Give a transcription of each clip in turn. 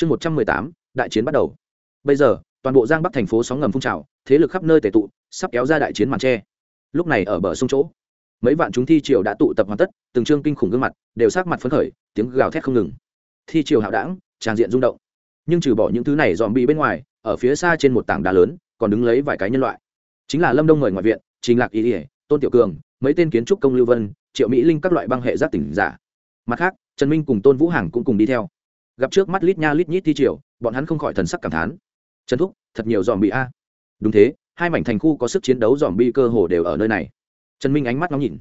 chương một trăm mười tám, đại chiến bắt đầu. Bây giờ, toàn bộ giang bắc thành phố sóng ngầm phun trào, thế lực khắp nơi tề tụ, sắp kéo ra đại chiến màn tre. Lúc này ở bờ sông chỗ, mấy vạn chúng thi triều đã tụ tập hoàn tất, từng trương kinh khủng gương mặt, đều sát mặt phấn khởi, tiếng gào thét không ngừng. Thi triều hạo đảng, tràn diện rung động. Nhưng trừ bỏ những thứ này dòm bị bên ngoài, ở phía xa trên một tảng đá lớn, còn đứng lấy vài cái nhân loại. Chính là lâm đông mời ngoại viện, trình lạc ý ỉa tôn tiểu cường, mấy tên kiến trúc công lưu vân, triệu mỹ linh các loại băng hệ giác tỉnh giả. Mặt khác, trần minh cùng tôn vũ hằng cũng cùng đi theo gặp trước mắt lít nha lít nhít thi triều, bọn hắn không khỏi thần sắc cảm thán. Trần thúc, thật nhiều dòm bị a. Đúng thế, hai mảnh thành khu có sức chiến đấu dòm bi cơ hồ đều ở nơi này. Trần minh ánh mắt ngóng nhìn.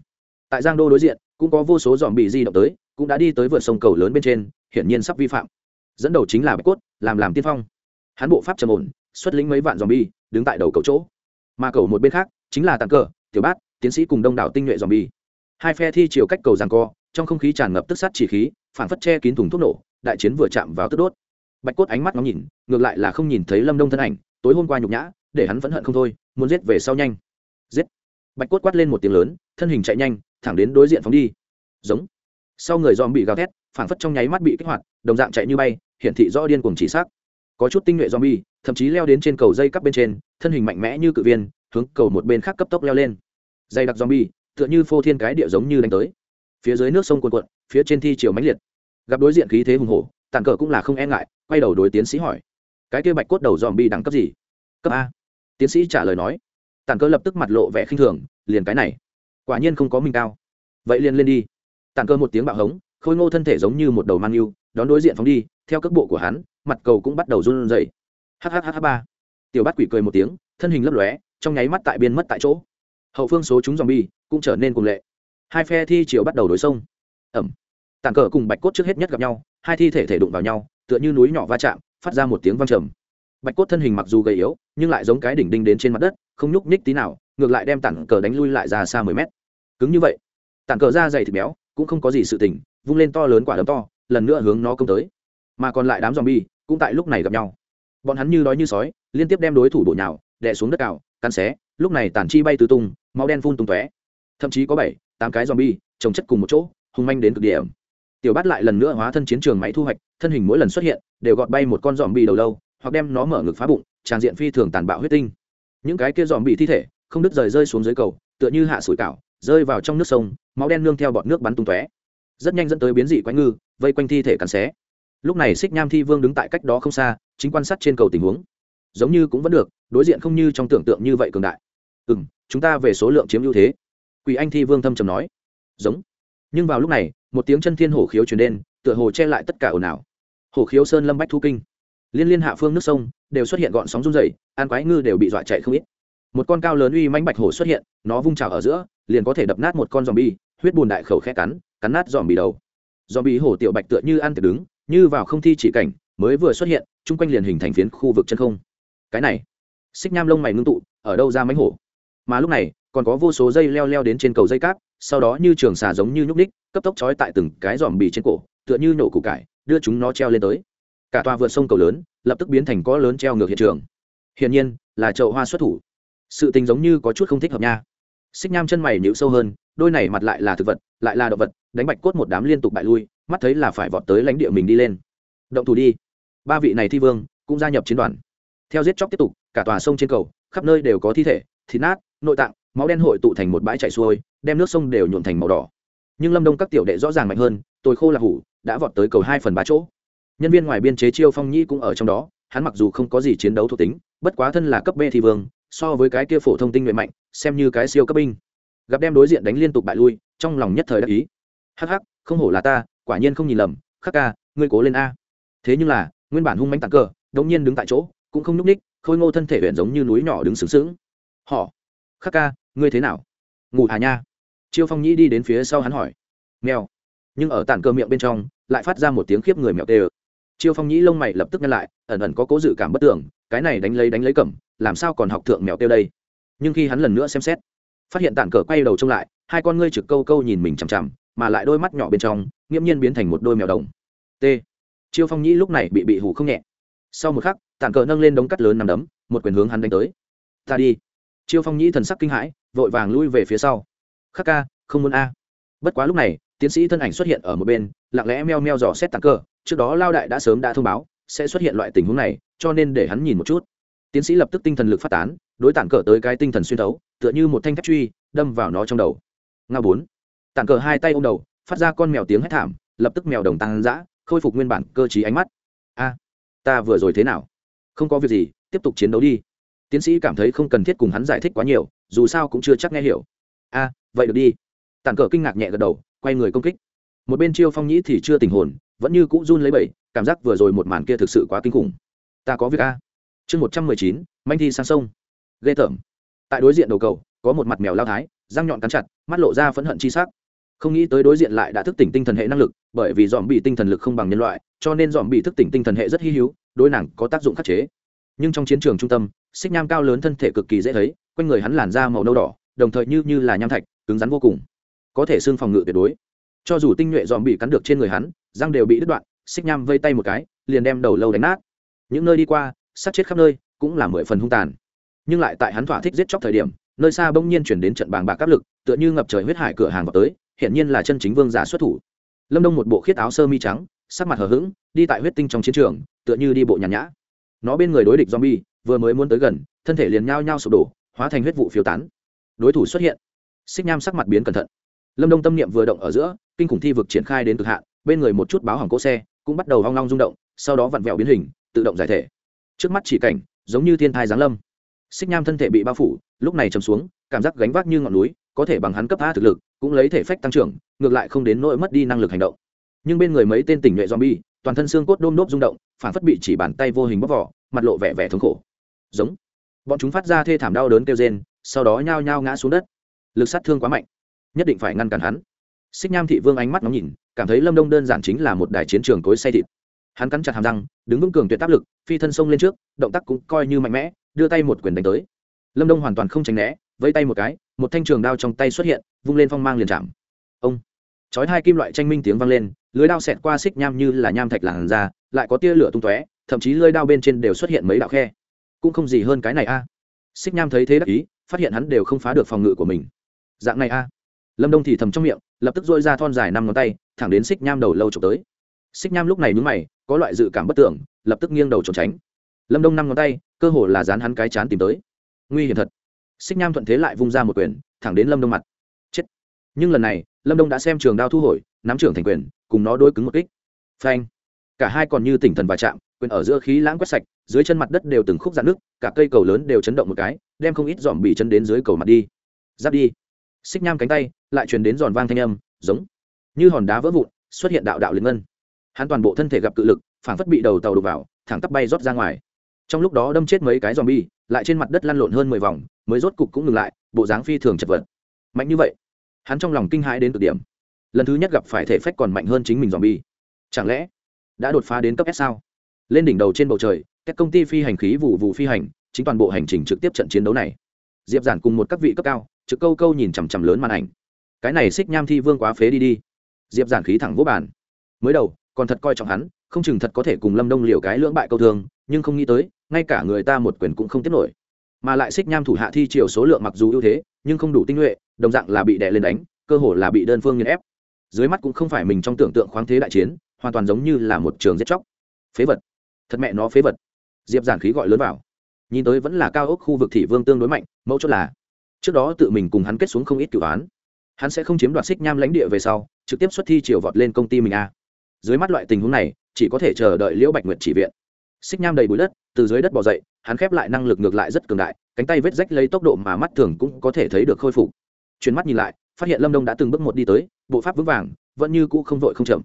Tại giang đô đối diện, cũng có vô số dòm bị di động tới, cũng đã đi tới vượt sông cầu lớn bên trên, hiển nhiên sắp vi phạm. Dẫn đầu chính là bạch cốt, làm làm tiên phong. Hắn bộ pháp trầm ổn, xuất lĩnh mấy vạn dòm bi đứng tại đầu cầu chỗ. Mà cầu một bên khác, chính là tàn cờ, tiểu bát, tiến sĩ cùng đông đảo tinh nhuệ dòm bi hai phe thi chiều cách cầu giằng co, trong không khí tràn ngập tức sát chỉ khí phản phất che kín thùng thuốc nổ đại chiến vừa chạm vào tức đốt. Bạch cốt ánh mắt ngóng nhìn, ngược lại là không nhìn thấy lâm đông thân ảnh, tối hôm qua nhục nhã, để hắn vẫn hận không thôi, muốn giết về sau nhanh. Giết. Bạch cốt quát lên một tiếng lớn, thân hình chạy nhanh, thẳng đến đối diện phóng đi. Giống. Sau người dòm bị gào thét phản phất trong nháy mắt bị kích hoạt, đồng dạng chạy như bay, hiển thị rõ điên cuồng chỉ xác. Có chút tinh nhuệ dòm bi thậm chí leo đến trên cầu dây cắp bên trên, thân hình mạnh mẽ như cự viên, hướng cầu một bên khác cấp tốc leo lên. Dây đặc dòm bi tựa như phô thiên cái địa giống như đánh tới. Phía dưới nước sông cuồn cuộn, phía trên thi chiều mãnh liệt gặp đối diện khí thế hùng hổ tàn cờ cũng là không e ngại, quay đầu đối tiến sĩ hỏi, cái kia bạch cốt đầu dòm bi đẳng cấp gì? Cấp a. Tiến sĩ trả lời nói tàn cờ lập tức mặt lộ vẻ khinh thường, liền cái này, quả nhiên không có mình cao. Vậy liền lên đi. Tàn cờ một tiếng bạo hống, khôi ngô thân thể giống như một đầu mang yêu, đón đối diện phóng đi, theo cước bộ của hắn, mặt cầu cũng bắt đầu run rẩy. Hhh ba. Tiểu bát quỷ cười một tiếng, thân hình lấp lóe, trong nháy mắt tại biên mất tại chỗ. Hậu phương số chúng dòm bi cũng trở nên cùng lệ. Hai phe thi chiều bắt đầu đối sông ẩm tàn cờ cùng bạch cốt trước hết nhất gặp nhau, hai thi thể thể đụng vào nhau, tựa như núi nhỏ va chạm, phát ra một tiếng văng trầm. Bạch cốt thân hình mặc dù gầy yếu, nhưng lại giống cái đỉnh đinh đến trên mặt đất, không nhúc nhích tí nào, ngược lại đem tản cờ đánh lui lại ra xa mười mét. Cứng như vậy tản cờ ra dày thịt béo, cũng không có gì sự tỉnh vung lên to lớn quả đấm to, lần nữa hướng nó công tới. Mà còn lại đám z o m bi e cũng tại lúc này gặp nhau. Bọn hắn như đói như sói, liên tiếp đem đối thủ bổ nhào, đè xuống đất cào, cắn xé, lúc này tản chi bay tứ tung, máu đen phun tung tóe. Thậm chí có bảy, tám cái z o m bi e trồng chất cùng một chỗ, hung manh đến cực điểm tiểu bát lại lần nữa hóa thân chiến trường máy thu hoạch, thân hình mỗi lần xuất hiện, đều gọt bay một con dòm bị đầu lâu, hoặc đem nó mở ngực phá bụng, tràn diện phi thường tàn bạo huyết tinh. Những cái kia dòm bị thi thể, không đứt rời rơi xuống dưới cầu, tựa như hạ sủi cảo, rơi vào trong nước sông, máu đen nương theo bọt nước bắn tung tóe. Rất nhanh dẫn tới biến dị quái ngư, vây quanh thi thể cắn xé. Lúc này xích nham thi vương đứng tại cách đó không xa, chính quan sát trên cầu tình huống. Giống như cũng vẫn được, đối diện không như trong tưởng tượng như vậy cường đại. Ừ m chúng ta về số lượng chiếm ưu thế. Quỷ anh thi vương thâm trầm nói. Giống nhưng vào lúc này, một tiếng chân thiên hổ khiếu truyền đến, tựa hồ che lại tất cả ồn ào. Hổ khiếu sơn lâm bách thu kinh. Liên liên hạ phương nước sông, đều xuất hiện gọn sóng run dày an quái ngư đều bị dọa chạy không ít. Một con cao lớn uy mãnh bạch hổ xuất hiện, nó vung trào ở giữa, liền có thể đập nát một con dòm bi huyết bùn đại khẩu khẽ cắn cắn nát dòm bì đầu. Dòm bì hổ tiểu bạch tựa như ăn tiệc đứng, như vào không thi chỉ cảnh, mới vừa xuất hiện, chung quanh liền hình thành phiến khu vực chân không. Cái này, xích nham lông mày ngưng tụ, ở đâu ra mánh hổ? Mà lúc này, còn có vô số dây leo leo đến trên cầu dây cáp sau đó như trường xà giống như nhúc ních cấp tốc trói tại từng cái dòm bì trên cổ, tựa như nổ củ cải, đưa chúng nó treo lên tới. Cả tòa vượt sông cầu lớn, lập tức biến thành có lớn treo ngược hiện trường. Hiển nhiên, là chậu hoa xuất thủ. Sự tình giống như có chút không thích hợp nha. Xích nham chân mày nhịu sâu hơn, đôi này mặt lại là thực vật, lại là động vật, đánh bạch cốt một đám liên tục bại lui, mắt thấy là phải vọt tới lãnh địa mình đi lên. Động thủ đi. Ba vị này thi vương cũng gia nhập chiến đoàn. Theo giết chóc tiếp tục, cả tòa sông trên cầu, khắp nơi đều có thi thể, thịt nát, nội tạng, máu đen hội tụ thành một bãi chảy xuôi đem nước sông đều nhuộn thành màu đỏ. Nhưng lâm đông các tiểu đệ rõ ràng mạnh hơn tôi khô là hủ đã vọt tới cầu hai phần ba chỗ. Nhân viên ngoài biên chế chiêu phong nhĩ cũng ở trong đó, hắn mặc dù không có gì chiến đấu thuộc tính, bất quá thân là cấp b thì vương, so với cái kia phổ thông tinh nguyện mạnh, xem như cái siêu cấp binh. Gặp đem đối diện đánh liên tục bại lui, trong lòng nhất thời đắc ý. Hắc hắc, không hổ là ta, quả nhiên không nhìn lầm, khắc ca, ngươi cố lên a. Thế nhưng là, nguyên bản hung manh tặng cờ, đống nhiên đứng tại chỗ, cũng không nhúc ních khôi ngô thân thể huyện giống như núi nhỏ đứng sướng sướng họ, khắc ca, ngươi thế nào? Ngủ hà nha chiêu phong nhĩ đi đến phía sau hắn hỏi. Mèo. Nhưng ở tản cơ miệng bên trong, lại phát ra một tiếng khiếp người mèo tê ơ. Chiêu phong nhĩ lông mày lập tức nhăn lại, ẩn ẩn có cố dự cảm bất tưởng cái này đánh lấy đánh lấy cẩm, làm sao còn học thượng mèo tiêu đây? Nhưng khi hắn lần nữa xem xét, phát hiện tản cờ quay đầu trông lại, hai con ngươi trực câu câu nhìn mình chằm chằm, mà lại đôi mắt nhỏ bên trong, nghiễm nhiên biến thành một đôi mèo đồng. T. Chiêu phong nhĩ lúc này bị bị hủ không nhẹ. Sau một khắc, tản cờ nâng lên đống cắt lớn nằm đấm, một quyền hướng hắn đánh tới. Ta đi. Chiêu phong nhĩ thần sắc kinh hãi, vội vàng lui về phía sau khắc ca, không muốn a. Bất quá lúc này, tiến sĩ thân ảnh xuất hiện ở một bên, lặng lẽ meo meo dò xét tặng cơ, trước đó lao đại đã sớm đã thông báo, sẽ xuất hiện loại tình huống này, cho nên để hắn nhìn một chút. Tiến sĩ lập tức tinh thần lực phát tán, đối tản cờ tới cái tinh thần xuyên thấu, tựa như một thanh thép truy, đâm vào nó trong đầu. Nga bốn. Tản cờ hai tay ôm đầu, phát ra con mèo tiếng hét thảm, lập tức mèo đồng tăng giã khôi phục nguyên bản cơ t ánh mắt. A, ta vừa rồi thế nào? Không có việc gì, tiếp tục chiến đấu đi. Tiến sĩ cảm thấy không cần thiết cùng hắn giải thích quá nhiều, dù sao cũng chưa chắc nghe hiểu a, vậy được đi. Tản cờ kinh ngạc nhẹ gật đầu, quay người công kích. Một bên chiêu phong nhĩ thì chưa tình hồn, vẫn như cũ run lấy bẩy, cảm giác vừa rồi một màn kia thực sự quá kinh khủng. Ta có việc a. Chương một trăm mười chín, manh thi sang sông. Ghê tởm. Tại đối diện đầu cầu, có một mặt mèo lao thái, răng nhọn cắn chặt, mắt lộ ra phẫn hận chi sắc. Không nghĩ tới đối diện lại đã thức tỉnh tinh thần hệ năng lực, bởi vì dòm bị tinh thần lực không bằng nhân loại, cho nên dòm bị thức tỉnh tinh thần hệ rất hy hữu, đối nàng có tác dụng khắc chế. Nhưng trong chiến trường trung tâm, xích nham cao lớn thân thể cực kỳ dễ thấy, quanh người hắn làn da màu nâu đỏ đồng thời như như là nham thạch, cứng rắn vô cùng. Có thể xương phòng ngự tuyệt đối. Cho dù tinh nhuệ dòm bị cắn được trên người hắn, răng đều bị đứt đoạn, xích nham vây tay một cái, liền đem đầu lâu đánh nát. Những nơi đi qua, sát chết khắp nơi, cũng là mười phần hung tàn. Nhưng lại tại hắn thỏa thích giết chóc thời điểm, nơi xa bỗng nhiên chuyển đến trận bàng bạc áp lực, tựa như ngập trời huyết hải cửa hàng vào tới hiện nhiên là chân chính vương giả xuất thủ. Lâm đông một bộ khiết áo sơ mi trắng, sắc mặt hờ hững, đi tại huyết tinh trong chiến trường, tựa như đi bộ nhàn nhã. Nó bên người đối địch zombie, vừa mới muốn tới gần, thân thể liền nhao nhao sụp đổ, hóa thành huyết vụ phiêu tán đối thủ xuất hiện. Xích nham sắc mặt biến cẩn thận. Lâm đông tâm niệm vừa động ở giữa, kinh khủng thi vực triển khai đến cực hạn, bên người một chút báo hỏng cỗ xe cũng bắt đầu hoang long rung động, sau đó vặn vẹo biến hình, tự động giải thể. Trước mắt chỉ cảnh, giống như thiên thai giáng lâm. Xích nham thân thể bị bao phủ, lúc này chầm xuống, cảm giác gánh vác như ngọn núi, có thể bằng hắn cấp a thực lực, cũng lấy thể phách tăng trưởng, ngược lại không đến nỗi mất đi năng lực hành động. Nhưng bên người mấy tên tỉnh nhuệ zombie, toàn thân xương cốt đôm đốp rung động, phản phất bị chỉ bàn tay vô hình bóc vỏ, mặt lộ vẻ vẻ thống khổ. Giống. Bọn chúng phát ra thê thảm đau đớn kêu rên sau đó nhao nhao ngã xuống đất. Lực sát thương quá mạnh, nhất định phải ngăn cản hắn. Xích nham thị vương ánh mắt ngóng nhìn, cảm thấy lâm đông đơn giản chính là một đài chiến trường cối say thịt. Hắn cắn chặt hàm răng, đứng vững cường tuyệt áp lực, phi thân sông lên trước, động tác cũng coi như mạnh mẽ, đưa tay một quyền đánh tới. Lâm đông hoàn toàn không tránh né, vẫy tay một cái, một thanh trường đao trong tay xuất hiện, vung lên phong mang liền chạm. Ông! Chói hai kim loại tranh minh tiếng vang lên, lưới đao xẹt qua xích nham như là nham thạch làn ra lại có tia lửa tung tóe, thậm chí lưới đao bên trên đều xuất hiện mấy đạo khe. Cũng không gì hơn cái này a xích nham thấy thế đắc ý, phát hiện hắn đều không phá được phòng ngự của mình. Dạng này a. Lâm đông thì thầm trong miệng, lập tức dôi ra thon dài năm ngón tay, thẳng đến xích nham đầu lâu trộm tới. Xích nham lúc này nhúng mày, có loại dự cảm bất tưởng, lập tức nghiêng đầu trốn tránh. Lâm đông năm ngón tay, cơ hồ là dán hắn cái chán tìm tới. Nguy hiểm thật. Xích nham thuận thế lại vung ra một quyền, thẳng đến lâm đông mặt. Chết. Nhưng lần này, lâm đông đã xem trường đao thu hồi, nắm trưởng thành quyền, cùng nó đôi cứng một kích. Phanh. Cả hai còn như tỉnh thần và chạm quyền ở giữa khí lãng quét sạch, dưới chân mặt đất đều từng khúc dạn nước cả cây cầu lớn đều chấn động một cái, đem không ít dòm bị chân đến dưới cầu mặt đi. Giáp đi. Xích nham cánh tay lại truyền đến giòn vang thanh âm, giống như hòn đá vỡ vụn, xuất hiện đạo đạo liên ngân. Hắn toàn bộ thân thể gặp cự lực, phản phất bị đầu tàu đục vào, thẳng tắp bay rót ra ngoài. Trong lúc đó đâm chết mấy cái dòm bi lại trên mặt đất lăn lộn hơn mười vòng, mới rốt cục cũng ngừng lại, bộ dáng phi thường chật vật. Mạnh như vậy, hắn trong lòng kinh hãi đến cực điểm. Lần thứ nhất gặp phải thể phách còn mạnh hơn chính mình dòm bi chẳng lẽ đã đột phá đến cấp s sao? Lên đỉnh đầu trên bầu trời, các công ty phi hành khí vụ vụ phi hành, chính toàn bộ hành trình trực tiếp trận chiến đấu này. Diệp giản cùng một các vị cấp cao, trực câu câu nhìn chằm chằm lớn màn ảnh. Cái này xích nham thi vương quá phế đi đi. Diệp giản khí thẳng vỗ bàn. Mới đầu, còn thật coi trọng hắn, không chừng thật có thể cùng lâm đông liều cái lưỡng bại câu thương, nhưng không nghĩ tới, ngay cả người ta một quyền cũng không tiết nổi. Mà lại xích nham thủ hạ thi chiều số lượng mặc dù ưu thế, nhưng không đủ tinh nhuệ, đồng dạng là bị đè lên đánh, cơ hồ là bị đơn phương nghiền ép. Dưới mắt cũng không phải mình trong tưởng tượng khoáng thế đại chiến, hoàn toàn giống như là một trường giết chóc. Phế vật thật mẹ nó phế vật. Diệp giản khí gọi lớn vào. Nhìn tới vẫn là cao ốc khu vực thị vương tương đối mạnh mẫu chốt là, trước đó tự mình cùng hắn kết xuống không ít cửu án. Hắn sẽ không chiếm đoạt xích nham lãnh địa về sau, trực tiếp xuất thi chiều vọt lên công ty mình a. Dưới mắt loại tình huống này, chỉ có thể chờ đợi liễu bạch nguyệt chỉ viện. Xích nham đầy bụi đất, từ dưới đất bỏ dậy, hắn khép lại năng lực ngược lại rất cường đại, cánh tay vết rách lấy tốc độ mà mắt thường cũng có thể thấy được khôi phục. Chuyến mắt nhìn lại, phát hiện lâm đông đã từng bước một đi tới, bộ pháp vững vàng, vẫn như cũ không vội không chậm.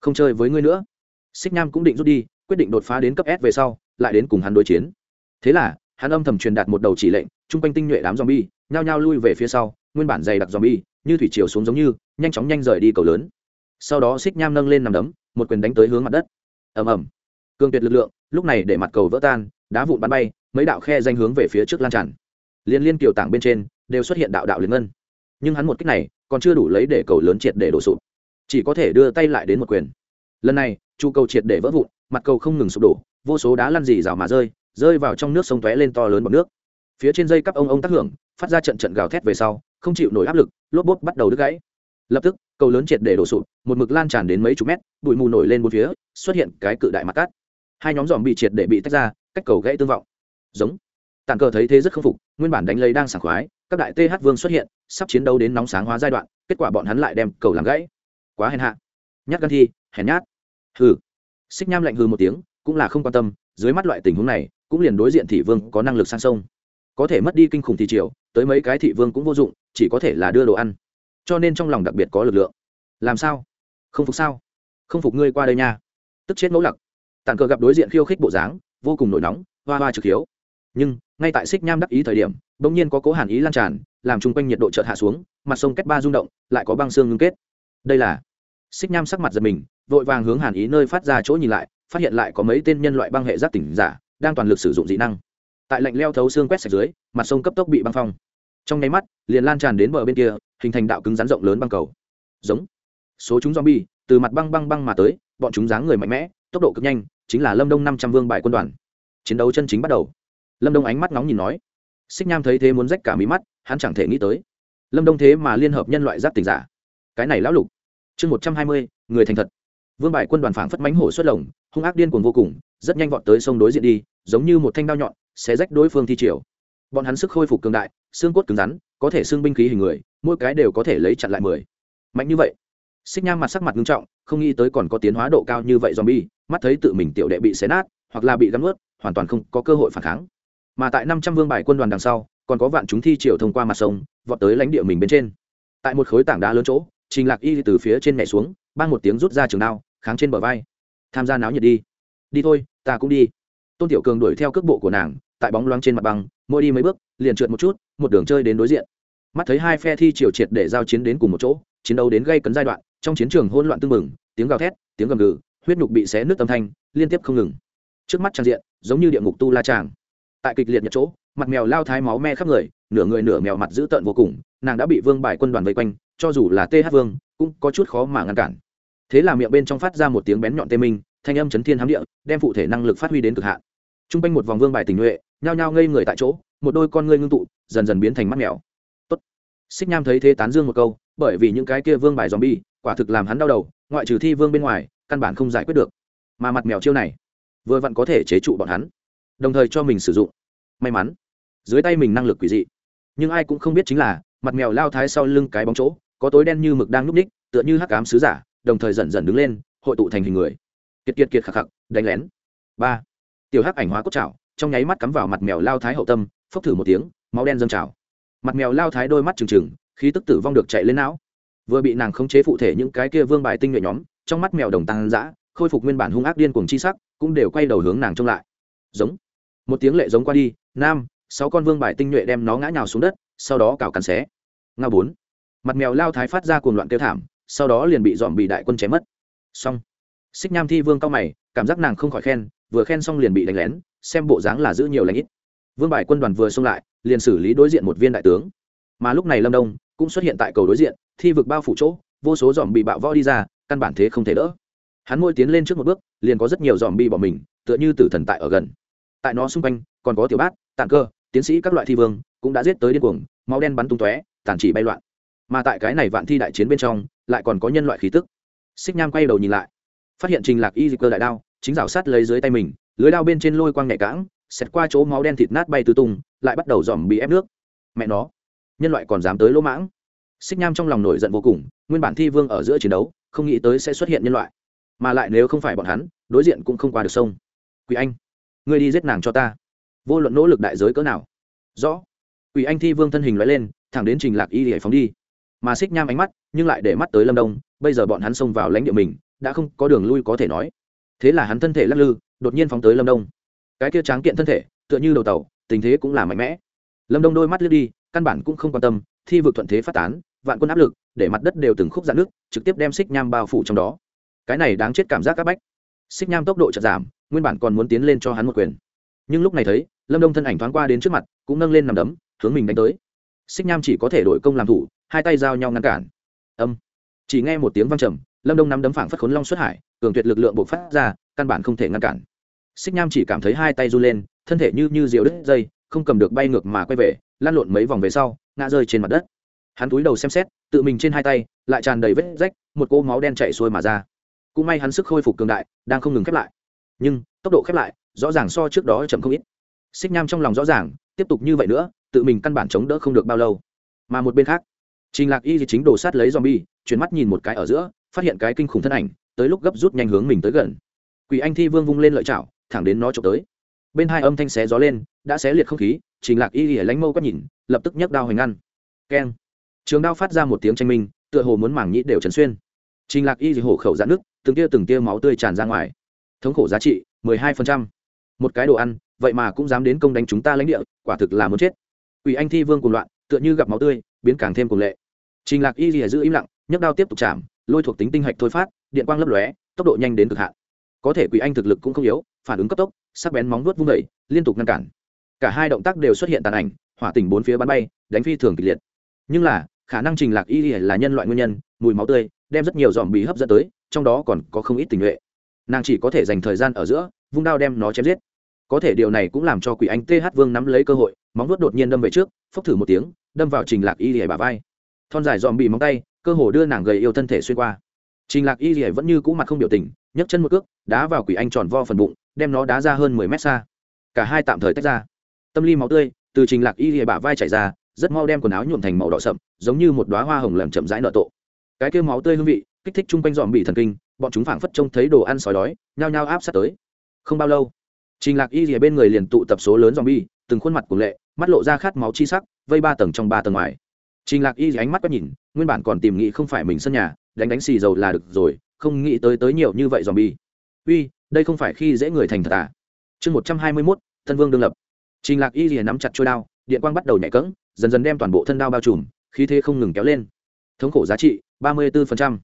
Không chơi với ngươi nữa. Xích nham cũng định rút đi quyết định đột phá đến cấp s về sau, lại đến cùng hắn đối chiến. Thế là, hắn âm thầm truyền đạt một đầu chỉ lệnh, chung quanh tinh nhuệ đám zombie, nhao nhao lui về phía sau, nguyên bản dày đặc zombie, như thủy chiều xuống giống như, nhanh chóng nhanh rời đi cầu lớn. Sau đó xích nham nâng lên nằm đấm, một quyền đánh tới hướng mặt đất. Ầm ầm. Cường tuyệt lực lượng, lúc này để mặt cầu vỡ tan, đá vụn bắn bay, mấy đạo khe danh hướng về phía trước lan tràn. Liên liên kiều tảng bên trên, đều xuất hiện đạo đạo liên ngân. Nhưng hắn một cách này, còn chưa đủ lấy để cầu lớn triệt để đổ sụp. Chỉ có thể đưa tay lại đến một quyền. Lần này, chu cầu triệt để vỡ vụn mặt cầu không ngừng sụp đổ, vô số đá lăn dì rào mà rơi rơi vào trong nước sông tóe lên to lớn bọc nước. Phía trên dây cắp ông ông tác hưởng, phát ra trận trận gào thét về sau, không chịu nổi áp lực, lốp bốp bắt đầu đứt gãy. Lập tức, cầu lớn triệt để đổ sụp, một mực lan tràn đến mấy chục mét, bụi mù nổi lên bốn phía, xuất hiện cái cự đại mặt cát. Hai nhóm dòm bị triệt để bị tách ra, cách cầu gãy tương vọng. Giống. Tàn cờ thấy thế rất k phục, nguyên bản đánh lấy đang sảng khoái, các đại th vương xuất hiện, sắp chiến đấu đến nóng sáng hóa giai đoạn, kết quả bọn hắn lại đem cầu làm gãy. Quá hèn hạ. Nhát gan thi, hèn nhát. Hừ xích nham lạnh hư một tiếng, cũng là không quan tâm, dưới mắt loại tình huống này, cũng liền đối diện thị vương có năng lực sang sông. Có thể mất đi kinh khủng thị triều tới mấy cái thị vương cũng vô dụng, chỉ có thể là đưa đồ ăn. Cho nên trong lòng đặc biệt có lực lượng. Làm sao? Không phục sao? Không phục ngươi qua đây nha. Tức chết ngẫu lặc. Tàn cờ gặp đối diện khiêu khích bộ dáng, vô cùng nổi nóng, hoa hoa trực hiếu. Nhưng, ngay tại xích nham đắc ý thời điểm đ ỗ n g nhiên có cố hàn ý lan tràn, làm chung quanh nhiệt độ chợt hạ xuống, mặt sông kết ba rung động, lại có băng xương ngưng kết. Đây là xích nham sắc mặt giật mình, vội vàng hướng hàn ý nơi phát ra chỗ nhìn lại, phát hiện lại có mấy tên nhân loại băng hệ giác tỉnh giả, đang toàn lực sử dụng dị năng. Tại lạnh leo thấu xương quét sạch dưới, mặt sông cấp tốc bị băng phong. Trong nháy mắt, liền lan tràn đến bờ bên kia, hình thành đạo cứng rắn rộng lớn băng cầu. Giống. Số chúng zombie, từ mặt băng băng băng mà tới, bọn chúng dáng người mạnh mẽ, tốc độ cực nhanh, chính là lâm đông năm trăm vương bại quân đoàn. Chiến đấu chân chính bắt đầu. Lâm đông ánh mắt nóng nhìn nói. Xích nham thấy thế muốn rách cả mí mắt, hắn chẳng thể nghĩ tới. Lâm đông thế mà liên hợp nhân loại giáp tình giả. Cái này lão lục chương một trăm hai mươi, người thành thật. Vương bại quân đoàn phảng phất mánh hổ xuất lồng, hung ác điên cuồng vô cùng, rất nhanh vọt tới sông đối diện đi, giống như một thanh đao nhọn sẽ rách đối phương thi triều. Bọn hắn sức khôi phục cường đại, xương cốt cứng rắn, có thể xương binh khí hình người, mỗi cái đều có thể lấy chặn lại mười. Mạnh như vậy. Xích nham mặt sắc mặt nghiêm trọng, không nghĩ tới còn có tiến hóa độ cao như vậy zombie, mắt thấy tự mình tiểu đệ bị xé nát, hoặc là bị gắn ướt hoàn toàn không có cơ hội phản kháng. Mà tại năm trăm vương bài quân đoàn đằng sau, còn có vạn chúng thi triều thông qua mặt sông, vọt tới lãnh địa mình bên trên. Tại một khối tảng đá lớn chỗ trình lạc y từ phía trên nhảy xuống ban một tiếng rút ra trường đao kháng trên bờ vai. Tham gia náo nhiệt đi. Đi thôi ta cũng đi. Tôn tiểu cường đuổi theo cước bộ của nàng tại bóng loáng trên mặt băng mỗi đi mấy bước liền trượt một chút một đường chơi đến đối diện. Mắt thấy hai phe thi triều triệt để giao chiến đến cùng một chỗ chiến đấu đến gây cấn giai đoạn trong chiến trường hỗn loạn tương mừng, tiếng gào thét tiếng gầm gừ huyết nhục bị xé nước âm thanh liên tiếp không ngừng. Trước mắt trang diện giống như địa ngục tu la tràng. Tại kịch liệt nhật chỗ mặt mèo lao thái máu me khắp người nửa người nửa mèo mặt dữ tợn vô cùng nàng đã bị vương bài quân đoàn vây quanh cho dù là th vương, cũng có chút khó mà ngăn cản. Thế là miệng bên trong phát ra một tiếng bén nhọn tê minh, thanh âm chấn thiên hám địa, đem phụ thể năng lực phát huy đến cực hạn. T r u n g quanh một vòng vương bài tình nhuệ, nhao nhao ngây người tại chỗ, một đôi con ngươi ngưng tụ, dần dần biến thành mắt mèo. Tốt. xích nham thấy thế tán dương một câu, bởi vì những cái kia vương bài dòm bi quả thực làm hắn đau đầu, ngoại trừ thi vương bên ngoài, căn bản không giải quyết được. Mà mặt mèo chiêu này, vừa vặn có thể chế trụ bọn hắn, đồng thời cho mình sử dụng. May mắn, dưới tay mình năng lực quỷ dị. Nhưng ai cũng không biết chính là, mặt mèo lao thái sau lưng cái bóng chỗ có tối đen như mực đang núp ních, tựa như hắc cám sứ giả, đồng thời dần dần đứng lên, hội tụ thành hình người. Kiệt kiệt kiệt khạc khạc, đánh lén. Ba. Tiểu hắc ảnh hóa cốt chảo trong nháy mắt cắm vào mặt mèo lao thái hậu tâm, phốc thử một tiếng, máu đen dâng trào. Mặt mèo lao thái đôi mắt trừng trừng, khí tức tử vong được chạy lên não. Vừa bị nàng khống chế phụ thể những cái kia vương bài tinh nhuệ nhóm, trong mắt mèo đồng tăng dã, khôi phục nguyên bản hung ác điên cuồng chi sắc, cũng đều quay đầu hướng nàng trông lại. Giống. Một tiếng lệ giống qua đi, nam, sáu con vương bài tinh nhuệ đem nó ngã nhào xuống đất, sau đó cào cắn xé. Nga bốn mặt mèo lao thái phát ra cuồng loạn kêu thảm, sau đó liền bị dòm bị đại quân chém mất. Xong. Xích nham thi vương cao mày, cảm giác nàng không khỏi khen, vừa khen xong liền bị đánh lén, xem bộ dáng là giữ nhiều lãnh ít. Vương bài quân đoàn vừa xông lại, liền xử lý đối diện một viên đại tướng. Mà lúc này lâm đông cũng xuất hiện tại cầu đối diện, thi vực bao phủ chỗ, vô số dòm bị bạo võ đi ra, căn bản thế không thể đỡ. Hắn môi tiến lên trước một bước, liền có rất nhiều dòm bị bỏ mình, tựa như tử thần tại ở gần. Tại nó xung quanh, còn có tiểu bát, tạng cơ, tiến sĩ các loại thi vương, cũng đã giết tới điên cuồng, máu đen bắn tung tóe, tàn chỉ bay loạn mà tại cái này vạn thi đại chiến bên trong, lại còn có nhân loại khí tức. Xích nham quay đầu nhìn lại, phát hiện trình lạc y dịch cơ đại đao, chính rào sát lấy dưới tay mình, lưới đao bên trên lôi quang nhạy cãng, xẹt qua chỗ máu đen thịt nát bay tứ tung, lại bắt đầu dòm bị ép nước. Mẹ nó, nhân loại còn dám tới lỗ mãng. Xích nham trong lòng nổi giận vô cùng, nguyên bản thi vương ở giữa chiến đấu, không nghĩ tới sẽ xuất hiện nhân loại. Mà lại nếu không phải bọn hắn, đối diện cũng không qua được sông. Quỷ anh, ngươi đi giết nàng cho ta. Vô luận nỗ lực đại giới cỡ nào. Rõ. Quỷ anh thi vương thân hình loại lên, thẳng đến trình lạc y để phóng đi mà xích nham ánh mắt, nhưng lại để mắt tới lâm đông, bây giờ bọn hắn xông vào lãnh địa mình, đã không có đường lui có thể nói. Thế là hắn thân thể lắc lư, đột nhiên phóng tới lâm đông. Cái kia tráng kiện thân thể, tựa như đầu tàu, tình thế cũng là mạnh mẽ. Lâm đông đôi mắt lướt đi, căn bản cũng không quan tâm, thi vực thuận thế phát tán, vạn quân áp lực, để mặt đất đều từng khúc dạn nước, trực tiếp đem xích nham bao phủ trong đó. Cái này đáng chết cảm giác áp bách. Xích nham tốc độ chật giảm, nguyên bản còn muốn tiến lên cho hắn một quyền. Nhưng lúc này thấy, lâm đông thân ảnh thoáng qua đến trước mặt, cũng nâng lên nằm đấm, hướng mình đánh tới xích nham chỉ có thể đổi công làm thủ, hai tay giao nhau ngăn cản. Âm. Chỉ nghe một tiếng vang trầm, lâm đông nắm đấm phảng phất khốn long xuất hải, cường tuyệt lực lượng bộc phát ra, căn bản không thể ngăn cản. Xích nham chỉ cảm thấy hai tay run lên, thân thể như như diều đứt dây, không cầm được bay ngược mà quay về lan lộn mấy vòng về sau, ngã rơi trên mặt đất. Hắn túi đầu xem xét, tự mình trên hai tay, lại tràn đầy vết rách, một cỗ máu đen chạy xuôi mà ra. Cũng may hắn sức khôi phục cường đại, đang không ngừng khép lại. Nhưng, tốc độ khép lại, rõ ràng so trước đó chậm không ít. Xích nham trong lòng rõ ràng, tiếp tục như vậy nữa tự mình căn bản chống đỡ không được bao lâu. Mà một bên khác, trình lạc y thì chính đổ sát lấy zombie, chuyển mắt nhìn một cái ở giữa, phát hiện cái kinh khủng thân ảnh, tới lúc gấp rút nhanh hướng mình tới gần. Quỷ anh thi vương vung lên lợi chảo, thẳng đến nó trộm tới. Bên hai âm thanh xé gió lên, đã xé liệt không khí, trình lạc y thì lánh mâu quét nhìn, lập tức nhấc đao hoành ngăn. Keng. Trường đao phát ra một tiếng tranh minh, tựa hồ muốn mảng nhĩ đều chấn xuyên. Trình lạc y thì hổ khẩu giãn nước, từng tia từng tia máu tươi tràn ra ngoài. Thống khổ giá trị, mười hai phần trăm. Một cái đồ ăn, vậy mà cũng dám đến công đánh chúng ta lãnh địa, quả thực là muốn chết. Quỷ anh thi vương cuồng loạn tựa như gặp máu tươi biến càng thêm cuồng lệ. Trình lạc y lìa giữ im lặng nhấc đao tiếp tục chạm lôi thuộc tính tinh hạch thôi phát điện quang lấp lóe tốc độ nhanh đến cực hạn. Có thể quỷ anh thực lực cũng không yếu phản ứng cấp tốc sắc bén móng vuốt vung đẩy, liên tục ngăn cản. Cả hai động tác đều xuất hiện tàn ảnh hỏa tình bốn phía bắn bay đánh phi thường kịch liệt. Nhưng là khả năng trình lạc y lìa là nhân loại nguyên nhân mùi máu tươi đem rất nhiều giòm bí hấp dẫn tới trong đó còn có không ít tình nguyện. nàng chỉ có thể dành thời gian ở giữa vung đao đem nó chém giết có thể điều này cũng làm cho quỷ anh th vương nắm lấy cơ hội, móng vuốt đột nhiên đâm về trước, phốc thử một tiếng, đâm vào trình lạc y lìa bà vai. Thon dài dòm bị móng tay, cơ hồ đưa nàng gầy yêu thân thể xuyên qua. Trình lạc y lìa vẫn như cũ mặt không biểu tình, nhấc chân một cước, đá vào quỷ anh tròn vo phần bụng, đem nó đá ra hơn mười mét xa. Cả hai tạm thời tách ra. Tâm ly máu tươi, từ trình lạc y lìa bả vai chảy ra, rất mau đem quần áo nhuộm thành màu đỏ sậm, giống như một đóa hoa hồng làm chậm rãi nở tổ cái kia máu tươi hương vị, kích thích chung quanh dòm bị thần kinh, bọn chúng phảng phất trông thấy đồ ăn sói đói, nhao nhao áp sát tới. Không bao lâu trình lạc y rìa bên người liền tụ tập số lớn zombie bi từng khuôn mặt của lệ, mắt lộ ra khát máu chi sắc, vây ba tầng trong ba tầng ngoài. Trình lạc y ánh mắt quét nhìn, nguyên bản còn tìm nghĩ không phải mình sân nhà, đánh đánh xì dầu là được rồi, không nghĩ tới tới nhiều như vậy zombie. Bi uy, đây không phải khi dễ người thành thật à? Chương một trăm hai mươi mốt, thân vương đương lập. Trình lạc y rìa nắm chặt chuôi đao, điện quang bắt đầu nhảy cẫng, dần dần đem toàn bộ thân đao bao trùm, khí thế không ngừng kéo lên. Thống khổ giá trị, ba mươi 34%.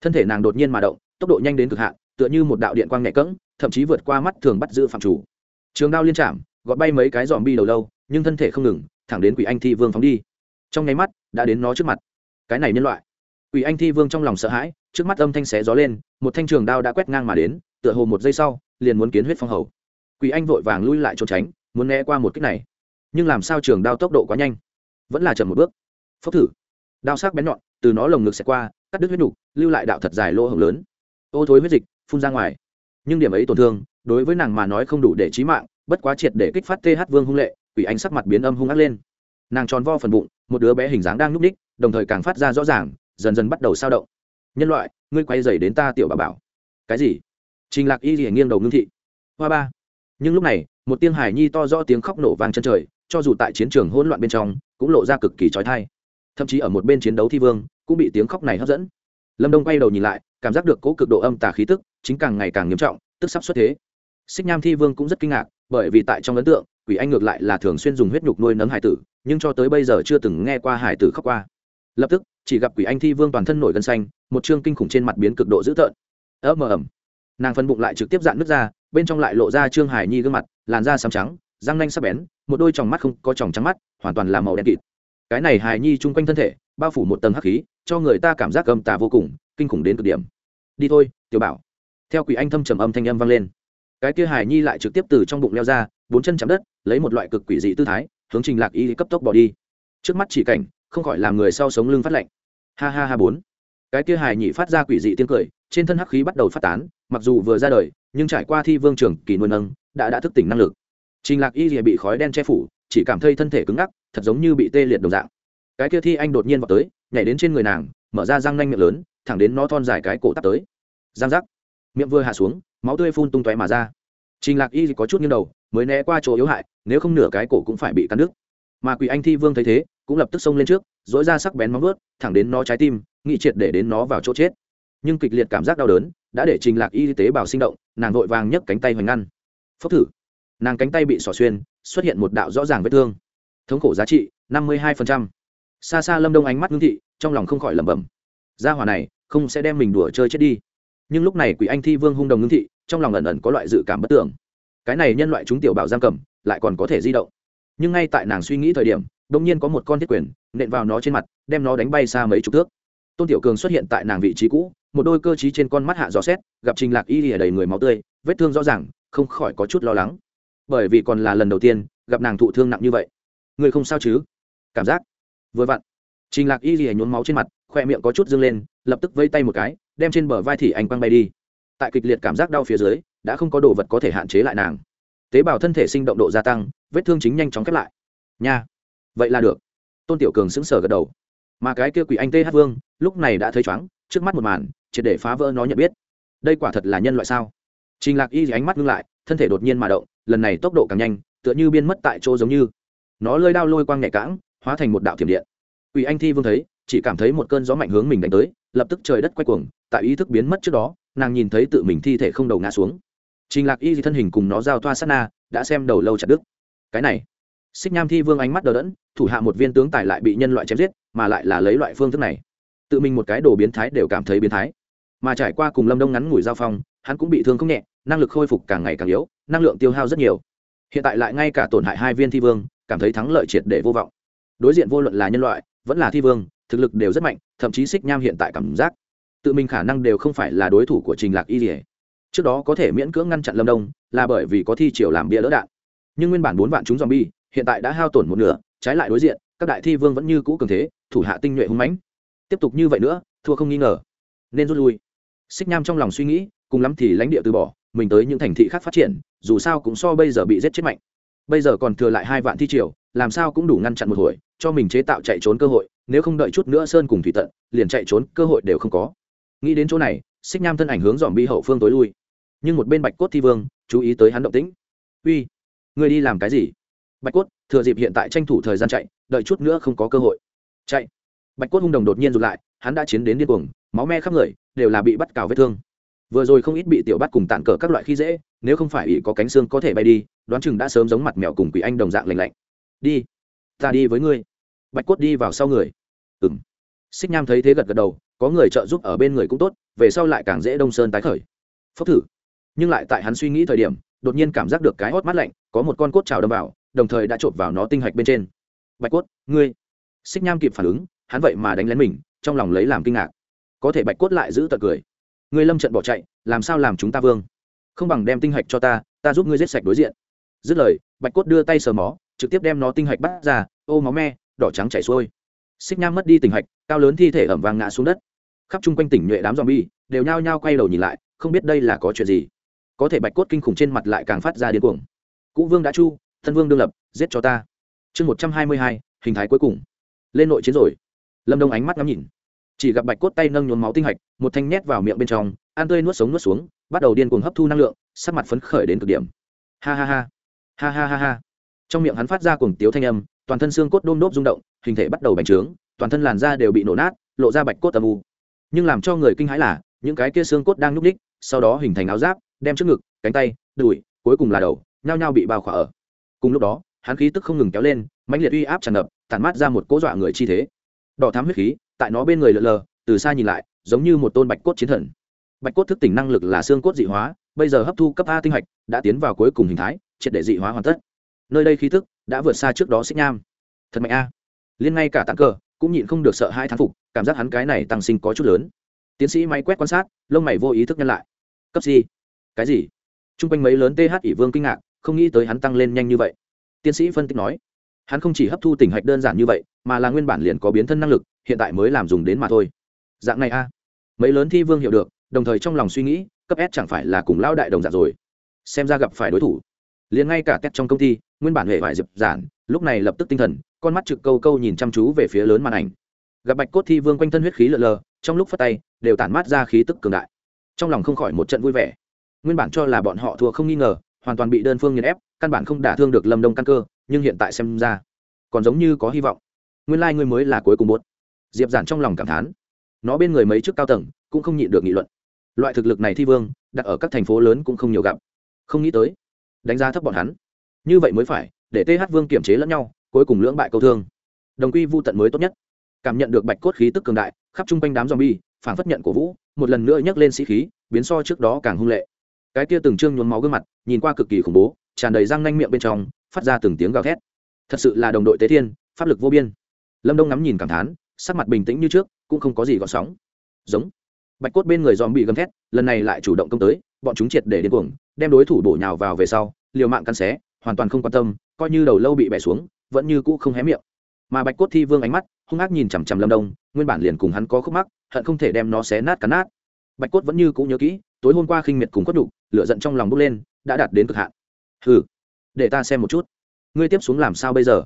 thân thể nàng đột nhiên mà động, tốc độ nhanh đến cực hạn tựa như một đạo điện quang nhẹ cẫng thậm chí vượt qua mắt thường bắt giữ phạm chủ. Trường đao liên chạm gọt bay mấy cái dòm bi đầu lâu nhưng thân thể không ngừng thẳng đến quỷ anh thi vương phóng đi. Trong nháy mắt đã đến nó trước mặt. Cái này nhân loại. Quỷ anh thi vương trong lòng sợ hãi trước mắt âm thanh xé gió lên một thanh trường đao đã quét ngang mà đến tựa hồ một giây sau liền muốn kiến huyết phong hầu. Quỷ anh vội vàng lui lại trốn tránh muốn né qua một kích này. Nhưng làm sao trường đao tốc độ quá nhanh? Vẫn là chậm một bước. Phốc thử. Đao sắc bén nhọn từ nó lồng ngực xẹt qua cắt đứt huyết đủ, lưu lại đạo thật dài lỗ hồng lớn. Ô thối huyết dịch phun ra ngoài. Nhưng điểm ấy tổn thương, đối với nàng mà nói không đủ để trí mạng, bất quá triệt để kích phát th vương hung lệ, quỷ anh sắc mặt biến âm hung ác lên. Nàng tròn vo phần bụng, một đứa bé hình dáng đang núp ních đồng thời càng phát ra rõ ràng, dần dần bắt đầu sao động. Nhân loại, ngươi quay dày đến ta tiểu bà bảo. Cái gì? Trình lạc y rỉa nghiêng đầu ngưng thị. Hoa ba. Nhưng lúc này, một tiếng hải nhi to rõ tiếng khóc nổ vang chân trời, cho dù tại chiến trường hỗn loạn bên trong, cũng lộ ra cực kỳ trói thai thậm chí ở một bên chiến đấu thi vương, cũng bị tiếng khóc này hấp dẫn. Lâm đông quay đầu nhìn lại cảm giác được cố cực độ âm tà khí tức, chính càng ngày càng nghiêm trọng, tức sắp xuất thế. Xích nham thi vương cũng rất kinh ngạc, bởi vì tại trong ấn tượng, quỷ anh ngược lại là thường xuyên dùng huyết nhục nuôi nấng hải tử, nhưng cho tới bây giờ chưa từng nghe qua hải tử khóc qua. Lập tức, chỉ gặp quỷ anh thi vương toàn thân nổi gân xanh, một chương kinh khủng trên mặt biến cực độ dữ tợn. Ấm mờ ẩm. Nàng phân bụng lại trực tiếp dạn nước ra, bên trong lại lộ ra trương hải nhi gương mặt, làn da xám trắng, răng nanh sắc bén, một đôi tròng mắt không có tròng trắng mắt, hoàn toàn là màu đen kịt. Cái này hài nhi chung quanh thân thể, bao phủ một tầng hắc khí, cho người ta cảm giác âm tà vô cùng, kinh khủng đến cực điểm đi thôi, tiểu bảo. Theo quỷ anh thâm trầm âm thanh âm vang lên. Cái kia hải nhi lại trực tiếp từ trong bụng leo ra, bốn chân chạm đất, lấy một loại cực quỷ dị tư thái, hướng trình lạc y cấp tốc bỏ đi. Trước mắt chỉ cảnh, không khỏi làm người sau sống lưng phát lạnh. Ha ha ha bốn. Cái kia hải nhị phát ra quỷ dị tiếng cười, trên thân hắc khí bắt đầu phát tán, mặc dù vừa ra đời, nhưng trải qua thi vương trường kỳ nuôi nâng đã đã thức tỉnh năng lực. Trình lạc y bị khói đen che phủ, chỉ cảm thấy thân thể cứng ngắc, thật giống như bị tê liệt đồng dạng. Cái kia thi anh đột nhiên vào tới, nhảy đến trên người nàng, mở ra răng nanh miệng lớn thẳng đến nó thon dài cái cổ tắt tới. Giang giác. Miệng vừa hạ xuống, máu tươi phun tung tóe mà ra. Trình lạc y có chút nghiêng đầu, mới né qua chỗ yếu hại, nếu không nửa cái cổ cũng phải bị cắn đứt. Mà quỷ anh thi vương thấy thế, cũng lập tức xông lên trước dỗi ra sắc bén móng vớt thẳng đến nó trái tim, nghị triệt để đến nó vào chỗ chết. Nhưng kịch liệt cảm giác đau đớn đã để trình lạc y tế bào sinh động, nàng vội vàng nhấc cánh tay hoành ngăn. Phốc thử. Nàng cánh tay bị xỏ xuyên, xuất hiện một đạo rõ ràng vết thương. Thống khổ giá trị, năm mươi hai xa xa lâm đông ánh mắt ngưng thị, trong lòng không khỏi lẩm bẩm. Gia hỏa này không sẽ đem mình đùa chơi chết đi. Nhưng lúc này quỷ anh thi vương hung đồng ngưng thị, trong lòng ẩn ẩn có loại dự cảm bất tưởng cái này nhân loại chúng tiểu bảo giam cầm, lại còn có thể di động. Nhưng ngay tại nàng suy nghĩ thời điểm đ ỗ n g nhiên có một con thiết quyền nện vào nó trên mặt, đem nó đánh bay xa mấy chục thước. Tôn tiểu cường xuất hiện tại nàng vị trí cũ, một đôi cơ t trên con mắt hạ gió xét, gặp trình lạc y ở đầy người máu tươi, vết thương rõ ràng, không khỏi có chút lo lắng. Bởi vì còn là lần đầu tiên, gặp nàng thụ thương nặng như vậy. Người không sao chứ? Cảm giác vừa vặn, trình lạc y lìa nhốn máu trên mặt, khoe miệng có chút dâng lên lập tức vây tay một cái, đem trên bờ vai thì anh quăng bay đi. Tại kịch liệt cảm giác đau phía dưới, đã không có đồ vật có thể hạn chế lại nàng. Tế bào thân thể sinh động độ gia tăng, vết thương chính nhanh chóng khép lại. Nha, vậy là được. Tôn tiểu cường sững sờ gật đầu. Mà cái kia quỷ anh th vương, lúc này đã thấy chóng trước mắt một màn, triệt để phá vỡ nó nhận biết. Đây quả thật là nhân loại sao? Trình lạc y ánh mắt ngưng lại, thân thể đột nhiên mà động, lần này tốc độ càng nhanh, tựa như biên mất tại chỗ giống như. Nó lơi đao lôi quang nhẹ cãng, hóa thành một đạo thiểm điện. Quỷ anh thi vương thấy chỉ cảm thấy một cơn gió mạnh hướng mình đánh tới, lập tức trời đất quay cuồng, tại ý thức biến mất trước đó, nàng nhìn thấy tự mình thi thể không đầu ngã xuống. Trình lạc y thân hình cùng nó giao thoa sát na, đã xem đầu lâu chặt đứt. Cái này, xích nham thi vương ánh mắt đờ đẫn, thủ hạ một viên tướng tài lại bị nhân loại chém giết, mà lại là lấy loại phương thức này. Tự mình một cái đồ biến thái đều cảm thấy biến thái. Mà trải qua cùng lâm đông ngắn ngủi giao phong, hắn cũng bị thương không nhẹ, năng lực khôi phục càng ngày càng yếu, năng lượng tiêu hao rất nhiều. Hiện tại lại ngay cả tổn hại hai viên thi vương, cảm thấy thắng lợi triệt để vô vọng. Đối diện vô luận là nhân loại, vẫn là thi vương thực lực đều rất mạnh, thậm chí xích nham hiện tại cảm giác, tự mình khả năng đều không phải là đối thủ của trình lạc y dỉa trước đó có thể miễn cưỡng ngăn chặn lâm đông, là bởi vì có thi triều làm bia lỡ đạn. Nhưng nguyên bản bốn vạn chúng z bi hiện tại đã hao tổn một nửa, trái lại đối diện, các đại thi vương vẫn như cũ cường thế, thủ hạ tinh nhuệ hung mãnh. Tiếp tục như vậy nữa, thua không nghi ngờ. Nên rút lui. Xích nham trong lòng suy nghĩ, cùng lắm thì lãnh địa từ bỏ, mình tới những thành thị khác phát triển, dù sao cũng so bây giờ bị giết chết mạnh bây giờ còn thừa lại hai vạn thi triều, làm sao cũng đủ ngăn chặn một hồi, cho mình chế tạo chạy trốn cơ hội, nếu không đợi chút nữa sơn cùng thủy tận, liền chạy trốn, cơ hội đều không có. Nghĩ đến chỗ này, xích nham thân ảnh hướng dòm bi hậu phương tối lui. Nhưng một bên bạch cốt thi vương, chú ý tới hắn động tĩnh. Uy người đi làm cái gì? Bạch cốt, thừa dịp hiện tại tranh thủ thời gian chạy, đợi chút nữa không có cơ hội. Chạy. Bạch cốt hung đồng đột nhiên rụt lại, hắn đã chiến đến điên cuồng, máu me khắp người, đều là bị bắt cào vết thương. Vừa rồi không ít bị tiểu bắt cùng tản cờ các loại khi dễ nếu không phải ỷ có cánh xương có thể bay đi, đoán chừng đã sớm giống mặt mèo cùng quỷ anh đồng dạng lành lạnh. Đi, ta đi với ngươi. Bạch cốt đi vào sau người. Ừm. xích nham thấy thế gật gật đầu, có người trợ giúp ở bên người cũng tốt, về sau lại càng dễ đông sơn tái khởi. Phốc thử. Nhưng lại tại hắn suy nghĩ thời điểm, đột nhiên cảm giác được cái hót mát lạnh, có một con cốt trào đâm vào, đồng thời đã chộp vào nó tinh hạch bên trên. Bạch cốt ngươi. Xích nham kịp phản ứng, hắn vậy mà đánh lén mình, trong lòng lấy làm kinh ngạc. Có thể bạch cốt lại giữ tật cười. Ngươi lâm trận bỏ chạy, làm sao làm chúng ta vương? Không bằng đem tinh hạch cho ta ta giúp ngươi giết sạch đối diện. Dứt lời, bạch cốt đưa tay sờ mó, trực tiếp đem nó tinh hạch bắt ra, ô máu me, đỏ trắng chảy xuôi. Xích nham mất đi tinh hạch, cao lớn thi thể ẩm vàng ngã xuống đất. Khắp chung quanh tỉnh nhuệ đám dòm bi đều nhao nhao quay đầu nhìn lại, không biết đây là có chuyện gì. Có thể bạch cốt kinh khủng trên mặt lại càng phát ra điên cuồng. Cũ vương đã chu, thân vương đương lập, giết cho ta. Chương một trăm hai mươi hai, hình thái cuối cùng. Lên nội chiến rồi. Lâm đông ánh mắt ngắm nhìn chỉ gặp bạch cốt tay nâng nhuốm máu tinh hạch, một thanh nhét vào miệng bên trong, ăn tươi nuốt sống nuốt xuống, bắt đầu điên cuồng hấp thu năng lượng, sắc mặt phấn khởi đến cực điểm. Ha ha ha. Ha ha ha ha. Trong miệng hắn phát ra cuồng tiếu thanh âm, toàn thân xương cốt đôm đốp rung động, hình thể bắt đầu bành trướng, toàn thân làn da đều bị nổ nát, lộ ra bạch cốt âm u. Nhưng làm cho người kinh hãi là, những cái kia xương cốt đang nhúc ních sau đó hình thành áo giáp, đem trước ngực, cánh tay, đùi, cuối cùng là đầu, nhao nhao bị bao khỏa ở. Cùng lúc đó, hắn khí tức không ngừng kéo lên, mãnh liệt uy áp tràn ngập, tản mát ra một cỗ dọa người chi thế. Đỏ thám huyết khí tại nó bên người lờ lờ, từ xa nhìn lại, giống như một tôn bạch cốt chiến thần. Bạch cốt thức tỉnh năng lực là xương cốt dị hóa, bây giờ hấp thu cấp a tinh hạch, đã tiến vào cuối cùng hình thái, triệt để dị hóa hoàn tất. Nơi đây khí thức đã vượt xa trước đó xích nham. Thật mạnh a. Liên ngay cả tặng cờ, cũng nhịn không được sợ hai thán phục, cảm giác hắn cái này tăng sinh có chút lớn. Tiến sĩ máy quét quan sát, lông mày vô ý thức nhân lại. Cấp gì? Cái gì? T r u n g quanh mấy lớn th ỷ vương kinh ngạc, không nghĩ tới hắn tăng lên nhanh như vậy. Tiến sĩ phân tích nói, hắn không chỉ hấp thu tỉnh hạch đơn giản như vậy, mà là nguyên bản liền có biến thân năng lực hiện tại mới làm dùng đến mà thôi. Dạng này a. Mấy lớn thi vương hiểu được, đồng thời trong lòng suy nghĩ, cấp s chẳng phải là cùng lao đại đồng dạng rồi. Xem ra gặp phải đối thủ. Liền ngay cả tét trong công ty, nguyên bản hệ vải diệp giản, lúc này lập tức tinh thần, con mắt trực câu câu nhìn chăm chú về phía lớn màn ảnh. Gặp bạch cốt thi vương quanh thân huyết khí lợn lờ, trong lúc phát tay, đều tản mát ra khí tức cường đại. Trong lòng không khỏi một trận vui vẻ. Nguyên bản cho là bọn họ thua không nghi ngờ, hoàn toàn bị đơn phương nghiền ép, căn bản không đả thương được lâm đông căn cơ, nhưng hiện tại xem ra, còn giống như có hy vọng. Nguyên lai、like、ngươi mới là cuối cùng muốn diệp giản trong lòng cảm thán. Nó bên người mấy chức cao tầng cũng không nhịn được nghị luận. Loại thực lực này thi vương, đặt ở các thành phố lớn cũng không nhiều gặp. Không nghĩ tới, đánh giá thấp bọn hắn. Như vậy mới phải, để th vương kiểm chế lẫn nhau, cuối cùng lưỡng bại câu thương. Đồng quy vô tận mới tốt nhất. Cảm nhận được bạch cốt khí tức cường đại, khắp chung quanh đám zombie, phản phất nhận của vũ, một lần nữa nhấc lên sĩ khí, biến so trước đó càng hung lệ. Cái kia từng trương nhuốm máu gương mặt, nhìn qua cực kỳ khủng bố, tràn đầy răng nanh miệng bên trong, phát ra từng tiếng gào thét. Thật sự là đồng đội tế thiên, pháp lực vô biên. Lâm đông ngắm nhìn cảm thán sắc mặt bình tĩnh như trước, cũng không có gì gọn sóng. Giống. Bạch cốt bên người dòm bị gầm thét, lần này lại chủ động công tới, bọn chúng triệt để điên cuồng, đem đối thủ bổ nhào vào về sau, liều mạng cắn xé, hoàn toàn không quan tâm, coi như đầu lâu bị bẻ xuống, vẫn như cũ không hé miệng. Mà bạch cốt thi vương ánh mắt, hung ác nhìn chằm chằm lâm đông, nguyên bản liền cùng hắn có khúc mắc, hận không thể đem nó xé nát cắn nát. Bạch cốt vẫn như cũ nhớ kỹ, tối hôm qua khinh miệt cùng quất đục lửa giận trong lòng bốc lên, đã đạt đến cực hạn. Hừ, để ta xem một chút. Ngươi tiếp xuống làm sao bây giờ?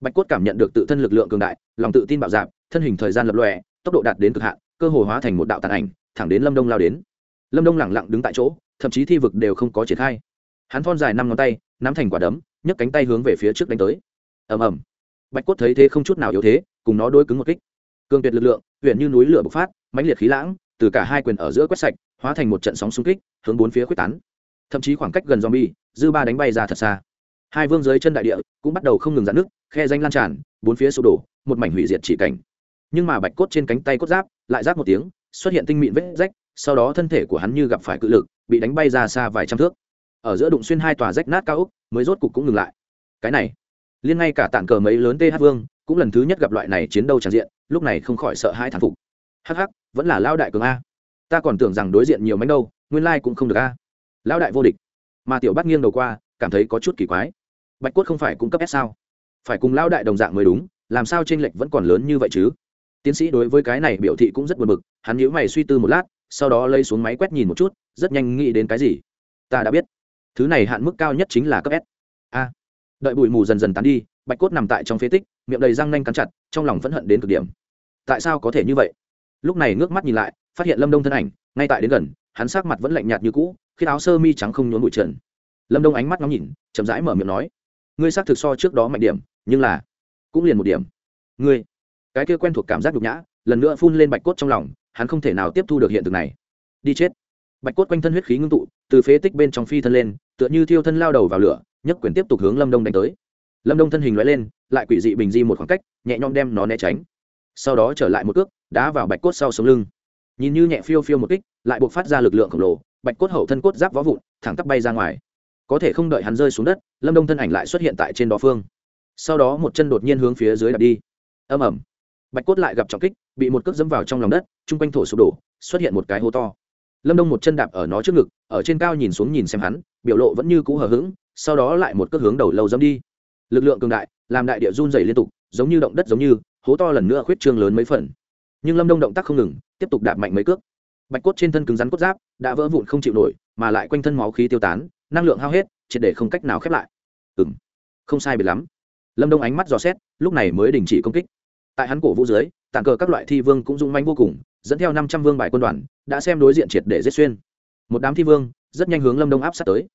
Bạch cốt cảm nhận được tự thân lực lượng cường đại, lòng tự tin bạo dạp thân hình thời gian lập lòe, tốc độ đạt đến cực hạn, cơ hồ hóa thành một đạo tàn ảnh, thẳng đến lâm đông lao đến. Lâm đông lẳng lặng đứng tại chỗ, thậm chí thi vực đều không có triển khai. Hắn thon dài năm ngón tay, nắm thành quả đấm, nhấc cánh tay hướng về phía trước đánh tới. Ầm ầm. Bạch cốt thấy thế không chút nào yếu thế, cùng nó đôi cứng một kích. Cường tuyệt lực lượng huyện như núi lửa bộc phát, mãnh liệt khí lãng, từ cả hai quyền ở giữa quét sạch, hóa thành một trận sóng xung kích, hướng bốn phía quyết tán. Thậm chí khoảng cách gần zombie, dư ba đánh bay ra thật xa. Hai vương dưới chân đại địa cũng bắt đầu không ngừng giãn nước khe danh lan tràn, bốn phía sụp đổ, một mảnh hủy diệt chỉ cảnh nhưng mà bạch cốt trên cánh tay cốt giáp lại giáp một tiếng, xuất hiện tinh mịn vết rách, sau đó thân thể của hắn như gặp phải cự lực, bị đánh bay ra xa vài trăm thước. Ở giữa đụng xuyên hai tòa rách nát cao úc mới rốt cục cũng ngừng lại. Cái này, liên ngay cả tản cờ mấy lớn th vương, cũng lần thứ nhất gặp loại này chiến đấu tràn diện, lúc này không khỏi sợ hai thản phục. Hh vẫn là lao đại cường a. Ta còn tưởng rằng đối diện nhiều mánh đâu, nguyên lai cũng không được a. Lao đại vô địch. Mà tiểu bắt nghiêng đầu qua, cảm thấy có chút kỳ quái. Bạch cốt không phải cung cấp s sao? Phải cùng lao đại đồng dạng mới đúng, làm sao t r ê n lệch vẫn còn lớn như vậy chứ? Tiến sĩ đối với cái này biểu thị cũng rất buồn bực, hắn nhíu mày suy tư một lát, sau đó lấy xuống máy quét nhìn một chút, rất nhanh nghĩ đến cái gì. Ta đã biết. Thứ này hạn mức cao nhất chính là cấp s. A. Đợi bụi mù dần dần tán đi, bạch cốt nằm tại trong phế tích, miệng đầy răng nanh cắn chặt, trong lòng vẫn hận đến cực điểm. Tại sao có thể như vậy? Lúc này ngước mắt nhìn lại, phát hiện lâm đông thân ảnh, ngay tại đến gần, hắn sắc mặt vẫn lạnh nhạt như cũ, khi áo sơ mi trắng không nhốn bụi trần. Lâm đông ánh mắt ngắm nhìn, chậm rãi mở miệng nói, ngươi xác thực so trước đó mạnh điểm, nhưng là cũng liền một điểm. Ngươi cái kia quen thuộc cảm giác nhục nhã, lần nữa phun lên bạch cốt trong lòng, hắn không thể nào tiếp thu được hiện thực này. Đi chết. Bạch cốt quanh thân huyết khí ngưng tụ, từ phế tích bên trong phi thân lên, tựa như thiêu thân lao đầu vào lửa, nhấc quyền tiếp tục hướng lâm đông đánh tới. Lâm đông thân hình loại lên, lại quỷ dị bình di một khoảng cách, nhẹ nhõm đem nó né tránh. Sau đó trở lại một cước, đá vào bạch cốt sau sống lưng. Nhìn như nhẹ phiêu phiêu một kích, lại buộc phát ra lực lượng khổng lồ, bạch cốt hậu thân cốt giáp vó vụn, thẳng tắp bay ra ngoài. Có thể không đợi hắn rơi xuống đất, lâm đông thân ảnh lại xuất hiện tại trên đó phương. Sau đó một chân đột nhiên hướng phía dưới đặt đi. Âm ẩm bạch cốt lại gặp trọng kích, bị một cước dẫm vào trong lòng đất, chung quanh thổ sụp đổ, xuất hiện một cái hố to. Lâm đông một chân đạp ở nó trước ngực, ở trên cao nhìn xuống nhìn xem hắn, biểu lộ vẫn như cũ hờ hững, sau đó lại một cước hướng đầu lâu dẫm đi. Lực lượng cường đại, làm đại địa run dày liên tục, giống như động đất giống như, hố to lần nữa khuyết trương lớn mấy phần. Nhưng lâm đông động tác không ngừng, tiếp tục đạp mạnh mấy cước. Bạch cốt trên thân cứng rắn cốt giáp, đã vỡ vụn không chịu nổi, mà lại quanh thân máu khí tiêu tán, năng lượng hao hết, triệt để không cách nào khép lại. Ừ m không sai biệt lắm. Lâm đông ánh mắt dò xét, lúc này mới đình chỉ công kích tại hắn cổ vũ dưới, tàn cờ các loại thi vương cũng rung manh vô cùng, dẫn theo năm trăm vương bài quân đoàn, đã xem đối diện triệt để giết xuyên. Một đám thi vương, rất nhanh hướng lâm đông áp sát tới.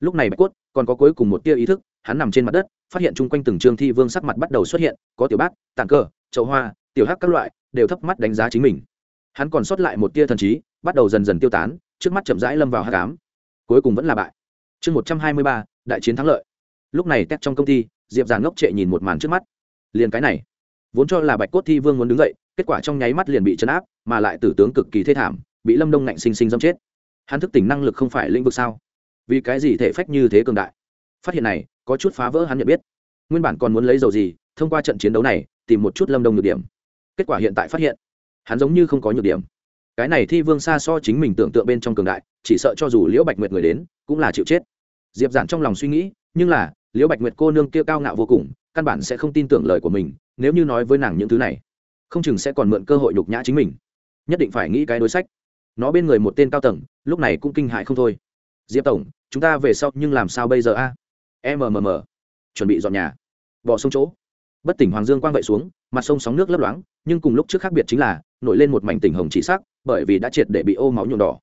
Lúc này bạch cốt còn có cuối cùng một tia ý thức, hắn nằm trên mặt đất, phát hiện chung quanh từng trường thi vương sắc mặt bắt đầu xuất hiện, có tiểu bát, tàn cờ, chậu hoa, tiểu hắc các loại, đều thấp mắt đánh giá chính mình. Hắn còn sót lại một tia thần trí, bắt đầu dần dần tiêu tán, trước mắt chậm rãi lâm vào hát cám cuối cùng vẫn là bại. Chương một trăm hai mươi ba, đại chiến thắng lợi. Lúc này tét trong công ty, diệp giàn ngốc trệ nhìn một màn trước mắt. Liền cái này vốn cho là bạch cốt thi vương muốn đứng dậy, kết quả trong nháy mắt liền bị chấn áp, mà lại tử tướng cực kỳ thê thảm, bị lâm đông ngạnh sinh sinh dâm chết. Hắn thức tỉnh năng lực không phải lĩnh vực sao? Vì cái gì thể phách như thế cường đại? Phát hiện này, có chút phá vỡ hắn nhận biết. Nguyên bản còn muốn lấy dầu gì, thông qua trận chiến đấu này, tìm một chút lâm đông nhược điểm. Kết quả hiện tại phát hiện, hắn giống như không có nhược điểm. Cái này thi vương xa so chính mình tưởng tượng bên trong cường đại, chỉ sợ cho dù liễu bạch nguyệt người đến, cũng là chịu chết. Diệp giản trong lòng suy nghĩ, nhưng là, liễu bạch nguyệt cô nương kia cao ngạo vô cùng, căn bản sẽ không tin tưởng lời của mình nếu như nói với nàng những thứ này, không chừng sẽ còn mượn cơ hội nhục nhã chính mình. Nhất định phải nghĩ cái đối sách. Nó bên người một tên cao tầng, lúc này cũng kinh hại không thôi. Diệp tổng, chúng ta về sau nhưng làm sao bây giờ a? À? mmm chuẩn bị dọn nhà. Bỏ sông chỗ. Bất tỉnh hoàng dương quang vậy xuống, mặt sông sóng nước lấp loáng, nhưng cùng lúc trước khác biệt chính là, nổi lên một mảnh tỉnh hồng chỉ sắc, bởi vì đã triệt để bị ô máu nhuộm đỏ.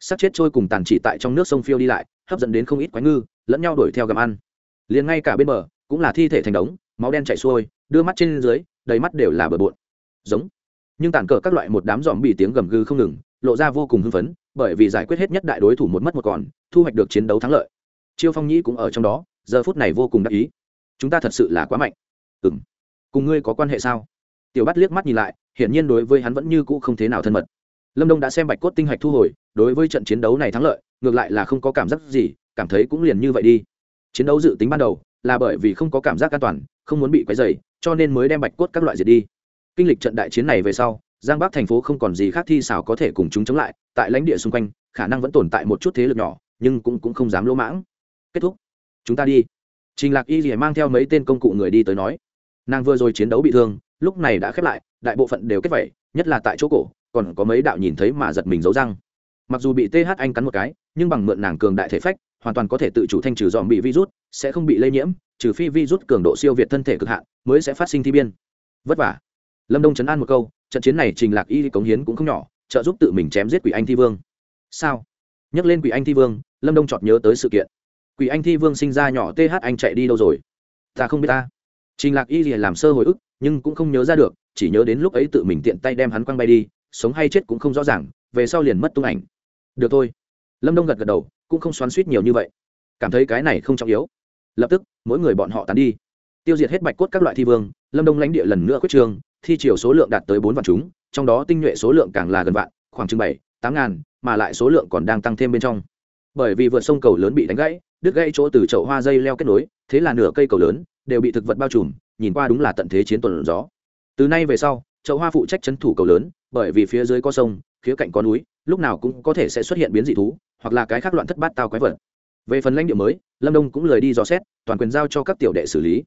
Sắc chết trôi cùng tàn chỉ tại trong nước sông phiêu đi lại, hấp dẫn đến không ít quái ngư, lẫn nhau đuổi theo gặm ăn. Liền ngay cả bên bờ, cũng là thi thể thành đống máu đen chảy xuôi, đưa mắt trên dưới, đầy mắt đều là bờ bộn. Giống. Nhưng tàn cờ các loại một đám dòm bị tiếng gầm gừ không ngừng, lộ ra vô cùng hưng phấn, bởi vì giải quyết hết nhất đại đối thủ một mất một còn, thu hoạch được chiến đấu thắng lợi. Chiêu phong nhĩ cũng ở trong đó, giờ phút này vô cùng đắc ý. Chúng ta thật sự là quá mạnh. Ừ m cùng ngươi có quan hệ sao? Tiểu bắt liếc mắt nhìn lại, hiển nhiên đối với hắn vẫn như cũ không thế nào thân mật. Lâm đông đã xem bạch cốt tinh hạch thu hồi, đối với trận chiến đấu này thắng lợi, ngược lại là không có cảm giác gì, cảm thấy cũng liền như vậy đi. Chiến đấu dự tính ban đầu là bởi vì không có cảm giác an toàn không muốn bị quấy dày cho nên mới đem bạch cốt các loại diệt đi. Kinh lịch trận đại chiến này về sau giang bắc thành phố không còn gì khác thi xảo có thể cùng chúng chống lại tại lãnh địa xung quanh khả năng vẫn tồn tại một chút thế lực nhỏ nhưng cũng, cũng không dám lỗ mãng. Kết thúc. Chúng ta đi. Trình lạc y rỉa mang theo mấy tên công cụ người đi tới nói. Nàng vừa rồi chiến đấu bị thương lúc này đã khép lại đại bộ phận đều kết vẩy nhất là tại chỗ cổ còn có mấy đạo nhìn thấy mà giật mình giấu răng. Mặc dù bị th anh cắn một cái nhưng bằng mượn nàng cường đại thể phách hoàn toàn có thể tự chủ thanh trừ dòm bị virus sẽ không bị lây nhiễm, trừ phi virus cường độ siêu việt thân thể cực hạn mới sẽ phát sinh thi biên. Vất vả. Lâm đông chấn an một câu, trận chiến này trình lạc y cống hiến cũng không nhỏ, trợ giúp tự mình chém giết quỷ anh thi vương. Sao? Nhắc lên quỷ anh thi vương, lâm đông chợt nhớ tới sự kiện. Quỷ anh thi vương sinh ra nhỏ th anh chạy đi đâu rồi? Ta không biết ta. Trình lạc y làm sơ hồi ức, nhưng cũng không nhớ ra được, chỉ nhớ đến lúc ấy tự mình tiện tay đem hắn quăng bay đi, sống hay chết cũng không rõ ràng, về sau liền mất tung ảnh. Được thôi. Lâm đông gật gật đầu, cũng không xoắn suýt nhiều như vậy. Cảm thấy cái này không trọng yếu lập tức, mỗi người bọn họ tán đi. Tiêu diệt hết bạch cốt các loại thi vương, lâm đông lãnh địa lần nữa quyết trường, thi chiều số lượng đạt tới bốn vạn chúng, trong đó tinh nhuệ số lượng càng là gần vạn, khoảng chừng bảy, tám ngàn, mà lại số lượng còn đang tăng thêm bên trong. Bởi vì vượt sông cầu lớn bị đánh gãy, đứt gãy chỗ từ chậu hoa dây leo kết nối, thế là nửa cây cầu lớn đều bị thực vật bao trùm, nhìn qua đúng là tận thế chiến tuần gió. Từ nay về sau, chậu hoa phụ trách c h ấ n thủ cầu lớn, bởi vì phía dưới có sông, khía cạnh có núi, lúc nào cũng có thể sẽ xuất hiện biến dị thú, hoặc là cái khác loạn thất bát tao quái vật về phần lãnh địa mới, lâm đông cũng lời đi dò xét, toàn quyền giao cho các tiểu đệ xử lý.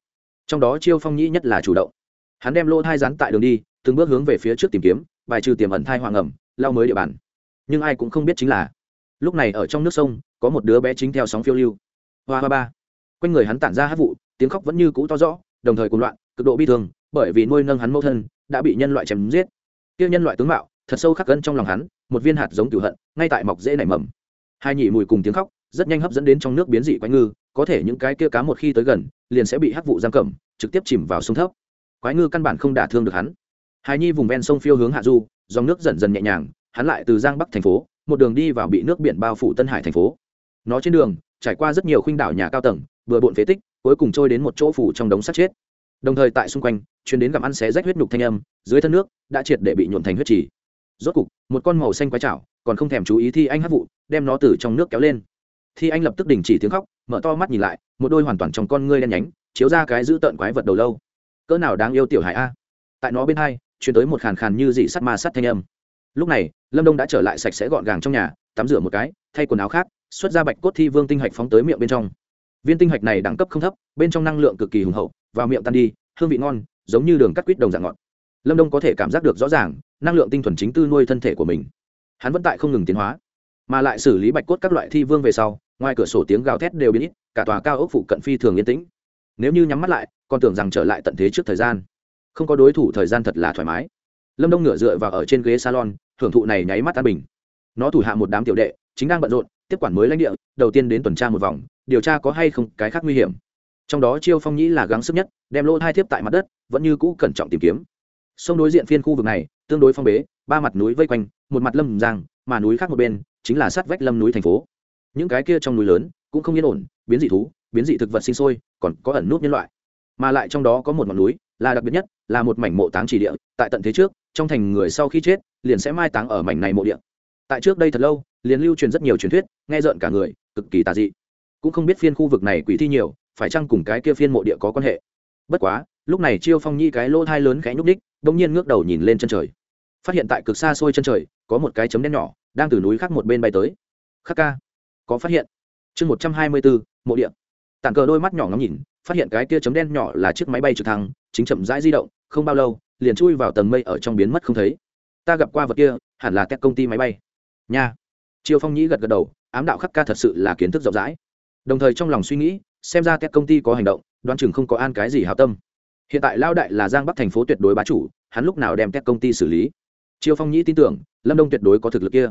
Trong đó chiêu phong nhĩ nhất là chủ động. Hắn đem lỗ thai rắn tại đường đi, từng bước hướng về phía trước tìm kiếm, bài trừ tiềm ẩn thai hoàng ẩm, lao mới địa bàn. Nhưng ai cũng không biết chính là, lúc này ở trong nước sông, có một đứa bé chính theo sóng phiêu lưu. Hoa hoa ba. Quanh người hắn tản ra hát vụ, tiếng khóc vẫn như cũ to rõ, đồng thời cùng loạn, cực độ bi thương, bởi vì nuôi nâng hắn mẫu thân, đã bị nhân loại chém giết. Tiêu nhân loại tướng mạo, thật sâu khắc gân trong lòng hắn, một viên hạt giống cửu hận, ngay tại mọc dễ nảy mầm. Hai nhị mùi cùng tiếng khóc rất nhanh hấp dẫn đến trong nước biến dị quái ngư, có thể những cái kia cá một khi tới gần, liền sẽ bị hắc vụ giam cầm, trực tiếp chìm vào sông thấp. Quái ngư căn bản không đả thương được hắn. Hài nhi vùng ven sông phiêu hướng hạ du, dòng nước dần dần nhẹ nhàng, hắn lại từ giang bắc thành phố, một đường đi vào bị nước biển bao phủ tân hải thành phố. Nó trên đường, trải qua rất nhiều khuynh đảo nhà cao tầng, vừa bộn phế tích, cuối cùng trôi đến một chỗ phủ trong đống sắt chết. Đồng thời tại xung quanh chuyến đến gặm ăn xé rách huyết nhục thanh âm, dưới thân nước đã triệt để bị nhuộn thành huyết trì. Rốt cục, một con màu xanh quái chảo, còn không thèm chú ý thi anh hát vụ, đem nó từ trong nước kéo lên thi anh lập tức đình chỉ tiếng khóc, mở to mắt nhìn lại, một đôi hoàn toàn trong con ngươi đen nhánh, chiếu ra cái giữ tợn quái vật đầu lâu. Cỡ nào đáng yêu tiểu hải a. Tại nó bên hai chuyển tới một khàn khàn như dị sắt ma sắt thanh âm. Lúc này, lâm đông đã trở lại sạch sẽ gọn gàng trong nhà, tắm rửa một cái, thay quần áo khác, xuất ra bạch cốt thi vương tinh hạch phóng tới miệng bên trong. Viên tinh hạch này đẳng cấp không thấp, bên trong năng lượng cực kỳ hùng hậu, vào miệng tan đi, hương vị ngon, giống như đường cắt quýt đồng dạng ngọt. Lâm đông có thể cảm giác được rõ ràng, năng lượng tinh thuần chính tư nuôi thân thể của mình. Hắn vẫn tại không ngừng tiến hóa, mà lại xử lý bạch cốt các loại thi vương về sau ngoài cửa sổ tiếng gào thét đều biến ít, cả tòa cao ốc phụ cận phi thường yên tĩnh. Nếu như nhắm mắt lại, còn tưởng rằng trở lại tận thế trước thời gian. Không có đối thủ thời gian thật là thoải mái. Lâm đông ngửa dựa vào ở trên ghế salon, hưởng thụ này nháy mắt an bình. Nó thủ hạ một đám tiểu đệ, chính đang bận rộn, tiếp quản mới lãnh địa, đầu tiên đến tuần tra một vòng, điều tra có hay không cái khác nguy hiểm. Trong đó chiêu phong nhĩ là gắng sức nhất, đem lỗ hai thiếp tại mặt đất, vẫn như cũ cẩn trọng tìm kiếm. Sông đối diện phiên khu vực này, tương đối phong bế, ba mặt núi vây quanh, một mặt lâm giang, mà núi khác một bên, chính là sát vách lâm núi thành phố những cái kia trong núi lớn cũng không yên ổn, biến dị thú, biến dị thực vật sinh sôi, còn có ẩn nút nhân loại. Mà lại trong đó có một ngọn núi, là đặc biệt nhất, là một mảnh mộ táng chỉ địa. Tại tận thế trước, trong thành người sau khi chết, liền sẽ mai táng ở mảnh này mộ địa. Tại trước đây thật lâu, liền lưu truyền rất nhiều truyền thuyết, nghe rợn cả người, cực kỳ tà dị. Cũng không biết phiên khu vực này quỷ thi nhiều, phải chăng cùng cái kia phiên mộ địa có quan hệ? Bất quá, lúc này chiêu phong nhi cái lỗ thai lớn khẽ nhúc ních bỗng nhiên ngước đầu nhìn lên chân trời. Phát hiện tại cực xa xôi chân trời, có một cái chấm đen nhỏ, đang từ núi khác một bên bay tới. Khắc ca có phát hiện. Chương một trăm hai mươi bốn mộ địa. Tản cờ đôi mắt nhỏ ngắm nhìn, phát hiện cái kia chấm đen nhỏ là chiếc máy bay trực thăng, chính chậm rãi di động, không bao lâu, liền chui vào tầng mây ở trong biến mất không thấy. Ta gặp qua vật kia, hẳn là các công ty máy bay. Nha. Triều phong nhĩ gật gật đầu, ám đạo khắc ca thật sự là kiến thức rộng rãi. Đồng thời trong lòng suy nghĩ, xem ra các công ty có hành động, đoán chừng không có an cái gì hào tâm. Hiện tại lao đại là giang bắc thành phố tuyệt đối bá chủ, hắn lúc nào đem các công ty xử lý? Triều phong nhĩ tin tưởng, lâm đông tuyệt đối có thực lực kia.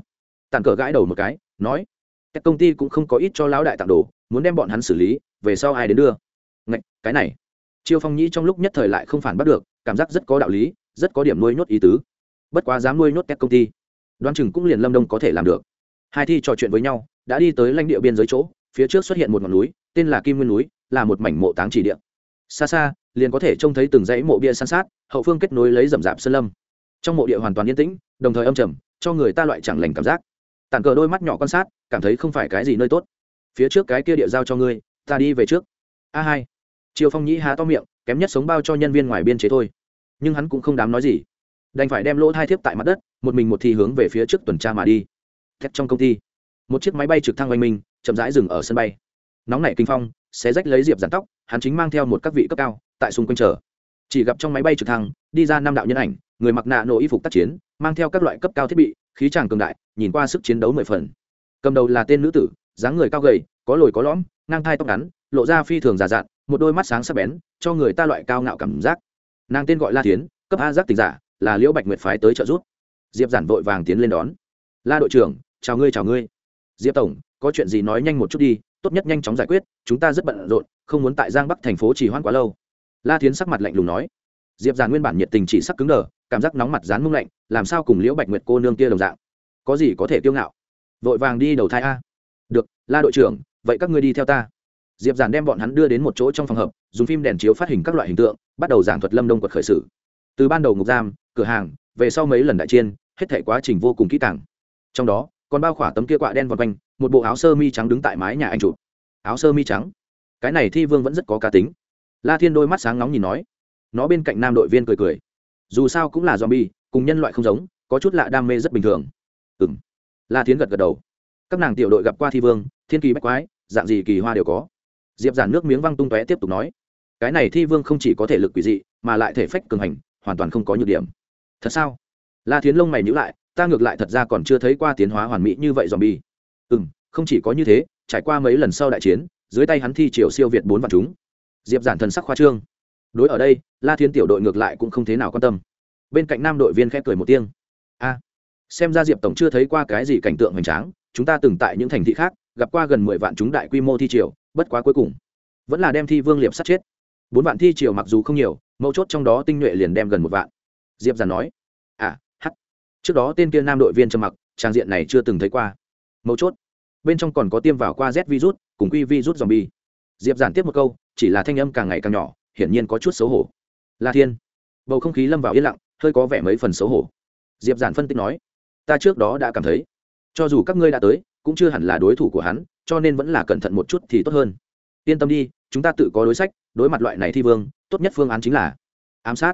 Tàn cờ gãi đầu một cái, nói các công ty cũng không có ít cho lão đại tặng đồ muốn đem bọn hắn xử lý về sau ai đến đưa? Ngạch, cái này. Chiêu phong nhĩ trong lúc nhất thời lại không phản bắt được cảm giác rất có đạo lý rất có điểm nuôi nhốt ý tứ. Bất quá dám nuôi nhốt các công ty đoán chừng cũng liền lâm đông có thể làm được. Hai thi trò chuyện với nhau đã đi tới lãnh địa biên giới chỗ phía trước xuất hiện một ngọn núi tên là kim nguyên núi là một mảnh mộ táng chỉ địa. Xa xa liền có thể trông thấy từng dãy mộ bia san sát hậu phương kết nối lấy rậm rạp sơn lâm. Trong mộ địa hoàn toàn yên tĩnh đồng thời âm trầm cho người ta loại chẳng lành cảm giác tàn cờ đôi mắt nhỏ quan sát, cảm thấy không phải cái gì nơi tốt. Phía trước cái kia địa giao cho ngươi, ta đi về trước. A hai. Triều phong nhĩ há to miệng, kém nhất sống bao cho nhân viên ngoài biên chế thôi. Nhưng hắn cũng không dám nói gì. Đành phải đem lỗ hai thiếp tại mặt đất, một mình một thì hướng về phía trước tuần tra mà đi. Thép trong công ty. Một chiếc máy bay trực thăng oanh minh, chậm rãi dừng ở sân bay. Nóng nảy kinh phong, xé rách lấy diệp giàn tóc, hắn chính mang theo một các vị cấp cao, tại xung quanh chờ. Chỉ gặp trong máy bay trực thăng, đi ra năm đạo nhân ảnh, người mặc nạ nổ y phục tác chiến mang theo các loại cấp cao thiết bị, khí tràng cường đại, nhìn qua sức chiến đấu mười phần. Cầm đầu là tên nữ tử, dáng người cao gầy, có lồi có lõm, ngang thai tóc ngắn, lộ ra phi thường già dặn, một đôi mắt sáng sắc bén, cho người ta loại cao ngạo cảm giác. Nàng tên gọi la tiến cấp a giác tình giả, là liễu bạch nguyệt phái tới trợ giúp. Diệp giản vội vàng tiến lên đón. La đội trưởng, chào ngươi chào ngươi. Diệp tổng, có chuyện gì nói nhanh một chút đi, tốt nhất nhanh chóng giải quyết, chúng ta rất bận rộn, không muốn tại giang bắc thành phố trì hoãn quá lâu. La tiến sắc mặt lạnh lùng nói. Diệp giản nguyên bản nhiệt tình chỉ sắc cứng đờ cảm giác nóng mặt dán mông lạnh, làm sao cùng liễu bạch nguyệt cô nương kia đồng dạng? Có gì có thể tiêu ngạo? Vội vàng đi đầu thai a. Được, la đội trưởng, vậy các ngươi đi theo ta. Diệp giản đem bọn hắn đưa đến một chỗ trong phòng hợp, dùng phim đèn chiếu phát hình các loại hình tượng, bắt đầu giảng thuật lâm đông quật khởi sự. Từ ban đầu ngục giam, cửa hàng, về sau mấy lần đại chiên hết thể quá trình vô cùng kỹ càng. Trong đó, còn bao khỏa tấm kia quạ đen vòng quanh, một bộ áo sơ mi trắng đứng tại mái nhà anh chụp. Áo sơ mi trắng? Cái này thi vương vẫn rất có cá tính. La thiên đôi mắt sáng nóng nhìn nói. Nó bên cạnh nam đội viên cười cười dù sao cũng là zombie, cùng nhân loại không giống, có chút lạ đam mê rất bình thường. Ừ m la thiến gật gật đầu. Các nàng tiểu đội gặp qua thi vương, thiên kỳ bách quái, dạng gì kỳ hoa đều có. Diệp giản nước miếng văng tung tóe tiếp tục nói, cái này thi vương không chỉ có thể lực quỷ dị, mà lại thể phách cường hành, hoàn toàn không có nhược điểm. Thật sao? La thiến lông mày nhữ lại, ta ngược lại thật ra còn chưa thấy qua tiến hóa hoàn mỹ như vậy dòm bi ừ m không chỉ có như thế, trải qua mấy lần sau đại chiến, dưới tay hắn thi triều siêu việt bốn vạn chúng. Diệp giản thần sắc khoa trương đối ở đây, la thiên tiểu đội ngược lại cũng không thế nào quan tâm. Bên cạnh nam đội viên khẽ cười một tiếng. A, xem ra diệp tổng chưa thấy qua cái gì cảnh tượng hoành tráng, chúng ta từng tại những thành thị khác, gặp qua gần mười vạn chúng đại quy mô thi triều, bất quá cuối cùng vẫn là đem thi vương liệp sát chết. Bốn vạn thi triều mặc dù không nhiều, mấu chốt trong đó tinh nhuệ liền đem gần một vạn. Diệp giản nói. À h trước đó tên kia nam đội viên trầm mặc, trang diện này chưa từng thấy qua. Mấu chốt, bên trong còn có tiêm vào qua z virus, cùng quy virus zombie. Diệp giản tiếp một câu, chỉ là thanh âm càng ngày càng nhỏ hiển nhiên có chút xấu hổ. La thiên, bầu không khí lâm vào yên lặng, hơi có vẻ mấy phần xấu hổ. Diệp giản phân tích nói, ta trước đó đã cảm thấy, cho dù các ngươi đã tới, cũng chưa hẳn là đối thủ của hắn, cho nên vẫn là cẩn thận một chút thì tốt hơn. Yên tâm đi, chúng ta tự có đối sách, đối mặt loại này thi vương, tốt nhất phương án chính là ám sát.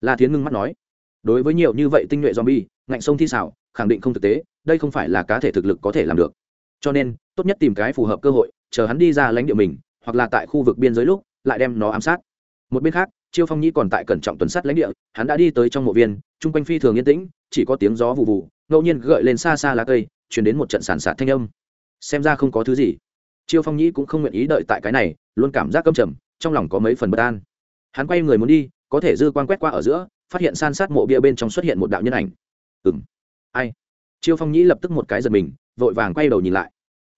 La thiến ngưng mắt nói, đối với nhiều như vậy tinh nhuệ zombie, ngạnh sông thi xảo, khẳng định không thực tế, đây không phải là cá thể thực lực có thể làm được. Cho nên, tốt nhất tìm cái phù hợp cơ hội, chờ hắn đi ra lãnh địa mình, hoặc là tại khu vực biên giới lúc, lại đem nó ám sát một bên khác, chiêu phong nhĩ còn tại cẩn trọng tuần sát lãnh địa, hắn đã đi tới trong mộ viên, chung quanh phi thường yên tĩnh, chỉ có tiếng gió vụ vụ ngẫu nhiên gợi lên xa xa lá cây chuyển đến một trận sàn sạt thanh âm. Xem ra không có thứ gì. Chiêu phong nhĩ cũng không nguyện ý đợi tại cái này, luôn cảm giác câm trầm, trong lòng có mấy phần bất an. Hắn quay người muốn đi, có thể dư quan quét qua ở giữa, phát hiện san sát mộ bia bên trong xuất hiện một đạo nhân ảnh. Ừ m ai? Chiêu phong nhĩ lập tức một cái giật mình, vội vàng quay đầu nhìn lại.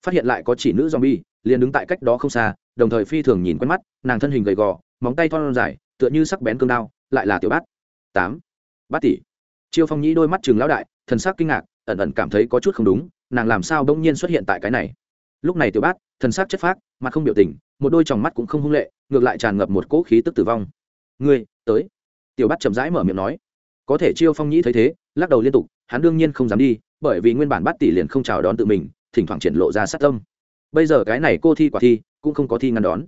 Phát hiện lại có chỉ nữ z o m bi e liền đứng tại cách đó không xa, đồng thời phi thường nhìn quen mắt, nàng thân hình gầy gò móng tay thon dài, tựa như sắc bén cương đao, lại là tiểu bát. Tám. Bát tỷ. Chiêu phong nhĩ đôi mắt chừng lão đại, thần sắc kinh ngạc, ẩn ẩn cảm thấy có chút không đúng, nàng làm sao bỗng nhiên xuất hiện tại cái này? Lúc này tiểu bát, thần sắc chất phác, mặt không biểu tình, một đôi tròng mắt cũng không hung lệ, ngược lại tràn ngập một cỗ khí tức tử vong. Ngươi, tới. Tiểu bát chậm rãi mở miệng nói. Có thể chiêu phong nhĩ thấy thế, lắc đầu liên tục, hắn đương nhiên không dám đi, bởi vì nguyên bản bát tỷ liền không chào đón tự mình, thỉnh thoảng triển lộ ra sát tâm. Bây giờ cái này cô thi quả thi, cũng không có thi ngăn đón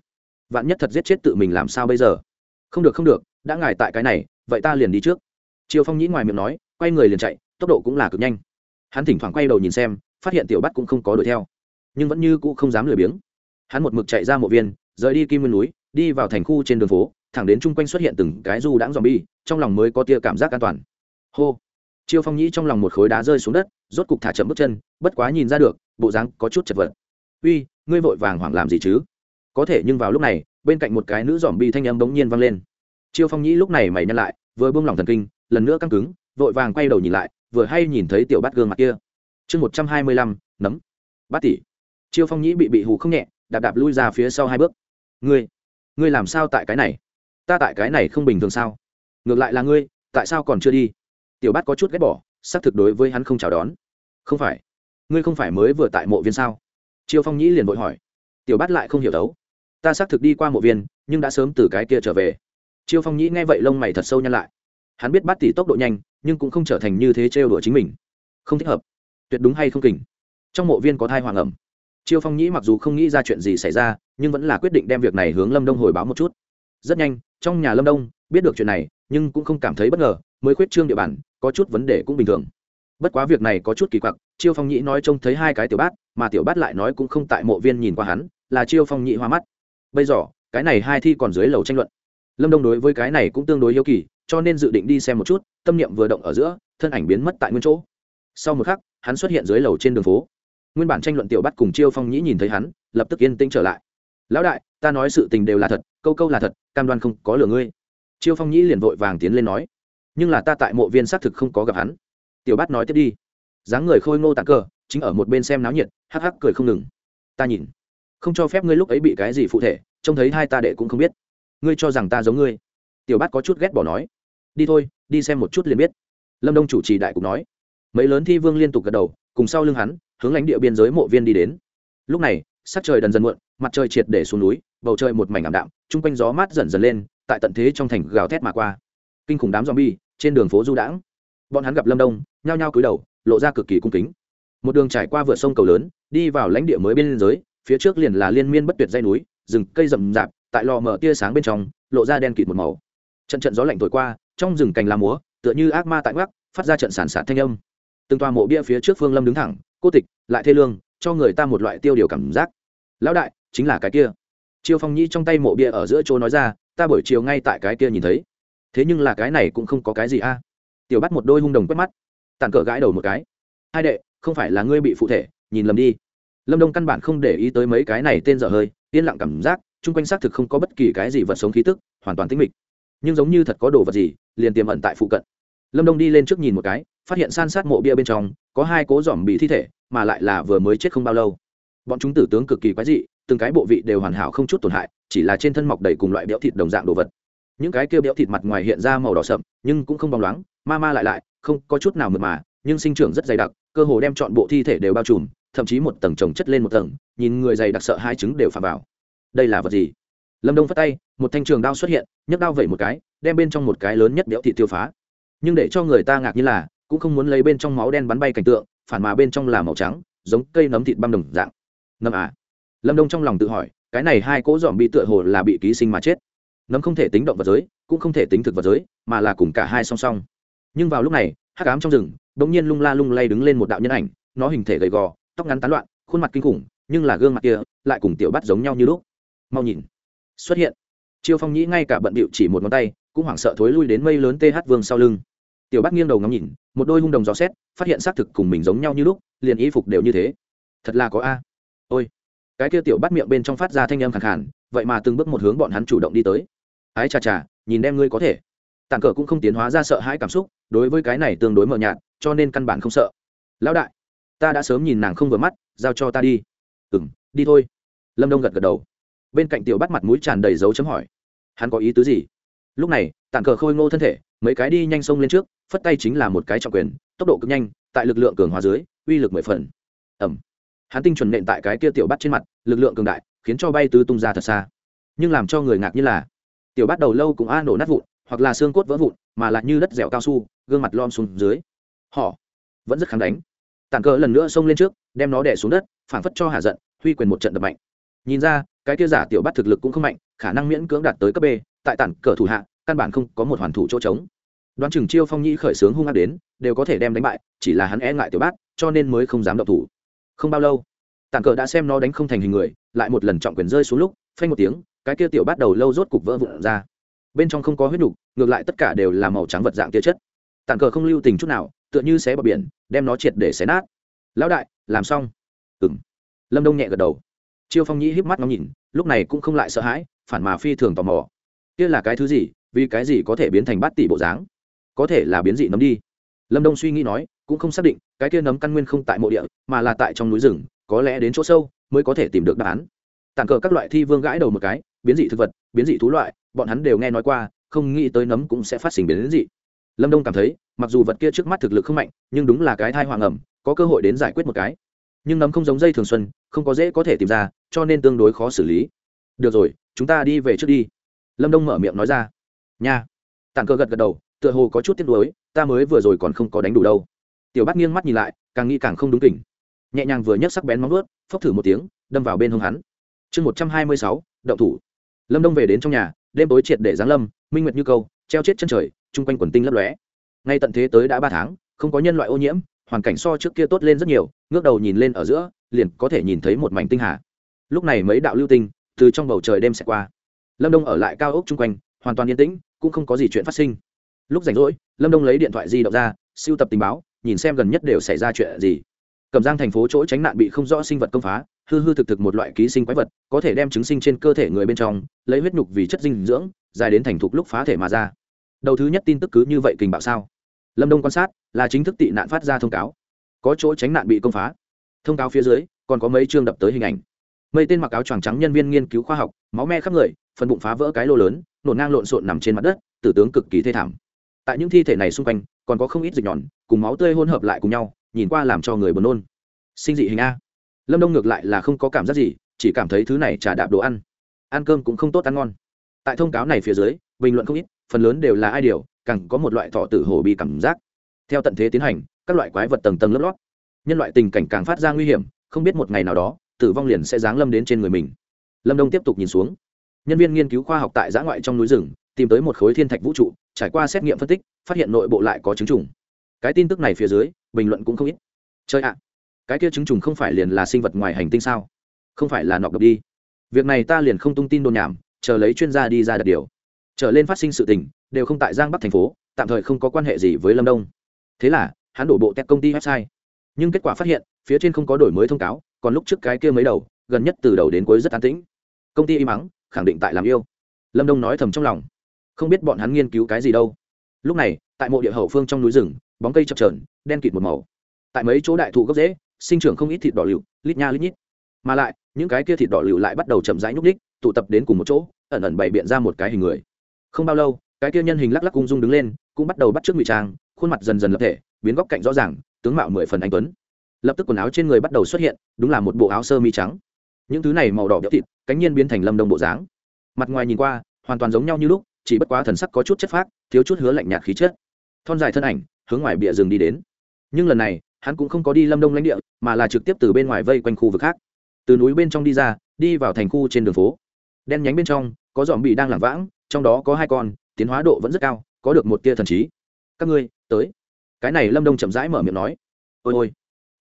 vạn nhất thật giết chết tự mình làm sao bây giờ? Không được không được, đã ngài tại cái này, vậy ta liền đi trước. Triều phong nhĩ ngoài miệng nói, quay người liền chạy, tốc độ cũng là cực nhanh. Hắn thỉnh thoảng quay đầu nhìn xem, phát hiện tiểu bắt cũng không có đuổi theo. Nhưng vẫn như cũ không dám lười biếng. Hắn một mực chạy ra mộ viên, rời đi kim nguyên núi, đi vào thành khu trên đường phố, thẳng đến chung quanh xuất hiện từng cái du đãng dòm bi trong lòng mới có tia cảm giác an toàn. Hô! Chiêu phong nhĩ trong lòng một khối đá rơi xuống đất, rốt cục thả chậm bước chân, bất quá nhìn ra được, bộ dáng có chút chật vật. Uy, ngươi vội vàng hoảng làm gì chứ? Có thể nhưng vào lúc này, bên cạnh một cái nữ dòm bi thanh âm bỗng nhiên vang lên. Chiêu phong nhĩ lúc này mày nhăn lại, vừa buông lỏng thần kinh, lần nữa căng cứng, vội vàng quay đầu nhìn lại, vừa hay nhìn thấy tiểu bát gương mặt kia. Chương một trăm hai mươi lăm, nấm. Bát tỷ. Chiêu phong nhĩ bị bị hù không nhẹ, đạp đạp lui ra phía sau hai bước. Ngươi ngươi làm sao tại cái này? Ta tại cái này không bình thường sao? Ngược lại là ngươi, tại sao còn chưa đi? Tiểu bát có chút ghét bỏ, xác thực đối với hắn không chào đón. Không phải. Ngươi không phải mới vừa tại mộ viên sao? Chiêu phong nhĩ liền vội hỏi. Tiểu bát lại không hiểu đấu ta xác thực đi qua mộ viên, nhưng đã sớm từ cái kia trở về. Chiêu phong nhĩ nghe vậy lông mày thật sâu nhăn lại. Hắn biết bắt tỷ tốc độ nhanh, nhưng cũng không trở thành như thế trêu đùa chính mình. Không thích hợp. Tuyệt đúng hay không kình. Trong mộ viên có thai hoàng ẩm. Chiêu phong nhĩ mặc dù không nghĩ ra chuyện gì xảy ra, nhưng vẫn là quyết định đem việc này hướng lâm đông hồi báo một chút. Rất nhanh, trong nhà lâm đông biết được chuyện này, nhưng cũng không cảm thấy bất ngờ, mới khuyết trương địa bàn, có chút vấn đề cũng bình thường. Bất quá việc này có chút kỳ quặc, chiêu phong nhĩ nói trông thấy hai cái tiểu bát, mà tiểu bát lại nói cũng không tại mộ viên nhìn qua hắn, là chiêu phong nhĩ hoa mắt bây giờ, cái này hai thi còn dưới lầu tranh luận. Lâm đông đối với cái này cũng tương đối yêu kỳ, cho nên dự định đi xem một chút, tâm niệm vừa động ở giữa, thân ảnh biến mất tại nguyên chỗ. Sau một khắc, hắn xuất hiện dưới lầu trên đường phố. Nguyên bản tranh luận tiểu bắt cùng chiêu phong nhĩ nhìn thấy hắn, lập tức yên tĩnh trở lại. Lão đại, ta nói sự tình đều là thật, câu câu là thật, cam đoan không có lừa ngươi. Chiêu phong nhĩ liền vội vàng tiến lên nói. Nhưng là ta tại mộ viên xác thực không có gặp hắn. Tiểu bát nói tiếp đi. Dáng người khôi ngô tạc cờ, chính ở một bên xem náo nhiệt, hắc hắc cười không ngừng. Ta nhìn không cho phép ngươi lúc ấy bị cái gì phụ thể, trông thấy hai ta đệ cũng không biết. Ngươi cho rằng ta giống ngươi? Tiểu bát có chút ghét bỏ nói. Đi thôi, đi xem một chút liền biết. Lâm đông chủ trì đại cục nói. Mấy lớn thi vương liên tục gật đầu, cùng sau lưng hắn, hướng lãnh địa biên giới mộ viên đi đến. Lúc này, sắc trời dần dần muộn, mặt trời triệt để xuống núi, bầu trời một mảnh ảm đạm, chung quanh gió mát dần dần lên, tại tận thế trong thành gào thét mà qua. Kinh khủng đám zombie, trên đường phố du đãng. Bọn hắn gặp lâm đông, nhao nhao cúi đầu, lộ ra cực kỳ cung kính. Một đường trải qua vượt sông cầu lớn, đi vào lãnh địa mới bên giới phía trước liền là liên miên bất tuyệt dây núi, rừng cây rậm rạp, tại lò mở tia sáng bên trong, lộ ra đen kịt một màu. Trận trận gió lạnh thổi qua, trong rừng cành lá múa, tựa như ác ma tại ngoắc, phát ra trận sản sạt thanh âm. Từng toa mộ bia phía trước phương lâm đứng thẳng, cô tịch, lại thê lương, cho người ta một loại tiêu điều cảm giác. Lão đại, chính là cái kia. Chiêu phong nhĩ trong tay mộ bia ở giữa chỗ nói ra, ta buổi chiều ngay tại cái kia nhìn thấy. Thế nhưng là cái này cũng không có cái gì a. Tiểu bắt một đôi hung đồng quét mắt tàn cờ gãi đầu một cái. Hai đệ, không phải là ngươi bị phụ thể, nhìn lầm đi lâm đông căn bản không để ý tới mấy cái này tên dở hơi, yên lặng cảm giác, chung quanh xác thực không có bất kỳ cái gì vật sống khí tức, hoàn toàn tĩnh mịch. Nhưng giống như thật có đồ vật gì, liền tiềm ẩn tại phụ cận. Lâm đông đi lên trước nhìn một cái, phát hiện san sát mộ bia bên trong, có hai cố dòm bị thi thể, mà lại là vừa mới chết không bao lâu. Bọn chúng tử tướng cực kỳ quái dị, từng cái bộ vị đều hoàn hảo không chút tổn hại, chỉ là trên thân mọc đầy cùng loại béo thịt đồng dạng đồ vật. Những cái kia béo thịt mặt ngoài hiện ra màu đỏ sậm, nhưng cũng không bóng loáng, ma ma lại lại, không có chút nào mượt mà, nhưng sinh trưởng rất dày đặc, cơ hồ đem chọn bộ thi thể đều bao trùm thậm chí một tầng trồng chất lên một tầng, nhìn người dày đặc sợ hai trứng đều phà vào. Đây là vật gì? Lâm đông phát tay, một thanh trường đao xuất hiện, nhấc đao vẩy một cái, đem bên trong một cái lớn nhất đẽo thị tiêu phá. Nhưng để cho người ta ngạc như là, cũng không muốn lấy bên trong máu đen bắn bay cảnh tượng, phản mà bên trong là màu trắng, giống cây nấm thịt băm đồng dạng. Nấm à? Lâm đông trong lòng tự hỏi, cái này hai cỗ dòm bị tựa hồ là bị ký sinh mà chết. Nấm không thể tính động vật giới, cũng không thể tính thực vật giới, mà là cùng cả hai song song. Nhưng vào lúc này, hắc ám trong rừng đ ỗ n g nhiên lung la lung lay đứng lên một đạo nhân ảnh, nó hình thể gầy gò tóc ngắn tán loạn, khuôn mặt kinh khủng, nhưng là gương mặt kia lại cùng tiểu bắt giống nhau như lúc. Mau nhìn, xuất hiện. Chiêu phong nhĩ ngay cả bận bịu chỉ một ngón tay, cũng hoảng sợ thối lui đến mây lớn th vương sau lưng. Tiểu bắt nghiêng đầu ngắm nhìn, một đôi hung đồng gió xét, phát hiện xác thực cùng mình giống nhau như lúc, liền y phục đều như thế. Thật là có a. Ôi, cái kia tiểu bắt miệng bên trong phát ra thanh âm khẳng khản vậy mà từng bước một hướng bọn hắn chủ động đi tới. Ái chà chà, nhìn đem ngươi có thể. Tàn cờ cũng không tiến hóa ra sợ hãi cảm xúc, đối với cái này tương đối mờ nhạt, cho nên căn bản không sợ. Lão đại ta đã sớm nhìn nàng không vừa mắt, giao cho ta đi. Ừ m đi thôi. Lâm đông gật gật đầu. Bên cạnh tiểu bắt mặt mũi tràn đầy dấu chấm hỏi. Hắn có ý tứ gì? Lúc này tàn cờ khôi ngô thân thể, mấy cái đi nhanh sông lên trước, phất tay chính là một cái trọng quyền, tốc độ cực nhanh, tại lực lượng cường hóa dưới, uy lực mười phần. Ẩm hắn tinh chuẩn nện tại cái kia tiểu bắt trên mặt, lực lượng cường đại, khiến cho bay tứ tung ra thật xa. Nhưng làm cho người ngạc như là, tiểu bắt đầu lâu cũng a nổ nát vụn, hoặc là xương cốt vỡ vụn, mà lại như đất dẻo cao su, gương mặt lom xuống dưới. Họ vẫn rất kháng đánh tàn cờ lần nữa xông lên trước, đem nó đẻ xuống đất phản phất cho hạ giận, huy quyền một trận đập mạnh. Nhìn ra, cái kia giả tiểu bắt thực lực cũng không mạnh, khả năng miễn cưỡng đạt tới cấp b, tại tản cờ thủ hạ, căn bản không có một hoàn thủ chỗ trống. Đoán chừng chiêu phong nhĩ khởi sướng hung ác đến, đều có thể đem đánh bại, chỉ là hắn e ngại tiểu bát, cho nên mới không dám động thủ. Không bao lâu, tản cờ đã xem nó đánh không thành hình người, lại một lần trọng quyền rơi xuống lúc, phanh một tiếng, cái kia tiểu bắt đầu lâu rốt cục vỡ vụn ra. Bên trong không có huyết đục ngược lại tất cả đều là màu trắng vật dạng tia chất. Tản cờ không lưu tình chút nào tựa như xé bờ biển, đem nó triệt để xé nát. Lão đại, làm xong. Ừng lâm đông nhẹ gật đầu. Chiêu phong nhĩ híp mắt ngắm nhìn, lúc này cũng không lại sợ hãi, phản mà phi thường tò mò. Kia là cái thứ gì? Vì cái gì có thể biến thành bát tỷ bộ dáng? Có thể là biến dị nấm đi. Lâm đông suy nghĩ nói, cũng không xác định, cái kia nấm căn nguyên không tại mộ địa, mà là tại trong núi rừng, có lẽ đến chỗ sâu mới có thể tìm được đáp án. Tàn cờ các loại thi vương gãi đầu một cái, biến dị thực vật, biến dị thú loại, bọn hắn đều nghe nói qua, không nghĩ tới nấm cũng sẽ phát sinh biến dị lâm đông cảm thấy, mặc dù vật kia trước mắt thực lực không mạnh, nhưng đúng là cái thai hoàng ẩm, có cơ hội đến giải quyết một cái. Nhưng nấm không giống dây thường xuân, không có dễ có thể tìm ra, cho nên tương đối khó xử lý. Được rồi, chúng ta đi về trước đi. Lâm đông mở miệng nói ra. Nha. Tàn cơ gật gật đầu, tựa hồ có chút tiếc nuối, ta mới vừa rồi còn không có đánh đủ đâu. Tiểu bát nghiêng mắt nhìn lại, càng nghĩ càng không đúng kỉnh. Nhẹ nhàng vừa nhấc sắc bén móng vuốt, phốc thử một tiếng, đâm vào bên hông hắn. Chương một trăm hai mươi sáu, động thủ. Lâm đông về đến trong nhà, đêm tối triệt để giáng lâm, minh nguyệt như câu, treo chết chân trời chung quanh quần tinh lấp lóe. Ngay tận thế tới đã ba tháng, không có nhân loại ô nhiễm, hoàn cảnh so trước kia tốt lên rất nhiều, ngước đầu nhìn lên ở giữa, liền có thể nhìn thấy một mảnh tinh hà. Lúc này mấy đạo lưu tinh từ trong bầu trời đêm sẽ qua. Lâm đông ở lại cao ốc chung quanh, hoàn toàn yên tĩnh, cũng không có gì chuyện phát sinh. Lúc rảnh rỗi, lâm đông lấy điện thoại di động ra, siêu tập tình báo, nhìn xem gần nhất đều xảy ra chuyện gì. Cầm giang thành phố chỗ tránh nạn bị không rõ sinh vật công phá, hư hư thực thực một loại ký sinh quái vật, có thể đem trứng sinh trên cơ thể người bên trong, lấy huyết nhục vì chất dinh dưỡng, dài đến thành thục lúc phá thể mà ra đầu thứ nhất tin tức cứ như vậy kình bạo sao? Lâm đông quan sát, là chính thức tị nạn phát ra thông cáo. Có chỗ tránh nạn bị công phá. Thông cáo phía dưới, còn có mấy chương đập tới hình ảnh. Mây tên mặc áo choàng trắng nhân viên nghiên cứu khoa học, máu me khắp người, phần bụng phá vỡ cái lô lớn, nổ ngang lộn xộn nằm trên mặt đất, tử tướng cực kỳ thê thảm. Tại những thi thể này xung quanh, còn có không ít dịch nhọn, cùng máu tươi hỗn hợp lại cùng nhau, nhìn qua làm cho người buồn nôn. Sinh dị hình a. Lâm đông ngược lại là không có cảm giác gì, chỉ cảm thấy thứ này trà đạp đồ ăn. Ăn cơm cũng không tốt ăn ngon. Tại thông cáo này phía dưới, bình luận không ít phần lớn đều là ai điều, càng có một loại thọ tử hổ bị cảm giác. Theo tận thế tiến hành, các loại quái vật tầng tầng lớp lót, nhân loại tình cảnh càng phát ra nguy hiểm, không biết một ngày nào đó, tử vong liền sẽ giáng lâm đến trên người mình. Lâm đông tiếp tục nhìn xuống. Nhân viên nghiên cứu khoa học tại giã ngoại trong núi rừng, tìm tới một khối thiên thạch vũ trụ, trải qua xét nghiệm phân tích, phát hiện nội bộ lại có chứng trùng. Cái tin tức này phía dưới, bình luận cũng không ít. Chơi ạ, cái kia chứng trùng không phải liền là sinh vật ngoài hành tinh sao? Không phải là nọc độc đi. Việc này ta liền không tung tin đồn nhảm, chờ lấy chuyên gia đi ra đặt điều trở lên phát sinh sự tình, đều không tại giang bắc thành phố, tạm thời không có quan hệ gì với lâm đông. Thế là, hắn đổ bộ tech công ty website. Nhưng kết quả phát hiện, phía trên không có đổi mới thông cáo, còn lúc trước cái kia mới đầu, gần nhất từ đầu đến cuối rất an tĩnh. Công ty y mắng khẳng định tại làm yêu. Lâm đông nói thầm trong lòng. Không biết bọn hắn nghiên cứu cái gì đâu. Lúc này, tại mộ địa hậu phương trong núi rừng, bóng cây chập trờn đen kịt một màu. Tại mấy chỗ đại thụ gốc rễ, sinh trưởng không ít thịt đỏ lựu, lít nha lít nhít. Mà lại, những cái kia thịt đỏ lựu lại bắt đầu chậm rãi nhúc ních tụ tập đến cùng một chỗ, ẩn ẩn bày biện ra một cái hình người không bao lâu, cái kia nhân hình lắc lắc cung dung đứng lên, cũng bắt đầu bắt trước ngụy trang, khuôn mặt dần dần lập thể, biến góc cạnh rõ ràng, tướng mạo mười phần anh tuấn. Lập tức quần áo trên người bắt đầu xuất hiện, đúng là một bộ áo sơ mi trắng. Những thứ này màu đỏ béo thịt, cánh nhiên biến thành lâm đông bộ dáng. Mặt ngoài nhìn qua, hoàn toàn giống nhau như lúc, chỉ bất quá thần sắc có chút chất phác, thiếu chút hứa lạnh nhạt khí chất. Thon dài thân ảnh, hướng ngoài bìa rừng đi đến. Nhưng lần này, hắn cũng không có đi lâm đông lãnh địa, mà là trực tiếp từ bên ngoài vây quanh khu vực khác. Từ núi bên trong đi ra, đi vào thành khu trên đường phố. Đen nhánh bên trong, có dòm bị đang lảng vãng trong đó có hai con, tiến hóa độ vẫn rất cao, có được một tia thần trí. Các ngươi, tới. Cái này lâm đông chậm rãi mở miệng nói. Ôi ôi.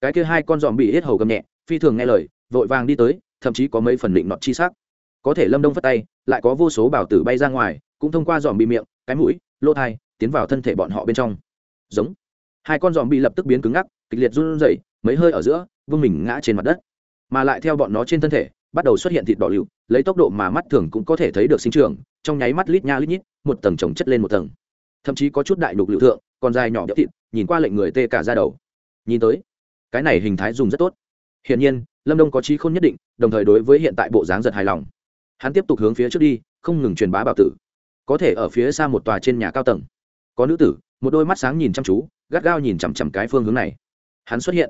Cái kia hai con dòm bị hết hầu gầm nhẹ, phi thường nghe lời, vội vàng đi tới, thậm chí có mấy phần định nọt chi sắc. Có thể lâm đông phất tay, lại có vô số bảo tử bay ra ngoài, cũng thông qua dòm bị miệng, cái mũi, lỗ thai, tiến vào thân thể bọn họ bên trong. Giống. Hai con dòm bị lập tức biến cứng ngắc, kịch liệt run rẩy, mấy hơi ở giữa vương mình ngã trên mặt đất. Mà lại theo bọn nó trên thân thể bắt đầu xuất hiện thịt đỏ lựu, lấy tốc độ mà mắt thường cũng có thể thấy được sinh trưởng, trong nháy mắt lít nha lít nhít, một tầng trồng chất lên một tầng. Thậm chí có chút đại đục lựu thượng, còn dài nhỏ béo thịt, nhìn qua lệnh người tê cả ra đầu. Nhìn tới, cái này hình thái dùng rất tốt. Hiển nhiên, lâm đông có trí không nhất định, đồng thời đối với hiện tại bộ dáng giật hài lòng. Hắn tiếp tục hướng phía trước đi, không ngừng truyền bá bảo tử. Có thể ở phía xa một tòa trên nhà cao tầng. Có nữ tử, một đôi mắt sáng nhìn chăm chú, gắt gao nhìn chằm chằm cái phương hướng này. Hắn xuất hiện.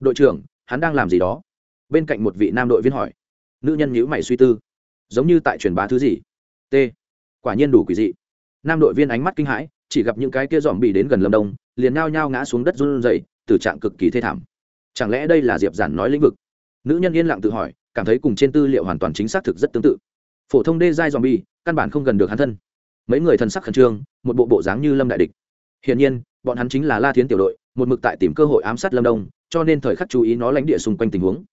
Đội trưởng, hắn đang làm gì đó? Bên cạnh một vị nam đội viên hỏi nữ nhân nhữ mày suy tư. Giống như tại truyền bá thứ gì? T. Quả nhiên đủ quỷ dị. Nam đội viên ánh mắt kinh hãi, chỉ gặp những cái kia dòm bị đến gần lâm đông, liền nao nhao ngã xuống đất run rẩy tử trạng cực kỳ thê thảm. Chẳng lẽ đây là diệp giản nói lĩnh vực? Nữ nhân yên lặng tự hỏi, cảm thấy cùng trên tư liệu hoàn toàn chính xác thực rất tương tự. Phổ thông đê giai dòm bi, căn bản không gần được hắn thân. Mấy người thần sắc khẩn trương, một bộ bộ dáng như lâm đại địch. Hiển nhiên, bọn hắn chính là la thiến tiểu đội, một mực tại tìm cơ hội ám sát lâm đông, cho nên thời khắc chú ý nó lãnh địa xung quanh tình huống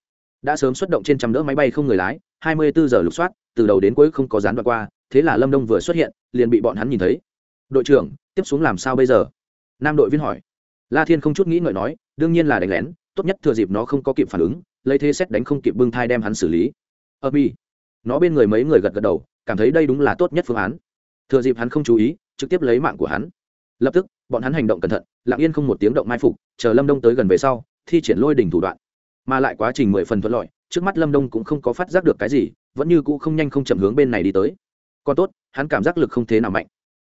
đã sớm xuất động trên trăm đỡ máy bay không người lái, hai mươi bốn giờ lục soát, từ đầu đến cuối không có gián đoạn qua, thế là lâm đông vừa xuất hiện, liền bị bọn hắn nhìn thấy. Đội trưởng, tiếp xuống làm sao bây giờ? Nam đội viên hỏi. La thiên không chút nghĩ ngợi nói, đương nhiên là đánh lén, tốt nhất thừa dịp nó không có kịp phản ứng, lấy thế xét đánh không kịp bưng thai đem hắn xử lý. Ơ mi. Nó bên người mấy người gật gật đầu, cảm thấy đây đúng là tốt nhất phương án. Thừa dịp hắn không chú ý, trực tiếp lấy mạng của hắn. Lập tức, bọn hắn hành động cẩn thận, lặng yên không một tiếng động mai phục, chờ lâm đông tới gần về sau, thi triển lôi đỉnh thủ đoạn mà lại quá trình mười phần thuận lợi, trước mắt lâm đông cũng không có phát giác được cái gì, vẫn như cũ không nhanh không chậm hướng bên này đi tới. Còn tốt, hắn cảm giác lực không thế nào mạnh.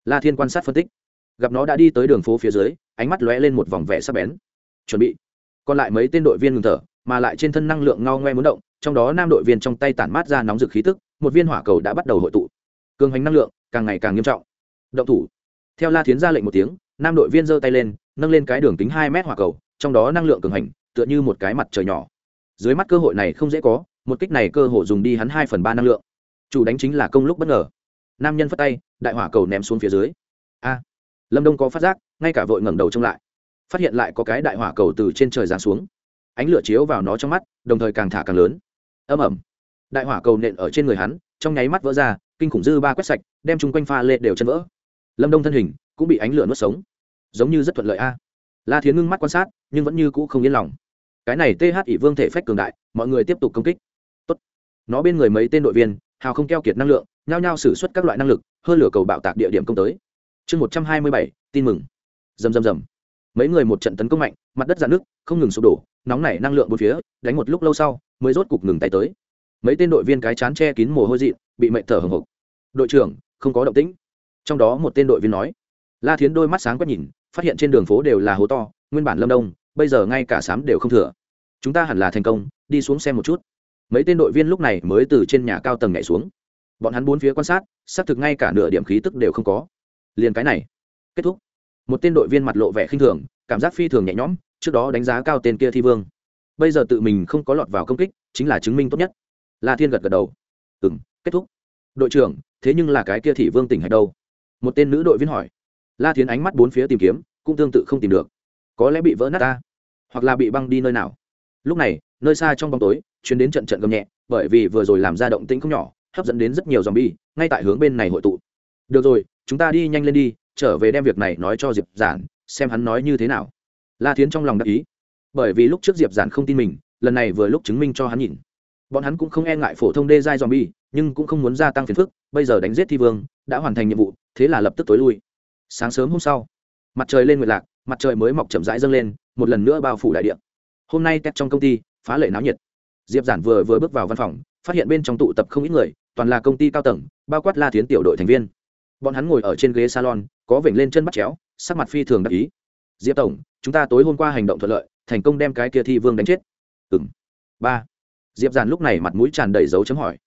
La thiên quan sát phân tích. Gặp nó đã đi tới đường phố phía dưới, ánh mắt lóe lên một vòng vẻ sắc bén. Chuẩn bị. Còn lại mấy tên đội viên ngừng thở, mà lại trên thân năng lượng ngao ngoe muốn động, trong đó nam đội viên trong tay tản mát ra nóng rực khí tức, một viên hỏa cầu đã bắt đầu hội tụ. Cường hành năng lượng càng ngày càng nghiêm trọng. Động thủ. Theo la thiến ra lệnh một tiếng, nam đội viên giơ tay lên, nâng lên cái đường kính hai mét hỏa cầu, trong đó năng lượng cường hành tựa như một cái mặt trời nhỏ. Dưới mắt cơ hội này không dễ có, một kích này cơ hội dùng đi hắn hai phần ba năng lượng. Chủ đánh chính là công lúc bất ngờ. Nam nhân phất tay, đại hỏa cầu ném xuống phía dưới. A! Lâm đông có phát giác, ngay cả vội ngẩng đầu trông lại. Phát hiện lại có cái đại hỏa cầu từ trên trời giáng xuống. Ánh lửa chiếu vào nó trong mắt, đồng thời càng thả càng lớn. Âm ẩm đại hỏa cầu nện ở trên người hắn, trong nháy mắt vỡ ra, kinh khủng dư ba quét sạch, đem chung quanh pha lê đều chân vỡ. Lâm đông thân hình cũng bị ánh lửa nuốt sống. Giống như rất thuận lợi a. La thiến ngưng mắt quan sát, nhưng vẫn như cũ không yên lòng cái này th ỷ vương thể phách cường đại, mọi người tiếp tục công kích. Tốt. nó bên người mấy tên đội viên, hào không keo kiệt năng lượng, nhao nhao xử suất các loại năng lực, hơn lửa cầu bạo tạc địa điểm công tới. Chương một trăm hai mươi bảy, tin mừng. Rầm rầm rầm. Mấy người một trận tấn công mạnh, mặt đất dạn nước không ngừng sụp đổ, nóng nảy năng lượng bốn phía, đánh một lúc lâu sau, mới rốt cục ngừng tay tới. Mấy tên đội viên cái chán che kín mồ hôi dị bị mệnh thở hồng hộc. Đội trưởng, không có động tĩnh. Trong đó một tên đội viên nói. La thiến đôi mắt sáng quét nhìn, phát hiện trên đường phố đều là hố to, nguyên bản lâm đông bây giờ ngay cả sám đều không thừa. Chúng ta hẳn là thành công, đi xuống xem một chút. Mấy tên đội viên lúc này mới từ trên nhà cao tầng nhảy xuống. Bọn hắn bốn phía quan sát, xác thực ngay cả nửa điểm khí tức đều không có. Liền cái này, kết thúc. Một tên đội viên mặt lộ vẻ khinh thường, cảm giác phi thường nhẹ nhõm, trước đó đánh giá cao tên kia thi vương. Bây giờ tự mình không có lọt vào công kích, chính là chứng minh tốt nhất. La thiên gật gật đầu. Ừ m kết thúc. Đội trưởng, thế nhưng là cái kia thị vương tỉnh hay đâu? Một tên nữ đội viên hỏi. La thiên ánh mắt bốn phía tìm kiếm, cũng tương tự không tìm được có lẽ bị vỡ nát ta, hoặc là bị băng đi nơi nào. Lúc này, nơi xa trong bóng tối chuyến đến trận trận gầm nhẹ, bởi vì vừa rồi làm ra động tĩnh không nhỏ, hấp dẫn đến rất nhiều dòng bi ngay tại hướng bên này hội tụ. Được rồi, chúng ta đi nhanh lên đi, trở về đem việc này nói cho diệp giản, xem hắn nói như thế nào. La thiến trong lòng đắc ý, bởi vì lúc trước diệp giản không tin mình, lần này vừa lúc chứng minh cho hắn nhìn. Bọn hắn cũng không e ngại phổ thông đê giai zombie, nhưng cũng không muốn gia tăng phiền phức, bây giờ đánh giết thi vương, đã hoàn thành nhiệm vụ, thế là lập tức tối lui. Sáng sớm hôm sau, mặt trời lên nguyệt lạc mặt trời mới mọc chậm rãi dâng lên, một lần nữa bao phủ đại địa. Hôm nay tét trong công ty, phá lệ náo nhiệt. Diệp giản vừa vừa bước vào văn phòng, phát hiện bên trong tụ tập không ít người, toàn là công ty cao tầng, bao quát la tiến tiểu đội thành viên. Bọn hắn ngồi ở trên ghế salon, có vểnh lên chân bắt chéo, sắc mặt phi thường đắc ý. Diệp tổng, chúng ta tối hôm qua hành động thuận lợi, thành công đem cái kia thi vương đánh chết. Ừng ba. Diệp giản lúc này mặt mũi tràn đầy dấu chấm hỏi.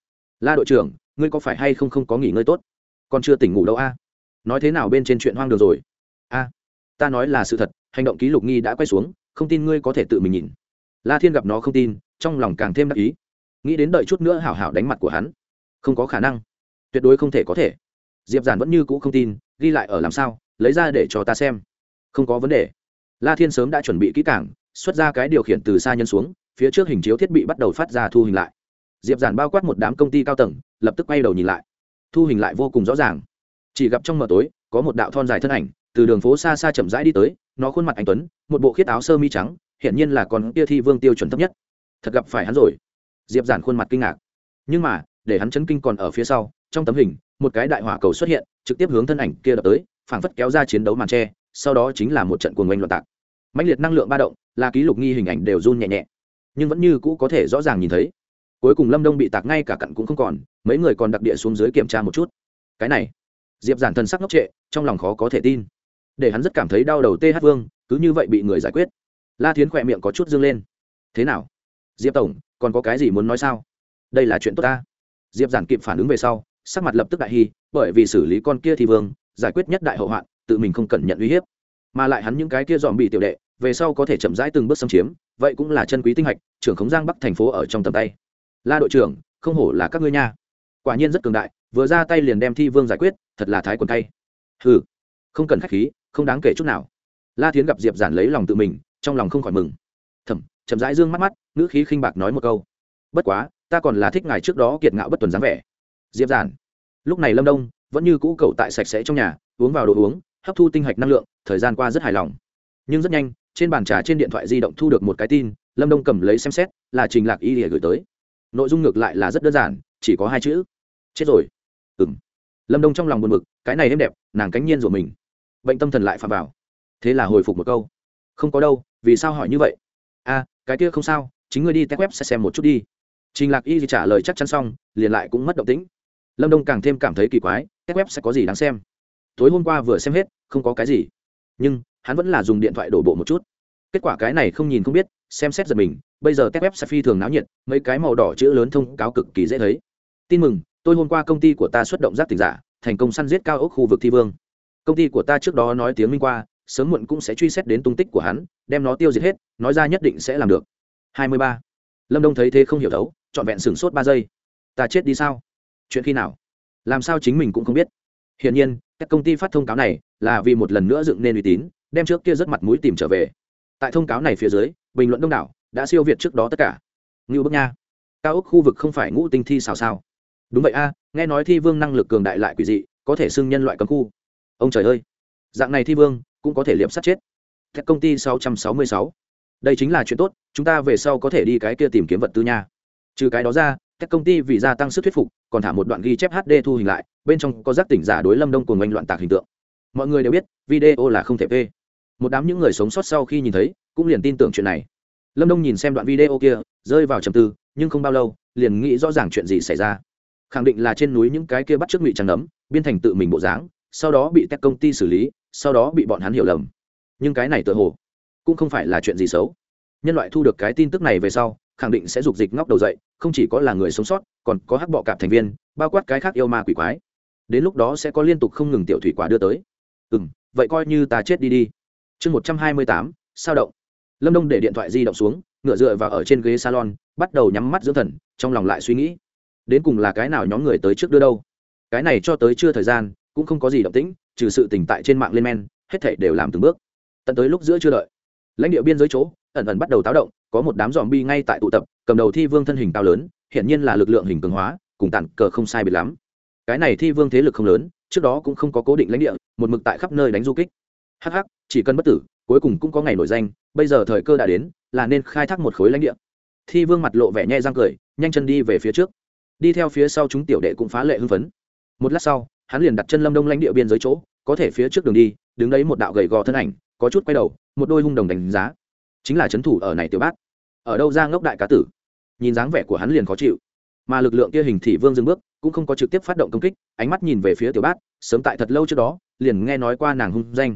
La đội trưởng, ngươi có phải hay không không có nghỉ ngơi tốt? Còn chưa tỉnh ngủ đâu a? Nói thế nào bên trên chuyện hoang đường rồi? Ta nói là sự thật, hành động ký lục nghi đã quay xuống, không tin ngươi có thể tự mình nhìn. La thiên gặp nó không tin, trong lòng càng thêm đắc ý. Nghĩ đến đợi chút nữa hảo hảo đánh mặt của hắn. Không có khả năng. Tuyệt đối không thể có thể. Diệp giản vẫn như cũ không tin, ghi lại ở làm sao, lấy ra để cho ta xem. Không có vấn đề. La thiên sớm đã chuẩn bị kỹ càng, xuất ra cái điều khiển từ xa nhân xuống, phía trước hình chiếu thiết bị bắt đầu phát ra thu hình lại. Diệp giản bao quát một đám công ty cao tầng, lập tức quay đầu nhìn lại. Thu hình lại vô cùng rõ ràng. Chỉ gặp trong mờ tối, có một đạo thon dài thân ảnh từ đường phố xa xa chậm rãi đi tới, nó khuôn mặt anh tuấn, một bộ khiết áo sơ mi trắng, hiển nhiên là con kia thi vương tiêu chuẩn thấp nhất. Thật gặp phải hắn rồi. Diệp giản khuôn mặt kinh ngạc. Nhưng mà, để hắn chấn kinh còn ở phía sau, trong tấm hình, một cái đại hỏa cầu xuất hiện, trực tiếp hướng thân ảnh kia đập tới, phảng phất kéo ra chiến đấu màn tre sau đó chính là một trận cuồng oanh loạn tạc. Mạnh liệt năng lượng ba động, là ký lục nghi hình ảnh đều run nhẹ nhẹ. Nhưng vẫn như cũ có thể rõ ràng nhìn thấy. Cuối cùng lâm đông bị tạc ngay cả cặn cũng không còn, mấy người còn đặc địa xuống dưới kiểm tra một chút. Cái này, diệp giản thần sắc ngốc trệ, trong lòng khó có thể tin để hắn rất cảm thấy đau đầu th vương, cứ như vậy bị người giải quyết. La thiến khỏe miệng có chút dương lên. Thế nào? Diệp tổng, còn có cái gì muốn nói sao? Đây là chuyện tốt ta. Diệp giản kịp phản ứng về sau, sắc mặt lập tức đại hy bởi vì xử lý con kia thì vương, giải quyết nhất đại hậu hoạn, tự mình không cần nhận uy hiếp. Mà lại hắn những cái kia dòm bị tiểu đệ, về sau có thể chậm rãi từng bước xâm chiếm, vậy cũng là chân quý tinh hạch, trưởng khống giang bắc thành phố ở trong tầm tay. La đội trưởng, không hổ là các ngươi nha. Quả nhiên rất cường đại, vừa ra tay liền đem thi vương giải quyết, thật là thái quần tay ừ không cần khách khí không đáng kể chút nào. La thiến gặp diệp giản lấy lòng tự mình, trong lòng không khỏi mừng. Thầm chậm rãi dương mắt mắt, ngữ khí khinh bạc nói một câu. Bất quá, ta còn là thích ngài trước đó kiệt ngạo bất tuần dáng vẻ. Diệp giản, lúc này lâm đông vẫn như cũ cậu tại sạch sẽ trong nhà, uống vào đồ uống, hấp thu tinh hạch năng lượng, thời gian qua rất hài lòng. Nhưng rất nhanh, trên bàn trà trên điện thoại di động thu được một cái tin, lâm đông cầm lấy xem xét, là trình lạc y để gửi tới. Nội dung ngược lại là rất đơn giản, chỉ có hai chữ. Chết rồi. Ừ m lâm đông trong lòng buồn b ự c cái này êm đẹp, nàng cánh nhiên rủa mình bệnh tâm thần lại phạm vào. Thế là hồi phục một câu. Không có đâu, vì sao hỏi như vậy? A cái kia không sao, chính ngươi đi test web sẽ xem một chút đi. Trình lạc y thì trả lời chắc chắn xong, liền lại cũng mất động tĩnh. Lâm đông càng thêm cảm thấy kỳ quái, test web sẽ có gì đáng xem? Tối hôm qua vừa xem hết, không có cái gì. Nhưng, hắn vẫn là dùng điện thoại đổ bộ một chút. Kết quả cái này không nhìn không biết, xem xét giật mình, bây giờ test web sẽ phi thường náo nhiệt, mấy cái màu đỏ chữ lớn thông cáo cực kỳ dễ thấy. Tin mừng, tôi hôm qua công ty của ta xuất động giác tỉnh giả, thành công săn giết cao ốc khu vực thi vương công ty của ta trước đó nói tiếng minh qua, sớm muộn cũng sẽ truy xét đến tung tích của hắn, đem nó tiêu diệt hết, nói ra nhất định sẽ làm được. 23. lâm đông thấy thế không hiểu thấu trọn vẹn sửng sốt ba giây. Ta chết đi sao? Chuyện khi nào? Làm sao chính mình cũng không biết. Hiển nhiên, các công ty phát thông cáo này là vì một lần nữa dựng nên uy tín, đem trước kia rất mặt mũi tìm trở về. Tại thông cáo này phía dưới, bình luận đông đảo, đã siêu việt trước đó tất cả. Ngưu bức nha, cao ốc khu vực không phải ngũ tinh thi sao sao. Đúng vậy a, nghe nói thi vương năng lực cường đại lại quỷ dị, có thể xưng nhân loại cấm khu ông trời ơi, dạng này thi vương cũng có thể liệm sát chết. Các công ty 666. đây chính là chuyện tốt, chúng ta về sau có thể đi cái kia tìm kiếm vật tư nha. Trừ cái đó ra các công ty vì gia tăng sức thuyết phục, còn thả một đoạn ghi chép hd thu hình lại, bên trong có giác tỉnh giả đối lâm đông cùng anh loạn tạc hình tượng. Mọi người đều biết, video là không thể p một đám những người sống sót sau khi nhìn thấy, cũng liền tin tưởng chuyện này. Lâm đông nhìn xem đoạn video kia, rơi vào trầm tư, nhưng không bao lâu, liền nghĩ rõ ràng chuyện gì xảy ra. Khẳng định là trên núi những cái kia bắt trước ngụy trắng nấm, biên thành tự mình bộ dáng sau đó bị các công ty xử lý, sau đó bị bọn hắn hiểu lầm. Nhưng cái này tự hồ cũng không phải là chuyện gì xấu. Nhân loại thu được cái tin tức này về sau, khẳng định sẽ dục dịch ngóc đầu dậy, không chỉ có là người sống sót, còn có hắc bọ cạp thành viên, bao quát cái khác yêu ma quỷ quái. Đến lúc đó sẽ có liên tục không ngừng tiểu thủy quả đưa tới. Ừ m vậy coi như ta chết đi đi. Chương một trăm hai mươi tám, sao động. Lâm đông để điện thoại di động xuống, ngựa dựa vào ở trên ghế salon, bắt đầu nhắm mắt dưỡng thần, trong lòng lại suy nghĩ. Đến cùng là cái nào nhóm người tới trước đưa đâu? Cái này cho tới chưa thời gian cũng không có gì động tĩnh, trừ sự tỉnh tại trên mạng lên men, hết thảy đều làm từng bước. Tận tới lúc giữa chưa đợi, lãnh địa biên giới chỗ, ẩn ẩn bắt đầu táo động, có một đám dòm bi ngay tại tụ tập, cầm đầu thi vương thân hình cao lớn, hiển nhiên là lực lượng hình cường hóa, cùng tặng cờ không sai biệt lắm. Cái này thi vương thế lực không lớn, trước đó cũng không có cố định lãnh địa, một mực tại khắp nơi đánh du kích. Hh chỉ cần bất tử, cuối cùng cũng có ngày nổi danh, bây giờ thời cơ đã đến, là nên khai thác một khối lãnh địa. Thi vương mặt lộ vẻ nhẹ răng cười, nhanh chân đi về phía trước. Đi theo phía sau chúng tiểu đệ cũng phá lệ hưng phấn. Một lát sau hắn liền đặt chân lâm đông lãnh địa biên giới chỗ có thể phía trước đường đi đứng đấy một đạo gầy gò thân ảnh có chút quay đầu một đôi hung đồng đánh giá. Chính là c h ấ n thủ ở này tiểu bát. Ở đâu ra ngốc đại cá tử? Nhìn dáng vẻ của hắn liền khó chịu. Mà lực lượng kia hình thị vương dừng bước cũng không có trực tiếp phát động công kích ánh mắt nhìn về phía tiểu bát sớm tại thật lâu trước đó liền nghe nói qua nàng hung danh.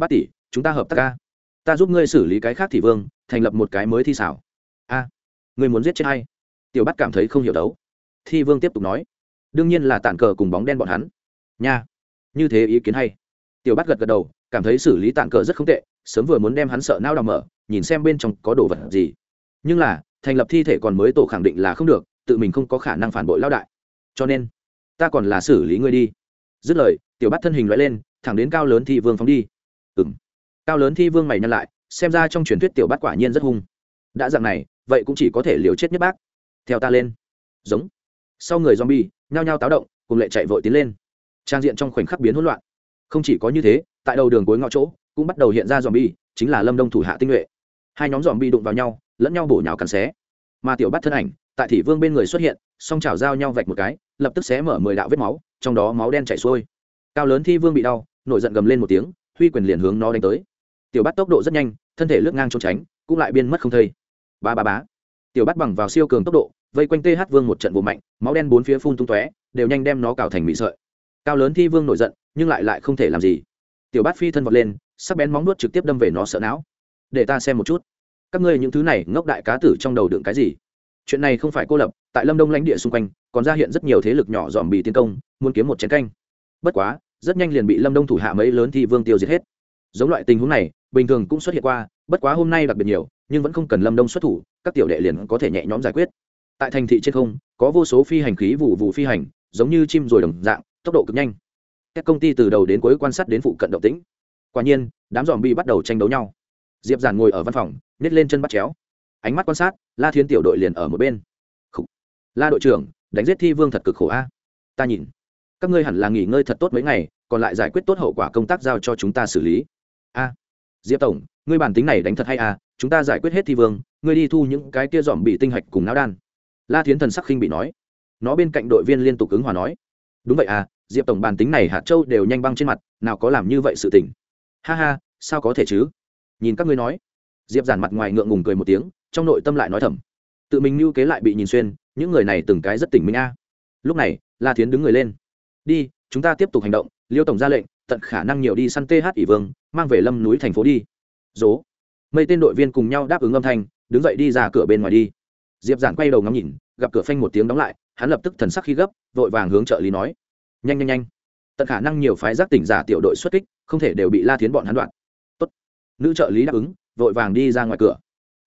Bát tỷ chúng ta hợp tác ca. Ta giúp ngươi xử lý cái khác thị vương thành lập một cái mới thi xảo. A à, ngươi muốn giết chết hay tiểu bát cảm thấy không hiểu đấu. Thi vương tiếp tục nói. Đương nhiên là tản cờ cùng bóng đen bọn hắn nha, như thế ý kiến hay. Tiểu bát gật gật đầu, cảm thấy xử lý tạng cờ rất không tệ, sớm vừa muốn đem hắn sợ nao đào mở, nhìn xem bên trong có đồ vật gì. Nhưng là, thành lập thi thể còn mới tổ khẳng định là không được, tự mình không có khả năng phản bội lao đại. Cho nên, ta còn là xử lý ngươi đi. Dứt lời, tiểu bắt thân hình loại lên, thẳng đến cao lớn thi vương phóng đi. Ừ m cao lớn thi vương mày nhăn lại, xem ra trong truyền thuyết tiểu bắt quả nhiên rất hung. Đã dạng này, vậy cũng chỉ có thể liều chết nhất bác. Theo ta lên. Giống. Sau người zombie, nhao nhao táo động, cùng lệ chạy vội tiến lên trang diện trong khoảnh khắc biến hỗn loạn. Không chỉ có như thế, tại đầu đường cuối ngõ chỗ, cũng bắt đầu hiện ra dòm bi chính là lâm đông thủ hạ tinh nhuệ. Hai nhóm dòm bi đụng vào nhau, lẫn nhau bổ nhào cắn xé. Mà tiểu bắt thân ảnh, tại thị vương bên người xuất hiện, song chảo giao nhau vạch một cái, lập tức xé mở mười đạo vết máu, trong đó máu đen chảy xuôi. Cao lớn thi vương bị đau, nổi giận gầm lên một tiếng, huy quyền liền hướng nó đánh tới. Tiểu bắt tốc độ rất nhanh, thân thể lướt ngang trốn tránh, cũng lại biên mất không thây ba ba bá tiểu bắt bằng vào siêu cường tốc độ, vây quanh th vương một trận vụ mạnh, máu đen bốn phía phun tung tóe, đều nhanh đem nó cào thành mị sợi cao lớn thi vương nổi giận, nhưng lại lại không thể làm gì. Tiểu bát phi thân vọt lên, sắc bén móng nuốt trực tiếp đâm về nó sợ não. Để ta xem một chút. Các ngươi những thứ này, ngốc đại cá tử trong đầu đựng cái gì? Chuyện này không phải cô lập, tại lâm đông lãnh địa xung quanh, còn ra hiện rất nhiều thế lực nhỏ dòm bị tiến công, muốn kiếm một chén canh. Bất quá, rất nhanh liền bị lâm đông thủ hạ mấy lớn thi vương tiêu diệt hết. Giống loại tình huống này, bình thường cũng xuất hiện qua, bất quá hôm nay đặc biệt nhiều, nhưng vẫn không cần lâm đông xuất thủ, các tiểu đệ liền có thể nhẹ nhõm giải quyết. Tại thành thị trên không, có vô số phi hành khí vụ vụ phi hành, giống như chim rồi đồng dạng tốc độ cực nhanh. Các công ty từ đầu đến cuối quan sát đến phụ cận động tĩnh. Quả nhiên, đám dòm bi bắt đầu tranh đấu nhau. Diệp giản ngồi ở văn phòng nhét lên chân bắt chéo. Ánh mắt quan sát, la thiên tiểu đội liền ở một bên. Khủ. la đội trưởng, đánh giết thi vương thật cực khổ a. Ta nhìn. Các ngươi hẳn là nghỉ ngơi thật tốt mấy ngày, còn lại giải quyết tốt hậu quả công tác giao cho chúng ta xử lý. A. Diệp tổng, ngươi bản tính này đánh thật hay a chúng ta giải quyết hết thi vương, ngươi đi thu những cái kia dòm bị tinh hạch cùng não đan. La thiến thần sắc khinh bị nói. Nó bên cạnh đội viên liên tục ứng hòa nói đúng vậy à diệp tổng bàn tính này hạt châu đều nhanh băng trên mặt, nào có làm như vậy sự tình. Ha ha, sao có thể chứ? Nhìn các ngươi nói. Diệp giản mặt ngoài ngượng ngùng cười một tiếng, trong nội tâm lại nói thầm. Tự mình mưu kế lại bị nhìn xuyên, những người này từng cái rất tỉnh minh a. Lúc này, la thiến đứng người lên. Đi, chúng ta tiếp tục hành động, liêu tổng ra lệnh, tận khả năng nhiều đi săn th ỷ vương, mang về lâm núi thành phố đi. Dố mấy tên đội viên cùng nhau đáp ứng âm thanh, đứng dậy đi ra cửa bên ngoài đi. Diệp giản quay đầu ngắm nhìn, gặp cửa phanh một tiếng đóng lại hắn lập tức thần sắc khi gấp, vội vàng hướng trợ lý nói, nhanh nhanh nhanh. Tận khả năng nhiều phái giác tỉnh giả tiểu đội xuất kích, không thể đều bị la tiến bọn hắn đoạn. Tốt. nữ trợ lý đáp ứng, vội vàng đi ra ngoài cửa.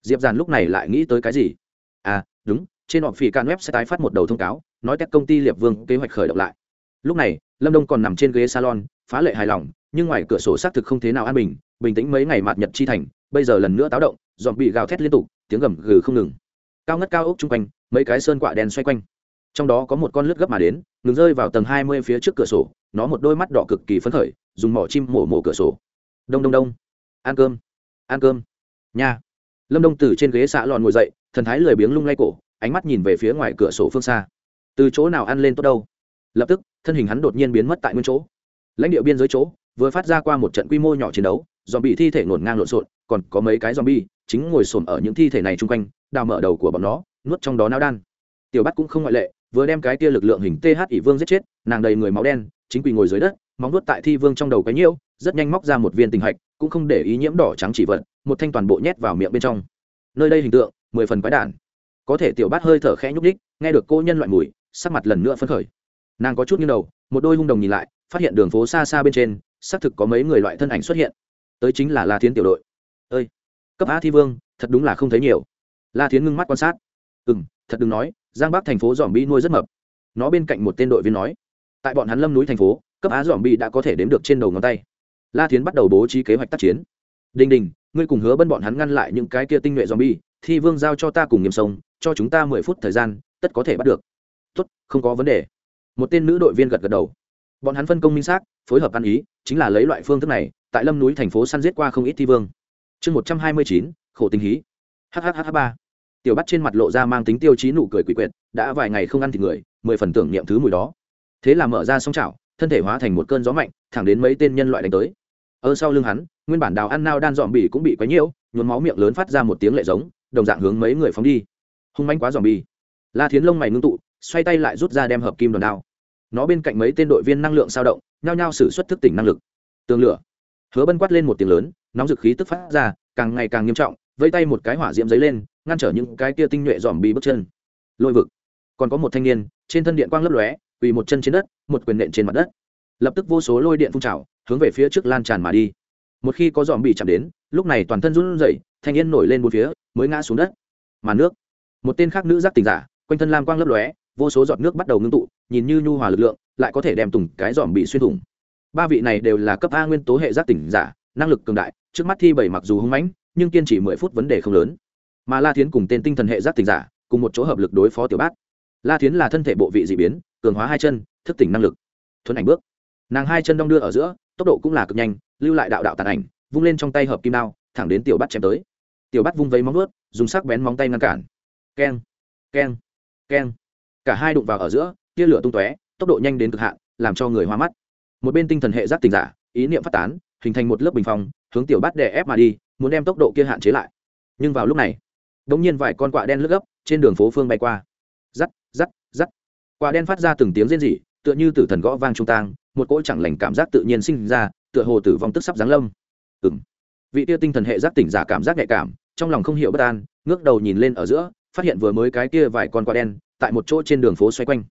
Diệp giàn lúc này lại nghĩ tới cái gì? À đúng, trên họ phỉ can web sẽ tái phát một đầu thông cáo, nói các công ty liệp vương kế hoạch khởi động lại. Lúc này, lâm đông còn nằm trên ghế salon, phá lệ hài lòng, nhưng ngoài cửa sổ xác thực không thế nào an bình bình tĩnh mấy ngày mạt nhật chi thành, bây giờ lần nữa táo động dọn bị gào thét liên tục, tiếng gầm gừ không ngừng. Cao ngất cao ốc chung quanh, mấy cái sơn quạ đen xoay quanh trong đó có một con lướt gấp mà đến, ngừng rơi vào tầng hai mươi phía trước cửa sổ, nó một đôi mắt đỏ cực kỳ phấn khởi, dùng mỏ chim mổ mổ cửa sổ. Đông đông đông. Ăn cơm. Ăn cơm. Nha. Lâm đông từ trên ghế xạ lòn ngồi dậy, thần thái lười biếng lung lay cổ, ánh mắt nhìn về phía ngoài cửa sổ phương xa. Từ chỗ nào ăn lên tốt đâu? Lập tức, thân hình hắn đột nhiên biến mất tại nguyên chỗ. Lãnh địa biên giới chỗ, vừa phát ra qua một trận quy mô nhỏ chiến đấu dòm bị thi thể ngổn ngang lộn xộn, còn có mấy cái dòm bi chính ngồi xổm ở những thi thể này chung quanh, đào mở đầu của bọn nó, nuốt trong đó nao đan. Tiểu bắt cũng không ngoại lệ vừa đem cái tia lực lượng hình th ỷ vương giết chết, nàng đầy người máu đen, chính quỳ ngồi dưới đất, móng nuốt tại thi vương trong đầu cái nhiễu, rất nhanh móc ra một viên tình hạch, cũng không để ý nhiễm đỏ trắng chỉ vật, một thanh toàn bộ nhét vào miệng bên trong. Nơi đây hình tượng, mười phần quái đản. Có thể tiểu bát hơi thở khẽ nhúc ních nghe được cô nhân loại mùi, sắc mặt lần nữa phấn khởi. Nàng có chút như đầu, một đôi hung đồng nhìn lại, phát hiện đường phố xa xa bên trên, xác thực có mấy người loại thân ảnh xuất hiện. Tới chính là la thiến tiểu đội. Ơi, cấp a thi vương, thật đúng là không thấy nhiều. La thiến ngưng mắt quan sát. Ừ m thật đừng nói giang bắc thành phố dòm bi nuôi rất mập. Nó bên cạnh một tên đội viên nói, tại bọn hắn lâm núi thành phố, cấp á dòm bi đã có thể đếm được trên đầu ngón tay. La thiến bắt đầu bố trí kế hoạch tác chiến. Đình đình, ngươi cùng hứa bân bọn hắn ngăn lại những cái kia tinh nhuệ dòm bi thi vương giao cho ta cùng nghiêm sông, cho chúng ta mười phút thời gian, tất có thể bắt được. Tốt, không có vấn đề. Một tên nữ đội viên gật gật đầu. Bọn hắn phân công minh xác, phối hợp ăn ý, chính là lấy loại phương thức này, tại lâm núi thành phố săn giết qua không ít thi vương. Chương một trăm hai mươi chín, khổ tình hí. Hhh ba tiểu bắt trên mặt lộ ra mang tính tiêu chí nụ cười quỷ quyệt, đã vài ngày không ăn thịt người, mười phần tưởng niệm thứ mùi đó. Thế là mở ra song chảo, thân thể hóa thành một cơn gió mạnh, thẳng đến mấy tên nhân loại đánh tới. Ở sau lưng hắn, nguyên bản đào ăn nao đan dòm bỉ cũng bị quấy nhiễu, nhuốm máu miệng lớn phát ra một tiếng lệ giống, đồng dạng hướng mấy người phóng đi. Hung manh quá dòm bỉ la thiến lông mày ngưng tụ, xoay tay lại rút ra đem hợp kim đòn đao. Nó bên cạnh mấy tên đội viên năng lượng sao động, nhao nhao xử xuất thức tỉnh năng lực. Tường lửa. Hứa bân quát lên một tiếng lớn, nóng dực khí tức phát ra, càng ngày càng nghiêm trọng vây tay một cái hỏa diễm giấy lên ngăn trở những cái kia tinh nhuệ dòm bi bước chân. Lôi vực. Còn có một thanh niên, trên thân điện quang lấp lóe, quỳ một chân trên đất, một quyền nện trên mặt đất. Lập tức vô số lôi điện phun trào, hướng về phía trước lan tràn mà đi. Một khi có dòm bị chạm đến, lúc này toàn thân run rẩy, thanh niên nổi lên một phía, mới ngã xuống đất. Mà nước. Một tên khác nữ giác tình giả, quanh thân lam quang lấp lóe, vô số giọt nước bắt đầu ngưng tụ, nhìn như nhu hòa lực lượng, lại có thể đem tùng cái dòm bị xuyên thủng. Ba vị này đều là cấp a nguyên tố hệ giác tỉnh giả, năng lực cường đại, trước mắt thi bảy mặc dù hung mãnh, nhưng kiên trì mười phút vấn đề không lớn mà la thiến cùng tên tinh thần hệ giác tỉnh giả, cùng một chỗ hợp lực đối phó tiểu bát la thiến là thân thể bộ vị d ị biến, cường hóa hai chân, thức tỉnh năng lực. Thuấn ảnh bước. Nàng hai chân đong đưa ở giữa, tốc độ cũng là cực nhanh, lưu lại đạo đạo tàn ảnh, vung lên trong tay hợp kim đao, thẳng đến tiểu Bát chém tới. Tiểu Bát vung vấy móng ướt dùng sắc bén móng tay ngăn cản. Keng keng keng. Cả hai đụng vào ở giữa, tia lửa tung tóe, tốc độ nhanh đến cực hạn, làm cho người hoa mắt. Một bên tinh thần hệ giác tình giả, ý niệm phát tán, hình thành một lớp bình phong, hướng tiểu Bát đè ép mà đi, muốn đem tốc độ kia hạn chế lại. Nhưng vào lúc này đống nhiên vài con quạ đen lướt gấp trên đường phố phương bay qua. Rắt rắt rắt quạ đen phát ra từng tiếng rên rỉ, tựa như tử thần gõ vang trung tang, một cỗ chẳng lành cảm giác tự nhiên sinh ra, tựa hồ tử vong tức sắp giáng lâm. Ừng vị tia tinh thần hệ giác tỉnh giả cảm giác nhạy cảm, trong lòng không hiểu bất an, ngước đầu nhìn lên ở giữa, phát hiện vừa mới cái kia vài con quạ đen tại một chỗ trên đường phố xoay quanh.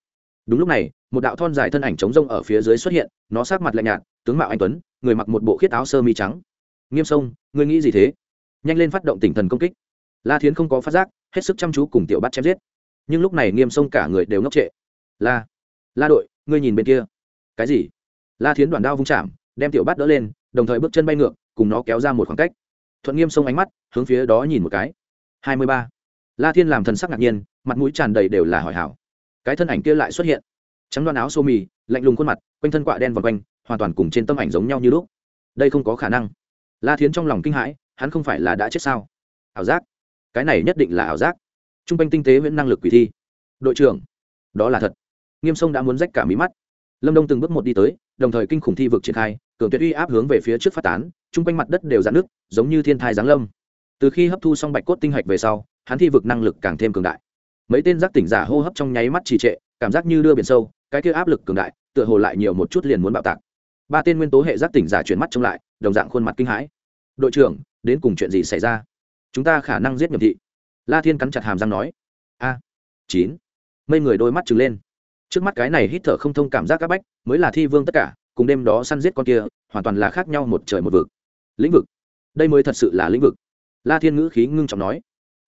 Đúng lúc này, một đạo thon dài thân ảnh trống rông ở phía dưới xuất hiện, nó sát mặt lạnh nhạt, tướng mạo anh tuấn, người mặc một bộ khiết áo sơ mi trắng. Nghiêm sông, ngươi nghĩ gì thế? Nhanh lên phát động tinh thần công kích la thiến không có phát giác, hết sức chăm chú cùng tiểu bắt chém giết. Nhưng lúc này nghiêm sông cả người đều ngốc trệ. La la đội, ngươi nhìn bên kia. Cái gì? La thiến đoàn đao vung chạm, đem tiểu bắt đỡ lên, đồng thời bước chân bay ngược, cùng nó kéo ra một khoảng cách. Thuận nghiêm sông ánh mắt, hướng phía đó nhìn một cái. Hai mươi ba. La thiên làm thần sắc ngạc nhiên, mặt mũi tràn đầy đều là hỏi hảo. Cái thân ảnh kia lại xuất hiện. Trắng đoan áo xô mì, lạnh lùng khuôn mặt, quanh thân quạ đen vòng quanh, hoàn toàn cùng trên tâm ảnh giống nhau như lúc. Đây không có khả năng. La thiến trong lòng kinh hãi, hắn không phải là đã chết sao? Ảo giác cái này nhất định là ảo giác. T r u n g quanh tinh tế viễn năng lực quỷ thi. Đội trưởng, đó là thật. Nghiêm sông đã muốn rách cả mí mắt. Lâm đông từng bước một đi tới, đồng thời kinh khủng thi vực triển khai, cường tuyệt uy áp hướng về phía trước phát tán, t r u n g quanh mặt đất đều dạn nước giống như thiên thai giáng lâm. Từ khi hấp thu xong bạch cốt tinh hạch về sau, hắn thi vực năng lực càng thêm cường đại. Mấy tên giác tỉnh giả hô hấp trong nháy mắt trì trệ, cảm giác như đưa biển sâu, cái kia áp lực cường đại, tựa hồ lại nhiều một chút liền muốn bạo tạc. Ba tên nguyên tố hệ giác tỉnh giả chuyển mắt trông lại, đồng dạng khuôn mặt kinh hãi. Đội trưởng, đến cùng chuyện gì xảy ra? Chúng ta khả năng giết nhậm thị. La thiên cắn chặt hàm răng nói. A, chín. Mây người đôi mắt trừng lên. Trước mắt cái này hít thở không thông cảm giác các bách, mới là thi vương tất cả, cùng đêm đó săn giết con kia, hoàn toàn là khác nhau một trời một vực. Lĩnh vực. Đây mới thật sự là lĩnh vực. La thiên ngữ khí ngưng trọng nói.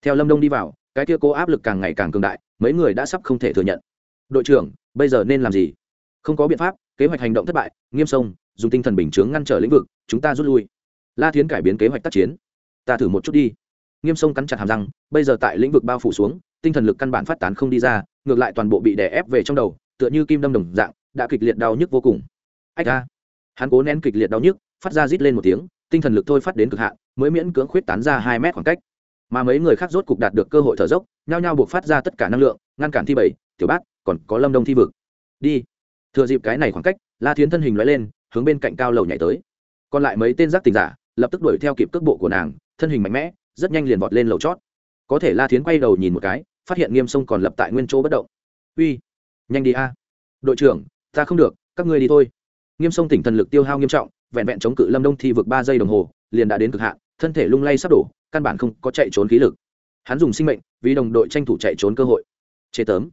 Theo lâm đông đi vào, cái kia cố áp lực càng ngày càng cường đại, mấy người đã sắp không thể thừa nhận. Đội trưởng, bây giờ nên làm gì? Không có biện pháp, kế hoạch hành động thất bại, nghiêm sông, dùng tinh thần bình chướng ngăn trở lĩnh vực, chúng ta rút lui. La thiến cải biến kế hoạch tác chiến. Ta thử một chút đi nghiêm sông cắn chặt hàm răng, bây giờ tại lĩnh vực bao phủ xuống, tinh thần lực căn bản phát tán không đi ra, ngược lại toàn bộ bị đè ép về trong đầu, tựa như kim đâm đồng dạng, đã kịch liệt đau nhức vô cùng. Ách a. Hắn cố nén kịch liệt đau nhức, phát ra rít lên một tiếng, tinh thần lực thôi phát đến cực hạn, mới miễn cưỡng khuyết tán ra hai mét khoảng cách. Mà mấy người khác rốt cục đạt được cơ hội thở dốc, nhao nhao buộc phát ra tất cả năng lượng, ngăn cản thi bảy, tiểu bát, còn có lâm đông thi vực. Đi. Thừa dịp cái này khoảng cách, la thiến thân hình loại lên, hướng bên cạnh cao lầu nhảy tới. Còn lại mấy tên giác tình giả, lập tức đuổi theo kịp cước bộ của nàng, thân hình mạnh mẽ rất nhanh liền vọt lên lầu chót. Có thể la thiến quay đầu nhìn một cái, phát hiện nghiêm sông còn lập tại nguyên chỗ bất động. Uy, nhanh đi a. Đội trưởng, ta không được, các ngươi đi thôi. Nghiêm sông tỉnh thần lực tiêu hao nghiêm trọng, vẹn vẹn chống cự lâm đông thi vực ba giây đồng hồ, liền đã đến cực hạn, thân thể lung lay sắp đổ, căn bản không có chạy trốn khí lực. Hắn dùng sinh mệnh, vì đồng đội tranh thủ chạy trốn cơ hội. Chế tớm.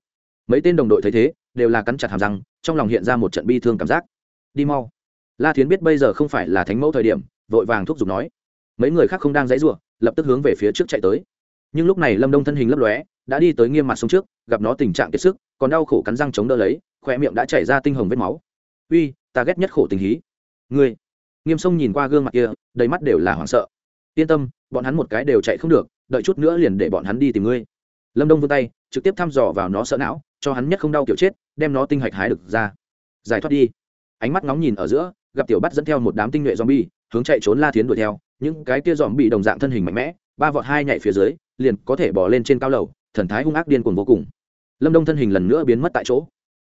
Mấy tên đồng đội thấy thế, đều là cắn chặt hàm răng, trong lòng hiện ra một trận bi thương cảm giác. Đi mau. La thiến biết bây giờ không phải là thánh mẫu thời điểm, vội vàng thúc giục nói. Mấy người khác không đang dãy rủa lập tức hướng về phía trước chạy tới. Nhưng lúc này lâm đông thân hình lấp lóe, đã đi tới nghiêm mặt sông trước, gặp nó tình trạng kiệt sức, còn đau khổ cắn răng chống đỡ lấy khoe miệng đã chảy ra tinh hồng vết máu. Uy, ta ghét nhất khổ tình hí. Ngươi? Nghiêm sông nhìn qua gương mặt kia, đầy mắt đều là hoảng sợ. Yên tâm, bọn hắn một cái đều chạy không được, đợi chút nữa liền để bọn hắn đi tìm ngươi. Lâm đông vươn tay, trực tiếp thăm dò vào nó sợ não, cho hắn nhất không đau kiểu chết, đem nó tinh hạch hái được ra. Giải thoát đi. Ánh mắt nóng nhìn ở giữa, gặp tiểu bắt dẫn theo một đám tinh nhuệ zombie, hướng chạy trốn la tiến đuổi theo những cái kia dòm bị đồng dạng thân hình mạnh mẽ, ba vọt hai nhảy phía dưới, liền có thể bỏ lên trên cao lầu, thần thái hung ác điên cuồng vô cùng. Lâm đông thân hình lần nữa biến mất tại chỗ.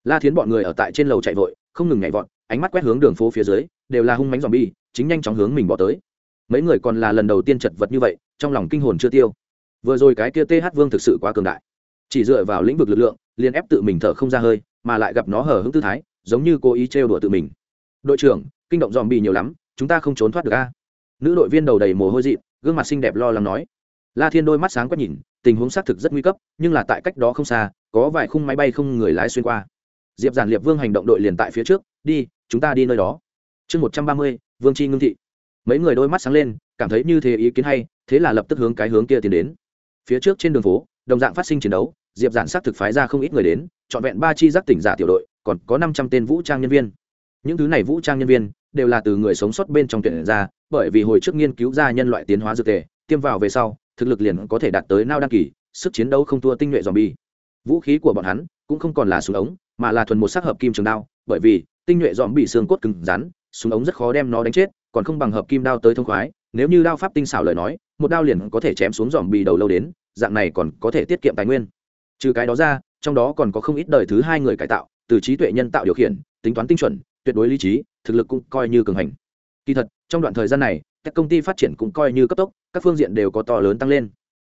La thiến bọn người ở tại trên lầu chạy vội, không ngừng nhảy vọt, ánh mắt quét hướng đường phố phía dưới, đều là hung mánh dòm bi, chính nhanh chóng hướng mình bỏ tới. Mấy người còn là lần đầu tiên chật vật như vậy, trong lòng kinh hồn chưa tiêu. Vừa rồi cái kia th vương thực sự quá cường đại. Chỉ dựa vào lĩnh vực lực lượng, liền ép tự mình thở không ra hơi, mà lại gặp nó hở hững tư thái, giống như cố ý trêu đùa tự mình. Đội trưởng, kinh động dòm bị nhiều lắm, chúng ta không trốn thoát được a nữ đội viên đầu đầy mồ hôi dị gương mặt xinh đẹp lo lắng nói. La thiên đôi mắt sáng quét nhìn, tình huống xác thực rất nguy cấp, nhưng là tại cách đó không xa, có vài khung máy bay không người lái xuyên qua. Diệp giản liệp vương hành động đội liền tại phía trước, đi, chúng ta đi nơi đó. Chương một trăm ba mươi, vương c ngưng thị. Mấy người đôi mắt sáng lên, cảm thấy như thế ý kiến hay, thế là lập tức hướng cái hướng kia tiến đến. Phía trước trên đường phố, đồng dạng phát sinh chiến đấu, diệp giản xác thực phái ra không ít người đến, trọn vẹn ba chi giác tỉnh giả tiểu đội, còn có năm trăm tên vũ trang nhân viên. Những thứ này vũ trang nhân viên đều là từ người sống sót bên trong tuyển ra bởi vì hồi trước nghiên cứu ra nhân loại tiến hóa dược thể tiêm vào về sau, thực lực liền có thể đạt tới nao đăng kỳ, sức chiến đấu không thua tinh nhuệ dòm bi vũ khí của bọn hắn cũng không còn là súng ống, mà là thuần một sắc hợp kim trường đao, bởi vì tinh nhuệ dòm bị xương cốt cứng rắn, súng ống rất khó đem nó đánh chết, còn không bằng hợp kim đao tới thông khoái, nếu như đao pháp tinh xảo lời nói, một đao liền có thể chém xuống dòm bị đầu lâu đến, dạng này còn có thể tiết kiệm tài nguyên. Trừ cái đó ra, trong đó còn có không ít đời thứ hai người cải tạo, từ trí tuệ nhân tạo điều khiển, tính toán tinh chuẩn, tuyệt đối lý trí, thực lực cũng coi như cường hành. Kỳ thật trong đoạn thời gian này, các công ty phát triển cũng coi như cấp tốc, các phương diện đều có to lớn tăng lên.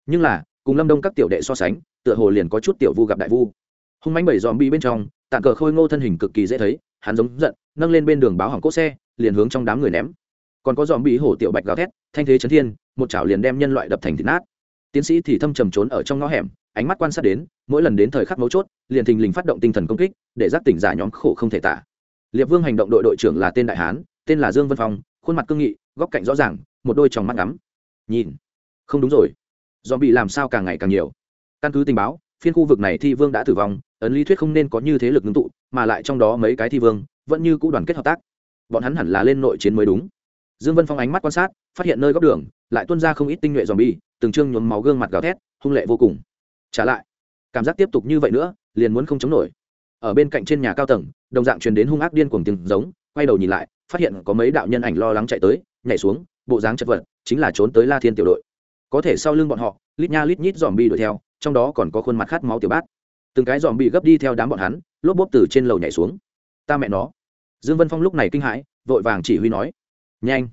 Nhưng là, cùng lâm đông các tiểu đệ so sánh, tựa hồ liền có chút tiểu vu gặp đại vu. Hung mánh bảy dòm bi bên trong tàn cờ khôi ngô thân hình cực kỳ dễ thấy, hắn giống giận, nâng lên bên đường báo hỏng cốt xe, liền hướng trong đám người ném. Còn có dòm bị hổ tiểu bạch gào thét, thanh thế chấn thiên, một chảo liền đem nhân loại đập thành thịt nát. Tiến sĩ thì thâm trầm trốn ở trong ngõ hẻm, ánh mắt quan sát đến, mỗi lần đến thời khắc mấu chốt, liền thình lình phát động tinh thần công kích, để giác tỉnh giả nhóm khổ không thể tả. Liệp vương hành động đội đội trưởng là tên đại hán, tên là dương vân phong khuôn mặt cương nghị, góc cạnh rõ ràng, một đôi tròng mắt ngắm. Nhìn. Không đúng rồi. Dòm bị làm sao càng ngày càng nhiều. Căn cứ tình báo, phiên khu vực này thi vương đã tử vong, ấn lý thuyết không nên có như thế lực ngưng tụ, mà lại trong đó mấy cái thi vương, vẫn như cũ đoàn kết hợp tác. Bọn hắn hẳn là lên nội chiến mới đúng. Dương vân phong ánh mắt quan sát, phát hiện nơi góc đường, lại tuôn ra không ít tinh nhuệ dòm bi từng trương nhuốm máu gương mặt gào thét, hung lệ vô cùng. Trả lại. Cảm giác tiếp tục như vậy nữa, liền muốn không chống nổi. Ở bên cạnh trên nhà cao tầng, đồng dạng truyền đến hung ác điên cuồng tiếng giống, quay đầu nhìn lại phát hiện có mấy đạo nhân ảnh lo lắng chạy tới, nhảy xuống, bộ dáng chật vật, chính là trốn tới la thiên tiểu đội. Có thể sau lưng bọn họ, lít nha lít nhít dòm bi đuổi theo, trong đó còn có khuôn mặt khát máu tiểu bát. Từng cái dòm bị gấp đi theo đám bọn hắn, lốp bốp từ trên lầu nhảy xuống. Ta mẹ nó. Dương vân phong lúc này kinh hãi, vội vàng chỉ huy nói, nhanh,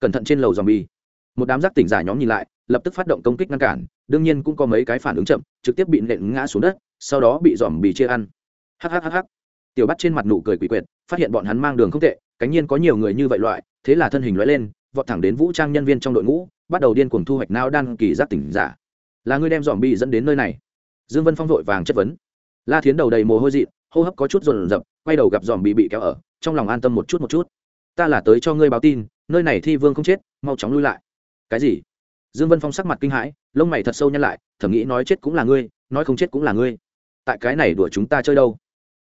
cẩn thận trên lầu dòm bi một đám giác tỉnh giả nhóm nhìn lại, lập tức phát động công kích ngăn cản, đương nhiên cũng có mấy cái phản ứng chậm, trực tiếp bị nện ngã xuống đất, sau đó bị dòm bị chia ăn. Hhhh tiểu bắt trên mặt nụ cười quỷ quyệt, phát hiện bọn hắn mang đường không tệ cánh nhiên có nhiều người như vậy loại, thế là thân hình loại lên, vọt thẳng đến vũ trang nhân viên trong đội ngũ, bắt đầu điên cuồng thu hoạch nao đan kỳ giác tỉnh giả. Là người đem dòm Bi dẫn đến nơi này? Dương vân phong vội vàng chất vấn. La thiến đầu đầy mồ hôi dị hô hấp có chút rồn rập, quay đầu gặp dòm bị bị kéo ở, trong lòng an tâm một chút một chút. Ta là tới cho ngươi báo tin, nơi này thi vương không chết, mau chóng lui lại. Cái gì? Dương vân phong sắc mặt kinh hãi, lông mày thật sâu nhăn lại, thầm nghĩ nói chết cũng là ngươi, nói không chết cũng là ngươi. Tại cái này đùa chúng ta chơi đâu?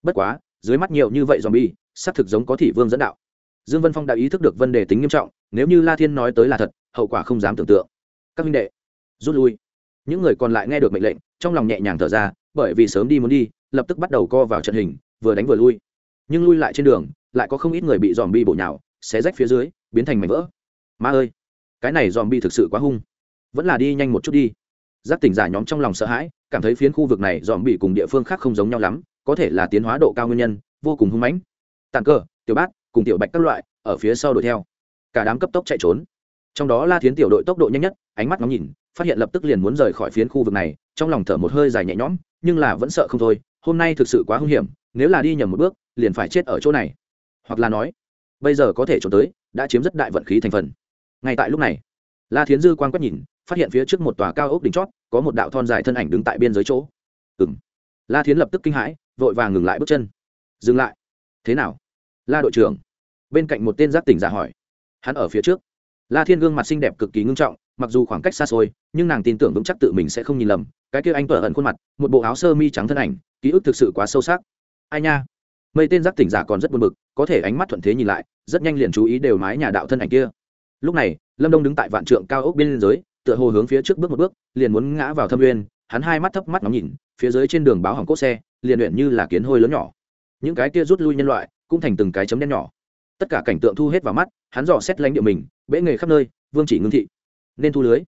Bất quá, dưới mắt nhiều như vậy dòm bi xác thực giống có thị vương dẫn đạo dương vân phong đã ý thức được vấn đề tính nghiêm trọng, nếu như la thiên nói tới là thật, hậu quả không dám tưởng tượng. Các minh đệ, rút lui. Những người còn lại nghe được mệnh lệnh, trong lòng nhẹ nhàng thở ra, bởi vì sớm đi muốn đi, lập tức bắt đầu co vào trận hình, vừa đánh vừa lui. Nhưng lui lại trên đường, lại có không ít người bị dòm bi bổ nhào, xé rách phía dưới, biến thành mảnh vỡ. Ma ơi, cái này dòm bi thực sự quá hung. Vẫn là đi nhanh một chút đi. Giác tỉnh giả nhóm trong lòng sợ hãi, cảm thấy phiến khu vực này dòm bị cùng địa phương khác không giống nhau lắm, có thể là tiến hóa độ cao nguyên nhân, vô cùng hung mãnh. Tàn cơ tiểu bát cùng tiểu bạch các loại, ở phía sau đuổi theo. Cả đám cấp tốc chạy trốn. Trong đó la thiến tiểu đội tốc độ nhanh nhất, ánh mắt ngóng nhìn, phát hiện lập tức liền muốn rời khỏi phiến khu vực này, trong lòng thở một hơi dài nhẹ nhõm, nhưng là vẫn sợ không thôi, hôm nay thực sự quá hung hiểm, nếu là đi nhầm một bước, liền phải chết ở chỗ này. Hoặc là nói, bây giờ có thể trốn tới, đã chiếm rất đại vận khí thành phần. Ngay tại lúc này, la thiến dư quan quét nhìn, phát hiện phía trước một tòa cao ốc đỉnh chót, có một đạo thon dài thân ảnh đứng tại biên giới chỗ. Ừng la thiến lập tức kinh hãi, vội vàng ngừng lại bước chân. Dừng lại. Thế nào? La đội trưởng. Bên cạnh một tên giác tỉnh giả hỏi. Hắn ở phía trước. La thiên gương mặt xinh đẹp cực kỳ ngưng trọng, mặc dù khoảng cách xa xôi, nhưng nàng tin tưởng vững chắc tự mình sẽ không nhìn lầm. Cái kia anh tở ẩn khuôn mặt, một bộ áo sơ mi trắng thân ảnh, ký ức thực sự quá sâu sắc. Ai nha. Mấy tên giác tỉnh giả còn rất buồn bực, có thể ánh mắt thuận thế nhìn lại, rất nhanh liền chú ý đều mái nhà đạo thân ảnh kia. Lúc này, lâm đông đứng tại vạn trượng cao ốc bên dưới, tựa hồ hướng phía trước bước một bước, liền muốn ngã vào thâm uyên. Hắn hai mắt thấp mắt ngóng nhìn, phía dưới trên đường báo hỏng cốt xe, liền luyện như là kiến hôi lớn nhỏ. Những cái kia rút lui nhân loại cũng thành từng cái chấm đen nhỏ. Tất cả cảnh tượng thu hết vào mắt, hắn dò xét lãnh địa mình bẽ nghề khắp nơi, vương chỉ ngưng thị. Nên thu lưới.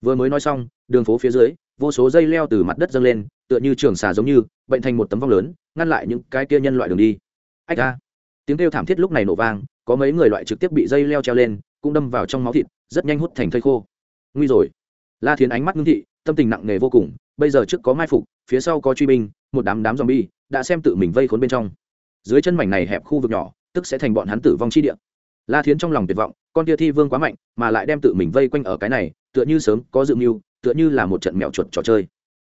Vừa mới nói xong, đường phố phía dưới, vô số dây leo từ mặt đất dâng lên, tựa như trường xà giống như, bệnh thành một tấm vong lớn, ngăn lại những cái kia nhân loại đường đi. Ách ra tiếng kêu thảm thiết lúc này nổ vang, có mấy người loại trực tiếp bị dây leo treo lên, cũng đâm vào trong máu thịt, rất nhanh hút thành thây khô. Nguy rồi. La thiến ánh mắt ngưng thị, tâm tình nặng nề vô cùng, bây giờ trước có mai phục, phía sau có truy binh, một đám đám zombie, đã xem tự mình vây khốn bên trong dưới chân mảnh này hẹp khu vực nhỏ, tức sẽ thành bọn hắn tử vong chi địa. La thiến trong lòng tuyệt vọng, con tia thi vương quá mạnh, mà lại đem tự mình vây quanh ở cái này, tựa như sớm có dự mưu, tựa như là một trận mèo chuột trò chơi.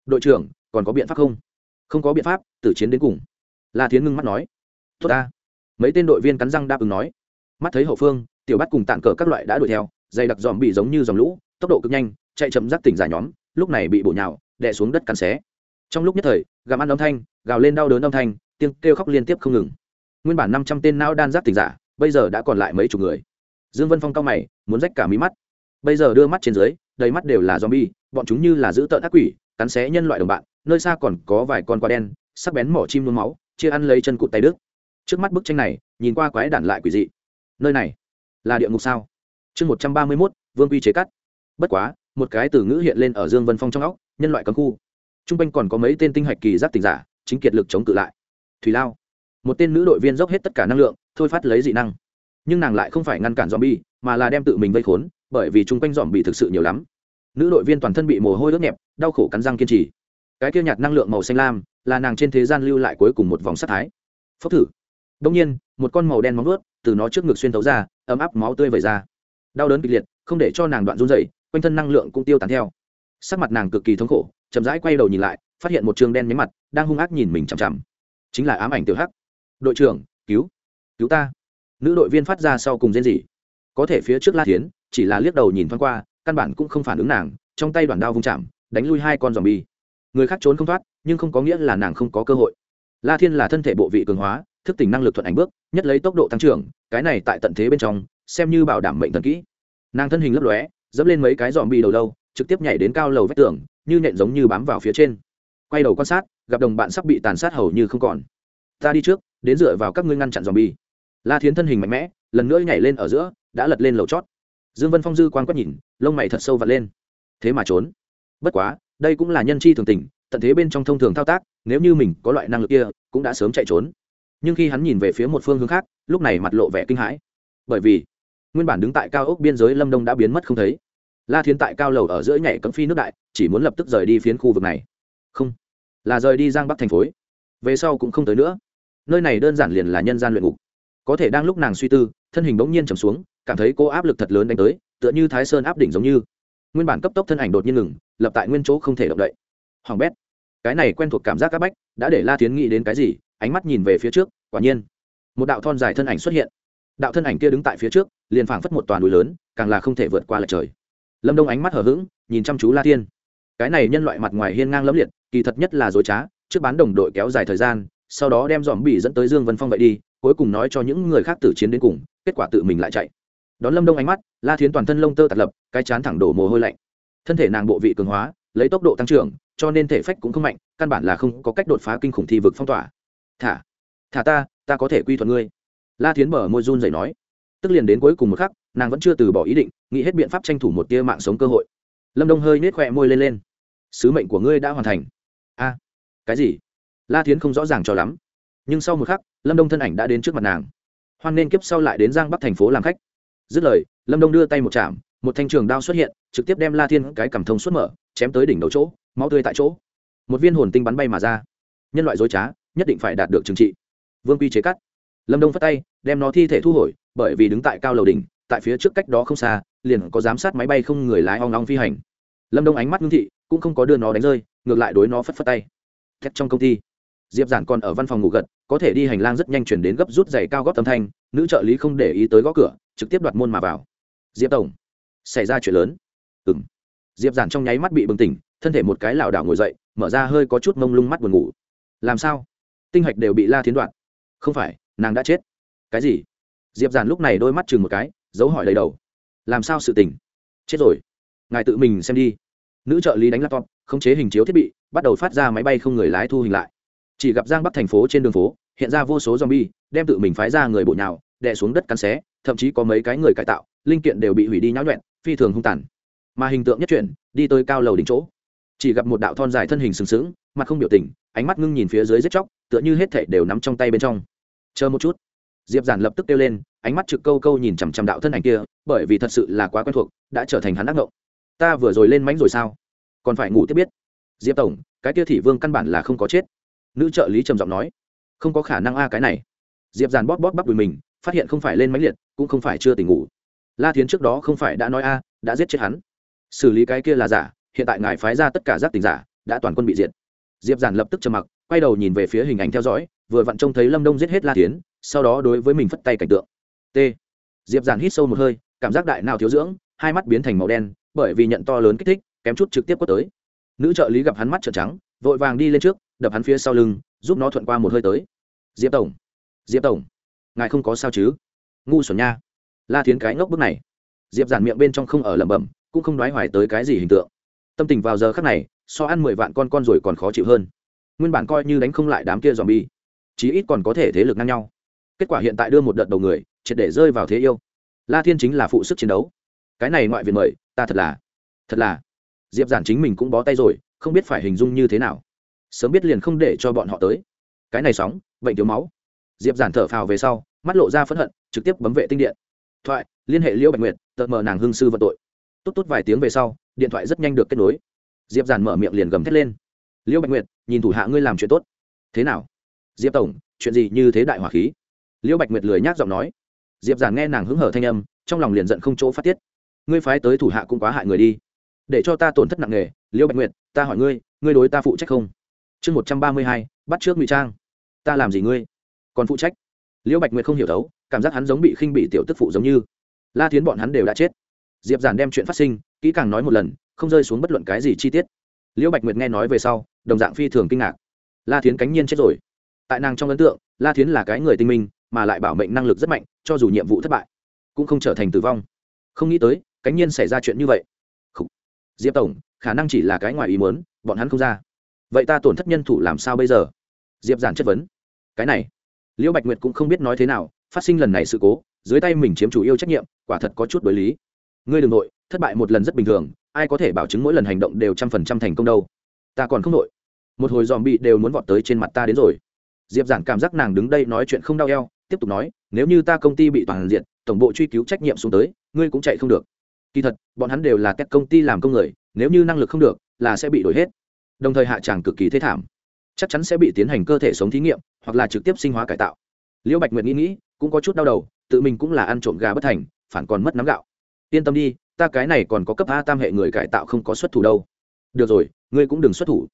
Đội trưởng, còn có biện pháp không? Không có biện pháp, tử chiến đến cùng. La thiến ngưng mắt nói. Tốt ta. Mấy tên đội viên cắn răng đáp ứng nói. Mắt thấy hậu phương, tiểu bắt cùng tạng cờ các loại đã đuổi theo, dày đặc dòm bị giống như dòng lũ, tốc độ cực nhanh, chạy chậm rắc tỉnh giả nhóm, lúc này bị bổ nhào, đè xuống đất cắn xé. Trong lúc nhất thời, gặm ăn âm thanh, gào lên đau đớn âm thanh tiếng kêu khóc liên tiếp không ngừng. Nguyên bản năm trăm tên não đan giác tỉnh giả, bây giờ đã còn lại mấy chục người. Dương vân phong cao mày, muốn rách cả mí mắt. Bây giờ đưa mắt trên dưới, đầy mắt đều là zombie, bọn chúng như là giữ tợn ác quỷ, cắn xé nhân loại đồng bạn, nơi xa còn có vài con quả đen, sắc bén mỏ chim nôn máu, chia ăn lấy chân cụt tay đức trước mắt bức tranh này, nhìn qua quái đản lại quỷ dị. Nơi này là địa ngục sao? Chương một trăm ba mươi mốt, vương quy chế cắt. Bất quá, một cái từ ngữ hiện lên ở dương vân phong trong óc, nhân loại cấm khu. T r u n g quanh còn có mấy tên tinh hạch kỳ giác tỉnh giả, chính kiệt lực chống cự lại thủy lao. Một tên nữ đội viên dốc hết tất cả năng lượng, thôi phát lấy dị năng. Nhưng nàng lại không phải ngăn cản dòm bi mà là đem tự mình vây khốn, bởi vì chung quanh dòm bị thực sự nhiều lắm. Nữ đội viên toàn thân bị mồ hôi ướt nhẹp, đau khổ cắn răng kiên trì. Cái kia nhạt năng lượng màu xanh lam, là nàng trên thế gian lưu lại cuối cùng một vòng sắc thái. Phốc thử. Đông nhiên, một con màu đen móng ướt từ nó trước ngực xuyên thấu ra, ấm áp máu tươi vẩy ra. Đau đớn kịch liệt, không để cho nàng đoạn run dày quanh thân năng lượng cũng tiêu tán theo. Sắc mặt nàng cực kỳ thống khổ, chậm rãi quay đầu nhìn lại, phát hiện một trường đen nhánh mặt, đang hung ác nhìn mình chằm chằm chính là ám ảnh tiểu hắc. Đội trưởng, cứu cứu ta. Nữ đội viên phát ra sau cùng rên rỉ. Có thể phía trước la tiến chỉ là liếc đầu nhìn thoáng qua, căn bản cũng không phản ứng nàng, trong tay đoàn đao vung chạm, đánh lui hai con dòm bi người khác trốn không thoát, nhưng không có nghĩa là nàng không có cơ hội. La thiên là thân thể bộ vị cường hóa, thức tỉnh năng lực thuận ảnh bước, nhất lấy tốc độ tăng trưởng, cái này tại tận thế bên trong, xem như bảo đảm mệnh thần kỹ. Nàng thân hình lấp lóe, dẫm lên mấy cái dòm bi đầu lâu, trực tiếp nhảy đến cao lầu vách tường, như nhện giống như bám vào phía trên. Quay đầu quan sát gặp đồng bạn sắp bị tàn sát hầu như không còn. Ta đi trước, đến dựa vào các ngươi ngăn chặn dòm bi la thiến thân hình mạnh mẽ, lần nữa nhảy lên ở giữa, đã lật lên lầu chót. Dương vân phong dư quan quét nhìn, lông mày thật sâu vặt lên. Thế mà trốn. Bất quá, đây cũng là nhân chi thường tình, tận thế bên trong thông thường thao tác, nếu như mình có loại năng lực kia, cũng đã sớm chạy trốn. Nhưng khi hắn nhìn về phía một phương hướng khác, lúc này mặt lộ vẻ kinh hãi. Bởi vì, nguyên bản đứng tại cao ốc biên giới lâm đông đã biến mất không thấy. La thiên tại cao lầu ở giữa nhảy cấm phi nước đại, chỉ muốn lập tức rời đi phiến khu vực này. Không là rời đi giang bắc thành phối. Về sau cũng không tới nữa. Nơi này đơn giản liền là nhân gian luyện ngục. Có thể đang lúc nàng suy tư, thân hình bỗng nhiên trầm xuống, cảm thấy cô áp lực thật lớn đánh tới, tựa như thái sơn áp đỉnh giống như. Nguyên bản cấp tốc thân ảnh đột nhiên ngừng, lập tại nguyên chỗ không thể động đậy. Hoàng bét, cái này quen thuộc cảm giác c áp bách, đã để la tiến nghĩ đến cái gì, ánh mắt nhìn về phía trước, quả nhiên, một đạo thon dài thân ảnh xuất hiện. Đạo thân ảnh kia đứng tại phía trước, liền phảng phất một toàn núi lớn, càng là không thể vượt qua lại trời. Lâm đông ánh mắt hở h ữ g nhìn chăm chú la tiên cái này nhân loại mặt ngoài hiên ngang lẫm liệt kỳ thật nhất là dối trá, trước bán đồng đội kéo dài thời gian, sau đó đem dòm bị dẫn tới dương vân phong vậy đi, cuối cùng nói cho những người khác tử chiến đến cùng, kết quả tự mình lại chạy. Đón lâm đông ánh mắt, la thiến toàn thân lông tơ tạt lập, cái chán thẳng đổ mồ hôi lạnh. Thân thể nàng bộ vị cường hóa, lấy tốc độ tăng trưởng, cho nên thể phách cũng không mạnh, căn bản là không có cách đột phá kinh khủng thi vực phong tỏa. Thả thả ta ta có thể quy thuận ngươi. La thiến mở môi run dậy nói. Tức liền đến cuối cùng một khắc, nàng vẫn chưa từ bỏ ý định, nghĩ hết biện pháp tranh thủ một tia mạng sống cơ hội. Lâm đông hơi nết khỏe môi lên lên. Sứ mệnh của ngươi đã hoàn thành a, cái gì? La thiến không rõ ràng cho lắm. Nhưng sau một khắc, lâm đông thân ảnh đã đến trước mặt nàng. Hoan nên kiếp sau lại đến giang bắc thành phố làm khách. Dứt lời, lâm đông đưa tay một chạm, một thanh trường đao xuất hiện, trực tiếp đem la thiên cái cảm thông suốt mở, chém tới đỉnh đầu chỗ, máu tươi tại chỗ. Một viên hồn tinh bắn bay mà ra. Nhân loại dối trá, nhất định phải đạt được trừng trị. Vương quy chế cắt. Lâm đông phát tay, đem nó thi thể thu hồi, bởi vì đứng tại cao lầu đỉnh, tại phía trước cách đó không xa, liền có giám sát máy bay không người lái ong ong phi hành. Lâm đông ánh mắt ngưng thị, cũng không có đưa nó đánh rơi ngược lại đối nó phất phất tay. Thét trong công ty. Diệp giản còn ở văn phòng ngủ gật, có thể đi hành lang rất nhanh chuyển đến gấp rút giày cao góp âm thanh, nữ trợ lý không để ý tới gõ cửa, trực tiếp đoạt môn mà vào. Diệp tổng, xảy ra chuyện lớn. Ừng diệp giản trong nháy mắt bị bừng tỉnh, thân thể một cái lảo đảo ngồi dậy, mở ra hơi có chút mông lung mắt buồn ngủ. Làm sao? Tinh hạch đều bị la thiến đoạn không phải, nàng đã chết. Cái gì? Diệp giản lúc này đôi mắt chừng một cái dấu hỏi đầy đầu. Làm sao sự tình? Chết rồi. Ngài tự mình xem đi. Nữ trợ lý đánh laptop khống chế hình chiếu thiết bị, bắt đầu phát ra máy bay không người lái thu hình lại. Chỉ gặp giang bắc thành phố trên đường phố, hiện ra vô số zombie, đem tự mình phái ra người bộ nhào, đè xuống đất cắn xé, thậm chí có mấy cái người cải tạo, linh kiện đều bị hủy đi nhão nhuẹn phi thường hung tàn. Mà hình tượng nhất chuyển, đi tới cao lầu đỉnh chỗ. Chỉ gặp một đạo thon dài thân hình sừng sững, mặt không biểu tình, ánh mắt ngưng nhìn phía dưới giết chóc, tựa như hết thảy đều nắm trong tay bên trong. Chờ một chút. Diệp giản lập tức kêu lên, ánh mắt trực câu câu nhìn chằm chằm đạo thân ảnh kia, bởi vì thật sự là quá quen thuộc, đã trở thành hắn ác ngộng. Ta vừa rồi lên mánh rồi sao? Còn phải ngủ tiếp biết. Diệp tổng, cái kia thị vương căn bản là không có chết. Nữ trợ lý trầm giọng nói, không có khả năng a cái này. Diệp giàn bóp bóp bắp đùi mình, phát hiện không phải lên máy liệt, cũng không phải chưa tỉnh ngủ. La Thiến trước đó không phải đã nói a, đã giết chết hắn. Xử lý cái kia là giả, hiện tại ngài phái ra tất cả giác tình giả, đã toàn quân bị diệt. Diệp giản lập tức trầm mặc, quay đầu nhìn về phía hình ảnh theo dõi, vừa vặn trông thấy lâm đông giết hết la tiến sau đó đối với mình phất tay cảnh tượng. T. Diệp giản hít sâu một hơi, cảm giác đại nào thiếu dưỡng, hai mắt biến thành màu đen, bởi vì nhận to lớn kích thích kém chút trực tiếp quất tới. Nữ trợ lý gặp hắn mắt trợn trắng, vội vàng đi lên trước, đập hắn phía sau lưng, giúp nó thuận qua một hơi tới. Diệp tổng diệp tổng, ngài không có sao chứ? Ngu xuẩn nha. La thiến cái ngốc bước này. Diệp giản miệng bên trong không ở lẩm bẩm, cũng không đoái hoài tới cái gì hình tượng. Tâm tình vào giờ khắc này, so ăn mười vạn con con rồi còn khó chịu hơn. Nguyên bản coi như đánh không lại đám kia dòm bi chí ít còn có thể thế lực ngang nhau. Kết quả hiện tại đưa một đợt đầu người, triệt để rơi vào thế yêu. La thiên chính là phụ sức chiến đấu. Cái này ngoại viện mời, ta thật là thật là diệp giản chính mình cũng bó tay rồi, không biết phải hình dung như thế nào. Sớm biết liền không để cho bọn họ tới. Cái này sóng, bệnh thiếu máu. Diệp giản thở phào về sau, mắt lộ ra phẫn hận, trực tiếp bấm vệ tinh điện. Thoại, liên hệ liễu bạch nguyệt tợt mờ nàng hương sư vận tội. Tốt tốt vài tiếng về sau, điện thoại rất nhanh được kết nối. Diệp giản mở miệng liền gầm thét lên. Liễu bạch nguyệt, nhìn thủ hạ ngươi làm chuyện tốt. Thế nào? Diệp tổng, chuyện gì như thế đại hỏa khí? Liễu bạch nguyệt lười nhác giọng nói. Diệp giản nghe nàng hứng hở thanh âm, trong lòng liền giận không chỗ phát tiết. Ngươi phái tới thủ hạ cũng quá hại người đi để cho ta tổn thất nặng nề, liễu bạch nguyệt, ta hỏi ngươi ngươi đối ta phụ trách không? Chương một trăm ba mươi hai, bắt trước ngụy trang. Ta làm gì ngươi? Còn phụ trách? Liễu bạch nguyệt không hiểu thấu, cảm giác hắn giống bị khinh bị tiểu tức phụ giống như. La thiến bọn hắn đều đã chết. Diệp giản đem chuyện phát sinh, kỹ càng nói một lần, không rơi xuống bất luận cái gì chi tiết. Liễu bạch nguyệt nghe nói về sau, đồng dạng phi thường kinh ngạc. La thiến cánh nhiên chết rồi. Tại nàng trong ấn tượng, la thiến là cái người tinh minh, mà lại bảo mệnh năng lực rất mạnh, cho dù nhiệm vụ thất bại, cũng không trở thành tử vong. Không nghĩ tới, cánh nhiên xảy ra chuyện như vậy diệp tổng, khả năng chỉ là cái ngoài ý muốn, bọn hắn không ra. Vậy ta tổn thất nhân thủ làm sao bây giờ? Diệp giản chất vấn. Cái này, liễu bạch nguyệt cũng không biết nói thế nào, phát sinh lần này sự cố, dưới tay mình chiếm chủ yêu trách nhiệm, quả thật có chút đối lý. Ngươi đ ừ n g nội, thất bại một lần rất bình thường, ai có thể bảo chứng mỗi lần hành động đều trăm phần trăm thành công đâu? Ta còn không nội. Một hồi dòm bị đều muốn vọt tới trên mặt ta đến rồi. Diệp giản cảm giác nàng đứng đây nói chuyện không đau eo, tiếp tục nói, nếu như ta công ty bị toàn diện, tổng bộ truy cứu trách nhiệm xuống tới, ngươi cũng chạy không được kỳ thật, bọn hắn đều là các công ty làm công người, nếu như năng lực không được, là sẽ bị đổi hết. Đồng thời hạ tràng cực kỳ thế thảm. Chắc chắn sẽ bị tiến hành cơ thể sống thí nghiệm, hoặc là trực tiếp sinh hóa cải tạo. Liễu bạch nguyệt nghĩ nghĩ, cũng có chút đau đầu, tự mình cũng là ăn trộm gà bất thành, phản còn mất nắm gạo. Yên tâm đi, ta cái này còn có cấp a tam hệ người cải tạo không có xuất thủ đâu. Được rồi, ngươi cũng đừng xuất thủ.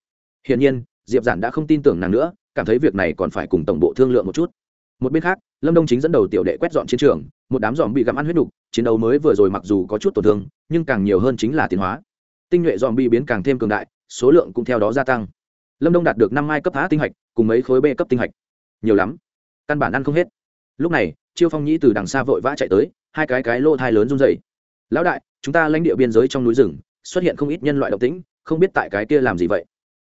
Hiển nhiên, diệp giản đã không tin tưởng nàng nữa, cảm thấy việc này còn phải cùng tổng bộ thương lượng một chút một bên khác, lâm đông chính dẫn đầu tiểu đệ quét dọn chiến trường, một đám dòm bị gặm ăn huyết đục chiến đấu mới vừa rồi mặc dù có chút tổn thương, nhưng càng nhiều hơn chính là tiến hóa. Tinh nhuệ dòm bị biến càng thêm cường đại, số lượng cũng theo đó gia tăng. Lâm đông đạt được năm mai cấp a tinh hạch, cùng mấy khối b cấp tinh hạch. Nhiều lắm. Căn bản ăn không hết. Lúc này, chiêu phong nhĩ từ đằng xa vội vã chạy tới, hai cái cái lô thai lớn run dày lão đại, chúng ta lãnh địa biên giới trong núi rừng, xuất hiện không ít nhân loại độc tính không biết tại cái kia làm gì vậy?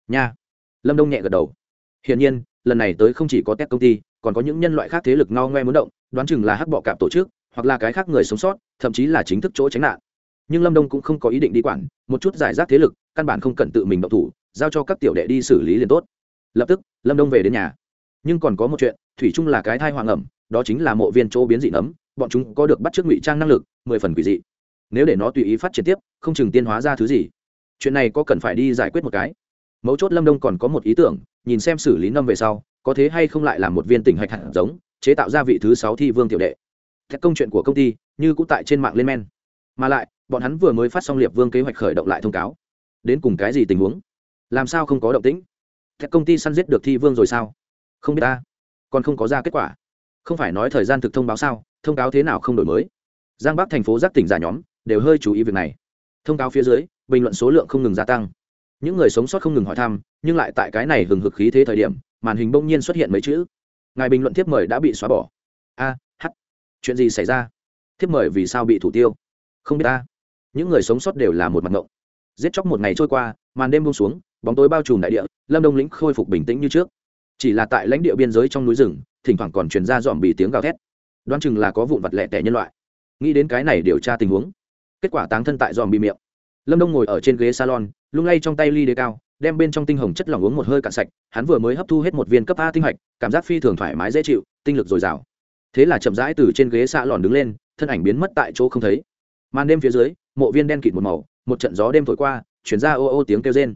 Nha. Lâm đông nhẹ gật đầu. Hiển nhiên lần này tới không chỉ có tech công ty, còn có những nhân loại khác thế lực ngao ngoe muốn động, đoán chừng là hắc bọ cạp tổ chức, hoặc là cái khác người sống sót, thậm chí là chính thức chỗ tránh nạn. Nhưng lâm đông cũng không có ý định đi quản, một chút giải rác thế lực, căn bản không cần tự mình động thủ, giao cho các tiểu đệ đi xử lý liền tốt. Lập tức, lâm đông về đến nhà. Nhưng còn có một chuyện, thủy chung là cái thai hoàng ẩm, đó chính là mộ viên chỗ biến dị nấm, bọn chúng có được bắt chước ngụy trang năng lực, mười phần quỷ dị. Nếu để nó tùy ý phát triển tiếp, không chừng tiên hóa ra thứ gì. Chuyện này có cần phải đi giải quyết một cái. Mấu chốt lâm đông còn có một ý tưởng nhìn xem xử lý năm về sau, có thế hay không lại là một viên tỉnh hạch hạt giống, chế tạo ra vị thứ sáu thi vương tiểu đệ. Các công chuyện của công ty, như cũng tại trên mạng lên men. Mà lại, bọn hắn vừa mới phát xong liệp vương kế hoạch khởi động lại thông cáo. Đến cùng cái gì tình huống? Làm sao không có động tĩnh? Các công ty săn giết được thi vương rồi sao? Không biết ta. Còn không có ra kết quả. Không phải nói thời gian thực thông báo sao? Thông cáo thế nào không đổi mới? Giang bắc thành phố giác tỉnh giả nhóm, đều hơi chú ý việc này. Thông cáo phía dưới, bình luận số lượng không ngừng gia tăng những người sống sót không ngừng hỏi thăm, nhưng lại tại cái này hừng hực khí thế thời điểm, màn hình bỗng nhiên xuất hiện mấy chữ. Ngài bình luận thiếp mời đã bị xóa bỏ. A, h, chuyện gì xảy ra? Thiếp mời vì sao bị thủ tiêu? Không biết ta. Những người sống sót đều là một mặt ngộng. Giết chóc một ngày trôi qua, màn đêm buông xuống, bóng tối bao trùm đại địa, lâm đông lĩnh khôi phục bình tĩnh như trước. Chỉ là tại lãnh địa biên giới trong núi rừng, thỉnh thoảng còn truyền ra dòm bị tiếng gào thét. Đoán chừng là có vụn vặt lẹ tẻ nhân loại. Nghĩ đến cái này điều tra tình huống, kết quả táng thân tại dòm bị miệng. Lâm đông ngồi ở trên ghế salon lung lay trong tay ly đế cao, đem bên trong tinh hồng chất lỏng uống một hơi cạn sạch, hắn vừa mới hấp thu hết một viên cấp a tinh hạch, cảm giác phi thường thoải mái, dễ chịu, tinh lực dồi dào. Thế là chậm rãi từ trên ghế xạ lòn đứng lên, thân ảnh biến mất tại chỗ không thấy. Màn đêm phía dưới, mộ viên đen kịt một màu, một trận gió đêm thổi qua, chuyển ra ô ô tiếng kêu rên.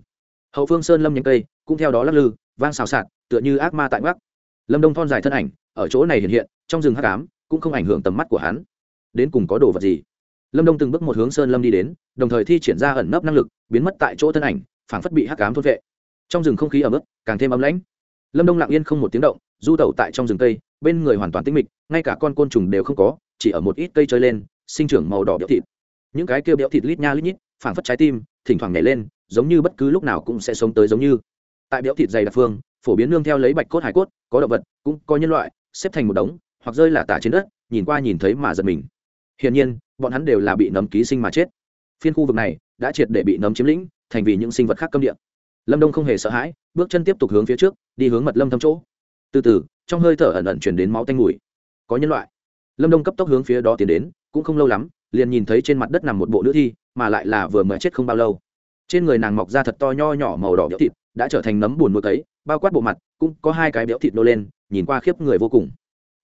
Hậu phương sơn lâm nhánh cây, cũng theo đó lắc lư, vang xào xạc, tựa như ác ma tại ngoắc. Lâm đông thon dài thân ảnh, ở chỗ này hiện hiện, trong rừng hắc ám, cũng không ảnh hưởng tầm mắt của hắn. Đến cùng có đồ vật gì? Lâm đông từng bước một hướng sơn lâm đi đến, đồng thời thi triển ra ẩn nấp năng lực, biến mất tại chỗ thân ảnh, phảng phất bị hắc ám thôn vệ. Trong rừng không khí ẩm ướt, càng thêm ấm lãnh. Lâm đông lặng yên không một tiếng động, du tẩu tại trong rừng cây, bên người hoàn toàn tĩnh mịch, ngay cả con côn trùng đều không có, chỉ ở một ít cây chơi lên, sinh trưởng màu đỏ béo thịt. Những cái kêu béo thịt lít nha lít nhít, phảng phất trái tim, thỉnh thoảng nhảy lên, giống như bất cứ lúc nào cũng sẽ sống tới giống như. Tại béo thịt dày đặc phương, phổ biến nương theo lấy bạch cốt, hải cốt, có động vật, cũng có nhân loại, xếp thành một đống, hoặc rơi là tả trên đất, nhìn qua nhìn thấy mà giật mình hiển nhiên bọn hắn đều là bị nấm ký sinh mà chết. Phiên khu vực này đã triệt để bị nấm chiếm lĩnh thành vì những sinh vật khác cấm địa. Lâm đông không hề sợ hãi bước chân tiếp tục hướng phía trước đi hướng mật lâm thâm chỗ. Từ từ trong hơi thở ẩn ẩn truyền đến máu tanh mùi. Có nhân loại. Lâm đông cấp tốc hướng phía đó tiến đến cũng không lâu lắm liền nhìn thấy trên mặt đất nằm một bộ nữ thi mà lại là vừa mới chết không bao lâu. Trên người nàng mọc ra thật to nho nhỏ màu đỏ béo thịt đã trở thành nấm buồn nuôi cấy bao quát bộ mặt cũng có hai cái béo thịt nô lên nhìn qua khiếp người vô cùng.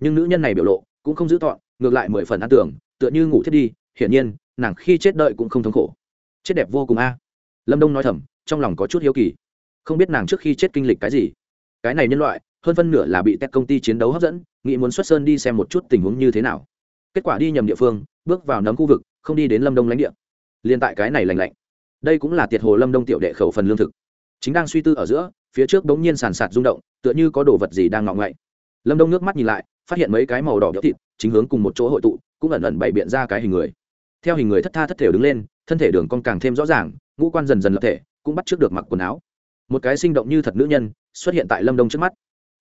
Nhưng nữ nhân này biểu lộ cũng không giữ tọn, ngược lại mười phần ăn tưởng, tựa như ngủ thiết đi, hiển nhiên, nàng khi chết đợi cũng không thống khổ. Chết đẹp vô cùng a. Lâm đông nói thầm, trong lòng có chút hiếu kỳ. Không biết nàng trước khi chết kinh lịch cái gì. Cái này nhân loại, hơn phân nửa là bị tech công ty chiến đấu hấp dẫn, nghĩ muốn xuất sơn đi xem một chút tình huống như thế nào. Kết quả đi nhầm địa phương, bước vào nấm khu vực, không đi đến lâm đông lãnh địa. Liên tại cái này lành lạnh. Đây cũng là tiệt hồ lâm đông tiểu đệ khẩu phần lương thực. Chính đang suy tư ở giữa, phía trước bỗng nhiên sàn sạt rung động, tựa như có đồ vật gì đang ngọng ngậy. Lâm đông nước mắt nhìn lại phát hiện mấy cái màu đỏ béo thịt, chính hướng cùng một chỗ hội tụ, cũng ẩn ẩn bày biện ra cái hình người. Theo hình người thất tha thất thể đứng lên, thân thể đường con càng thêm rõ ràng, ngũ quan dần dần lập thể, cũng bắt trước được mặc quần áo. Một cái sinh động như thật nữ nhân xuất hiện tại lâm đông trước mắt.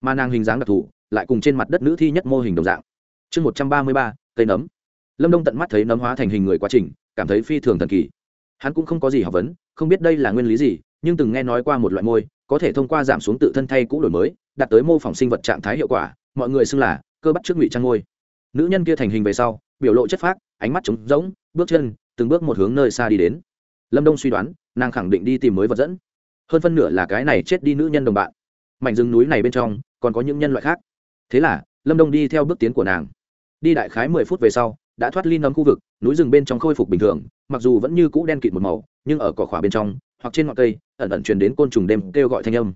Mà nàng hình dáng đặc thù, lại cùng trên mặt đất nữ thi nhất mô hình đồng dạng. Chương một trăm ba mươi ba, cây nấm. Lâm đông tận mắt thấy nấm hóa thành hình người quá trình, cảm thấy phi thường thần kỳ. Hắn cũng không có gì học vấn, không biết đây là nguyên lý gì, nhưng từng nghe nói qua một loại môi, có thể thông qua giảm xuống tự thân thay cũ đổi mới, đạt tới mô phỏng sinh vật trạng thái hiệu quả, mọi người xưng là cơ bắt trước ngụy trang ngôi. Nữ nhân kia thành hình về sau, biểu lộ chất phác, ánh mắt trống rỗng, bước chân, từng bước một hướng nơi xa đi đến. Lâm đông suy đoán, nàng khẳng định đi tìm mới vật dẫn. Hơn phân nửa là cái này chết đi nữ nhân đồng bạn. Mảnh rừng núi này bên trong, còn có những nhân loại khác. Thế là, lâm đông đi theo bước tiến của nàng. Đi đại khái mười phút về sau, đã thoát ly nấm khu vực, núi rừng bên trong khôi phục bình thường, mặc dù vẫn như cũ đen kịt một màu, nhưng ở cỏ khỏa bên trong, hoặc trên ngọn cây, ẩn ẩn truyền đến côn trùng đêm kêu gọi thanh âm.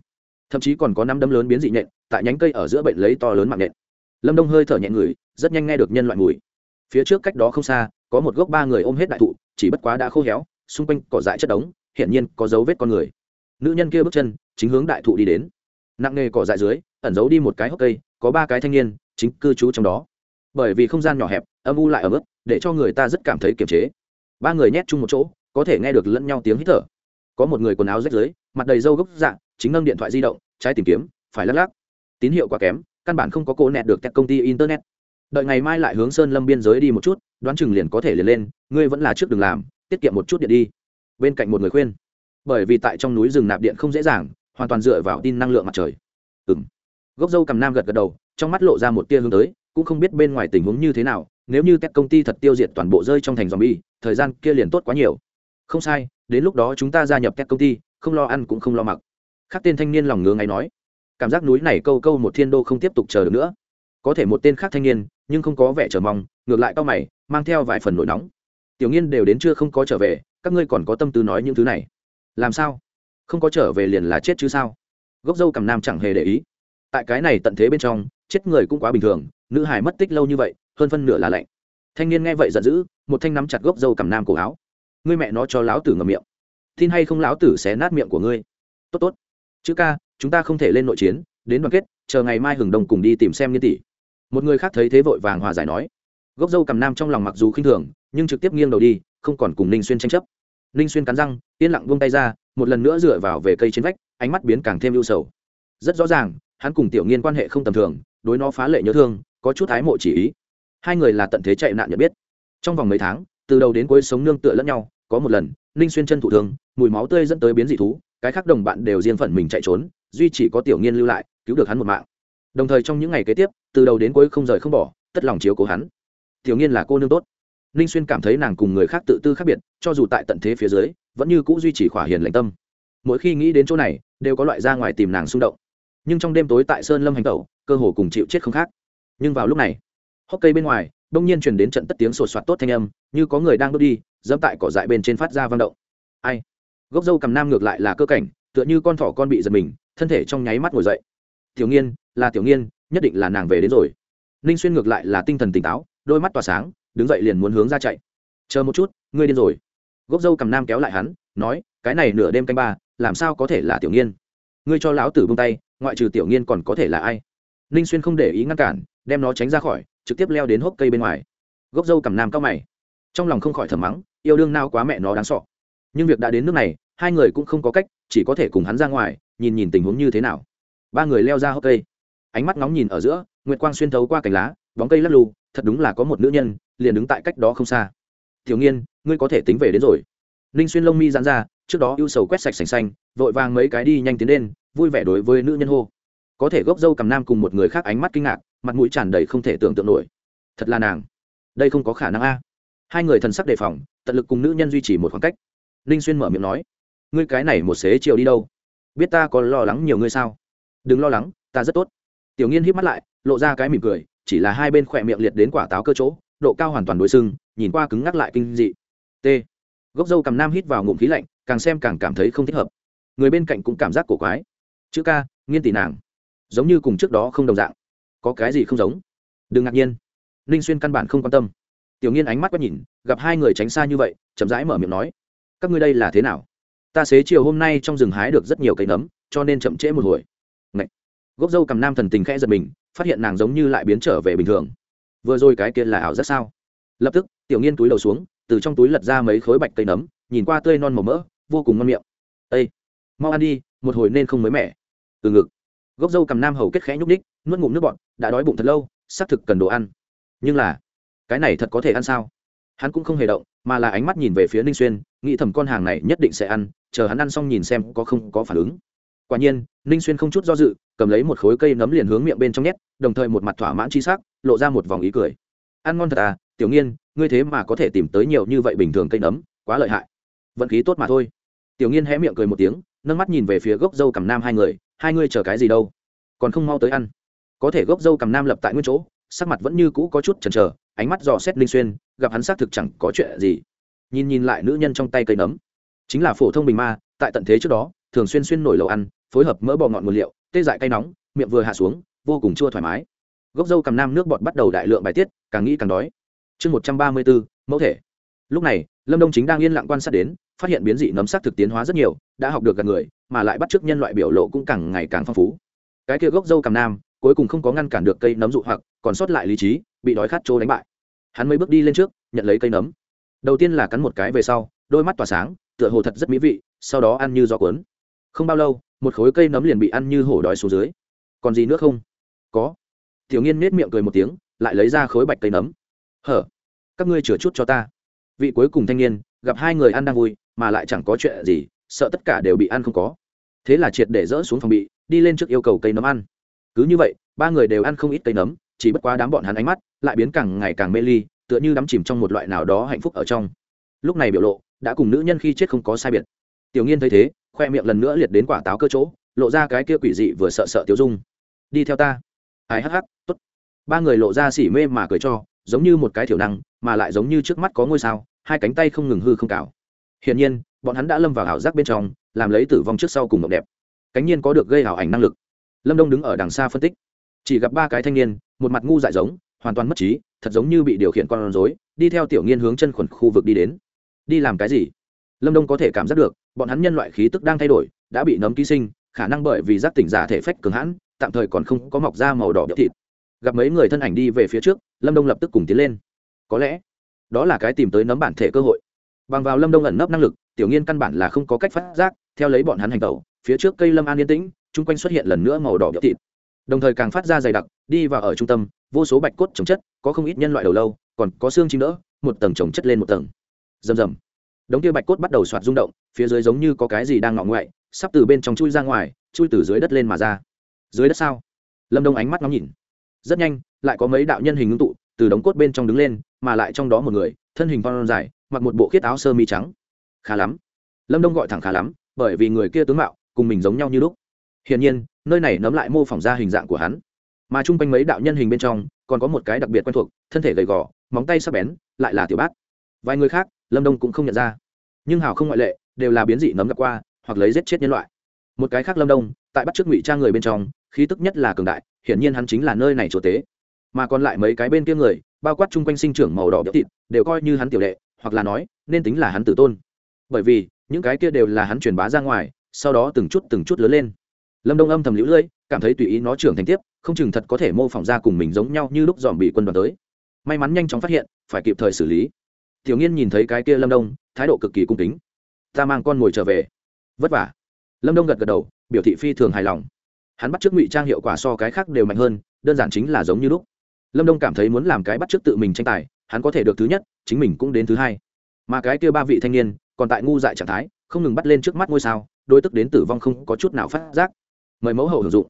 Thậm chí còn có năm đấm lớn biến dị nhện, tại nhánh cây ở giữa bệnh lấy to lớn mạng nhện lâm đông hơi thở nhẹ người, rất nhanh nghe được nhân loại mùi. Phía trước cách đó không xa, có một gốc ba người ôm hết đại thụ, chỉ bất quá đã khô héo, xung quanh cỏ dại chất đống hiện nhiên có dấu vết con người. Nữ nhân kia bước chân, chính hướng đại thụ đi đến. Nặng nghề cỏ dại dưới, ẩn giấu đi một cái hốc cây, có ba cái thanh niên, chính cư trú trong đó. Bởi vì không gian nhỏ hẹp, âm u lại ở mức để cho người ta rất cảm thấy kiềm chế. Ba người nhét chung một chỗ, có thể nghe được lẫn nhau tiếng hít thở. Có một người quần áo rách dưới, mặt đầy râu gốc dạng chính nâng điện thoại di động, trái tìm kiếm, phải lắc lắc. Tín hiệu quá kém căn bản không có cố nẹt được các công ty internet. Đợi ngày mai lại hướng sơn lâm biên giới đi một chút, đoán chừng liền có thể liền lên, ngươi vẫn là trước đừng làm, tiết kiệm một chút điện đi. Bên cạnh một người khuyên. Bởi vì tại trong núi rừng nạp điện không dễ dàng, hoàn toàn dựa vào tin năng lượng mặt trời. Ừ m gốc dâu cầm nam gật gật đầu, trong mắt lộ ra một tia hướng tới, cũng không biết bên ngoài tình huống như thế nào, nếu như các công ty thật tiêu diệt toàn bộ rơi trong thành zombie, thời gian kia liền tốt quá nhiều. Không sai, đến lúc đó chúng ta gia nhập các công ty, không lo ăn cũng không lo mặc. Khác tên thanh niên lòng ngứa ngáy nói cảm giác núi này câu câu một thiên đô không tiếp tục chờ được nữa. Có thể một tên khác thanh niên, nhưng không có vẻ chờ mong, ngược lại cao mày, mang theo vài phần nổi nóng. Tiểu nghiên đều đến chưa không có trở về, các ngươi còn có tâm tư nói những thứ này. Làm sao? Không có trở về liền là chết chứ sao? Gốc dâu cầm nam chẳng hề để ý. Tại cái này tận thế bên trong, chết người cũng quá bình thường, nữ hải mất tích lâu như vậy, hơn phân nửa là lạnh. Thanh niên nghe vậy giận dữ, một thanh nắm chặt gốc dâu cầm nam cổ áo. Ngươi mẹ nó cho lão tử ngầm miệng. Tin hay không lão tử xé nát miệng của ngươi. Tốt tốt. Chữ ca chúng ta không thể lên nội chiến, đến đoàn kết, chờ ngày mai hừng đông cùng đi tìm xem niên tỷ. Một người khác thấy thế vội vàng hòa giải nói. Gốc dâu cầm nam trong lòng mặc dù khinh thường, nhưng trực tiếp nghiêng đầu đi, không còn cùng ninh xuyên tranh chấp. Ninh xuyên cắn răng, yên lặng buông tay ra, một lần nữa dựa vào về cây trên vách, ánh mắt biến càng thêm ưu sầu. Rất rõ ràng, hắn cùng tiểu nghiên quan hệ không tầm thường, đối nó phá lệ nhớ thương, có chút ái mộ chỉ ý. Hai người là tận thế chạy nạn nhận biết. Trong vòng mấy tháng, từ đầu đến cuối sống nương tựa lẫn nhau, có một lần, ninh xuyên chân thụ thương mùi máu tươi dẫn tới biến dị thú cái khác đồng bạn đều riêng phần mình chạy trốn, duy chỉ có tiểu nghiên lưu lại, cứu được hắn một mạng. Đồng thời trong những ngày kế tiếp, từ đầu đến cuối không rời không bỏ, tất lòng chiếu cố hắn. Tiểu nghiên là cô nương tốt. Ninh xuyên cảm thấy nàng cùng người khác tự tư khác biệt, cho dù tại tận thế phía dưới, vẫn như c ũ duy trì khỏa hiền lạnh tâm. Mỗi khi nghĩ đến chỗ này, đều có loại ra ngoài tìm nàng xung động. Nhưng trong đêm tối tại sơn lâm hành tẩu, cơ hồ cùng chịu chết không khác. Nhưng vào lúc này, hốc cây bên ngoài, đông nhiên truyền đến trận tất tiếng sột soạt tốt thanh âm, như có người đang đốt đi, dẫm tại cỏ dại bên trên phát ra văn động. Ai? Gốc dâu cầm nam ngược lại là cơ cảnh, tựa như con thỏ con bị giật mình, thân thể trong nháy mắt ngồi dậy. Tiểu nghiên, là tiểu nghiên, nhất định là nàng về đến rồi. Ninh xuyên ngược lại là tinh thần tỉnh táo, đôi mắt tỏa sáng, đứng dậy liền muốn hướng ra chạy. Chờ một chút, ngươi điên rồi. Gốc dâu cầm nam kéo lại hắn, nói, cái này nửa đêm canh ba, làm sao có thể là tiểu nghiên? Ngươi cho lão tử bông tay, ngoại trừ tiểu nghiên còn có thể là ai? Ninh xuyên không để ý ngăn cản, đem nó tránh ra khỏi, trực tiếp leo đến hốc cây bên ngoài. Gốc dâu cầm nam cao mày, trong lòng không khỏi thầm mắng, yêu đương nào quá mẹ nó đáng sọ nhưng việc đã đến nước này, hai người cũng không có cách, chỉ có thể cùng hắn ra ngoài, nhìn nhìn tình huống như thế nào. Ba người leo ra hốc cây. Ánh mắt ngóng nhìn ở giữa, nguyệt quang xuyên thấu qua cành lá, bóng cây lắc lù, thật đúng là có một nữ nhân, liền đứng tại cách đó không xa. Tiểu nghiên, ngươi có thể tính về đến rồi. Ninh xuyên lông mi dán ra, trước đó ưu sầu quét sạch sành xanh, vội vàng mấy cái đi nhanh tiến lên, vui vẻ đối với nữ nhân hô. Có thể gốc dâu cầm nam cùng một người khác ánh mắt kinh ngạc, mặt mũi tràn đầy không thể tưởng tượng nổi. Thật là nàng. Đây không có khả năng a. Hai người thần sắc đề phòng, tận lực cùng nữ nhân duy trì một khoảng cách ninh xuyên mở miệng nói, ngươi cái này một xế chiều đi đâu? Biết ta có lo lắng nhiều ngươi sao? Đừng lo lắng, ta rất tốt. Tiểu nghiên hít mắt lại, lộ ra cái mỉm cười, chỉ là hai bên khỏe miệng liệt đến quả táo cơ chỗ, độ cao hoàn toàn đối xưng nhìn qua cứng ngắc lại kinh dị. T. Gốc dâu cầm nam hít vào ngụm khí lạnh, càng xem càng cảm thấy không thích hợp. Người bên cạnh cũng cảm giác cổ quái. Chữ ca, nghiên tỷ nàng. Giống như cùng trước đó không đồng dạng. Có cái gì không giống? Đừng ngạc nhiên. Ninh xuyên căn bản không quan tâm. Tiểu nghiên ánh mắt quét nhìn, gặp hai người tránh xa như vậy, chậm rãi mở miệng nói các ngươi đây là thế nào? Ta xế chiều hôm nay trong rừng hái được rất nhiều cây nấm, cho nên chậm trễ một hồi. Ngậy! gốc dâu cầm nam thần tình khẽ giật mình, phát hiện nàng giống như lại biến trở về bình thường. Vừa rồi cái kia là ảo rất sao? Lập tức, tiểu nghiên túi đầu xuống, từ trong túi lật ra mấy khối bạch cây nấm, nhìn qua tươi non màu mỡ, vô cùng ngon miệng. Ây mau ăn đi, một hồi nên không mới mẻ. Từ ngực. Gốc dâu cầm nam hầu kết khẽ nhúc ních nuốt ngụm nước bọt, đã đói bụng thật lâu, xác thực cần đồ ăn. Nhưng là, cái này thật có thể ăn sao? Hắn cũng không hề động, mà là ánh mắt nhìn về phía ninh xuyên nghĩ thầm con hàng này nhất định sẽ ăn, chờ hắn ăn xong nhìn xem có không có phản ứng. Quả nhiên, ninh xuyên không chút do dự, cầm lấy một khối cây nấm liền hướng miệng bên trong nhét, đồng thời một mặt thỏa mãn chi s ắ c lộ ra một vòng ý cười. Ăn ngon thật à tiểu nghiên, ngươi thế mà có thể tìm tới nhiều như vậy bình thường cây nấm, quá lợi hại. Vận khí tốt mà thôi. Tiểu nghiên hé miệng cười một tiếng, nâng mắt nhìn về phía gốc dâu cầm nam hai người, hai ngươi chờ cái gì đâu? Còn không mau tới ăn. Có thể gốc dâu cầm nam lập tại nguyên chỗ, sắc mặt vẫn như cũ có chút chần chờ, ánh mắt dò xét linh xuyên, gặp hắn xác thực chẳng có chuyện gì nhìn nhìn lại nữ nhân trong tay cây nấm. Chính là phổ thông bình ma, tại tận thế trước đó, thường xuyên xuyên nổi lầu ăn, phối hợp mỡ bò ngọn nguồn liệu, tê dại cay nóng, miệng vừa hạ xuống, vô cùng chua thoải mái. Gốc dâu cầm nam nước bọt bắt đầu đại lượng bài tiết, càng nghĩ càng đói. Chương một trăm ba mươi bốn, mẫu thể. Lúc này, lâm đông chính đang yên lặng quan sát đến, phát hiện biến dị nấm sắc thực tiến hóa rất nhiều, đã học được gần người, mà lại bắt chước nhân loại biểu lộ cũng càng ngày càng phong phú. Cái kia gốc dâu cầm nam, cuối cùng không có ngăn cản được cây nấm dụ hoặc, còn sót lại lý trí, bị đói khát trô đánh bại. Hắn mới bước đi lên trước, nhận lấy cây nấm đầu tiên là cắn một cái về sau, đôi mắt tỏa sáng, tựa hồ thật rất mỹ vị, sau đó ăn như gió cuốn. Không bao lâu, một khối cây nấm liền bị ăn như hổ đói xuống dưới. Còn gì nữa không? Có. Tiểu nghiên nết miệng cười một tiếng, lại lấy ra khối bạch cây nấm. Hở? Các ngươi chừa chút cho ta. Vị cuối cùng thanh niên, gặp hai người ăn đang vui, mà lại chẳng có chuyện gì, sợ tất cả đều bị ăn không có. Thế là triệt để dỡ xuống phòng bị, đi lên trước yêu cầu cây nấm ăn. Cứ như vậy, ba người đều ăn không ít cây nấm, chỉ bất quá đám bọn hắn ánh mắt lại biến càng ngày càng mê ly tựa như đắm chìm trong một loại nào đó hạnh phúc ở trong. Lúc này biểu lộ, đã cùng nữ nhân khi chết không có sai biệt. Tiểu nghiên thấy thế, khoe miệng lần nữa liệt đến quả táo cơ chỗ, lộ ra cái kia quỷ dị vừa sợ sợ tiêu dung. Đi theo ta. Ai, hắc hắc, tốt. Ba người lộ ra xỉ mê mà cười cho, giống như một cái thiểu năng, mà lại giống như trước mắt có ngôi sao, hai cánh tay không ngừng hư không cào. Hiển nhiên, bọn hắn đã lâm vào ảo giác bên trong, làm lấy tử vong trước sau cùng mộng đẹp. Cánh nhiên có được gây ảo ảnh năng lực. Lâm đông đứng ở đằng xa phân tích. Chỉ gặp ba cái thanh niên, một mặt ngu dại giống hoàn toàn mất trí, thật giống như bị điều khiển con rối, đi theo tiểu nghiên hướng chân khuẩn khu vực đi đến. Đi làm cái gì? Lâm đông có thể cảm giác được, bọn hắn nhân loại khí tức đang thay đổi, đã bị nấm ký sinh, khả năng bởi vì giác tỉnh giả thể phách cường hãn, tạm thời còn không có mọc ra màu đỏ thịt. Gặp mấy người thân ảnh đi về phía trước, lâm đông lập tức cùng tiến lên. Có lẽ, đó là cái tìm tới nấm bản thể cơ hội. Bằng vào lâm đông ẩn nấp năng lực, tiểu nghiên căn bản là không có cách phát giác, theo lấy bọn hắn hành tẩu, phía trước cây lâm an yên tĩnh, chung quanh xuất hiện lần nữa màu đỏ biểu thịt. Đồng thời càng phát ra dày đặc, đi vào ở trung tâm vô số bạch cốt trồng chất, có không ít nhân loại đầu lâu, còn có xương chim đỡ, một tầng trồng chất lên một tầng. Rầm rầm. Đống kia bạch cốt bắt đầu soạt rung động, phía dưới giống như có cái gì đang ngọ ngoại sắp từ bên trong chui ra ngoài, chui từ dưới đất lên mà ra. Dưới đất sao? Lâm đông ánh mắt ngắm nhìn. Rất nhanh, lại có mấy đạo nhân hình ngưng tụ, từ đống cốt bên trong đứng lên, mà lại trong đó một người, thân hình phong dài, mặc một bộ khiết áo sơ mi trắng. Khá lắm. Lâm đông gọi thẳng khá lắm, bởi vì người kia tướng mạo cùng mình giống nhau như lúc. Hiển nhiên, nơi này nấm lại mô phỏng ra hình dạng của hắn mà chung quanh mấy đạo nhân hình bên trong, còn có một cái đặc biệt quen thuộc, thân thể gầy gò, móng tay sắp bén, lại là tiểu bát vài người khác, lâm đông cũng không nhận ra. Nhưng hào không ngoại lệ, đều là biến dị nấm gặp qua, hoặc lấy giết chết nhân loại. Một cái khác lâm đông, tại bắt trước ngụy trang người bên trong, khí tức nhất là cường đại, hiển nhiên hắn chính là nơi này chỗ tế. Mà còn lại mấy cái bên kia người, bao quát chung quanh sinh trưởng màu đỏ biểu thịt, đều coi như hắn tiểu đệ, hoặc là nói, nên tính là hắn tử tôn. Bởi vì, những cái kia đều là hắn truyền bá ra ngoài, sau đó từng chút từng chút lớn lên. Lâm đông âm thầm lũ lưỡi cảm thấy tùy ý nó trưởng thành tiếp, không chừng thật có thể mô phỏng ra cùng mình giống nhau như lúc dòm bị quân đoàn tới. May mắn nhanh chóng phát hiện, phải kịp thời xử lý. Tiểu nghiên nhìn thấy cái kia lâm đông, thái độ cực kỳ cung kính. Ta mang con ngồi trở về. Vất vả. Lâm đông gật gật đầu, biểu thị phi thường hài lòng. Hắn bắt t r ư ớ c ngụy trang hiệu quả so cái khác đều mạnh hơn, đơn giản chính là giống như lúc. Lâm đông cảm thấy muốn làm cái bắt t r ư ớ c tự mình tranh tài, hắn có thể được thứ nhất, chính mình cũng đến thứ hai. Mà cái kia ba vị thanh niên, còn tại ngu dại trạng thái, không ngừng bắt lên trước mắt ngôi sao đôi tức đến tử vong không có chút nào phát giác. Mời mẫu hậu hưởng dụng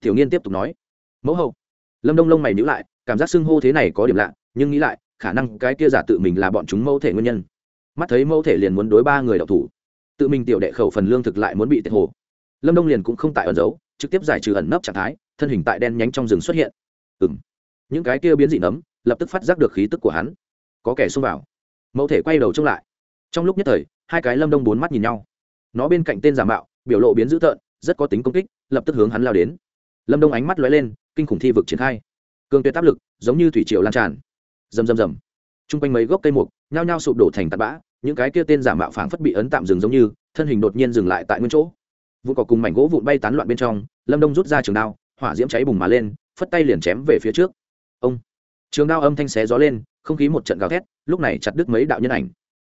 tiểu nghiên tiếp tục nói, mẫu hậu. Lâm đông lông mày nhữ lại, cảm giác xưng hô thế này có điểm lạ, nhưng nghĩ lại, khả năng cái kia giả tự mình là bọn chúng mẫu thể nguyên nhân. Mắt thấy mẫu thể liền muốn đối ba người đọc thủ, tự mình tiểu đệ khẩu phần lương thực lại muốn bị tiệt hồ. Lâm đông liền cũng không tại ẩn giấu, trực tiếp giải trừ ẩn nấp trạng thái, thân hình tại đen nhánh trong rừng xuất hiện. Ừ m những cái kia biến dị nấm, lập tức phát giác được khí tức của hắn. Có kẻ xông vào. Mẫu thể quay đầu trông lại. Trong lúc nhất thời, hai cái lâm đông bốn mắt nhìn nhau. Nó bên cạnh tên giả mạo, biểu lộ biến dữ tợn, rất có tính công kích, lập tức hướng hắn lao đến lâm đông ánh mắt lóe lên, kinh khủng thi vực triển khai. Cường tuyệt áp lực, giống như thủy triều lan tràn. Rầm rầm rầm. T r u n g quanh mấy gốc cây mục, nhao nhao sụp đổ thành tạt bã, những cái kia tên giả mạo phảng phất bị ấn tạm dừng giống như, thân hình đột nhiên dừng lại tại nguyên chỗ. Vụ cỏ cùng mảnh gỗ vụn bay tán loạn bên trong, lâm đông rút ra trường đao, hỏa diễm cháy bùng mà lên, phất tay liền chém về phía trước. Ông. Trường đao âm thanh xé gió lên, không khí một trận gào thét, lúc này chặt đứt mấy đạo nhân ảnh.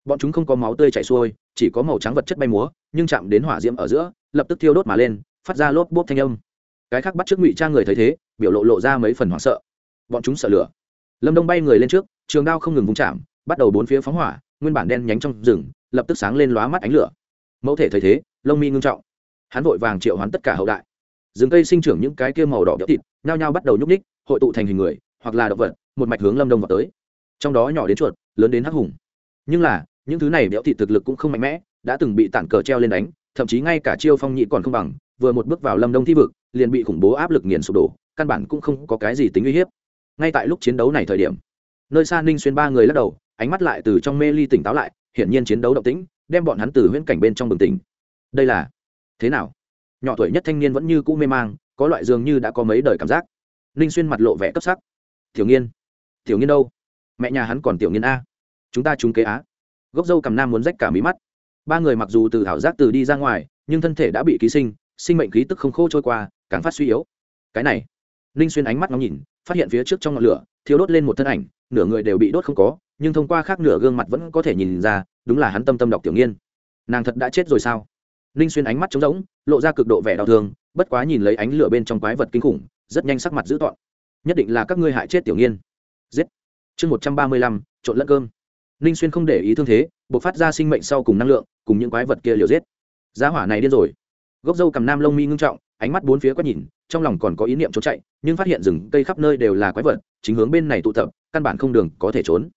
Bọn chúng không có máu tươi chảy xuôi, chỉ có màu trắng vật chất bay múa, nhưng chạm đến hỏa diễm ở giữa, lập tức thiêu đốt mà lên, phát ra lốp bốp thanh âm cái khác bắt trước ngụy trang người thấy thế, biểu lộ lộ ra mấy phần hoảng sợ. Bọn chúng sợ lửa. Lâm đông bay người lên trước, trường đao không ngừng vung chạm, bắt đầu bốn phía phóng hỏa, nguyên bản đen nhánh trong rừng, lập tức sáng lên lóa mắt ánh lửa. Mẫu thể thấy thế, lông mi ngưng trọng. Hắn vội vàng triệu hoán tất cả hậu đại. Rừng cây sinh trưởng những cái kia màu đỏ đĩa thịt, nhao nhao bắt đầu nhúc ních hội tụ thành hình người, hoặc là động vật, một mạch hướng lâm đông vào tới. Trong đó nhỏ đến chuột, lớn đến hắc hùng. Nhưng là, những thứ này béo thịt thực lực cũng không mạnh mẽ, đã từng bị tản cờ treo lên đánh, thậm chí ngay cả chiêu phong nhị còn không bằng vừa một bước vào lâm đông thi vực, liền bị khủng bố áp lực nghiền sụp đổ, căn bản cũng không có cái gì tính uy hiếp. Ngay tại lúc chiến đấu này thời điểm, nơi xa ninh xuyên ba người lắc đầu, ánh mắt lại từ trong mê ly tỉnh táo lại, hiển nhiên chiến đấu động tĩnh, đem bọn hắn từ huyễn cảnh bên trong bừng tỉnh. Đây là thế nào? Nhỏ tuổi nhất thanh niên vẫn như cũ mê mang, có loại dường như đã có mấy đời cảm giác. Ninh xuyên mặt lộ vẻ cấp sắc. Tiểu nghiên tiểu nghiên đâu? Mẹ nhà hắn còn tiểu nghiên a. Chúng ta trúng kế á. Gốc dâu cầm nam muốn rách cả mí mắt. Ba người mặc dù từ thảo giác từ đi ra ngoài, nhưng thân thể đã bị ký sinh sinh mệnh khí tức không khô trôi qua, càng phát suy yếu. Cái này, ninh xuyên ánh mắt ngóng nhìn, phát hiện phía trước trong ngọn lửa thiếu đốt lên một thân ảnh, nửa người đều bị đốt không có, nhưng thông qua khác nửa gương mặt vẫn có thể nhìn ra, đúng là hắn tâm tâm đọc tiểu nghiên. Nàng thật đã chết rồi sao? Ninh xuyên ánh mắt trống rỗng, lộ ra cực độ vẻ đau thương, bất quá nhìn lấy ánh lửa bên trong quái vật kinh khủng, rất nhanh sắc mặt dữ tọn nhất định là các ngươi hại chết tiểu nghiên. Giết. Chương một trăm ba mươi lăm, trộn lẫn cơm. Ninh xuyên không để ý thương thế buộc phát ra sinh mệnh sau cùng năng lượng, cùng những quái vật kia liều giết. Giá hỏa này điên rồi gốc dâu cầm nam lông mi ngưng trọng, ánh mắt bốn phía quét nhìn, trong lòng còn có ý niệm trốn chạy, nhưng phát hiện rừng cây khắp nơi đều là quái vật, chính hướng bên này tụ tập, căn bản không đường có thể trốn.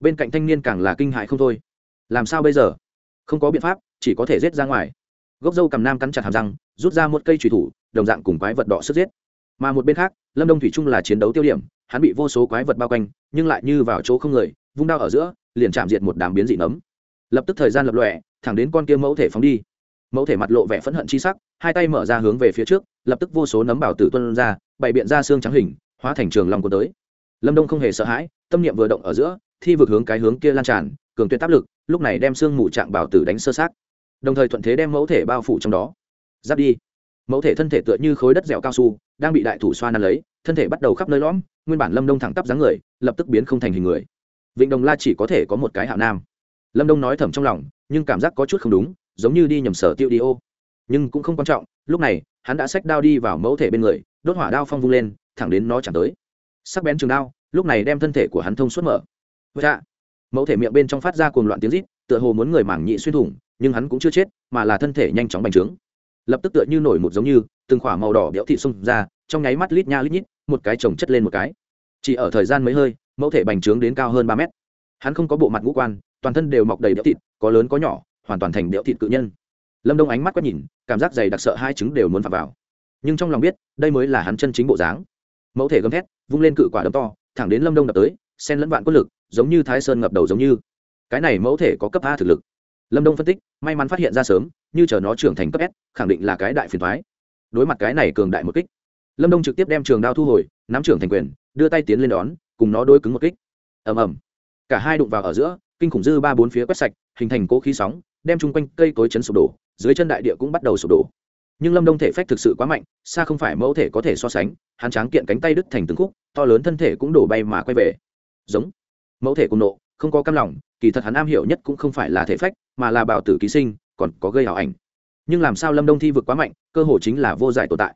Bên cạnh thanh niên càng là kinh hại không thôi. Làm sao bây giờ? Không có biện pháp, chỉ có thể giết ra ngoài. Gốc dâu cầm nam cắn chặt hàm răng, rút ra một cây trùy thủ, đồng dạng cùng quái vật đỏ sức giết. Mà một bên khác, lâm đông thủy trung là chiến đấu tiêu điểm, hắn bị vô số quái vật bao quanh, nhưng lại như vào chỗ không người, vung đao ở giữa, liền chạm diệt một đám biến dị nấm. Lập tức thời gian lập lòe, thẳng đến con kia mẫu thể phóng đi mẫu thể mặt lộ vẻ phẫn hận chi sắc, hai tay mở ra hướng về phía trước, lập tức vô số nấm bảo tử tuân ra, bày biện ra xương trắng hình, hóa thành trường lòng của tới. Lâm đông không hề sợ hãi, tâm niệm vừa động ở giữa, thi vực hướng cái hướng kia lan tràn, cường tuyệt áp lực, lúc này đem xương mù trạng bảo tử đánh sơ sát đồng thời thuận thế đem mẫu thể bao phủ trong đó. Giáp đi. Mẫu thể thân thể tựa như khối đất dẻo cao su, đang bị đại thủ xoa nắn lấy, thân thể bắt đầu khắp nơi lõm, nguyên bản lâm đông thẳng tắp dáng người, lập tức biến không thành hình người. Vịnh đồng la chỉ có thể có một cái hạo nam. Lâm đông nói thầm trong lòng, nhưng cảm giác có chút không đúng giống như đi nhầm sở tiêu đi ô. Nhưng cũng không quan trọng, lúc này, hắn đã xách đao đi vào mẫu thể bên người, đốt hỏa đao phong vung lên, thẳng đến nó chẳng tới. Sắc bén trường đao, lúc này đem thân thể của hắn thông suốt mở. Vậy ạ. Mẫu thể miệng bên trong phát ra cuồng loạn tiếng rít, tựa hồ muốn người mảng nhị xuyên thủng, nhưng hắn cũng chưa chết, mà là thân thể nhanh chóng bành trướng. Lập tức tựa như nổi một giống như, từng khỏa màu đỏ béo thị xung ra, trong nháy mắt lít nha lít nhít, một cái chồng chất lên một cái. Chỉ ở thời gian mấy hơi, mẫu thể bành trướng đến cao hơn ba mét. Hắn không có bộ mặt ngũ quan, toàn thân đều mọc đầy béo thịt, có lớn có nhỏ hoàn toàn thành điệu thịt cự nhân. Lâm đông ánh mắt quét nhìn, cảm giác dày đặc sợ hai trứng đều muốn phạt vào. Nhưng trong lòng biết, đây mới là hắn chân chính bộ dáng. Mẫu thể gầm thét, vung lên cự quả đấm to, thẳng đến lâm đông đập tới sen lẫn vạn quân lực, giống như thái sơn ngập đầu giống như. Cái này mẫu thể có cấp a thực lực. Lâm đông phân tích, may mắn phát hiện ra sớm, như chờ nó trưởng thành cấp s, khẳng định là cái đại phiền thoái đối mặt cái này cường đại một kích, lâm đông trực tiếp đem trường đao thu hồi, nắm trưởng thành quyền, đưa tay tiến lên đón, cùng nó đôi cứng một kích. Ầm ầm. Cả hai đụng vào ở giữa, kinh khủng dư ba bốn phía quét sạch, hình thành cỗ khí sóng đem chung quanh cây cối chấn sụp đổ, dưới chân đại địa cũng bắt đầu sụp đổ. Nhưng lâm đông thể phách thực sự quá mạnh, xa không phải mẫu thể có thể so sánh, hắn tráng kiện cánh tay đứt thành từng khúc, to lớn thân thể cũng đổ bay mà quay về. Giống. Mẫu thể cùng nộ, không có cam lòng, kỳ thật hắn am hiểu nhất cũng không phải là thể phách, mà là bào tử ký sinh, còn có gây ảo ảnh. Nhưng làm sao lâm đông thi vực quá mạnh, cơ hồ chính là vô giải tồn tại.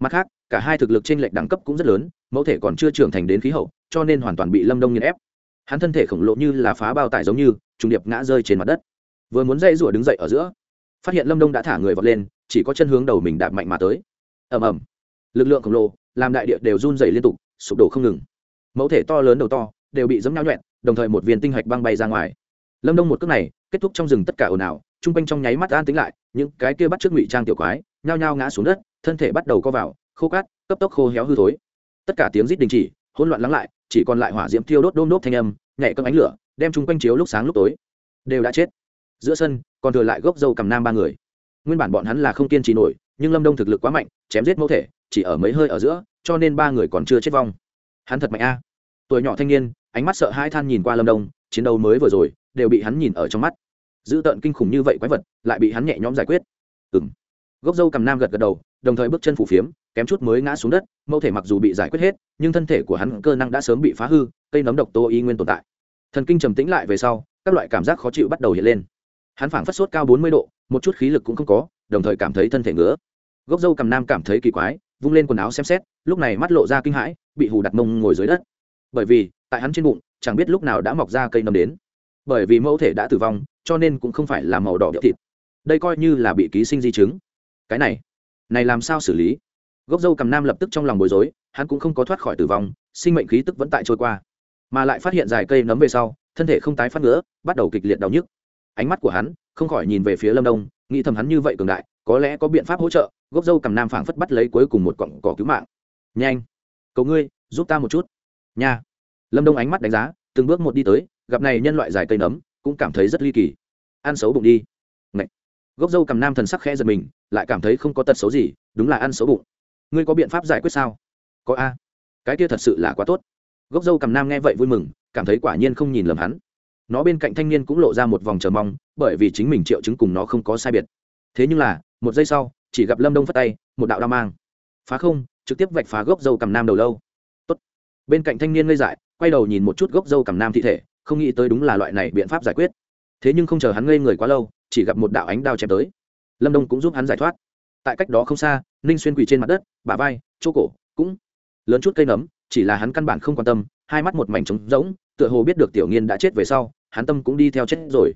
Mặt khác, cả hai thực lực trên lệch đẳng cấp cũng rất lớn, mẫu thể còn chưa trưởng thành đến khí hậu, cho nên hoàn toàn bị lâm đông nghiền ép. Hắn thân thể khổng lồ như là phá bao tải giống như, trùng điệp ngã rơi trên mặt đất vừa muốn dây rủa đứng dậy ở giữa, phát hiện lâm đông đã thả người vọt lên, chỉ có chân hướng đầu mình đạp mạnh mà tới. Ầm ầm. Lực lượng khổng lồ, làm đại địa đều run dày liên tục, sụp đổ không ngừng. Mẫu thể to lớn đầu to, đều bị giấm nhau nhuẹn đồng thời một viên tinh hạch băng bay ra ngoài. Lâm đông một cước này, kết thúc trong rừng tất cả ồn ào, chung quanh trong nháy mắt an tính lại, những cái kia bắt trước ngụy trang tiểu quái, nhao nhao ngã xuống đất, thân thể bắt đầu co vào, khô cát, cấp tốc khô héo hư thối. Tất cả tiếng rít đình chỉ, hỗn loạn lắng lại, chỉ còn lại hỏa diễm thiêu đốt đôm đốt thanh âm, nhảy cơm ánh lửa, đem chung quanh chiếu lúc sáng lúc tối. Đều đã chết giữa sân, còn thừa lại gốc dâu cầm nam ba người. Nguyên bản bọn hắn là không kiên trì nổi, nhưng lâm đông thực lực quá mạnh, chém giết mẫu thể, chỉ ở mấy hơi ở giữa, cho nên ba người còn chưa chết vong. Hắn thật mạnh a. Tuổi nhỏ thanh niên, ánh mắt sợ hai than nhìn qua lâm đông, chiến đấu mới vừa rồi, đều bị hắn nhìn ở trong mắt. Dữ tợn kinh khủng như vậy quái vật, lại bị hắn nhẹ nhõm giải quyết. Ừ m gốc dâu cầm nam gật gật đầu, đồng thời bước chân phủ phiếm, kém chút mới ngã xuống đất, mẫu thể mặc dù bị giải quyết hết, nhưng thân thể của hắn cơ năng đã sớm bị phá hư, cây nấm độc tô y nguyên tồn tại. Thần kinh trầm tĩnh lại về sau, các loại cảm giác khó chịu bắt đầu hiện lên hắn phảng phất sốt cao bốn mươi độ, một chút khí lực cũng không có, đồng thời cảm thấy thân thể ngứa. Gốc dâu cầm nam cảm thấy kỳ quái, vung lên quần áo xem xét, lúc này mắt lộ ra kinh hãi, bị hù đặt mông ngồi dưới đất. Bởi vì, tại hắn trên bụng, chẳng biết lúc nào đã mọc ra cây nấm đến. Bởi vì mẫu thể đã tử vong, cho nên cũng không phải là màu đỏ điệu thịt. Đây coi như là bị ký sinh di chứng. Cái này này làm sao xử lý? Gốc dâu cầm nam lập tức trong lòng bối rối, hắn cũng không có thoát khỏi tử vong, sinh mệnh khí tức vẫn tại trôi qua. Mà lại phát hiện dài cây nấm về sau, thân thể không tái phát nữa bắt đầu kịch liệt đau nhức ánh mắt của hắn không khỏi nhìn về phía lâm đông nghĩ thầm hắn như vậy cường đại có lẽ có biện pháp hỗ trợ gốc dâu cầm nam phảng phất bắt lấy cuối cùng một cọng cỏ cứu mạng nhanh cầu ngươi giúp ta một chút nha lâm đông ánh mắt đánh giá từng bước một đi tới gặp này nhân loại dài cây nấm cũng cảm thấy rất ly kỳ ăn xấu bụng đi Ngậy. gốc dâu cầm nam thần sắc khẽ giật mình lại cảm thấy không có tật xấu gì đúng là ăn xấu bụng ngươi có biện pháp giải quyết sao có a cái kia thật sự là quá tốt gốc dâu cầm nam nghe vậy vui mừng cảm thấy quả nhiên không nhìn lầm hắn nó bên cạnh thanh niên cũng lộ ra một vòng chờ mong, bởi vì chính mình triệu chứng cùng nó không có sai biệt. Thế nhưng là, một giây sau, chỉ gặp lâm đông phất tay, một đạo đao mang. Phá không, trực tiếp vạch phá gốc dâu cầm nam đầu lâu. Tốt. bên cạnh thanh niên ngây dại, quay đầu nhìn một chút gốc dâu cầm nam thi thể, không nghĩ tới đúng là loại này biện pháp giải quyết. Thế nhưng không chờ hắn ngây người quá lâu, chỉ gặp một đạo ánh đao chém tới. Lâm đông cũng giúp hắn giải thoát. Tại cách đó không xa, ninh xuyên quỳ trên mặt đất, bả vai, chỗ cổ, cũng lớn chút cây nấm, chỉ là hắn căn bản không quan tâm, hai mắt một mảnh trống rỗng, tựa hồ biết được tiểu nghiên đã chết về sau hắn tâm cũng đi theo chết rồi.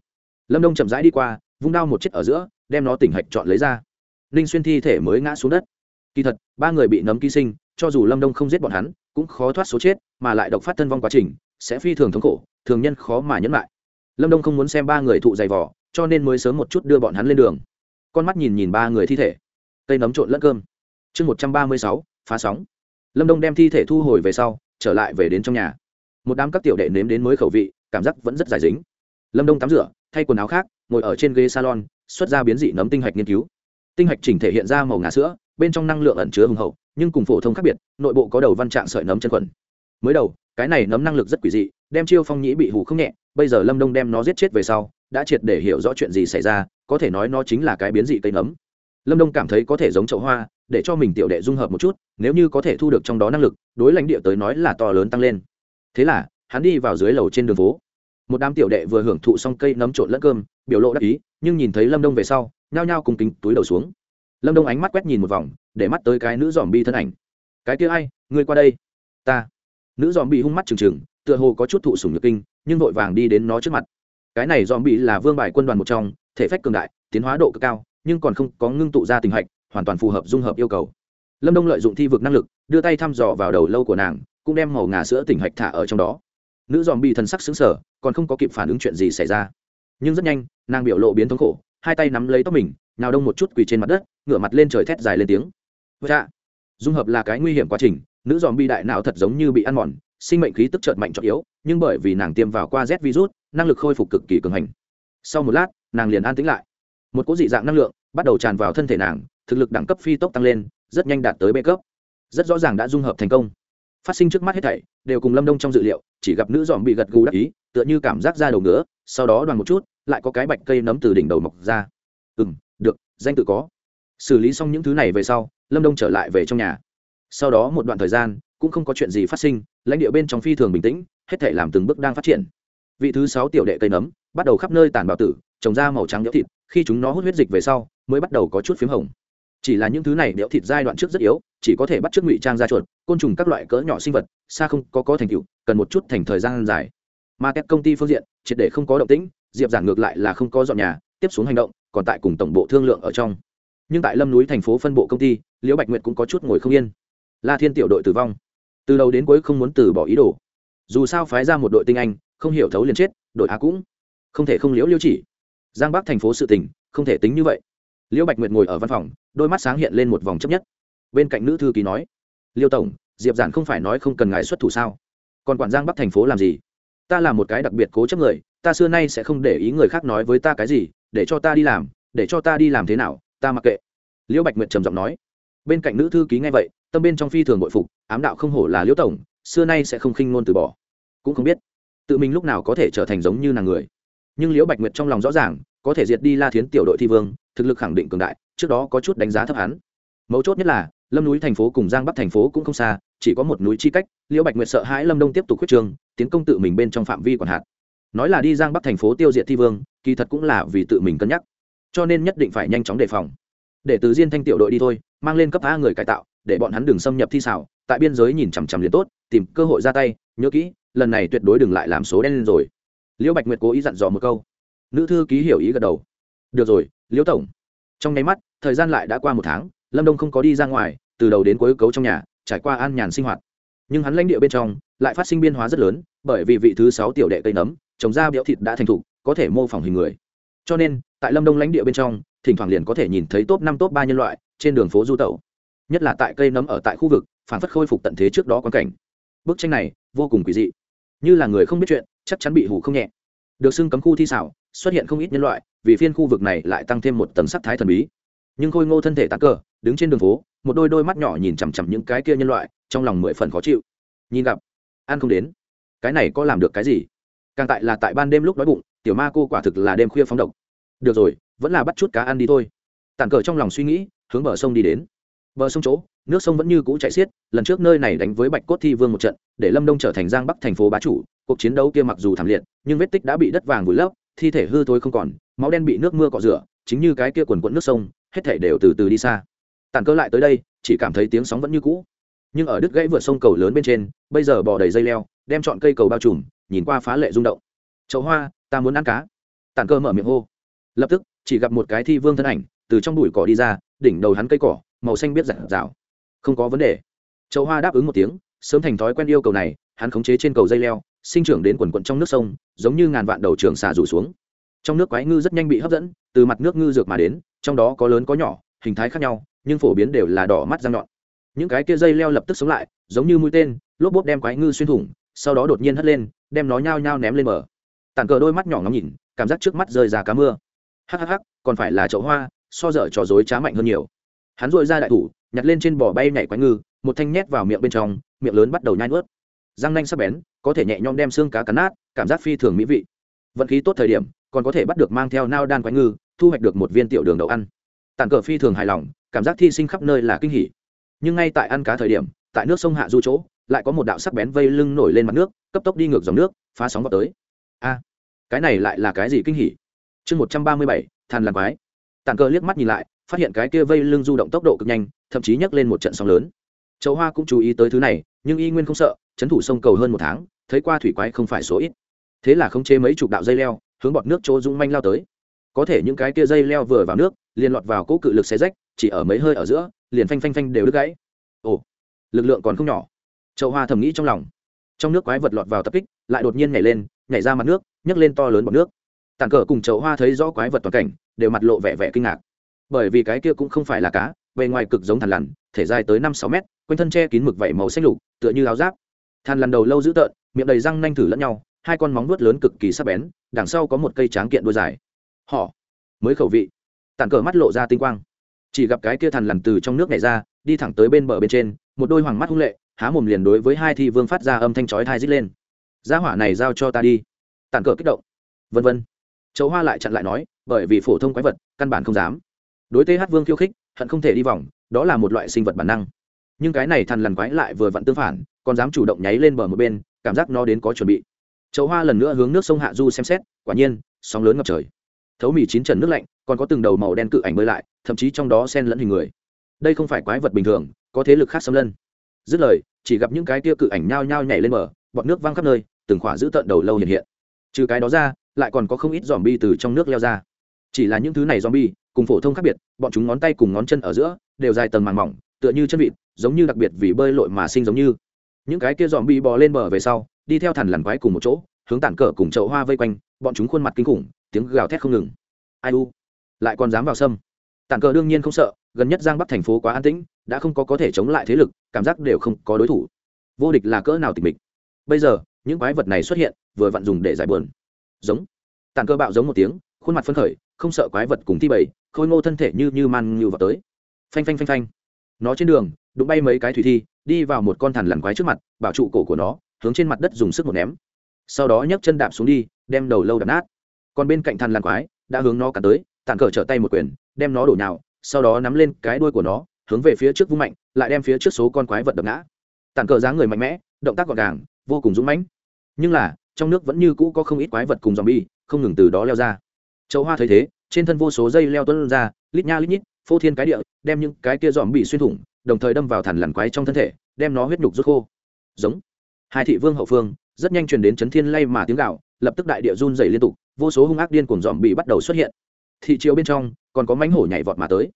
Lâm đông chậm rãi đi qua, vung đao một chết ở giữa, đem nó tỉnh hạch chọn lấy ra. Ninh xuyên thi thể mới ngã xuống đất. Kỳ thật, ba người bị nấm ký sinh, cho dù lâm đông không giết bọn hắn, cũng khó thoát số chết, mà lại độc phát thân vong quá trình, sẽ phi thường thống khổ, thường nhân khó mà nhẫn lại. Lâm đông không muốn xem ba người thụ dày vỏ cho nên mới sớm một chút đưa bọn hắn lên đường. Con mắt nhìn nhìn ba người thi thể. Cây nấm trộn lẫn cơm. Chương một trăm ba mươi sáu, phá sóng. Lâm đông đem thi thể thu hồi về sau, trở lại về đến trong nhà. Một đám các tiểu đệ nếm đến mới khẩu vị cảm giác vẫn rất dài dính. Lâm đông tắm rửa, thay quần áo khác, ngồi ở trên ghế salon, xuất ra biến dị nấm tinh hạch nghiên cứu. Tinh hạch chỉnh thể hiện ra màu ngà sữa, bên trong năng lượng ẩn chứa hùng hậu, nhưng cùng phổ thông khác biệt, nội bộ có đầu văn trạng sợi nấm chân khuẩn mới đầu, cái này nấm năng lực rất quỷ dị, đem chiêu phong nhĩ bị hủ không nhẹ, bây giờ lâm đông đem nó giết chết về sau, đã triệt để hiểu rõ chuyện gì xảy ra, có thể nói nó chính là cái biến dị cây nấm. Lâm đông cảm thấy có thể giống chậu hoa, để cho mình tiểu đệ dung hợp một chút, nếu như có thể thu được trong đó năng lực, đối lãnh địa tới nói là to lớn tăng lên. Thế là hắn đi vào dưới lầu trên đường phố. Một đám tiểu đệ vừa hưởng thụ xong cây nấm trộn lẫn cơm, biểu lộ đắc ý, nhưng nhìn thấy lâm đông về sau, nhao nhao cùng kính túi đầu xuống. Lâm đông ánh mắt quét nhìn một vòng, để mắt tới cái nữ dòm bi thân ảnh. Cái kia ai? Ngươi qua đây. Ta. Nữ dòm bi hung mắt trừng trừng, tựa hồ có chút thụ sủng nhược kinh, nhưng vội vàng đi đến nó trước mặt. Cái này dòm bi là vương bài quân đoàn một trong, thể phách cường đại, tiến hóa độ cực cao, nhưng còn không có ngưng tụ ra tình hạch, hoàn toàn phù hợp dung hợp yêu cầu. Lâm đông lợi dụng thi vực năng lực, đưa tay thăm dò vào đầu lâu của nàng, cũng đem màu ngà sữa tỉnh hạch thả ở trong đó nữ dòm bị thần sắc xứng sở còn không có kịp phản ứng chuyện gì xảy ra. Nhưng rất nhanh, nàng biểu lộ biến thống khổ, hai tay nắm lấy tóc mình nào đông một chút quỳ trên mặt đất, ngửa mặt lên trời thét dài lên tiếng. Cha dung hợp là cái nguy hiểm quá trình, nữ dòm bi đại não thật giống như bị ăn mòn, sinh mệnh khí tức trợt mạnh cho yếu, nhưng bởi vì nàng tiêm vào qua z virus, năng lực khôi phục cực kỳ cường hành. Sau một lát, nàng liền an tĩnh lại. Một cỗ dị dạng năng lượng bắt đầu tràn vào thân thể nàng, thực lực đẳng cấp phi tốc tăng lên, rất nhanh đạt tới b cấp. Rất rõ ràng đã dung hợp thành công. Phát sinh trước mắt hết thảy đều cùng lâm đông trong dự liệu, chỉ gặp nữ dòm bị gật gù đắc ý, tựa như cảm giác ra đầu nữa sau đó đoàn một chút, lại có cái bạch cây nấm từ đỉnh đầu mọc ra. Ừ m được, danh tự có. Xử lý xong những thứ này về sau, lâm đông trở lại về trong nhà. Sau đó một đoạn thời gian, cũng không có chuyện gì phát sinh, lãnh địa bên trong phi thường bình tĩnh, hết thể làm từng bước đang phát triển. Vị thứ sáu tiểu đệ cây nấm, bắt đầu khắp nơi tàn bạo tử, trồng ra màu trắng nhỡ thịt, khi chúng nó hút huyết dịch về sau, mới bắt đầu có chút p h í m hồng chỉ là những thứ này đẽo thịt giai đoạn trước rất yếu, chỉ có thể bắt trước ngụy trang ra chuột, côn trùng các loại cỡ nhỏ sinh vật, xa không có có thành tựu, cần một chút thành thời gian dài. Mà các công ty phương diện, triệt để không có động tĩnh, diệp giản ngược lại là không có dọn nhà, tiếp xuống hành động, còn tại cùng tổng bộ thương lượng ở trong. Nhưng tại lâm núi thành phố phân bộ công ty, liễu bạch nguyệt cũng có chút ngồi không yên. La thiên tiểu đội tử vong. Từ đầu đến cuối không muốn từ bỏ ý đồ. Dù sao phái ra một đội tinh anh, không hiểu thấu liền chết, đội á cũng không thể không liễu liễu chỉ. Giang bắc thành phố sự tình, không thể tính như vậy liễu bạch nguyệt ngồi ở văn phòng, đôi mắt sáng hiện lên một vòng chấp nhất. Bên cạnh nữ thư ký nói, liêu tổng, diệp giản không phải nói không cần ngài xuất thủ sao? Còn quản giang bắc thành phố làm gì? Ta là một cái đặc biệt cố chấp người, ta xưa nay sẽ không để ý người khác nói với ta cái gì, để cho ta đi làm, để cho ta đi làm thế nào, ta mặc kệ. Liễu bạch nguyệt trầm giọng nói. Bên cạnh nữ thư ký nghe vậy, tâm bên trong phi thường bội phục, ám đạo không hổ là liễu tổng, xưa nay sẽ không khinh ngôn từ bỏ. Cũng không biết, tự mình lúc nào có thể trở thành giống như nàng người. Nhưng liễu bạch nguyệt trong lòng rõ ràng có thể diệt đi la thiến tiểu đội thi vương, thực lực khẳng định cường đại, trước đó có chút đánh giá thấp hắn. Mấu chốt nhất là, lâm núi thành phố cùng giang bắc thành phố cũng không xa, chỉ có một núi chi cách, liễu bạch nguyệt sợ hãi lâm đông tiếp tục khuyết trường tiến công tự mình bên trong phạm vi quản hạt nói là đi giang bắc thành phố tiêu diệt thi vương, kỳ thật cũng là vì tự mình cân nhắc. Cho nên nhất định phải nhanh chóng đề phòng. Để từ diên thanh tiểu đội đi thôi, mang lên cấp a người cải tạo, để bọn hắn đừng xâm nhập thi xảo, tại biên giới nhìn chằm chằm liền tốt, tìm cơ hội ra tay, nhớ kỹ, lần này tuyệt đối đừng lại làm số đen lên rồi. Liễu bạch nguyệt cố ý dặn dò một câu nữ thư ký hiểu ý gật đầu. Được rồi, liễu tổng. Trong nháy mắt, thời gian lại đã qua một tháng, lâm đông không có đi ra ngoài, từ đầu đến cuối cấu trong nhà, trải qua an nhàn sinh hoạt. Nhưng hắn lãnh địa bên trong, lại phát sinh biên hóa rất lớn, bởi vì vị thứ sáu tiểu đệ cây nấm, trồng ra béo thịt đã thành thục, có thể mô phỏng hình người. Cho nên, tại lâm đông lãnh địa bên trong, thỉnh thoảng liền có thể nhìn thấy top năm, top ba nhân loại trên đường phố du tẩu. Nhất là tại cây nấm ở tại khu vực, phản phất khôi phục tận thế trước đó quan cảnh. Bức tranh này vô cùng quỷ dị. Như là người không biết chuyện, chắc chắn bị hủ không nhẹ. Được xưng cấm khu thi xảo xuất hiện không ít nhân loại, vì phiên khu vực này lại tăng thêm một tầng sắc thái thần bí. Nhưng khôi ngô thân thể tắc cờ đứng trên đường phố, một đôi đôi mắt nhỏ nhìn chằm chằm những cái kia nhân loại, trong lòng mười phần khó chịu. Nhìn gặp, ăn không đến. Cái này có làm được cái gì? Càng tại là tại ban đêm lúc đói bụng, tiểu ma cô quả thực là đêm khuya phóng độc. Được rồi, vẫn là bắt chút cá ăn đi thôi. Tàn cờ trong lòng suy nghĩ, hướng bờ sông đi đến. Bờ sông chỗ, nước sông vẫn như cũ chạy xiết, lần trước nơi này đánh với bạch cốt thi vương một trận, để lâm đông trở thành giang bắc thành phố bá chủ, cuộc chiến đấu kia mặc dù thảm liệt, nhưng vết tích đã bị đất vàng vùi lấp thi thể hư thối không còn, máu đen bị nước mưa cọ rửa, chính như cái kia quần quẫn nước sông, hết thể đều từ từ đi xa. Tàn cơ lại tới đây, chỉ cảm thấy tiếng sóng vẫn như cũ. Nhưng ở đứt gãy vượt sông cầu lớn bên trên, bây giờ bò đầy dây leo, đem chọn cây cầu bao trùm, nhìn qua phá lệ rung động. Chậu hoa, ta muốn ăn cá. Tàn cơ mở miệng hô. Lập tức, chỉ gặp một cái thi vương thân ảnh, từ trong bụi cỏ đi ra, đỉnh đầu hắn cây cỏ, màu xanh biết rạng rào không có vấn đề. Chậu hoa đáp ứng một tiếng, sớm thành thói quen yêu cầu này, hắn khống chế trên cầu dây leo, sinh trưởng đến quần quận trong nước sông giống như ngàn vạn đầu trường xà rủ xuống. Trong nước quái ngư rất nhanh bị hấp dẫn, từ mặt nước ngư dược mà đến, trong đó có lớn có nhỏ, hình thái khác nhau, nhưng phổ biến đều là đỏ mắt răng nhọn. Những cái kia dây leo lập tức sống lại, giống như mũi tên, lốp bốp đem quái ngư xuyên thủng, sau đó đột nhiên hất lên, đem nó nhao nhao ném lên bờ. Tàn cờ đôi mắt nhỏ ngắm nhìn, cảm giác trước mắt rơi ra cá mưa. Hhh còn phải là chậu hoa, so dở trò dối trá mạnh hơn nhiều. Hắn dội ra đại thủ, nhặt lên trên bò bay nhảy quái ngư, một thanh nhét vào miệng bên trong, miệng lớn bắt đầu nhai nuốt. Răng nanh sắc bén, có thể nhẹ nhõm đem xương cá cắn nát cảm giác phi thường mỹ vị. Vận khí tốt thời điểm, còn có thể bắt được mang theo nao đan quái ngư, thu hoạch được một viên tiểu đường đậu ăn. Tàn cờ phi thường hài lòng, cảm giác thi sinh khắp nơi là kinh hỉ. Nhưng ngay tại ăn cá thời điểm, tại nước sông hạ du chỗ, lại có một đạo sắc bén vây lưng nổi lên mặt nước, cấp tốc đi ngược dòng nước, phá sóng vào tới. A, cái này lại là cái gì kinh hỉ? Chương một trăm ba mươi bảy than làm quái. Tàn cờ liếc mắt nhìn lại, phát hiện cái kia vây lưng du động tốc độ cực nhanh, thậm chí nhấc lên một trận sóng lớn châu hoa cũng chú ý tới thứ này, nhưng y nguyên không sợ, trấn thủ sông cầu hơn một tháng, thấy qua thủy quái không phải số ít. Thế là khống chế mấy chục đạo dây leo, hướng bọt nước chỗ dũng manh lao tới. Có thể những cái kia dây leo vừa vào nước, liền lọt vào cỗ cự lực xé rách, chỉ ở mấy hơi ở giữa, liền phanh phanh phanh đều đứt gãy. Ồ, lực lượng còn không nhỏ. Châu hoa thầm nghĩ trong lòng. Trong nước quái vật lọt vào tập kích, lại đột nhiên nhảy lên, nhảy ra mặt nước, nhấc lên to lớn bọt nước. Tàn cờ cùng Châu hoa thấy rõ quái vật toàn cảnh, đều mặt lộ vẻ vẻ kinh ngạc bởi vì cái kia cũng không phải là cá, bề ngoài cực giống thằn lằn, thể dài tới năm sáu mét, quanh thân che kín mực vẩy màu xanh lục, tựa như áo giáp. Thằn lằn đầu lâu dữ tợn, miệng đầy răng nanh thử lẫn nhau, hai con móng nuốt lớn cực kỳ sắc bén, đằng sau có một cây tráng kiện đuôi dài. Họ, mới khẩu vị. Tàn cờ mắt lộ ra tinh quang. Chỉ gặp cái kia thằn lằn từ trong nước này ra, đi thẳng tới bên bờ bên trên, một đôi hoàng mắt hung lệ, há mồm liền đối với hai thi vương phát ra âm thanh chói thai rít lên. Gia hỏa này giao cho ta đi. Tàn cờ kích động. Vân vân. Châu hoa lại chặn lại nói, bởi vì phổ thông quái vật, căn bản không dám đối th vương khiêu khích, hận không thể đi vòng, đó là một loại sinh vật bản năng. Nhưng cái này thằn lằn quái lại vừa vặn tương phản, còn dám chủ động nháy lên bờ một bên, cảm giác nó đến có chuẩn bị. Chậu hoa lần nữa hướng nước sông hạ du xem xét, quả nhiên, sóng lớn ngập trời. Thấu mì chín trần nước lạnh, còn có từng đầu màu đen cự ảnh bơi lại, thậm chí trong đó sen lẫn hình người. Đây không phải quái vật bình thường, có thế lực khác xâm lân. Dứt lời, chỉ gặp những cái tia cự ảnh nhao nhao nhảy lên bờ bọt nước văng khắp nơi, từng khỏa giữ tận đầu lâu hiện hiện. Trừ cái đó ra, lại còn có không ít dòm bi từ trong nước leo ra chỉ là những thứ này zombie bi cùng phổ thông khác biệt, bọn chúng ngón tay cùng ngón chân ở giữa đều dài tầng màng mỏng, tựa như chân vịt, giống như đặc biệt vì bơi lội mà sinh giống như. Những cái kia dòm bi bò lên bờ về sau, đi theo thằn lằn quái cùng một chỗ, hướng tản cờ cùng chậu hoa vây quanh, bọn chúng khuôn mặt kinh khủng, tiếng gào thét không ngừng. Ai u? Lại còn dám vào sâm. Tản cờ đương nhiên không sợ, gần nhất giang bắc thành phố quá an tĩnh, đã không có có thể chống lại thế lực, cảm giác đều không có đối thủ. Vô địch là cỡ nào tịch mịch. Bây giờ, những quái vật này xuất hiện, vừa vặn dùng để giải buồn. Giống. Tản cơ bạo giống một tiếng khuôn mặt phấn khởi, không sợ quái vật cùng thi bầy, khôi ngô thân thể như như man như vào tới. Phanh phanh phanh phanh. Nó trên đường, đụng bay mấy cái thủy thi, đi vào một con thằn lằn quái trước mặt, bảo trụ cổ của nó, hướng trên mặt đất dùng sức một ném. Sau đó nhấc chân đạp xuống đi, đem đầu lâu đập nát. Còn bên cạnh thằn lằn quái, đã hướng nó cả tới, tàn cờ trở tay một quyền, đem nó đổ nhào, sau đó nắm lên cái đuôi của nó, hướng về phía trước vung mạnh, lại đem phía trước số con quái vật đập ngã. Tàn cờ dáng người mạnh mẽ, động tác gọn gàng, vô cùng dũng mãnh. Nhưng là, trong nước vẫn như cũ có không ít quái vật cùng dòm bi không ngừng từ đó leo ra châu hoa thấy thế, trên thân vô số dây leo tuân ra, lít nha lít nhít, phô thiên cái địa, đem những cái kia dòm bị xuyên thủng, đồng thời đâm vào thằn lằn quái trong thân thể, đem nó huyết nhục rút khô. Giống. Hai thị vương hậu phương, rất nhanh truyền đến chấn thiên lay mà tiếng gạo lập tức đại địa run dày liên tục, vô số hung ác điên cùng dòm bị bắt đầu xuất hiện. Thị triều bên trong, còn có mánh hổ nhảy vọt mà tới.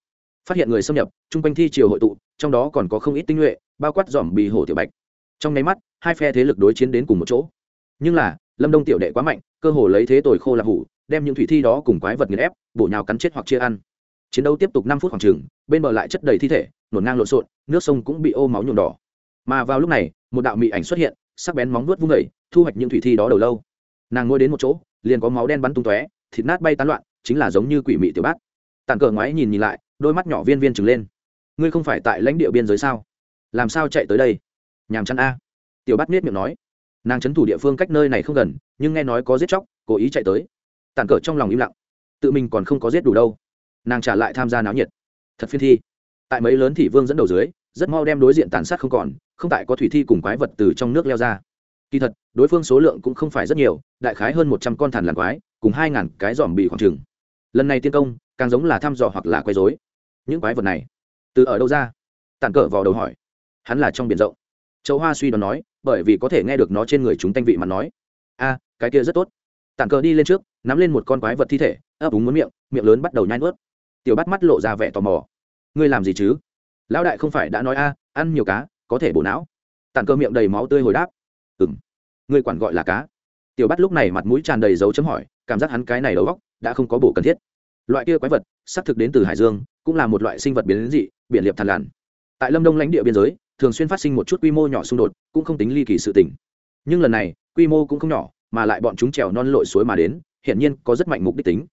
Phát hiện người xâm nhập, chung quanh thi triều hội tụ, trong đó còn có không ít tinh nhuệ, bao quát dòm bị hổ tiểu bạch. Trong nháy mắt, hai phe thế lực đối chiến đến cùng một chỗ. Nhưng là, lâm đông tiểu đệ quá mạnh, cơ hồ lấy thế tồi khô là hủ đem những thủy thi đó cùng quái vật nghiền ép, bổ nhào cắn chết hoặc chia ăn. Chiến đấu tiếp tục năm phút khoảng chừng, bên bờ lại chất đầy thi thể nổn ngang lộn xộn, nước sông cũng bị ô máu nhuộm đỏ. Mà vào lúc này, một đạo mị ảnh xuất hiện, sắc bén móng vuốt vung vẩy thu hoạch những thủy thi đó đầu lâu. Nàng ngồi đến một chỗ, liền có máu đen bắn tung tóe, thịt nát bay tán loạn, chính là giống như quỷ mị tiểu bát. Tàn cờ ngoái nhìn nhìn lại, đôi mắt nhỏ viên viên trừng lên. Ngươi không phải tại lãnh địa biên giới sao? Làm sao chạy tới đây? Nhàm chăn a. Tiểu bát miết miệng nói. Nàng c thủ địa phương cách nơi này không gần, nhưng nghe nói có giết chóc, cố ý chạy tới tàn cờ trong lòng im lặng. Tự mình còn không có giết đủ đâu. Nàng trả lại tham gia náo nhiệt. Thật phiên thi. Tại mấy lớn thị vương dẫn đầu dưới, rất mau đem đối diện tàn sát không còn, không tại có thủy thi cùng quái vật từ trong nước leo ra. Kỳ thật, đối phương số lượng cũng không phải rất nhiều, đại khái hơn một trăm con thằn làng quái, cùng hai ngàn cái dòm bị khoảng trừng lần này tiên công, càng giống là thăm dò hoặc là quấy dối những quái vật này, từ ở đâu ra? Tàn cờ vào đầu hỏi. Hắn là trong biển rộng. Châu hoa suy đoán nói, bởi vì có thể nghe được nó trên người chúng tanh vị mà nói. A, cái kia rất tốt. Tàn cờ đi lên trước nắm lên một con quái vật thi thể, ấp úng muốn miệng miệng lớn bắt đầu nhai nuốt. Tiểu bắt mắt lộ ra vẻ tò mò. Ngươi làm gì chứ? Lão đại không phải đã nói a, ăn nhiều cá, có thể bổ não. Tàn cơ miệng đầy máu tươi hồi đáp. Ừ m người quản gọi là cá. Tiểu bắt lúc này mặt mũi tràn đầy dấu chấm hỏi, cảm giác hắn cái này đầu góc đã không có bổ cần thiết. Loại kia quái vật, xác thực đến từ hải dương, cũng là một loại sinh vật biến dị, biển liệp thàn làn tại lâm đông lãnh địa biên giới, thường xuyên phát sinh một chút quy mô nhỏ xung đột, cũng không tính ly kỳ sự tình. Nhưng lần này, quy mô cũng không nhỏ, mà lại bọn chúng trèo non lội suối mà đến hiển nhiên có rất mạnh mục đích tính.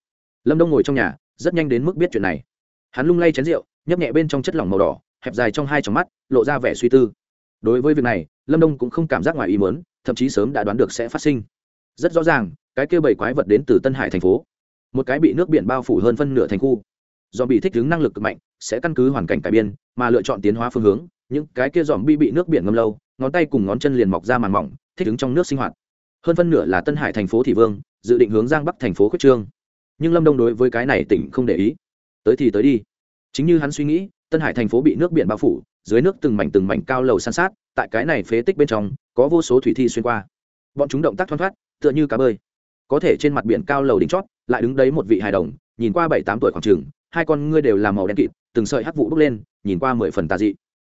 Lâm đông ngồi trong nhà, rất nhanh đến mức biết chuyện này. Hắn lung lay chén rượu, nhấp nhẹ bên trong chất lỏng màu đỏ, hẹp dài trong hai trong mắt, lộ ra vẻ suy tư. Đối với việc này, lâm đông cũng không cảm giác ngoài ý mớn thậm chí sớm đã đoán được sẽ phát sinh. Rất rõ ràng, cái kêu bảy quái vật đến từ tân hải thành phố. Một cái bị nước biển bao phủ hơn phân nửa thành khu. Do bị thích ứng năng lực cực mạnh, sẽ căn cứ hoàn cảnh cải biên, mà lựa chọn tiến hóa phương hướng. Những cái kia dòm bi bị nước biển ngâm lâu, ngón tay cùng ngón chân liền mọc ra màn mỏng, thích ứng trong nước sinh hoạt. Hơn phân nửa là tân hải thành phố thị vương dự định hướng giang bắc thành phố khuyết trương. Nhưng lâm đông đối với cái này tỉnh không để ý. Tới thì tới đi. Chính như hắn suy nghĩ, tân hải thành phố bị nước biển bao phủ, dưới nước từng mảnh từng mảnh cao lầu san sát, tại cái này phế tích bên trong, có vô số thủy thi xuyên qua. Bọn chúng động tác thoăn thoát, tựa như cá bơi. Có thể trên mặt biển cao lầu đỉnh chót, lại đứng đấy một vị hài đồng, nhìn qua bảy tám tuổi khoảng trường, hai con ngươi đều làm màu đen kịt, từng sợi hắc vụ bốc lên, nhìn qua mười phần tà dị.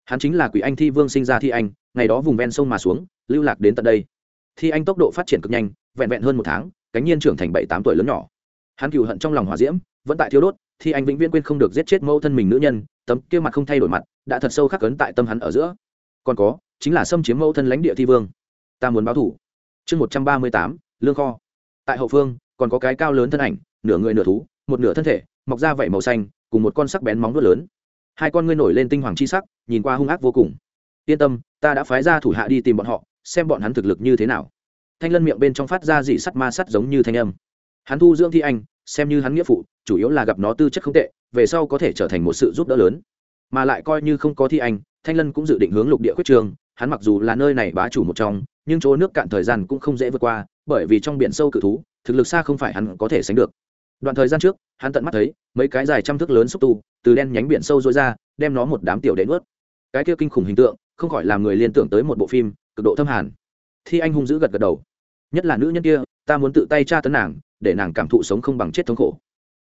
Hắn chính là quỷ anh thi vương sinh ra thi anh, ngày đó vùng ven sông mà xuống, lưu lạc đến tận đây. Thi anh tốc độ phát triển cực nhanh, vẹn vẹn hơn một tháng cánh nhiên trưởng thành bảy tám tuổi lớn nhỏ. Hắn cựu hận trong lòng hòa diễm, vẫn tại thiếu đốt, thì anh vĩnh viễn quên không được giết chết mẫu thân mình nữ nhân, tấm kia mặt không thay đổi mặt, đã thật sâu khắc ấn tại tâm hắn ở giữa. Còn có, chính là xâm chiếm mẫu thân lãnh địa thi vương. Ta muốn báo thủ. Chương một trăm ba mươi tám, lương kho. Tại hậu phương, còn có cái cao lớn thân ảnh, nửa người nửa thú, một nửa thân thể, mọc ra vảy màu xanh, cùng một con sắc bén móng vuốt lớn. Hai con ngươi nổi lên tinh hoàng chi sắc, nhìn qua hung ác vô cùng. Yên tâm, ta đã phái ra thủ hạ đi tìm bọn họ, xem bọn hắn thực lực như thế nào thanh lân miệng bên trong phát ra dị sắt ma sắt giống như thanh âm. Hắn thu dưỡng thi anh, xem như hắn nghĩa phụ, chủ yếu là gặp nó tư chất không tệ, về sau có thể trở thành một sự giúp đỡ lớn. Mà lại coi như không có thi anh, thanh lân cũng dự định hướng lục địa quyết trường, hắn mặc dù là nơi này bá chủ một trong, nhưng chỗ nước cạn thời gian cũng không dễ vượt qua, bởi vì trong biển sâu cự thú, thực lực xa không phải hắn có thể sánh được. Đoạn thời gian trước, hắn tận mắt thấy, mấy cái dài trăm thước lớn xúc tu, từ đen nhánh biển sâu dối ra, đem nó một đám tiểu đến ướt cái kia kinh khủng hình tượng, không khỏi làm người liên tưởng tới một bộ phim, cực độ thâm hàn. Thi anh hung dữ gật gật đầu nhất là nữ nhân kia, ta muốn tự tay tra tấn nàng, để nàng cảm thụ sống không bằng chết thống khổ.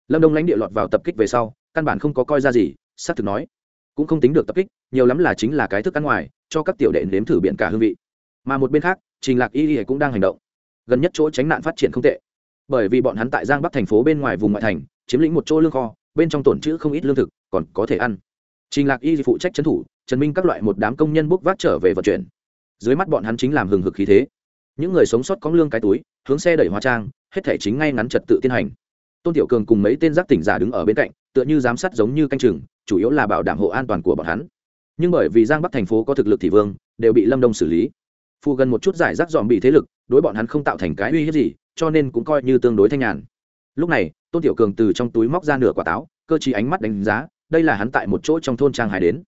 Lâm đông lãnh địa lọt vào tập kích về sau, căn bản không có coi ra gì, xác thực nói, cũng không tính được tập kích, nhiều lắm là chính là cái thức ăn ngoài, cho các tiểu đệ nếm thử biện cả hương vị. Mà một bên khác, trình lạc y y cũng đang hành động. Gần nhất chỗ tránh nạn phát triển không tệ. Bởi vì bọn hắn tại giang bắc thành phố bên ngoài vùng ngoại thành, chiếm lĩnh một chỗ lương kho, bên trong tổn chữ không ít lương thực, còn có thể ăn. Trình lạc y phụ trách trấn thủ, trần minh các loại một đám công nhân bốc vác trở về vận chuyển. Dưới mắt bọn hắn chính làm hừng hực khí thế những người sống sót có lương cái túi, hướng xe đẩy hóa trang, hết thể chính ngay ngắn trật tự tiến hành. Tôn tiểu cường cùng mấy tên giác tỉnh giả đứng ở bên cạnh, tựa như giám sát giống như canh chừng, chủ yếu là bảo đảm hộ an toàn của bọn hắn. Nhưng bởi vì giang bắc thành phố có thực lực thị vương, đều bị lâm đông xử lý. Phù gần một chút giải rác dòm bị thế lực, đối bọn hắn không tạo thành cái uy hiếp gì, cho nên cũng coi như tương đối thanh nhàn. Lúc này, tôn tiểu cường từ trong túi móc ra nửa quả táo, cơ chí ánh mắt đánh giá, đây là hắn tại một chỗ trong thôn trang hải đến.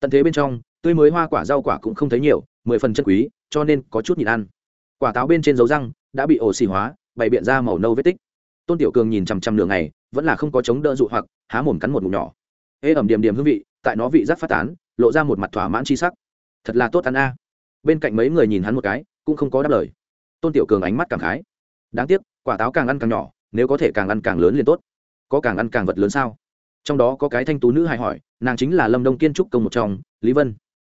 Tận thế bên trong, tươi mới hoa quả rau quả cũng không thấy nhiều, mười phần chân quý, cho nên có chút nhịn ăn quả táo bên trên dấu răng đã bị ổ xì hóa, bày biện ra màu nâu vết tích. Tôn tiểu cường nhìn chằm chằm đường này vẫn là không có chống đỡ dụ hoặc, há mồm cắn một mụn nhỏ. Ê, ẩm điểm điểm hương vị, tại nó vị giác phát tán, lộ ra một mặt thỏa mãn c h i sắc. Thật là tốt ăn a. Bên cạnh mấy người nhìn hắn một cái, cũng không có đáp lời. Tôn tiểu cường ánh mắt cảm khái. Đáng tiếc, quả táo càng ăn càng nhỏ, nếu có thể càng ăn càng lớn liền tốt. Có càng ăn càng vật lớn sao? Trong đó có cái thanh tú nữ hài hỏi, nàng chính là lâm đông kiên trúc công một trong, lý vân.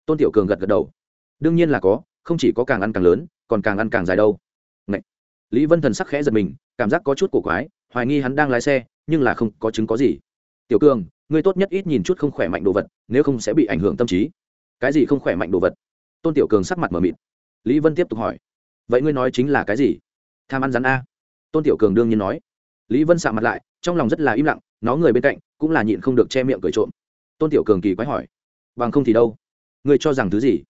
Tôn tiểu cường gật gật đầu. Đương nhiên là có không chỉ có càng ăn càng lớn, còn càng ăn càng dài đâu. Ngậy! lý vân thần sắc khẽ giật mình, cảm giác có chút cổ quái, hoài nghi hắn đang lái xe, nhưng là không có chứng có gì. Tiểu cường, ngươi tốt nhất ít nhìn chút không khỏe mạnh đồ vật, nếu không sẽ bị ảnh hưởng tâm trí. Cái gì không khỏe mạnh đồ vật? Tôn tiểu cường sắc mặt m ở mịt. Lý vân tiếp tục hỏi. Vậy ngươi nói chính là cái gì? Tham ăn rắn a. Tôn tiểu cường đương nhiên nói. Lý vân sạ mặt lại, trong lòng rất là im lặng, nó người bên cạnh cũng là nhịn không được che miệng cười trộm. Tôn tiểu cường kỳ quái hỏi. Bằng không thì đâu? Ngươi cho rằng thứ gì?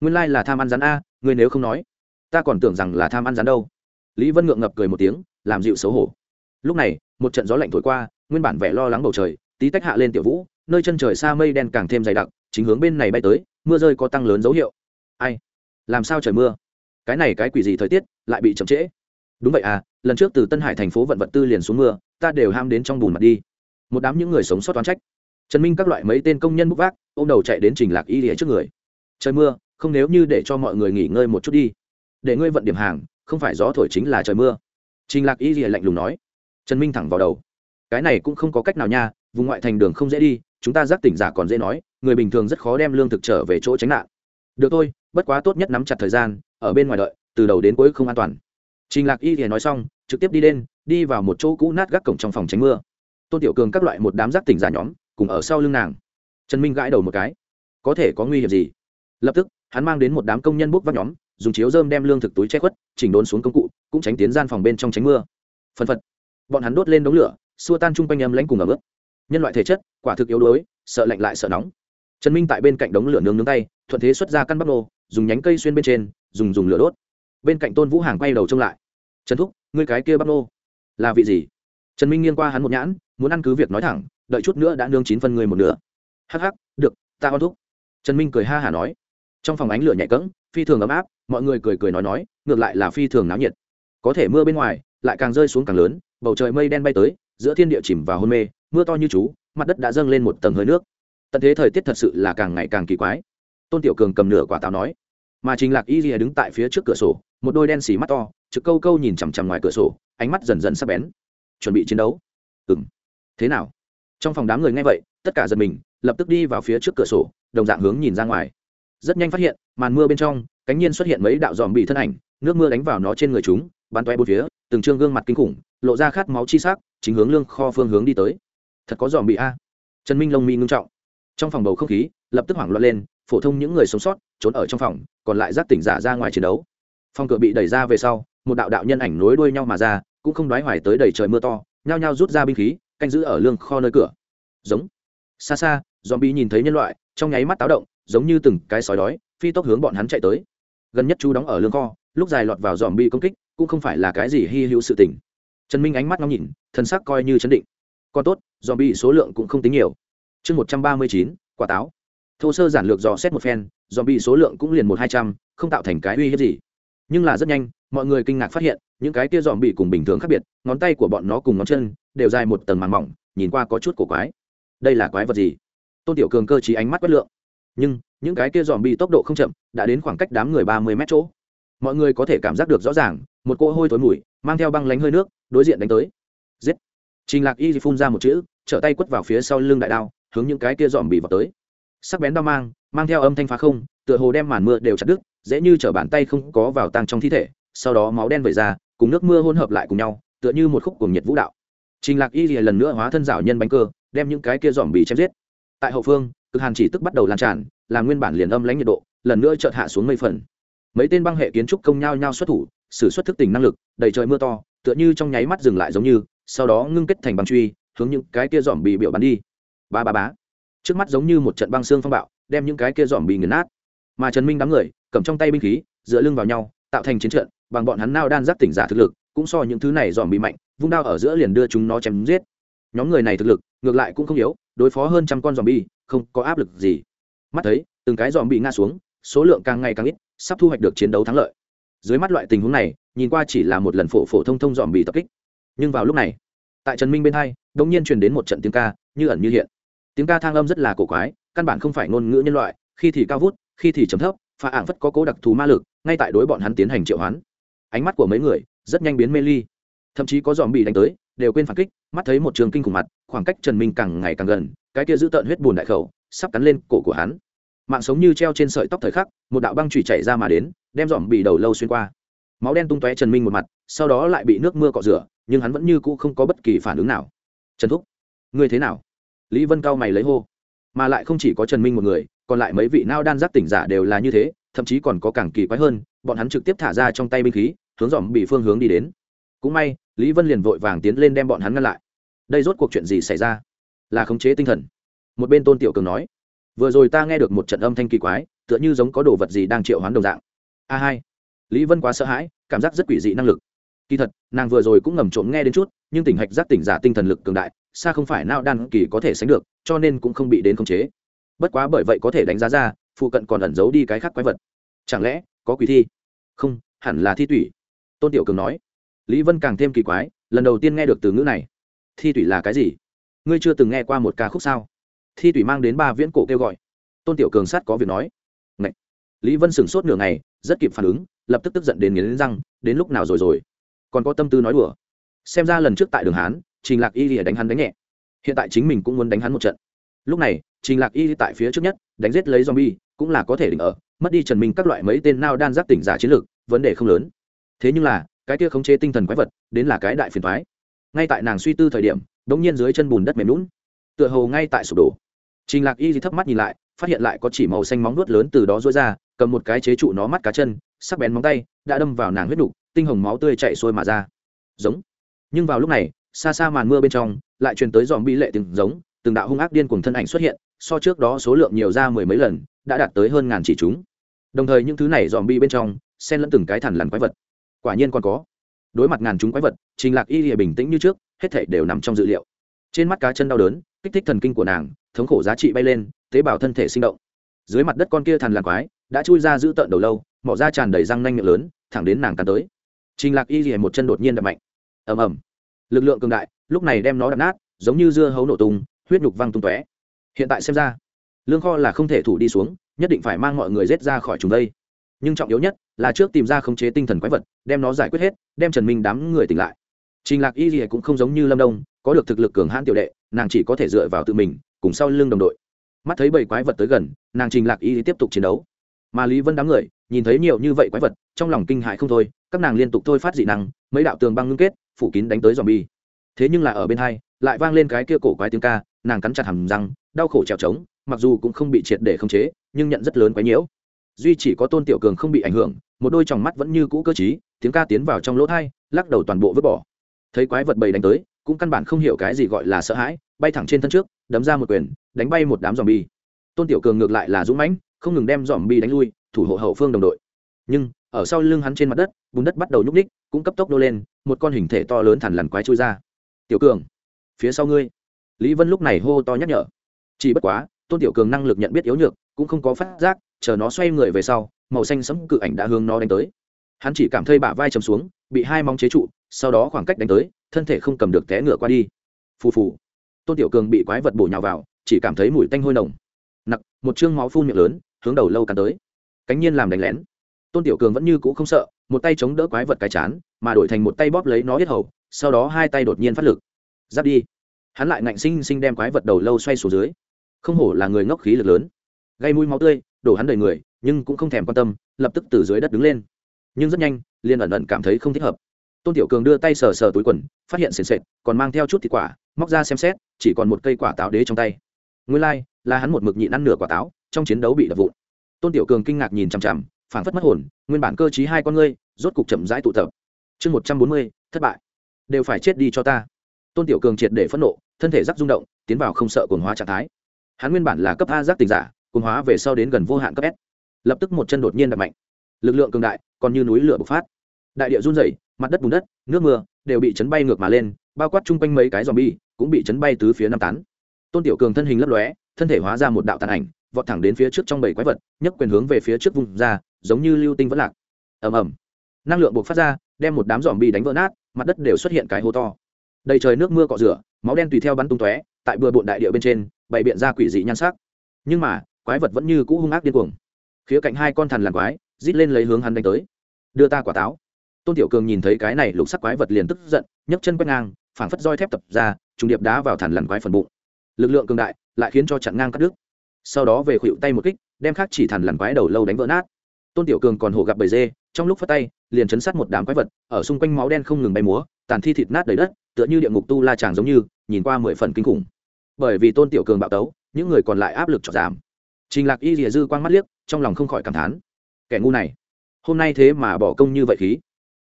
Nguyên lai là tham ăn rắn a, ngươi nếu không nói, ta còn tưởng rằng là tham ăn rắn đâu. Lý vân ngượng ngập cười một tiếng, làm dịu xấu hổ. Lúc này, một trận gió lạnh thổi qua, nguyên bản vẻ lo lắng bầu trời, tí tách hạ lên tiểu vũ, nơi chân trời xa mây đen càng thêm dày đặc, chính hướng bên này bay tới, mưa rơi có tăng lớn dấu hiệu. Ai? Làm sao trời mưa? Cái này cái quỷ gì thời tiết, lại bị chậm trễ? Đúng vậy à lần trước từ tân hải thành phố vận vật tư liền xuống mưa, ta đều ham đến trong bùn mặt đi. Một đám những người sống sót toán trách. Trần minh các loại mấy tên công nhân bốc vác, ôm đầu chạy đến trình lạc y lìa trước người. Trời mưa không nếu như để cho mọi người nghỉ ngơi một chút đi. Để ngươi vận điểm hàng, không phải gió thổi chính là trời mưa. Trình lạc y lìa lạnh lùng nói. Trần minh thẳng vào đầu. Cái này cũng không có cách nào nha, vùng ngoại thành đường không dễ đi, chúng ta giác tỉnh giả còn dễ nói, người bình thường rất khó đem lương thực trở về chỗ tránh nạn. Được thôi, bất quá tốt nhất nắm chặt thời gian, ở bên ngoài đợi, từ đầu đến cuối không an toàn. Trình lạc y thì nói xong, trực tiếp đi lên, đi vào một chỗ cũ nát gác cổng trong phòng tránh mưa. Tôn tiểu cường các loại một đám giác tỉnh giả nhóm, cùng ở sau lưng nàng. Trần minh gãi đầu một cái. Có thể có nguy hiểm gì? Lập tức hắn mang đến một đám công nhân bốc vác nhóm, dùng chiếu dơm đem lương thực túi che khuất, chỉnh đốn xuống công cụ, cũng tránh tiến gian phòng bên trong tránh mưa. Phân phật. Bọn hắn đốt lên đống lửa, xua tan chung quanh âm lãnh cùng ẩm ướt. Nhân loại thể chất, quả thực yếu đuối, sợ lạnh lại sợ nóng. Trần minh tại bên cạnh đống lửa nướng nướng tay, thuận thế xuất ra căn bắp nô, dùng nhánh cây xuyên bên trên, dùng dùng lửa đốt. Bên cạnh tôn vũ hàng quay đầu trông lại. Trần thúc, ngươi cái kia bắp nô, là vị gì? Trần minh nghiêng qua hắn một nhãn, muốn ăn cứ việc nói thẳng, đợi chút nữa đã nương chín phân người một nửa. Hắc hắc, được, ta con thúc. Trần minh cười ha hả nói trong phòng ánh lửa nhẹ cẫng, phi thường ấm áp, mọi người cười cười nói nói, ngược lại là phi thường náo nhiệt. Có thể mưa bên ngoài, lại càng rơi xuống càng lớn, bầu trời mây đen bay tới, giữa thiên địa chìm vào hôn mê, mưa to như chú, mặt đất đã dâng lên một tầng hơi nước. Tận thế thời tiết thật sự là càng ngày càng kỳ quái. Tôn tiểu cường cầm nửa quả táo nói, mà trình lạc y rìa đứng tại phía trước cửa sổ, một đôi đen xì mắt to, trực câu câu nhìn chằm chằm ngoài cửa sổ, ánh mắt dần dần sắp bén. Chuẩn bị chiến đấu. Ừng thế nào? Trong phòng đám người nghe vậy, tất cả giật mình, lập tức đi vào phía trước cửa sổ, đồng dạng hướng nhìn ra ngoài rất nhanh phát hiện, màn mưa bên trong, cánh nhiên xuất hiện mấy đạo dòm bị thân ảnh, nước mưa đánh vào nó trên người chúng, bắn toe bốn phía, từng trương gương mặt kinh khủng, lộ ra khát máu chi s c chính hướng lương kho phương hướng đi tới. Thật có dòm bị a. Trần minh lông mi ngưng trọng. Trong phòng bầu không khí, lập tức hoảng loạn lên, phổ thông những người sống sót, trốn ở trong phòng, còn lại giác tỉnh giả ra ngoài chiến đấu. Phòng cửa bị đẩy ra về sau, một đạo đạo nhân ảnh nối đuôi nhau mà ra, cũng không đoái hoài tới đầy trời mưa to, nhao nhao rút ra binh khí, canh giữ ở lương kho nơi cửa. Giống. Xa xa dòm bi nhìn thấy nhân loại, trong nháy mắt táo động giống như từng cái sói đói, phi tốc hướng bọn hắn chạy tới. Gần nhất chú đóng ở lương kho, lúc dài lọt vào dòm bị công kích, cũng không phải là cái gì hy hữu sự tình. Trần minh ánh mắt ngắm nhìn, thân sắc coi như chấn định. Còn tốt dòm bị số lượng cũng không tính nhiều. Chương một trăm ba mươi chín, quả táo. Thô sơ giản lược dò xét một phen dòm bị số lượng cũng liền một hai trăm, không tạo thành cái uy hiếp gì. Nhưng là rất nhanh, mọi người kinh ngạc phát hiện, những cái kia dòm bị cùng bình thường khác biệt, ngón tay của bọn nó cùng ngón chân đều dài một tầng màng mỏng, nhìn qua có chút cổ quái. Đây là quái vật gì? Tôn tiểu cường cơ trí ánh mắt bất lượng nhưng những cái kia dòm bị tốc độ không chậm đã đến khoảng cách đám người ba mươi mét chỗ. Mọi người có thể cảm giác được rõ ràng, một cỗ hôi thối mùi mang theo băng lánh hơi nước đối diện đánh tới. Giết! Trình lạc y phun ra một chữ, trở tay quất vào phía sau lưng đại đao, hướng những cái kia dòm bị vào tới. Sắc bén đao mang mang theo âm thanh phá không, tựa hồ đem màn mưa đều chặt đứt, dễ như t bàn tay không có vào tăng trong thi thể, sau đó máu đen vẩy ra, cùng nước mưa hỗn hợp lại cùng nhau, tựa như một khúc cùng nhiệt vũ đạo. Trình lạc y lần nữa hóa thân rảo nhân bánh cơ, đem những cái kia dòm bị chém giết. Tại hậu phương cực hàn chỉ tức bắt đầu lan tràn làm nguyên bản liền âm lãnh nhiệt độ, lần nữa chợt hạ xuống mây phần. Mấy tên băng hệ kiến trúc công nhau nhau xuất thủ, sử xuất thức tỉnh năng lực, đầy trời mưa to, tựa như trong nháy mắt dừng lại giống như, sau đó ngưng kết thành băng truy, hướng những cái kia dòm bị biểu bắn đi. Ba ba bá trước mắt giống như một trận băng xương phong bạo, đem những cái kia dòm bị nghiền nát. Mà trần minh đám người, cầm trong tay binh khí, dựa lưng vào nhau, tạo thành chiến trận, bằng bọn hắn nao đan giác tỉnh giả thực lực, cũng so những thứ này dòm bị mạnh, vung đao ở giữa liền đưa chúng nó chém giết. Nhóm người này thực lực, ngược lại cũng không yếu, đối phó hơn trăm con dòm bi không có áp lực gì. Mắt thấy, từng cái dòm bị ngã xuống, số lượng càng ngày càng ít, sắp thu hoạch được chiến đấu thắng lợi. Dưới mắt loại tình huống này, nhìn qua chỉ là một lần phổ phổ thông thông dòm bị tập kích. Nhưng vào lúc này, tại trần minh bên hai đ ỗ n g nhiên truyền đến một trận tiếng ca, như ẩn như hiện. Tiếng ca thang âm rất là cổ quái, căn bản không phải ngôn ngữ nhân loại, khi thì cao vút, khi thì chấm thấp pha ảng phất có cố đặc thù ma lực, ngay tại đối bọn hắn tiến hành triệu hoán. Ánh mắt của mấy người rất nhanh biến mê ly. Thậm chí có dòm bị đánh tới đều quên phản kích, mắt thấy một trường kinh khủng mặt, khoảng cách trần minh càng ngày càng gần, cái kia giữ tợn huyết bùn đại khẩu sắp cắn lên cổ của hắn. Mạng sống như treo trên sợi tóc thời khắc, một đạo băng chủy chảy ra mà đến, đem dòm bị đầu lâu xuyên qua. Máu đen tung tóe trần minh một mặt, sau đó lại bị nước mưa cọ rửa, nhưng hắn vẫn như cũ không có bất kỳ phản ứng nào. Trần thúc, ngươi thế nào? Lý vân cao mày lấy hô. Mà lại không chỉ có trần minh một người, còn lại mấy vị nao đan giác tỉnh giả đều là như thế, thậm chí còn có càng kỳ quái hơn, bọn hắn trực tiếp thả ra trong tay binh khí, hướng dòm bị phương hướng đi đến. Cũng may lý vân liền vội vàng tiến lên đem bọn hắn ngăn lại. Đây rốt cuộc chuyện gì xảy ra? Là khống chế tinh thần. Một bên tôn tiểu cường nói, vừa rồi ta nghe được một trận âm thanh kỳ quái, tựa như giống có đồ vật gì đang triệu hoán đồng dạng. A hai. Lý vân quá sợ hãi, cảm giác rất quỷ dị năng lực. Kỳ thật, nàng vừa rồi cũng ngầm trộm nghe đến chút, nhưng tỉnh hạch giác tỉnh giả tinh thần lực cường đại, xa không phải nao đan kỳ có thể sánh được, cho nên cũng không bị đến khống chế. Bất quá bởi vậy có thể đánh giá ra, phụ cận còn ẩn giấu đi cái khác quái vật. Chẳng lẽ có quỷ thi? Không, hẳn là thi tủy. Tôn tiểu cường nói lý vân càng thêm kỳ quái, lần đầu tiên nghe được từ ngữ này. Thi tủy là cái gì? Ngươi chưa từng nghe qua một ca khúc sao? Thi tủy mang đến ba viễn cổ kêu gọi. Tôn tiểu cường sát có việc nói. Ngậy. lý vân sửng sốt nửa ngày, rất kịp phản ứng, lập tức tức giận đến nghiến răng, đến lúc nào rồi rồi? Còn có tâm tư nói đùa. Xem ra lần trước tại đường hán, trình lạc y lìa đánh hắn đánh nhẹ. Hiện tại chính mình cũng muốn đánh hắn một trận. Lúc này, trình lạc y tại phía trước nhất, đánh giết lấy zombie, cũng là có thể đỉnh ở, mất đi trần minh các loại mấy tên nao đan giác tỉnh giả chiến lược, vấn đề không lớn. Thế nhưng là cái kia khống chế tinh thần quái vật, đến là cái đại phiền thoái ngay tại nàng suy tư thời điểm đ ỗ n g nhiên dưới chân bùn đất mềm lún tựa hồ ngay tại sụp đổ. Trình lạc y thấp mắt nhìn lại, phát hiện lại có chỉ màu xanh móng nuốt lớn từ đó rối ra, cầm một cái chế trụ nó mắt cá chân, sắc bén móng tay, đã đâm vào nàng huyết đục tinh hồng máu tươi chạy xuôi mà ra. Giống. Nhưng vào lúc này, xa xa màn mưa bên trong, lại truyền tới dòm bi lệ từng giống, từng đạo hung ác điên cùng thân ảnh xuất hiện, so trước đó số lượng nhiều ra mười mấy lần, đã đạt tới hơn ngàn chỉ chúng. Đồng thời những thứ này dòm bi bên trong, xen lẫn từng cái thằn lằn quái vật quả nhiên còn có. Đối mặt ngàn chúng quái vật, trình lạc y lìa bình tĩnh như trước, hết thể đều nằm trong dự liệu. Trên mắt cá chân đau đớn, kích thích thần kinh của nàng, thống khổ giá trị bay lên, tế bào thân thể sinh động. Dưới mặt đất con kia thằn lằn quái, đã chui ra giữ tợn đầu lâu, mỏ ra tràn đầy răng nanh miệng lớn, thẳng đến nàng cắn tới. Trình lạc y lìa một chân đột nhiên đập mạnh. Ầm ầm. Lực lượng cường đại, lúc này đem nó đập nát, giống như dưa hấu nổ tung, huyết nhục văng tung tóe. Hiện tại xem ra, lương kho là không thể thủ đi xuống, nhất định phải mang mọi người rết ra khỏi chúng đây. Nhưng trọng yếu nhất là trước tìm ra khống chế tinh thần quái vật, đem nó giải quyết hết, đem trần minh đám người tỉnh lại. Trình lạc y gì cũng không giống như lâm đông, có được thực lực cường hãn tiểu đệ, nàng chỉ có thể dựa vào tự mình, cùng sau lưng đồng đội. Mắt thấy bảy quái vật tới gần, nàng trình lạc y tiếp tục chiến đấu. Mà lý vân đám người, nhìn thấy nhiều như vậy quái vật, trong lòng kinh hại không thôi, các nàng liên tục thôi phát dị năng, mấy đạo tường băng ngưng kết, phủ kín đánh tới dòm bi thế nhưng là ở bên hai, lại vang lên cái kia cổ quái tiếng ca, nàng cắn chặt hầm răng, đau khổ trèo trống, mặc dù cũng không bị triệt để khống chế, nhưng nhận rất lớn quái nhiễu. Duy chỉ có tôn tiểu cường không bị ảnh hưởng một đôi tròng mắt vẫn như cũ cơ chí tiếng ca tiến vào trong lỗ thai, lắc đầu toàn bộ vứt bỏ. Thấy quái vật bầy đánh tới, cũng căn bản không hiểu cái gì gọi là sợ hãi, bay thẳng trên thân trước, đấm ra một quyền, đánh bay một đám dòm bi tôn tiểu cường ngược lại là dũng mãnh, không ngừng đem dòm bi đánh lui, thủ hộ hậu phương đồng đội. Nhưng, ở sau lưng hắn trên mặt đất, bùn đất bắt đầu nhúc ních cũng cấp tốc nô lên, một con hình thể to lớn thằn lằn quái chui ra. Tiểu cường, phía sau ngươi. Lý vân lúc này hô to nhắc nhở. Chỉ bất quá, tôn tiểu cường năng lực nhận biết yếu nhược, cũng không có phát giác, chờ nó xoay người về sau màu xanh sẫm cự ảnh đã hướng nó đánh tới. Hắn chỉ cảm thấy bả vai chầm xuống, bị hai móng chế trụ, sau đó khoảng cách đánh tới, thân thể không cầm được té ngửa qua đi. Phù phù. Tôn tiểu cường bị quái vật bổ nhào vào, chỉ cảm thấy mùi tanh hôi nồng. Nặc, một chương máu phun miệng lớn, hướng đầu lâu cắn tới. Cánh nhiên làm đánh lén. Tôn tiểu cường vẫn như cũ không sợ, một tay chống đỡ quái vật cái chán, mà đổi thành một tay bóp lấy nó yết hầu, sau đó hai tay đột nhiên phát lực. Giáp đi. Hắn lại ngạnh sinh sinh đem quái vật đầu lâu xoay xuống dưới. Không hổ là người ngốc khí lực lớn. Gây mũi máu tươi, đổ hắn đầy người nhưng cũng không thèm quan tâm lập tức từ dưới đất đứng lên. Nhưng rất nhanh liền ẩn ẩn cảm thấy không thích hợp. Tôn tiểu cường đưa tay sờ sờ túi quần phát hiện sền sệt còn mang theo chút thịt quả móc ra xem xét chỉ còn một cây quả táo đế trong tay. Nguyên lai、like, là hắn một mực nhịn ăn nửa quả táo trong chiến đấu bị đập vụn. Tôn tiểu cường kinh ngạc nhìn chằm chằm phản phất mất hồn nguyên bản cơ t hai con ngươi rốt cục chậm rãi tụ tập. Chương một trăm bốn mươi thất bại. Đều phải chết đi cho ta. Tôn tiểu cường triệt để phẫn nộ thân thể rắc rung động tiến vào không sợ cồn hóa trạng thái. Hắn nguyên bản là cấp a giác tình giả cồn hóa về sau đến gần vô hạn cấp s lập tức một chân đột nhiên đập mạnh. Lực lượng cường đại, còn như núi lửa bộc phát. Đại địa run rẩy, mặt đất bùn đất, nước mưa đều bị chấn bay ngược mà lên, bao quát chung quanh mấy cái dòm bi cũng bị chấn bay tứ phía năm tán. Tôn tiểu cường thân hình lấp lóe, thân thể hóa ra một đạo tàn ảnh, vọt thẳng đến phía trước trong bảy quái vật, nhấc quyền hướng về phía trước vùng ra, giống như lưu tinh vẫn lạc. Ầm ầm. Năng lượng buộc phát ra, đem một đám dòm bi đánh vỡ nát, mặt đất đều xuất hiện cái hố to. Đầy trời nước mưa cọ rửa, máu đen tùy theo bắn tung tóe, tại bừa bộn đại địa bên trên, bày biện ra quỷ dị nhan sắc. Nhưng mà, quái vật vẫn như cũ hung ác điên cuồng khía cạnh hai con thằn lằn quái, rít lên lấy hướng hắn đánh tới. Đưa ta quả táo. Tôn tiểu cường nhìn thấy cái này lục sắc quái vật liền tức giận, nhấc chân quét ngang, phảng phất roi thép tập ra, trùng điệp đá vào thằn lằn quái phần bụng. Lực lượng cường đại, lại khiến cho chặn ngang cắt đứt. Sau đó về khuỵu tay một kích, đem khác chỉ thằn lằn quái đầu lâu đánh vỡ nát. Tôn tiểu cường còn hổ gặp bầy dê, trong lúc phát tay, liền chấn sát một đám quái vật, ở xung quanh máu đen không ngừng bay múa, tàn thi thịt nát đầy đất, tựa như địa ngục tu la tràng giống như, nhìn qua mười phần kinh khủng. Bởi vì tôn tiểu cường bạo tấu, những người còn lại áp lực cho giảm trình lạc y rìa dư quang mắt liếc, trong lòng không khỏi cảm thán. Kẻ ngu này, hôm nay thế mà bỏ công như vậy khí.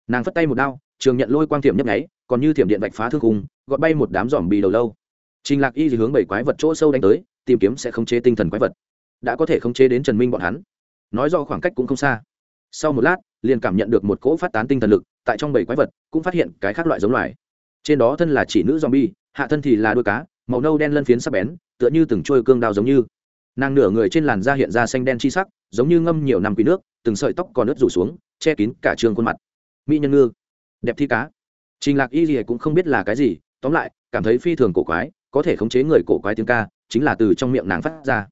Nàng phất tay một đao, trường nhận lôi quang thiểm nhấp nháy, còn như thiểm điện vạch phá thương khung, gọt bay một đám giòm bì đầu lâu. Trình lạc y thì hướng bảy quái vật chỗ sâu đánh tới, tìm kiếm sẽ khống chế tinh thần quái vật. Đã có thể khống chế đến trần minh bọn hắn. Nói do khoảng cách cũng không xa. Sau một lát, liền cảm nhận được một cỗ phát tán tinh thần lực, tại trong bảy quái vật, cũng phát hiện cái khác loại giống loài. Trên đó thân là chỉ nữ zombie, hạ thân thì là đuôi cá, màu nâu đen lân phiến sắc bén, tựa như từng trôi cương đao giống như nàng nửa người trên làn da hiện ra xanh đen chi sắc, giống như ngâm nhiều năm quý nước, từng sợi tóc còn ướt rủ xuống, che kín cả trường khuôn mặt. Mỹ nhân ngư. Đẹp thi cá. Trình lạc y gì cũng không biết là cái gì, tóm lại, cảm thấy phi thường cổ quái, có thể khống chế người cổ quái tiếng ca, chính là từ trong miệng nàng phát ra.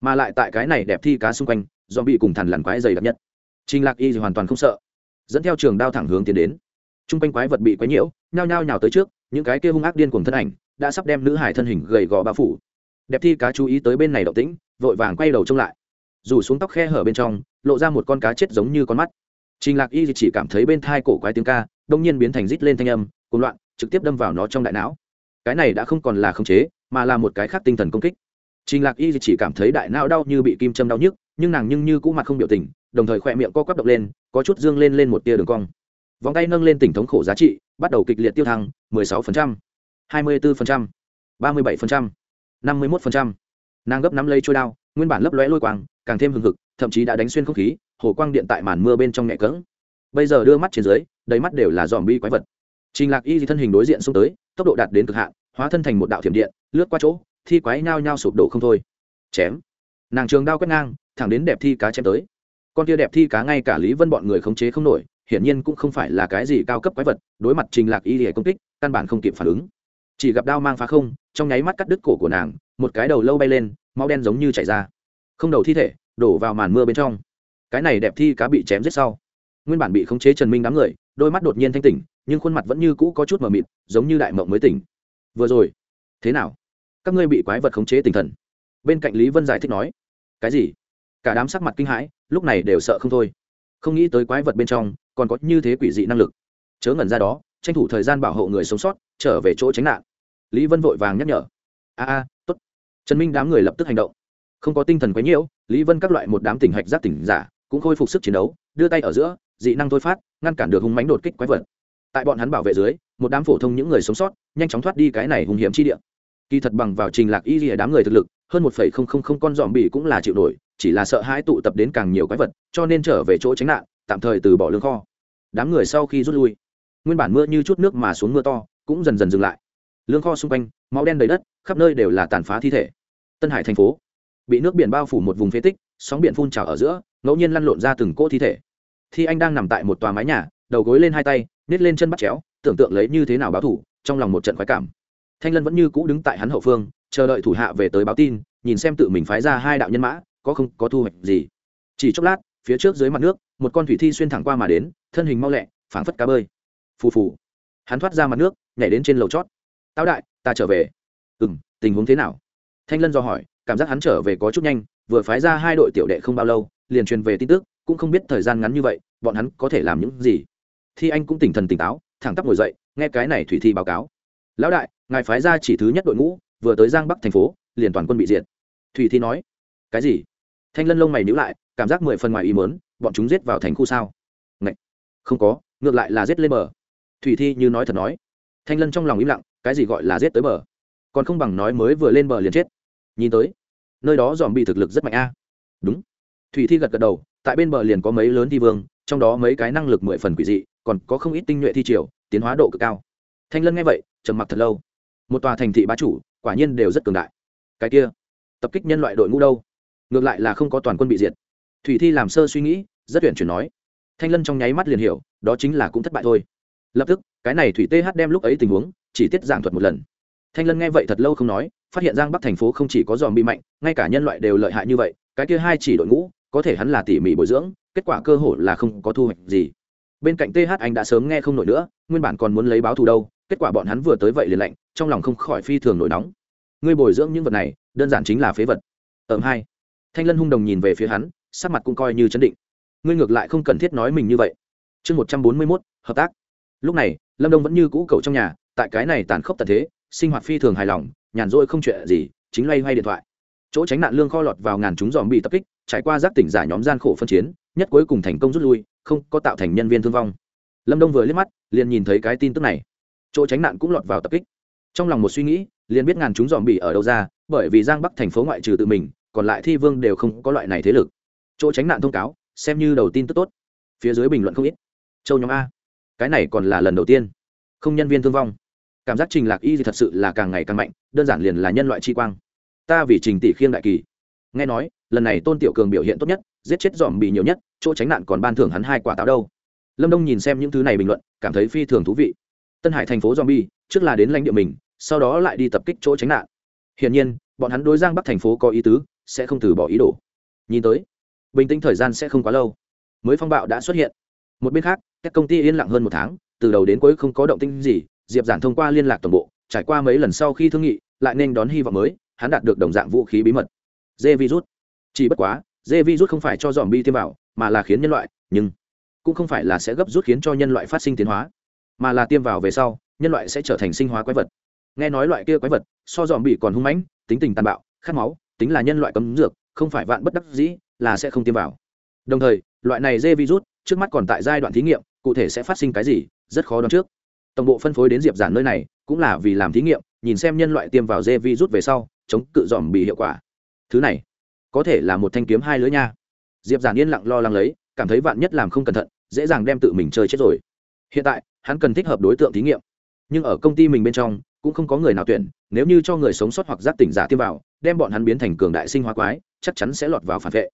Mà lại tại cái này đẹp thi cá xung quanh do bị cùng thằn lằn quái dày đặc nhất. Trình lạc y gì hoàn toàn không sợ. Dẫn theo trường đao thẳng hướng tiến đến. Chung quanh quái vật bị quái nhiễu, nhao nhao nhào tới trước, những cái kia hung ác điên cùng thân ảnh, đã sắp đem nữ hải thân hình gầy gò bao phủ. Đẹp thi cá chú ý tới bên này động tĩnh vội vàng quay đầu trông lại. Rủ xuống tóc khe hở bên trong lộ ra một con cá chết giống như con mắt. Trình lạc y chỉ cảm thấy bên thai cổ quái tiếng ca đông nhiên biến thành rít lên thanh âm cuồng loạn trực tiếp đâm vào nó trong đại não. Cái này đã không còn là khống chế mà là một cái khác tinh thần công kích. Trình lạc y chỉ cảm thấy đại não đau như bị kim châm đau nhức nhưng nàng nhưng như cũ mặt không biểu tình đồng thời khỏe miệng co quắp động lên có chút dương lên lên một tia đường cong. Vòng tay nâng lên tỉnh thống khổ giá trị bắt đầu kịch liệt tiêu thăng 16%, 24%, 37%, 51% nàng gấp nắm lấy trôi đao, nguyên bản lấp lóe lôi quang, càng thêm hừng hực, thậm chí đã đánh xuyên không khí, hồ quang điện tại màn mưa bên trong nhẹ cỡng bây giờ đưa mắt trên dưới, đầy mắt đều là dòm bi quái vật. Trình lạc y thì thân hình đối diện xông tới, tốc độ đạt đến cực hạn, hóa thân thành một đạo thiểm điện, lướt qua chỗ, thi quái nhao nhao sụp đổ không thôi. Chém. Nàng trường đao quét ngang, thẳng đến đẹp thi cá chém tới. Con kia đẹp thi cá ngay cả lý vân bọn người khống chế không nổi, hiển nhiên cũng không phải là cái gì cao cấp quái vật, đối mặt trình lạc y thì công kích, căn bản không kịp phản ứng. Chỉ gặp đao mang phá không, trong nháy mắt cắt đứt cổ của nàng một cái đầu lâu bay lên, máu đen giống như chảy ra. Không đầu thi thể, đổ vào màn mưa bên trong. Cái này đẹp thi cá bị chém giết sau. Nguyên bản bị khống chế trần minh đám người, đôi mắt đột nhiên thanh tỉnh, nhưng khuôn mặt vẫn như cũ có chút mờ mịt, giống như đại mộng mới tỉnh. Vừa rồi, thế nào? Các ngươi bị quái vật khống chế tinh thần. Bên cạnh lý vân giải thích nói, cái gì? Cả đám sắc mặt kinh hãi, lúc này đều sợ không thôi. Không nghĩ tới quái vật bên trong còn có như thế quỷ dị năng lực. Chớ ngẩn ra đó, tranh thủ thời gian bảo hộ người sống sót, trở về chỗ tránh nạn. Lý vân vội vàng nhắc nhở, a a trần minh đám người lập tức hành động. Không có tinh thần quấy nhiễu, lý vân các loại một đám tỉnh hạch giác tỉnh giả cũng khôi phục sức chiến đấu, đưa tay ở giữa, dị năng thôi phát, ngăn cản được hung mánh đột kích quái vật. Tại bọn hắn bảo vệ dưới, một đám phổ thông những người sống sót nhanh chóng thoát đi cái này hung hiểm chi địa. Kỳ thật bằng vào trình lạc y lìa đám người thực lực, hơn một phẩy không không không con dòm bỉ cũng là chịu nổi, chỉ là sợ hãi tụ tập đến càng nhiều quái vật, cho nên trở về chỗ tránh nạn, tạm thời từ bỏ lương kho. Đám người sau khi rút lui, nguyên bản mưa như chút nước mà xuống mưa to, cũng dần dần dừng lại lương kho xung quanh, máu đen đầy đất, khắp nơi đều là tàn phá thi thể. Tân hải thành phố, bị nước biển bao phủ một vùng phế tích, sóng biển phun trào ở giữa, ngẫu nhiên lăn lộn ra từng cỗ thi thể. Thi anh đang nằm tại một tòa mái nhà, đầu gối lên hai tay, nết lên chân bắt chéo, tưởng tượng lấy như thế nào báo thủ, trong lòng một trận khoái cảm. Thanh lân vẫn như cũ đứng tại hắn hậu phương, chờ đợi thủ hạ về tới báo tin, nhìn xem tự mình phái ra hai đạo nhân mã, có không, có thu hoạch gì. Chỉ chốc lát, phía trước dưới mặt nước, một con thủy thi xuyên thẳng qua mà đến, thân hình mau lẹ, phảng phất cá bơi. Phù phù. Hắn thoát ra mặt nước, nhảy đến trên lầu chót. Táo đại, ta trở về. Ừ m tình huống thế nào? Thanh lân do hỏi, cảm giác hắn trở về có chút nhanh, vừa phái ra hai đội tiểu đệ không bao lâu, liền truyền về tin tức, cũng không biết thời gian ngắn như vậy, bọn hắn có thể làm những gì. Thi anh cũng tỉnh thần tỉnh táo, thẳng tắp ngồi dậy, nghe cái này thủy thi báo cáo. Lão đại, ngài phái ra chỉ thứ nhất đội ngũ, vừa tới giang bắc thành phố, liền toàn quân bị diệt. Thủy thi nói. Cái gì? Thanh lân lông mày nhíu lại, cảm giác mười phần ngoài ý mớn bọn chúng giết vào thành khu sao? Ngậy! không có, ngược lại là giết lên bờ. Thủy thi như nói thật nói. Thanh lân trong lòng im lặng cái gì gọi là giết tới bờ? Còn không bằng nói mới vừa lên bờ liền chết. Nhìn tới, nơi đó dòm bị thực lực rất mạnh a. Đúng. Thủy thi gật gật đầu, tại bên bờ liền có mấy lớn thi vương, trong đó mấy cái năng lực mười phần quỷ dị, còn có không ít tinh nhuệ thi triều, tiến hóa độ cực cao. Thanh lân nghe vậy, trầm mặc thật lâu. Một tòa thành thị bá chủ, quả nhiên đều rất cường đại. Cái kia, tập kích nhân loại đội ngũ đâu? Ngược lại là không có toàn quân bị diệt. Thủy thi làm sơ suy nghĩ, rất tuyển chuyển nói. Thanh lân trong nháy mắt liền hiểu, đó chính là cũng thất bại thôi. Lập tức, cái này thủy th đem lúc ấy tình huống chỉ tiết giảng thuật một lần. Thanh lân nghe vậy thật lâu không nói, phát hiện giang bắc thành phố không chỉ có dòm bị mạnh, ngay cả nhân loại đều lợi hại như vậy, cái kia hai chỉ đội ngũ, có thể hắn là tỉ mỉ bồi dưỡng, kết quả cơ hội là không có thu hoạch gì. Bên cạnh th anh đã sớm nghe không nổi nữa, nguyên bản còn muốn lấy báo thù đâu, kết quả bọn hắn vừa tới vậy liền lạnh, trong lòng không khỏi phi thường nổi nóng. Ngươi bồi dưỡng những vật này, đơn giản chính là phế vật. Ẩm hai. Thanh lân hung đồng nhìn về phía hắn, sắc mặt cũng coi như chấn định. Ngươi ngược lại không cần thiết nói mình như vậy. Chương một trăm bốn mươi mốt, hợp tác. Lúc này, lâm đông vẫn như cũ cầu trong nhà tại cái này tàn khốc tận thế, sinh hoạt phi thường hài lòng, nhàn rỗi không chuyện gì, chính loay hoay điện thoại. Chỗ tránh nạn lương kho lọt vào ngàn chúng dòm bị tập kích, trải qua giác tỉnh giả nhóm gian khổ phân chiến, nhất cuối cùng thành công rút lui, không có tạo thành nhân viên thương vong. Lâm đông vừa liếc mắt, liền nhìn thấy cái tin tức này. Chỗ tránh nạn cũng lọt vào tập kích. Trong lòng một suy nghĩ, liền biết ngàn chúng dòm bị ở đâu ra, bởi vì giang bắc thành phố ngoại trừ tự mình, còn lại thi vương đều không có loại này thế lực. Chỗ tránh nạn thông cáo, xem như đầu tin tức tốt. Phía dưới bình luận không ít. Châu nhóm a. Cái này còn là lần đầu tiên không nhân viên thương vong. Cảm giác trình lạc y thì thật sự là càng ngày càng mạnh, đơn giản liền là nhân loại chi quang. Ta vì trình tỷ khiêng đại kỳ. Nghe nói, lần này tôn tiểu cường biểu hiện tốt nhất, giết chết dòm bị nhiều nhất, chỗ tránh nạn còn ban thưởng hắn hai quả táo đâu. Lâm đông nhìn xem những thứ này bình luận, cảm thấy phi thường thú vị. Tân hải thành phố dòm bi, trước là đến lãnh địa mình, sau đó lại đi tập kích chỗ tránh nạn. Hiển nhiên, bọn hắn đối giang bắc thành phố có ý tứ, sẽ không từ bỏ ý đồ. Nhìn tới, bình tĩnh thời gian sẽ không quá lâu. Mới phong bạo đã xuất hiện. Một bên khác, các công ty yên lặng hơn một tháng từ đầu đến cuối không có động tĩnh gì, diệp giản thông qua liên lạc toàn bộ, trải qua mấy lần sau khi thương nghị, lại nên đón hy vọng mới, hắn đạt được đồng dạng vũ khí bí mật. Dê virus chỉ bất quá, dê virus không phải cho dòm bi tiêm vào, mà là khiến nhân loại, nhưng cũng không phải là sẽ gấp rút khiến cho nhân loại phát sinh tiến hóa, mà là tiêm vào về sau, nhân loại sẽ trở thành sinh hóa quái vật. Nghe nói loại kia quái vật, so dòm bị còn hung mãnh, tính tình tàn bạo, khát máu, tính là nhân loại cấm dược, không phải vạn bất đắc dĩ, là sẽ không tiêm vào. Đồng thời, loại này dê virus trước mắt còn tại giai đoạn thí nghiệm, cụ thể sẽ phát sinh cái gì rất khó đoán trước. Tổng bộ phân phối đến diệp giản nơi này, cũng là vì làm thí nghiệm, nhìn xem nhân loại tiêm vào dê virus về sau, chống cự dòm bị hiệu quả. Thứ này, có thể là một thanh kiếm hai lưỡi nha. Diệp giản yên lặng lo lắng lấy, cảm thấy vạn nhất làm không cẩn thận, dễ dàng đem tự mình chơi chết rồi. Hiện tại, hắn cần thích hợp đối tượng thí nghiệm. Nhưng ở công ty mình bên trong, cũng không có người nào tuyển, nếu như cho người sống sót hoặc giác tỉnh giả tiêm vào, đem bọn hắn biến thành cường đại sinh hóa quái, chắc chắn sẽ lọt vào phản vệ.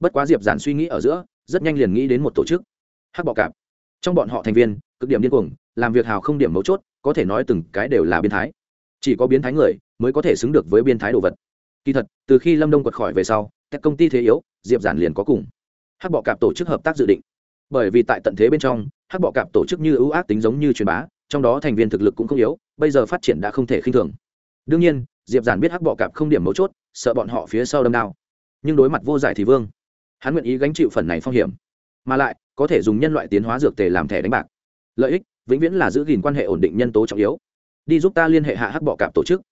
Bất quá diệp giản suy nghĩ ở giữa, rất nhanh liền nghĩ đến một tổ chức. Hắc bọ cạp. Trong bọn họ thành viên cực điểm điên cuồng, làm việc hào không điểm mấu chốt, có thể nói từng cái đều là biến thái. Chỉ có biến thái người mới có thể xứng được với biến thái đồ vật. Kỳ thật, từ khi lâm đông quật khỏi về sau, các công ty thế yếu, diệp giản liền có cùng hắc bọ cạp tổ chức hợp tác dự định. Bởi vì tại tận thế bên trong, hắc bọ cạp tổ chức như ưu ác tính giống như truyền bá, trong đó thành viên thực lực cũng không yếu, bây giờ phát triển đã không thể khinh thường. Đương nhiên, diệp giản biết hắc bọ cạp không điểm mấu chốt, sợ bọn họ phía sau đâm đao. Nhưng đối mặt vô giải thì vương, hắn nguyện ý gánh chịu phần này phong hiểm. Mà lại, có thể dùng nhân loại tiến hóa dược tề làm thẻ đánh bạc lợi ích, vĩnh viễn là giữ gìn quan hệ ổn định nhân tố trọng yếu. Đi giúp ta liên hệ hạ hắc bọ cạp tổ chức.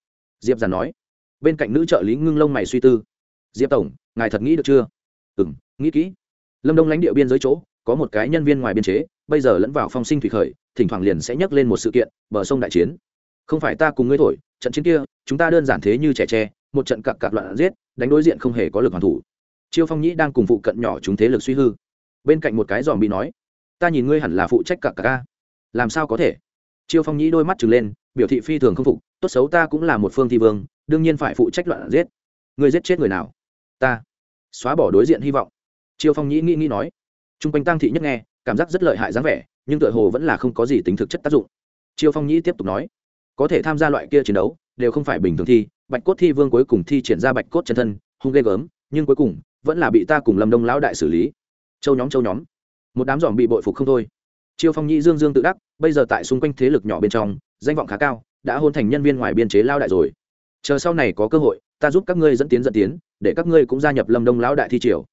Diệp giản nói. Bên cạnh nữ trợ lý ngưng lông mày suy tư. Diệp tổng, ngài thật nghĩ được chưa? Ừ m nghĩ kỹ. Lâm đông lãnh địa biên giới chỗ, có một cái nhân viên ngoài biên chế, bây giờ lẫn vào phong sinh thủy khởi, thỉnh thoảng liền sẽ nhắc lên một sự kiện, bờ sông đại chiến. Không phải ta cùng ngươi thổi, trận chiến kia, chúng ta đơn giản thế như trẻ tre, một trận cặp cặp loạn giết, đánh đối diện không hề có lực hoàn thủ. Chiêu phong nhĩ đang cùng phụ cận nhỏ chúng thế lực suy hư. Bên cạnh một cái dòm bị nói, ta nhìn ngươi hẳn là phụ trách cặp cặp ca làm sao có thể? Chiêu phong nhĩ đôi mắt trừng lên, biểu thị phi thường không phục, tốt xấu ta cũng là một phương thi vương, đương nhiên phải phụ trách loạn giết. Ngươi giết chết người nào? Ta. Xóa bỏ đối diện hy vọng. Chiêu phong nhĩ nghĩ nghĩ nói. T r u n g quanh tăng thị nhất nghe, cảm giác rất lợi hại dáng vẻ, nhưng tựa hồ vẫn là không có gì tính thực chất tác dụng. Chiêu phong nhĩ tiếp tục nói. Có thể tham gia loại kia chiến đấu, đều không phải bình thường thi, bạch cốt thi vương cuối cùng thi triển ra bạch cốt chân thân, hung ghê gớm, nhưng cuối cùng vẫn là bị ta cùng lâm đông lão đại xử lý. Châu nhóm châu nhóm. Một đám dòm bị bội phục không thôi chiêu phong nhĩ dương dương tự đắc, bây giờ tại xung quanh thế lực nhỏ bên trong, danh vọng khá cao, đã hôn thành nhân viên ngoài biên chế lao đại rồi. Chờ sau này có cơ hội, ta giúp các ngươi dẫn tiến dẫn tiến, để các ngươi cũng gia nhập lâm đông lão đại thi triều.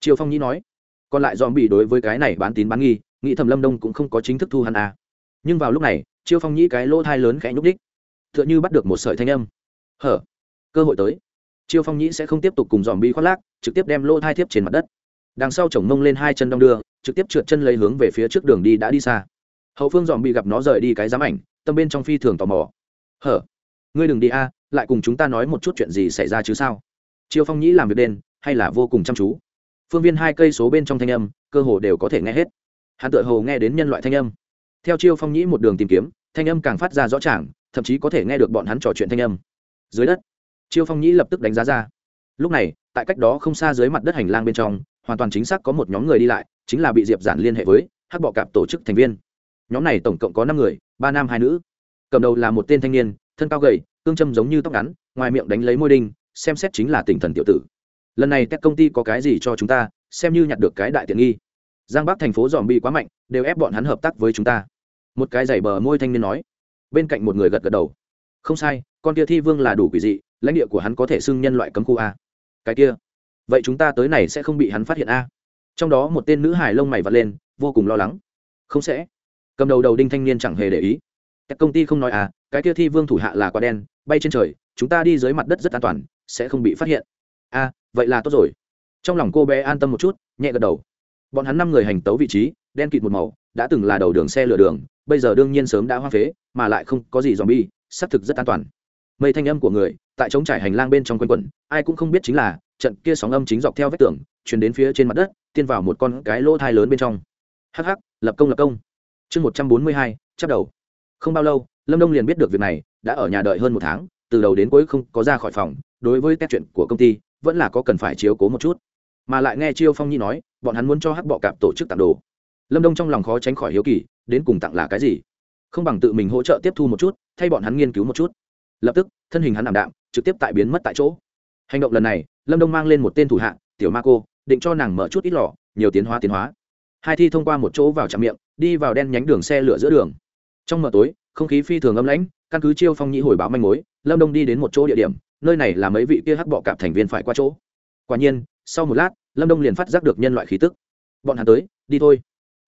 Triều phong nhĩ nói. Còn lại dòm bị đối với cái này bán tín bán nghi, nghĩ thầm lâm đông cũng không có chính thức thu hắn à. nhưng vào lúc này chiêu phong nhĩ cái lỗ thai lớn khẽ nhúc đích t h ư ợ n h ư bắt được một sợi thanh âm. Hở, cơ hội tới. Chiêu phong nhĩ sẽ không tiếp tục cùng dòm bi khoác lác, trực tiếp đem lỗ thai thiếp trên mặt đất. Đằng sau chồng mông lên hai chân đong đưa trực tiếp trượt chân lấy hướng về phía trước đường đi đã đi xa. Hậu phương dòm bị gặp nó rời đi cái giám ảnh, tâm bên trong phi thường tò mò. Hở? Ngươi đừng đi a, lại cùng chúng ta nói một chút chuyện gì xảy ra chứ sao? Chiêu phong nhĩ làm việc đen, hay là vô cùng chăm chú? Phương viên hai cây số bên trong thanh âm, cơ hồ đều có thể nghe hết. Hắn tự hồ nghe đến nhân loại thanh âm. Theo chiêu phong nhĩ một đường tìm kiếm, thanh âm càng phát ra rõ ràng, thậm chí có thể nghe được bọn hắn trò chuyện thanh âm. Dưới đất chiêu phong nhĩ lập tức đánh giá ra. Lúc này, tại cách đó không xa dưới mặt đất hành lang bên trong, hoàn toàn chính xác có một nhóm người đi lại chính là bị diệp giản liên hệ với hắc bọ cạp tổ chức thành viên. Nhóm này tổng cộng có năm người, ba nam hai nữ. Cầm đầu là một tên thanh niên, thân cao gầy, cương châm giống như tóc ngắn, ngoài miệng đánh lấy môi đinh, xem xét chính là tỉnh thần tiểu tử. Lần này các công ty có cái gì cho chúng ta, xem như nhặt được cái đại tiện nghi. Giang bắc thành phố dòm bị quá mạnh, đều ép bọn hắn hợp tác với chúng ta. Một cái giày bờ môi thanh niên nói. Bên cạnh một người gật gật đầu. Không sai, con kia thi vương là đủ quỷ dị, lãnh địa của hắn có thể xưng nhân loại cấm khu a. Cái kia. Vậy chúng ta tới này sẽ không bị hắn phát hiện a trong đó một tên nữ hải lông mày vật lên vô cùng lo lắng. Không sẽ. Cầm đầu đầu đinh thanh niên chẳng hề để ý. Các công ty không nói à cái kia thi vương thủ hạ là quả đen bay trên trời chúng ta đi dưới mặt đất rất an toàn sẽ không bị phát hiện. A à, vậy là tốt rồi. Trong lòng cô bé an tâm một chút nhẹ gật đầu. Bọn hắn năm người hành tấu vị trí đen kịt một màu đã từng là đầu đường xe lửa đường bây giờ đương nhiên sớm đã hoang phế mà lại không có gì dòm bi xác thực rất an toàn. Mây thanh âm của người tại trống trải hành lang bên trong quanh quẩn ai cũng không biết chính là trận kia sóng âm chính dọc theo vách tường chuyển đến phía trên mặt đất, tiên vào một con cái lỗ thai lớn bên trong. Hh lập công lập công. Chương một trăm bốn mươi hai chắc đầu. Không bao lâu, lâm đông liền biết được việc này, đã ở nhà đợi hơn một tháng, từ đầu đến cuối không có ra khỏi phòng, đối với các chuyện của công ty, vẫn là có cần phải chiếu cố một chút. Mà lại nghe chiêu phong nhi nói, bọn hắn muốn cho hắc bọ cạp tổ chức tặng đồ. Lâm đông trong lòng khó tránh khỏi hiếu kỳ, đến cùng tặng là cái gì? Không bằng tự mình hỗ trợ tiếp thu một chút, thay bọn hắn nghiên cứu một chút. Lập tức, thân hình hắn ảm đạm, trực tiếp tại biến mất tại chỗ. Hành động lần này lâm đông mang lên một tên thủ hạ, tiểu ma cô, định cho nàng mở chút ít lò, nhiều tiến hóa tiến hóa. Hai thi thông qua một chỗ vào trạm miệng, đi vào đen nhánh đường xe lửa giữa đường. Trong mờ tối, không khí phi thường âm lãnh, căn cứ chiêu phong nhĩ hồi báo manh mối, lâm đông đi đến một chỗ địa điểm, nơi này là mấy vị kia hắc bọ cạp thành viên phải qua chỗ. Quả nhiên, sau một lát, lâm đông liền phát giác được nhân loại khí tức. Bọn hắn tới, đi thôi.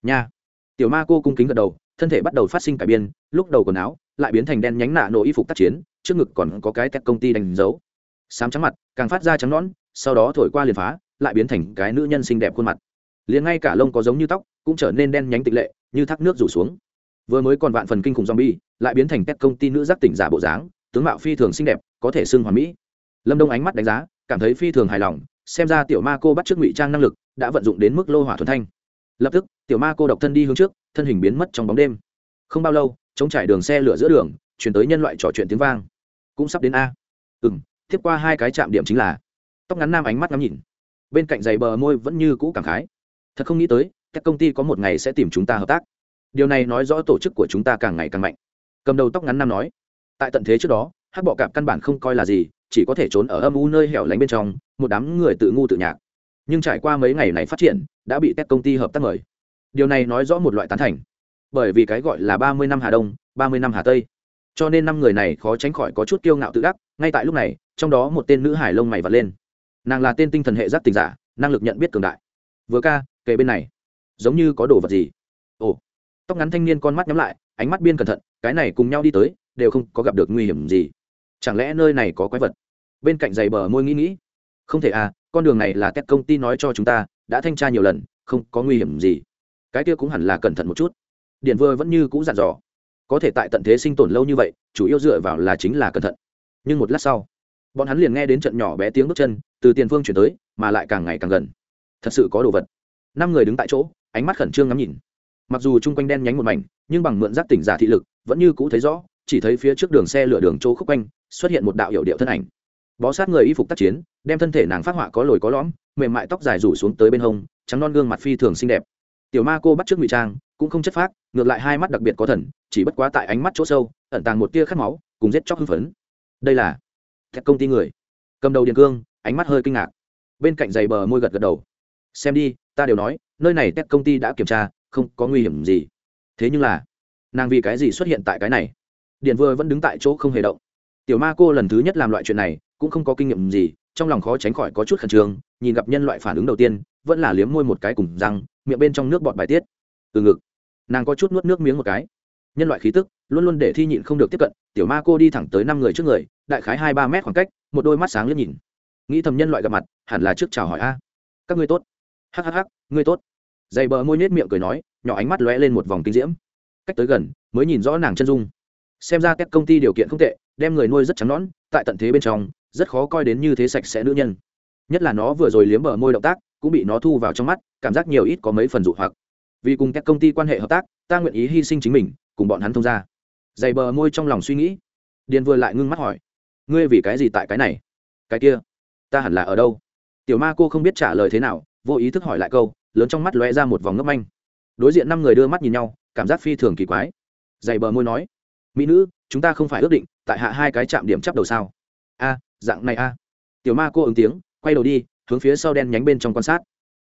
Nha. Tiểu ma cô cung kính gật đầu, thân thể bắt đầu phát sinh cải biên, lúc đầu quần áo lại biến thành đen nhánh nạ nổ y phục tác chiến, trước ngực còn có cái tép công ty đánh dấu sám trắng mặt, càng phát ra trắng nõn, sau đó thổi qua liền phá, lại biến thành cái nữ nhân xinh đẹp khuôn mặt. Liền ngay cả lông có giống như tóc, cũng trở nên đen nhánh tịch lệ, như thác nước rủ xuống. Vừa mới còn vạn phần kinh khủng zombie, lại biến thành pet công ty nữ giác tỉnh giả bộ dáng, tướng mạo phi thường xinh đẹp, có thể xưng hoàn mỹ. Lâm đông ánh mắt đánh giá, cảm thấy phi thường hài lòng, xem ra tiểu ma cô bắt trước ngụy trang năng lực, đã vận dụng đến mức lô hỏa thuần thanh. Lập tức, tiểu ma cô độc thân đi hướng trước, thân hình biến mất trong bóng đêm. Không bao lâu chống trải đường xe lửa giữa đường, chuyển tới nhân loại trò chuyện tiếng vang. Cũng sắp đến a. Ừ m tiếp qua hai cái trạm điểm chính là, tóc ngắn nam ánh mắt ngắm nhìn. Bên cạnh giày bờ môi vẫn như cũ cảm khái. Thật không nghĩ tới, các công ty có một ngày sẽ tìm chúng ta hợp tác. Điều này nói rõ tổ chức của chúng ta càng ngày càng mạnh. Cầm đầu tóc ngắn nam nói, tại tận thế trước đó hát bọ cạp căn bản không coi là gì, chỉ có thể trốn ở âm u nơi hẻo lánh bên trong, một đám người tự ngu tự nhạc. Nhưng trải qua mấy ngày này phát triển, đã bị các công ty hợp tác mời. Điều này nói rõ một loại tán thành. Bởi vì cái gọi là ba mươi năm hà đông, ba mươi năm hà tây. Cho nên năm người này khó tránh khỏi có chút kiêu ngạo tự đắc, ngay tại lúc này trong đó một tên nữ hải lông mày vật lên. Nàng là tên tinh thần hệ giác tình giả, năng lực nhận biết cường đại. Vừa ca kề bên này. Giống như có đồ vật gì? Ồ. Tóc ngắn thanh niên con mắt nhắm lại, ánh mắt biên cẩn thận, cái này cùng nhau đi tới, đều không có gặp được nguy hiểm gì. Chẳng lẽ nơi này có quái vật? Bên cạnh giày bờ môi nghĩ nghĩ. Không thể à con đường này là các công ty nói cho chúng ta, đã thanh tra nhiều lần, không có nguy hiểm gì. Cái kia cũng hẳn là cẩn thận một chút. Điện vừa vẫn như cũ dặn dò. Có thể tại tận thế sinh tồn lâu như vậy, chủ yếu dựa vào là chính là cẩn thận. Nhưng một lát sau bọn hắn liền nghe đến trận nhỏ bé tiếng bước chân, từ tiền phương chuyển tới, mà lại càng ngày càng gần. Thật sự có đồ vật. Năm người đứng tại chỗ, ánh mắt khẩn trương ngắm nhìn. Mặc dù chung quanh đen nhánh một mảnh, nhưng bằng mượn giác tỉnh giả thị lực, vẫn như cũ thấy rõ, chỉ thấy phía trước đường xe lửa đường chỗ khúc quanh, xuất hiện một đạo hiệu điệu thân ảnh. Bó sát người y phục tác chiến, đem thân thể nàng phát họa có lồi có lõm, mềm mại tóc dài rủ xuống tới bên hông, trắng non gương mặt phi thường xinh đẹp. Tiểu ma cô bắt trước ngụy trang, cũng không chất phác, ngược lại hai mắt đặc biệt có thần, chỉ bất quá tại ánh mắt chỗ sâu, ẩn tàng một tia khát máu, cùng giết chóc hưng phấn. Đây là thép công ty người. Cầm đầu điện cương, ánh mắt hơi kinh ngạc. Bên cạnh giày bờ môi gật gật đầu. Xem đi, ta đều nói, nơi này tét công ty đã kiểm tra, không có nguy hiểm gì. Thế nhưng là, nàng vì cái gì xuất hiện tại cái này? Điện vừa vẫn đứng tại chỗ không hề động. Tiểu ma cô lần thứ nhất làm loại chuyện này, cũng không có kinh nghiệm gì, trong lòng khó tránh khỏi có chút khẩn trương, nhìn gặp nhân loại phản ứng đầu tiên, vẫn là liếm môi một cái cùng răng, miệng bên trong nước bọt bài tiết. Từ ngực, nàng có chút nuốt nước miếng một cái. Nhân loại khí tức luôn luôn để thi nhịn không được tiếp cận, tiểu ma cô đi thẳng tới năm người trước người, đại khái hai ba mét khoảng cách, một đôi mắt sáng liếc nhìn. Nghĩ thầm nhân loại gặp mặt, hẳn là trước chào hỏi a. Các ngươi tốt. Hhh ngươi tốt. Dày bờ môi nhếch miệng cười nói, nhỏ ánh mắt lóe lên một vòng kinh diễm. Cách tới gần, mới nhìn rõ nàng chân dung. Xem ra các công ty điều kiện không tệ, đem người nuôi rất trắng nõn, tại tận thế bên trong, rất khó coi đến như thế sạch sẽ nữ nhân. Nhất là nó vừa rồi liếm bờ môi động tác, cũng bị nó thu vào trong mắt, cảm giác nhiều ít có mấy phần dụ hoặc. Vì cùng các công ty quan hệ hợp tác, ta nguyện ý hy sinh chính mình, cùng bọn hắn thông ra dày bờ môi trong lòng suy nghĩ. Điền vừa lại ngưng mắt hỏi, ngươi vì cái gì tại cái này? Cái kia, ta hẳn là ở đâu? Tiểu ma cô không biết trả lời thế nào, vô ý thức hỏi lại câu, lớn trong mắt lóe ra một vòng ngấp manh. Đối diện năm người đưa mắt nhìn nhau, cảm giác phi thường kỳ quái. Dày bờ môi nói, mỹ nữ, chúng ta không phải ước định, tại hạ hai cái chạm điểm chấp đầu sao? A, dạng này a. Tiểu ma cô ứng tiếng, quay đầu đi, hướng phía sau đen nhánh bên trong quan sát.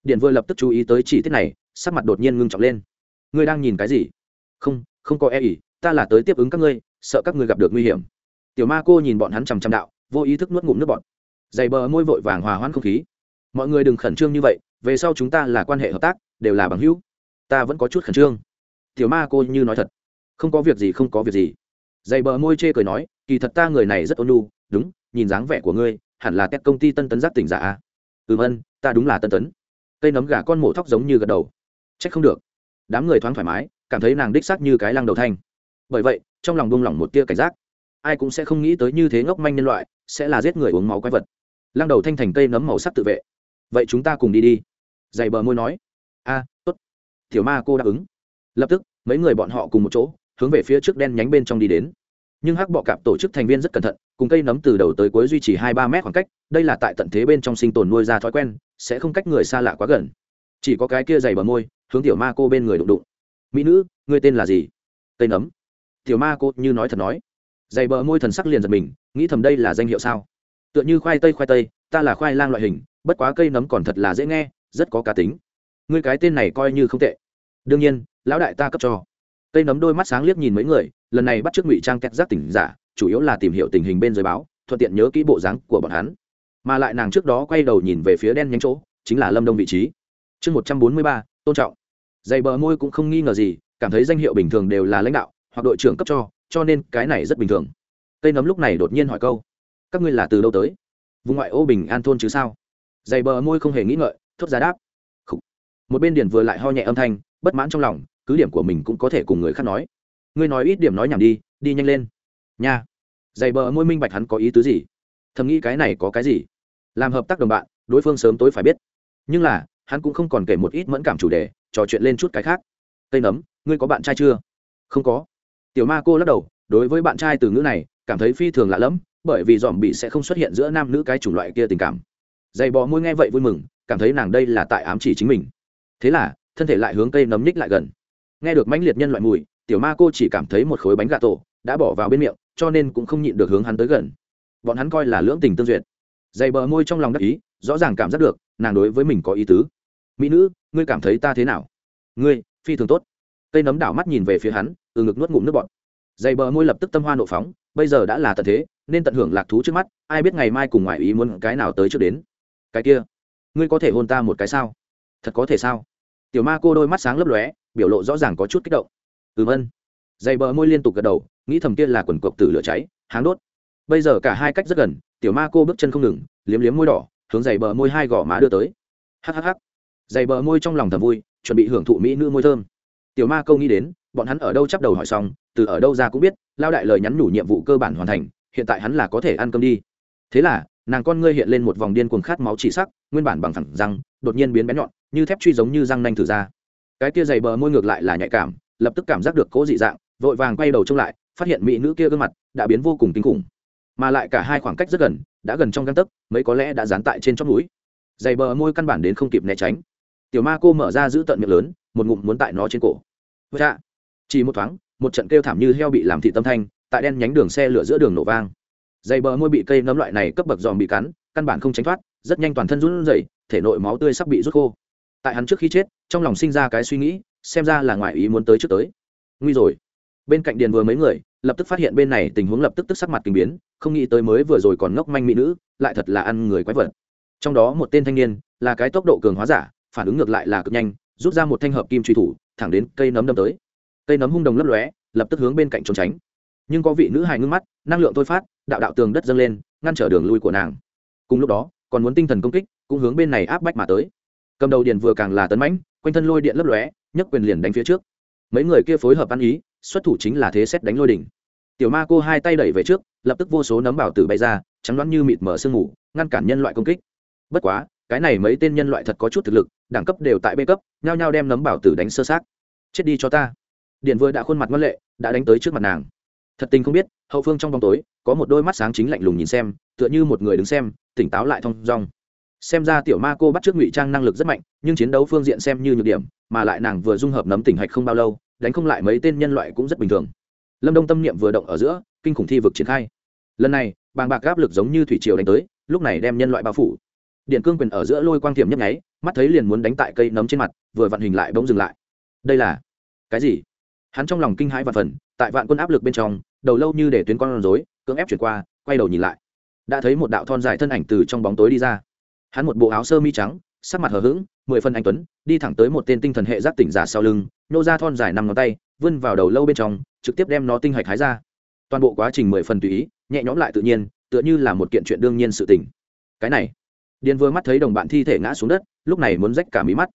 Điện vừa lập tức chú ý tới chỉ tiết này, sắc mặt đột nhiên ngưng trọng lên. Ngươi đang nhìn cái gì? Không không có e ỉ ta là tới tiếp ứng các ngươi, sợ các ngươi gặp được nguy hiểm. Tiểu ma cô nhìn bọn hắn chằm chằm đạo, vô ý thức nuốt ngụm nước bọt. Dày bờ môi vội vàng hòa hoãn không khí. Mọi người đừng khẩn trương như vậy, về sau chúng ta là quan hệ hợp tác, đều là bằng hữu. Ta vẫn có chút khẩn trương. Tiểu ma cô như nói thật. Không có việc gì, không có việc gì. Dày bờ môi chê cười nói, kỳ thật ta người này rất ôn nhu, đúng, nhìn dáng vẻ của ngươi, hẳn là các công ty tân tấn giác tỉnh giả à? ừ vân, ta đúng là tân tấn. Cây nấm gà con mổ thóc giống như gật đầu. C h ắ c không được. Đám người thoáng thoải mái, cảm thấy nàng đích xác như cái lăng đầu thanh bởi vậy trong lòng buông lỏng một tia cảnh giác. Ai cũng sẽ không nghĩ tới như thế ngốc manh nhân loại sẽ là giết người uống máu quái vật. Lăng đầu thanh thành cây nấm màu sắc tự vệ. Vậy chúng ta cùng đi đi. Dày bờ môi nói. A à, tốt. Thiểu ma cô đáp ứng. Lập tức mấy người bọn họ cùng một chỗ hướng về phía trước đen nhánh bên trong đi đến. Nhưng hắc bọ cạp tổ chức thành viên rất cẩn thận cùng cây nấm từ đầu tới cuối duy trì hai ba mét khoảng cách đây là tại tận thế bên trong sinh tồn nuôi ra thói quen sẽ không cách người xa lạ quá gần. Chỉ có cái kia dày bờ môi hướng tiểu ma cô bên người đụng đụng. Mỹ nữ người tên là gì? Cây nấm tiểu ma cô như nói thật nói. Dày bờ môi thần sắc liền giật mình, nghĩ thầm đây là danh hiệu sao? Tựa như khoai tây khoai tây, ta là khoai lang loại hình, bất quá cây nấm còn thật là dễ nghe, rất có cá tính. Ngươi cái tên này coi như không tệ. Đương nhiên, lão đại ta cấp cho. Cây nấm đôi mắt sáng liếc nhìn mấy người, lần này bắt t r ư ớ c ngụy trang kẹt giác tỉnh giả, chủ yếu là tìm hiểu tình hình bên dưới báo, thuận tiện nhớ kỹ bộ dáng của bọn hắn. Mà lại nàng trước đó quay đầu nhìn về phía đen nhánh chỗ, chính là lâm đông vị trí. Chương một trăm bốn mươi ba, tôn trọng. Dày bờ môi cũng không nghi ngờ gì, cảm thấy danh hiệu bình thường đều là lãnh đạo hoặc đội trưởng cấp cho cho nên cái này rất bình thường. Cây nấm lúc này đột nhiên hỏi câu, các ngươi là từ đâu tới? Vùng ngoại ô bình an thôn chứ sao? Dày bờ môi không hề nghĩ ngợi, thốt ra đáp một bên điền vừa lại ho nhẹ âm thanh, bất mãn trong lòng, cứ điểm của mình cũng có thể cùng người khác nói. Ngươi nói ít điểm nói nhảm đi đi nhanh lên. Nha. Dày bờ môi minh bạch hắn có ý tứ gì. Thầm nghĩ cái này có cái gì? Làm hợp tác đồng bạn, đối phương sớm tối phải biết. Nhưng là, hắn cũng không còn kể một ít mẫn cảm chủ đề, trò chuyện lên chút cái khác. Tây nấm, ngươi có bạn trai chưa? Không có tiểu ma cô lắc đầu, đối với bạn trai từ ngữ này, cảm thấy phi thường lạ lẫm, bởi vì dòm bị sẽ không xuất hiện giữa nam nữ cái chủng loại kia tình cảm. Dày bò môi nghe vậy vui mừng, cảm thấy nàng đây là tại ám chỉ chính mình. Thế là, thân thể lại hướng cây nấm ních lại gần. Nghe được mãnh liệt nhân loại mùi, tiểu ma cô chỉ cảm thấy một khối bánh gà tổ đã bỏ vào bên miệng, cho nên cũng không nhịn được hướng hắn tới gần. Bọn hắn coi là lưỡng tình tương duyệt. Dày bờ môi trong lòng đắc ý, rõ ràng cảm giác được, nàng đối với mình có ý tứ. Mỹ nữ, ngươi cảm thấy ta thế nào? Ngươi, phi thường tốt. Cây nấm đảo mắt nhìn về phía hắn từ ngực nuốt ngụm nước bọt. Dày bờ môi lập tức tâm hoa nộ phóng, bây giờ đã là tận thế, nên tận hưởng lạc thú trước mắt, ai biết ngày mai cùng ngoài ý muốn cái nào tới trước đến. Cái kia, ngươi có thể hôn ta một cái sao? Thật có thể sao? Tiểu ma cô đôi mắt sáng lấp lóe, biểu lộ rõ ràng có chút kích động. Ừ vân. Dày bờ môi liên tục gật đầu, nghĩ thầm kia là quần cộc tử lửa cháy, háng đốt. Bây giờ cả hai cách rất gần, tiểu ma cô bước chân không ngừng, liếm liếm môi đỏ, hướng dày bờ môi hai gò má đưa tới. Hhh dày bờ môi trong lòng thầm vui, chuẩn bị hưởng thụ mỹ nữ môi thơm. Tiểu ma câu nghĩ đến bọn hắn ở đâu chắp đầu hỏi xong, từ ở đâu ra cũng biết, lao đại lời nhắn nhủ nhiệm vụ cơ bản hoàn thành, hiện tại hắn là có thể ăn cơm đi. Thế là, nàng con ngươi hiện lên một vòng điên cuồng khát máu chỉ sắc, nguyên bản bằng thẳng răng, đột nhiên biến bén nhọn, như thép truy giống như răng nanh thử ra. Cái kia dày bờ môi ngược lại là nhạy cảm, lập tức cảm giác được cố dị dạng, vội vàng quay đầu trông lại, phát hiện mỹ nữ kia gương mặt đã biến vô cùng kinh khủng. Mà lại cả hai khoảng cách rất gần, đã gần trong găng tấc, mấy có lẽ đã dán tại trên chót núi dày bờ môi căn bản đến không kịp né tránh. Tiểu ma cô mở ra giữ tận miệng lớn, một ngụm muốn tại nó trên cổ. Chạ chỉ một thoáng, một trận kêu thảm như heo bị làm thị tâm thanh, tại đen nhánh đường xe lửa giữa đường nổ vang. Dày bờ môi bị cây nấm loại này cấp bậc dòm bị cắn, căn bản không tránh thoát, rất nhanh toàn thân run rẩy, thể nội máu tươi sắp bị rút khô. Tại hắn trước khi chết, trong lòng sinh ra cái suy nghĩ, xem ra là ngoại ý muốn tới trước tới. Nguy rồi. Bên cạnh điền vừa mấy người, lập tức phát hiện bên này tình huống lập tức tức sắc mặt kinh biến, không nghĩ tới mới vừa rồi còn ngốc manh mỹ nữ, lại thật là ăn người quái vật. Trong đó một tên thanh niên, là cái tốc độ cường hóa giả, phản ứng ngược lại là cực nhanh, rút ra một thanh hợp kim truy thủ, thẳng đến cây nấm đâm tới cây nấm hung đồng lấp lóe, lập tức hướng bên cạnh trốn tránh. Nhưng có vị nữ hài ngưng mắt, năng lượng thôi phát, đạo đạo tường đất dâng lên, ngăn trở đường lui của nàng. Cùng lúc đó, còn muốn tinh thần công kích, cũng hướng bên này áp bách mà tới. Cầm đầu điện vừa càng là tấn mãnh, quanh thân lôi điện lấp lóe, nhấc quyền liền đánh phía trước. Mấy người kia phối hợp ăn ý, xuất thủ chính là thế xét đánh lôi đỉnh. Tiểu ma cô hai tay đẩy về trước, lập tức vô số nấm bảo tử bay ra, trắng đoán như mịt mở sương mù, ngăn cản nhân loại công kích. Bất quá, cái này mấy tên nhân loại thật có chút thực lực, đẳng cấp đều tại b cấp, nhao nhao đem nấm bảo tử đánh sơ sát chết đi cho ta điện vừa đã khuôn mặt ngân lệ, đã đánh tới trước mặt nàng. Thật tình không biết, hậu phương trong bóng tối, có một đôi mắt sáng chính lạnh lùng nhìn xem, tựa như một người đứng xem, tỉnh táo lại thong dong. Xem ra tiểu ma cô bắt trước ngụy trang năng lực rất mạnh, nhưng chiến đấu phương diện xem như nhược điểm, mà lại nàng vừa dung hợp nấm tỉnh hạch không bao lâu, đánh không lại mấy tên nhân loại cũng rất bình thường. Lâm đông tâm niệm vừa động ở giữa, kinh khủng thi vực triển khai. Lần này, bàng bạc áp lực giống như thủy triều đánh tới, lúc này đem nhân loại bao phủ. Điện cương quyền ở giữa lôi quang thiểm nhấp nháy, mắt thấy liền muốn đánh tại cây nấm trên mặt, vừa vặn hình lại bỗng dừng lại. Đây là cái gì? Hắn trong lòng kinh hãi và phần, tại vạn quân áp lực bên trong, đầu lâu như để tuyến con rối, cưỡng ép chuyển qua, quay đầu nhìn lại. Đã thấy một đạo thon dài thân ảnh từ trong bóng tối đi ra. Hắn một bộ áo sơ mi trắng, sắc mặt hờ hững, mười phân anh tuấn, đi thẳng tới một tên tinh thần hệ giác tỉnh giả sau lưng, nô ra thon dài năm ngón tay, vươn vào đầu lâu bên trong, trực tiếp đem nó tinh hạch hái ra. Toàn bộ quá trình mười phần tùy ý, nhẹ nhõm lại tự nhiên, tựa như là một kiện chuyện đương nhiên sự tình. Cái này, điền vừa mắt thấy đồng bạn thi thể ngã xuống đất, lúc này muốn rách cả mí mắt.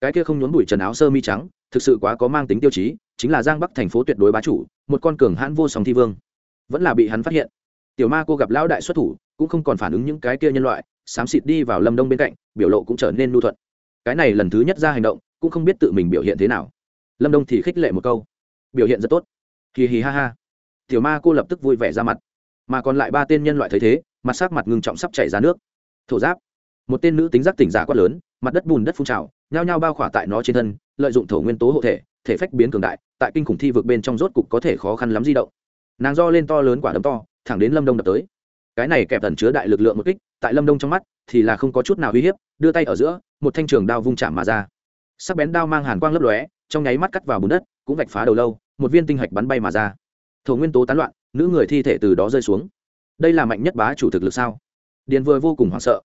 Cái kia không nhốn bụi trần áo sơ mi trắng, thực sự quá có mang tính tiêu chí chính là giang bắc thành phố tuyệt đối bá chủ, một con cường hãn vô song thi vương. Vẫn là bị hắn phát hiện. Tiểu ma cô gặp lão đại xuất thủ, cũng không còn phản ứng những cái kia nhân loại, xám xịt đi vào lâm đông bên cạnh, biểu lộ cũng trở nên nu thuận. Cái này lần thứ nhất ra hành động, cũng không biết tự mình biểu hiện thế nào. Lâm đông thì khích lệ một câu. Biểu hiện rất tốt. Hì hì ha ha. Tiểu ma cô lập tức vui vẻ ra mặt. Mà còn lại ba tên nhân loại thấy thế, mặt sắc mặt ngưng trọng sắp chảy ra nước. Thổ giáp. Một tên nữ tính giác tỉnh giả quát lớn, mặt đất bùn đất phun trào, nhao nhao bao khỏa tại nó trên thân, lợi dụng thổ nguyên tố hộ thể thể phách biến cường đại tại kinh khủng thi vực bên trong rốt cục có thể khó khăn lắm di động. Nàng do lên to lớn quả đấm to, thẳng đến lâm đông đập tới. Cái này kẹp tần chứa đại lực lượng một kích, tại lâm đông trong mắt thì là không có chút nào uy hiếp, đưa tay ở giữa, một thanh trường đao vung chạm mà ra. Sắc bén đao mang hàn quang lấp lóe, trong nháy mắt cắt vào bùn đất, cũng vạch phá đầu lâu, một viên tinh hạch bắn bay mà ra. Thổ nguyên tố tán loạn, nữ người thi thể từ đó rơi xuống. Đây là mạnh nhất bá chủ thực lực sao? Điền vừa vô cùng hoảng sợ.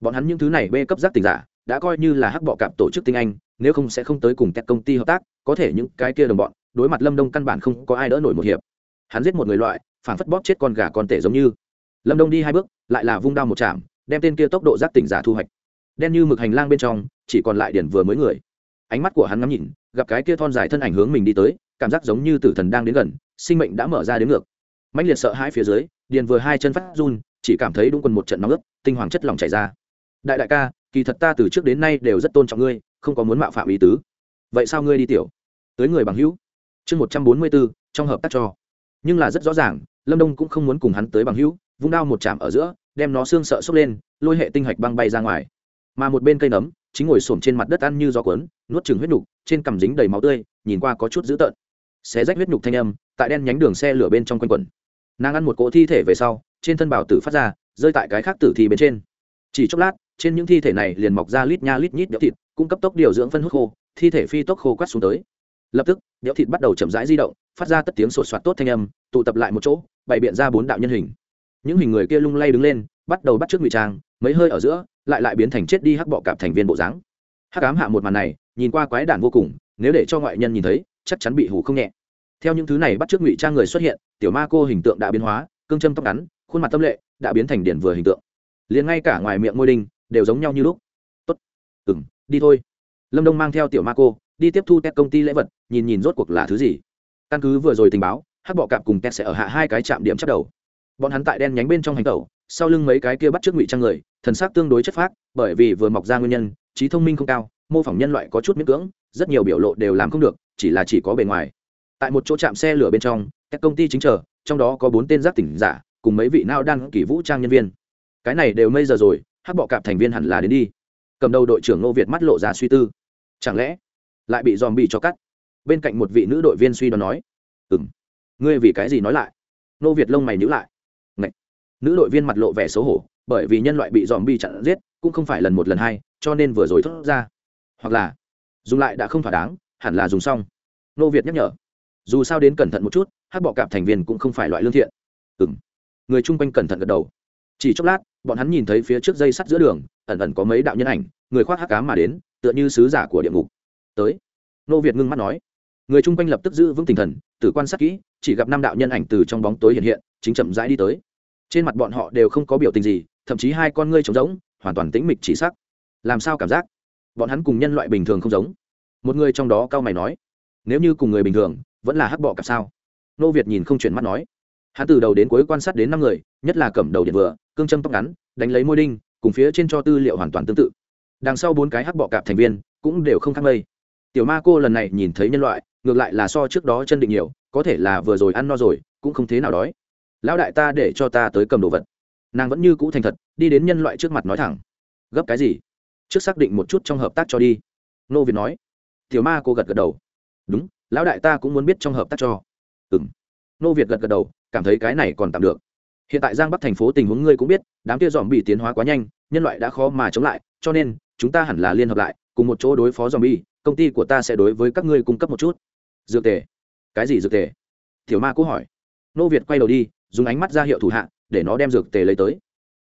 Bọn hắn những thứ này bê cấp giác tình giả, đã coi như là hắc bọ cạp tổ chức tinh anh nếu không sẽ không tới cùng các công ty hợp tác, có thể những cái kia đồng bọn, đối mặt lâm đông căn bản không có ai đỡ nổi một hiệp. Hắn giết một người loại phản phất bóp chết con gà con tể giống như. Lâm đông đi hai bước, lại là vung đao một chạm, đem tên kia tốc độ giác tỉnh giả thu hoạch. Đen như mực hành lang bên trong, chỉ còn lại điển vừa mới người. Ánh mắt của hắn ngắm nhìn, gặp cái kia thon dài thân ảnh hướng mình đi tới, cảm giác giống như tử thần đang đến gần, sinh mệnh đã mở ra đến ngược. Mạnh liệt sợ hãi phía dưới, điền vừa hai chân phát run, chỉ cảm thấy đúng quần một trận nóng ướt, tinh hoàng chất lỏng chảy ra. Đại đại ca, kỳ thật ta từ trước đến nay đều rất tôn trọng ngươi không có muốn mạo phạm ý tứ. Vậy sao ngươi đi tiểu? Tới người bằng hữu. Chương một trăm bốn mươi bốn, trong hợp tác cho. Nhưng là rất rõ ràng, lâm đông cũng không muốn cùng hắn tới bằng hữu, vung đao một chạm ở giữa, đem nó xương sợ xốc lên, lôi hệ tinh hạch băng bay ra ngoài. Mà một bên cây nấm, chính ngồi xổm trên mặt đất ăn như gió cuốn, nuốt chừng huyết nhục, trên cằm dính đầy máu tươi, nhìn qua có chút dữ tợn. Xé rách huyết nhục thanh âm, tại đen nhánh đường xe lửa bên trong quanh quần nàng ăn một cỗ thi thể về sau, trên thân bảo tử phát ra, rơi tại cái khác tử thi bên trên. Chỉ chốc lát, trên những thi thể này liền mọc ra lít nha lít nhít nhỡ thịt cung cấp tốc điều dưỡng phân hút khô, thi thể phi tốc khô quát xuống tới. Lập tức nhỡ thịt bắt đầu chậm rãi di động, phát ra tất tiếng sột soạt tốt thanh âm, tụ tập lại một chỗ, bày biện ra bốn đạo nhân hình. Những hình người kia lung lay đứng lên, bắt đầu bắt trước ngụy trang, mấy hơi ở giữa, lại lại biến thành chết đi hắc bọ cạp thành viên bộ dáng. Hắc ám hạ một màn này, nhìn qua quái đản vô cùng, nếu để cho ngoại nhân nhìn thấy, chắc chắn bị hủ không nhẹ. Theo những thứ này bắt trước ngụy trang người xuất hiện, tiểu ma cô hình tượng đã biến hóa, cương châm tóc ngắn, khuôn mặt tâm lệ, đã biến thành điển vừa hình tượng. Liền ngay cả ngoài miệng ngôi đinh, đều giống nhau như lúc. Tốt. Ừng đi thôi. Lâm đông mang theo tiểu ma cô, đi tiếp thu test công ty lễ vật, nhìn nhìn rốt cuộc là thứ gì. Căn cứ vừa rồi tình báo, hắc bọ cạp cùng test sẽ ở hạ hai cái trạm điểm chắc đầu. Bọn hắn tại đen nhánh bên trong hành tẩu, sau lưng mấy cái kia bắt trước ngụy trang người, thần sắc tương đối chất phác, bởi vì vừa mọc ra nguyên nhân, trí thông minh không cao, mô phỏng nhân loại có chút miễn cưỡng, rất nhiều biểu lộ đều làm không được, chỉ là chỉ có bề ngoài. Tại một chỗ trạm xe lửa bên trong các công ty chính chờ, trong đó có bốn tên giác tỉnh giả, cùng mấy vị nao đang kỷ vũ trang nhân viên. Cái này đều mây giờ rồi, hắc bọ cạp thành viên hẳn là đến đi cầm đầu đội trưởng ngô việt mắt lộ ra suy tư. Chẳng lẽ lại bị dòm bị cho cắt? Bên cạnh một vị nữ đội viên suy đoán nói. Ừ m ngươi vì cái gì nói lại? Ngô việt lông mày nhữ lại. Ngậy. nữ đội viên mặt lộ vẻ xấu hổ, bởi vì nhân loại bị dòm bị chặn giết, cũng không phải lần một lần hai, cho nên vừa rồi thốt ra. Hoặc là, dùng lại đã không thỏa đáng, hẳn là dùng xong. Nô việt nhắc nhở. Dù sao đến cẩn thận một chút, hát bọ cạp thành viên cũng không phải loại lương thiện. Ừ m người chung quanh cẩn thận gật đầu. Chỉ chốc lát, bọn hắn nhìn thấy phía trước dây sắt giữa đường ẩn ẩn có mấy đạo nhân ảnh, người khoác hắc cá mà đến, tựa như sứ giả của địa ngục. Tới, nô việt ngưng mắt nói. Người chung quanh lập tức giữ vững tinh thần tử quan sát kỹ, chỉ gặp năm đạo nhân ảnh từ trong bóng tối hiện hiện, chính chậm rãi đi tới. Trên mặt bọn họ đều không có biểu tình gì, thậm chí hai con ngươi trống rỗng, hoàn toàn tĩnh mịch chỉ sắc. Làm sao cảm giác? Bọn hắn cùng nhân loại bình thường không giống. Một người trong đó cao mày nói. Nếu như cùng người bình thường, vẫn là hắc bọ cặp sao? Nô việt nhìn không chuyển mắt nói. Hắn từ đầu đến cuối quan sát đến năm người, nhất là cẩm đầu điện vừa, cương châm tóc ngắn, đánh lấy môi đinh cùng phía trên cho tư liệu hoàn toàn tương tự. Đằng sau bốn cái hắc bọ cạp thành viên cũng đều không khác mây tiểu ma cô lần này nhìn thấy nhân loại, ngược lại là so trước đó chân định nhiều, có thể là vừa rồi ăn no rồi, cũng không thế nào đói. Lão đại ta để cho ta tới cầm đồ vật. Nàng vẫn như cũ thành thật, đi đến nhân loại trước mặt nói thẳng. Gấp cái gì? Trước xác định một chút trong hợp tác cho đi. Nô việt nói. Tiểu ma cô gật gật đầu. Đúng, lão đại ta cũng muốn biết trong hợp tác cho. Ừ m nô việt gật gật đầu, cảm thấy cái này còn tạm được hiện tại giang bắc thành phố tình huống ngươi cũng biết, đám kia dòm bị tiến hóa quá nhanh, nhân loại đã khó mà chống lại, cho nên, chúng ta hẳn là liên hợp lại, cùng một chỗ đối phó dòm bi công ty của ta sẽ đối với các ngươi cung cấp một chút. Dược tề. Cái gì dược tề? Tiểu ma cố hỏi. Nô việt quay đầu đi, dùng ánh mắt ra hiệu thủ hạ, để nó đem dược tề lấy tới.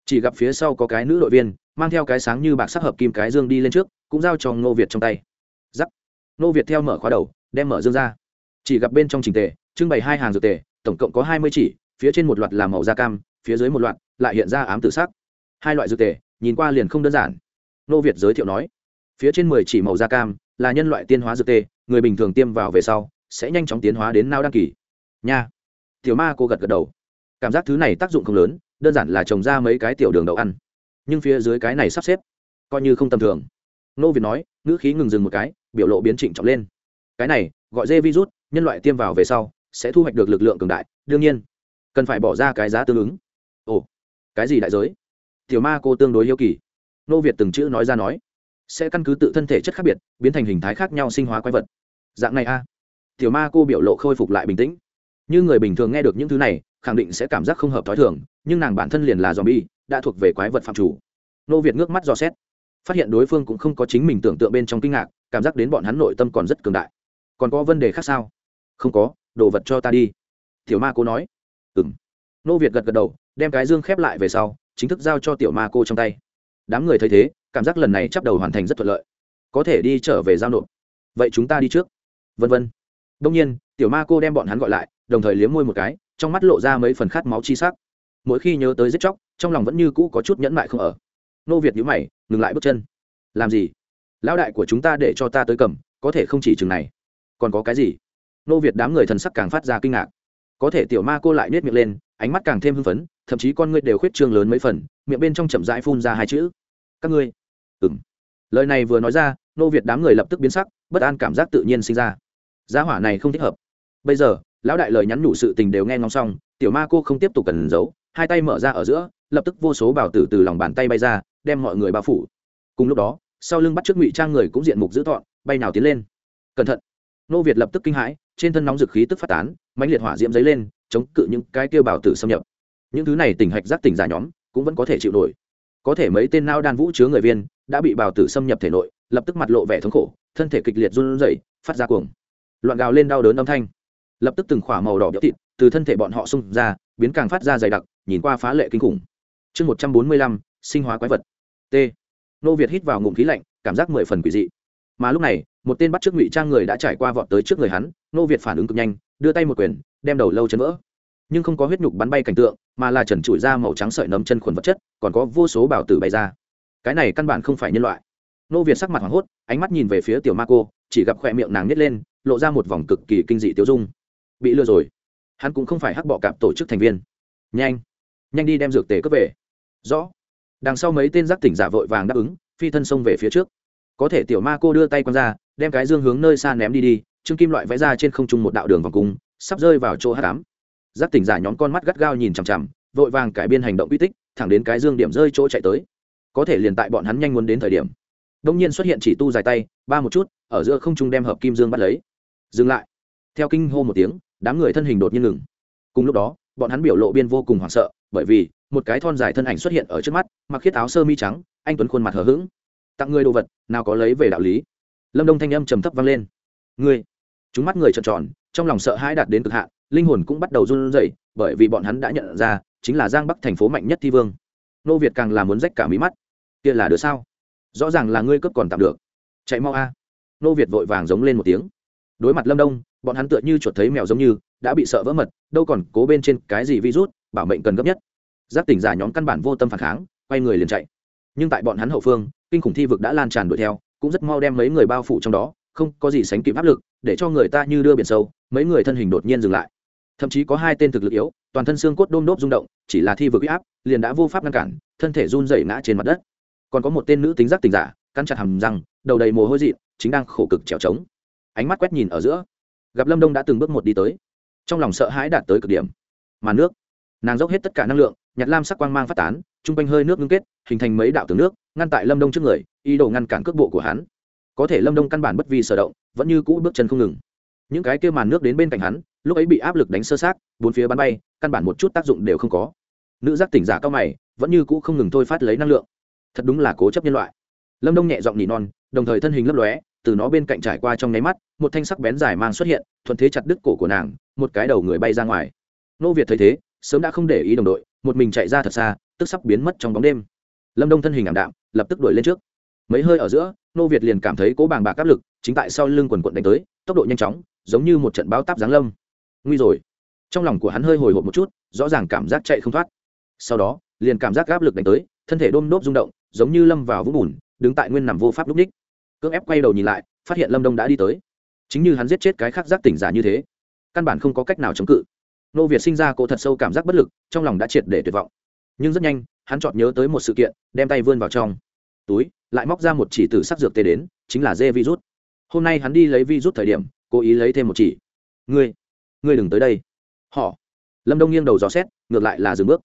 Chỉ gặp phía sau có cái nữ đội viên, mang theo cái sáng như bạc sắc hợp kim cái dương đi lên trước, cũng giao cho nô việt trong tay. Giắc. Nô việt theo mở khóa đầu, đem mở dương ra. Chỉ gặp bên trong trình tề, trưng bày hai hàng dược tề, tổng cộng có hai mươi chỉ phía trên một loạt là màu da cam, phía dưới một loạt lại hiện ra ám tử sắc. Hai loại dược tề, nhìn qua liền không đơn giản. Nô việt giới thiệu nói, phía trên mười chỉ màu da cam là nhân loại tiên hóa dược tê người bình thường tiêm vào về sau sẽ nhanh chóng tiến hóa đến nao đăng kỳ. Nha. Tiểu ma cô gật gật đầu. Cảm giác thứ này tác dụng không lớn, đơn giản là trồng ra mấy cái tiểu đường đậu ăn. Nhưng phía dưới cái này sắp xếp, coi như không tầm thường. Nô việt nói, ngữ khí ngừng dừng một cái, biểu lộ biến trịnh trọng lên. Cái này, gọi dê virus, nhân loại tiêm vào về sau sẽ thu hoạch được lực lượng cường đại, đương nhiên cần phải bỏ ra cái giá tương ứng. Ồ, cái gì đại giới? Tiểu ma cô tương đối yêu kỳ. Nô việt từng chữ nói ra nói, sẽ căn cứ tự thân thể chất khác biệt, biến thành hình thái khác nhau sinh hóa quái vật. Dạng này a. Tiểu ma cô biểu lộ khôi phục lại bình tĩnh. Như người bình thường nghe được những thứ này, khẳng định sẽ cảm giác không hợp t h ó i thường, nhưng nàng bản thân liền là z o m bi e đã thuộc về quái vật phạm chủ. Nô việt ngước mắt dò xét, phát hiện đối phương cũng không có chính mình tưởng tượng bên trong kinh ngạc, cảm giác đến bọn hắn nội tâm còn rất cường đại. Còn có vấn đề khác sao? Không có, đồ vật cho ta đi. Tiểu ma cô nói. Ừm. nô việt gật gật đầu, đem cái dương khép lại về sau, chính thức giao cho tiểu ma cô trong tay. Đám người thấy thế, cảm giác lần này chắp đầu hoàn thành rất thuận lợi. Có thể đi trở về giao nộp. Vậy chúng ta đi trước. Vân vân. Đông nhiên, tiểu ma cô đem bọn hắn gọi lại, đồng thời liếm môi một cái, trong mắt lộ ra mấy phần khát máu chi sắc. Mỗi khi nhớ tới giết chóc, trong lòng vẫn như cũ có chút nhẫn mại không ở. Nô việt nhíu mày, ngừng lại bước chân. Làm gì? Lão đại của chúng ta để cho ta tới cầm, có thể không chỉ chừng này. Còn có cái gì? Nô việt đám người thần sắc càng phát ra kinh ngạc có thể tiểu ma cô lại nết miệng lên, ánh mắt càng thêm hưng phấn, thậm chí con ngươi đều khuyết trương lớn mấy phần, miệng bên trong chậm rãi phun ra hai chữ. Các ngươi. Ừng lời này vừa nói ra, nô việt đám người lập tức biến sắc, bất an cảm giác tự nhiên sinh ra. Giá hỏa này không thích hợp. Bây giờ, lão đại lời nhắn nhủ sự tình đều nghe ngóng xong, tiểu ma cô không tiếp tục cần giấu, hai tay mở ra ở giữa, lập tức vô số bảo tử từ lòng bàn tay bay ra, đem mọi người bao phủ. Cùng lúc đó, sau lưng bắt trước ngụy trang người cũng diện mục dữ thọn bay nào tiến lên. Cẩn thận nô việt lập tức kinh hãi, trên thân nóng dực khí tức phát tán, mãnh liệt hỏa diễm dấy lên, chống cự những cái kêu bảo tử xâm nhập. Những thứ này tỉnh hạch giác tỉnh giả nhóm, cũng vẫn có thể chịu nổi. Có thể mấy tên nao đan vũ chứa người viên, đã bị bào tử xâm nhập thể nội, lập tức mặt lộ vẻ thống khổ, thân thể kịch liệt run rẩy, phát ra cuồng. Loạn gào lên đau đớn âm thanh. Lập tức từng khỏa màu đỏ béo thịt từ thân thể bọn họ xung ra, biến càng phát ra dày đặc, nhìn qua phá lệ kinh khủng. Chương một trăm bốn mươi lăm, sinh hóa quái vật. T. Nô việt hít vào ngụm khí lạnh, cảm giác mười phần quỷ dị. Mà lúc này một tên bắt trước ngụy trang người đã trải qua vọt tới trước người hắn, nô việt phản ứng cực nhanh, đưa tay một quyền, đem đầu lâu chân vỡ. Nhưng không có huyết nhục bắn bay cảnh tượng, mà là trần trụi ra màu trắng sợi nấm chân khuẩn vật chất, còn có vô số bảo tử bay ra. Cái này căn bản không phải nhân loại. Nô việt sắc mặt hoảng hốt, ánh mắt nhìn về phía tiểu ma cô chỉ gặp khỏe miệng nàng nhét lên, lộ ra một vòng cực kỳ kinh dị tiêu dung. Bị lừa rồi. Hắn cũng không phải hắc bọ cạp tổ chức thành viên. Nhanh. Nhanh đi đem dược tề cướp về. Rõ. Đằng sau mấy tên giác tỉnh giả vội vàng đáp ứng, phi thân xông về phía trước. Có thể tiểu ma cô đưa tay q ra đem cái dương hướng nơi xa ném đi đi, trương kim loại vẽ ra trên không trung một đạo đường vòng cung, sắp rơi vào chỗ hát cám giác tỉnh giả nhóm con mắt gắt gao nhìn chằm chằm, vội vàng cải biên hành động uy tích, thẳng đến cái dương điểm rơi chỗ chạy tới. Có thể liền tại bọn hắn nhanh muốn đến thời điểm. Đông nhiên xuất hiện chỉ tu dài tay, ba một chút, ở giữa không trung đem hợp kim dương bắt lấy. Dừng lại. Theo kinh hô một tiếng, đám người thân hình đột nhiên ngừng. Cùng lúc đó, bọn hắn biểu lộ biên vô cùng hoảng sợ, bởi vì, một cái thon dài thân ảnh xuất hiện ở trước mắt, mặc khiết áo sơ mi trắng, anh tuấn khuôn mặt hờ hững. Tặng người đồ vật, nào có lấy về đạo lý lâm đông thanh âm trầm thấp vang lên. Ngươi, chúng mắt người trợn tròn, trong lòng sợ hãi đạt đến cực hạn, linh hồn cũng bắt đầu run rẩy, bởi vì bọn hắn đã nhận ra, chính là giang bắc thành phố mạnh nhất thi vương. Nô việt càng là muốn rách cả mí mắt. Kia là đứa sao? Rõ ràng là ngươi cướp còn tạm được. Chạy mau a. Nô việt vội vàng giống lên một tiếng. Đối mặt lâm đông, bọn hắn tựa như chuột thấy mèo giống như, đã bị sợ vỡ mật, đâu còn cố bên trên cái gì virus, bảo mệnh cần gấp nhất. Giác tỉnh giả nhóm căn bản vô tâm phản kháng, quay người liền chạy. Nhưng tại bọn hắn hậu phương, kinh khủng thi vực đã lan tràn đuổi theo cũng rất mau đem mấy người bao phủ trong đó, không có gì sánh kịp áp lực, để cho người ta như đưa biển sâu, mấy người thân hình đột nhiên dừng lại. Thậm chí có hai tên thực lực yếu, toàn thân xương cốt đôm đốp rung động, chỉ là thi vực áp, liền đã vô pháp ngăn cản, thân thể run rẩy ngã trên mặt đất. Còn có một tên nữ tính giác tình giả, cắn chặt hầm răng, đầu đầy mồ hôi dị chính đang khổ cực trèo trống. Ánh mắt quét nhìn ở giữa, gặp lâm đông đã từng bước một đi tới. Trong lòng sợ hãi đạt tới cực điểm. Mà nước, nàng dốc hết tất cả năng lượng nhạt lam sắc quang mang phát tán, chung quanh hơi nước ngưng kết, hình thành mấy đạo tường nước, ngăn tại lâm đông trước người, ý đồ ngăn cản cước bộ của hắn. Có thể lâm đông căn bản bất vi sở động, vẫn như cũ bước chân không ngừng. Những cái kia màn nước đến bên cạnh hắn, lúc ấy bị áp lực đánh sơ sát bốn phía bắn bay, căn bản một chút tác dụng đều không có. Nữ giác tỉnh giả cao mày, vẫn như cũ không ngừng thôi phát lấy năng lượng. Thật đúng là cố chấp nhân loại. Lâm đông nhẹ giọng nỉ non, đồng thời thân hình lấp lóe, từ nó bên cạnh trải qua trong nháy mắt, một thanh sắc bén dài mang xuất hiện, thuận thế chặt đứt cổ của nàng, một cái đầu người bay ra ngoài. Nô việt thấy thế sớm đã không để ý đồng đội, một mình chạy ra thật xa, tức sắp biến mất trong bóng đêm. Lâm đông thân hình ảm đạm, lập tức đuổi lên trước. Mấy hơi ở giữa, nô việt liền cảm thấy cố bàng bạc áp lực, chính tại sau lưng quần quận đánh tới, tốc độ nhanh chóng, giống như một trận bao táp giáng lâm. Nguy rồi. Trong lòng của hắn hơi hồi hộp một chút, rõ ràng cảm giác chạy không thoát. Sau đó, liền cảm giác áp lực đánh tới, thân thể đôm nốt rung động, giống như lâm vào vũng bùn, đứng tại nguyên nằm vô pháp lúc ních cưỡng ép quay đầu nhìn lại, phát hiện lâm đông đã đi tới. Chính như hắn giết chết cái khác giác tỉnh giả như thế, căn bản không có cách nào chống cự nô việt sinh ra cỗ thật sâu cảm giác bất lực, trong lòng đã triệt để tuyệt vọng. Nhưng rất nhanh, hắn chọn nhớ tới một sự kiện, đem tay vươn vào trong túi, lại móc ra một chỉ tử sắc dược tê đến, chính là dê virus. Hôm nay hắn đi lấy virus thời điểm, cố ý lấy thêm một chỉ. Ngươi ngươi đừng tới đây. Họ, lâm đông nghiêng đầu dò xét, ngược lại là dừng bước.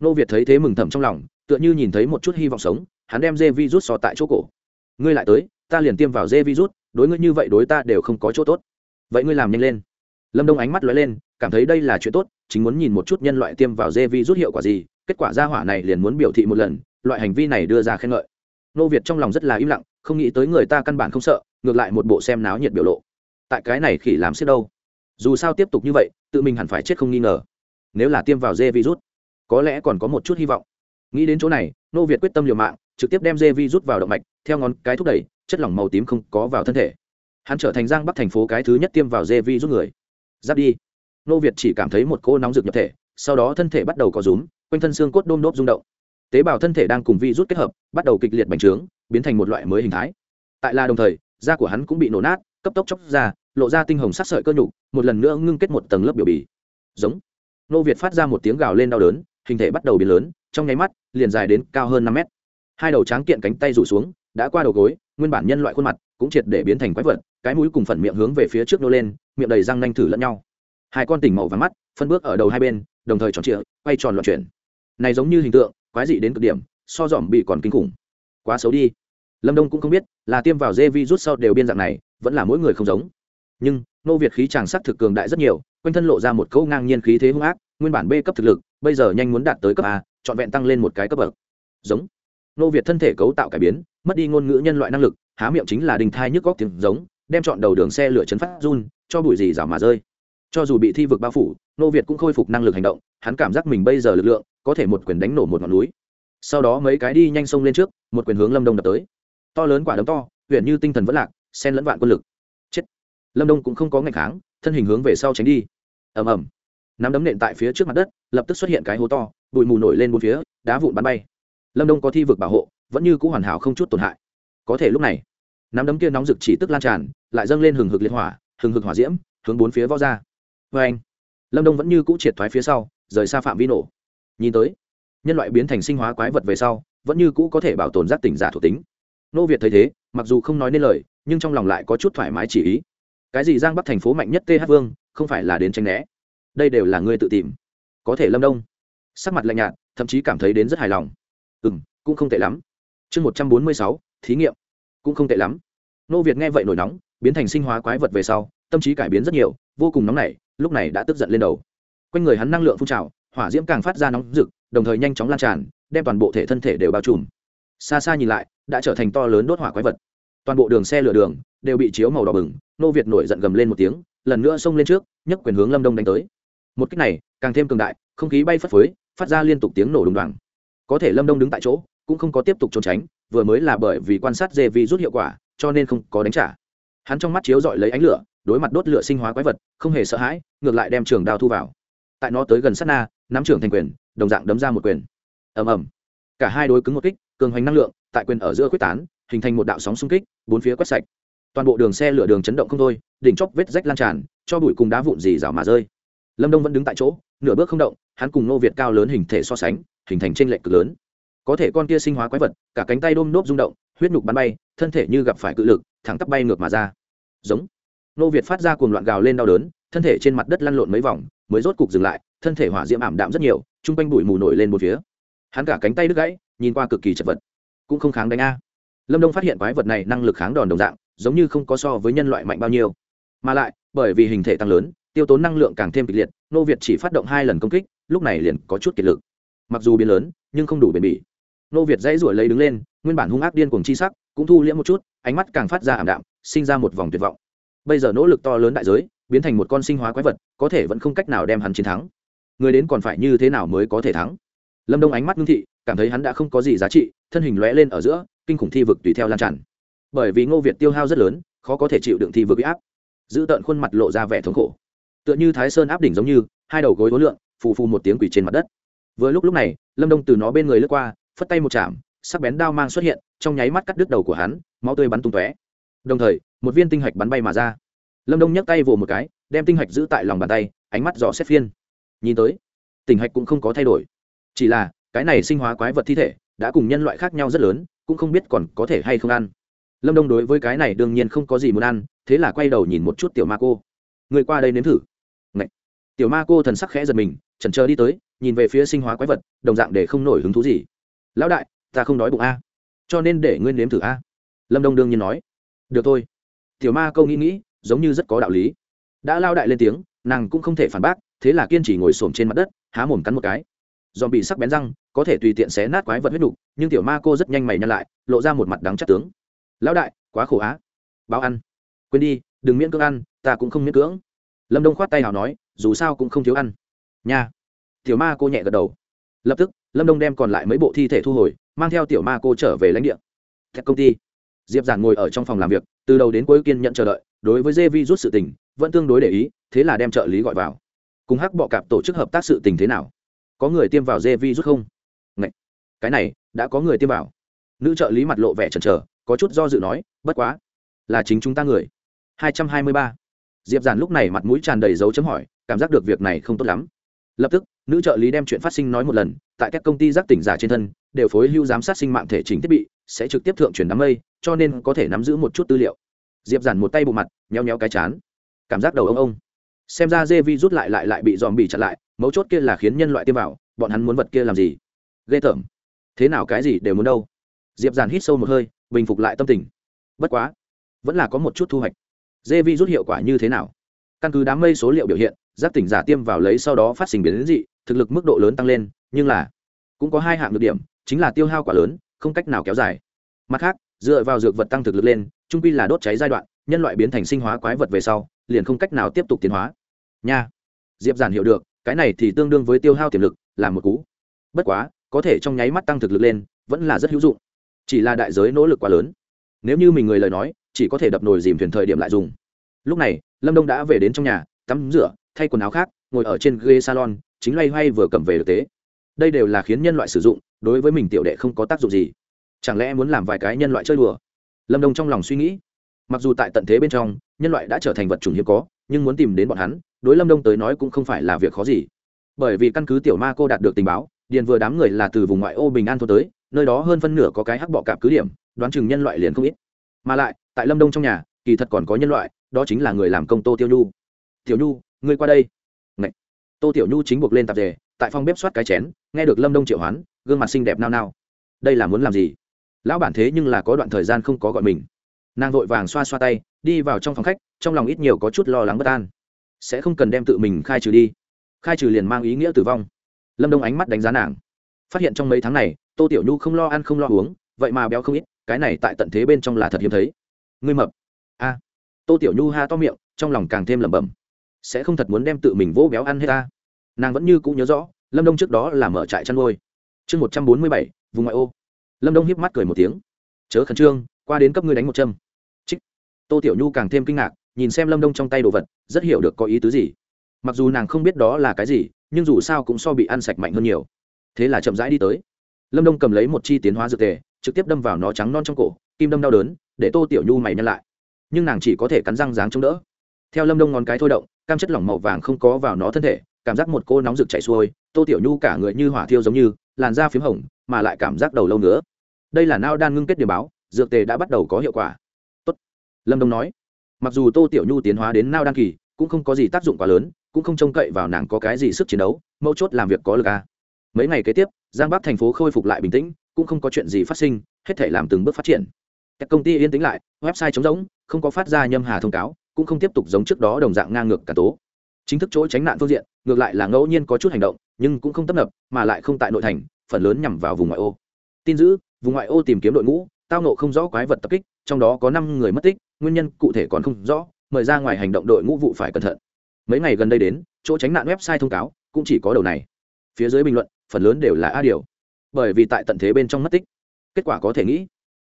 Nô việt thấy thế mừng thầm trong lòng, tựa như nhìn thấy một chút hy vọng sống, hắn đem dê virus so tại chỗ cổ. Ngươi lại tới, ta liền tiêm vào dê virus, đối ngươi như vậy đối ta đều không có chỗ tốt. Vậy ngươi làm nhanh lên lâm đông ánh mắt lóe lên, cảm thấy đây là chuyện tốt, chính muốn nhìn một chút nhân loại tiêm vào dê virus hiệu quả gì, kết quả ra hỏa này liền muốn biểu thị một lần, loại hành vi này đưa ra khen ngợi. Nô việt trong lòng rất là im lặng, không nghĩ tới người ta căn bản không sợ, ngược lại một bộ xem náo nhiệt biểu lộ. Tại cái này khỉ làm xiết đâu? Dù sao tiếp tục như vậy, tự mình hẳn phải chết không nghi ngờ. Nếu là tiêm vào dê virus có lẽ còn có một chút hy vọng. Nghĩ đến chỗ này, nô việt quyết tâm liều mạng, trực tiếp đem dê virus vào động mạch, theo ngón cái thúc đẩy, chất lỏng màu tím không có vào thân thể. Hắn trở thành giang bắc thành phố cái thứ nhất tiêm vào dê virus người giáp đi. Nô việt chỉ cảm thấy một cỗ nóng rực nhập thể, sau đó thân thể bắt đầu có rúm, quanh thân xương cốt đôm đốp rung động. Tế bào thân thể đang cùng virus kết hợp, bắt đầu kịch liệt bành trướng, biến thành một loại mới hình thái. Tại là đồng thời, da của hắn cũng bị nổ nát, cấp tốc chóc ra, lộ ra tinh hồng sát sợi cơ nhục, một lần nữa ngưng kết một tầng lớp biểu bì. Giống. Nô việt phát ra một tiếng gào lên đau đớn, hình thể bắt đầu biến lớn, trong nháy mắt, liền dài đến cao hơn năm mét. Hai đầu tráng kiện cánh tay rủ xuống, đã qua đầu gối, nguyên bản nhân loại khuôn mặt cũng triệt để biến thành quái vật, cái mũi cùng phần miệng hướng về phía trước nô lên miệng đầy răng nanh thử lẫn nhau. Hai con tỉnh màu và mắt, phân bước ở đầu hai bên, đồng thời tròn trịa, quay tròn loạn chuyển. Này giống như hình tượng, quái dị đến cực điểm, so dòm bị còn kinh khủng. Quá xấu đi. Lâm đông cũng không biết là tiêm vào dê vi rút sau đều biên dạng này, vẫn là mỗi người không giống. Nhưng nô việt khí tràng sắc thực cường đại rất nhiều, quanh thân lộ ra một câu ngang nhiên khí thế hung ác, nguyên bản b cấp thực lực, bây giờ nhanh muốn đạt tới cấp a, trọn vẹn tăng lên một cái cấp bậc. Giống. Nô việt thân thể cấu tạo cải biến, mất đi ngôn ngữ nhân loại năng lực, há miệng chính là đình thai nhức góc tiếng giống, đem chọn đầu đường xe lửa chấn phát run cho bụi gì rào mà rơi. Cho dù bị thi vực bao phủ, nô việt cũng khôi phục năng lực hành động, hắn cảm giác mình bây giờ lực lượng có thể một quyền đánh nổ một ngọn núi. Sau đó mấy cái đi nhanh sông lên trước, một quyền hướng lâm đông đập tới. To lớn quả đấm to, huyện như tinh thần vẫn lạc sen lẫn vạn quân lực. Chết. Lâm đông cũng không có ngày kháng, thân hình hướng về sau tránh đi. Ầm ầm. Nắm đấm nện tại phía trước mặt đất, lập tức xuất hiện cái hố to, bụi mù nổi lên bốn phía, đá vụn bắn bay. Lâm đông có thi vực bảo hộ, vẫn như c ũ hoàn hảo không chút tổn hại. Có thể lúc này, nắm đấm kia nóng rực chỉ tức lan tràn, lại dâng lên hừng hực liên hỏa hừng hực hỏa diễm, hướng bốn phía võ ra. Vê anh, lâm đông vẫn như cũ triệt thoái phía sau, rời xa phạm vi nổ. Nhìn tới, nhân loại biến thành sinh hóa quái vật về sau, vẫn như cũ có thể bảo tồn giác tỉnh giả thuộc tính. Nô việt thấy thế, mặc dù không nói nên lời, nhưng trong lòng lại có chút thoải mái chỉ ý. Cái gì giang bắc thành phố mạnh nhất th vương, không phải là đến tranh né. Đây đều là ngươi tự tìm. Có thể lâm đông. Sắc mặt lạnh nhạt, thậm chí cảm thấy đến rất hài lòng. Ừ m cũng không tệ lắm. Chương một trăm bốn mươi sáu, thí nghiệm. Cũng không tệ lắm. Nô việt nghe vậy nổi nóng biến thành sinh hóa quái vật về sau, tâm trí cải biến rất nhiều, vô cùng nóng nảy, lúc này đã tức giận lên đầu. Quanh người hắn năng lượng phun trào, hỏa diễm càng phát ra nóng rực, đồng thời nhanh chóng lan tràn, đem toàn bộ thể thân thể đều bao trùm. Xa xa nhìn lại, đã trở thành to lớn đốt hỏa quái vật. Toàn bộ đường xe lửa đường đều bị chiếu màu đỏ bừng, nô việt nổi giận gầm lên một tiếng, lần nữa xông lên trước, nhấc quyền hướng lâm đông đánh tới. Một cách này, càng thêm cường đại, không khí bay phất phới, phát ra liên tục tiếng nổ đùng đoàng. Có thể lâm đông đứng tại chỗ, cũng không có tiếp tục trốn tránh, vừa mới là bởi vì quan sát dê vi rút hiệu quả, cho nên không có đánh trả hắn trong mắt chiếu dọi lấy ánh lửa, đối mặt đốt lửa sinh hóa quái vật, không hề sợ hãi, ngược lại đem trường đao thu vào. Tại nó tới gần sát na, nắm trưởng thành quyền, đồng dạng đấm ra một quyền. Ầm ầm. Cả hai đối cứng một kích, cường hoành năng lượng, tại quyền ở giữa quyết tán, hình thành một đạo sóng xung kích, bốn phía quét sạch. Toàn bộ đường xe lửa đường chấn động không thôi, đỉnh chóp vết rách lan tràn, cho bụi cùng đá vụn dì rào mà rơi. Lâm đông vẫn đứng tại chỗ, nửa bước không động, hắn cùng nô việt cao lớn hình thể so sánh, hình thành trên lệch cực lớn. Có thể con kia sinh hóa quái vật, cả cánh tay đôm nốt rung động huyết nhục bắn bay, thân thể như gặp phải cự lực, thẳng tắp bay ngược mà ra. Giống. Nô việt phát ra cuồng loạn gào lên đau đớn, thân thể trên mặt đất lăn lộn mấy vòng, mới rốt cục dừng lại, thân thể hỏa diễm ảm đạm rất nhiều, chung quanh bụi mù nổi lên một phía. Hắn cả cánh tay đứt gãy, nhìn qua cực kỳ chật vật. Cũng không kháng đánh a. Lâm đông phát hiện quái vật này năng lực kháng đòn đồng dạng, giống như không có so với nhân loại mạnh bao nhiêu. Mà lại, bởi vì hình thể tăng lớn, tiêu tốn năng lượng càng thêm kịch liệt, nô việt chỉ phát động hai lần công kích, lúc này liền có chút kiệt lực. Mặc dù biến lớn, nhưng không đủ bền bỉ. Nô việt dãy ruổi lấy đứng lên nguyên bản hung ác điên cuồng chi sắc cũng thu liễm một chút, ánh mắt càng phát ra ảm đạm, sinh ra một vòng tuyệt vọng. Bây giờ nỗ lực to lớn đại giới, biến thành một con sinh hóa quái vật, có thể vẫn không cách nào đem hắn chiến thắng. Người đến còn phải như thế nào mới có thể thắng? Lâm đông ánh mắt ngưng thị, cảm thấy hắn đã không có gì giá trị, thân hình lóe lên ở giữa, kinh khủng thi vực tùy theo lan tràn. Bởi vì ngô việt tiêu hao rất lớn, khó có thể chịu đựng thi vực áp. Giữ tợn khuôn mặt lộ ra vẻ thống khổ. Tựa như thái sơn áp đỉnh giống như, hai đầu gối hối lượng phù phù một tiếng quỷ trên mặt đất. Vừa lúc lúc này, lâm đông từ nó bên người lướt qua, phất tay một chạm sắc bén đao mang xuất hiện, trong nháy mắt cắt đứt đầu của hắn, máu tươi bắn tung tóe. Đồng thời, một viên tinh hạch bắn bay mà ra. Lâm đông nhấc tay vồ một cái, đem tinh hạch giữ tại lòng bàn tay, ánh mắt dò xét phiên. Nhìn tới tinh hạch cũng không có thay đổi. Chỉ là, cái này sinh hóa quái vật thi thể, đã cùng nhân loại khác nhau rất lớn, cũng không biết còn có thể hay không ăn. Lâm đông đối với cái này đương nhiên không có gì muốn ăn, thế là quay đầu nhìn một chút tiểu ma cô. Người qua đây nếm thử. Ngậy! tiểu ma cô thần sắc khẽ giật mình, chần chờ đi tới, nhìn về phía sinh hóa quái vật, đồng dạng để không nổi hứng thú gì. Lão đại ta không đói bụng a. Cho nên để ngươi nếm thử a. Lâm đông đương nhiên nói. Được thôi. Tiểu ma câu nghĩ nghĩ, giống như rất có đạo lý. Đã lao đại lên tiếng, nàng cũng không thể phản bác, thế là kiên trì ngồi xổm trên mặt đất, há mồm cắn một cái. Dòm bị sắc bén răng, có thể tùy tiện xé nát quái vật huyết đục nhưng tiểu ma cô rất nhanh mày nhăn lại, lộ ra một mặt đắng chắc tướng. Lão đại, quá khổ á. Báo ăn. Quên đi, đừng miễn cưỡng ăn, ta cũng không miễn cưỡng. Lâm đông khoát tay nào nói, dù sao cũng không thiếu ăn. Nha. Tiểu ma cô nhẹ gật đầu. Lập tức, lâm đông đem còn lại mấy bộ thi thể thu hồi mang theo tiểu ma cô trở về lãnh địa. Theo công ty. Diệp giản ngồi ở trong phòng làm việc, từ đầu đến cuối kiên nhận chờ đợi, đối với dê vi rút sự tình, vẫn tương đối để ý, thế là đem trợ lý gọi vào. Cùng hắc bọ cạp tổ chức hợp tác sự tình thế nào? Có người tiêm vào dê vi rút không? Ngậy! cái này, đã có người tiêm vào. Nữ trợ lý mặt lộ vẻ chần chờ, có chút do dự nói, bất quá, là chính chúng ta người. Hai trăm hai mươi ba. Diệp giản lúc này mặt mũi tràn đầy dấu chấm hỏi, cảm giác được việc này không tốt lắm lập tức, nữ trợ lý đem chuyện phát sinh nói một lần, tại các công ty giác tỉnh giả trên thân, đều phối lưu giám sát sinh mạng thể chỉnh thiết bị, sẽ trực tiếp thượng chuyển đám mây, cho nên có thể nắm giữ một chút tư liệu. Diệp giản một tay bộ mặt nheo nheo cái chán. Cảm giác đầu ông ông. Xem ra dê vi rút lại lại lại bị dòm bị chặn lại, mấu chốt kia là khiến nhân loại tiêm vào, bọn hắn muốn vật kia làm gì? Ghê tởm. Thế nào cái gì đều muốn đâu. Diệp giản hít sâu một hơi, bình phục lại tâm tình. Bất quá, vẫn là có một chút thu hoạch. Dê vi rút hiệu quả như thế nào? Căn cứ đám mây số liệu biểu hiện giác tỉnh giả tiêm vào lấy sau đó phát sinh biến dị, thực lực mức độ lớn tăng lên, nhưng là cũng có hai hạng được điểm, chính là tiêu hao quả lớn, không cách nào kéo dài. Mặt khác, dựa vào dược vật tăng thực lực lên, trung quy là đốt cháy giai đoạn, nhân loại biến thành sinh hóa quái vật về sau, liền không cách nào tiếp tục tiến hóa. Nha, diệp giản hiểu được, cái này thì tương đương với tiêu hao tiềm lực, là một cú. Bất quá, có thể trong nháy mắt tăng thực lực lên, vẫn là rất hữu dụng. Chỉ là đại giới nỗ lực quá lớn. Nếu như mình người lời nói, chỉ có thể đập nồi dìm thuyền thời điểm lại dùng. Lúc này, lâm đông đã về đến trong nhà, tắm rửa thay quần áo khác, ngồi ở trên ghế salon, chính loay hoay vừa cầm về thực tế. Đây đều là khiến nhân loại sử dụng, đối với mình tiểu đệ không có tác dụng gì. Chẳng lẽ muốn làm vài cái nhân loại chơi đùa? Lâm đông trong lòng suy nghĩ. Mặc dù tại tận thế bên trong, nhân loại đã trở thành vật chủng hiếm có, nhưng muốn tìm đến bọn hắn, đối lâm đông tới nói cũng không phải là việc khó gì. Bởi vì căn cứ tiểu ma cô đạt được tình báo, điền vừa đám người là từ vùng ngoại ô bình an thôn tới, nơi đó hơn phân nửa có cái hắc bọ cạp cứ điểm, đoán chừng nhân loại liền không ít. Mà lại, tại lâm đông trong nhà, kỳ thật còn có nhân loại, đó chính là người làm công tô tiêu nhu. Tiểu nhu ngươi qua đây. Ngậy. tô tiểu nhu chính buộc lên tạp dề, tại phòng bếp soát cái chén, nghe được lâm đông triệu hoán, gương mặt xinh đẹp nao nao. Đây là muốn làm gì? Lão bản thế nhưng là có đoạn thời gian không có gọi mình. Nàng vội vàng xoa xoa tay, đi vào trong phòng khách, trong lòng ít nhiều có chút lo lắng bất an. Sẽ không cần đem tự mình khai trừ đi. Khai trừ liền mang ý nghĩa tử vong. Lâm đông ánh mắt đánh giá nàng. Phát hiện trong mấy tháng này, tô tiểu nhu không lo ăn không lo uống, vậy mà béo không ít, cái này tại tận thế bên trong là thật hiếm thấy. Ngươi mập. A. Tô tiểu nhu ha to miệng, trong lòng càng thêm lẩm bẩm sẽ không thật muốn đem tự mình vỗ béo ăn hết ta. Nàng vẫn như cũng nhớ rõ, lâm đông trước đó là mở trại chăn nuôi. Chương một trăm bốn mươi bảy, vùng ngoại ô. Lâm đông hiếp mắt cười một tiếng. Chớ khẩn trương, qua đến cấp ngươi đánh một châm. Trích tô tiểu nhu càng thêm kinh ngạc, nhìn xem lâm đông trong tay đồ vật, rất hiểu được có ý tứ gì. Mặc dù nàng không biết đó là cái gì, nhưng dù sao cũng so bị ăn sạch mạnh hơn nhiều. Thế là chậm rãi đi tới. Lâm đông cầm lấy một chi tiến hóa dược tề, trực tiếp đâm vào nó trắng non trong cổ, kim đâm đau đớn, để tô tiểu nhu mày nhăn lại. Nhưng nàng chỉ có thể cắn răng dáng chống đỡ. Theo lâm đông ngón cái thôi động cam chất lỏng màu vàng không có vào nó thân thể, cảm giác một cô nóng rực chảy xuôi, tô tiểu nhu cả người như hỏa thiêu giống như, làn da p h í m hồng, mà lại cảm giác đầu lâu nữa. Đây là nao đan ngưng kết điểm báo, dược tề đã bắt đầu có hiệu quả. Tốt. lâm đông nói. Mặc dù tô tiểu nhu tiến hóa đến nao đan kỳ, cũng không có gì tác dụng quá lớn, cũng không trông cậy vào nàng có cái gì sức chiến đấu mâu chốt làm việc có lực a. Mấy ngày kế tiếp, giang bắc thành phố khôi phục lại bình tĩnh, cũng không có chuyện gì phát sinh, hết thể làm từng bước phát triển. Các công ty yên tĩnh lại, website trống rỗng, không có phát ra nhâm hà thông cáo cũng không tiếp tục giống trước đó đồng dạng ngang ngược cả tố. Chính thức chỗ tránh nạn phương diện, ngược lại là ngẫu nhiên có chút hành động, nhưng cũng không tấp nập, mà lại không tại nội thành, phần lớn nhằm vào vùng ngoại ô. Tin giữ vùng ngoại ô tìm kiếm đội ngũ, tao nộ không rõ quái vật tập kích, trong đó có năm người mất tích, nguyên nhân cụ thể còn không rõ, mời ra ngoài hành động đội ngũ vụ phải cẩn thận. Mấy ngày gần đây đến, chỗ tránh nạn website thông cáo cũng chỉ có đầu này. Phía dưới bình luận, phần lớn đều là a điều. Bởi vì tại tận thế bên trong mất tích. Kết quả có thể nghĩ,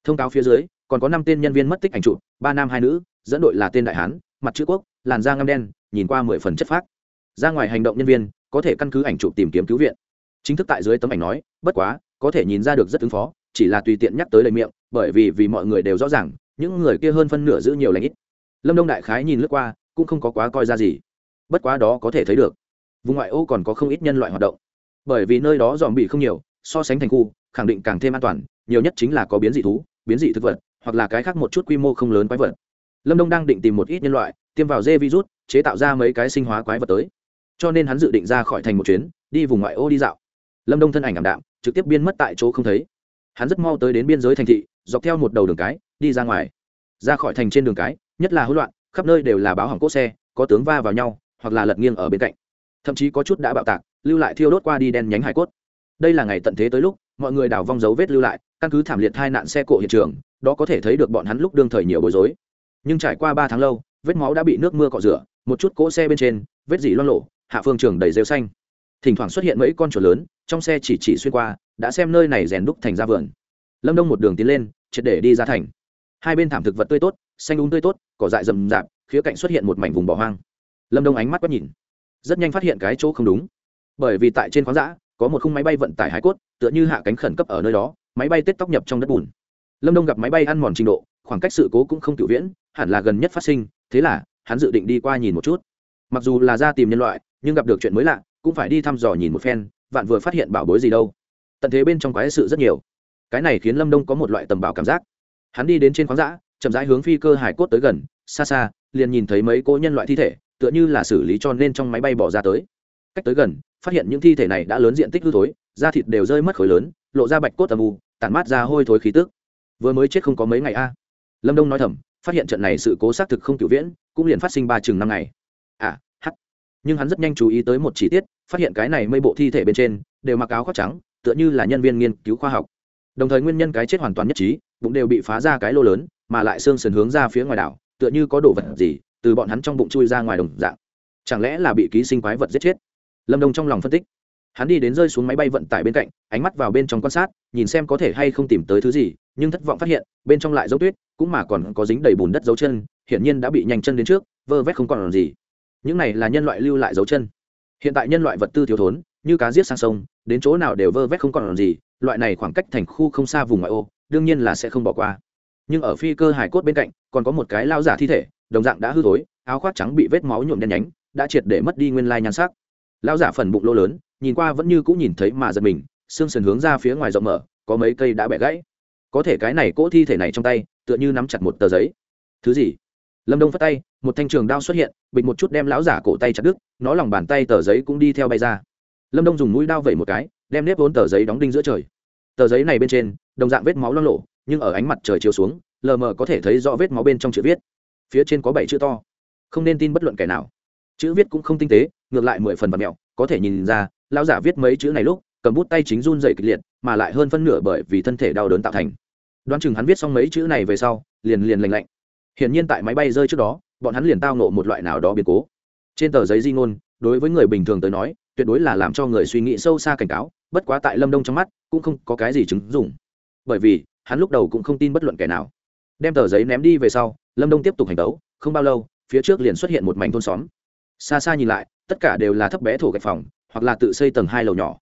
thông cáo phía dưới còn có năm tên nhân viên mất tích ảnh trụ ba nam hai nữ, dẫn đội là tên đại hán, mặt chữ quốc, làn da ngâm đen, nhìn qua mười phần chất phác. Ra ngoài hành động nhân viên, có thể căn cứ ảnh chụp tìm kiếm cứu viện. Chính thức tại dưới tấm ảnh nói, bất quá, có thể nhìn ra được rất ứng phó, chỉ là tùy tiện nhắc tới lời miệng, bởi vì vì mọi người đều rõ ràng, những người kia hơn phân nửa giữ nhiều lãnh ít. Lâm đông đại khái nhìn lướt qua, cũng không có quá coi ra gì. Bất quá đó có thể thấy được, vùng ngoại ô còn có không ít nhân loại hoạt động. Bởi vì nơi đó dòm bị không nhiều, so sánh thành khu, khẳng định càng thêm an toàn, nhiều nhất chính là có biến dị thú, biến dị thực vật hoặc là cái khác một chút quy mô không lớn quái vật. Lâm đông đang định tìm một ít nhân loại, tiêm vào dê virus, chế tạo ra mấy cái sinh hóa quái vật tới. Cho nên hắn dự định ra khỏi thành một chuyến, đi vùng ngoại ô đi dạo. Lâm đông thân ảnh ảm đạm, trực tiếp biên mất tại chỗ không thấy. Hắn rất mau tới đến biên giới thành thị, dọc theo một đầu đường cái, đi ra ngoài. Ra khỏi thành trên đường cái, nhất là hỗn loạn, khắp nơi đều là báo hỏng cốt xe, có tướng va vào nhau, hoặc là lật nghiêng ở bên cạnh. Thậm chí có chút đã bạo tạc, lưu lại thiêu đốt qua đi đen nhánh hải cốt. Đây là ngày tận thế tới lúc, mọi người đào vong dấu vết lưu lại, căn cứ thảm liệt hai nạn xe cộ hiện trường đó có thể thấy được bọn hắn lúc đương thời nhiều bối rối. Nhưng trải qua ba tháng lâu, vết máu đã bị nước mưa cọ rửa, một chút cỗ xe bên trên, vết dỉ loang lộ hạ phương trường đầy rêu xanh. Thỉnh thoảng xuất hiện mấy con chuột lớn, trong xe chỉ chỉ xuyên qua, đã xem nơi này rèn đúc thành ra vườn. Lâm đông một đường tiến lên, triệt để đi ra thành. Hai bên thảm thực vật tươi tốt, xanh úng tươi tốt, cỏ dại rậm rạp, khía cạnh xuất hiện một mảnh vùng bỏ hoang. Lâm đông ánh mắt quét nhìn, rất nhanh phát hiện cái chỗ không đúng. Bởi vì tại trên khoáng dã, có một khung máy bay vận tải hải cốt, tựa như hạ cánh khẩn cấp ở nơi đó, máy bay tết tóc nhập trong đất bùn lâm đông gặp máy bay ăn mòn trình độ, khoảng cách sự cố cũng không cựu viễn, hẳn là gần nhất phát sinh, thế là, hắn dự định đi qua nhìn một chút. Mặc dù là ra tìm nhân loại, nhưng gặp được chuyện mới lạ, cũng phải đi thăm dò nhìn một phen, vạn vừa phát hiện bảo bối gì đâu. Tận thế bên trong quái sự rất nhiều. Cái này khiến lâm đông có một loại tầm bảo cảm giác. Hắn đi đến trên khoáng dã, chậm rãi hướng phi cơ hải cốt tới gần, xa xa, liền nhìn thấy mấy cỗ nhân loại thi thể, tựa như là xử lý cho nên trong máy bay bỏ ra tới. Cách tới gần, phát hiện những thi thể này đã lớn diện tích hư thối, da thịt đều rơi mất khối lớn, lộ ra bạch cốt tầm u, tản mát ra hôi thối khí tức vừa mới chết không có mấy ngày a. Lâm đông nói thầm, phát hiện trận này sự cố xác thực không cửu viễn, cũng liền phát sinh ba chừng năm ngày. À h nhưng hắn rất nhanh chú ý tới một chi tiết, phát hiện cái này mây bộ thi thể bên trên đều mặc áo khoác trắng, tựa như là nhân viên nghiên cứu khoa học. Đồng thời nguyên nhân cái chết hoàn toàn nhất trí, bụng đều bị phá ra cái lô lớn, mà lại xương sườn hướng ra phía ngoài đảo, tựa như có đồ vật gì từ bọn hắn trong bụng chui ra ngoài đồng dạng. Chẳng lẽ là bị ký sinh quái vật giết chết? Lâm đông trong lòng phân tích hắn đi đến rơi xuống máy bay vận tải bên cạnh, ánh mắt vào bên trong quan sát, nhìn xem có thể hay không tìm tới thứ gì, nhưng thất vọng phát hiện, bên trong lại dấu tuyết, cũng mà còn có dính đầy bùn đất dấu chân, hiển nhiên đã bị nhanh chân đến trước, vơ vét không còn làm gì. Những này là nhân loại lưu lại dấu chân. Hiện tại nhân loại vật tư thiếu thốn, như cá giết sang sông, đến chỗ nào đều vơ vét không còn làm gì, loại này khoảng cách thành khu không xa vùng ngoại ô, đương nhiên là sẽ không bỏ qua. Nhưng ở phi cơ hải cốt bên cạnh, còn có một cái lao giả thi thể, đồng dạng đã hư thối, áo khoác trắng bị vết máu nhuộm đen nhánh, đã triệt để mất đi nguyên lai nhan sắc. Lao giả phần bụng lỗ lớn nhìn qua vẫn như cũng nhìn thấy mà giật mình xương sườn hướng ra phía ngoài rộng mở, có mấy cây đã bẻ gãy. Có thể cái này cỗ thi thể này trong tay, tựa như nắm chặt một tờ giấy. Thứ gì? Lâm đông phát tay, một thanh trường đao xuất hiện, bịch một chút đem lão giả cổ tay chặt đứt, nó lòng bàn tay tờ giấy cũng đi theo bay ra. Lâm đông dùng mũi đao vẩy một cái, đem nếp vốn tờ giấy đóng đinh giữa trời. Tờ giấy này bên trên, đồng dạng vết máu lo lộ nhưng ở ánh mặt trời chiếu xuống, lờ mờ có thể thấy rõ vết máu bên trong chữ viết. Phía trên có bảy chữ to. Không nên tin bất luận kẻ nào. Chữ viết cũng không tinh tế, ngược lại mười phần vật mẹo, có thể nhìn ra lão giả viết mấy chữ này lúc, cầm bút tay chính run dày kịch liệt, mà lại hơn phân nửa bởi vì thân thể đau đớn tạo thành. Đoán chừng hắn viết xong mấy chữ này về sau, liền liền lành lạnh. Hiển nhiên tại máy bay rơi trước đó, bọn hắn liền tao nộ một loại nào đó biến cố. Trên tờ giấy di ngôn, đối với người bình thường tới nói, tuyệt đối là làm cho người suy nghĩ sâu xa cảnh cáo, bất quá tại lâm đông trong mắt, cũng không có cái gì chứng dùng bởi vì, hắn lúc đầu cũng không tin bất luận kẻ nào. Đem tờ giấy ném đi về sau, lâm đông tiếp tục hành tấu, không bao lâu, phía trước liền xuất hiện một mảnh thôn xóm. Xa xa nhìn lại, tất cả đều là thấp bé thổ gạch phòng hoặc là tự xây tầng hai lầu nhỏ.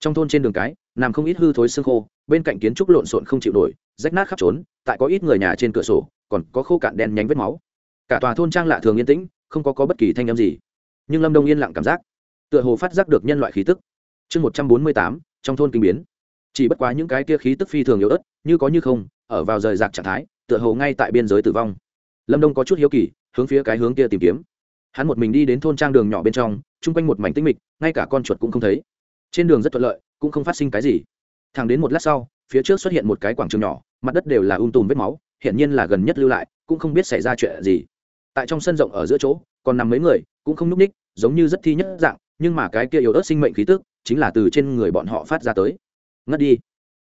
Trong thôn trên đường cái nằm không ít hư thối xương khô bên cạnh kiến trúc lộn xộn không chịu nổi rách nát khắp trốn tại có ít người nhà trên cửa sổ còn có khô cạn đen nhánh vết máu. Cả tòa thôn trang lạ thường yên tĩnh không có, có bất kỳ thanh âm gì. Nhưng lâm đông yên lặng cảm giác tựa hồ phát giác được nhân loại khí tức. Chương một trăm bốn mươi tám trong thôn kinh biến. Chỉ bất quá những cái kia khí tức phi thường yếu ớt như có như không ở vào rời rạc trạng thái tựa hồ ngay tại biên giới tử vong. Lâm đông có chút hiếu kỳ hướng phía cái hướng kia tìm kiếm hắn một mình đi đến thôn trang đường nhỏ bên trong, chung quanh một mảnh tinh mịch, ngay cả con chuột cũng không thấy. Trên đường rất thuận lợi, cũng không phát sinh cái gì. Thẳng đến một lát sau, phía trước xuất hiện một cái quảng trường nhỏ, mặt đất đều là um tùm vết máu, hiển nhiên là gần nhất lưu lại, cũng không biết xảy ra chuyện gì. Tại trong sân rộng ở giữa chỗ, còn nằm mấy người, cũng không núp ních, giống như rất thi nhất dạng, nhưng mà cái kia yếu ớt sinh mệnh khí tức, chính là từ trên người bọn họ phát ra tới. Ngất đi.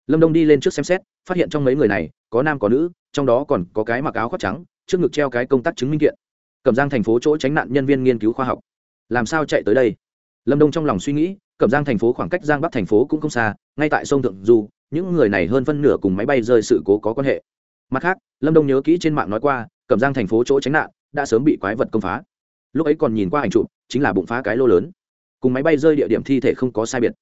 Lâm đông đi lên trước xem xét, phát hiện trong mấy người này, có nam có nữ, trong đó còn có cái mặc áo khoác trắng, trước ngực treo cái công tác chứng minh kiện cẩm giang thành phố chỗ tránh nạn nhân viên nghiên cứu khoa học. Làm sao chạy tới đây? Lâm đông trong lòng suy nghĩ, cẩm giang thành phố khoảng cách giang bắc thành phố cũng không xa, ngay tại sông thượng du, những người này hơn phân nửa cùng máy bay rơi sự cố có quan hệ. Mặt khác, lâm đông nhớ kỹ trên mạng nói qua, cẩm giang thành phố chỗ tránh nạn đã sớm bị quái vật công phá. Lúc ấy còn nhìn qua ảnh chụp, chính là bụng phá cái lô lớn. Cùng máy bay rơi địa điểm thi thể không có sai biệt.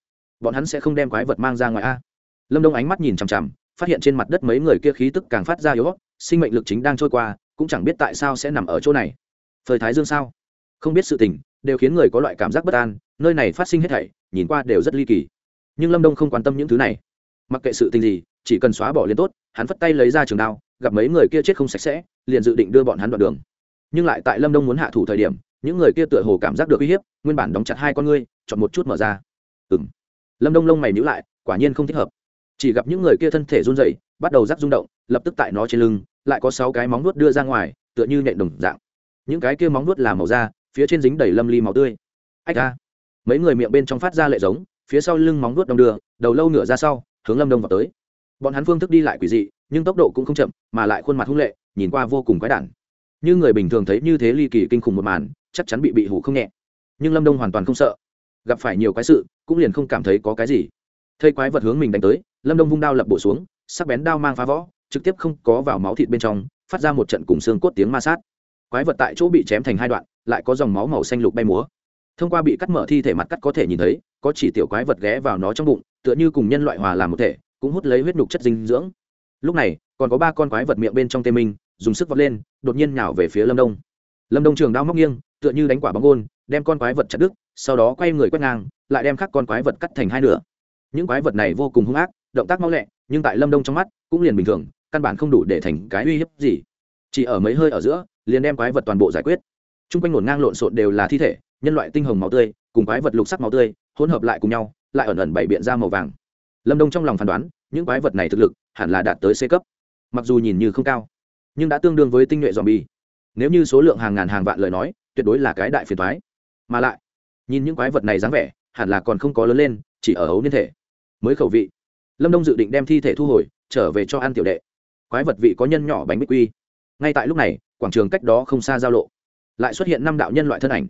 Bọn hắn sẽ không đem quái vật mang ra ngoài a. Lâm đông ánh mắt nhìn chằm chằm, phát hiện trên mặt đất mấy người kia khí tức càng phát ra yếu sinh mệnh lực chính đang trôi qua, cũng chẳng biết tại sao sẽ nằm ở chỗ này phơi thái dương sao? Không biết sự tình, đều khiến người có loại cảm giác bất an, nơi này phát sinh hết thảy, nhìn qua đều rất ly kỳ. Nhưng lâm đông không quan tâm những thứ này. Mặc kệ sự tình gì, chỉ cần xóa bỏ liền tốt, hắn phất tay lấy ra trường đao, gặp mấy người kia chết không sạch sẽ, liền dự định đưa bọn hắn đoạn đường. Nhưng lại tại lâm đông muốn hạ thủ thời điểm, những người kia tựa hồ cảm giác được uy hiếp, nguyên bản đóng chặt hai con ngươi, chọn một chút mở ra. Ừ m lâm đông lông mày nhữ lại, quả nhiên không thích hợp. Chỉ gặp những người kia thân thể run rẩy, bắt đầu rắc rung động, lập tức tại nó trên lưng, lại có sáu cái móng nuốt đưa ra ngoài, tựa như nhện đồng dạng những cái kia móng nuốt là màu da, phía trên dính đầy lâm ly máu tươi. Ách ra mấy người miệng bên trong phát ra lệ giống, phía sau lưng móng nuốt đông đưa, đầu lâu nửa ra sau, hướng lâm đông vào tới. Bọn hắn phương thức đi lại quỷ dị, nhưng tốc độ cũng không chậm, mà lại khuôn mặt hung lệ, nhìn qua vô cùng quái đản. Như người bình thường thấy như thế ly kỳ kinh khủng một màn, chắc chắn bị bị hủ không nhẹ. Nhưng lâm đông hoàn toàn không sợ. Gặp phải nhiều quái sự, cũng liền không cảm thấy có cái gì. Thây quái vật hướng mình đánh tới, lâm đông vung đao lập bổ xuống, sắc bén đao mang phá võ trực tiếp không có vào máu thịt bên trong, phát ra một trận cùng xương cốt tiếng ma sát quái vật tại chỗ bị chém thành hai đoạn, lại có dòng máu màu xanh lục bay múa. Thông qua bị cắt mở thi thể mặt cắt có thể nhìn thấy, có chỉ tiểu quái vật ghé vào nó trong bụng, tựa như cùng nhân loại hòa làm một thể, cũng hút lấy huyết nhục chất dinh dưỡng. Lúc này, còn có ba con quái vật miệng bên trong tê minh, dùng sức vọt lên, đột nhiên nhào về phía lâm đông. Lâm đông trường đao móc nghiêng, tựa như đánh quả bóng gôn, đem con quái vật chặt đứt, sau đó quay người quét ngang, lại đem khắc con quái vật cắt thành hai nửa. Những quái vật này vô cùng hung ác, động tác mau lẹ, nhưng tại lâm đông trong mắt, cũng liền bình thường, căn bản không đủ để thành cái uy hiếp gì. Chỉ ở mấy hơi ở giữa liền đem quái vật toàn bộ giải quyết. T r u n g quanh ngổn ngang lộn xộn đều là thi thể, nhân loại tinh hồng máu tươi, cùng quái vật lục sắc máu tươi, hỗn hợp lại cùng nhau, lại ẩn ẩn bảy biện ra màu vàng. Lâm đông trong lòng phán đoán, những quái vật này thực lực hẳn là đạt tới c cấp. Mặc dù nhìn như không cao, nhưng đã tương đương với tinh nhuệ dòm bi nếu như số lượng hàng ngàn hàng vạn lời nói, tuyệt đối là cái đại phiền thoái mà lại, nhìn những quái vật này dáng vẻ, hẳn là còn không có lớn lên, chỉ ở ấu niên thể. Mới khẩu vị. Lâm đông dự định đem thi thể thu hồi, trở về cho ăn tiểu đệ. Quái vật vị có nhân nhỏ bánh bích quy. Ngay tại lúc này quảng trường cách đó không xa giao lộ. Lại xuất hiện năm đạo nhân loại thân ảnh.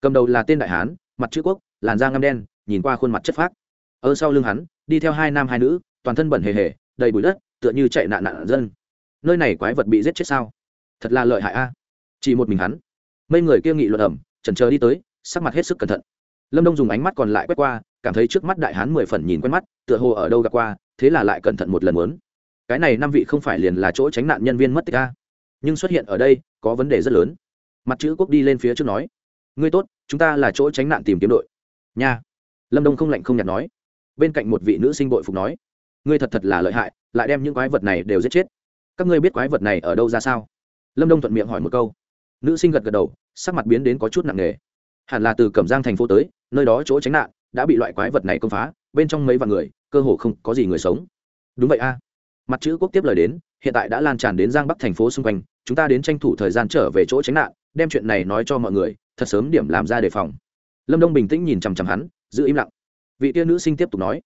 Cầm đầu là tên đại hán, mặt chữ quốc, làn da ngăm đen, nhìn qua khuôn mặt chất phác. Ở sau lưng hắn, đi theo hai nam hai nữ, toàn thân bẩn hề hề, đầy bụi đất, tựa như chạy nạn nạn dân. Nơi này quái vật bị giết chết sao? Thật là lợi hại a. Chỉ một mình hắn. Mấy người kia nghị luận ẩm, chần chờ đi tới, sắc mặt hết sức cẩn thận. Lâm đông dùng ánh mắt còn lại quét qua, cảm thấy trước mắt đại hán mười phần nhìn quen mắt, tựa hồ ở đâu gặp qua, thế là lại cẩn thận một lần muốn. Cái này năm vị không phải liền là chỗ tránh nạn nhân viên mất tích a? Nhưng xuất hiện ở đây có vấn đề rất lớn. Mặt chữ quốc đi lên phía trước nói, ngươi tốt, chúng ta là chỗ tránh nạn tìm kiếm đội. Nha. Lâm đông không lạnh không nhạt nói. Bên cạnh một vị nữ sinh bội phục nói, ngươi thật thật là lợi hại, lại đem những quái vật này đều giết chết. Các ngươi biết quái vật này ở đâu ra sao? Lâm đông thuận miệng hỏi một câu. Nữ sinh gật gật đầu, sắc mặt biến đến có chút nặng nề. Hẳn là từ cẩm giang thành phố tới, nơi đó chỗ tránh nạn, đã bị loại quái vật này công phá, bên trong mấy vạn người, cơ hồ không có gì người sống. Đúng vậy a. Mặt chữ quốc tiếp lời đến, hiện tại đã lan tràn đến giang bắc thành phố xung quanh chúng ta đến tranh thủ thời gian trở về chỗ tránh nạn, đem chuyện này nói cho mọi người, thật sớm điểm làm ra đề phòng. Lâm đông bình tĩnh nhìn chằm chằm hắn, giữ im lặng. Vị tiên nữ sinh tiếp tục nói,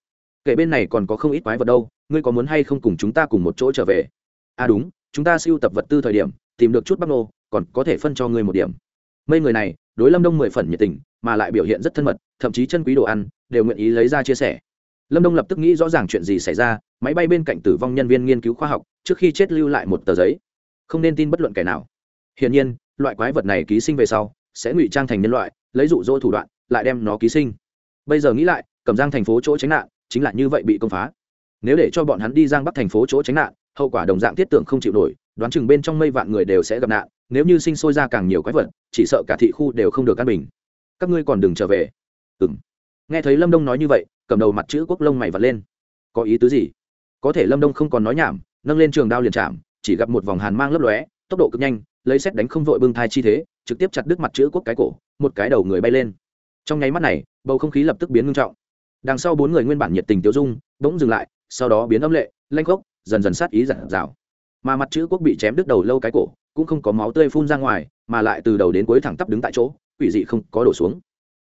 kể bên này còn có không ít quái vật đâu, ngươi có muốn hay không cùng chúng ta cùng một chỗ trở về? À đúng, chúng ta siêu tập vật tư thời điểm, tìm được chút bắc nô, còn có thể phân cho ngươi một điểm. Mấy người này, đối lâm đông mười phần nhiệt tình, mà lại biểu hiện rất thân mật, thậm chí chân quý đồ ăn, đều nguyện ý lấy ra chia sẻ. Lâm đông lập tức nghĩ rõ ràng chuyện gì xảy ra, máy bay bên cạnh tử vong nhân viên nghiên cứu khoa học, trước khi chết lưu lại một tờ giấy không nên tin bất luận kẻ nào. Hiển nhiên, loại quái vật này ký sinh về sau, sẽ ngụy trang thành nhân loại, lấy dụ dỗ thủ đoạn, lại đem nó ký sinh. Bây giờ nghĩ lại, cầm giang thành phố chỗ tránh nạn, chính là như vậy bị công phá. Nếu để cho bọn hắn đi giang bắc thành phố chỗ tránh nạn, hậu quả đồng dạng tiết tưởng không chịu nổi, đoán chừng bên trong mây vạn người đều sẽ gặp nạn, nếu như sinh sôi ra càng nhiều quái vật, chỉ sợ cả thị khu đều không được an bình. Các ngươi còn đừng trở về. Ừng nghe thấy lâm đông nói như vậy, cầm đầu mặt chữ quốc lông mày vật lên. Có ý tứ gì? Có thể lâm đông không còn nói nhảm, nâng lên trường đao liền chạm chỉ gặp một vòng hàn mang lấp lóe, tốc độ cực nhanh, lấy xét đánh không vội bưng thai chi thế, trực tiếp chặt đứt mặt chữ quốc cái cổ, một cái đầu người bay lên. Trong nháy mắt này, bầu không khí lập tức biến ngưng trọng. Đằng sau bốn người nguyên bản nhiệt tình tiêu dung, bỗng dừng lại, sau đó biến âm lệ, lanh gốc dần dần sát ý giản rào mà mặt chữ quốc bị chém đứt đầu lâu cái cổ, cũng không có máu tươi phun ra ngoài, mà lại từ đầu đến cuối thẳng tắp đứng tại chỗ, quỷ dị không có đổ xuống.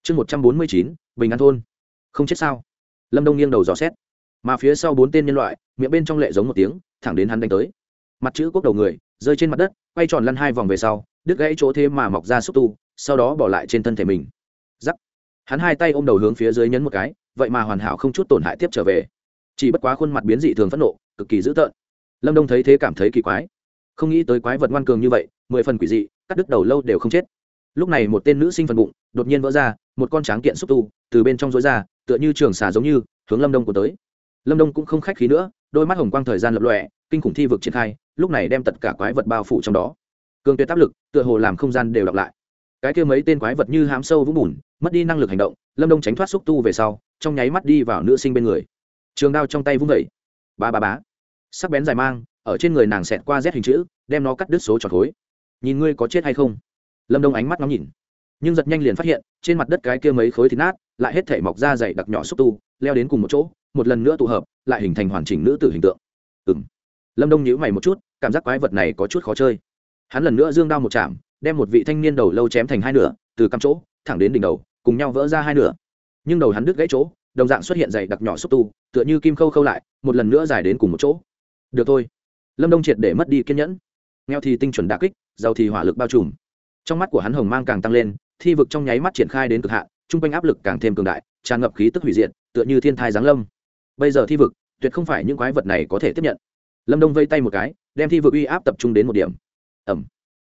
Chương một trăm bốn mươi chín, bình an thôn. Không chết sao? Lâm đông nghiêng đầu dò xét. Mà phía sau bốn tên nhân loại, miệng bên trong lệ giống một tiếng, thẳng đến hắn đánh tới mặt chữ quốc đầu người, rơi trên mặt đất, quay tròn lăn hai vòng về sau, đứt gãy chỗ thế mà mọc ra xúc tu, sau đó bỏ lại trên thân thể mình. Giắc. Hắn hai tay ôm đầu hướng phía dưới nhấn một cái, vậy mà hoàn hảo không chút tổn hại tiếp trở về. Chỉ bất quá khuôn mặt biến dị thường phẫn nộ, cực kỳ dữ tợn. Lâm đông thấy thế cảm thấy kỳ quái. Không nghĩ tới quái vật ngoan cường như vậy, mười phần quỷ dị, cắt đứt đầu lâu đều không chết. Lúc này một tên nữ sinh phần bụng, đột nhiên vỡ ra, một con tráng kiện xúc tu, từ bên trong rối ra, tựa như trường xà giống như, hướng lâm đông của tới. Lâm đông cũng không khách khí nữa, đôi mắt hồng quang thời gian lập lòe, kinh khủng thi vực triển khai lúc này đem tất cả quái vật bao phủ trong đó. Cường tuyệt áp lực, tựa hồ làm không gian đều đọc lại. Cái kia mấy tên quái vật như hám sâu vũng bùn, mất đi năng lực hành động, lâm đông tránh thoát xúc tu về sau, trong nháy mắt đi vào nữ sinh bên người. Trường đao trong tay vung vẩy ba ba bá sắc bén dài mang, ở trên người nàng xẹt qua rét hình chữ, đem nó cắt đứt số tròn khối. Nhìn ngươi có chết hay không? Lâm đông ánh mắt ngắm nhìn. Nhưng giật nhanh liền phát hiện, trên mặt đất cái kia mấy khối thịt nát, lại hết thể mọc ra dày đặc nhỏ xúc tu, leo đến cùng một chỗ, một lần nữa tụ hợp, lại hình thành hoàn chỉnh nữ tử hình tượng. Ừ m lâm đông nhíu mày một chút cảm giác quái vật này có chút khó chơi hắn lần nữa dương đao một chạm đem một vị thanh niên đầu lâu chém thành hai nửa từ cắm chỗ thẳng đến đỉnh đầu cùng nhau vỡ ra hai nửa nhưng đầu hắn đứt gãy chỗ đồng dạng xuất hiện dày đặc nhỏ xúc tu tựa như kim khâu khâu lại một lần nữa dài đến cùng một chỗ được thôi lâm đông triệt để mất đi kiên nhẫn nghèo thì tinh chuẩn đà kích giàu thì hỏa lực bao trùm trong mắt của hắn hồng mang càng tăng lên thi vực trong nháy mắt triển khai đến cực hạn trung quanh áp lực càng thêm cường đại tràn ngập khí tức hủy diệt tựa như thiên thai giáng lâm bây giờ thi vực tuyệt không phải những quái vật này có thể tiếp nhận lâm đông vây tay một cái, đem thi vực uy áp tập trung đến một điểm. Ẩm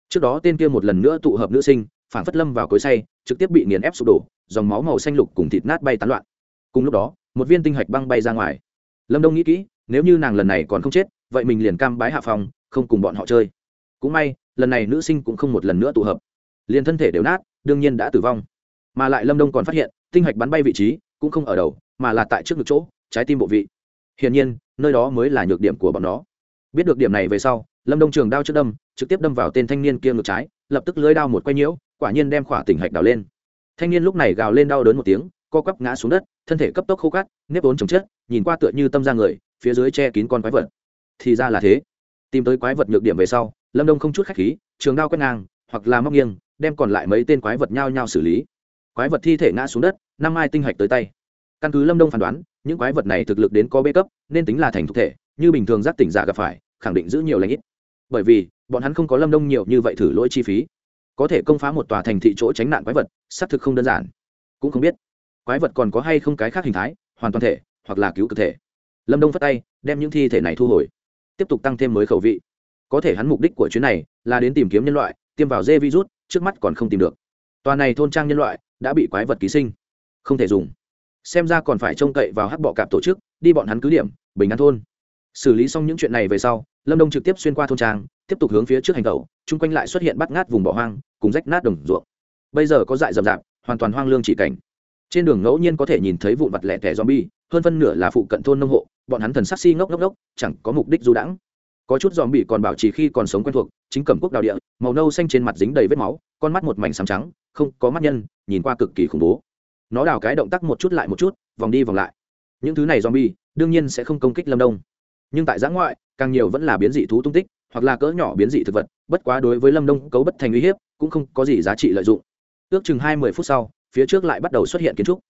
trước đó tên kia một lần nữa tụ hợp nữ sinh, phản phất lâm vào cối say, trực tiếp bị nghiền ép sụp đổ, dòng máu màu xanh lục cùng thịt nát bay tán loạn. Cùng lúc đó, một viên tinh hạch băng bay ra ngoài. Lâm đông nghĩ kỹ, nếu như nàng lần này còn không chết, vậy mình liền cam bái hạ phòng, không cùng bọn họ chơi. Cũng may, lần này nữ sinh cũng không một lần nữa tụ hợp. Liền thân thể đều nát, đương nhiên đã tử vong. Mà lại lâm đông còn phát hiện, tinh hạch bắn bay vị trí cũng không ở đầu, mà là tại trước ngực chỗ, trái tim bộ vị. Hiển nhiên nơi đó mới là nhược điểm của bọn nó. Biết được điểm này về sau, lâm đông trường đao trước đâm, trực tiếp đâm vào tên thanh niên kia ngực trái, lập tức lưới đao một quay nhiễu, quả nhiên đem khỏa tỉnh hạch đào lên. Thanh niên lúc này gào lên đau đớn một tiếng, co quắp ngã xuống đất, thân thể cấp tốc khô cát nếp vốn chồng chất, nhìn qua tựa như tâm ra người, phía dưới che kín con quái vật. Thì ra là thế. Tìm tới quái vật nhược điểm về sau, lâm đông không chút khách khí, trường đao quét ngang, hoặc là móc nghiêng, đem còn lại mấy tên quái vật nhao nhao xử lý. Quái vật thi thể ngã xuống đất, năm mai tinh hạch tới tay. Căn cứ lâm đông phán đoán những quái vật này thực lực đến có bê cấp, nên tính là thành thực thể, như bình thường giác tỉnh giả gặp phải, khẳng định giữ nhiều lãnh ít. Bởi vì, bọn hắn không có lâm đông nhiều như vậy thử lỗi chi phí. Có thể công phá một tòa thành thị chỗ tránh nạn quái vật, xác thực không đơn giản. Cũng không biết, quái vật còn có hay không cái khác hình thái, hoàn toàn thể, hoặc là cứu cơ thể. Lâm đông phát tay, đem những thi thể này thu hồi. Tiếp tục tăng thêm mới khẩu vị. Có thể hắn mục đích của chuyến này là đến tìm kiếm nhân loại, tiêm vào dê virus, trước mắt còn không tìm được. Tòa này thôn trang nhân loại đã bị quái vật ký sinh. Không thể dùng xem ra còn phải trông cậy vào hắc bọ cạp tổ chức, đi bọn hắn cứ điểm, bình an thôn. Xử lý xong những chuyện này về sau, lâm đông trực tiếp xuyên qua thôn trang, tiếp tục hướng phía trước hành tẩu, chung quanh lại xuất hiện bắt ngát vùng bỏ hoang, cùng rách nát đồng ruộng. Bây giờ có dại rậm rạp hoàn toàn hoang lương chỉ cảnh. Trên đường ngẫu nhiên có thể nhìn thấy vụn vặt lẻ tẻ zombie, hơn phân nửa là phụ cận thôn nông hộ, bọn hắn thần sắc si ngốc ngốc ngốc, chẳng có mục đích du đãng. Có chút dòm bị còn bảo trì khi còn sống quen thuộc, chính cầm quốc đào địa, màu nâu xanh trên mặt dính đầy vết máu, con mắt một mảnh sáng trắng, không có mắt nhân, nhìn qua cực kỳ khủng bố nó đào cái động tác một chút lại một chút, vòng đi vòng lại. Những thứ này zombie bi đương nhiên sẽ không công kích lâm đông. Nhưng tại giã ngoại, càng nhiều vẫn là biến dị thú tung tích, hoặc là cỡ nhỏ biến dị thực vật, bất quá đối với lâm đông cấu bất thành uy hiếp, cũng không có gì giá trị lợi dụng. Ước chừng hai mươi phút sau, phía trước lại bắt đầu xuất hiện kiến trúc.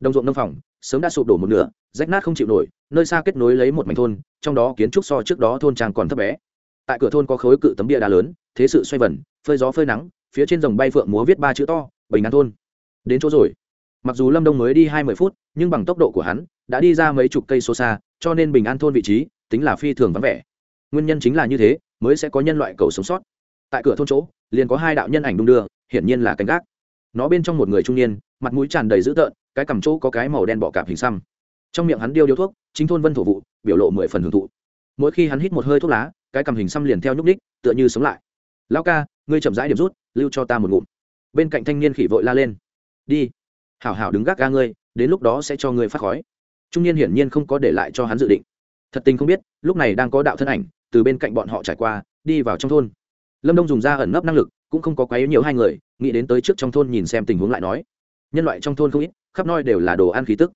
Đồng ruộng nông phòng, sớm đã sụp đổ một nửa, rách nát không chịu nổi, nơi xa kết nối lấy một mảnh thôn, trong đó kiến trúc so trước đó thôn trang còn thấp bé. Tại cửa thôn có khối cự tấm bia đá lớn, thế sự xoay vần, phơi gió phơi nắng, phía trên dòng bay phượng múa viết ba chữ to, bình an thôn. Đến chỗ rồi mặc dù lâm đông mới đi hai mươi phút, nhưng bằng tốc độ của hắn, đã đi ra mấy chục cây số xa, cho nên bình an thôn vị trí, tính là phi thường vắng vẻ. Nguyên nhân chính là như thế, mới sẽ có nhân loại cầu sống sót. Tại cửa thôn chỗ, liền có hai đạo nhân ảnh đung đưa, hiển nhiên là canh gác. Nó bên trong một người trung niên, mặt mũi tràn đầy dữ tợn, cái cằm chỗ có cái màu đen bọ cạp hình xăm. Trong miệng hắn điêu điếu thuốc, chính thôn vân thổ vụ, biểu lộ mười phần hưởng thụ. Mỗi khi hắn hít một hơi thuốc lá, cái cằm hình xăm liền theo nhúc ních tựa như sống lại. Lao ca, ngươi chậm rãi điểm rút, lưu cho ta một ngụm. Bên cạnh thanh niên khỉ vội la lên. Đi hảo hảo đứng gác ga ngươi, đến lúc đó sẽ cho ngươi phát khói. Trung niên hiển nhiên không có để lại cho hắn dự định. Thật tình không biết, lúc này đang có đạo thân ảnh, từ bên cạnh bọn họ trải qua, đi vào trong thôn. Lâm đông dùng ra ẩn nấp năng lực, cũng không có quá yếu nhiều hai người, nghĩ đến tới trước trong thôn nhìn xem tình huống lại nói. Nhân loại trong thôn không ít, khắp nơi đều là đồ ăn khí tức.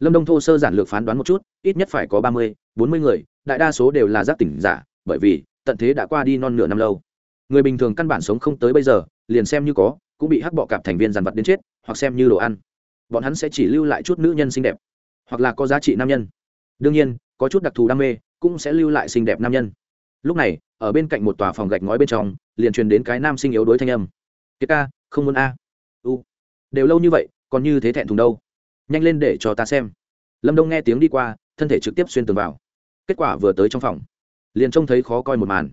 Lâm đông thô sơ giản lược phán đoán một chút, ít nhất phải có ba mươi, bốn mươi người, đại đa số đều là giác tỉnh giả, bởi vì, tận thế đã qua đi non nửa năm lâu. Người bình thường căn bản sống không tới bây giờ, liền xem như có, cũng bị hắc bọ cạp thành viên dàn vật đến chết, hoặc xem như đồ ăn bọn hắn sẽ chỉ lưu lại chút nữ nhân xinh đẹp, hoặc là có giá trị nam nhân. Đương nhiên, có chút đặc thù đam mê cũng sẽ lưu lại xinh đẹp nam nhân. Lúc này, ở bên cạnh một tòa phòng gạch ngói bên trong, liền truyền đến cái nam sinh yếu đối thanh âm. Kiệt ca, không muốn a. U, đều lâu như vậy, còn như thế thẹn thùng đâu? Nhanh lên để cho ta xem. Lâm đông nghe tiếng đi qua, thân thể trực tiếp xuyên tường vào. Kết quả vừa tới trong phòng, liền trông thấy khó coi một màn.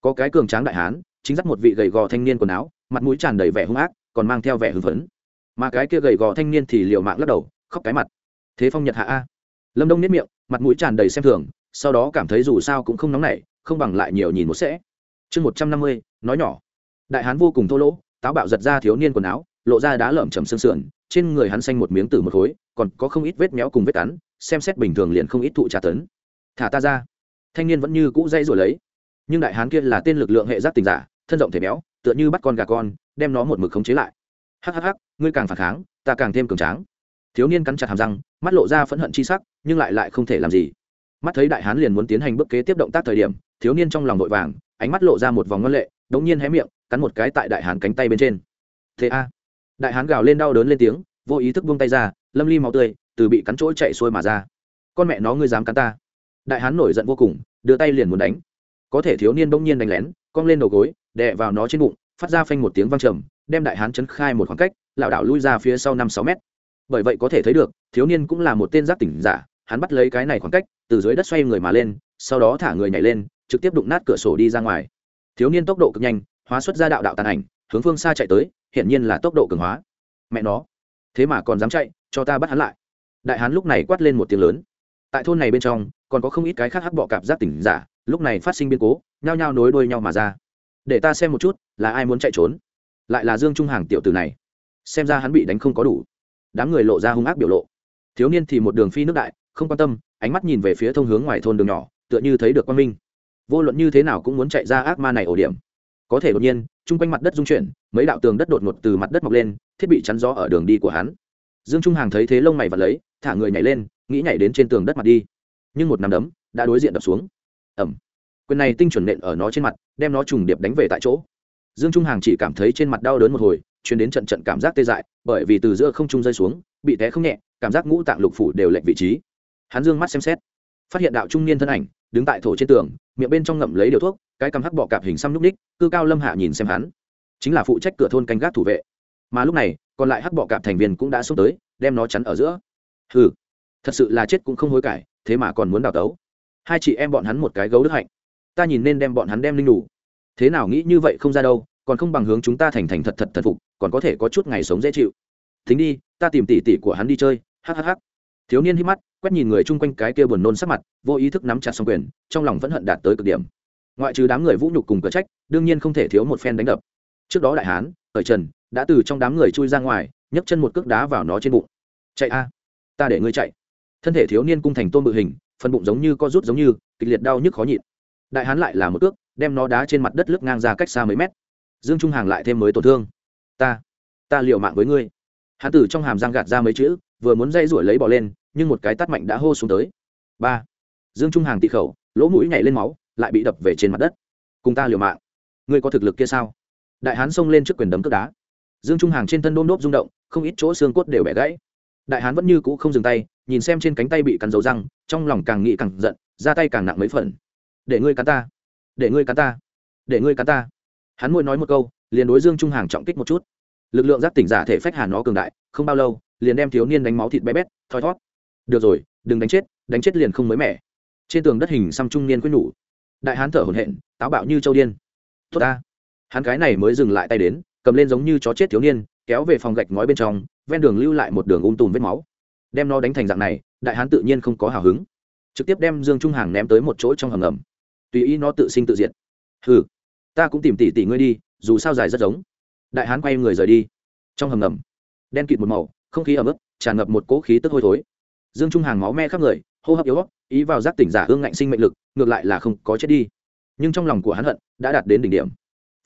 Có cái cường tráng đại hán, chính dắt một vị gầy gò thanh niên quần áo, mặt mũi tràn đầy vẻ hung ác, còn mang theo vẻ hưng phấn mà cái kia gầy gò thanh niên thì liều mạng lắc đầu, khóc cái mặt. Thế phong nhật hạ a. Lâm đông nếp miệng, mặt mũi tràn đầy xem thường, sau đó cảm thấy dù sao cũng không nóng nảy, không bằng lại nhiều nhìn một sẽ. Chương một trăm năm mươi, nói nhỏ. Đại hán vô cùng thô lỗ, táo bạo giật ra thiếu niên quần áo, lộ ra đá lởm chầm sương sườn, trên người hắn xanh một miếng tử một khối, còn có không ít vết méo cùng vết cắn, xem xét bình thường liền không ít thụ trà tấn. Thả ta ra. Thanh niên vẫn như cũ dây rồi lấy. Nhưng đại hán kia là tên lực lượng hệ giác tình giả, thân rộng thể béo, tựa như bắt con gà con, đem nó một mực khống chế lại hhh ngươi càng phản kháng, ta càng thêm cường tráng. Thiếu niên cắn chặt hàm răng, mắt lộ ra phẫn hận chi sắc, nhưng lại lại không thể làm gì. Mắt thấy đại hán liền muốn tiến hành bước kế tiếp động tác thời điểm, thiếu niên trong lòng vội vàng, ánh mắt lộ ra một vòng ngân lệ đống nhiên hé miệng, cắn một cái tại đại hán cánh tay bên trên. Thế a. Đại hán gào lên đau đớn lên tiếng, vô ý thức buông tay ra, lâm ly máu tươi, từ bị cắn trỗi chạy xuôi mà ra. Con mẹ nó ngươi dám cắn ta. Đại hán nổi giận vô cùng, đưa tay liền muốn đánh. Có thể thiếu niên bỗng nhiên đánh lén, cong lên đầu gối, đè vào nó trên bụng, phát ra phanh một tiếng vang trầm đem đại hán chấn khai một khoảng cách, lảo đảo lui ra phía sau năm sáu mét. Bởi vậy có thể thấy được, thiếu niên cũng là một tên giác tỉnh giả, hắn bắt lấy cái này khoảng cách, từ dưới đất xoay người mà lên, sau đó thả người nhảy lên, trực tiếp đụng nát cửa sổ đi ra ngoài. Thiếu niên tốc độ cực nhanh, hóa xuất ra đạo đạo tàn ảnh, hướng phương xa chạy tới, hiển nhiên là tốc độ cường hóa. Mẹ nó! Thế mà còn dám chạy, cho ta bắt hắn lại. Đại hán lúc này quát lên một tiếng lớn. Tại thôn này bên trong, còn có không ít cái khác hắc bọ cạp giác tỉnh giả, lúc này phát sinh biến cố, nhao nhao nối đuôi nhau mà ra. Để ta xem một chút, là ai muốn chạy trốn? Lại là dương trung hàng tiểu tử này. Xem ra hắn bị đánh không có đủ. Đám người lộ ra hung ác biểu lộ. Thiếu niên thì một đường phi nước đại, không quan tâm, ánh mắt nhìn về phía thông hướng ngoài thôn đường nhỏ, tựa như thấy được quan minh. Vô luận như thế nào cũng muốn chạy ra ác ma này ổ điểm. Có thể đột nhiên, chung quanh mặt đất dung chuyển, mấy đạo tường đất đột ngột từ mặt đất mọc lên, thiết bị chắn gió ở đường đi của hắn. Dương trung hàng thấy thế lông mày và lấy, thả người nhảy lên, nghĩ nhảy đến trên tường đất mặt đi. Nhưng một nắm đấm đã đối diện đập xuống. Ẩm quyền này tinh chuẩn nện ở nó trên mặt, đem nó trùng điệp đánh về tại chỗ dương trung hàng chỉ cảm thấy trên mặt đau đớn một hồi chuyển đến trận trận cảm giác tê dại, bởi vì từ giữa không trung rơi xuống, bị té không nhẹ, cảm giác ngũ tạng lục phủ đều lệch vị trí. Hắn dương mắt xem xét, phát hiện đạo trung niên thân ảnh, đứng tại thổ trên tường, miệng bên trong ngậm lấy điều thuốc, cái cằm hắc bọ cạp hình xăm núc ních, cư cao lâm hạ nhìn xem hắn. Chính là phụ trách cửa thôn canh gác thủ vệ. Mà lúc này, còn lại hắc bọ cạp thành viên cũng đã xông tới, đem nó chắn ở giữa. Hừ, thật sự là chết cũng không hối cải, thế mà còn muốn đào tấu. Hai chị em bọn hắn một cái gấu đức hạnh. Ta nhìn nên đem bọn hắn đem linh đủ thế nào nghĩ như vậy không ra đâu, còn không bằng hướng chúng ta thành thành thật thật thật phục, còn có thể có chút ngày sống dễ chịu. Thính đi, ta tìm tỉ tỉ của hắn đi chơi hhh thiếu niên hít mắt, quét nhìn người chung quanh cái kia buồn nôn sắc mặt, vô ý thức nắm chặt xong quyền, trong lòng vẫn hận đạt tới cực điểm. Ngoại trừ đám người vũ nhục cùng cờ trách, đương nhiên không thể thiếu một phen đánh đập. Trước đó đại hán ở trần, đã từ trong đám người chui ra ngoài, nhấc chân một cước đá vào nó trên bụng. Chạy a, ta để ngươi chạy. Thân thể thiếu niên cung thành tôm bự hình, phần bụng giống như co rút giống như, kịch liệt đau nhức khó nhịn. Đại hán lại là một cước đem nó đá trên mặt đất lướt ngang ra cách xa mấy mét. Dương trung hàng lại thêm mới tổn thương. Ta ta liệu mạng với ngươi. Hán tử trong hàm giang gạt ra mấy chữ, vừa muốn dây rủi lấy bỏ lên, nhưng một cái tắt mạnh đã hô xuống tới. Ba, dương trung hàng tị khẩu, lỗ mũi nhảy lên máu, lại bị đập về trên mặt đất. Cùng ta liều mạng. Ngươi có thực lực kia sao? Đại hán xông lên trước quyền đấm cướp đá. Dương trung hàng trên thân đôm đốp rung động, không ít chỗ xương cốt đều bẻ gãy. Đại hán vẫn như cũ không dừng tay, nhìn xem trên cánh tay bị cắn dấu răng, trong lòng càng nghĩ càng giận, ra tay càng nặng mấy phần. Để ngươi cắn ta để ngươi cắn ta. Để ngươi cắn ta. Hắn môi nói một câu, liền đối dương trung hàng trọng kích một chút. Lực lượng giác tỉnh giả thể phách hà nó cường đại, không bao lâu, liền đem thiếu niên đánh máu thịt bé bét, thoi thót. Được rồi, đừng đánh chết đánh chết liền không mới mẻ. Trên tường đất hình xăm trung niên quyết nhủ. Đại hán thở hổn hển, táo bạo như châu điên. Tốt ta. Hắn cái này mới dừng lại tay đến, cầm lên giống như chó chết thiếu niên, kéo về phòng gạch ngói bên trong, ven đường lưu lại một đường ung tùm vết máu. Đem nó đánh thành dạng này, đại hán tự nhiên không có hào hứng. Trực tiếp đem dương trung hàng ném tới một chỗ trong hầm ngầm tùy ý nó tự sinh tự diệt. Hừ, ta cũng tìm tỉ tỉ ngươi đi, dù sao dài rất giống. Đại hán quay người rời đi. Trong hầm ngầm, đen kịt một màu, không khí ẩm ướt, tràn ngập một cỗ khí tức hôi thối. Dương trung hàng máu me khắp người, hô hấp yếu ớt, ý vào giác tỉnh giả hương ngạnh sinh mệnh lực, ngược lại là không có chết đi. Nhưng trong lòng của hắn hận, đã đạt đến đỉnh điểm.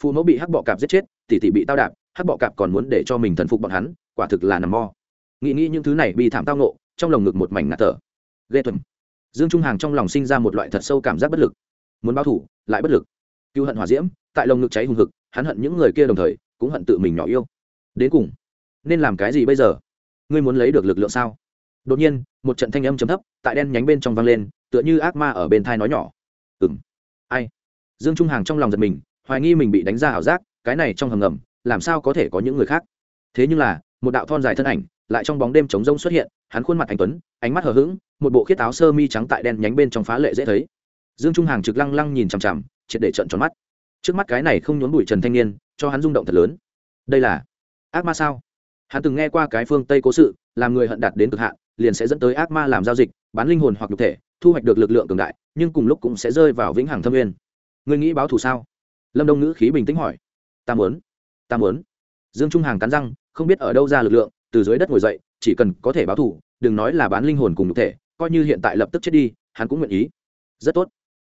Phụ mẫu bị hắc bọ cạp giết chết, tỷ tỷ bị tao đạp, hắc bọ cạp còn muốn để cho mình thần phục bọn hắn, quả thực là nằm mo. Nghĩ nghĩ những thứ này bị thảm tao nộ trong lồng ngực một mảnh ngạt thở. Ghê tuần. Dương trung hàng trong lòng sinh ra một loại thật sâu cảm giác bất lực muốn báo thủ, lại bất lực. Cựu hận hòa diễm, tại lồng ngực cháy hùng hực, hắn hận những người kia đồng thời, cũng hận tự mình nhỏ yêu. Đến cùng, nên làm cái gì bây giờ? Ngươi muốn lấy được lực lượng sao? Đột nhiên, một trận thanh âm chấm thấp, tại đen nhánh bên trong vang lên, tựa như ác ma ở bên thai nói nhỏ. Ừ m ai? Dương trung hàng trong lòng giật mình, hoài nghi mình bị đánh ra ảo giác, cái này trong hầm ngầm, làm sao có thể có những người khác? Thế nhưng là, một đạo thon dài thân ảnh, lại trong bóng đêm trống rông xuất hiện, hắn khuôn mặt anh tuấn, ánh mắt hờ hững, một bộ khiết áo sơ mi trắng tại đen nhánh bên trong phá lệ dễ thấy dương trung hàng trực lăng lăng nhìn chằm chằm, triệt để trận tròn mắt. Trước mắt cái này không nhốn bụi trần thanh niên, cho hắn rung động thật lớn. Đây là ác ma sao? Hắn từng nghe qua cái phương tây cố sự, làm người hận đạt đến cực hạn, liền sẽ dẫn tới ác ma làm giao dịch, bán linh hồn hoặc nhục thể, thu hoạch được lực lượng cường đại, nhưng cùng lúc cũng sẽ rơi vào vĩnh hằng thâm nguyên. Người nghĩ báo thù sao? Lâm đông ngữ khí bình tĩnh hỏi. Ta muốn ta muốn. Dương trung hàng cắn răng, không biết ở đâu ra lực lượng, từ dưới đất ngồi dậy, chỉ cần có thể báo thù, đừng nói là bán linh hồn cùng nhục thể, coi như hiện tại lập tức chết đi, hắn cũng nguyện ý. Rất tốt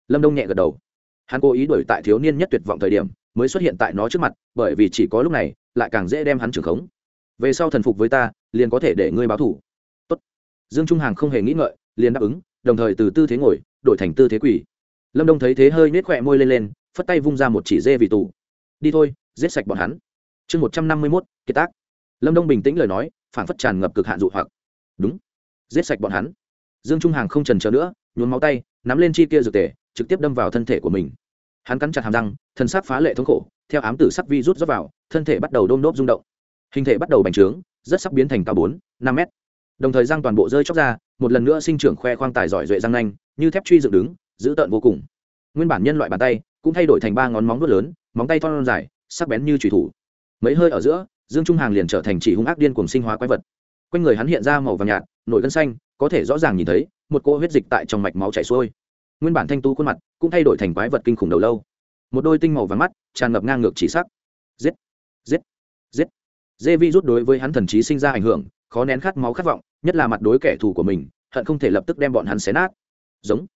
lâm đông nhẹ gật đầu. Hắn cố ý đuổi tại thiếu niên nhất tuyệt vọng thời điểm, mới xuất hiện tại nó trước mặt, bởi vì chỉ có lúc này, lại càng dễ đem hắn trưởng khống. Về sau thần phục với ta, liền có thể để ngươi báo thủ. Tốt. dương trung hàng không hề nghĩ ngợi, liền đáp ứng, đồng thời từ tư thế ngồi, đổi thành tư thế quỷ lâm đông thấy thế hơi nết khỏe môi lên lên, phất tay vung ra một chỉ dê vì tù. Đi thôi, giết sạch bọn hắn. Chương một trăm năm mươi mốt, kiệt tác. Lâm đông bình tĩnh lời nói phản phất tràn ngập cực hạn dụ hoặc. Đúng. Giết sạch bọn hắn. Dương trung hàng không trần trờ nữa nhốn máu tay, nắm lên chi kia dược tề trực tiếp đâm vào thân thể của mình. Hắn cắn chặt hàm răng, thân xác phá lệ thống khổ, theo ám tử sắc vi rút rớt vào, thân thể bắt đầu đôm đốp rung động. Hình thể bắt đầu bành trướng, rất sắc biến thành cao bốn, năm mét. Đồng thời răng toàn bộ rơi chóc ra, một lần nữa sinh trưởng khoe khoang tài giỏi duệ răng nanh, như thép truy dựng đứng giữ tợn vô cùng. Nguyên bản nhân loại bàn tay cũng thay đổi thành ba ngón móng vuốt lớn, móng tay thon dài, sắc bén như trùy thủ. Mấy hơi ở giữa, dương trung hàng liền trở thành chỉ hung ác điên cùng sinh hóa quái vật. Quanh người hắn hiện ra màu vàng nhạt, nổi gân xanh, có thể rõ ràng nhìn thấy một cỗ huyết dịch tại trong mạch máu chảy xuôi nguyên bản thanh tu khuôn mặt cũng thay đổi thành quái vật kinh khủng đầu lâu. Một đôi tinh màu và mắt, tràn ngập ngang ngược chỉ sắc. Giết! Giết! Giết! Dê vi rút đối với hắn thần trí sinh ra ảnh hưởng, khó nén khát máu khát vọng, nhất là mặt đối kẻ thù của mình, hận không thể lập tức đem bọn hắn xé nát. Giống!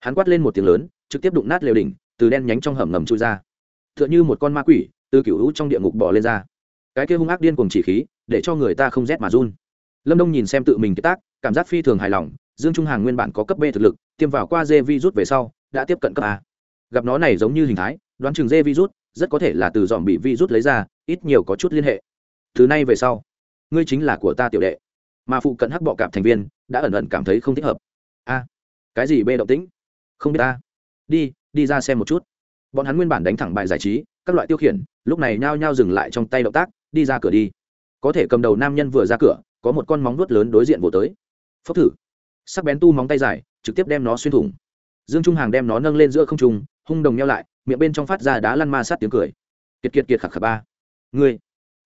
Hắn quát lên một tiếng lớn, trực tiếp đụng nát lều đỉnh, từ đen nhánh trong hầm ngầm chui ra. T h ư ợ n h ư một con ma quỷ, từ cựu hữu trong địa ngục bỏ lên ra. Cái kia hung ác điên cùng chỉ khí, để cho người ta không rét mà run. Lâm đông nhìn xem tự mình kết tác, cảm giác phi thường hài lòng, dương trung hàng nguyên bản có cấp b thực lực tiêm vào qua dê vi rút về sau, đã tiếp cận cấp a. Gặp nó này giống như hình thái, đoán chừng dê virus, rất có thể là từ dòm bị virus lấy ra, ít nhiều có chút liên hệ. Từ nay về sau, ngươi chính là của ta tiểu đệ. Mà phụ cận hắc bọ cạp thành viên, đã ẩn ẩn cảm thấy không thích hợp. A, cái gì bê động tĩnh? Không biết ta. Đi đi ra xem một chút. Bọn hắn nguyên bản đánh thẳng bài giải trí, các loại tiêu khiển, lúc này nhao nhao dừng lại trong tay động tác, đi ra cửa đi. Có thể cầm đầu nam nhân vừa ra cửa, có một con móng vuốt lớn đối diện vỗ tới. Phốc thử. Sắc bén tu móng tay dài trực tiếp đem nó xuyên thủng. Dương trung hàng đem nó nâng lên giữa không trung, hung đồng nhau lại, miệng bên trong phát ra đá lăn ma sát tiếng cười. Kiệt kiệt kiệt khạc khạc ba. Người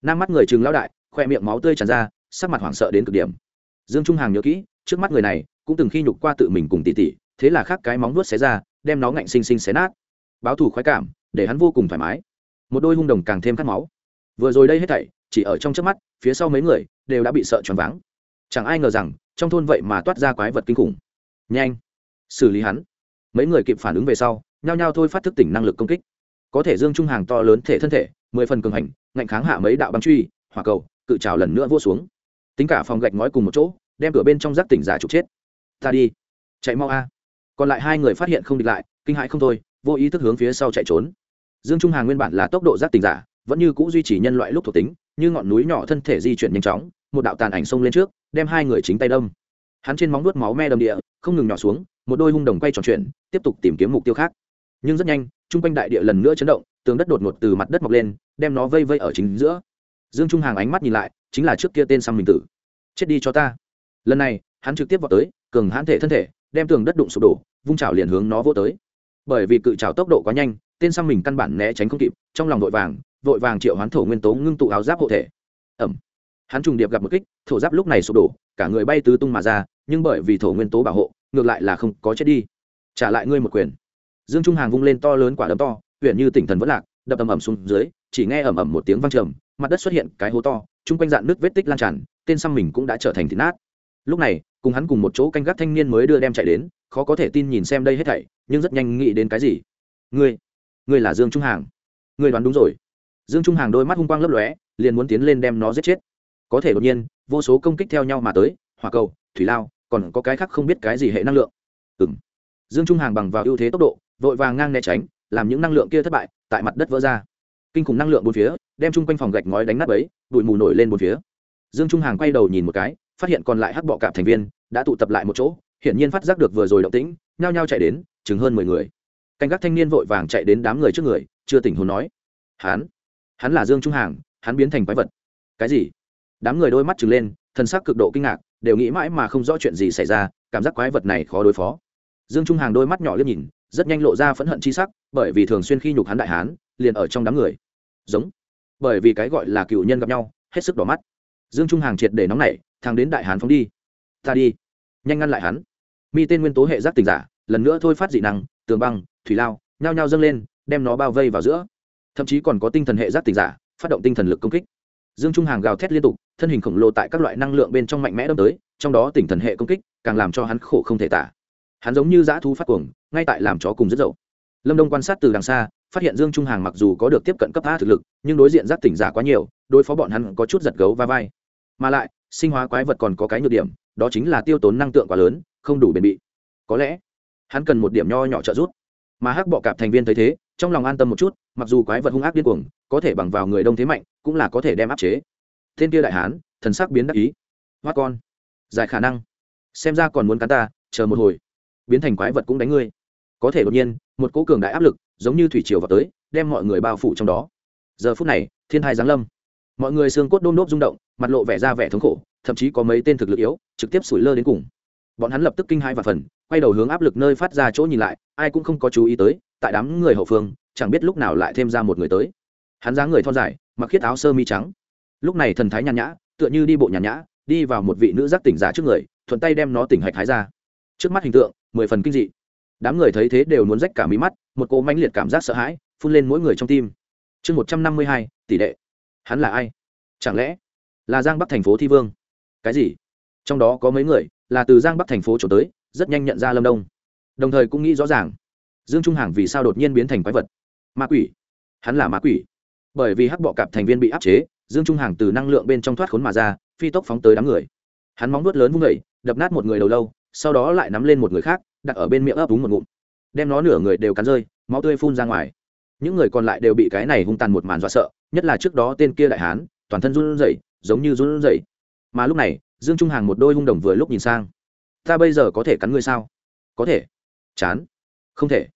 nam mắt người chừng lão đại, khoe miệng máu tươi tràn ra, sắc mặt hoảng sợ đến cực điểm. Dương trung hàng nhớ kỹ, trước mắt người này cũng từng khi nhục qua tự mình cùng tỷ tỷ, thế là khác cái móng nuốt xé ra, đem nó ngạnh xinh xinh xé nát. Báo thù khoái cảm, để hắn vô cùng thoải mái. Một đôi hung đồng càng thêm khát máu. Vừa rồi đây hết thảy, chỉ ở trong trước mắt, phía sau mấy người đều đã bị sợ choáng váng. Chẳng ai ngờ rằng, trong thôn vậy mà toát ra quái vật kinh khủng nhanh. Xử lý hắn. Mấy người kịp phản ứng về sau, nhao nhao thôi phát thức tỉnh năng lực công kích. Có thể dương trung hàng to lớn thể thân thể, mười phần cường hành, ngạnh kháng hạ mấy đạo băng truy, hỏa cầu, cự trào lần nữa vô xuống. Tính cả phòng gạch ngói cùng một chỗ, đem cửa bên trong giác tỉnh giả trục chết. Ta đi. Chạy mau a. Còn lại hai người phát hiện không địch lại, kinh hãi không thôi, vô ý thức hướng phía sau chạy trốn. Dương trung hàng nguyên bản là tốc độ giác tỉnh giả, vẫn như c ũ duy trì nhân loại lúc thuộc tính, như ngọn núi nhỏ thân thể di chuyển nhanh chóng, một đạo tàn ảnh xông lên trước, đem hai người chính tay đâm. Hắn trên móng nuốt máu me đầm địa không ngừng nhỏ xuống một đôi hung đồng quay tròn chuyển, tiếp tục tìm kiếm mục tiêu khác. Nhưng rất nhanh chung quanh đại địa lần nữa chấn động tường đất đột ngột từ mặt đất mọc lên đem nó vây vây ở chính giữa. Dương trung hàng ánh mắt nhìn lại chính là trước kia tên xăm mình tử. Chết đi cho ta. Lần này hắn trực tiếp vào tới cường hãn thể thân thể đem tường đất đụng sụp đổ vung trào liền hướng nó vô tới. Bởi vì cự trào tốc độ quá nhanh tên xăm mình căn bản né tránh không kịp trong lòng vội vàng vội vàng triệu hoán thổ nguyên tố ngưng tụ áo giáp hộ thể. Ẩm. Hắn trùng điệp gặp một kích thổ giáp lúc này sụp đổ cả người bay tứ tung mà ra nhưng bởi vì thổ nguyên tố bảo hộ, ngược lại là không có chết đi. Trả lại ngươi một quyền. Dương trung hàng vung lên to lớn quả đấm to, huyện như tỉnh thần vất lạc, đập ầm ầm xuống dưới, chỉ nghe ầm ầm một tiếng vang trầm, mặt đất xuất hiện cái hố to, chung quanh dạn nước vết tích lan tràn, tên xăm mình cũng đã trở thành thịt nát. Lúc này, cùng hắn cùng một chỗ canh gác thanh niên mới đưa đem chạy đến, khó có thể tin nhìn xem đây hết thảy, nhưng rất nhanh nghĩ đến cái gì? Ngươi ngươi là dương trung hàng. Ngươi đoán đúng rồi. Dương trung hàng đôi mắt hung quang lấp lóe, liền muốn tiến lên đem nó giết chết. Có thể đột nhiên, vô số công kích theo nhau mà tới, hỏa cầu, thủy lao còn có cái khác không biết cái gì hệ năng lượng. Ừ m dương trung hàng bằng vào ưu thế tốc độ, vội vàng ngang né tránh, làm những năng lượng kia thất bại, tại mặt đất vỡ ra. Kinh khủng năng lượng bốn phía, đem chung quanh phòng gạch ngói đánh nát ấy bụi mù nổi lên bốn phía. Dương trung hàng quay đầu nhìn một cái, phát hiện còn lại hắc bọ cạp thành viên, đã tụ tập lại một chỗ, hiển nhiên phát giác được vừa rồi động tĩnh, nhao nhao chạy đến, chừng hơn mười người. Canh gác thanh niên vội vàng chạy đến đám người trước người, chưa tỉnh hồn nói. Hắn hắn là dương trung hàng, hắn biến thành quái vật. Cái gì? Đám người đôi mắt trừng lên thân xác cực độ kinh ngạc đều nghĩ mãi mà không rõ chuyện gì xảy ra, cảm giác quái vật này khó đối phó. Dương trung hàng đôi mắt nhỏ liếc nhìn, rất nhanh lộ ra phẫn hận chi sắc, bởi vì thường xuyên khi nhục hắn đại hán, liền ở trong đám người. Giống. Bởi vì cái gọi là cựu nhân gặp nhau, hết sức đỏ mắt. Dương trung hàng triệt để nóng nảy thang đến đại hán phóng đi. Ta đi. Nhanh ngăn lại hắn. Mi tên nguyên tố hệ giác tình giả, lần nữa thôi phát dị năng, tường băng, thủy lao, nhao nhao dâng lên, đem nó bao vây vào giữa. Thậm chí còn có tinh thần hệ giác tình giả, phát động tinh thần lực công kích. Dương trung hàng gào thét liên tục thân hình khổng lồ tại các loại năng lượng bên trong mạnh mẽ đâm tới, trong đó tinh thần hệ công kích càng làm cho hắn khổ không thể tả. Hắn giống như dã thú phát cuồng, ngay tại làm chó cùng rất dậu. Lâm đông quan sát từ đằng xa, phát hiện dương trung hàng mặc dù có được tiếp cận cấp a thực lực, nhưng đối diện giác tỉnh giả quá nhiều, đối phó bọn hắn có chút giật gấu va vai. Mà lại, sinh hóa quái vật còn có cái nhược điểm, đó chính là tiêu tốn năng lượng quá lớn, không đủ bền bị có lẽ, hắn cần một điểm nho nhỏ trợ giúp. Mà hắc bọ cạp thành viên thấy thế, trong lòng an tâm một chút, mặc dù quái vật hung ác điên cuồng, có thể bằng vào người đông thế mạnh, cũng là có thể đem áp chế thiên kia đại hán, thần sắc biến đắc ý. Hoa con dài khả năng. Xem ra còn muốn cắn ta, chờ một hồi. Biến thành quái vật cũng đánh ngươi. Có thể đột nhiên, một cỗ cường đại áp lực, giống như thủy triều vào tới, đem mọi người bao phủ trong đó. Giờ phút này, thiên hai giáng lâm. Mọi người xương cốt đôm đốp rung động, mặt lộ vẻ ra vẻ thống khổ, thậm chí có mấy tên thực lực yếu, trực tiếp sủi lơ đến cùng. Bọn hắn lập tức kinh hai và phần, quay đầu hướng áp lực nơi phát ra chỗ nhìn lại, ai cũng không có chú ý tới, tại đám người hậu phương, chẳng biết lúc nào lại thêm ra một người tới. Hắn dáng người thon dài, mặc khiết áo sơ mi trắng lúc này thần thái nhàn nhã, tựa như đi bộ nhàn nhã, đi vào một vị nữ giác tỉnh giả trước người, thuận tay đem nó tỉnh hạch hái ra. Trước mắt hình tượng, mười phần kinh dị. Đám người thấy thế đều muốn rách cả mí mắt, một cỗ mãnh liệt cảm giác sợ hãi phun lên mỗi người trong tim. Chương một trăm năm mươi hai, tỷ đệ. Hắn là ai? Chẳng lẽ là giang bắc thành phố thi vương? Cái gì? Trong đó có mấy người là từ giang bắc thành phố trổ tới, rất nhanh nhận ra lâm đông. Đồng thời cũng nghĩ rõ ràng, dương trung hàng vì sao đột nhiên biến thành quái vật? Ma quỷ. Hắn là ma quỷ. Bởi vì hắc bọ cạp thành viên bị áp chế dương trung hàng từ năng lượng bên trong thoát khốn mà ra, phi tốc phóng tới đám người. Hắn móng nuốt lớn vung vẩy đập nát một người đầu lâu, sau đó lại nắm lên một người khác, đặt ở bên miệng ấp đúng một ngụm. Đem nó nửa người đều cắn rơi, máu tươi phun ra ngoài. Những người còn lại đều bị cái này hung tàn một màn dọa sợ, nhất là trước đó tên kia đại hán, toàn thân run rẩy, giống như run rẩy. Mà lúc này, dương trung hàng một đôi hung đồng vừa lúc nhìn sang. Ta bây giờ có thể cắn ngươi sao? Có thể. Chán. Không thể.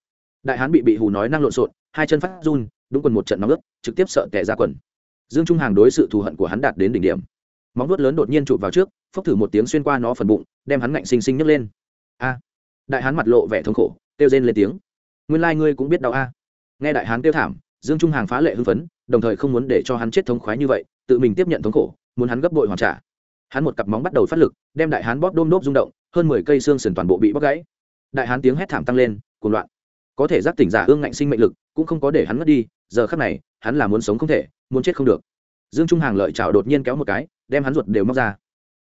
Đại hán bị bị hù nói năng lộn xộn, hai chân phát run, đúng quần một trận nóng ướt, trực tiếp sợ tẻ ra quần dương trung hàng đối sự thù hận của hắn đạt đến đỉnh điểm. Móng vuốt lớn đột nhiên chụp vào trước, phốc thử một tiếng xuyên qua nó phần bụng, đem hắn ngạnh xinh xinh nhấc lên. A! Đại hán mặt lộ vẻ thống khổ, kêu rên lên tiếng. Nguyên lai、like、ngươi cũng biết đau a. Nghe đại hán kêu thảm, dương trung hàng phá lệ hưng phấn, đồng thời không muốn để cho hắn chết thống khoái như vậy, tự mình tiếp nhận thống khổ, muốn hắn gấp bội hoàn trả. Hắn một cặp móng bắt đầu phát lực, đem đại hán bóp đôm nốt rung động, hơn mười cây xương sườn toàn bộ bị bóc gãy. Đại hán tiếng hét thảm tăng lên, cuồng loạn. Có thể giác tỉnh giả ương ngạnh sinh mệnh lực, cũng không có để hắn mất đi, giờ khắc này, hắn là muốn sống không thể muốn chết không được. Dương trung hàng lợi chảo đột nhiên kéo một cái, đem hắn ruột đều móc ra.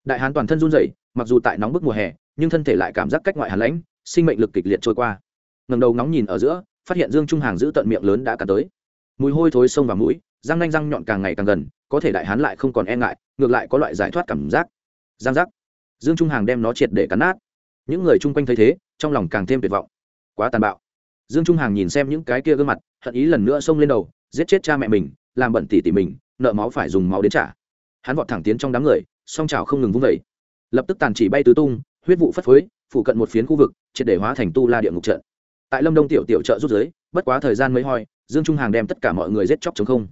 Đại hán toàn thân run rẩy, mặc dù tại nóng bức mùa hè, nhưng thân thể lại cảm giác cách ngoại hàn lãnh, sinh mệnh lực kịch liệt trôi qua. Ngầm đầu nóng nhìn ở giữa, phát hiện dương trung hàng giữ tận miệng lớn đã cả tới. Mùi hôi thối sông vào mũi, răng nanh răng nhọn càng ngày càng gần, có thể đại hán lại không còn e ngại, ngược lại có loại giải thoát cảm giác. Giang giác. Dương trung hàng đem nó triệt để cắn nát. Những người chung quanh thấy thế, trong lòng càng thêm tuyệt vọng. Quá tàn bạo. Dương trung hàng nhìn xem những cái kia gương mặt, hận ý lần nữa xông lên đầu, giết chết cha mẹ mình làm bận tỉ tỉ mình, nợ máu phải dùng máu đến trả. Hắn vọt thẳng tiến trong đám người, song trào không ngừng vung vẩy. Lập tức tàn chỉ bay tứ tung, huyết vụ phất phới phụ cận một phiến khu vực, triệt để hóa thành tu la địa ngục trận. Tại lâm đông tiểu tiểu trợ rút giới bất quá thời gian mấy hoi, dương trung hàng đem tất cả mọi người giết chóc chống không.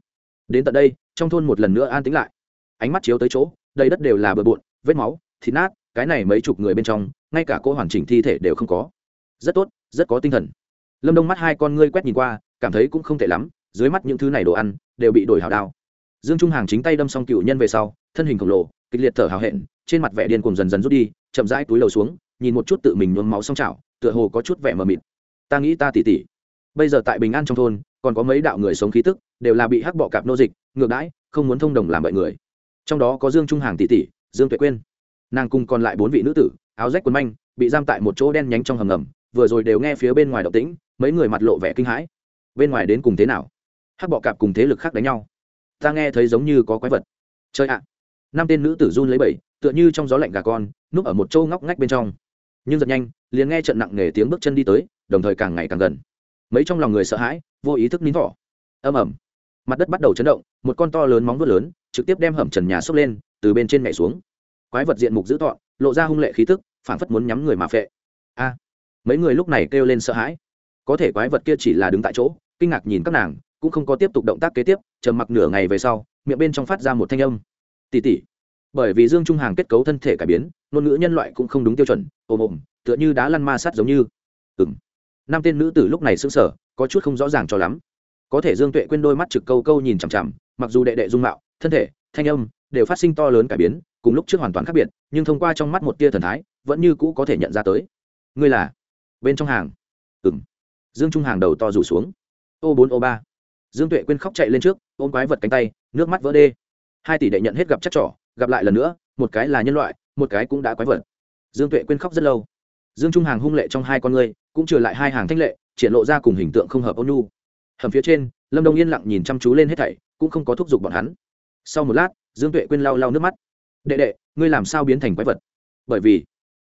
Đến tận đây, trong thôn một lần nữa an tĩnh lại. Ánh mắt chiếu tới chỗ, đầy đất đều là bờ bộn, vết máu, thịt nát, cái này mấy chục người bên trong, ngay cả cô hoàn chỉnh thi thể đều không có. Rất tốt, rất có tinh thần. Lâm đông mắt hai con ngươi quét nhìn qua, cảm thấy cũng không tệ lắm dưới mắt những thứ này đồ ăn đều bị đổi hào đao. Dương trung hàng chính tay đâm xong cựu nhân về sau, thân hình khổng lồ, kịch liệt thở hào hẹn, trên mặt vẻ điên cùng dần dần rút đi, chậm rãi túi lầu xuống, nhìn một chút tự mình nhuốm máu xong chảo, tựa hồ có chút vẻ mờ mịt. Ta nghĩ ta tỉ tỉ. Bây giờ tại bình an trong thôn, còn có mấy đạo người sống khí tức, đều là bị hắc bọ cạp nô dịch, ngược đãi, không muốn thông đồng làm bậy người. Trong đó có dương trung hàng tỷ tỷ dương tuệ quyên. Nàng cùng còn lại bốn vị nữ tử, áo rách quần manh, bị giam tại một chỗ đen nhánh trong hầm ngầm, vừa rồi đều nghe phía bên ngoài động tĩnh, mấy người mặt lộ vẻ kinh hãi. Bên ngoài đến cùng thế nào? Hắc bọ cạp cùng thế lực khác đánh nhau. Ta nghe thấy giống như có quái vật. Chơi ạ. Năm tên nữ tử run lấy bẩy, tựa như trong gió lạnh gà con, núp ở một châu ngóc ngách bên trong. Nhưng rất nhanh, liền nghe trận nặng nề tiếng bước chân đi tới, đồng thời càng ngày càng gần. Mấy trong lòng người sợ hãi, vô ý thức nín thỏ âm ẩm mặt đất bắt đầu chấn động, một con to lớn móng vuốt lớn, trực tiếp đem hầm trần nhà xốc lên, từ bên trên mẹ xuống. Quái vật diện mục dữ tọn lộ ra hung lệ khí tức phản phất muốn nhắm người mà phệ. A. Mấy người lúc này kêu lên sợ hãi. Có thể quái vật kia chỉ là đứng tại chỗ, kinh ngạc nhìn các nàng cũng không có tiếp tục động tác kế tiếp, trầm mặc nửa ngày về sau, miệng bên trong phát ra một thanh âm. Tỉ tỉ bởi vì dương trung hàng kết cấu thân thể cải biến, ngôn ngữ nhân loại cũng không đúng tiêu chuẩn, ồm ồm, tựa như đá lăn ma sát giống như. Ừ m năm tên nữ tử lúc này s ư n g sở có chút không rõ ràng cho lắm. Có thể dương tuệ quên đôi mắt trực câu câu nhìn chằm chằm, mặc dù đệ đệ dung mạo, thân thể, thanh âm đều phát sinh to lớn cải biến, cùng lúc trước hoàn toàn khác biệt, nhưng thông qua trong mắt một tia thần thái, vẫn như cũ có thể nhận ra tới. Ngươi là? Bên trong hàng. Ừng dương trung hàng đầu to rủ xuống. Ô bốn, ô ba dương tuệ quên khóc chạy lên trước, ôm quái vật cánh tay, nước mắt vỡ đê. Hai tỷ đệ nhận hết gặp chắc trỏ gặp lại lần nữa, một cái là nhân loại, một cái cũng đã quái vật. Dương tuệ quên khóc rất lâu. Dương trung hàng hung lệ trong hai con ngươi cũng trừ lại hai hàng thanh lệ, triển lộ ra cùng hình tượng không hợp ôn nhu. Hầm phía trên, lâm đông yên lặng nhìn chăm chú lên hết thảy, cũng không có thúc giục bọn hắn. Sau một lát, dương tuệ quên lau lau nước mắt. Đệ đệ, ngươi làm sao biến thành quái vật? Bởi vì,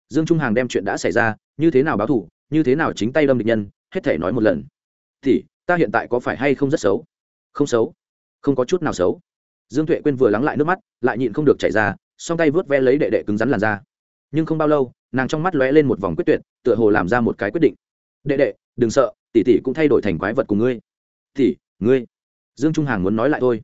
dương trung hàng đem chuyện đã xảy ra, như thế nào báo thủ như thế nào chính tay lâm địch nhân, hết thể nói một lần. Thì ta hiện tại có phải hay không rất xấu? Không xấu. Không có chút nào xấu. Dương tuệ quên vừa lắng lại nước mắt, lại nhịn không được chảy ra, song tay vớt ve lấy đệ đệ cứng rắn làn ra nhưng không bao lâu, nàng trong mắt lóe lên một vòng quyết tuyệt, tựa hồ làm ra một cái quyết định. Đệ đệ, đừng sợ, tỷ tỷ cũng thay đổi thành quái vật cùng ngươi. Tỷ, ngươi. Dương trung hàng muốn nói lại thôi.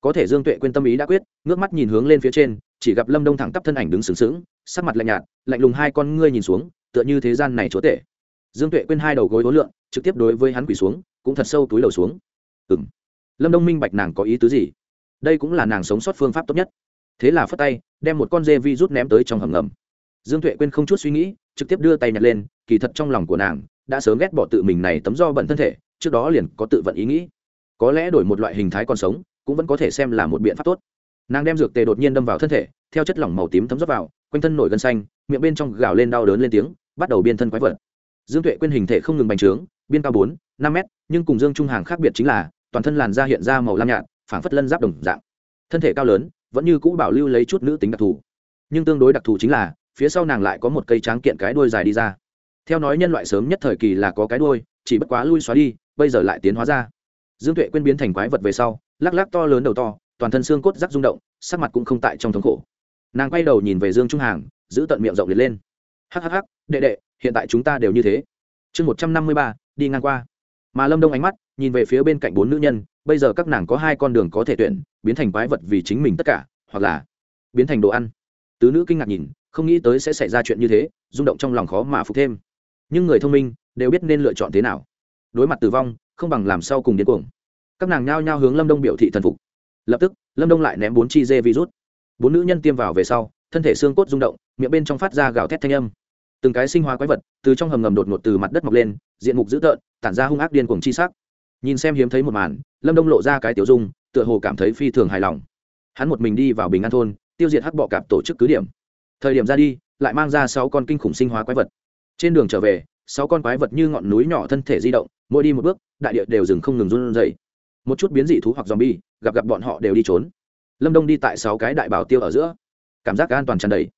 Có thể dương tuệ quên tâm ý đã quyết, ngước mắt nhìn hướng lên phía trên, chỉ gặp lâm đông thẳng tắp thân ảnh đứng sướng sướng sắc mặt lạnh nhạt, lạnh lùng hai con ngươi nhìn xuống, tựa như thế gian này chúa tể dương tuệ quên hai đầu gối hối lượng trực tiếp đối với hắn quỳ xuống, cũng thật sâu túi đầu xuống. Ừ m lâm đông minh bạch nàng có ý tứ gì? Đây cũng là nàng sống sót phương pháp tốt nhất. Thế là phất tay, đem một con dê vi rút ném tới trong hầm ngầm. Dương tuệ quên không chút suy nghĩ, trực tiếp đưa tay nhặt lên, kỳ thật trong lòng của nàng, đã sớm ghét bỏ tự mình này tấm do bận thân thể, trước đó liền có tự vận ý nghĩ. Có lẽ đổi một loại hình thái còn sống, cũng vẫn có thể xem là một biện pháp tốt. Nàng đem dược tề đột nhiên đâm vào thân thể, theo chất lỏng màu tím thấm dốc vào, quanh thân nổi gân xanh, miệng bên trong gào lên đau đớn lên tiếng, bắt đầu biên thân quái vật dương tuệ quên hình thể không ngừng bành trướng biên cao bốn năm mét nhưng cùng dương trung hàng khác biệt chính là toàn thân làn da hiện ra màu lam nhạt phảng phất lân giáp đồng dạng. Thân thể cao lớn vẫn như cũ bảo lưu lấy chút nữ tính đặc thù. Nhưng tương đối đặc thù chính là phía sau nàng lại có một cây tráng kiện cái đuôi dài đi ra. Theo nói nhân loại sớm nhất thời kỳ là có cái đuôi chỉ bất quá lui xóa đi bây giờ lại tiến hóa ra. Dương tuệ quên biến thành quái vật về sau lắc lắc to lớn đầu to toàn thân xương cốt rắc rung động sắc mặt cũng không tại trong thống khổ. Nàng quay đầu nhìn về dương trung hàng giữ tận miệng rộng liệt lên. Hắc, đệ đệ hiện tại chúng ta đều như thế. Chương một trăm năm mươi ba, đi ngang qua. Mà lâm đông ánh mắt nhìn về phía bên cạnh bốn nữ nhân, bây giờ các nàng có hai con đường có thể tuyển, biến thành quái vật vì chính mình tất cả, hoặc là biến thành đồ ăn. Tứ nữ kinh ngạc nhìn, không nghĩ tới sẽ xảy ra chuyện như thế, rung động trong lòng khó mà phục thêm. Nhưng người thông minh đều biết nên lựa chọn thế nào. Đối mặt tử vong, không bằng làm sau cùng điên cuồng. Các nàng nhao nhao hướng lâm đông biểu thị thần phục. Lập tức, lâm đông lại ném bốn chi dê virus. Bốn nữ nhân tiêm vào về sau, thân thể xương cốt rung động, miệng bên trong phát ra gào thét thanh âm từng cái sinh hóa quái vật từ trong hầm ngầm đột ngột từ mặt đất mọc lên, diện mục dữ tợn, tản ra hung ác điên cuồng chi sắc. Nhìn xem hiếm thấy một màn, lâm đông lộ ra cái tiểu dung, tựa hồ cảm thấy phi thường hài lòng. Hắn một mình đi vào bình an thôn, tiêu diệt hắc bọ cạp tổ chức cứ điểm. Thời điểm ra đi, lại mang ra sáu con kinh khủng sinh hóa quái vật. Trên đường trở về, sáu con quái vật như ngọn núi nhỏ thân thể di động, mỗi đi một bước, đại địa đều dừng không ngừng run dậy một chút biến dị thú hoặc zombie, gặp gặp bọn họ đều đi trốn. Lâm đông đi tại sáu cái đại bảo tiêu ở giữa. Cảm giác an toàn tràn đầy.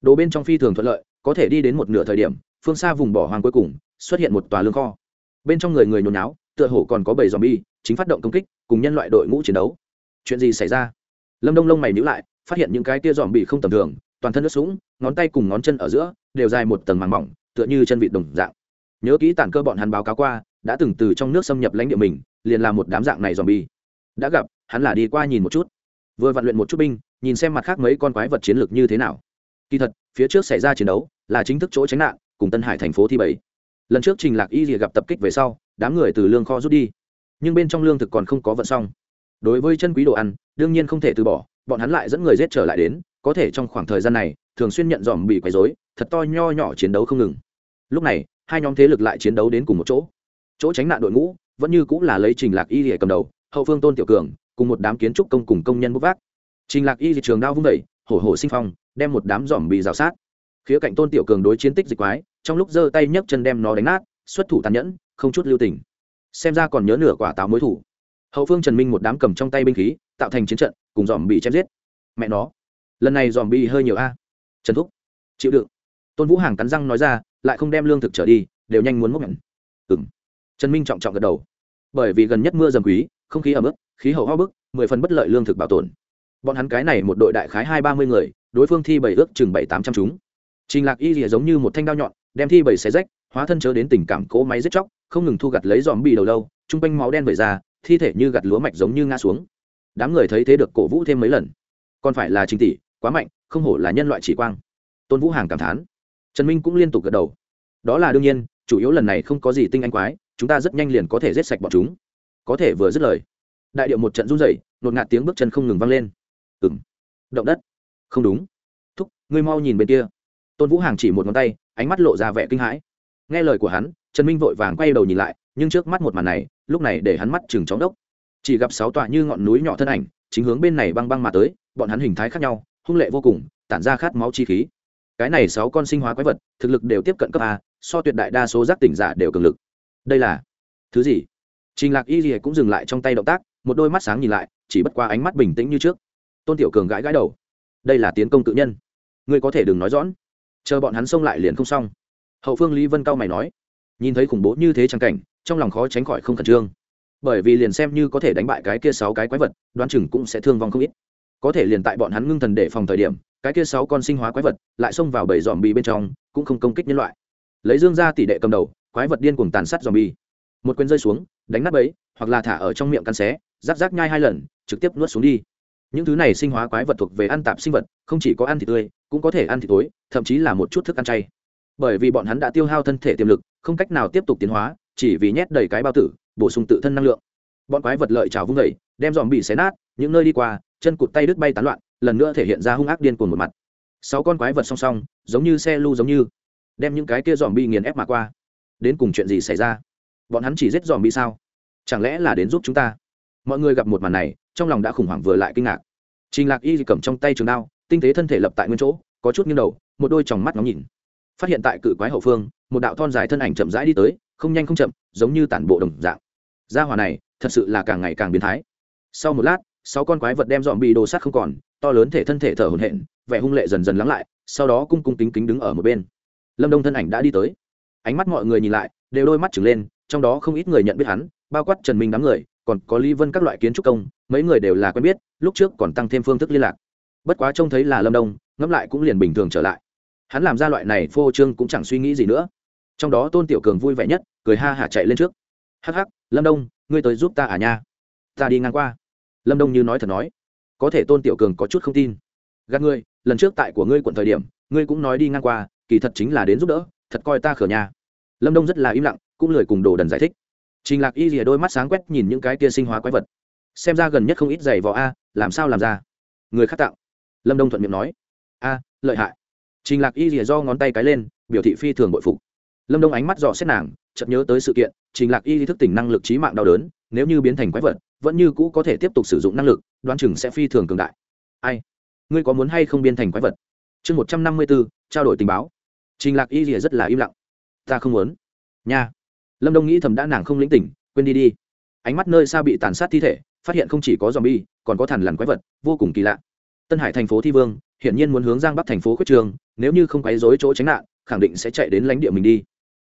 Đồ bên trong phi thường thuận lợi có thể đi đến một nửa thời điểm, phương xa vùng bỏ hoang cuối cùng, xuất hiện một tòa lương kho. Bên trong người người nhồi náo tựa hồ còn có bảy zombie, chính phát động công kích, cùng nhân loại đội ngũ chiến đấu. Chuyện gì xảy ra? Lâm đông lông mày nhữ lại, phát hiện những cái tia dòm bị không tầm thường, toàn thân nước sũng, ngón tay cùng ngón chân ở giữa, đều dài một tầng màng mỏng, tựa như chân vịt đồng dạng. Nhớ kỹ tản cơ bọn hắn báo cáo qua, đã từng từ trong nước xâm nhập lãnh địa mình, liền là một đám dạng này dòm bi đã gặp, hắn là đi qua nhìn một chút. Vừa vận luyện một chút binh, nhìn xem mặt khác mấy con quái vật chiến lược như thế nào. Kỳ thật phía trước xảy ra chiến đấu, là chính thức chỗ tránh nạn, cùng tân hải thành phố thi bảy. Lần trước trình lạc y rìa gặp tập kích về sau, đám người từ lương kho rút đi. Nhưng bên trong lương thực còn không có vận xong. Đối với chân quý đồ ăn, đương nhiên không thể từ bỏ, bọn hắn lại dẫn người giết trở lại đến, có thể trong khoảng thời gian này, thường xuyên nhận dòm bị quấy rối, thật to nho nhỏ chiến đấu không ngừng. Lúc này, hai nhóm thế lực lại chiến đấu đến cùng một chỗ. Chỗ tránh nạn đội ngũ, vẫn như cũng là lấy trình lạc y rìa cầm đầu, hậu phương tôn tiểu cường, cùng một đám kiến trúc công cùng công nhân bốc vác. Trình lạc y rìa trường đao vung đẩy hổ hổ sinh phong đem một đám giỏm bị rào sát. Khía cạnh tôn tiểu cường đối chiến tích dịch quái, trong lúc giơ tay nhấc chân đem nó đánh nát, xuất thủ tàn nhẫn, không chút lưu tình. Xem ra còn nhớ nửa quả táo mối thủ. Hậu phương trần minh một đám cầm trong tay binh khí, tạo thành chiến trận, cùng dòm bị chém giết. Mẹ nó, lần này dòm bị hơi nhiều a. Trần thúc, chịu đựng. Tôn vũ hàng cắn răng nói ra, lại không đem lương thực trở đi, đều nhanh muốn mốc nhận ừng trần minh trọng trọng gật đầu. Bởi vì gần nhất mưa dầm quý, không khí ẩm ướt, khí hậu ho bức, mười phần bất lợi lương thực bảo tồn. Bọn hắn cái này một đội đại khái hai ba mươi người đối phương thi bảy ước chừng bảy tám trăm chúng. Trình lạc y rìa giống như một thanh đao nhọn, đem thi bảy xé rách, hóa thân chớ đến tình cảm cỗ máy giết chóc, không ngừng thu gặt lấy dòm bị đầu lâu chung quanh máu đen vẩy ra, thi thể như gặt lúa mạch giống như ngã xuống. Đám người thấy thế được cổ vũ thêm mấy lần. Còn phải là trình tỷ, quá mạnh, không hổ là nhân loại chỉ quang. Tôn vũ hàng cảm thán. Trần minh cũng liên tục gật đầu. Đó là đương nhiên, chủ yếu lần này không có gì tinh anh quái, chúng ta rất nhanh liền có thể giết sạch bọn chúng. Có thể vừa dứt lời, đại điệu một trận run rẩy nột ngạt tiếng bước chân không ngừng vang lên. Ừng động đất không đúng. Thúc, ngươi mau nhìn bên kia. Tôn vũ hàng chỉ một ngón tay, ánh mắt lộ ra vẻ kinh hãi. Nghe lời của hắn, trần minh vội vàng quay đầu nhìn lại, nhưng trước mắt một màn này, lúc này để hắn mắt chừng chóng đốc. Chỉ gặp sáu tọa như ngọn núi nhỏ thân ảnh, chính hướng bên này băng băng mà tới, bọn hắn hình thái khác nhau, hung lệ vô cùng, tản ra khát máu chi khí. Cái này sáu con sinh hóa quái vật, thực lực đều tiếp cận cấp a, so tuyệt đại đa số giác tỉnh giả đều cường lực. Đây là thứ gì? Trình lạc y gì cũng dừng lại trong tay động tác, một đôi mắt sáng nhìn lại, chỉ bất qua ánh mắt bình tĩnh như trước. Tôn tiểu cường gãi gãi đầu đây là tiến công tự nhân. Ngươi có thể đừng nói rõ chờ bọn hắn xông lại liền không xong. Hậu phương lý vân cao mày nói. Nhìn thấy khủng bố như thế trang cảnh, trong lòng khó tránh khỏi không khẩn trương. Bởi vì liền xem như có thể đánh bại cái kia sáu cái quái vật, đoán chừng cũng sẽ thương vong không ít. Có thể liền tại bọn hắn ngưng thần để phòng thời điểm, cái kia sáu con sinh hóa quái vật lại xông vào bảy dòm bì bên trong, cũng không công kích nhân loại. Lấy dương ra tỷ đệ cầm đầu, quái vật điên cuồng tàn sát dòm bì một quyền rơi xuống, đánh nắp ấy hoặc là thả ở trong miệng căn xé rác rác nhai hai lần, trực tiếp nuốt xuống đi những thứ này sinh hóa quái vật thuộc về ăn tạp sinh vật, không chỉ có ăn thịt tươi, cũng có thể ăn thịt tối, thậm chí là một chút thức ăn chay. Bởi vì bọn hắn đã tiêu hao thân thể tiềm lực, không cách nào tiếp tục tiến hóa, chỉ vì nhét đầy cái bao tử, bổ sung tự thân năng lượng. Bọn quái vật lợi trào vung vẩy đem dòm bị xé nát, những nơi đi qua, chân cụt tay đứt bay tán loạn, lần nữa thể hiện ra hung ác điên cuồng một mặt. Sáu con quái vật song song, giống như xe lưu giống như, đem những cái kia dòm bị nghiền ép mà qua. Đến cùng chuyện gì xảy ra? Bọn hắn chỉ giết dòm bị sao? Chẳng lẽ là đến giúp chúng ta? Mọi người gặp một màn này trong lòng đã khủng hoảng vừa lại kinh ngạc. Trình lạc y cầm trong tay trường đao, tinh tế thân thể lập tại nguyên chỗ, có chút nghiêng đầu, một đôi tròng mắt ngóng nhìn. Phát hiện tại cự quái hậu phương, một đạo thon dài thân ảnh chậm rãi đi tới, không nhanh không chậm, giống như tản bộ đồng dạng. Gia hỏa này, thật sự là càng ngày càng biến thái. Sau một lát, sáu con quái vật đem dọn bị đồ sát không còn, to lớn thể thân thể thở hổn hển, vẻ hung lệ dần dần lắng lại, sau đó cung cung kính kính đứng ở một bên. Lâm đông thân ảnh đã đi tới. Ánh mắt mọi người nhìn lại, đều đôi mắt trừng lên, trong đó không ít người nhận biết hắn, bao quát trần minh đám người còn có lý vân các loại kiến trúc công, mấy người đều là quen biết, lúc trước còn tăng thêm phương thức liên lạc. Bất quá trông thấy là lâm đông, ngẫm lại cũng liền bình thường trở lại. Hắn làm ra loại này phô trương cũng chẳng suy nghĩ gì nữa. Trong đó tôn tiểu cường vui vẻ nhất, cười ha hả chạy lên trước. Hắc hắc, lâm đông, ngươi tới giúp ta à nha? Ta đi ngang qua. Lâm đông như nói thật nói. Có thể tôn tiểu cường có chút không tin. Gạt ngươi, lần trước tại của ngươi quận thời điểm, ngươi cũng nói đi ngang qua, kỳ thật chính là đến giúp đỡ, thật coi ta khở nhà lâm đông rất là im lặng, cũng lười cùng đồ đần giải thích trình lạc y rìa đôi mắt sáng quét nhìn những cái kia sinh hóa quái vật. Xem ra gần nhất không ít giày vò a, làm sao làm ra? Người khác tạo. Lâm đông thuận miệng nói. A, lợi hại. Trình lạc y rìa do ngón tay cái lên, biểu thị phi thường bội phục. Lâm đông ánh mắt dò xét nàng, chợt nhớ tới sự kiện, trình lạc y thức tỉnh năng lực trí mạng đau đớn, nếu như biến thành quái vật, vẫn như cũ có thể tiếp tục sử dụng năng lực, đoán chừng sẽ phi thường cường đại. Ai? Ngươi có muốn hay không biến thành quái vật? Chương một trăm năm mươi bốn trao đổi tình báo. Trình lạc y rìa rất là im lặng. Ta không muốn. Nha lâm đông nghĩ thầm đã nàng không lĩnh tỉnh, quên đi đi. ánh mắt nơi xa bị tàn sát thi thể, phát hiện không chỉ có dòm bi còn có thằn lằn quái vật, vô cùng kỳ lạ. Tân hải thành phố thi vương, hiển nhiên muốn hướng giang bắc thành phố quyết trường, nếu như không quấy dối chỗ tránh nạn, khẳng định sẽ chạy đến lãnh địa mình đi.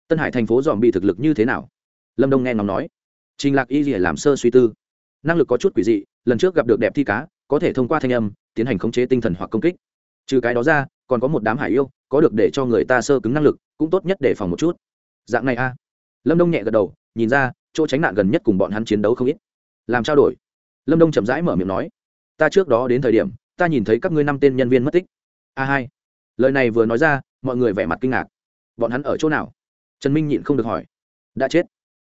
Tân hải thành phố dòm bị thực lực như thế nào? Lâm đông nghe ngóng nói. Trình lạc y rỉa làm sơ suy tư. Năng lực có chút quỷ dị, lần trước gặp được đẹp thi cá, có thể thông qua thanh âm, tiến hành khống chế tinh thần hoặc công kích. Trừ cái đó ra, còn có một đám hải yêu, có được để cho người ta sơ cứng năng lực, cũng tốt nhất để phòng một chút. Dạng này a lâm đông nhẹ gật đầu, nhìn ra, chỗ tránh nạn gần nhất cùng bọn hắn chiến đấu không ít. Làm trao đổi. Lâm đông chậm rãi mở miệng nói, ta trước đó đến thời điểm, ta nhìn thấy các ngươi năm tên nhân viên mất tích. A hai. Lời này vừa nói ra, mọi người vẻ mặt kinh ngạc. Bọn hắn ở chỗ nào? Trần minh nhịn không được hỏi. Đã chết.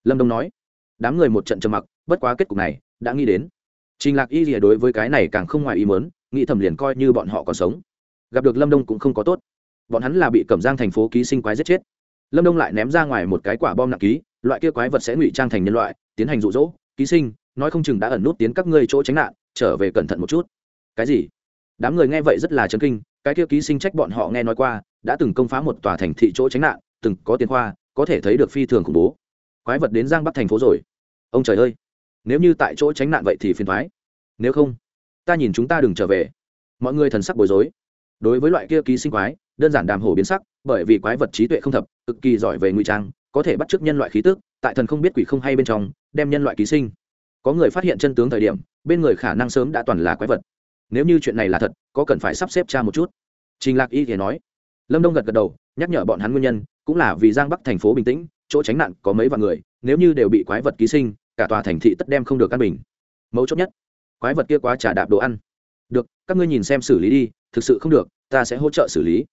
Lâm đông nói. Đám người một trận trầm mặc, bất quá kết cục này, đã nghĩ đến. Trình lạc y rìa đối với cái này càng không ngoài ý mớn nghĩ thầm liền coi như bọn họ còn sống. Gặp được lâm đông cũng không có tốt. Bọn hắn là bị cẩm giang thành phố ký sinh quái giết chết lâm đông lại ném ra ngoài một cái quả bom nặng ký, loại kia quái vật sẽ ngụy trang thành nhân loại, tiến hành rụ rỗ ký sinh, nói không chừng đã ẩn nút tiến các ngươi chỗ tránh nạn, trở về cẩn thận một chút. Cái gì? Đám người nghe vậy rất là chấn kinh, cái kia ký sinh trách bọn họ nghe nói qua, đã từng công phá một tòa thành thị chỗ tránh nạn, từng có tiền khoa, có thể thấy được phi thường khủng bố. Quái vật đến giang bắc thành phố rồi. Ông trời ơi! Nếu như tại chỗ tránh nạn vậy thì phiền thoái nếu không, ta nhìn chúng ta đừng trở về. Mọi người thần sắc bối rối. Đối với loại kia ký sinh quái đơn giản đàm hổ biến sắc, bởi vì quái vật trí tuệ không thập, cực kỳ giỏi về ngụy trang, có thể bắt chước nhân loại khí tức, tại thần không biết quỷ không hay bên trong, đem nhân loại ký sinh. Có người phát hiện chân tướng thời điểm, bên người khả năng sớm đã toàn là quái vật. Nếu như chuyện này là thật, có cần phải sắp xếp cha một chút? Trình lạc y thì nói. Lâm đông gật gật đầu, nhắc nhở bọn hắn nguyên nhân, cũng là vì giang bắc thành phố bình tĩnh, chỗ tránh nạn có mấy vạn người, nếu như đều bị quái vật ký sinh, cả tòa thành thị tất đem không được căn bình. Mấu chốt nhất, quái vật kia quá trả đạp đồ ăn. Được, các ngươi nhìn xem xử lý đi, thực sự không được, ta sẽ hỗ trợ xử lý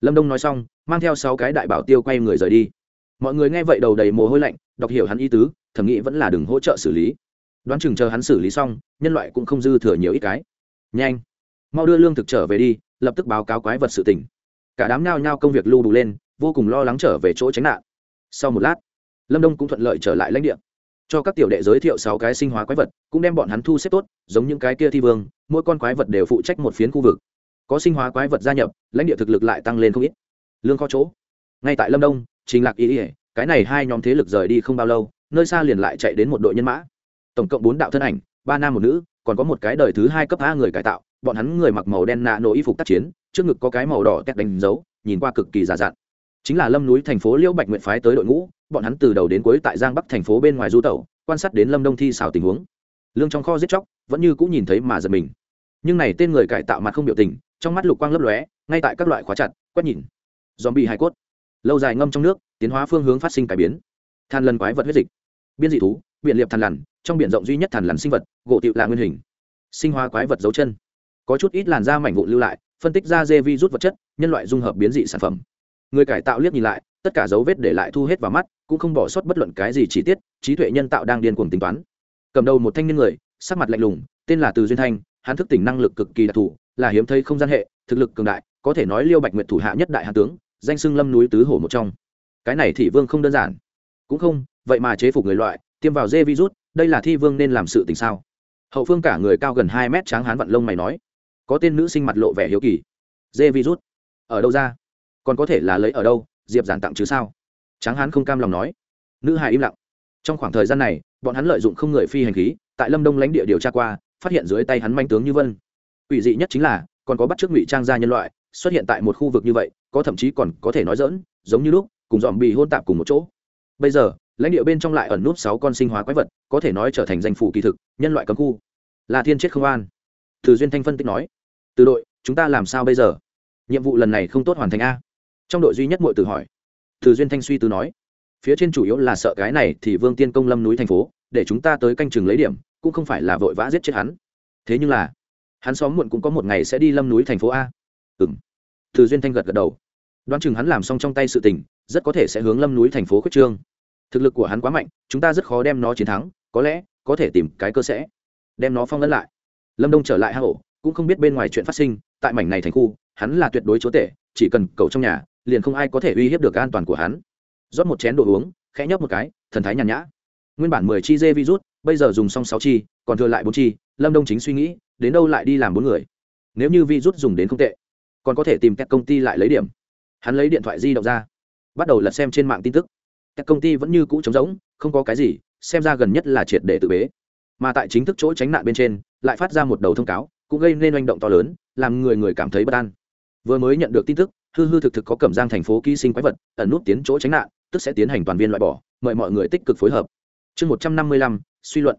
lâm đông nói xong, mang theo sáu cái đại bảo tiêu quay người rời đi. Mọi người nghe vậy đầu đầy mồ hôi lạnh, đọc hiểu hắn ý tứ thầm nghĩ vẫn là đừng hỗ trợ xử lý. Đoán chừng chờ hắn xử lý xong, nhân loại cũng không dư thừa nhiều ít cái. Nhanh, mau đưa lương thực trở về đi, lập tức báo cáo quái vật sự tỉnh cả đám nao nhao công việc lưu đủ lên, vô cùng lo lắng trở về chỗ tránh nạn. Sau một lát, lâm đông cũng thuận lợi trở lại lãnh địa. Cho các tiểu đệ giới thiệu sáu cái sinh hóa quái vật, cũng đem bọn hắn thu xếp tốt, giống những cái kia thi vương, mỗi con quái vật đều phụ trách một phiến khu vực có sinh hóa quái vật gia nhập, lãnh địa thực lực lại tăng lên không ít. Lương kho chỗ. Ngay tại lâm đông, trình lạc ý ỉa cái này hai nhóm thế lực rời đi không bao lâu, nơi xa liền lại chạy đến một đội nhân mã. Tổng cộng bốn đạo thân ảnh, ba nam một nữ, còn có một cái đời thứ hai cấp a người cải tạo, bọn hắn người mặc màu đen nạ nổ y phục tác chiến, trước ngực có cái màu đỏ tét đánh dấu, nhìn qua cực kỳ giả dặn. Chính là lâm núi thành phố liễu bạch nguyện phái tới đội ngũ, bọn hắn từ đầu đến cuối tại giang bắc thành phố bên ngoài du tẩu, quan sát đến lâm đông thi xào tình huống. Lương trong kho giết chóc, vẫn như cũng nhìn thấy mà giật mình. Nhưng này tên người cải tạo mặt không biểu tình trong mắt lục quang lấp lóe, ngay tại các loại khóa chặt, quét nhìn. Dòm bị hải cốt. Lâu dài ngâm trong nước, tiến hóa phương hướng phát sinh cải biến. Than lần quái vật huyết dịch. Biên dị thú, biển liệp thằn lằn, trong biển rộng duy nhất thằn lằn sinh vật, gỗ tiệu là nguyên hình. Sinh hóa quái vật dấu chân. Có chút ít làn da mảnh vụn lưu lại, phân tích ra dê vi rút vật chất, nhân loại dung hợp biến dị sản phẩm. Người cải tạo liếc nhìn lại, tất cả dấu vết để lại thu hết vào mắt, cũng không bỏ sót bất luận cái gì chi tiết, trí tuệ nhân tạo đang điên cuồng tính toán. Cầm đầu một thanh niên người, sắc mặt lạnh lùng, tên là từ duyên thanh, hắn thức tỉnh năng lực cực kỳ đặc thù là hiếm thấy không gian hệ, thực lực cường đại, có thể nói liêu bạch nguyệt thủ hạ nhất đại hạ tướng, danh xưng lâm núi tứ hổ một trong. Cái này thị vương không đơn giản. Cũng không, vậy mà chế phục người loại, tiêm vào dê virus, đây là thi vương nên làm sự tình sao? Hậu phương cả người cao gần hai mét tráng hán vận lông mày nói. Có tên nữ sinh mặt lộ vẻ hiếu kỳ. Dê virus? Ở đâu ra? Còn có thể là lấy ở đâu? Diệp giản tặng chứ sao? Tráng hán không cam lòng nói. Nữ hài im lặng. Trong khoảng thời gian này, bọn hắn lợi dụng không người phi hành khí, tại lâm đông lãnh địa điều tra qua, phát hiện dưới tay hắn manh tướng như vân quỷ dị nhất chính là, còn có bắt chước ngụy trang gia nhân loại xuất hiện tại một khu vực như vậy, có thậm chí còn có thể nói dỡn giống như lúc, cùng dòm bị hôn tạp cùng một chỗ. Bây giờ, lãnh địa bên trong lại ẩn nút sáu con sinh hóa quái vật, có thể nói trở thành danh phủ kỳ thực, nhân loại cấm khu. Là thiên chết không an. Từ duyên thanh phân tích nói, từ đội, chúng ta làm sao bây giờ? Nhiệm vụ lần này không tốt hoàn thành a. Trong đội duy nhất mọi từ hỏi, từ duyên thanh suy từ nói, phía trên chủ yếu là sợ cái này thì vương tiên công lâm núi thành phố, để chúng ta tới canh chừng lấy điểm, cũng không phải là vội vã giết chết hắn. Thế nhưng là hắn xóm muộn cũng có một ngày sẽ đi lâm núi thành phố a. Ừ m từ duyên thanh gật gật đầu. Đoán chừng hắn làm xong trong tay sự tình, rất có thể sẽ hướng lâm núi thành phố khuyết trương. Thực lực của hắn quá mạnh, chúng ta rất khó đem nó chiến thắng, có lẽ có thể tìm cái cơ sẽ đem nó phong ấn lại. Lâm đông trở lại hang ổ, cũng không biết bên ngoài chuyện phát sinh, tại mảnh này thành khu, hắn là tuyệt đối chúa tể, chỉ cần cầu trong nhà, liền không ai có thể uy hiếp được an toàn của hắn. Rót một chén đồ uống, khẽ nhấp một cái, thần thái nhàn nhã. Nguyên bản mười chi dê virus, bây giờ dùng xong sáu chi, còn thừa lại bốn chi, lâm đông chính suy nghĩ đến đâu lại đi làm bốn người? Nếu như virus dùng đến không tệ, còn có thể tìm các công ty lại lấy điểm. Hắn lấy điện thoại di động ra, bắt đầu lật xem trên mạng tin tức. Các công ty vẫn như cũ trống rỗng, không có cái gì, xem ra gần nhất là triệt để tự bế. Mà tại chính thức chỗ tránh nạn bên trên, lại phát ra một đầu thông cáo, cũng gây nên oanh động to lớn, làm người người cảm thấy bất an. Vừa mới nhận được tin tức, hư hư thực thực có cẩm giang thành phố ký sinh quái vật, ẩn nút tiến chỗ tránh nạn, tức sẽ tiến hành toàn viên loại bỏ, mời mọi người tích cực phối hợp. Chương một trăm năm mươi lăm, suy luận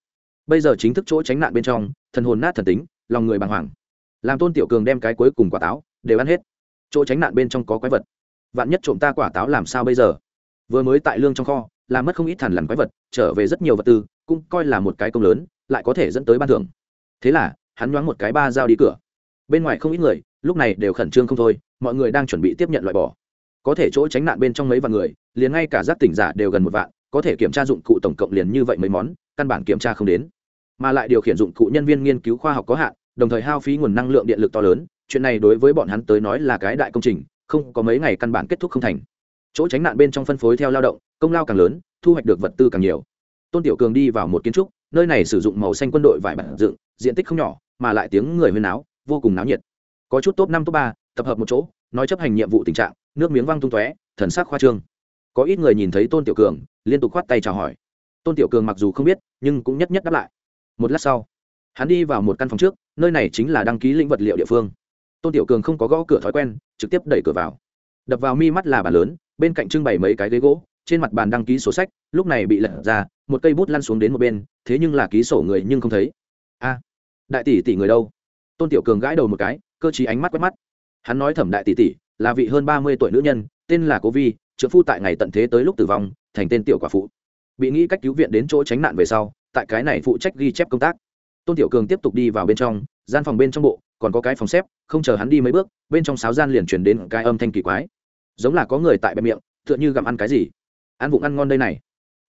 bây giờ chính thức chỗ tránh nạn bên trong, thần hồn nát thần tính, lòng người bàng hoàng. Làm tôn tiểu cường đem cái cuối cùng quả táo đều ăn hết. Chỗ tránh nạn bên trong có quái vật. Vạn nhất trộm ta quả táo làm sao bây giờ? Vừa mới tại lương trong kho, làm mất không ít thằn lằn quái vật, trở về rất nhiều vật tư, cũng coi là một cái công lớn, lại có thể dẫn tới ban thưởng. Thế là, hắn nhoáng một cái ba dao đi cửa. Bên ngoài không ít người, lúc này đều khẩn trương không thôi, mọi người đang chuẩn bị tiếp nhận loại bỏ. Có thể chỗ tránh nạn bên trong mấy vạn người, liền ngay cả giác tỉnh giả đều gần một vạn, có thể kiểm tra dụng cụ tổng cộng liền như vậy mấy món, căn bản kiểm tra không đến mà lại điều khiển dụng cụ nhân viên nghiên cứu khoa học có hạn, đồng thời hao phí nguồn năng lượng điện lực to lớn, chuyện này đối với bọn hắn tới nói là cái đại công trình, không có mấy ngày căn bản kết thúc không thành. Chỗ tránh nạn bên trong phân phối theo lao động, công lao càng lớn, thu hoạch được vật tư càng nhiều. Tôn tiểu cường đi vào một kiến trúc, nơi này sử dụng màu xanh quân đội vải bản dựng, diện tích không nhỏ, mà lại tiếng người huyên náo, vô cùng náo nhiệt. Có chút top năm, top ba, tập hợp một chỗ, nói chấp hành nhiệm vụ tình trạng, nước miếng văng tung tóe, thần sắc khoa trương. Có ít người nhìn thấy tôn tiểu cường, liên tục khoát tay chào hỏi. Tôn tiểu cường mặc dù không biết, nhưng cũng nhất nhất đáp lại một lát sau, hắn đi vào một căn phòng trước, nơi này chính là đăng ký lĩnh vật liệu địa phương. Tôn tiểu cường không có gõ cửa thói quen, trực tiếp đẩy cửa vào. Đập vào mi mắt là bàn lớn, bên cạnh trưng bày mấy cái ghế gỗ, trên mặt bàn đăng ký sổ sách, lúc này bị lật ra, một cây bút lăn xuống đến một bên, thế nhưng là ký sổ người nhưng không thấy. A, đại tỷ tỷ người đâu? Tôn tiểu cường gãi đầu một cái, cơ chí ánh mắt quét mắt. Hắn nói thẩm đại tỷ tỷ, là vị hơn ba mươi tuổi nữ nhân, tên là cố vi trợ phu tại ngày tận thế tới lúc tử vong, thành tên tiểu quả phụ. Bị nghĩ cách cứu viện đến chỗ tránh nạn về sau tại cái này phụ trách ghi chép công tác. Tôn tiểu cường tiếp tục đi vào bên trong, gian phòng bên trong bộ, còn có cái phòng xếp, không chờ hắn đi mấy bước, bên trong sáo gian liền chuyển đến cái âm thanh kỳ quái. Giống là có người tại bệ miệng, tựa như gặm ăn cái gì. Ăn vụng ăn ngon đây này.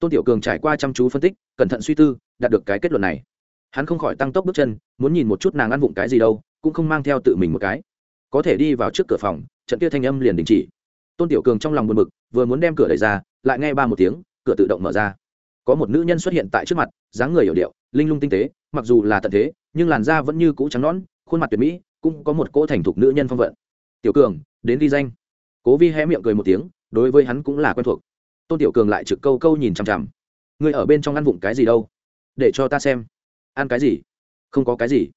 Tôn tiểu cường trải qua chăm chú phân tích, cẩn thận suy tư, đạt được cái kết luận này. Hắn không khỏi tăng tốc bước chân, muốn nhìn một chút nàng ăn vụng cái gì đâu, cũng không mang theo tự mình một cái. Có thể đi vào trước cửa phòng, trận kia thanh âm liền đình chỉ. Tôn tiểu cường trong lòng buồn bực, vừa muốn đem cửa đẩy ra, lại nghe ba một tiếng, cửa tự động mở ra có một nữ nhân xuất hiện tại trước mặt, dáng người hiểu điệu, linh lung tinh tế, mặc dù là tận thế, nhưng làn da vẫn như cũ trắng nõn, khuôn mặt tuyệt mỹ, cũng có một cỗ thành thục nữ nhân phong vận. Tiểu cường, đến ghi danh. Cố vi hé miệng cười một tiếng, đối với hắn cũng là quen thuộc. Tôn tiểu cường lại trực câu câu nhìn chằm chằm. Người ở bên trong ăn vụng cái gì đâu? Để cho ta xem. Ăn cái gì? Không có cái gì.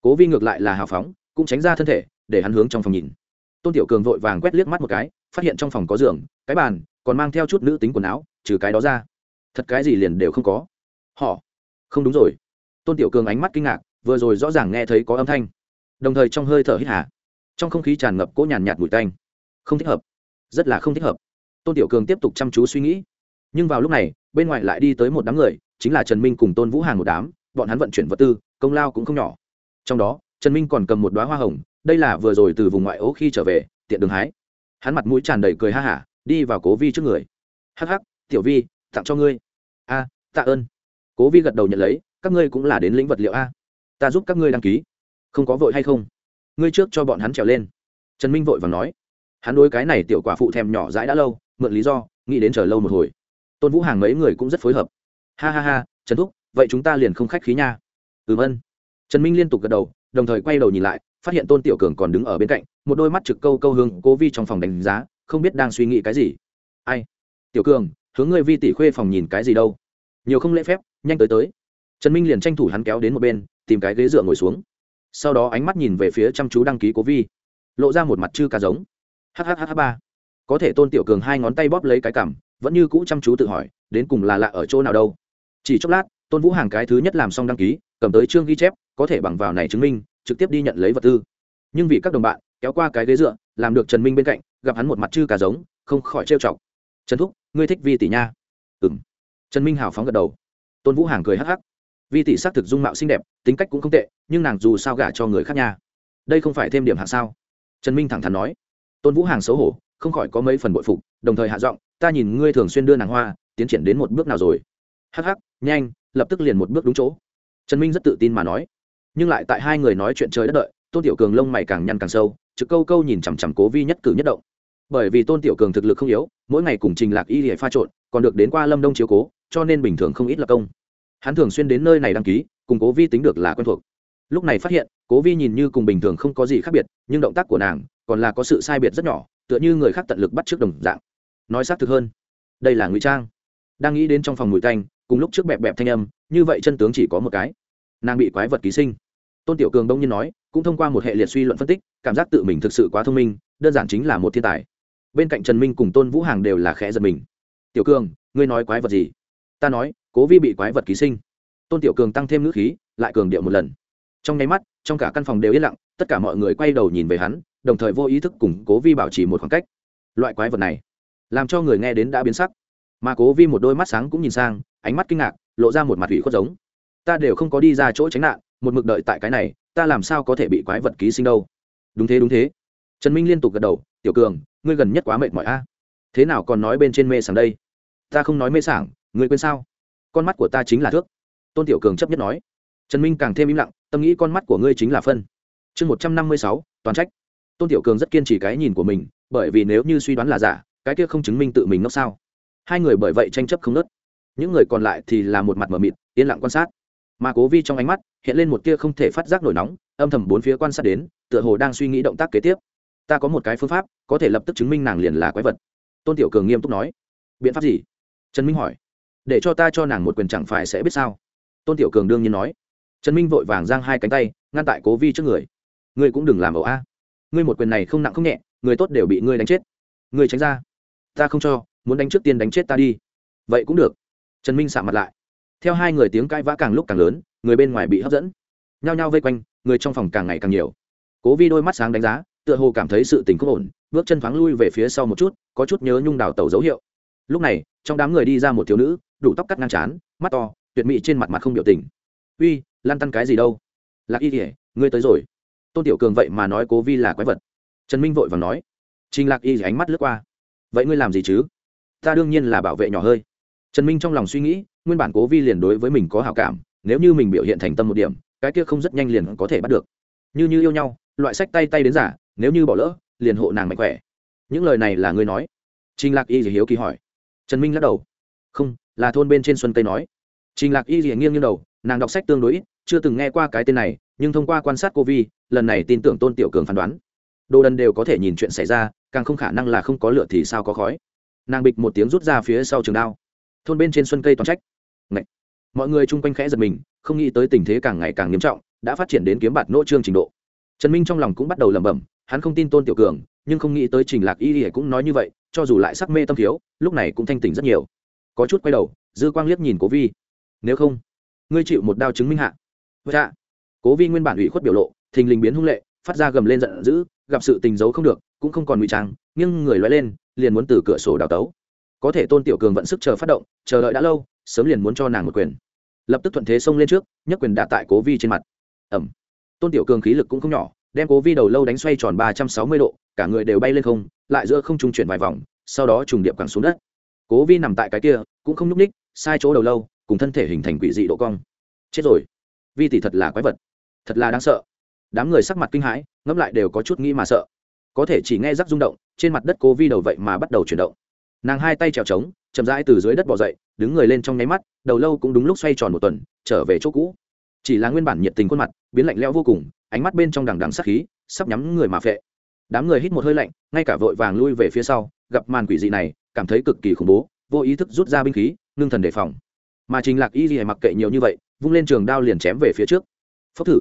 Cố vi ngược lại là hào phóng, cũng tránh ra thân thể, để hắn hướng trong phòng nhìn. Tôn tiểu cường vội vàng quét liếc mắt một cái, phát hiện trong phòng có giường, cái bàn, còn mang theo chút nữ tính quần áo, trừ cái đó ra thật cái gì liền đều không có. Họ, không đúng rồi. Tôn tiểu cường ánh mắt kinh ngạc, vừa rồi rõ ràng nghe thấy có âm thanh. Đồng thời trong hơi thở hít hà, trong không khí tràn ngập cỗ nhàn nhạt mùi tanh. Không thích hợp, rất là không thích hợp. Tôn tiểu cường tiếp tục chăm chú suy nghĩ. Nhưng vào lúc này, bên ngoài lại đi tới một đám người, chính là trần minh cùng tôn vũ hàng một đám, bọn hắn vận chuyển vật tư, công lao cũng không nhỏ. Trong đó, trần minh còn cầm một đoá hoa hồng, đây là vừa rồi từ vùng ngoại ố khi trở về, tiện đường hái. Hắn mặt mũi tràn đầy cười ha hả, đi vào cố vi trước người. Hắc hắc, tiểu vi tặng cho ngươi. A, tạ ơn. Cố vi gật đầu nhận lấy, các ngươi cũng là đến lĩnh vật liệu a. Ta giúp các ngươi đăng ký. Không có vội hay không? Ngươi trước cho bọn hắn trèo lên. Trần minh vội và nói. Hắn đối cái này tiểu quả phụ thèm nhỏ dãi đã lâu, mượn lý do, nghĩ đến chờ lâu một hồi. Tôn vũ hàng mấy người cũng rất phối hợp. Ha ha ha, trần thúc, vậy chúng ta liền không khách khí nha. Ừm ân. Trần minh liên tục gật đầu, đồng thời quay đầu nhìn lại, phát hiện tôn tiểu cường còn đứng ở bên cạnh, một đôi mắt trực câu câu hướng cố vi trong phòng đánh giá, không biết đang suy nghĩ cái gì. Ai? Tiểu cường hướng ngươi vi tỷ khuê phòng nhìn cái gì đâu. Nhiều không lễ phép, nhanh tới tới. Trần minh liền tranh thủ hắn kéo đến một bên, tìm cái ghế dựa ngồi xuống. Sau đó ánh mắt nhìn về phía chăm chú đăng ký cố vi. Lộ ra một mặt chư cá giống. Hhh ba. Có thể tôn tiểu cường hai ngón tay bóp lấy cái cảm vẫn như cũ chăm chú tự hỏi, đến cùng là lạ ở chỗ nào đâu. Chỉ chốc lát, tôn vũ hàng cái thứ nhất làm xong đăng ký, cầm tới chương ghi chép, có thể bằng vào này chứng minh, trực tiếp đi nhận lấy vật tư. Nhưng vì các đồng bạn, kéo qua cái ghế dựa, làm được trần minh bên cạnh, gặp hắn một mặt chư cả giống, không khỏi trêu chọc trần thúc ngươi thích vi tỷ nha ừ m trần minh hào phóng gật đầu tôn vũ hàng cười hắc hắc vi tỷ xác thực dung mạo xinh đẹp tính cách cũng không tệ nhưng nàng dù sao gả cho người khác nha đây không phải thêm điểm hạ sao trần minh thẳng thắn nói tôn vũ hàng xấu hổ không khỏi có mấy phần bội phục đồng thời hạ giọng ta nhìn ngươi thường xuyên đưa nàng hoa tiến triển đến một bước nào rồi hắc hắc nhanh lập tức liền một bước đúng chỗ trần minh rất tự tin mà nói nhưng lại tại hai người nói chuyện trời đất đợi tôn tiểu cường lông mày càng nhăn càng sâu trực câu câu nhìn chằm chằm cố vi nhất cử nhất động bởi vì tôn tiểu cường thực lực không yếu, mỗi ngày cùng trình lạc y để pha trộn, còn được đến qua lâm đông chiếu cố, cho nên bình thường không ít là công. Hắn thường xuyên đến nơi này đăng ký, cùng cố vi tính được là quen thuộc. Lúc này phát hiện, cố vi nhìn như cùng bình thường không có gì khác biệt, nhưng động tác của nàng còn là có sự sai biệt rất nhỏ, tựa như người khác tận lực bắt trước đồng dạng. Nói xác thực hơn, đây là ngụy trang. Đang nghĩ đến trong phòng mùi tanh, cùng lúc trước bẹp bẹp thanh âm, như vậy chân tướng chỉ có một cái. Nàng bị quái vật ký sinh. Tôn tiểu cường đông nhiên nói, cũng thông qua một hệ liệt suy luận phân tích, cảm giác tự mình thực sự quá thông minh, đơn giản chính là một thiên tài bên cạnh trần minh cùng tôn vũ hàng đều là khẽ giật mình. Tiểu cường, ngươi nói quái vật gì? Ta nói, cố vi bị quái vật ký sinh. Tôn tiểu cường tăng thêm ngữ khí, lại cường điệu một lần. Trong nháy mắt, trong cả căn phòng đều yên lặng, tất cả mọi người quay đầu nhìn về hắn, đồng thời vô ý thức cùng cố vi bảo trì một khoảng cách. Loại quái vật này, làm cho người nghe đến đã biến sắc. Mà cố vi một đôi mắt sáng cũng nhìn sang, ánh mắt kinh ngạc, lộ ra một mặt ủy khuất giống. Ta đều không có đi ra chỗ tránh nạn, một mực đợi tại cái này, ta làm sao có thể bị quái vật ký sinh đâu? Đúng thế đúng thế. Trần minh liên tục gật đầu, tiểu cường ngươi gần nhất quá mệt mỏi a. Thế nào còn nói bên trên mê sảng đây? Ta không nói mê sảng, ngươi quên sao? Con mắt của ta chính là thước. Tôn tiểu cường chấp nhất nói. Trần minh càng thêm im lặng, tâm nghĩ con mắt của ngươi chính là phân. Chương một trăm năm mươi sáu, toàn trách. Tôn tiểu cường rất kiên trì cái nhìn của mình, bởi vì nếu như suy đoán là giả, cái kia không chứng minh tự mình ngốc sao? Hai người bởi vậy tranh chấp không nớt những người còn lại thì là một mặt mờ mịt, yên lặng quan sát. Mà cố vi trong ánh mắt, hiện lên một tia không thể phát giác nổi nóng, âm thầm bốn phía quan sát đến, tựa hồ đang suy nghĩ động tác kế tiếp ta có một cái phương pháp, có thể lập tức chứng minh nàng liền là quái vật. Tôn tiểu cường nghiêm túc nói. Biện pháp gì? Trần minh hỏi. Để cho ta cho nàng một quyền chẳng phải sẽ biết sao? Tôn tiểu cường đương nhiên nói. Trần minh vội vàng giang hai cánh tay, ngăn tại cố vi trước người. Ngươi cũng đừng làm ẩu a. Ngươi một quyền này không nặng không nhẹ, người tốt đều bị ngươi đánh chết. Ngươi tránh ra. Ta không cho, muốn đánh trước tiên đánh chết ta đi. Vậy cũng được. Trần minh sạ mặt lại. Theo hai người tiếng cãi vã càng lúc càng lớn, người bên ngoài bị hấp dẫn. Nhao nhao vây quanh, người trong phòng càng ngày càng nhiều. Cố vi đôi mắt sáng đánh giá tựa hồ cảm thấy sự tình không ổn bước chân thoáng lui về phía sau một chút có chút nhớ nhung đào tẩu dấu hiệu. Lúc này trong đám người đi ra một thiếu nữ đủ tóc cắt ngang trán, mắt to tuyệt mỹ trên mặt mặt không biểu tình. Uy lan tăn cái gì đâu? Lạc y kỉa ngươi tới rồi. Tôn tiểu cường vậy mà nói cố vi là quái vật. Trần minh vội và nói trình lạc y ánh mắt lướt qua. Vậy ngươi làm gì chứ? Ta đương nhiên là bảo vệ nhỏ hơi. Trần minh trong lòng suy nghĩ nguyên bản cố vi liền đối với mình có hào cảm nếu như mình biểu hiện thành tâm một điểm cái kia không rất nhanh liền có thể bắt được. Như như yêu nhau loại sách tay tay đến giả nếu như bỏ lỡ, liền hộ nàng mạnh khỏe. Những lời này là ngươi nói? Trình lạc y gì hiếu kỳ hỏi. Trần minh lắc đầu. Không, là thôn bên trên xuân tây nói. Trình lạc y gì nghiêng như đầu, nàng đọc sách tương đối ít, chưa từng nghe qua cái tên này, nhưng thông qua quan sát cô vi, lần này tin tưởng tôn tiểu cường phán đoán. Đồ đần đều có thể nhìn chuyện xảy ra, càng không khả năng là không có lửa thì sao có khói. Nàng bịch một tiếng rút ra phía sau trường đao. Thôn bên trên xuân cây toàn trách. Ngậy. mọi người chung quanh khẽ giật mình, không nghĩ tới tình thế càng ngày càng nghiêm trọng, đã phát triển đến kiếm bạt nỗ trương trình độ. Trần minh trong lòng cũng bắt đầu lẩm bẩm hắn không tin tôn tiểu cường, nhưng không nghĩ tới trình lạc y ỉa cũng nói như vậy, cho dù lại sắc mê tâm thiếu, lúc này cũng thanh tỉnh rất nhiều. Có chút quay đầu, dư quang liếc nhìn cố vi. Nếu không, ngươi chịu một đao chứng minh hạ. Dạ. Cố vi nguyên bản ủy khuất biểu lộ, thình lình biến hung lệ, phát ra gầm lên giận dữ, gặp sự tình giấu không được, cũng không còn ngụy trang nhưng người loay lên, liền muốn từ cửa sổ đào tấu. Có thể tôn tiểu cường vẫn sức chờ phát động, chờ đợi đã lâu, sớm liền muốn cho nàng một quyền. Lập tức thuận thế xông lên trước nhấc quyền đạp tại cố vi trên mặt. Ẩm tôn tiểu cường khí lực cũng không nhỏ đem cố vi đầu lâu đánh xoay tròn ba trăm sáu mươi độ, cả người đều bay lên không, lại giữa không trung chuyển vài vòng, sau đó trùng điệp quẳng xuống đất. Cố vi nằm tại cái kia, cũng không nhúc ních sai chỗ đầu lâu, cùng thân thể hình thành quỷ dị độ cong. Chết rồi. Vi tỷ thật là quái vật. Thật là đáng sợ. Đám người sắc mặt kinh hãi, ngẫm lại đều có chút nghĩ mà sợ. Có thể chỉ nghe rắc rung động, trên mặt đất cố vi đầu vậy mà bắt đầu chuyển động. Nàng hai tay trèo trống, chậm rãi từ dưới đất bỏ dậy, đứng người lên trong nháy mắt, đầu lâu cũng đúng lúc xoay tròn một tuần, trở về chỗ cũ. Chỉ là nguyên bản nhiệt tình khuôn mặt, biến lạnh lẽo vô cùng ánh mắt bên trong đằng đằng sắc khí, sắp nhắm người mà phệ. Đám người hít một hơi lạnh, ngay cả vội vàng lui về phía sau, gặp màn quỷ dị này, cảm thấy cực kỳ khủng bố, vô ý thức rút ra binh khí, ngưng thần đề phòng. Mà trình lạc y gì mặc kệ nhiều như vậy, vung lên trường đao liền chém về phía trước. Phốc thử.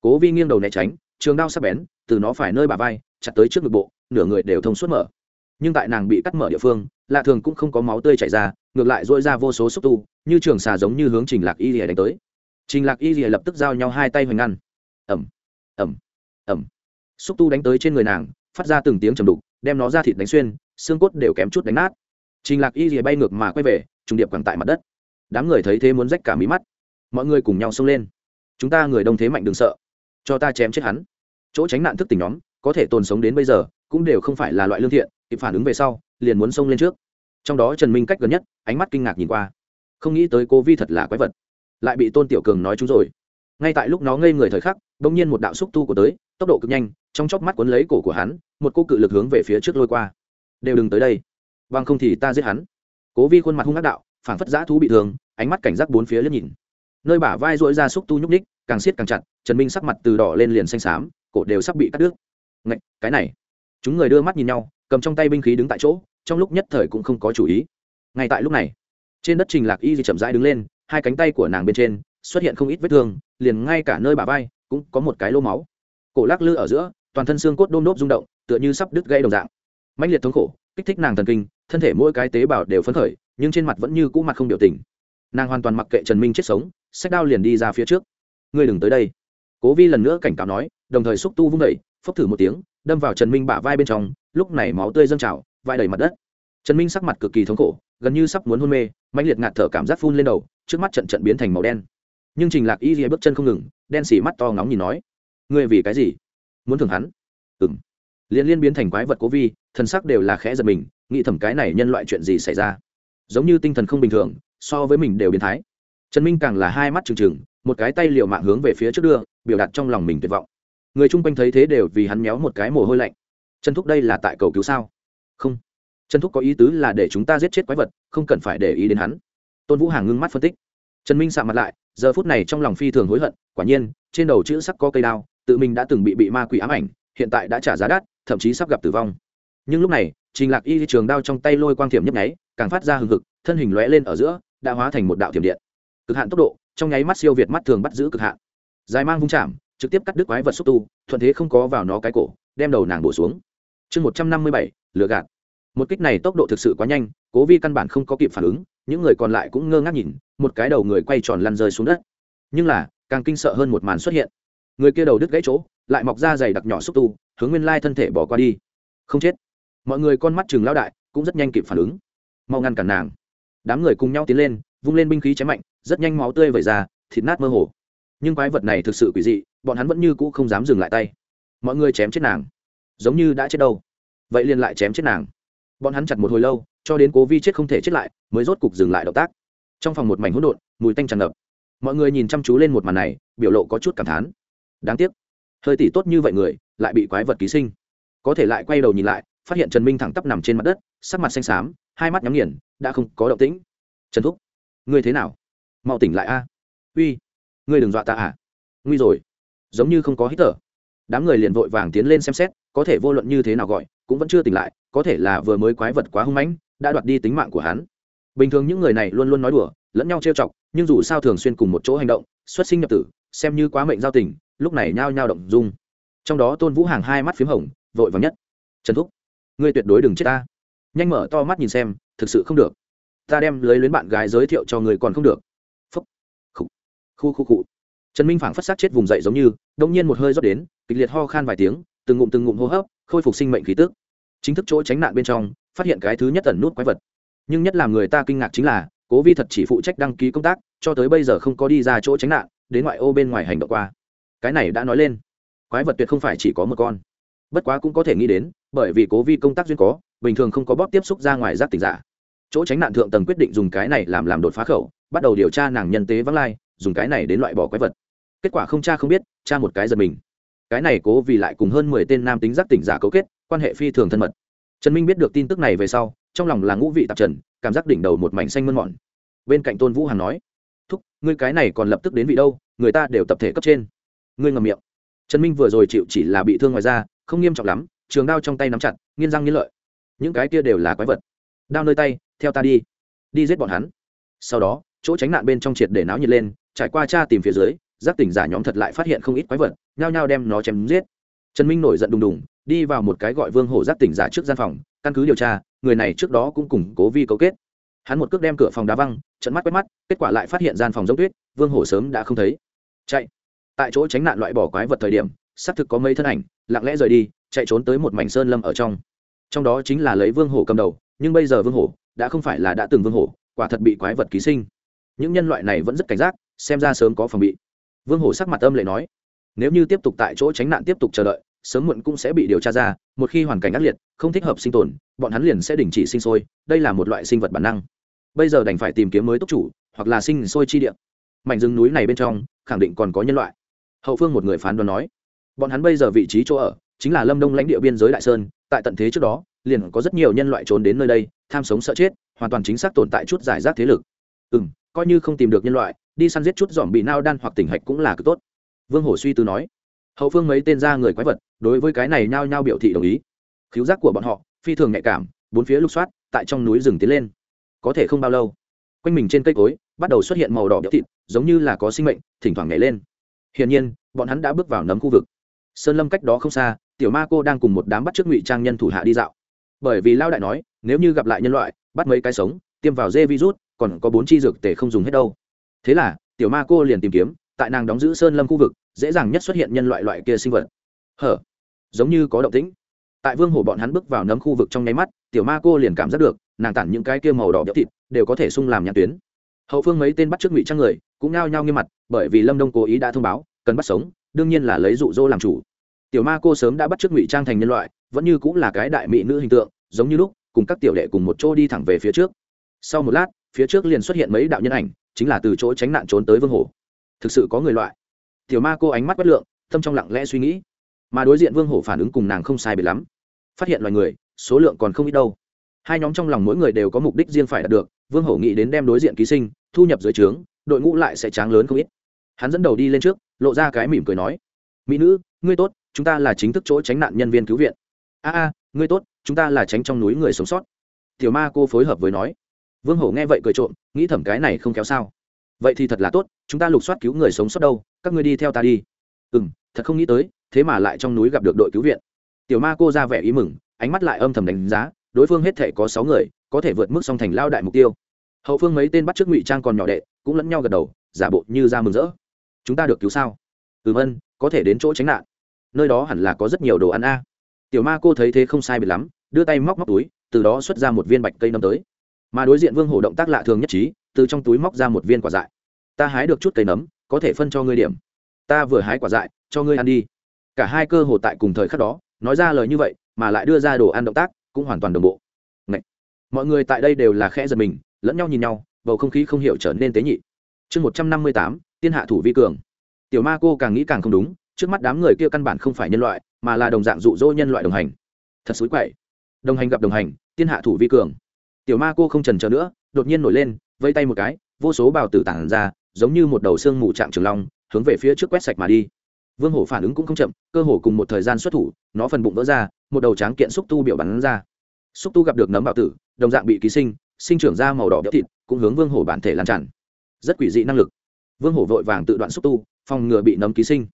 Cố vi nghiêng đầu né tránh, trường đao sắp bén, từ nó phải nơi bà vai, chặt tới trước ngực bộ, nửa người đều thông suốt mở. Nhưng tại nàng bị cắt mở địa phương, lạ thường cũng không có máu tươi chảy ra, ngược lại dỗi ra vô số xúc tu, như trường xà giống như hướng trình lạc y rìa đánh tới. Trình lạc y rìa lập tức giao nhau hai tay hoành ngăn. Ẩm ẩm ẩm. Xúc tu đánh tới trên người nàng, phát ra từng tiếng trầm đục, đem nó ra thịt đánh xuyên, xương cốt đều kém chút đánh nát. Trình lạc y rìa bay ngược mà quay về, trùng điệp quẳng tại mặt đất. Đám người thấy thế muốn rách cả mí mắt. Mọi người cùng nhau xông lên. Chúng ta người đông thế mạnh đừng sợ. Cho ta chém chết hắn. Chỗ tránh nạn thức tỉnh nhóm, có thể tồn sống đến bây giờ, cũng đều không phải là loại lương thiện, kịp phản ứng về sau, liền muốn xông lên trước. Trong đó trần minh cách gần nhất, ánh mắt kinh ngạc nhìn qua. Không nghĩ tới cô vi thật là quái vật. Lại bị tôn tiểu cường nói chúng rồi. Ngay tại lúc nó ngây người thời khắc bỗng nhiên một đạo xúc tu của tới, tốc độ cực nhanh, trong chóc mắt cuốn lấy cổ của hắn, một cô cự lực hướng về phía trước lôi qua. Đều đừng tới đây. Bằng không thì ta giết hắn. Cố vi khuôn mặt hung ác đạo phản phất giã thú bị thương, ánh mắt cảnh giác bốn phía liếc nhìn. Nơi bả vai dội ra xúc tu nhúc ních càng siết càng chặt, trần minh sắc mặt từ đỏ lên liền xanh xám, cổ đều sắp bị cắt đứt. Ngạch, cái này. Chúng người đưa mắt nhìn nhau, cầm trong tay binh khí đứng tại chỗ, trong lúc nhất thời cũng không có chủ ý. Ngay tại lúc này, trên đất trình lạc y di chậm rãi đứng lên, hai cánh tay của nàng bên trên xuất hiện không ít vết thương, liền ngay cả nơi bà vai cũng có một cái lô máu. Cổ lắc lư ở giữa, toàn thân xương cốt đôm nốt rung động, tựa như sắp đứt gãy đồng dạng. Mạnh liệt thống khổ, kích thích nàng thần kinh, thân thể mỗi cái tế bào đều phấn khởi, nhưng trên mặt vẫn như cũ mặt không biểu tình. Nàng hoàn toàn mặc kệ trần minh chết sống sách đao liền đi ra phía trước. Ngươi đừng tới đây. Cố vi lần nữa cảnh cáo nói, đồng thời xúc tu vung đẩy phốc thử một tiếng, đâm vào trần minh bả vai bên trong, lúc này máu tươi dâng trào vai đầy mặt đất. Trần minh sắc mặt cực kỳ thống khổ, gần như sắp muốn hôn mê mạnh liệt ngạt thở cảm giác phun lên đầu, trước mắt trận trận biến thành màu đen nhưng trình lạc y rìa bước chân không ngừng, đen xỉ mắt to ngóng nhìn nói, ngươi vì cái gì? Muốn thưởng hắn? Ừng liên liên biến thành quái vật cố vi, thần sắc đều là khẽ giật mình, nghĩ thầm cái này nhân loại chuyện gì xảy ra. Giống như tinh thần không bình thường, so với mình đều biến thái. Trần minh càng là hai mắt trừng trừng, một cái tay liều mạng hướng về phía trước đưa, biểu đạt trong lòng mình tuyệt vọng. Người chung quanh thấy thế đều vì hắn méo một cái mồ hôi lạnh. Trần thúc đây là tại cầu cứu sao? Không. Trần thúc có ý tứ là để chúng ta giết chết quái vật, không cần phải để ý đến hắn. Tôn vũ hàng ngưng mắt phân tích. Trần minh sạ mặt lại giờ phút này trong lòng phi thường hối hận, quả nhiên, trên đầu chữ sắc có cây đao, tự mình đã từng bị bị ma quỷ ám ảnh, hiện tại đã trả giá đắt, thậm chí sắp gặp tử vong. Nhưng lúc này, trình lạc y trường đao trong tay lôi quang thiểm nhấp nháy, càng phát ra hừng hực, thân hình lóe lên ở giữa, đã hóa thành một đạo thiểm điện. Cực hạn tốc độ, trong nháy mắt siêu việt mắt thường bắt giữ cực hạn. Dài mang vung chạm, trực tiếp cắt đứt quái vật xúc tu, thuận thế không có vào nó cái cổ, đem đầu nàng bổ xuống. Chương một trăm năm mươi bảy lựa gạt. Một kích này tốc độ thực sự quá nhanh, cố vi căn bản không có kịp phản ứng những người còn lại cũng ngơ ngác nhìn, một cái đầu người quay tròn lăn rơi xuống đất. Nhưng là, càng kinh sợ hơn một màn xuất hiện. Người kia đầu đứt gãy chỗ, lại mọc ra dày đặc nhỏ xúc tu, hướng nguyên lai thân thể bỏ qua đi. Không chết. Mọi người con mắt chừng lao đại, cũng rất nhanh kịp phản ứng. Mau ngăn cản nàng. Đám người cùng nhau tiến lên, vung lên binh khí chém mạnh, rất nhanh máu tươi vẩy ra, thịt nát mơ hồ. Nhưng quái vật này thực sự quỷ dị, bọn hắn vẫn như cũ không dám dừng lại tay. Mọi người chém chết nàng. Giống như đã chết đâu. Vậy liền lại chém chết nàng bọn hắn chặt một hồi lâu, cho đến cố vi chết không thể chết lại, mới rốt cục dừng lại động tác. Trong phòng một mảnh hỗn độn, mùi tanh tràn ngập. Mọi người nhìn chăm chú lên một màn này, biểu lộ có chút cảm thán. Đáng tiếc, hơi tỷ tốt như vậy người, lại bị quái vật ký sinh. Có thể lại quay đầu nhìn lại, phát hiện trần minh thẳng tắp nằm trên mặt đất, sắc mặt xanh xám, hai mắt nhắm nghiền, đã không có động tĩnh. Trần thúc, ngươi thế nào? Mau tỉnh lại a. Uy, ngươi đừng dọa ta à? Nguy rồi. Giống như không có hít thở. Đám người liền vội vàng tiến lên xem xét có thể vô luận như thế nào gọi, cũng vẫn chưa tỉnh lại, có thể là vừa mới quái vật quá hung mãnh, đã đoạt đi tính mạng của hắn. Bình thường những người này luôn luôn nói đùa, lẫn nhau trêu chọc, nhưng dù sao thường xuyên cùng một chỗ hành động, xuất sinh nhập tử, xem như quá mệnh giao tình, lúc này nhao nhao động dung. Trong đó tôn vũ hàng hai mắt p h í m hồng, vội vàng nhất. Trần thúc, ngươi tuyệt đối đừng chết ta. Nhanh mở to mắt nhìn xem, thực sự không được. Ta đem lưới luyến bạn gái giới thiệu cho người còn không được. Phúc khu khu khu khu trần minh phảng phất sát chết vùng dậy giống như đông nhiên một hơi rót đến, kịch liệt ho khan vài tiếng từng ngụm từng ngụm hô hấp khôi phục sinh mệnh khí tức, chính thức chỗ tránh nạn bên trong phát hiện cái thứ nhất tẩn nút quái vật. Nhưng nhất làm người ta kinh ngạc chính là cố vi thật chỉ phụ trách đăng ký công tác cho tới bây giờ không có đi ra chỗ tránh nạn đến ngoại ô bên ngoài hành động qua. Cái này đã nói lên. Quái vật tuyệt không phải chỉ có một con. Bất quá cũng có thể nghĩ đến bởi vì cố vi công tác duyên có bình thường không có bóp tiếp xúc ra ngoài giác tỉnh giả. Chỗ tránh nạn thượng tầng quyết định dùng cái này làm làm đột phá khẩu bắt đầu điều tra nàng nhân tế vắng lai dùng cái này đến loại bỏ quái vật. Kết quả không cha không biết cha một cái giật mình cái này cố vì lại cùng hơn mười tên nam tính giác tỉnh giả cấu kết, quan hệ phi thường thân mật. Trần minh biết được tin tức này về sau, trong lòng là ngũ vị tạp trần, cảm giác đỉnh đầu một mảnh xanh mơn mọn. Bên cạnh tôn vũ hằng nói, thúc, ngươi cái này còn lập tức đến vị đâu, người ta đều tập thể cấp trên. Ngươi ngầm miệng. Trần minh vừa rồi chịu chỉ là bị thương ngoài da, không nghiêm trọng lắm, trường đao trong tay nắm chặt nghiên răng nghiên lợi. Những cái kia đều là quái vật. Đao nơi tay, theo ta đi. Đi giết bọn hắn. Sau đó, chỗ tránh nạn bên trong triệt để náo nhiệt lên, trải qua cha tìm phía dưới giác tỉnh giả nhóm thật lại phát hiện không ít quái vật, nhao nhao đem nó chém giết. Trần minh nổi giận đùng đùng, đi vào một cái gọi vương hổ giác tỉnh giả trước gian phòng, căn cứ điều tra, người này trước đó cũng cùng cố vi cấu kết. Hắn một cước đem cửa phòng đá văng, trận mắt quét mắt, kết quả lại phát hiện gian phòng giống tuyết, vương hổ sớm đã không thấy. Chạy. Tại chỗ tránh nạn loại bỏ quái vật thời điểm, xác thực có mấy thân ảnh, lặng lẽ rời đi, chạy trốn tới một mảnh sơn lâm ở trong. Trong đó chính là lấy vương hổ cầm đầu, nhưng bây giờ vương hổ đã không phải là đã từng vương hổ, quả thật bị quái vật ký sinh. Những nhân loại này vẫn rất cảnh giác, xem ra sớm có phòng bị vương hổ sắc mặt âm lệ nói, nếu như tiếp tục tại chỗ tránh nạn tiếp tục chờ đợi, sớm muộn cũng sẽ bị điều tra ra, một khi hoàn cảnh ác liệt, không thích hợp sinh tồn, bọn hắn liền sẽ đình chỉ sinh sôi, đây là một loại sinh vật bản năng. Bây giờ đành phải tìm kiếm mới tốc chủ, hoặc là sinh sôi chi địa. Mảnh rừng núi này bên trong, khẳng định còn có nhân loại. Hậu phương một người phán đoán nói, bọn hắn bây giờ vị trí chỗ ở, chính là lâm đông lãnh địa biên giới đại sơn, tại tận thế trước đó, liền có rất nhiều nhân loại trốn đến nơi đây, tham sống sợ chết, hoàn toàn chính xác tồn tại chút giải rác thế lực. Ừ m coi như không tìm được nhân loại đi săn giết chút dòm bị nao đan hoặc tỉnh hạch cũng là cực tốt. Vương hổ suy tư nói, hậu phương mấy tên ra người quái vật, đối với cái này nhao nhao biểu thị đồng ý. Khiếu giác của bọn họ, phi thường nhạy cảm, bốn phía lục soát, tại trong núi rừng tiến lên. Có thể không bao lâu, quanh mình trên cây cối, bắt đầu xuất hiện màu đỏ béo thịt, giống như là có sinh mệnh, thỉnh thoảng nhảy lên. Hiển nhiên, bọn hắn đã bước vào nấm khu vực. Sơn lâm cách đó không xa, tiểu ma cô đang cùng một đám bắt trước ngụy trang nhân thủ hạ đi dạo. Bởi vì lao đại nói, nếu như gặp lại nhân loại, bắt mấy cái sống, tiêm vào dê virus, còn có bốn chi dược tể không dùng hết đâu thế là, tiểu ma cô liền tìm kiếm, tại nàng đóng giữ sơn lâm khu vực, dễ dàng nhất xuất hiện nhân loại loại kia sinh vật. Hở? Giống như có động tĩnh. Tại vương hổ bọn hắn bước vào nấm khu vực trong nháy mắt, tiểu ma cô liền cảm giác được, nàng tản những cái kia màu đỏ béo thịt, đều có thể sung làm nhãn tuyến. Hậu phương mấy tên bắt trước ngụy trang người, cũng nao nhao nghiêm mặt, bởi vì lâm đông cố ý đã thông báo, cần bắt sống, đương nhiên là lấy dụ dỗ làm chủ. Tiểu ma cô sớm đã bắt trước ngụy trang thành nhân loại, vẫn như cũng là cái đại mỹ nữ hình tượng, giống như lúc, cùng các tiểu đệ cùng một chỗ đi thẳng về phía trước. Sau một lát, phía trước liền xuất hiện mấy đạo nhân ảnh chính là từ chỗ tránh nạn trốn tới vương hổ. Thực sự có người loại. Tiểu ma cô ánh mắt bất lượng, tâm trong lặng lẽ suy nghĩ. Mà đối diện vương hổ phản ứng cùng nàng không sai biệt lắm. Phát hiện loài người, số lượng còn không ít đâu. Hai nhóm trong lòng mỗi người đều có mục đích riêng phải đạt được, vương hổ nghĩ đến đem đối diện ký sinh, thu nhập dưới trướng, đội ngũ lại sẽ tráng lớn không ít. Hắn dẫn đầu đi lên trước, lộ ra cái mỉm cười nói, mỹ nữ, ngươi tốt, chúng ta là chính thức chỗ tránh nạn nhân viên cứu viện. A a, ngươi tốt, chúng ta là tránh trong núi người sống sót. Tiểu ma cô phối hợp với nói vương hổ nghe vậy cười trộm, nghĩ thẩm cái này không kéo sao. Vậy thì thật là tốt, chúng ta lục soát cứu người sống sót đâu, các ngươi đi theo ta đi. Ừ m thật không nghĩ tới, thế mà lại trong núi gặp được đội cứu viện. Tiểu ma cô ra vẻ ý mừng, ánh mắt lại âm thầm đánh giá, đối phương hết thể có sáu người, có thể vượt mức song thành lao đại mục tiêu. Hậu phương mấy tên bắt trước ngụy trang còn nhỏ đệ, cũng lẫn nhau gật đầu, giả bộ như ra mừng rỡ. Chúng ta được cứu sao? Ừ vân có thể đến chỗ tránh nạn. Nơi đó hẳn là có rất nhiều đồ ăn a. Tiểu ma cô thấy thế không sai biệt lắm, đưa tay móc móc túi, từ đó xuất ra một viên bạch cây nâm tới mà đối diện vương hổ động tác lạ thường nhất trí, từ trong túi móc ra một viên quả dại. Ta hái được chút cây nấm, có thể phân cho ngươi điểm. Ta vừa hái quả dại, cho ngươi ăn đi. Cả hai cơ hồ tại cùng thời khắc đó, nói ra lời như vậy, mà lại đưa ra đồ ăn động tác, cũng hoàn toàn đồng bộ. Ngậy! mọi người tại đây đều là khẽ giật mình, lẫn nhau nhìn nhau, bầu không khí không hiểu trở nên tế nhị. Chương một trăm năm mươi tám, tiên hạ thủ vi cường. Tiểu ma cô càng nghĩ càng không đúng, trước mắt đám người kia căn bản không phải nhân loại, mà là đồng dạng rụ rỗ nhân loại đồng hành. Thật xúi quậy. Đồng hành gặp đồng hành, tiên hạ thủ vi cường tiểu ma cô không trần trờ nữa, đột nhiên nổi lên vây tay một cái, vô số bào tử tản ra, giống như một đầu xương mù trạng trường long, hướng về phía trước quét sạch mà đi. Vương hổ phản ứng cũng không chậm, cơ hồ cùng một thời gian xuất thủ, nó phần bụng vỡ ra, một đầu tráng kiện xúc tu biểu bắn ra. Xúc tu gặp được nấm bào tử, đồng dạng bị ký sinh sinh trưởng ra màu đỏ béo thịt, cũng hướng vương hổ bản thể lan tràn. Rất quỷ dị năng lực. Vương hổ vội vàng tự đoạn xúc tu, phòng ngừa bị nấm ký sinh.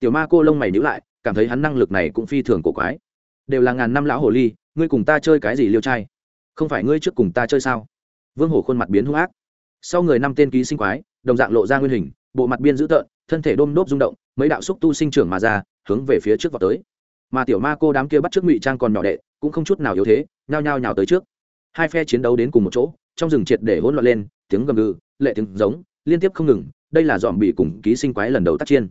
Tiểu ma cô lông mày nhữ lại, cảm thấy hắn năng lực này cũng phi thường cổ quái. Đều là ngàn năm lão hồ ly, ngươi cùng ta chơi cái gì liêu trai? Không phải ngươi trước cùng ta chơi sao? Vương hổ khuôn mặt biến hung ác. Sau người năm tên ký sinh quái, đồng dạng lộ ra nguyên hình, bộ mặt biên dữ tợn, thân thể đôm nốt rung động, mấy đạo xúc tu sinh trưởng mà ra, hướng về phía trước vào tới. Mà tiểu ma cô đám kia bắt trước ngụy trang còn nhỏ đệ, cũng không chút nào yếu thế, nhao nhao nhào tới trước. Hai phe chiến đấu đến cùng một chỗ, trong rừng triệt để hỗn loạn lên, tiếng gầm gừ, lệ tiếng giống, liên tiếp không ngừng, đây là dòm bị cùng ký sinh quái lần đầu tác chiên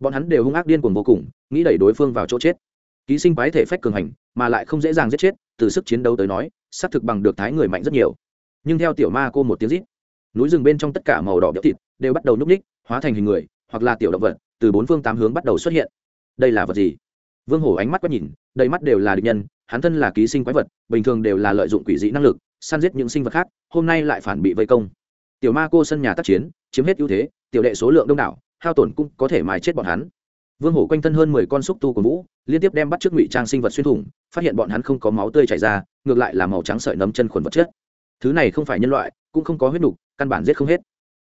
bọn hắn đều hung ác điên cuồng vô cùng, nghĩ đẩy đối phương vào chỗ chết. Ký sinh quái thể phách cường hành, mà lại không dễ dàng giết chết, từ sức chiến đấu tới nói xác thực bằng được thái người mạnh rất nhiều. Nhưng theo tiểu ma cô một tiếng rít, núi rừng bên trong tất cả màu đỏ béo thịt đều bắt đầu núp ních hóa thành hình người, hoặc là tiểu động vật, từ bốn phương tám hướng bắt đầu xuất hiện. Đây là vật gì? Vương hổ ánh mắt quét nhìn, đầy mắt đều là địch nhân, hắn thân là ký sinh quái vật, bình thường đều là lợi dụng quỷ dị năng lực, săn giết những sinh vật khác, hôm nay lại phản bị vây công. Tiểu ma cô sân nhà tác chiến, chiếm hết ưu thế, tiểu đệ số lượng đông đảo, hao tổn cũng có thể mài chết bọn hắn vương hổ quanh thân hơn mười con xúc tu của vũ, liên tiếp đem bắt trước ngụy trang sinh vật xuyên thủng, phát hiện bọn hắn không có máu tươi chảy ra, ngược lại là màu trắng sợi nấm chân khuẩn vật chất. Thứ này không phải nhân loại, cũng không có huyết nục, căn bản giết không hết.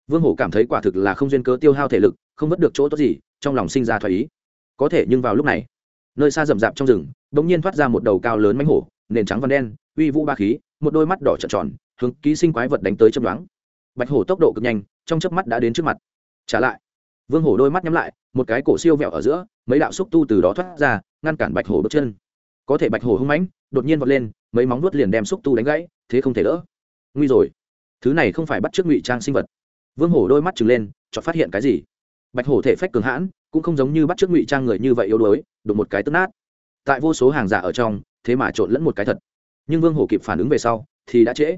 Vương hổ cảm thấy quả thực là không duyên cớ tiêu hao thể lực, không mất được chỗ tốt gì, trong lòng sinh ra thoải ý. Có thể nhưng vào lúc này, nơi xa rậm rạp trong rừng đ ỗ n g nhiên thoát ra một đầu cao lớn mánh hổ, nền trắng văn đen, uy vũ ba khí, một đôi mắt đỏ trợn tròn, hướng ký sinh quái vật đánh tới chấm đoán bạch hổ tốc độ cực nhanh, trong chớp mắt đã đến trước mặt. Trả lại vương hổ đôi mắt nhắm lại, một cái cổ siêu vẹo ở giữa, mấy đạo xúc tu từ đó thoát ra, ngăn cản bạch hổ bước chân. Có thể bạch hổ hung mãnh, đột nhiên vọt lên, mấy móng nuốt liền đem xúc tu đánh gãy, thế không thể đỡ. Nguy rồi. Thứ này không phải bắt trước ngụy trang sinh vật. Vương hổ đôi mắt trừng lên chọn phát hiện cái gì? Bạch hổ thể phách cường hãn, cũng không giống như bắt trước ngụy trang người như vậy yếu đuối, đụng một cái tức nát. Tại vô số hàng giả ở trong, thế mà trộn lẫn một cái thật. Nhưng vương hổ kịp phản ứng về sau, thì đã trễ.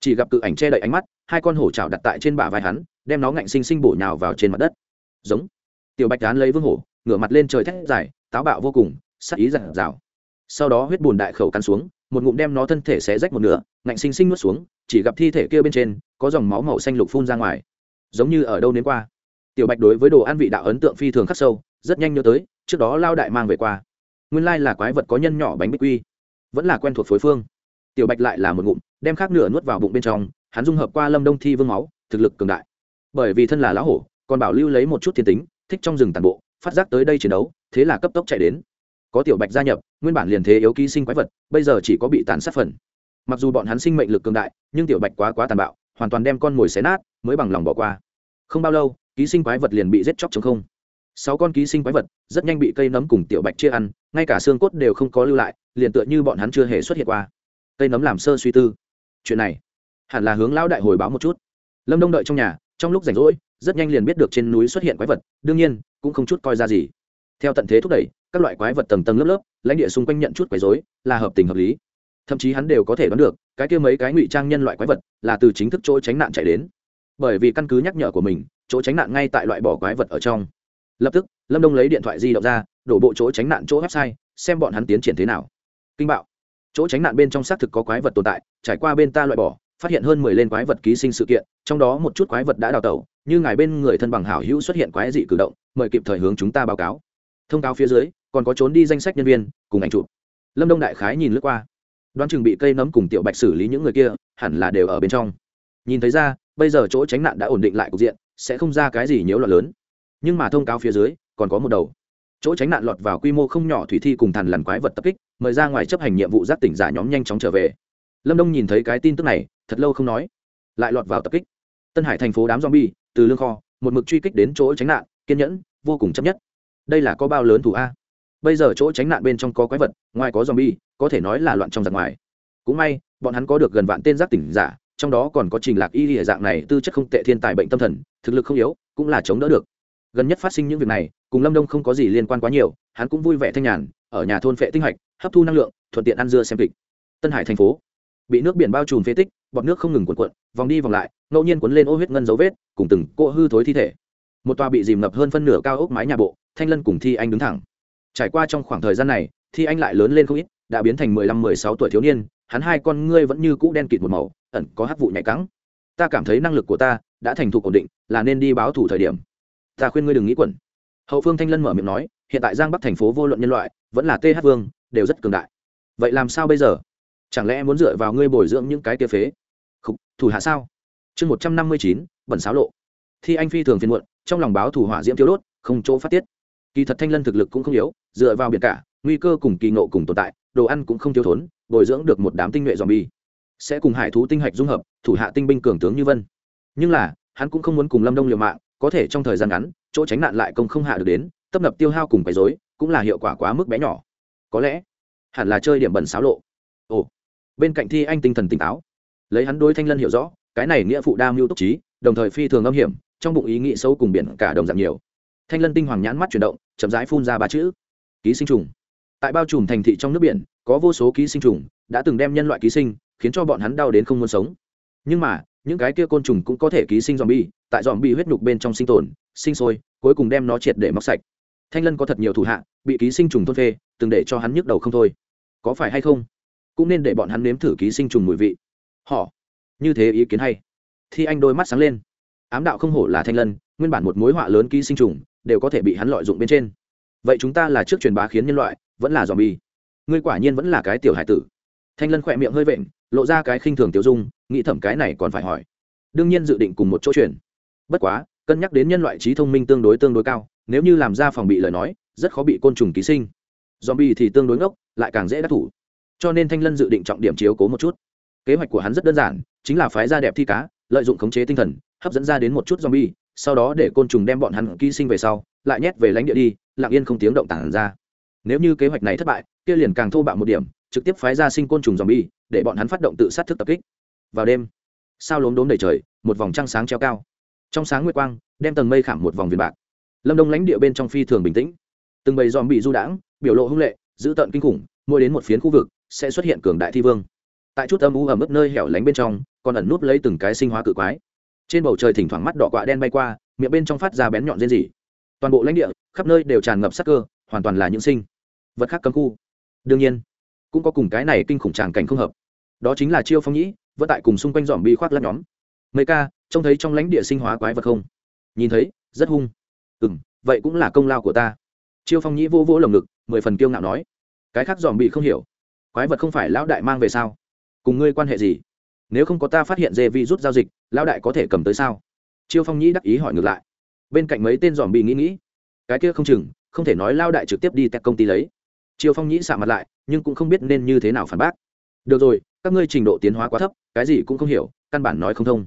Chỉ gặp cự ảnh che đậy ánh mắt, hai con hổ chảo đặt tại trên bả vai hắn, đem nó ngạnh sinh sinh bổ nhào vào trên mặt đất giống. Tiểu bạch đán lấy vương hổ, ngửa mặt lên trời thét dài, táo bạo vô cùng sắc ý giản rào sau đó huyết bùn đại khẩu cắn xuống, một ngụm đem nó thân thể xé rách một nửa, ngạnh sinh sinh nuốt xuống, chỉ gặp thi thể kia bên trên, có dòng máu màu xanh lục phun ra ngoài. Giống như ở đâu đến qua. Tiểu bạch đối với đồ ăn vị đạo ấn tượng phi thường khắc sâu, rất nhanh nhớ tới, trước đó lao đại mang về qua. Nguyên lai là quái vật có nhân nhỏ bánh bích quy. Vẫn là quen thuộc phối phương. Tiểu bạch lại là một ngụm, đem khác nửa nuốt vào bụng bên trong, hắn dung hợp qua lâm đông thi vương máu, thực lực cường đại. Bởi vì thân là lão hổ còn bảo lưu lấy một chút thiên tính, thích trong rừng tàn bộ, phát giác tới đây chiến đấu, thế là cấp tốc chạy đến. Có tiểu bạch gia nhập, nguyên bản liền thế yếu ký sinh quái vật, bây giờ chỉ có bị tàn sát phần. Mặc dù bọn hắn sinh mệnh lực cường đại, nhưng tiểu bạch quá quá tàn bạo, hoàn toàn đem con mồi xé nát, mới bằng lòng bỏ qua. Không bao lâu, ký sinh quái vật liền bị giết chóc chống không. Sáu con ký sinh quái vật, rất nhanh bị cây nấm cùng tiểu bạch chia ăn, ngay cả xương cốt đều không có lưu lại, liền tựa như bọn hắn chưa hề xuất hiện qua. Cây nấm làm sơ suy tư. Chuyện này, hẳn là hướng lão đại hồi báo một chút. Lâm đông đợi trong nhà, trong lúc rảnh rỗi rất nhanh liền biết được trên núi xuất hiện quái vật, đương nhiên, cũng không chút coi ra gì. Theo tận thế thúc đẩy, các loại quái vật tầng tầng lớp lớp, lãnh địa xung quanh nhận chút quấy dối là hợp tình hợp lý. Thậm chí hắn đều có thể đoán được, cái kia mấy cái ngụy trang nhân loại quái vật là từ chính thức chỗ tránh nạn chạy đến. Bởi vì căn cứ nhắc nhở của mình, chỗ tránh nạn ngay tại loại bỏ quái vật ở trong. Lập tức, lâm đông lấy điện thoại di động ra, đổ bộ chỗ tránh nạn chỗ website, xem bọn hắn tiến triển thế nào. Kinh bạo. Chỗ tránh nạn bên trong xác thực có quái vật tồn tại, trải qua bên ta loại bỏ, phát hiện hơn mười lên quái vật ký sinh sự kiện, trong đó một chút quái vật đã đào tẩu như ngài bên người thân bằng hảo hữu xuất hiện quái dị cử động, mời kịp thời hướng chúng ta báo cáo. Thông cáo phía dưới, còn có trốn đi danh sách nhân viên, cùng ảnh chụp. Lâm đông đại khái nhìn lướt qua. Đoán chừng bị cây nấm cùng tiểu bạch xử lý những người kia, hẳn là đều ở bên trong. Nhìn thấy ra, bây giờ chỗ tránh nạn đã ổn định lại cục diện, sẽ không ra cái gì nhiễu loạn lớn. Nhưng mà thông cáo phía dưới, còn có một đầu. Chỗ tránh nạn lọt vào quy mô không nhỏ thủy thi cùng thằn lằn quái vật tập kích, mời ra ngoài chấp hành nhiệm vụ giác tỉnh giả nhóm nhanh chóng trở về. Lâm đông nhìn thấy cái tin tức này, thật lâu không nói. Lại lọt vào tập kích. Tân hải thành phố đám zombie từ lương kho, một mực truy kích đến chỗ tránh nạn, kiên nhẫn, vô cùng chấp nhất. Đây là có bao lớn thủ a? Bây giờ chỗ tránh nạn bên trong có quái vật, ngoài có zombie, có thể nói là loạn trong giặc ngoài. Cũng may, bọn hắn có được gần vạn tên giác tỉnh giả, trong đó còn có trình lạc y hệ dạng này tư chất không tệ thiên tài bệnh tâm thần, thực lực không yếu, cũng là chống đỡ được. Gần nhất phát sinh những việc này, cùng lâm đông không có gì liên quan quá nhiều, hắn cũng vui vẻ thanh nhàn, ở nhà thôn phệ tinh hạch, hấp thu năng lượng, thuận tiện ăn dưa xem kịch. Tân hải thành phố, bị nước biển bao trùm phế tích bọt nước không ngừng cuộn cuộn, vòng đi vòng lại, ngẫu nhiên cuốn lên ô huyết ngân dấu vết, cùng từng cỗ hư thối thi thể. Một tòa bị dìm ngập hơn phân nửa cao ốc mái nhà bộ, thanh lân cùng thi anh đứng thẳng. Trải qua trong khoảng thời gian này, thi anh lại lớn lên không ít, đã biến thành mười lăm, mười sáu tuổi thiếu niên, hắn hai con ngươi vẫn như cũ đen kịt một màu, ẩn có hắc vụ nhạy cắn. Ta cảm thấy năng lực của ta đã thành thục ổn định, là nên đi báo thủ thời điểm. Ta khuyên ngươi đừng nghĩ quẩn. Hậu phương thanh lân mở miệng nói, hiện tại giang bắc thành phố vô luận nhân loại, vẫn là th vương, đều rất cường đại. Vậy làm sao bây giờ? Chẳng lẽ muốn dựa vào ngươi bồi dưỡng những cái tia phế? Khúc, thủ hạ sao? Chương một trăm năm mươi chín bẩn xáo lộ. Thi anh phi thường phiền muộn trong lòng báo thủ hỏa diễm thiếu đốt không chỗ phát tiết. Kỳ thật thanh lân thực lực cũng không yếu dựa vào biển cả nguy cơ cùng kỳ nộ cùng tồn tại đồ ăn cũng không thiếu thốn bồi dưỡng được một đám tinh nhuệ dòm bi sẽ cùng hải thú tinh hạch dung hợp thủ hạ tinh binh cường tướng như vân. Nhưng là hắn cũng không muốn cùng lâm đông liều mạng có thể trong thời gian ngắn chỗ tránh nạn lại công không hạ được đến tấp nập tiêu hao cùng quấy dối cũng là hiệu quả quá mức bé nhỏ. Có lẽ hẳn là chơi điểm bẩn xáo lộ. Ồ bên cạnh thi anh tinh thần tỉnh táo. Lấy hắn đôi thanh lân hiểu rõ, cái này nghĩa phụ đa mưu túc trí, đồng thời phi thường âm hiểm, trong bụng ý nghĩ sâu cùng biển cả đồng dạng nhiều. Thanh lân tinh hoàng nhãn mắt chuyển động, chậm rãi phun ra ba chữ, ký sinh trùng. Tại bao trùm thành thị trong nước biển, có vô số ký sinh trùng, đã từng đem nhân loại ký sinh, khiến cho bọn hắn đau đến không muốn sống. Nhưng mà, những cái kia côn trùng cũng có thể ký sinh dòm bi tại dòm bi huyết nhục bên trong sinh tồn, sinh sôi, cuối cùng đem nó triệt để móc sạch. Thanh lân có thật nhiều thủ hạ, bị ký sinh trùng thôn phê, từng để cho hắn nhức đầu không thôi. Có phải hay không? Cũng nên để bọn hắn nếm thử ký sinh trùng mùi vị. Họ, như thế ý kiến hay. Thi anh đôi mắt sáng lên. Ám đạo không hổ là thanh lân, nguyên bản một mối họa lớn ký sinh trùng đều có thể bị hắn lợi dụng bên trên. Vậy chúng ta là trước truyền bá khiến nhân loại, vẫn là dòm bi ngươi quả nhiên vẫn là cái tiểu hải tử. Thanh lân khỏe miệng hơi vện, lộ ra cái khinh thường tiêu dung, nghĩ thẩm cái này còn phải hỏi. Đương nhiên dự định cùng một chỗ truyền. Bất quá, cân nhắc đến nhân loại trí thông minh tương đối tương đối cao, nếu như làm ra phòng bị lời nói, rất khó bị côn trùng ký sinh. Dòm bi thì tương đối ngốc, lại càng dễ đắc thủ cho nên thanh lân dự định trọng điểm chiếu cố một chút. Kế hoạch của hắn rất đơn giản, chính là phái ra đẹp thi cá, lợi dụng khống chế tinh thần, hấp dẫn ra đến một chút zombie, sau đó để côn trùng đem bọn hắn ký sinh về sau, lại nhét về lãnh địa đi, lặng yên không tiếng động tản ra. Nếu như kế hoạch này thất bại, kia liền càng thô bạo một điểm, trực tiếp phái ra sinh côn trùng zombie, để bọn hắn phát động tự sát thức tập kích. Vào đêm, sao lốm đốm đầy trời, một vòng trăng sáng treo cao. Trong sáng nguyệt quang, đem tầng mây khảm một vòng viền bạc. Lâm đông lãnh địa bên trong phi thường bình tĩnh. Từng bầy dòm bị du đãng, biểu lộ hung lệ giữ tận kinh khủng, mỗi đến một phiến khu vực sẽ xuất hiện cường đại thi vương. Tại chút âm u ở mức nơi hẻo lánh bên trong, còn ẩn núp lấy từng cái sinh hóa cự quái. Trên bầu trời thỉnh thoảng mắt đỏ quạ đen bay qua, miệng bên trong phát ra bén nhọn rên rỉ. Toàn bộ lãnh địa, khắp nơi đều tràn ngập sắc cơ, hoàn toàn là những sinh vật khác cấm khu. Đương nhiên, cũng có cùng cái này kinh khủng tràng cảnh không hợp. Đó chính là chiêu phong nhĩ, vẫn tại cùng xung quanh dòm bi khoác lắp nhóm. Mấy ca, trông thấy trong lãnh địa sinh hóa quái vật không? Nhìn thấy, rất hung. Ừ m vậy cũng là công lao của ta. Chiêu phong nhĩ vô vỗ lồng ngực, mười phần kiêu ngạo nói. Cái khác dòm bị không hiểu quái vật không phải lão đại mang về sao? Cùng ngươi quan hệ gì? Nếu không có ta phát hiện dê vi rút giao dịch, lão đại có thể cầm tới sao? Chiêu phong nhĩ đắc ý hỏi ngược lại. Bên cạnh mấy tên dòm bị nghĩ nghĩ. Cái kia không chừng, không thể nói lao đại trực tiếp đi tech công ty lấy. Chiêu phong nhĩ xạ mặt lại, nhưng cũng không biết nên như thế nào phản bác. Được rồi, các ngươi trình độ tiến hóa quá thấp, cái gì cũng không hiểu, căn bản nói không thông.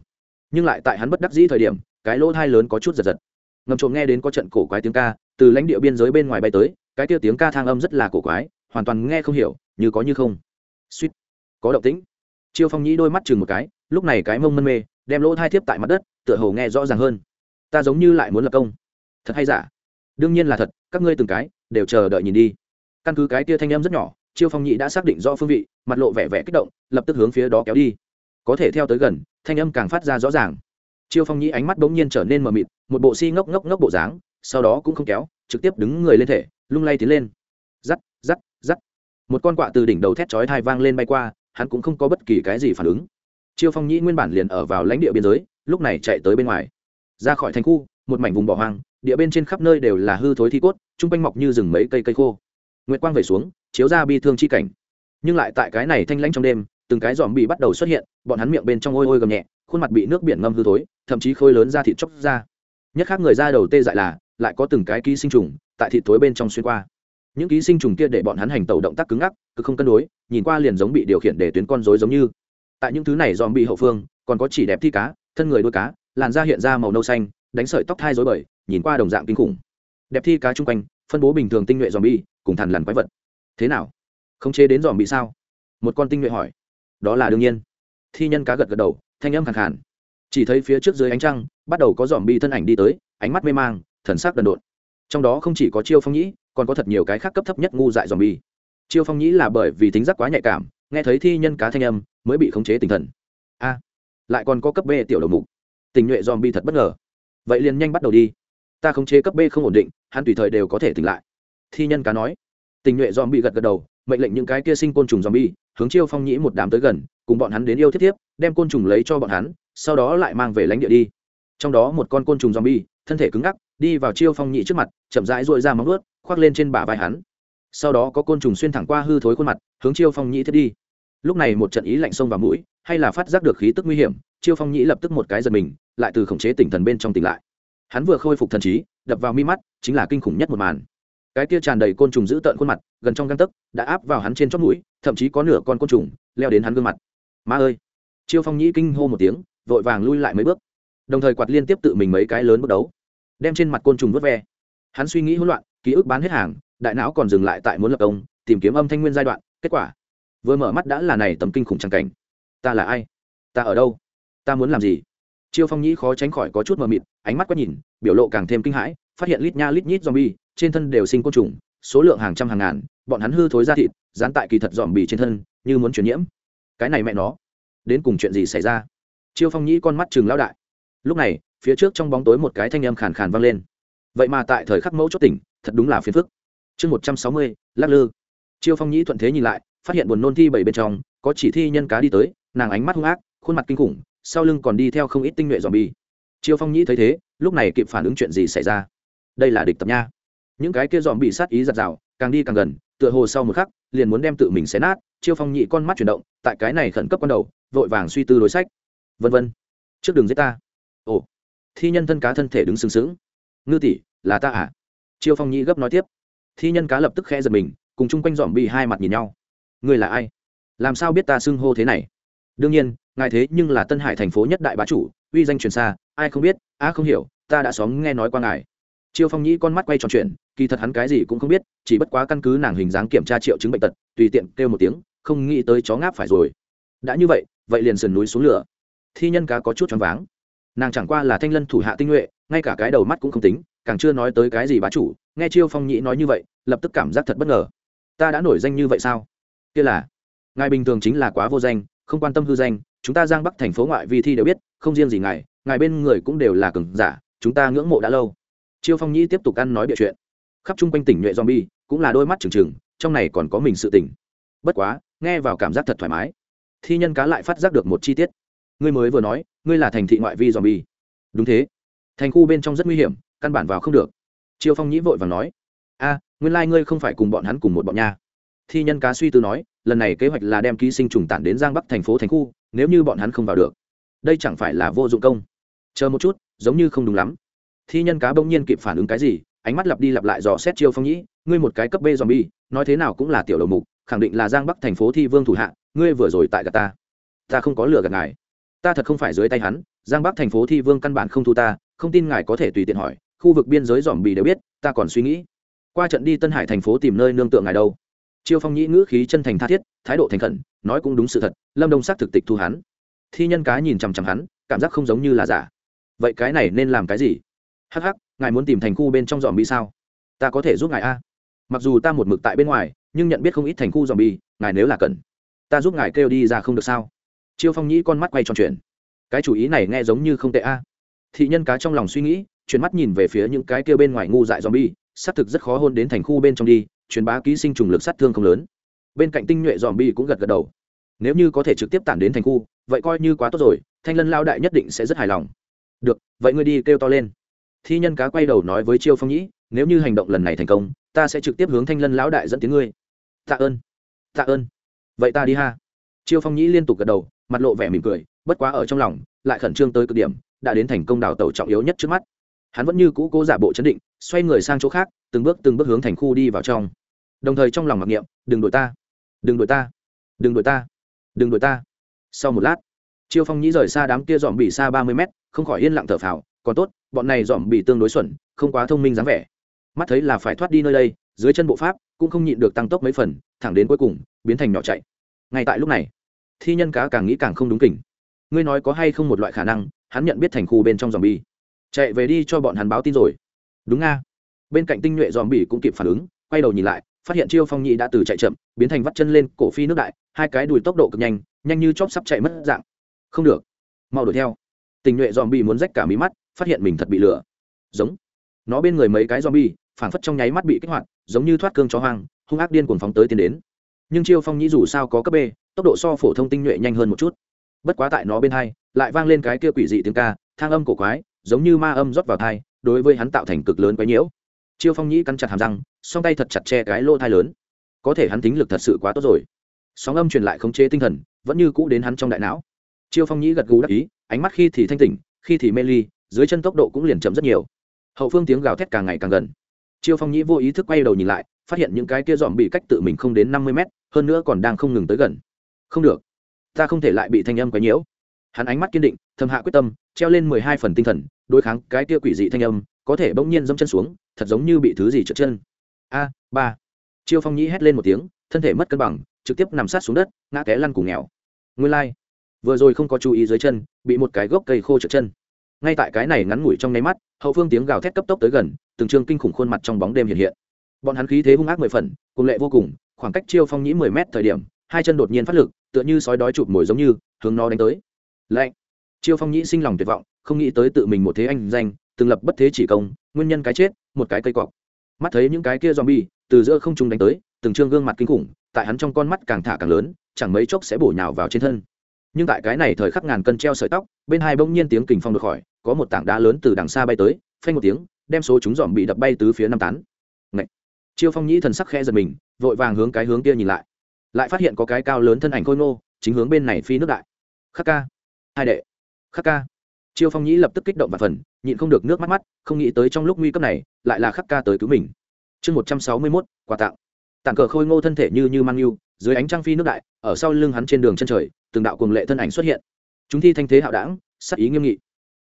Nhưng lại tại hắn bất đắc dĩ thời điểm, cái lỗ thai lớn có chút giật giật. Ngầm trộm nghe đến có trận cổ quái tiếng ca, từ lãnh địa biên giới bên ngoài bay tới, cái kia tiếng ca thang âm rất là cổ quái, hoàn toàn nghe không hiểu như có như không. Suýt. Có động tĩnh. Chiêu phong nhĩ đôi mắt chừng một cái, lúc này cái mông mân mê, đem lỗ thai thiếp tại mặt đất, tựa hồ nghe rõ ràng hơn. Ta giống như lại muốn lập công. Thật hay giả? Đương nhiên là thật, các ngươi từng cái, đều chờ đợi nhìn đi. Căn cứ cái tia thanh âm rất nhỏ, chiêu phong nhĩ đã xác định rõ phương vị, mặt lộ vẻ vẻ kích động, lập tức hướng phía đó kéo đi. Có thể theo tới gần, thanh âm càng phát ra rõ ràng. Chiêu phong nhĩ ánh mắt bỗng nhiên trở nên mờ mịt, một bộ si ngốc ngốc ngốc bộ dáng, sau đó cũng không kéo, trực tiếp đứng người lên thể, lung lay tiến lên một con quạ từ đỉnh đầu thét chói thai vang lên bay qua, hắn cũng không có bất kỳ cái gì phản ứng. Chiêu phong nhĩ nguyên bản liền ở vào lãnh địa biên giới, lúc này chạy tới bên ngoài. Ra khỏi thành khu, một mảnh vùng bỏ hoang, địa bên trên khắp nơi đều là hư thối thi cốt chung quanh mọc như rừng mấy cây cây khô. Nguyệt quang về xuống, chiếu ra bi thương chi cảnh. Nhưng lại tại cái này thanh lãnh trong đêm, từng cái dòm bị bắt đầu xuất hiện, bọn hắn miệng bên trong ôi ôi gầm nhẹ, khuôn mặt bị nước biển ngâm hư thối, thậm chí khôi lớn ra thịt chóc ra. Nhất khác người ra đầu tê dại là, lại có từng cái ký sinh trùng tại thịt thối bên trong xuyên qua những ký sinh trùng kia để bọn hắn hành tẩu động tác cứng ngắc, cứ không cân đối, nhìn qua liền giống bị điều khiển để tuyến con rối giống như. Tại những thứ này dòm bị hậu phương, còn có chỉ đẹp thi cá, thân người đuôi cá, làn da hiện ra màu nâu xanh, đánh sợi tóc thai rối bời, nhìn qua đồng dạng kinh khủng. Đẹp thi cá chung quanh, phân bố bình thường tinh nhuệ dòm bi cùng thằn lằn quái vật. Thế nào? Không chế đến dòm bị sao? Một con tinh nhuệ hỏi. Đó là đương nhiên. Thi nhân cá gật gật đầu, thanh âm khẳng khản chỉ thấy phía trước dưới ánh trăng, bắt đầu có dòm bi thân ảnh đi tới, ánh mắt mê mang, thần sắc đần độn. Trong đó không chỉ có chiêu phong nhĩ còn có thật nhiều cái khác cấp thấp nhất ngu dại dòm bi. Chiêu phong nhĩ là bởi vì tính giác quá nhạy cảm, nghe thấy thi nhân cá thanh âm, mới bị khống chế tinh thần. A, lại còn có cấp b tiểu đầu mục. Tình nhuệ dòm bi thật bất ngờ. Vậy liền nhanh bắt đầu đi. Ta khống chế cấp b không ổn định, hắn tùy thời đều có thể tỉnh lại. Thi nhân cá nói. Tình nhuệ dòm bi gật gật đầu, mệnh lệnh những cái kia sinh côn trùng dòm bi, hướng chiêu phong nhĩ một đám tới gần, cùng bọn hắn đến yêu thiết thiếp đem côn trùng lấy cho bọn hắn, sau đó lại mang về lãnh địa đi. Trong đó một con côn trùng zombie thân thể cứng ngắc, đi vào chiêu phong Nhĩ trước mặt, chậm rãi dội ra móng ướt khoác lên trên bả vai hắn. Sau đó có côn trùng xuyên thẳng qua hư thối khuôn mặt, hướng chiêu phong nhĩ thiết đi. Lúc này một trận ý lạnh sông vào mũi, hay là phát giác được khí tức nguy hiểm, chiêu phong nhĩ lập tức một cái giật mình, lại từ khống chế tỉnh thần bên trong tỉnh lại. Hắn vừa khôi phục thần trí, đập vào mi mắt, chính là kinh khủng nhất một màn. Cái kia tràn đầy côn trùng giữ tợn khuôn mặt, gần trong găng tấc, đã áp vào hắn trên chót mũi, thậm chí có nửa con côn trùng leo đến hắn gương mặt. Ma ơi! Chiêu phong nhĩ kinh hô một tiếng, vội vàng lui lại mấy bước, đồng thời quạt liên tiếp tự mình mấy cái lớn bước đấu, đem trên mặt côn trùng vớt ve hắn suy nghĩ hỗn loạn, ký ức bán hết hàng, đại não còn dừng lại tại muốn lập công, tìm kiếm âm thanh nguyên giai đoạn, kết quả, vừa mở mắt đã là này tấm kinh khủng trang cảnh. Ta là ai? Ta ở đâu? Ta muốn làm gì? Chiêu phong nhĩ khó tránh khỏi có chút mờ mịt, ánh mắt quét nhìn, biểu lộ càng thêm kinh hãi, phát hiện lít nha lít nhít zombie, trên thân đều sinh côn trùng, số lượng hàng trăm hàng ngàn, bọn hắn hư thối ra thịt, dán tại kỳ thật dòm bì trên thân, như muốn chuyển nhiễm. Cái này mẹ nó. Đến cùng chuyện gì xảy ra? Chiêu phong nhĩ con mắt chừng lão đại. Lúc này, phía trước trong bóng tối một cái thanh âm khàn khàn vang lên vậy mà tại thời khắc mẫu chốt tỉnh, thật đúng là phiền phức. Chương một trăm sáu mươi, lắc lư. Chiêu phong nhĩ thuận thế nhìn lại, phát hiện buồn nôn thi bảy bên trong, có chỉ thi nhân cá đi tới, nàng ánh mắt hung ác, khuôn mặt kinh khủng, sau lưng còn đi theo không ít tinh nhuệ dòm bi chiêu phong nhĩ thấy thế, lúc này kịp phản ứng chuyện gì xảy ra? Đây là địch tập nha. Những cái kia dòm bị sát ý giặt rào càng đi càng gần, tựa hồ sau một khắc, liền muốn đem tự mình xé nát, chiêu phong nhĩ con mắt chuyển động, tại cái này khẩn cấp ban đầu, vội vàng suy tư đối sách. Vân vân. Trước đường giết ta. Ồ. Thi nhân thân cá thân thể đứng sừng sững ngư tỷ, là ta à? Chiêu phong nhi gấp nói tiếp. Thi nhân cá lập tức khẽ giật mình, cùng chung quanh dòm bị hai mặt nhìn nhau. Ngươi là ai? Làm sao biết ta xưng hô thế này? Đương nhiên, ngài thế nhưng là tân hải thành phố nhất đại bá chủ, uy danh truyền xa, ai không biết, a không hiểu, ta đã xóm nghe nói qua ngài. Chiêu phong nhĩ con mắt quay tròn chuyện kỳ thật hắn cái gì cũng không biết, chỉ bất quá căn cứ nàng hình dáng kiểm tra triệu chứng bệnh tật, tùy tiện kêu một tiếng, không nghĩ tới chó ngáp phải rồi. Đã như vậy vậy liền sườn núi xuống lửa. Thi nhân cá có chút choáng váng nàng chẳng qua là thanh lân thủ hạ tinh nhuệ, ngay cả cái đầu mắt cũng không tính, càng chưa nói tới cái gì bá chủ, nghe chiêu phong nhĩ nói như vậy, lập tức cảm giác thật bất ngờ. Ta đã nổi danh như vậy sao? Kia là, ngài bình thường chính là quá vô danh, không quan tâm hư danh, chúng ta giang bắc thành phố ngoại vi thi đều biết, không riêng gì ngài ngài bên người cũng đều là cường giả, chúng ta ngưỡng mộ đã lâu. Chiêu phong nhĩ tiếp tục ăn nói bịa chuyện. Khắp chung quanh tỉnh nhuệ zombie, cũng là đôi mắt trừng trừng, trong này còn có mình sự tỉnh bất quá, nghe vào cảm giác thật thoải mái. Thi nhân cá lại phát giác được một chi tiết ngươi mới vừa nói, ngươi là thành thị ngoại vi dòm bi đúng thế. Thành khu bên trong rất nguy hiểm, căn bản vào không được. Chiêu phong nhĩ vội và nói, a, nguyên lai、like、ngươi không phải cùng bọn hắn cùng một bọn nha. Thi nhân cá suy tư nói, lần này kế hoạch là đem ký sinh trùng tản đến giang bắc thành phố thành khu, nếu như bọn hắn không vào được, đây chẳng phải là vô dụng công? Chờ một chút, giống như không đúng lắm. Thi nhân cá bỗng nhiên kịp phản ứng cái gì, ánh mắt lặp đi lặp lại dò xét chiêu phong nhĩ, ngươi một cái cấp b zombie, nói thế nào cũng là tiểu đầu mục, khẳng định là giang bắc thành phố thi vương thủ hạ, ngươi vừa rồi tại gà ta. Ta không có lừa gạt ngài ta thật không phải dưới tay hắn, giang bắc thành phố thi vương căn bản không thu ta, không tin ngài có thể tùy tiện hỏi, khu vực biên giới dòm bì đều biết, ta còn suy nghĩ. Qua trận đi tân hải thành phố tìm nơi nương tựa ngài đâu. Chiêu phong nhĩ ngữ khí chân thành tha thiết, thái độ thành khẩn, nói cũng đúng sự thật, lâm đông xác thực tịch thu hắn. Thi nhân cá nhìn chằm chằm hắn, cảm giác không giống như là giả. Vậy cái này nên làm cái gì? Hắc hắc, ngài muốn tìm thành khu bên trong dòm bì sao? Ta có thể giúp ngài a. Mặc dù ta một mực tại bên ngoài, nhưng nhận biết không ít thành khu dòm bi ngài nếu là cần, ta giúp ngài kêu đi ra không được sao? Chiêu phong nhĩ con mắt quay tròn chuyện cái chủ ý này nghe giống như không tệ a. Thị nhân cá trong lòng suy nghĩ chuyển mắt nhìn về phía những cái kia bên ngoài ngu dại zombie, bi xác thực rất khó hôn đến thành khu bên trong đi truyền bá ký sinh trùng lực sát thương không lớn. Bên cạnh tinh nhuệ zombie bi cũng gật gật đầu. Nếu như có thể trực tiếp tản đến thành khu vậy coi như quá tốt rồi thanh lân lao đại nhất định sẽ rất hài lòng. Được vậy ngươi đi kêu to lên. Thi nhân cá quay đầu nói với chiêu phong nhĩ nếu như hành động lần này thành công ta sẽ trực tiếp hướng thanh lân lão đại dẫn tiếng ngươi. Tạ ơn. Tạ ơn. Vậy ta đi ha. Chiêu phong nhĩ liên tục gật đầu mặt lộ vẻ mỉm cười, bất quá ở trong lòng, lại khẩn trương tới cực điểm, đã đến thành công đào tàu trọng yếu nhất trước mắt. Hắn vẫn như cũ cố giả bộ chấn định, xoay người sang chỗ khác, từng bước từng bước hướng thành khu đi vào trong. Đồng thời trong lòng mặc niệm, đừng đuổi ta, đừng đuổi ta, đừng đuổi ta, đừng đuổi ta. Sau một lát, chiêu phong nhĩ rời xa đám kia dòm bị xa ba mươi mét, không khỏi yên lặng thở phào, còn tốt, bọn này dòm bị tương đối xuẩn, không quá thông minh dáng vẻ. Mắt thấy là phải thoát đi nơi đây, dưới chân bộ pháp cũng không nhịn được tăng tốc mấy phần, thẳng đến cuối cùng, biến thành nhỏ chạy. Ngay tại lúc này thi nhân cá càng nghĩ càng không đúng kỉnh ngươi nói có hay không một loại khả năng, hắn nhận biết thành khu bên trong dòm bi chạy về đi cho bọn hắn báo tin rồi. Đúng nga. Bên cạnh tinh nhuệ dòm bỉ cũng kịp phản ứng, quay đầu nhìn lại, phát hiện chiêu phong nhị đã từ chạy chậm, biến thành vắt chân lên cổ phi nước đại, hai cái đùi tốc độ cực nhanh nhanh như chóp sắp chạy mất dạng. Không được. Mau đuổi theo. Tình nhuệ dòm bỉ muốn rách cả mí mắt, phát hiện mình thật bị lừa. Giống. Nó bên người mấy cái zombie, phảng phất trong nháy mắt bị kích hoạt, giống như thoát cương chó hoang, hung ác điên cuồng phóng tới tiến đến. Nhưng chiêu phong nhĩ dù sao có cấp b tốc độ so phổ thông tinh nhuệ nhanh hơn một chút. Bất quá tại nó bên hai, lại vang lên cái kia quỷ dị tiếng ca, thang âm cổ quái, giống như ma âm rót vào thai, đối với hắn tạo thành cực lớn quái nhiễu. Chiêu phong nhĩ cắn chặt hàm răng, song tay thật chặt che cái lô thai lớn. Có thể hắn tính lực thật sự quá tốt rồi. Sóng âm truyền lại khống chế tinh thần, vẫn như cũ đến hắn trong đại não. Chiêu phong nhĩ gật gù đắc ý, ánh mắt khi thì thanh tỉnh, khi thì mê ly, dưới chân tốc độ cũng liền chậm rất nhiều. Hậu phương tiếng gào thét càng ngày càng gần. Chiêu phong nhĩ vô ý thức quay đầu nhìn lại, phát hiện những cái kia dòm bị cách tự mình không đến năm mươi mét, hơn nữa còn đang không ngừng tới gần không được. Ta không thể lại bị thanh âm quấy nhiễu. Hắn ánh mắt kiên định, thầm hạ quyết tâm, treo lên mười hai phần tinh thần, đối kháng cái kia quỷ dị thanh âm, có thể bỗng nhiên dẫm chân xuống, thật giống như bị thứ gì trượt chân. A, ba. Chiêu phong nhĩ hét lên một tiếng, thân thể mất cân bằng, trực tiếp nằm sát xuống đất, ngã té lăn cùng nghèo. Nguyên lai、like. vừa rồi không có chú ý dưới chân, bị một cái gốc cây khô trượt chân. Ngay tại cái này ngắn ngủi trong nháy mắt, hậu phương tiếng gào thét cấp tốc tới gần, từng trương kinh khủng khuôn mặt trong bóng đêm hiện hiện. Bọn hắn khí thế hung ác mười phần cùng lệ vô cùng, khoảng cách chiêu phong nhĩ mười mét thời điểm hai chân đột nhiên phát lực, tựa như sói đói chụp mồi giống như, hướng nó đánh tới. Lạnh. Chiêu phong nhĩ sinh lòng tuyệt vọng, không nghĩ tới tự mình một thế anh danh, từng lập bất thế chỉ công, nguyên nhân cái chết, một cái cây cọp mắt thấy những cái kia zombie từ giữa không trung đánh tới, từng trương gương mặt kinh khủng, tại hắn trong con mắt càng thả càng lớn, chẳng mấy chốc sẽ bổ nhào vào trên thân. Nhưng tại cái này thời khắc ngàn cân treo sợi tóc, bên hai bỗng nhiên tiếng kình phong được khỏi, có một tảng đá lớn từ đằng xa bay tới, phanh một tiếng, đem số chúng dòm bị đập bay tứ phía năm tán. Ngậy! chiêu phong nhĩ thần sắc khẽ giật mình, vội vàng hướng cái hướng kia nhìn lại lại phát hiện có cái cao lớn thân ảnh khôi ngô, chính hướng bên này phi nước đại. Khắc ca. Hai đệ. Khắc ca. Chiêu phong nhĩ lập tức kích động và phần, nhịn không được nước mắt mắt, không nghĩ tới trong lúc nguy cấp này, lại là khắc ca tới cứu mình. Chương một trăm sáu mươi mốt, quà tặng. Tặng cờ khôi ngô thân thể như như mang yêu, dưới ánh trăng phi nước đại, ở sau lưng hắn trên đường chân trời, từng đạo cuồng lệ thân ảnh xuất hiện. Chúng thi thanh thế hạo đảng, sắc ý nghiêm nghị.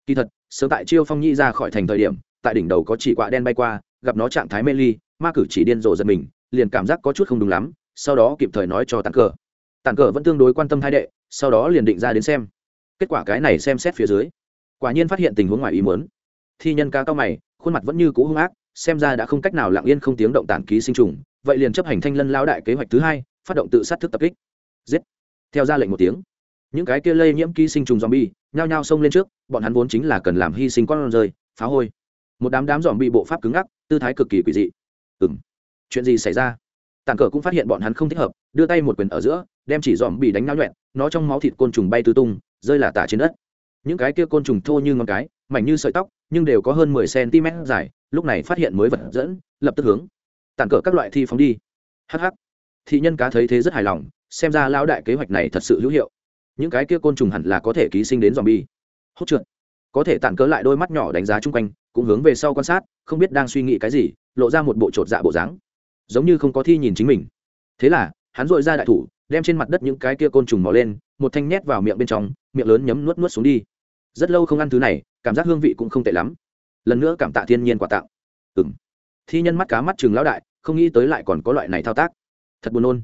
Kỳ thật, sớm tại chiêu phong nhĩ ra khỏi thành thời điểm, tại đỉnh đầu có chỉ quạ đen bay qua, gặp nó trạng thái mê ly, ma cử chỉ điên rồ giật mình, liền cảm giác có chút không đúng lắm sau đó kịp thời nói cho tàn cờ. Tàn cờ vẫn tương đối quan tâm hai đệ, sau đó liền định ra đến xem. Kết quả cái này xem xét phía dưới, quả nhiên phát hiện tình huống ngoài ý muốn. Thi nhân ca cao mày, khuôn mặt vẫn như cũ hung ác, xem ra đã không cách nào lặng yên không tiếng động tản ký sinh trùng, vậy liền chấp hành thanh lân lao đại kế hoạch thứ hai, phát động tự sát thức tập kích. Giết. Theo ra lệnh một tiếng, những cái kia lây nhiễm ký sinh trùng zombie nhao nhao xông lên trước, bọn hắn vốn chính là cần làm hy sinh con rơi, phá hôi. Một đám đám dòm bị bộ pháp cứng ngắc, tư thái cực kỳ quỷ dị. Ừ m chuyện gì xảy ra? Tàn cờ cũng phát hiện bọn hắn không thích hợp, đưa tay một quyền ở giữa, đem chỉ dòm bị đánh náo nhuẹn, nó trong máu thịt côn trùng bay tứ tung, rơi là tả trên đất. Những cái kia côn trùng thô như ngón cái, mảnh như sợi tóc, nhưng đều có hơn mười cm dài, lúc này phát hiện mới vật dẫn, lập tức hướng. Tàn cờ các loại thi phóng đi. Hh thị nhân cá thấy thế rất hài lòng, xem ra lão đại kế hoạch này thật sự hữu hiệu. Những cái kia côn trùng hẳn là có thể ký sinh đến dòm bi. Hốt trượt. Có thể tản cớ lại đôi mắt nhỏ đánh giá chung quanh, cũng hướng về sau quan sát, không biết đang suy nghĩ cái gì, lộ ra một bộ t dạ bộ dáng giống như không có thi nhìn chính mình. Thế là, hắn dội ra đại thủ, đem trên mặt đất những cái kia côn trùng mò lên, một thanh nhét vào miệng bên trong, miệng lớn nhấm nuốt nuốt xuống đi. Rất lâu không ăn thứ này, cảm giác hương vị cũng không tệ lắm. Lần nữa cảm tạ thiên nhiên quà tặng. Ừng thi nhân mắt cá mắt chừng lão đại, không nghĩ tới lại còn có loại này thao tác. Thật buồn nôn.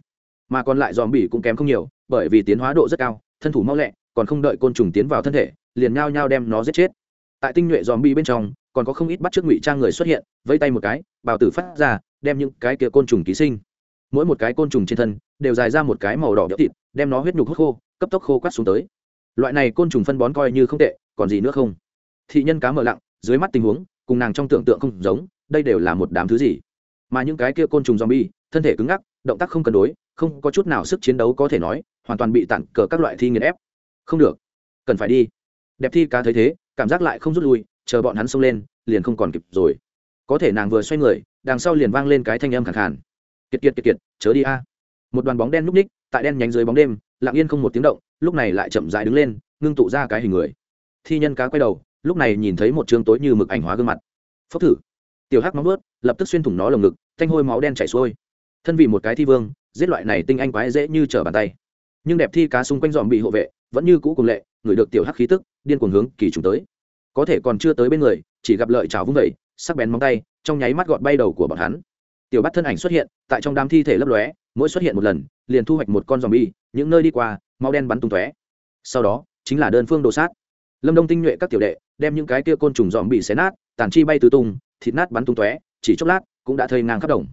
Mà còn lại dòm bỉ cũng kém không nhiều, bởi vì tiến hóa độ rất cao, thân thủ mau lẹ, còn không đợi côn trùng tiến vào thân thể, liền nhao nhao đem nó giết chết. Tại tinh nhuệ dòm bỉ bên trong, còn có không ít bắt trước ngụy trang người xuất hiện vây tay một cái, bào tử phát ra đem những cái kia côn trùng ký sinh. Mỗi một cái côn trùng trên thân đều dài ra một cái màu đỏ béo thịt, đem nó huyết nhục hút khô, cấp tốc khô quát xuống tới. Loại này côn trùng phân bón coi như không tệ, còn gì nữa không? Thị nhân cá mở lặng, dưới mắt tình huống, cùng nàng trong tưởng tượng không giống, đây đều là một đám thứ gì? Mà những cái kia côn trùng zombie, thân thể cứng ngắc, động tác không cân đối, không có chút nào sức chiến đấu có thể nói, hoàn toàn bị tản cờ các loại thi nghiền ép. Không được, cần phải đi. Đẹp thi cá thấy thế, cảm giác lại không rút lui, chờ bọn hắn xông lên, liền không còn kịp rồi. Có thể nàng vừa xoay người đằng sau liền vang lên cái thanh âm khẳng khàn. Kiệt kiệt kiệt kiệt, chớ đi a. Một đoàn bóng đen núp ních, tại đen nhánh dưới bóng đêm, lặng yên không một tiếng động, lúc này lại chậm dại đứng lên, ngưng tụ ra cái hình người. Thi nhân cá quay đầu, lúc này nhìn thấy một chương tối như mực ảnh hóa gương mặt. Phốc thử. Tiểu hắc móng ướt lập tức xuyên thủng nó lồng ngực, thanh hôi máu đen chảy xuôi. Thân vì một cái thi vương, giết loại này tinh anh quái dễ như trở bàn tay. Nhưng đẹp thi cá xung quanh dòm bị hộ vệ, vẫn như cũ cùng lệ, người được tiểu hắc khí tức, điên cuồng hướng kỳ trùng tới. Có thể còn chưa tới bên người, chỉ gặp lợi trào vung vẩy sắc bén móng tay, trong nháy mắt gọt bay đầu của bọn hắn. Tiểu bắt thân ảnh xuất hiện, tại trong đám thi thể lấp lóe, mỗi xuất hiện một lần, liền thu hoạch một con dòm bi những nơi đi qua, máu đen bắn tung tóe. Sau đó, chính là đơn phương đồ sát. Lâm đông tinh nhuệ các tiểu đệ, đem những cái kia côn trùng dòm bị xé nát, tàn chi bay tứ tung, thịt nát bắn tung tóe, chỉ chốc lát, cũng đã thơi ngang khắp đồng.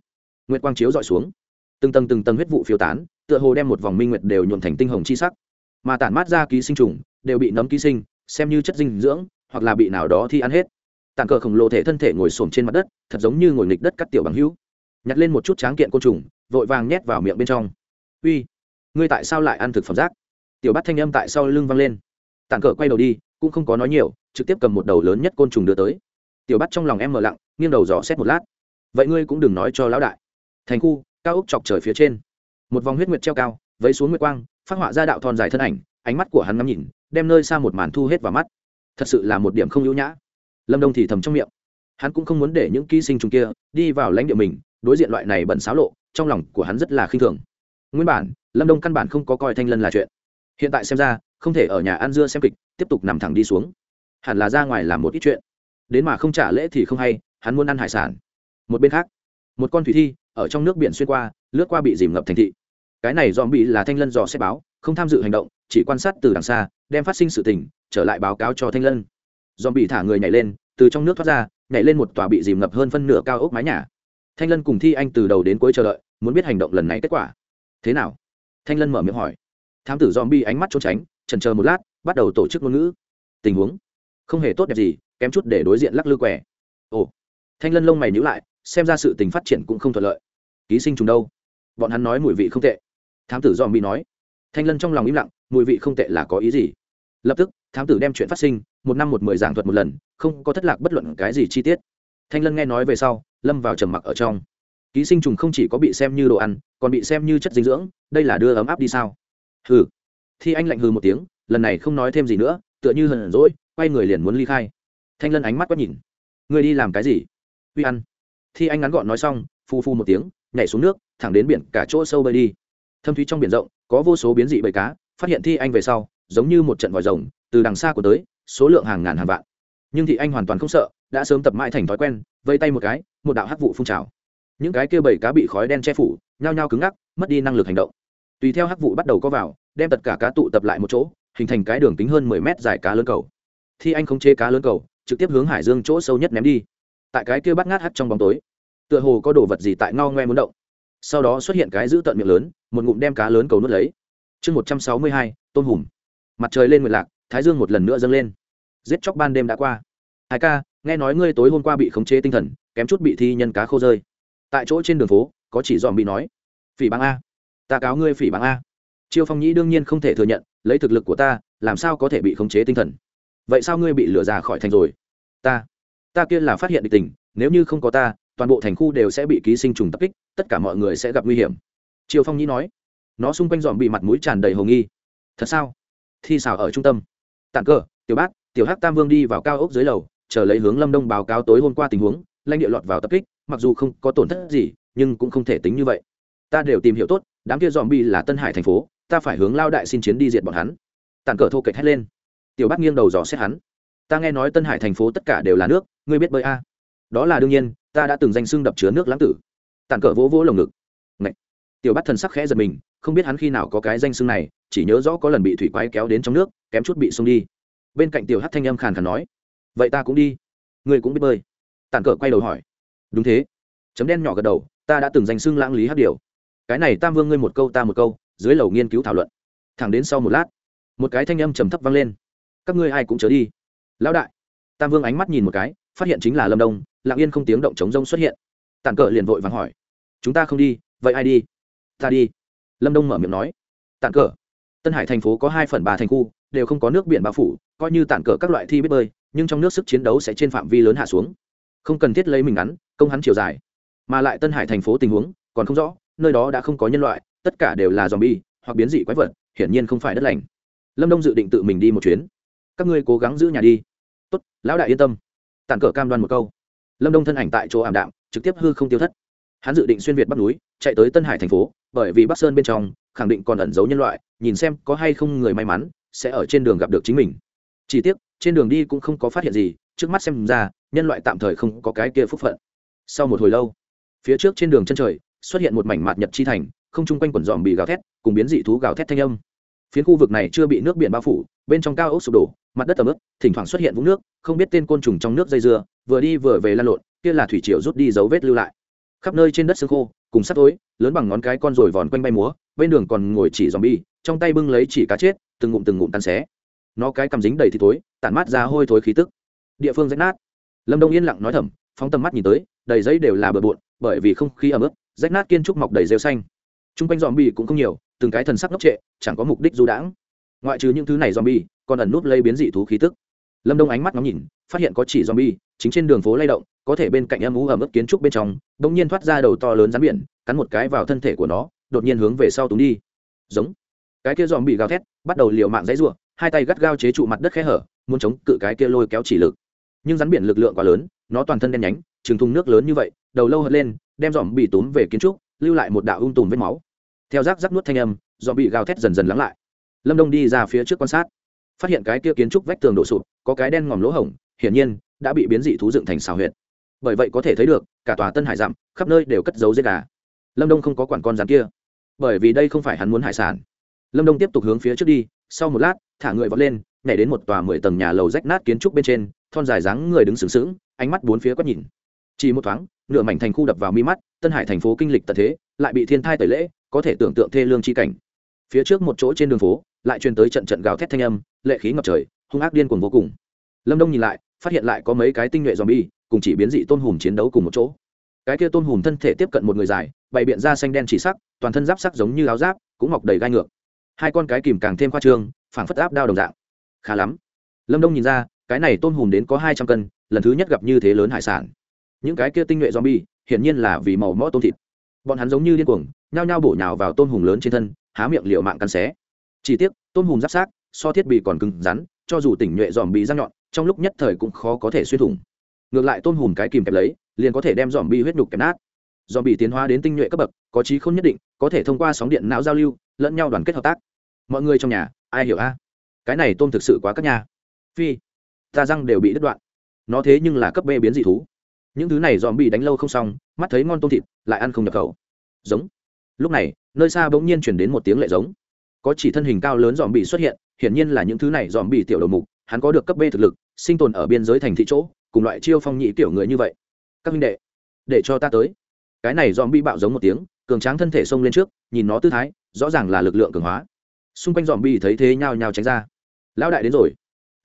Nguyệt quang chiếu dọi xuống. Từng tầng từng tầng huyết vụ phiêu tán, tựa hồ đem một vòng minh nguyệt đều nhuộn thành tinh hồng chi sắc. Mà tản mát ra ký sinh trùng, đều bị nấm ký sinh, xem như chất dinh dưỡng, hoặc là bị nào đó thi ăn hết tàn cờ khổng lồ thể thân thể ngồi xổm trên mặt đất, thật giống như ngồi nghịch đất cắt tiểu bằng hữu. Nhặt lên một chút tráng kiện côn trùng, vội vàng nhét vào miệng bên trong. Uy, ngươi tại sao lại ăn thực phẩm rác? Tiểu bắt thanh âm tại sau lưng văng lên. Tàn cờ quay đầu đi, cũng không có nói nhiều, trực tiếp cầm một đầu lớn nhất côn trùng đưa tới. Tiểu bắt trong lòng em mờ lặng, nghiêng đầu dò xét một lát. Vậy ngươi cũng đừng nói cho lão đại. Thành khu, cao ốc chọc trời phía trên. Một vòng huyết nguyệt treo cao vấy xuống nguyệt quang, phát họa ra đạo thon dài thân ảnh, ánh mắt của hắn ngắm nhìn, đem nơi xa một màn thu hết vào mắt. Thật sự là một điểm không ưu nhã lâm đông thì thầm trong miệng. Hắn cũng không muốn để những ký sinh trùng kia đi vào lãnh địa mình, đối diện loại này bẩn xáo lộ, trong lòng của hắn rất là khinh thường. Nguyên bản, lâm đông căn bản không có coi thanh lân là chuyện. Hiện tại xem ra, không thể ở nhà ăn dưa xem kịch, tiếp tục nằm thẳng đi xuống. Hẳn là ra ngoài làm một ít chuyện. Đến mà không trả lễ thì không hay, hắn muốn ăn hải sản. Một bên khác, một con thủy thi, ở trong nước biển xuyên qua, lướt qua bị dìm ngập thành thị. Cái này dòm bị là thanh lân dò xét báo, không tham dự hành động, chỉ quan sát từ đằng xa, đem phát sinh sự tình, trở lại báo cáo cho thanh lân dòm bị thả người nhảy lên, từ trong nước thoát ra, nhảy lên một tòa bị dìm ngập hơn phân nửa cao ốc mái nhà. Thanh lân cùng thi anh từ đầu đến cuối chờ đợi, muốn biết hành động lần này kết quả. Thế nào? Thanh lân mở miệng hỏi. Thám tử dòm bi ánh mắt trốn tránh trần chờ một lát, bắt đầu tổ chức ngôn ngữ. Tình huống? Không hề tốt đẹp gì, kém chút để đối diện lắc lư quẻ. Ồ. Thanh lân lông mày nhữ lại, xem ra sự tình phát triển cũng không thuận lợi. Ký sinh trùng đâu? Bọn hắn nói mùi vị không tệ. Thám tử dòm bi nói. Thanh lân trong lòng im lặng, mùi vị không tệ là có ý gì? Lập tức, thám tử đem chuyện phát sinh một năm một mười giảng thuật một lần, không có thất lạc bất luận cái gì chi tiết. Thanh lân nghe nói về sau, lâm vào trầm mặc ở trong. Ký sinh trùng không chỉ có bị xem như đồ ăn, còn bị xem như chất dinh dưỡng, đây là đưa ấm áp đi sao? Hừ. Thi anh lạnh hừ một tiếng, lần này không nói thêm gì nữa, tựa như hờn rỗi quay người liền muốn ly khai. Thanh lân ánh mắt quét nhìn. Người đi làm cái gì? Uy ăn. Thi anh ngắn gọn nói xong, phu phu một tiếng, nhảy xuống nước, thẳng đến biển cả chỗ sâu bơi đi. Thâm thúy trong biển rộng, có vô số biến dị bầy cá, phát hiện thi anh về sau, giống như một trận vòi rồng, từ đằng xa của tới số lượng hàng ngàn hàng vạn. Nhưng thị anh hoàn toàn không sợ, đã sớm tập mãi thành thói quen, vây tay một cái, một đạo hắc vụ phun trào. Những cái kia bầy cá bị khói đen che phủ, nhao nhao cứng ngắc, mất đi năng lực hành động. Tùy theo hắc vụ bắt đầu có vào, đem tất cả cá tụ tập lại một chỗ, hình thành cái đường kính hơn mười mét dài cá lớn cầu. Thi anh không chế cá lớn cầu, trực tiếp hướng hải dương chỗ sâu nhất ném đi. Tại cái kia bắt ngát hắt trong bóng tối, tựa hồ có đồ vật gì tại ngao ngoe muốn động. Sau đó xuất hiện cái giữ tận miệng lớn, một ngụm đem cá lớn cầu nuốt lấy. Chương một trăm sáu mươi hai, tôm hùm. Mặt trời lên nguyệt lạc, thái dương một lần nữa dâng lên giết chóc ban đêm đã qua. Hai ca, nghe nói ngươi tối hôm qua bị khống chế tinh thần, kém chút bị thi nhân cá khô rơi. Tại chỗ trên đường phố, có chỉ dòm bị nói, phỉ báng a, ta cáo ngươi phỉ báng a. Chiêu phong nhĩ đương nhiên không thể thừa nhận, lấy thực lực của ta, làm sao có thể bị khống chế tinh thần? Vậy sao ngươi bị lừa ra khỏi thành rồi? Ta ta kia là phát hiện địch tình, nếu như không có ta, toàn bộ thành khu đều sẽ bị ký sinh trùng tập kích, tất cả mọi người sẽ gặp nguy hiểm. Triều phong nhĩ nói, nó xung quanh dòm bị mặt mũi tràn đầy hồ nghi. Thật sao? Thi xào ở trung tâm. Tạng cờ tiểu bác tiểu hắc tam vương đi vào cao ốc dưới lầu, chờ lấy hướng lâm đông báo cáo tối hôm qua tình huống, lãnh địa lọt vào tập kích, mặc dù không có tổn thất gì, nhưng cũng không thể tính như vậy. Ta đều tìm hiểu tốt, đám kia dòm bi là tân hải thành phố, ta phải hướng lao đại xin chiến đi diệt bọn hắn. Tàn cờ thô kệch hét lên. Tiểu bác nghiêng đầu dò xét hắn. Ta nghe nói tân hải thành phố tất cả đều là nước, ngươi biết bơi a? Đó là đương nhiên, ta đã từng danh xưng đập chứa nước lãng tử. Tàn cờ vỗ vỗ lồng ngực. Ngậy. tiểu bác thần sắc khẽ giật mình, không biết hắn khi nào có cái danh xưng này, chỉ nhớ rõ có lần bị thủy quái kéo đến trong nước, kém chút bị xông đi bên cạnh tiểu hát thanh âm khàn khàn nói, vậy ta cũng đi. Ngươi cũng biết bơi. Tản cờ quay đầu hỏi, đúng thế. Chấm đen nhỏ gật đầu, ta đã từng danh xưng lãng lý hát điều. Cái này tam vương ngươi một câu ta một câu, dưới lầu nghiên cứu thảo luận. Thẳng đến sau một lát, một cái thanh âm trầm thấp vang lên, các ngươi ai cũng chớ đi. Lão đại. Tam vương ánh mắt nhìn một cái, phát hiện chính là lâm đông, lặng yên không tiếng động chống rông xuất hiện. Tản cờ liền vội vàng hỏi, chúng ta không đi, vậy ai đi? Ta đi. Lâm đông mở miệng nói, tản cờ tân hải thành phố có hai phần ba thành khu đều không có nước biển bao phủ, coi như tản cờ các loại thi biết bơi, nhưng trong nước sức chiến đấu sẽ trên phạm vi lớn hạ xuống. Không cần thiết lấy mình ngắn, công hắn chiều dài. Mà lại tân hải thành phố tình huống còn không rõ, nơi đó đã không có nhân loại, tất cả đều là dòm bi hoặc biến dị quái vật, hiển nhiên không phải đất lành. Lâm đông dự định tự mình đi một chuyến. Các ngươi cố gắng giữ nhà đi. Tốt, lão đại yên tâm. Tản cờ cam đoan một câu. Lâm đông thân ảnh tại chỗ ảm đạm, trực tiếp hư không tiêu thất. Hắn dự định xuyên việt bắc núi, chạy tới tân hải thành phố, bởi vì bắc sơn bên trong khẳng định còn ẩn giấu nhân loại, nhìn xem có hay không người may mắn sẽ ở trên đường gặp được chính mình. Chỉ tiếc, trên đường đi cũng không có phát hiện gì, trước mắt xem ra, nhân loại tạm thời không có cái kia phúc phận. Sau một hồi lâu, phía trước trên đường chân trời, xuất hiện một mảnh mạt nhật chi thành, không chung quanh quần dòm bị gào thét, cùng biến dị thú gào thét thanh âm. Phiến khu vực này chưa bị nước biển bao phủ, bên trong cao ốc sụp đổ, mặt đất tầm ướp thỉnh thoảng xuất hiện vũng nước, không biết tên côn trùng trong nước dây dưa, vừa đi vừa về lan lộn, kia là thủy triều rút đi dấu vết lưu lại. Khắp nơi trên đất xương khô, cùng sắt tối lớn bằng ngón cái con rồi vòn quanh bay múa, bên đường còn ngồi chỉ dòm bi trong tay bưng lấy chỉ cá chết từng ngụm từng ngụm tan xé. Nó cái cầm dính đầy thì thối, tản mát ra hôi thối khí tức. Địa phương rách nát. Lâm đông yên lặng nói thầm phóng tầm mắt nhìn tới đầy giấy đều là bờ bộn bởi vì không khí ẩm ướt rách nát kiên trúc mọc đầy rêu xanh. T r u n g quanh dòm bi cũng không nhiều từng cái thần sắc ngốc trệ chẳng có mục đích du đãng. Ngoại trừ những thứ này dòm bi còn ẩn núp lây biến dị thú khí tức. Lâm đông ánh mắt ngắm nhìn phát hiện có chỉ dòm bi chính trên đường phố lay động có thể bên cạnh âm ú ẩm ướt kiến trúc bên trong đ ỗ n g nhiên thoát ra đầu to lớn rắn biển cắn một cái vào thân thể của nó đột nhiên hướng về sau túng đi. Giống cái kia dòm bị gào thét, bắt đầu liều mạng dãy ruộng hai tay gắt gao chế trụ mặt đất khe hở, muốn chống cự cái kia lôi kéo chỉ lực. Nhưng rắn biển lực lượng quá lớn, nó toàn thân đen nhánh chừng thùng nước lớn như vậy, đầu lâu hất lên, đem dòm bị túm về kiến trúc, lưu lại một đạo ung tùm vết máu. Theo rác rác nuốt thanh âm, dòm bị gào thét dần dần lắng lại. Lâm đông đi ra phía trước quan sát, phát hiện cái kia kiến trúc vách tường đổ sụp, có cái đen ngòm lỗ hổng, hiển nhiên, đã bị biến dị thú dựng thành xào huyệt. Bởi vậy có thể thấy được, cả tòa tân hải dặm, khắp nơi đều cất giấu giết gà. Lâm đông không có quản con rắn kia, bởi vì đây không phải hắn muốn hải sản lâm đông tiếp tục hướng phía trước đi, sau một lát, thả người vọt lên, nhảy đến một tòa mười tầng nhà lầu rách nát kiến trúc bên trên, thon dài dáng người đứng sướng sướng ánh mắt bốn phía quét nhìn. Chỉ một thoáng, nửa mảnh thành khu đập vào mi mắt, tân hải thành phố kinh lịch tật thế, lại bị thiên thai tẩy lễ, có thể tưởng tượng thê lương chi cảnh. Phía trước một chỗ trên đường phố, lại truyền tới trận trận gào thét thanh âm, lệ khí ngập trời, hung ác điên cuồng vô cùng. Lâm đông nhìn lại, phát hiện lại có mấy cái tinh nhuệ zombie, cùng chỉ biến dị tôn hùm chiến đấu cùng một chỗ. Cái kia tôn hùm thân thể tiếp cận một người dài, bày biện da xanh đen chỉ sắc, toàn thân giáp sắc giống như áo giáp, cũng mọc đầy gai ngược hai con cái kìm càng thêm khoa trương, phảng phất áp đao đồng dạng. Khá lắm. Lâm đông nhìn ra, cái này tôn hùm đến có hai trăm cân, lần thứ nhất gặp như thế lớn hải sản. Những cái kia tinh nhuệ zombie, hiển nhiên là vì màu mỡ tôm thịt. Bọn hắn giống như điên cuồng, nhao nhao bổ nhào vào tôn hùm lớn trên thân, há miệng liệu mạng cắn xé. Chỉ tiếc tôn hùm giáp sát so thiết bị còn cứng rắn, cho dù tỉnh nhuệ dòm bị răng nhọn, trong lúc nhất thời cũng khó có thể xuyên thủng. Ngược lại tôn hùm cái kìm kẹp lấy, liền có thể đem dòm bị huyết nhục kẹp nát. Dòm bị tiến hóa đến tinh nhuệ cấp bậc, có trí không nhất định, có thể thông qua sóng điện não giao lưu, lẫn nhau đoàn kết hợp tác mọi người trong nhà, ai hiểu a? Cái này tôm thực sự quá các nhà phi, ta răng đều bị đứt đoạn. Nó thế nhưng là cấp bê biến dị thú. Những thứ này dòm bị đánh lâu không xong, mắt thấy ngon tôm thịt, lại ăn không nhập khẩu. Giống. Lúc này, nơi xa bỗng nhiên chuyển đến một tiếng lệ giống. Có chỉ thân hình cao lớn dòm bị xuất hiện, hiển nhiên là những thứ này dòm bị tiểu đầu mục, hắn có được cấp bê thực lực, sinh tồn ở biên giới thành thị chỗ, cùng loại chiêu phong nhị tiểu người như vậy. Các minh đệ, để cho ta tới. Cái này dòm bị bạo giống một tiếng, cường tráng thân thể xông lên trước, nhìn nó tư thái, rõ ràng là lực lượng cường hóa xung quanh dòm bi thấy thế nhao nhao tránh ra. Lão đại đến rồi.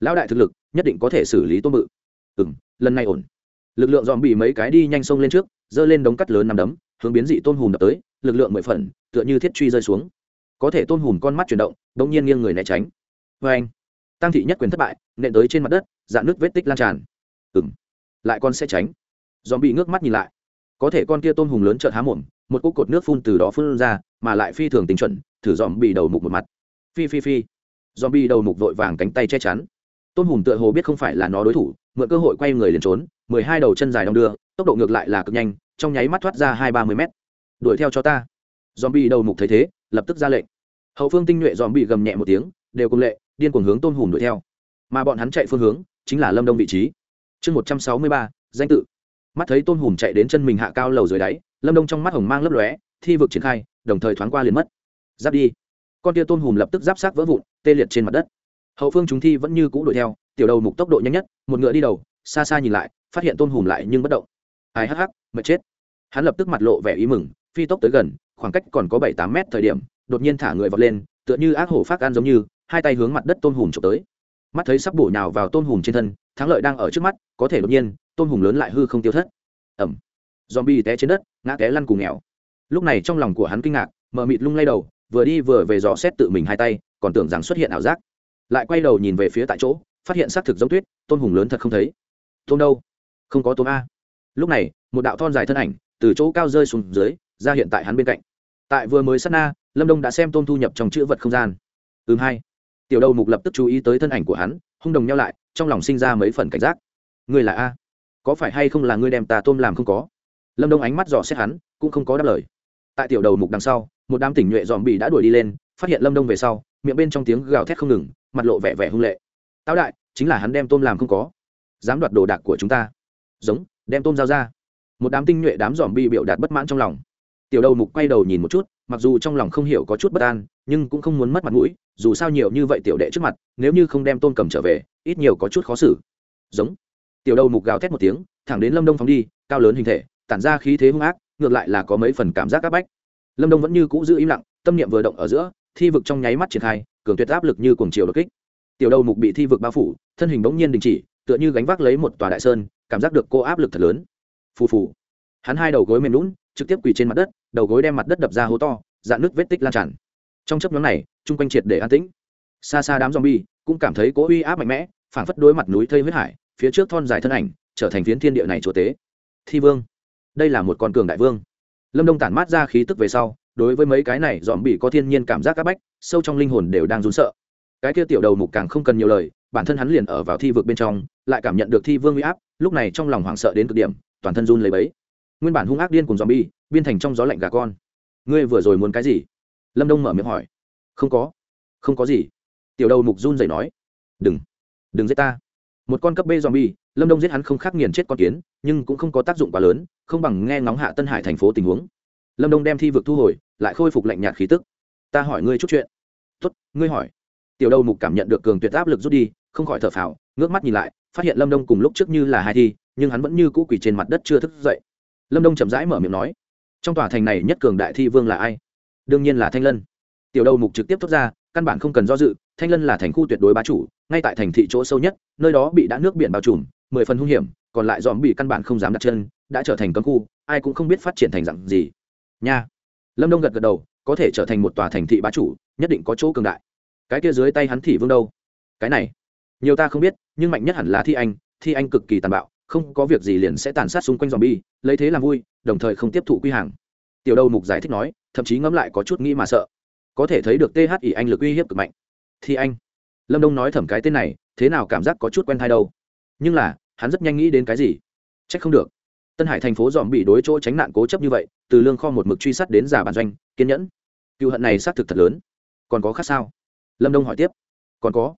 Lão đại thực lực, nhất định có thể xử lý tôm bự. Ừ m lần này ổn. Lực lượng dòm bị mấy cái đi nhanh sông lên trước, giơ lên đống cắt lớn nằm đấm, hướng biến dị tôn hùm đập tới, lực lượng mười phần, tựa như thiết truy rơi xuống. Có thể tôn hùm con mắt chuyển động đ ỗ n g nhiên nghiêng người né tránh. Vê anh, tăng thị nhất quyền thất bại, nện tới trên mặt đất, dạn nước vết tích lan tràn. Ừng lại con sẽ tránh. Dòm bị ngước mắt nhìn lại. Có thể con kia tôn hùm lớn trợt há mồm, một cốc cột nước phun từ đó phun ra, mà lại phi thường tính chuẩn, thử dòm bị đầu mục một mặt phi phi phi. Dòm bi đầu mục vội vàng cánh tay che chắn. Tôn hùm tựa hồ biết không phải là nó đối thủ, mượn cơ hội quay người liền trốn, mười hai đầu chân dài đong đưa, tốc độ ngược lại là cực nhanh, trong nháy mắt thoát ra hai ba mươi mét. Đuổi theo cho ta. Dòm bi đầu mục thấy thế, lập tức ra lệnh. Hậu phương tinh nhuệ dòm bị gầm nhẹ một tiếng, đều cùng lệ, điên cuồng hướng tôn hùm đuổi theo. Mà bọn hắn chạy phương hướng, chính là lâm đông vị trí. Chương một trăm sáu mươi ba, danh tự. Mắt thấy tôn hùm chạy đến chân mình hạ cao lầu dưới đáy, lâm đông trong mắt hồng mang lấp lóe, thi vực triển khai, đồng thời thoáng qua liền mất. Giáp đi con tia tôn hùm lập tức giáp sát vỡ vụn, tê liệt trên mặt đất. Hậu phương chúng thi vẫn như cũ đuổi theo, tiểu đầu mục tốc độ nhanh nhất, một ngựa đi đầu, xa xa nhìn lại, phát hiện tôn hùm lại nhưng bất động. Ai hắc hắc, mệt chết. Hắn lập tức mặt lộ vẻ ý mừng, phi tốc tới gần, khoảng cách còn có bảy tám mét thời điểm, đột nhiên thả người vọt lên, tựa như ác hổ phát gan giống như, hai tay hướng mặt đất tôn hùm trộm tới. Mắt thấy sắp bổ nhào vào tôn hùm trên thân, thắng lợi đang ở trước mắt, có thể đột nhiên tôn hùm lớn lại hư không tiêu thất. Ẩm zombie té trên đất, ngã té lăn cùng nghèo. Lúc này trong lòng của hắn kinh ngạc mờ mịt lung lay đầu vừa đi vừa về dò xét tự mình hai tay, còn tưởng rằng xuất hiện ảo giác. Lại quay đầu nhìn về phía tại chỗ, phát hiện xác thực giống tuyết, tôn hùng lớn thật không thấy. Tôm đâu? Không có tôm a. Lúc này, một đạo thon dài thân ảnh, từ chỗ cao rơi xuống dưới, ra hiện tại hắn bên cạnh. Tại vừa mới sát na, lâm đông đã xem tôm thu nhập trong chữ vật không gian. Ừm hai tiểu đầu mục lập tức chú ý tới thân ảnh của hắn, hung đồng nhau lại, trong lòng sinh ra mấy phần cảnh giác. Ngươi là a. Có phải hay không là ngươi đem tà tôm làm không có? Lâm đông ánh mắt dò xét hắn, cũng không có đáp lời tại tiểu đầu mục đằng sau, một đám tỉnh nhuệ dòm bị đã đuổi đi lên, phát hiện lâm đông về sau, miệng bên trong tiếng gào thét không ngừng, mặt lộ vẻ vẻ hung lệ. Táo đại, chính là hắn đem tôm làm không có. Dám đoạt đồ đạc của chúng ta. Giống, đem tôm giao ra. Một đám tinh nhuệ đám dòm bị biểu đạt bất mãn trong lòng. Tiểu đầu mục quay đầu nhìn một chút, mặc dù trong lòng không hiểu có chút bất an, nhưng cũng không muốn mất mặt mũi, dù sao nhiều như vậy tiểu đệ trước mặt, nếu như không đem tôm cầm trở về, ít nhiều có chút khó xử. Giống. Tiểu đầu mục gào thét một tiếng, thẳng đến lâm đông phóng đi, cao lớn hình thể, tản ra khí thế hung ác ngược lại là có mấy phần cảm giác áp bách. Lâm đông vẫn như cũ giữ im lặng, tâm niệm vừa động ở giữa, thi vực trong nháy mắt triển khai, cường tuyệt áp lực như cuồng chiều đột kích. Tiểu đầu mục bị thi vực bao phủ, thân hình bỗng nhiên đình chỉ, tựa như gánh vác lấy một tòa đại sơn, cảm giác được cô áp lực thật lớn. Phù phù. Hắn hai đầu gối mềm lún trực tiếp quỳ trên mặt đất, đầu gối đem mặt đất đập ra hố to, dạn nước vết tích lan tràn. Trong chấp nhóm này, chung quanh triệt để an tĩnh. Xa xa đám zombie cũng cảm thấy cố uy áp mạnh mẽ, phảng phất đối mặt núi thây huyết hải, phía trước thon dài thân ảnh, trở thành phiến thiên địa này chúa tế thi vương đây là một con cường đại vương. Lâm đông tản mát ra khí tức về sau, đối với mấy cái này dòm bị có thiên nhiên cảm giác áp bách, sâu trong linh hồn đều đang run sợ. Cái kia tiểu đầu mục càng không cần nhiều lời, bản thân hắn liền ở vào thi vực bên trong, lại cảm nhận được thi vương uy áp, lúc này trong lòng hoảng sợ đến cực điểm, toàn thân run lấy bấy nguyên bản hung ác điên cùng zombie, biên thành trong gió lạnh gà con. Ngươi vừa rồi muốn cái gì? Lâm đông mở miệng hỏi. Không có không có gì. Tiểu đầu mục run rẩy nói. Đừng đừng giết ta. Một con cấp b zombie lâm đông giết hắn không khác nghiền chết con kiến, nhưng cũng không có tác dụng quá lớn, không bằng nghe ngóng hạ tân hải thành phố tình huống. Lâm đông đem thi vực thu hồi, lại khôi phục lạnh nhạt khí tức. Ta hỏi ngươi chút chuyện. Tuất ngươi hỏi. Tiểu đầu mục cảm nhận được cường tuyệt áp lực rút đi, không khỏi thở phào, ngước mắt nhìn lại, phát hiện lâm đông cùng lúc trước như là hai thi, nhưng hắn vẫn như cũ quỳ trên mặt đất chưa thức dậy. Lâm đông chậm rãi mở miệng nói, trong tòa thành này nhất cường đại thi vương là ai? Đương nhiên là thanh lân. Tiểu đầu mục trực tiếp thốt ra, căn bản không cần do dự, thanh lân là thành khu tuyệt đối bá chủ, ngay tại thành thị chỗ sâu nhất, nơi đó bị đã nước biển bao trùm mười phần hung hiểm, còn lại dòm bị căn bản không dám đặt chân, đã trở thành cấm khu, ai cũng không biết phát triển thành dặn gì. Nha. Lâm đông gật gật đầu, có thể trở thành một tòa thành thị bá chủ, nhất định có chỗ cường đại. Cái kia dưới tay hắn thị vương đâu? Cái này, nhiều ta không biết, nhưng mạnh nhất hẳn là thi anh thi anh cực kỳ tàn bạo, không có việc gì liền sẽ tàn sát xung quanh dòm bi lấy thế làm vui, đồng thời không tiếp thụ quy hàng. Tiểu đầu mục giải thích nói, thậm chí ngẫm lại có chút nghĩ mà sợ. Có thể thấy được th ỉ anh lực uy hiếp cực mạnh. Thi anh. Lâm đông nói thẩm cái tên này, thế nào cảm giác có chút quen thai đâu? Nhưng là, hắn rất nhanh nghĩ đến cái gì? C h ắ c không được. Tân hải thành phố dòm bị đối chỗ tránh nạn cố chấp như vậy, từ lương kho một mực truy sát đến giả bản doanh, kiên nhẫn. Cựu hận này xác thực thật lớn. Còn có khác sao? Lâm đông hỏi tiếp. Còn có.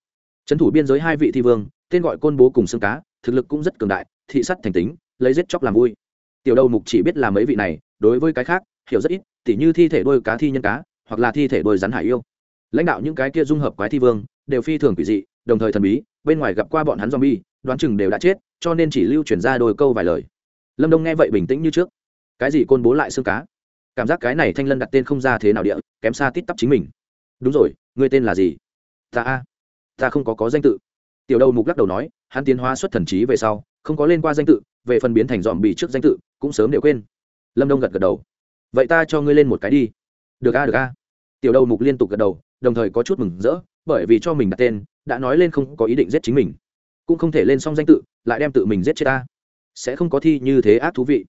Trấn thủ biên giới hai vị thi vương, tên gọi côn bố cùng xương cá, thực lực cũng rất cường đại, thị sắt thành tính, lấy giết chóc làm vui. Tiểu đầu mục chỉ biết là mấy vị này, đối với cái khác, hiểu rất ít, tỉ như thi thể đôi cá thi nhân cá, hoặc là thi thể đôi rắn hải yêu. Lãnh đạo những cái kia dung hợp quái thi vương, đều phi thường quỷ dị, đồng thời thần bí bên ngoài gặp qua bọn hắn zombie, đoán chừng đều đã chết, cho nên chỉ lưu truyền ra đôi câu vài lời. Lâm đông nghe vậy bình tĩnh như trước. Cái gì côn bố lại xương cá? Cảm giác cái này thanh lân đặt tên không ra thế nào địa, kém xa tít tắp chính mình. Đúng rồi ngươi tên là gì? Ta a. Ta không có có danh tự. Tiểu đầu mục lắc đầu nói, hắn tiến hóa xuất thần trí về sau, không có lên qua danh tự, về phần biến thành zombie trước danh tự, cũng sớm đều quên. Lâm đông gật gật đầu. Vậy ta cho ngươi lên một cái đi. Được a được a. Tiểu đầu mục liên tục gật đầu, đồng thời có chút mừng rỡ bởi vì cho mình đặt tên, đã nói lên không có ý định giết chính mình. Cũng không thể lên xong danh tự, lại đem tự mình giết chết ta. Sẽ không có thi như thế ác thú vị.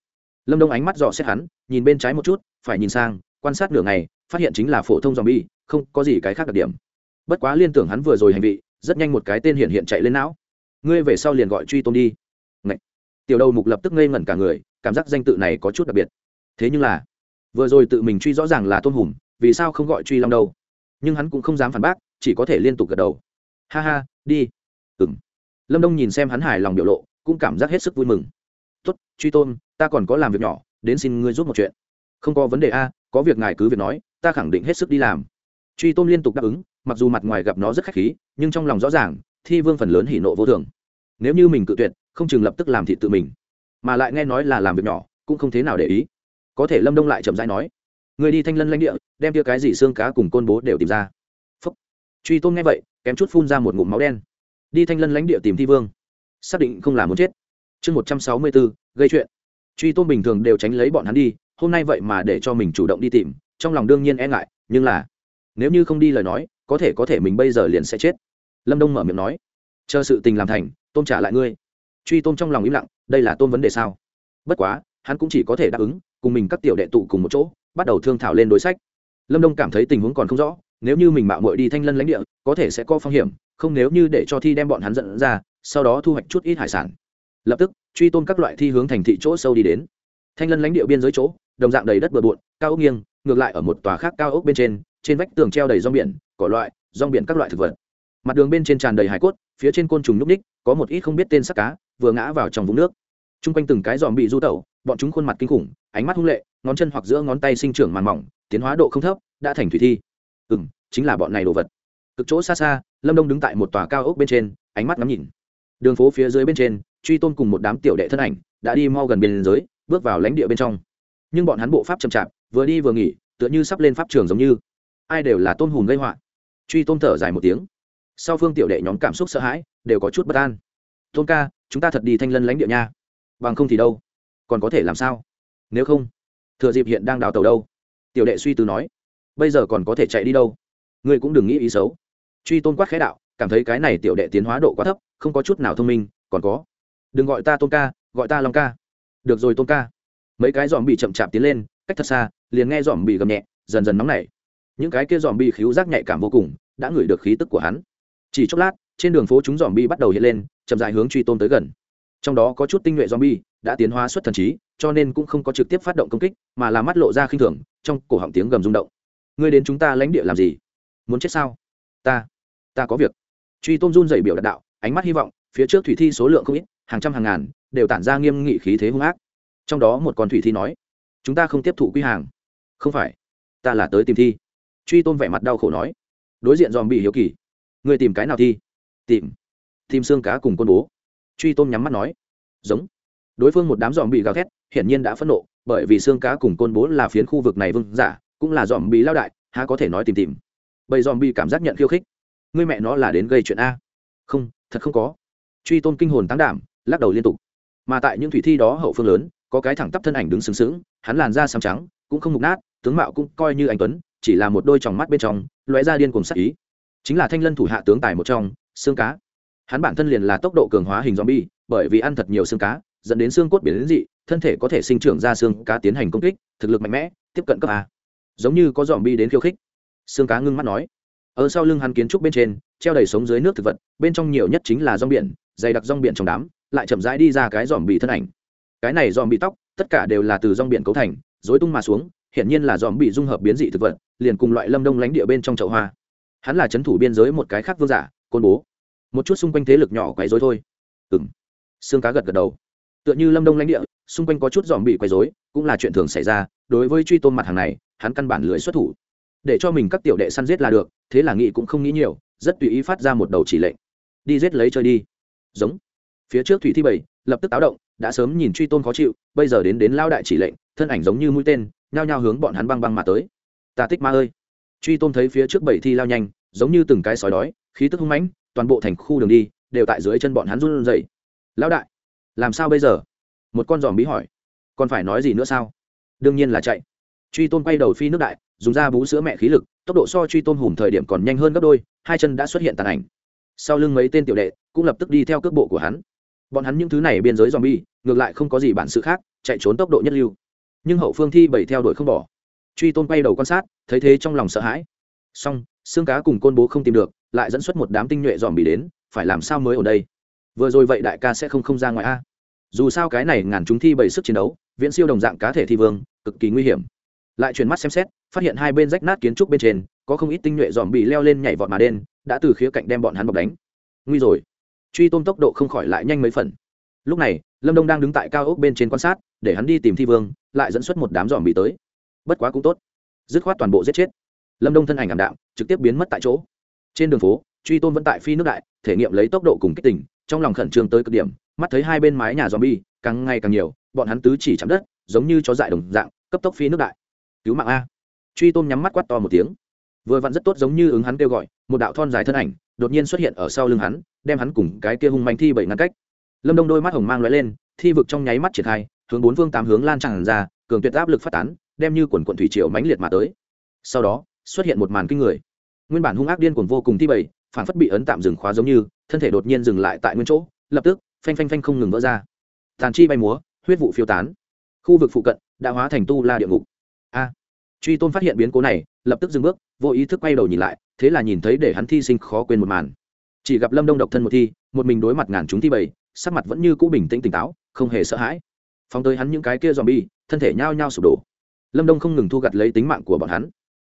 Lâm đông ánh mắt dò xét hắn, nhìn bên trái một chút, phải nhìn sang, quan sát nửa ngày, phát hiện chính là phổ thông dòm bi không có gì cái khác đặc điểm. Bất quá liên tưởng hắn vừa rồi hành vi, rất nhanh một cái tên hiện hiện chạy lên não. Ngươi về sau liền gọi truy tôn đi. Ngậy. tiểu đầu mục lập tức ngây ngẩn cả người, cảm giác danh tự này có chút đặc biệt. Thế nhưng là, vừa rồi tự mình truy rõ ràng là tôn hùm, vì sao không gọi truy long đâu? Nhưng hắn cũng không dám phản bác chỉ có thể liên tục gật đầu. Ha ha, đi. Ừng lâm đông nhìn xem hắn hài lòng biểu lộ, cũng cảm giác hết sức vui mừng. Tuất truy tôn, ta còn có làm việc nhỏ, đến xin ngươi giúp một chuyện. Không có vấn đề a, có việc ngài cứ việc nói, ta khẳng định hết sức đi làm. Truy tôn liên tục đáp ứng, mặc dù mặt ngoài gặp nó rất khách khí, nhưng trong lòng rõ ràng, thi vương phần lớn hỉ nộ vô thường. Nếu như mình cự tuyệt, không chừng lập tức làm thị tự mình. Mà lại nghe nói là làm việc nhỏ, cũng không thế nào để ý. Có thể lâm đông lại chậm rãi nói người đi thanh lân lãnh địa, đem tia cái gì xương cá cùng côn bố đều tìm ra truy tôn nghe vậy, kém chút phun ra một ngụm máu đen. Đi thanh lân lãnh địa tìm thi vương. Xác định không là muốn chết. Chương một trăm sáu mươi bốn gây chuyện. Truy tôn bình thường đều tránh lấy bọn hắn đi, hôm nay vậy mà để cho mình chủ động đi tìm, trong lòng đương nhiên e ngại, nhưng là, nếu như không đi lời nói, có thể có thể mình bây giờ liền sẽ chết. Lâm đông mở miệng nói, chờ sự tình làm thành tôn trả lại ngươi. Truy tôn trong lòng im lặng, đây là tôn vấn đề sao? Bất quá, hắn cũng chỉ có thể đáp ứng, cùng mình các tiểu đệ tụ cùng một chỗ, bắt đầu thương thảo lên đối sách. Lâm đông cảm thấy tình huống còn không rõ nếu như mình mạo muội đi thanh lân lãnh địa, có thể sẽ có phong hiểm, không nếu như để cho thi đem bọn hắn dẫn ra, sau đó thu hoạch chút ít hải sản. Lập tức, truy tôn các loại thi hướng thành thị chỗ sâu đi đến. Thanh lân lãnh địa biên giới chỗ, đồng dạng đầy đất bừa bộn, cao ốc nghiêng, ngược lại ở một tòa khác cao ốc bên trên trên vách tường treo đầy rong biển, cỏ loại, rong biển các loại thực vật. Mặt đường bên trên tràn đầy hải cốt, phía trên côn trùng nhúc ních, có một ít không biết tên sắc cá, vừa ngã vào trong vũng nước. T r u n g quanh từng cái dòm bị du tẩu, bọn chúng khuôn mặt kinh khủng, ánh mắt hung lệ, ngón chân hoặc giữa ngón tay sinh trưởng màn mỏng, tiến hóa độ không thấp, đã thành thủy thi ừ m chính là bọn này đồ vật. Cực chỗ xa xa, lâm đông đứng tại một tòa cao ốc bên trên, ánh mắt ngắm nhìn. Đường phố phía dưới bên trên, truy tôn cùng một đám tiểu đệ thân ảnh đã đi mau gần biên giới, bước vào lãnh địa bên trong. Nhưng bọn hắn bộ pháp chậm chạp, vừa đi vừa nghỉ, tựa như sắp lên pháp trường giống như. Ai đều là tôn hùn gây họa. Truy tôn thở dài một tiếng. Sau phương tiểu đệ nhóm cảm xúc sợ hãi, đều có chút bất an. Tôn ca, chúng ta thật đi thanh lân lãnh địa nha. Bằng không thì đâu? Còn có thể làm sao? Nếu không, thừa dịp hiện đang đào tàu đâu? Tiểu đệ suy tư nói bây giờ còn có thể chạy đi đâu? Ngươi cũng đừng nghĩ ý xấu. Truy tôn quát khẽ đạo, cảm thấy cái này tiểu đệ tiến hóa độ quá thấp, không có chút nào thông minh, còn có. Đừng gọi ta tôn ca, gọi ta long ca. Được rồi tôn ca. Mấy cái dòm bị chậm chạp tiến lên, cách thật xa, liền nghe dòm bị gầm nhẹ, dần dần nóng nảy. Những cái kia dòm bị khíu giác nhạy cảm vô cùng, đã ngửi được khí tức của hắn. Chỉ chốc lát, trên đường phố chúng dòm bị bắt đầu hiện lên, chậm dài hướng truy tôn tới gần. Trong đó có chút tinh nhuệ dòm bi đã tiến hóa xuất thần trí, cho nên cũng không có trực tiếp phát động công kích, mà là mắt lộ ra khinh thường, trong cổ họng tiếng gầm rung động ngươi đến chúng ta lãnh địa làm gì? Muốn chết sao? Ta ta có việc. Truy tôn run dày biểu đạt đạo, ánh mắt hy vọng, phía trước thủy thi số lượng không ít, hàng trăm hàng ngàn, đều tản ra nghiêm nghị khí thế hung ác. Trong đó một con thủy thi nói, chúng ta không tiếp thụ quy hàng. Không phải, ta là tới tìm thi. Truy tôn vẻ mặt đau khổ nói, đối diện dòm bị hiếu kỳ. Người tìm cái nào thi? Tìm tìm xương cá cùng côn bố. Truy tôm nhắm mắt nói, giống. Đối phương một đám dòm bị gào thét, hiển nhiên đã phẫn nộ, bởi vì xương cá cùng côn bố là phiến khu vực này vương giả cũng là dòm bị lao đại, há có thể nói tìm tìm. Bầy dòm bị cảm giác nhận khiêu khích. Ngươi mẹ nó là đến gây chuyện a. Không, thật không có. Truy tôn kinh hồn tăng đảm, lắc đầu liên tục. Mà tại những thủy thi đó hậu phương lớn, có cái thẳng tắp thân ảnh đứng sừng sững, hắn làn da xám trắng, cũng không mục nát, tướng mạo cũng coi như anh tuấn, chỉ là một đôi tròng mắt bên trong, lóe ra điên cùng sắc ý. Chính là thanh lân thủ hạ tướng tài một trong, xương cá. Hắn bản thân liền là tốc độ cường hóa hình zombie, bởi vì ăn thật nhiều xương cá, dẫn đến xương cốt biển dị, thân thể có thể sinh trưởng ra xương cá tiến hành công kích, thực lực mạnh mẽ, tiếp cận cấp a giống như có zombie đến khiêu khích. Xương cá ngưng mắt nói. Ở sau lưng hắn kiến trúc bên trên, treo đầy sống dưới nước thực vật, bên trong nhiều nhất chính là rong biển, dày đặc rong biển trong đám, lại chậm rãi đi ra cái dòm bị thân ảnh. Cái này dòm bị tóc, tất cả đều là từ rong biển cấu thành dối tung mà xuống, hiển nhiên là dòm bị dung hợp biến dị thực vật, liền cùng loại lâm đông lánh địa bên trong chậu hoa. Hắn là c h ấ n thủ biên giới một cái khác vương giả, côn bố. Một chút xung quanh thế lực nhỏ quấy dối thôi. Ừng xương cá gật gật đầu. Tựa như lâm đông lãnh địa xung quanh có chút dòm bị quấy dối cũng là chuyện thường xảy ra, đối với truy tôn mặt hàng này, hắn căn bản lưới xuất thủ. Để cho mình các tiểu đệ săn giết là được, thế là nghị cũng không nghĩ nhiều, rất tùy ý phát ra một đầu chỉ lệnh. Đi giết lấy chơi đi. Giống. Phía trước thủy thi bảy lập tức táo động, đã sớm nhìn truy tôn khó chịu, bây giờ đến đến lao đại chỉ lệnh, thân ảnh giống như mũi tên, nhao nhao hướng bọn hắn băng băng mà tới. Ta tích ma ơi. Truy tôn thấy phía trước bảy thi lao nhanh, giống như từng cái sói đói, khí tức hung mãnh, toàn bộ thành khu đường đi, đều tại dưới chân bọn hắn run rẩy. Lão đại, làm sao bây giờ? Một con giòm bí hỏi, còn phải nói gì nữa sao? Đương nhiên là chạy. Truy tôn quay đầu phi nước đại, dùng da bú sữa mẹ khí lực, tốc độ so truy tôn hùm thời điểm còn nhanh hơn gấp đôi, hai chân đã xuất hiện tàn ảnh. Sau lưng mấy tên tiểu đệ cũng lập tức đi theo cước bộ của hắn. Bọn hắn những thứ này biên giới dòm bi ngược lại không có gì bản sự khác, chạy trốn tốc độ nhất lưu. Nhưng hậu phương thi bảy theo đuổi không bỏ. Truy tôn quay đầu quan sát, thấy thế trong lòng sợ hãi. Song xương cá cùng côn bố không tìm được, lại dẫn xuất một đám tinh nhuệ dòm bị đến, phải làm sao mới ở đây? Vừa rồi vậy đại ca sẽ không không ra ngoài a dù sao cái này ngàn chúng thi bảy sức chiến đấu, viễn siêu đồng dạng cá thể thi vương, cực kỳ nguy hiểm. Lại chuyển mắt xem xét, phát hiện hai bên rách nát kiến trúc bên trên, có không ít tinh nhuệ dòm bị leo lên nhảy vọt mà đen, đã từ khía cạnh đem bọn hắn bọc đánh. Nguy rồi. Truy tôn tốc độ không khỏi lại nhanh mấy phần. Lúc này, lâm đông đang đứng tại cao ốc bên trên quan sát, để hắn đi tìm thi vương, lại dẫn xuất một đám dòm bị tới. Bất quá cũng tốt. Dứt khoát toàn bộ giết chết. Lâm đông thân ảnh ảm đạm, trực tiếp biến mất tại chỗ. Trên đường phố, truy tôn vẫn tại phi nước đại, thể nghiệm lấy tốc độ cùng kích tình, trong lòng khẩn trương tới cực điểm mắt thấy hai bên mái nhà zombie, càng ngày càng nhiều, bọn hắn tứ chỉ chạm đất, giống như chó dại đồng dạng, cấp tốc phi nước đại. Cứu mạng a. Truy tôn nhắm mắt quát to một tiếng. Vừa vặn rất tốt giống như ứng hắn kêu gọi, một đạo thon dài thân ảnh đột nhiên xuất hiện ở sau lưng hắn, đem hắn cùng cái kia hung manh thi bảy ngăn cách. Lâm đông đôi mắt hồng mang lóe lên, thi vực trong nháy mắt triển khai, hướng bốn phương tám hướng lan tràn ra, cường tuyệt áp lực phát tán, đem như quần quần thủy triều mãnh liệt mà tới. Sau đó, xuất hiện một màn kinh người. Nguyên bản hung ác điên cuồng vô cùng thi bảy, phản phất bị ấn tạm dừng khóa giống như, thân thể đột nhiên dừng lại tại nguyên chỗ, lập tức phanh phanh phanh không ngừng vỡ ra. Tàn chi bay múa, huyết vụ phiêu tán. Khu vực phụ cận đã hóa thành tu la địa ngục. A. Truy tôn phát hiện biến cố này, lập tức dừng bước, vô ý thức quay đầu nhìn lại, thế là nhìn thấy để hắn thi sinh khó quên một màn. Chỉ gặp lâm đông độc thân một thi, một mình đối mặt ngàn chúng thi bảy sắc mặt vẫn như cũ bình tĩnh tỉnh táo, không hề sợ hãi. Phóng tới hắn những cái kia dòm bi thân thể nhao nhao sụp đổ. Lâm đông không ngừng thu gặt lấy tính mạng của bọn hắn.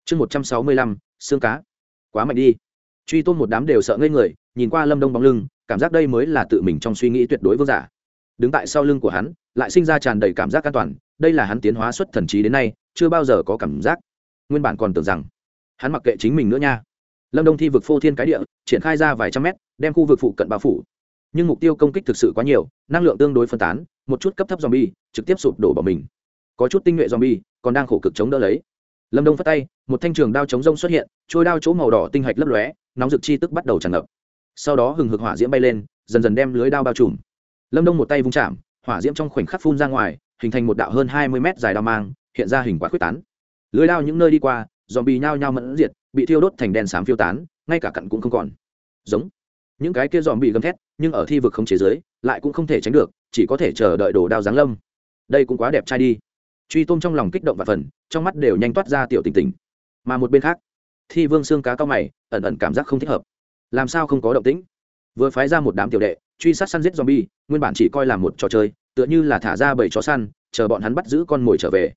Chương một trăm sáu mươi lăm, xương cá. Quá mạnh đi. Truy tôn một đám đều sợ ngây người, nhìn qua lâm đông bóng lưng cảm giác đây mới là tự mình trong suy nghĩ tuyệt đối vương giả. Đứng tại sau lưng của hắn, lại sinh ra tràn đầy cảm giác an toàn, đây là hắn tiến hóa xuất thần trí đến nay, chưa bao giờ có cảm giác. Nguyên bản còn tưởng rằng, hắn mặc kệ chính mình nữa nha. Lâm đông thi vực phô thiên cái địa, triển khai ra vài trăm mét, đem khu vực phụ cận bao phủ. Nhưng mục tiêu công kích thực sự quá nhiều, năng lượng tương đối phân tán, một chút cấp thấp zombie, trực tiếp sụp đổ bỏ mình. Có chút tinh nhuệ zombie, còn đang khổ cực chống đỡ lấy. Lâm đông phát tay, một thanh trường đao chống rông xuất hiện, trôi đao chỗ màu đỏ tinh hạch lấp lóe, nóng rực chi tức bắt đầu tràn ngập sau đó hừng hực hỏa diễm bay lên, dần dần đem lưới đao bao trùm. Lâm đông một tay vung chạm, hỏa diễm trong khoảnh khắc phun ra ngoài, hình thành một đạo hơn hai mươi mét dài đao mang, hiện ra hình quả quyết tán. Lưới đao những nơi đi qua dòm bì nhao nhao mẫn diệt, bị thiêu đốt thành đen xám phiêu tán, ngay cả cặn cũng không còn. Giống. Những cái kia dòm bị gầm thét, nhưng ở thi vực không chế giới lại cũng không thể tránh được, chỉ có thể chờ đợi đồ đao giáng lâm. Đây cũng quá đẹp trai đi. Truy tôm trong lòng kích động và phần, trong mắt đều nhanh toát ra tiểu tình tình. Mà một bên khác, thi vương xương cá cao mày, ẩn ẩn cảm giác không thích hợp làm sao không có động tĩnh? Vừa phái ra một đám tiểu đệ, truy sát săn giết zombie, nguyên bản chỉ coi là một trò chơi, tựa như là thả ra bảy chó săn, chờ bọn hắn bắt giữ con mồi trở về.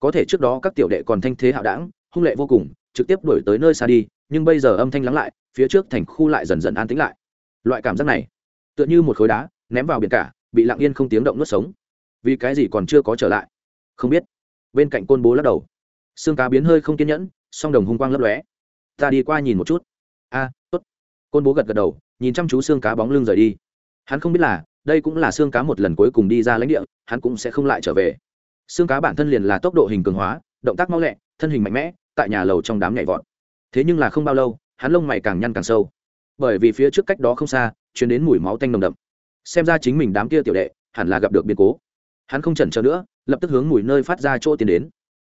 Có thể trước đó các tiểu đệ còn thanh thế hạo đảng, hung lệ vô cùng, trực tiếp đuổi tới nơi xa đi, nhưng bây giờ âm thanh lắng lại, phía trước thành khu lại dần dần an tĩnh lại. Loại cảm giác này, tựa như một khối đá, ném vào biển cả, bị lặng yên không tiếng động nuốt sống. Vì cái gì còn chưa có trở lại? Không biết. Bên cạnh côn bố lắc đầu. Xương cá biến hơi không kiên nhẫn, song đồng hung quang lấp lóe. Ta đi qua nhìn một chút. A côn bố gật gật đầu, nhìn chăm chú xương cá bóng lưng rời đi. Hắn không biết là, đây cũng là xương cá một lần cuối cùng đi ra lãnh địa, hắn cũng sẽ không lại trở về. Xương cá bản thân liền là tốc độ hình cường hóa, động tác mau lẹ, thân hình mạnh mẽ, tại nhà lầu trong đám nhảy vọt. Thế nhưng là không bao lâu, hắn lông mày càng nhăn càng sâu. Bởi vì phía trước cách đó không xa chuyển đến mùi máu tanh nồng đậm. Xem ra chính mình đám kia tiểu đệ, hẳn là gặp được biến cố. Hắn không chần chờ nữa, lập tức hướng mùi nơi phát ra chỗ tiến đến.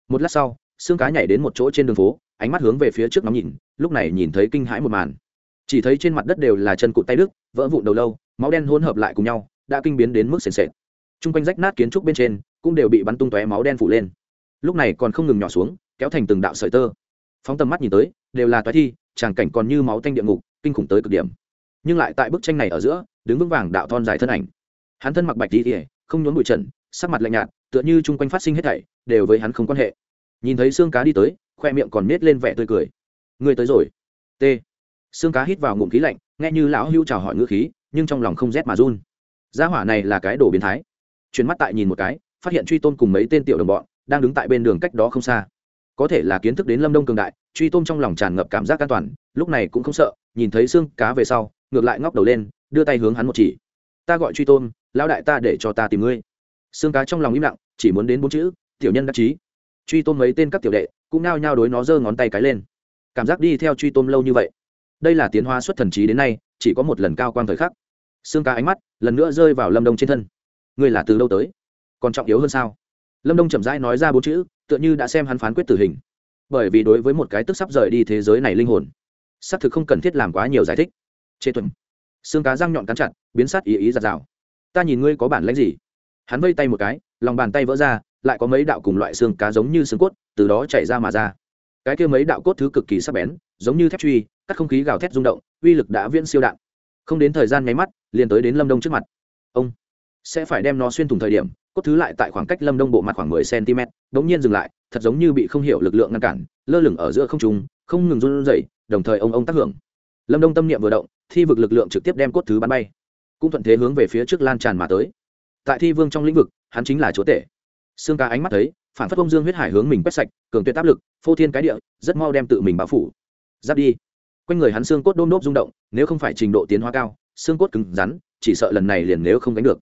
Một lát sau, xương cá nhảy đến một chỗ trên đường phố, ánh mắt hướng về phía trước ngắm nhìn, lúc này nhìn thấy kinh hãi một màn chỉ thấy trên mặt đất đều là chân cụt tay đứt, vỡ vụn đầu lâu máu đen hỗn hợp lại cùng nhau đã kinh biến đến mức sền sệt. T r u n g quanh rách nát kiến trúc bên trên cũng đều bị bắn tung tóe máu đen phủ lên. Lúc này còn không ngừng nhỏ xuống kéo thành từng đạo sợi tơ. Phóng tầm mắt nhìn tới đều là toái thi tràng cảnh còn như máu tanh địa ngục kinh khủng tới cực điểm. Nhưng lại tại bức tranh này ở giữa đứng vững vàng đạo thon dài thân ảnh. Hắn thân mặc bạch đi ỉa không nhốn bụi trần sắc mặt lạnh nhạt tựa như chung quanh phát sinh hết thảy đều với hắn không quan hệ. Nhìn thấy xương cá đi tới khoe miệng còn nết lên vẻ tươi cười. Người tới rồi. T xương cá hít vào ngụm khí lạnh, nghe như lão hưu chào hỏi ngữ khí, nhưng trong lòng không rét mà run. Gia hỏa này là cái đồ biến thái. Chuyển mắt tại nhìn một cái, phát hiện truy tôn cùng mấy tên tiểu đồng bọn đang đứng tại bên đường cách đó không xa. Có thể là kiến thức đến lâm đông cường đại, truy tôn trong lòng tràn ngập cảm giác an toàn, lúc này cũng không sợ, nhìn thấy xương cá về sau, ngược lại ngóc đầu lên, đưa tay hướng hắn một chỉ. Ta gọi truy tôn lão đại ta để cho ta tìm ngươi. Xương cá trong lòng im lặng, chỉ muốn đến bốn chữ, tiểu nhân đắc chí. Truy tôn mấy tên các tiểu đệ cũng nao nhao đối nó giơ ngón tay cái lên. Cảm giác đi theo truy tôn lâu như vậy đây là tiến hóa xuất thần trí đến nay, chỉ có một lần cao quang thời khắc. Xương cá ánh mắt lần nữa rơi vào lâm đông trên thân. Ngươi là từ đâu tới? Còn trọng yếu hơn sao? Lâm đông chậm rãi nói ra bốn chữ, tựa như đã xem hắn phán quyết tử hình. Bởi vì đối với một cái tức sắp rời đi thế giới này linh hồn, xác thực không cần thiết làm quá nhiều giải thích. Chê tuần. Xương cá răng nhọn cắn chặt, biến sát ý ý giặt rào ta nhìn ngươi có bản lãnh gì? Hắn vây tay một cái, lòng bàn tay vỡ ra, lại có mấy đạo cùng loại xương cá giống như xương cốt, từ đó chảy ra mà ra. Cái kia mấy đạo cốt thứ cực kỳ sắc bén giống như thép truy cắt không khí gào thét rung động, uy lực đã viễn siêu đạn. Không đến thời gian nháy mắt, liền tới đến lâm đông trước mặt. Ông, sẽ phải đem nó xuyên thủng thời điểm, cốt thứ lại tại khoảng cách lâm đông bộ mặt khoảng mười cm đ ỗ n g nhiên dừng lại, thật giống như bị không hiểu lực lượng ngăn cản, lơ lửng ở giữa không trung, không ngừng run rẩy, đồng thời ông ông tác hưởng. Lâm đông tâm niệm vừa động, thi vực lực lượng trực tiếp đem cốt thứ bắn bay. Cũng thuận thế hướng về phía trước lan tràn mà tới. Tại thi vương trong lĩnh vực, hắn chính là chúa tể. Xương ca ánh mắt thấy, phản phát ông dương huyết hải hướng mình quét sạch, cường tuyệt áp lực, phô thiên cái địa, rất mau đem tự mình bao phủ giáp đi. Quanh người hắn xương cốt đôm đốp rung động, nếu không phải trình độ tiến hóa cao, xương cốt cứng rắn, chỉ sợ lần này liền nếu không đánh được.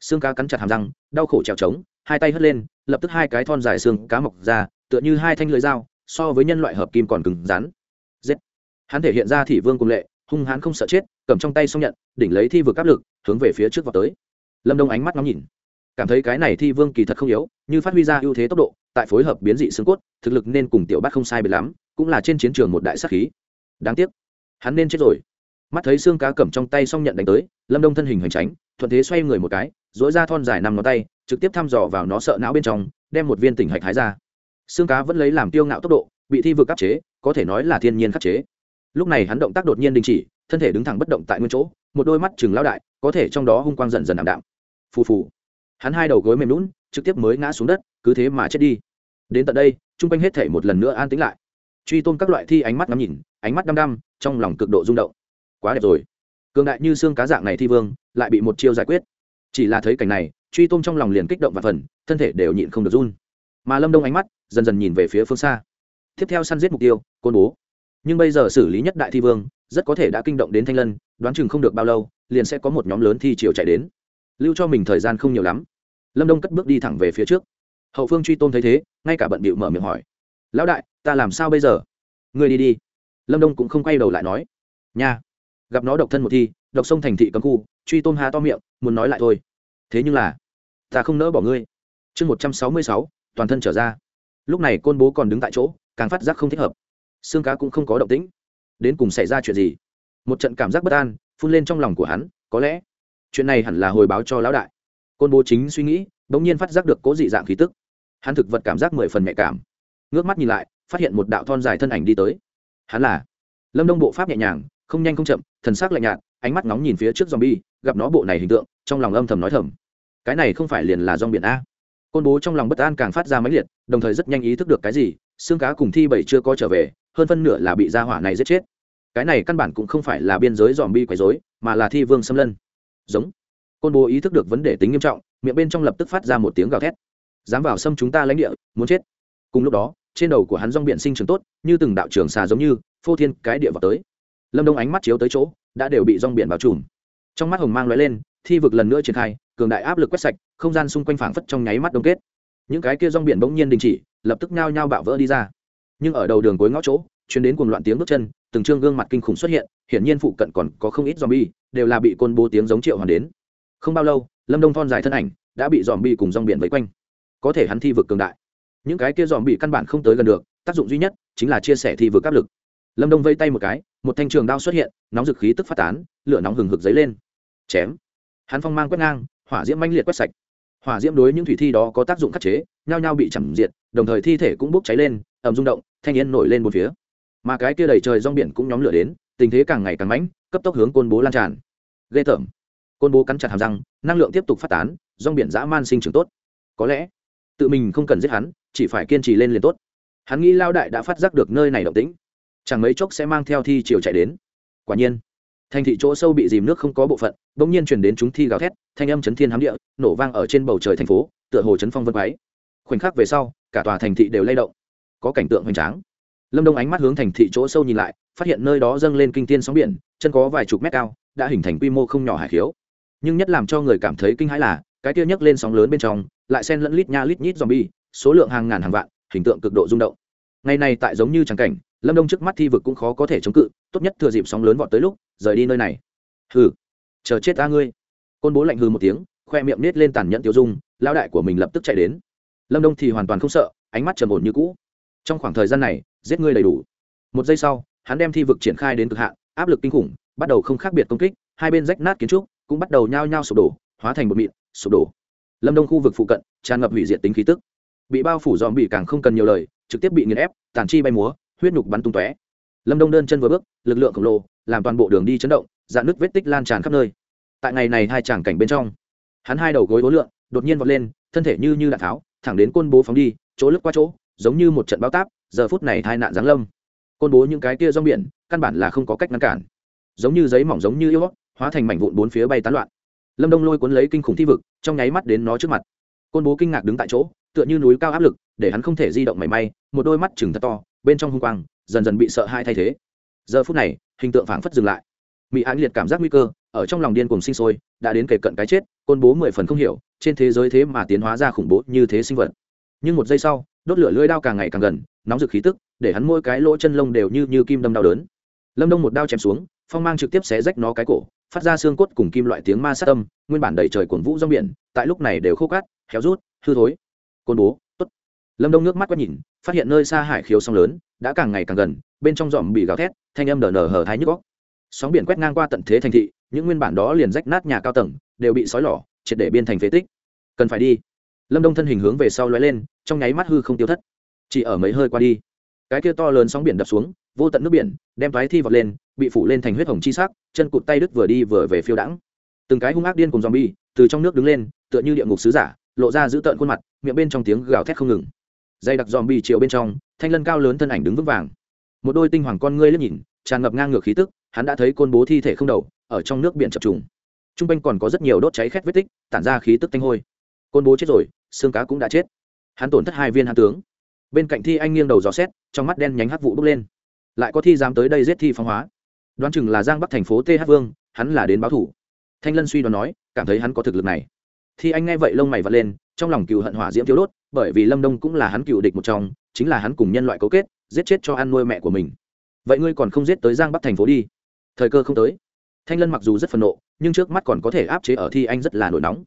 Xương cá cắn chặt hàm răng, đau khổ trèo trống, hai tay hất lên, lập tức hai cái thon dài xương cá mọc ra, tựa như hai thanh lưới dao, so với nhân loại hợp kim còn cứng rắn. Giết. Hắn thể hiện ra thị vương cùng lệ, hung hãn không sợ chết, cầm trong tay xong nhận, đỉnh lấy thi vực áp lực, hướng về phía trước vào tới. Lâm đông ánh mắt ngắm nhìn. Cảm thấy cái này thi vương kỳ thật không yếu, như phát huy ra ưu thế tốc độ, tại phối hợp biến dị xương cốt, thực lực nên cùng tiểu bát không sai biệt lắm cũng là trên chiến trường một đại sát khí. Đáng tiếc, hắn nên chết rồi. Mắt thấy xương cá cầm trong tay xong nhận đánh tới, lâm đông thân hình hoành tránh, thuận thế xoay người một cái dỗi ra thon dài nằm ngón tay, trực tiếp thăm dò vào nó sợ não bên trong, đem một viên tỉnh hạch hái ra. Xương cá vẫn lấy làm tiêu ngạo tốc độ, bị thi vực áp chế, có thể nói là thiên nhiên khắc chế. Lúc này hắn động tác đột nhiên đình chỉ, thân thể đứng thẳng bất động tại nguyên chỗ, một đôi mắt chừng lao đại, có thể trong đó hung quang dần dần ảm đạm. Phù phù. Hắn hai đầu gối mềm lún trực tiếp mới ngã xuống đất, cứ thế mà chết đi. Đến tận đây, chung quanh hết thể một lần nữa an tĩnh lại truy tôn các loại thi ánh mắt ngắm nhìn, ánh mắt đăm đăm, trong lòng cực độ rung động. Quá đẹp rồi. Cường đại như xương cá dạng này thi vương, lại bị một chiêu giải quyết. Chỉ là thấy cảnh này, truy tôn trong lòng liền kích động và phần, thân thể đều nhịn không được run. Mà lâm đông ánh mắt, dần dần nhìn về phía phương xa. Tiếp theo săn giết mục tiêu, côn bố. Nhưng bây giờ xử lý nhất đại thi vương, rất có thể đã kinh động đến thanh lân, đoán chừng không được bao lâu, liền sẽ có một nhóm lớn thi chiều chạy đến. Lưu cho mình thời gian không nhiều lắm. Lâm đông cất bước đi thẳng về phía trước. Hậu phương truy tôn thấy thế, ngay cả bận bịu mở miệng hỏi lão đại, ta làm sao bây giờ? Người đi đi. Lâm đông cũng không quay đầu lại nói, nha, gặp nó độc thân một thi, độc sông thành thị cấm khu, truy tôn hà to miệng, muốn nói lại thôi. Thế nhưng là, ta không nỡ bỏ ngươi. Chương một trăm sáu mươi sáu, toàn thân trở ra. Lúc này côn bố còn đứng tại chỗ, càng phát giác không thích hợp. Xương cá cũng không có động tĩnh. Đến cùng xảy ra chuyện gì? Một trận cảm giác bất an, phun lên trong lòng của hắn, có lẽ, chuyện này hẳn là hồi báo cho lão đại. Côn bố chính suy nghĩ đ ỗ n g nhiên phát giác được cố dị dạng khí tức. Hắn thực vật cảm giác mười phần nhạy cảm ngước mắt nhìn lại, phát hiện một đạo thon dài thân ảnh đi tới. Hắn là? Lâm đông bộ pháp nhẹ nhàng, không nhanh không chậm, thần sắc lạnh nhạt, ánh mắt nóng nhìn phía trước z o m bi e gặp nó bộ này hình tượng, trong lòng âm thầm nói thầm. Cái này không phải liền là dòng biển a. Côn bố trong lòng bất an càng phát ra máy liệt, đồng thời rất nhanh ý thức được cái gì, xương cá cùng thi bảy chưa có trở về, hơn phân nửa là bị gia hỏa này giết chết. Cái này căn bản cũng không phải là biên giới dòm bi quấy dối mà là thi vương xâm lân. Giống. Côn bố ý thức được vấn đề tính nghiêm trọng, miệng bên trong lập tức phát ra một tiếng gào thét. Dám vào xâm chúng ta lãnh địa, muốn chết. Cùng lúc đó trên đầu của hắn rong biển sinh trường tốt, như từng đạo trường xà giống như, phô thiên cái địa vào tới. Lâm đông ánh mắt chiếu tới chỗ, đã đều bị rong biển bao trùm. Trong mắt hồng mang lóe lên, thi vực lần nữa triển khai, cường đại áp lực quét sạch, không gian xung quanh phảng phất trong nháy mắt đông kết. Những cái kia rong biển bỗng nhiên đình chỉ, lập tức nhao nhao bạo vỡ đi ra. Nhưng ở đầu đường cuối ngõ chỗ chuyến đến cuồng loạn tiếng bước chân, từng trương gương mặt kinh khủng xuất hiện, hiển nhiên phụ cận còn có không ít zombie, đều là bị côn bố tiếng giống triệu hoàn đến. Không bao lâu, lâm đông thon dài thân ảnh đã bị zombie cùng rong biển vây quanh. Có thể hắn thi vực cường đại những cái kia dòm bị căn bản không tới gần được, tác dụng duy nhất chính là chia sẻ thi vực áp lực. Lâm đông vây tay một cái, một thanh trường đao xuất hiện, nóng dực khí tức phát tán, lửa nóng hừng hực dấy lên. Chém. Hắn phong mang quét ngang, hỏa diễm manh liệt quét sạch. Hỏa diễm đối những thủy thi đó có tác dụng khắc chế, nhao nhao bị chẳng diệt, đồng thời thi thể cũng bốc cháy lên, ầm rung động, thanh yên nổi lên một phía. Mà cái kia đầy trời rong biển cũng nhóm lửa đến, tình thế càng ngày càng mãnh, cấp tốc hướng côn bố lan tràn. Ghê tởm. Côn bố cắn chặt hàm răng, năng lượng tiếp tục phát tán, rong biển dã man sinh trưởng tốt. Có lẽ, tự mình không cần giết hắn chỉ phải kiên trì lên liền tốt. Hắn nghĩ lao đại đã phát giác được nơi này động tĩnh, chẳng mấy chốc sẽ mang theo thi chiều chạy đến. Quả nhiên, thành thị chỗ sâu bị dìm nước không có bộ phận, bỗng nhiên chuyển đến chúng thi gào thét, thanh âm chấn thiên hám địa, nổ vang ở trên bầu trời thành phố, tựa hồ chấn phong vân máy khoảnh khắc về sau, cả tòa thành thị đều lay động. Có cảnh tượng hoành tráng. Lâm đông ánh mắt hướng thành thị chỗ sâu nhìn lại, phát hiện nơi đó dâng lên kinh tiên sóng biển, chân có vài chục mét cao, đã hình thành quy mô không nhỏ hải khiếu. Nhưng nhất làm cho người cảm thấy kinh hãi là, cái kia nhấc lên sóng lớn bên trong, lại xen lẫn lít nha lít nhít zombie số lượng hàng ngàn hàng vạn, hình tượng cực độ rung động. Ngày này tại giống như trắng cảnh, lâm đông trước mắt thi vực cũng khó có thể chống cự, tốt nhất thừa dịp sóng lớn vọt tới lúc, rời đi nơi này. Hừ, chờ chết ta ngươi. Côn bố lạnh hừ một tiếng, khoe miệng nết lên tàn nhẫn tiêu dung lao đại của mình lập tức chạy đến. Lâm đông thì hoàn toàn không sợ, ánh mắt trầm ổn như cũ. Trong khoảng thời gian này, giết ngươi đầy đủ. Một giây sau, hắn đem thi vực triển khai đến cực hạn, áp lực kinh khủng, bắt đầu không khác biệt công kích, hai bên rách nát kiến trúc, cũng bắt đầu nhao nhao sụp đổ, hóa thành bột mịn, sụp đổ. Lâm đông khu vực phụ cận, tràn ngập hủy diệt tính khí tức bị bao phủ dòm bị càng không cần nhiều lời trực tiếp bị nghiền ép tàn chi bay múa huyết nhục bắn tung tóe. Lâm đông đơn chân vừa bước lực lượng khổng lồ làm toàn bộ đường đi chấn động dạn nước vết tích lan tràn khắp nơi. Tại ngày này hai tràng cảnh bên trong hắn hai đầu gối hối lượng đột nhiên vọt lên thân thể như như đạn tháo thẳng đến côn bố phóng đi chỗ lướt qua chỗ giống như một trận bao táp giờ phút này tai nạn giáng lâm. Côn bố những cái kia rong biển căn bản là không có cách ngăn cản. Giống như giấy mỏng giống như yếu, hóa thành mảnh vụn bốn phía bay tán loạn. Lâm đông lôi cuốn lấy kinh khủng thi vực trong nháy mắt đến nó trước mặt. Côn bố kinh ngạc đứng tại chỗ tựa như núi cao áp lực để hắn không thể di động mảy may một đôi mắt chừng thật to bên trong hung quang dần dần bị sợ hãi thay thế. Giờ phút này hình tượng phảng phất dừng lại. Mỹ án liệt cảm giác nguy cơ ở trong lòng điên cùng sinh sôi đã đến kề cận cái chết côn bố mười phần không hiểu trên thế giới thế mà tiến hóa ra khủng bố như thế sinh vật. Nhưng một giây sau đốt lửa lưỡi đao càng ngày càng gần nóng rực khí tức để hắn mỗi cái lỗ chân lông đều như như kim đâm đau đớn. Lâm đông một đao chém xuống phong mang trực tiếp xé rách nó cái cổ phát ra xương cốt cùng kim loại tiếng ma sát tâm, nguyên bản đầy trời cuồng vũ rong biển tại lúc này đều khô cát héo rút hư thối côn bố, tốt. Lâm đông nước mắt quét nhìn, phát hiện nơi xa hải khiếu sóng lớn, đã càng ngày càng gần, bên trong dòm bị gào thét, thanh âm đờ nở hở thái nhức góc sóng biển quét ngang qua tận thế thành thị, những nguyên bản đó liền rách nát nhà cao tầng, đều bị sói lỏ, triệt để biên thành phế tích. Cần phải đi. Lâm đông thân hình hướng về sau lóe lên, trong nháy mắt hư không tiêu thất. Chỉ ở mấy hơi qua đi, cái kia to lớn sóng biển đập xuống, vô tận nước biển, đem thoái thi vọt lên, bị phủ lên thành huyết hồng chi sắc, chân cụt tay đứt vừa đi vừa về phiêu đãng. Từng cái hung ác điên cùng zombie, từ trong nước đứng lên, tựa như địa ngục sứ giả, lộ ra dữ tợn khuôn mặt miệng bên trong tiếng gào thét không ngừng. Dây đặc zombie chiều bên trong, thanh lân cao lớn thân ảnh đứng vững vàng. Một đôi tinh hoàng con ngươi liếc nhìn, tràn ngập ngang ngược khí tức, hắn đã thấy côn bố thi thể không đầu, ở trong nước biển chập trùng. T r u n g quanh còn có rất nhiều đốt cháy khét vết tích, tản ra khí tức tanh hôi. Côn bố chết rồi, xương cá cũng đã chết. Hắn tổn thất hai viên hạ tướng. Bên cạnh thi anh nghiêng đầu dò xét, trong mắt đen nhánh hắc vụ bốc lên. Lại có thi dám tới đây giết thi phong hóa. Đoán chừng là giang bắc thành phố th vương, hắn là đến báo thủ. Thanh lân suy đoán nói, cảm thấy hắn có thực lực này. Thi anh nghe vậy lông mày vật lên trong lòng cựu hận hỏa diễm thiếu đốt, bởi vì lâm đông cũng là hắn cựu địch một trong, chính là hắn cùng nhân loại cấu kết, giết chết cho ăn nuôi mẹ của mình. Vậy ngươi còn không giết tới giang bắc thành phố đi? Thời cơ không tới. Thanh lân mặc dù rất phẫn nộ, nhưng trước mắt còn có thể áp chế ở thi anh rất là nổi nóng.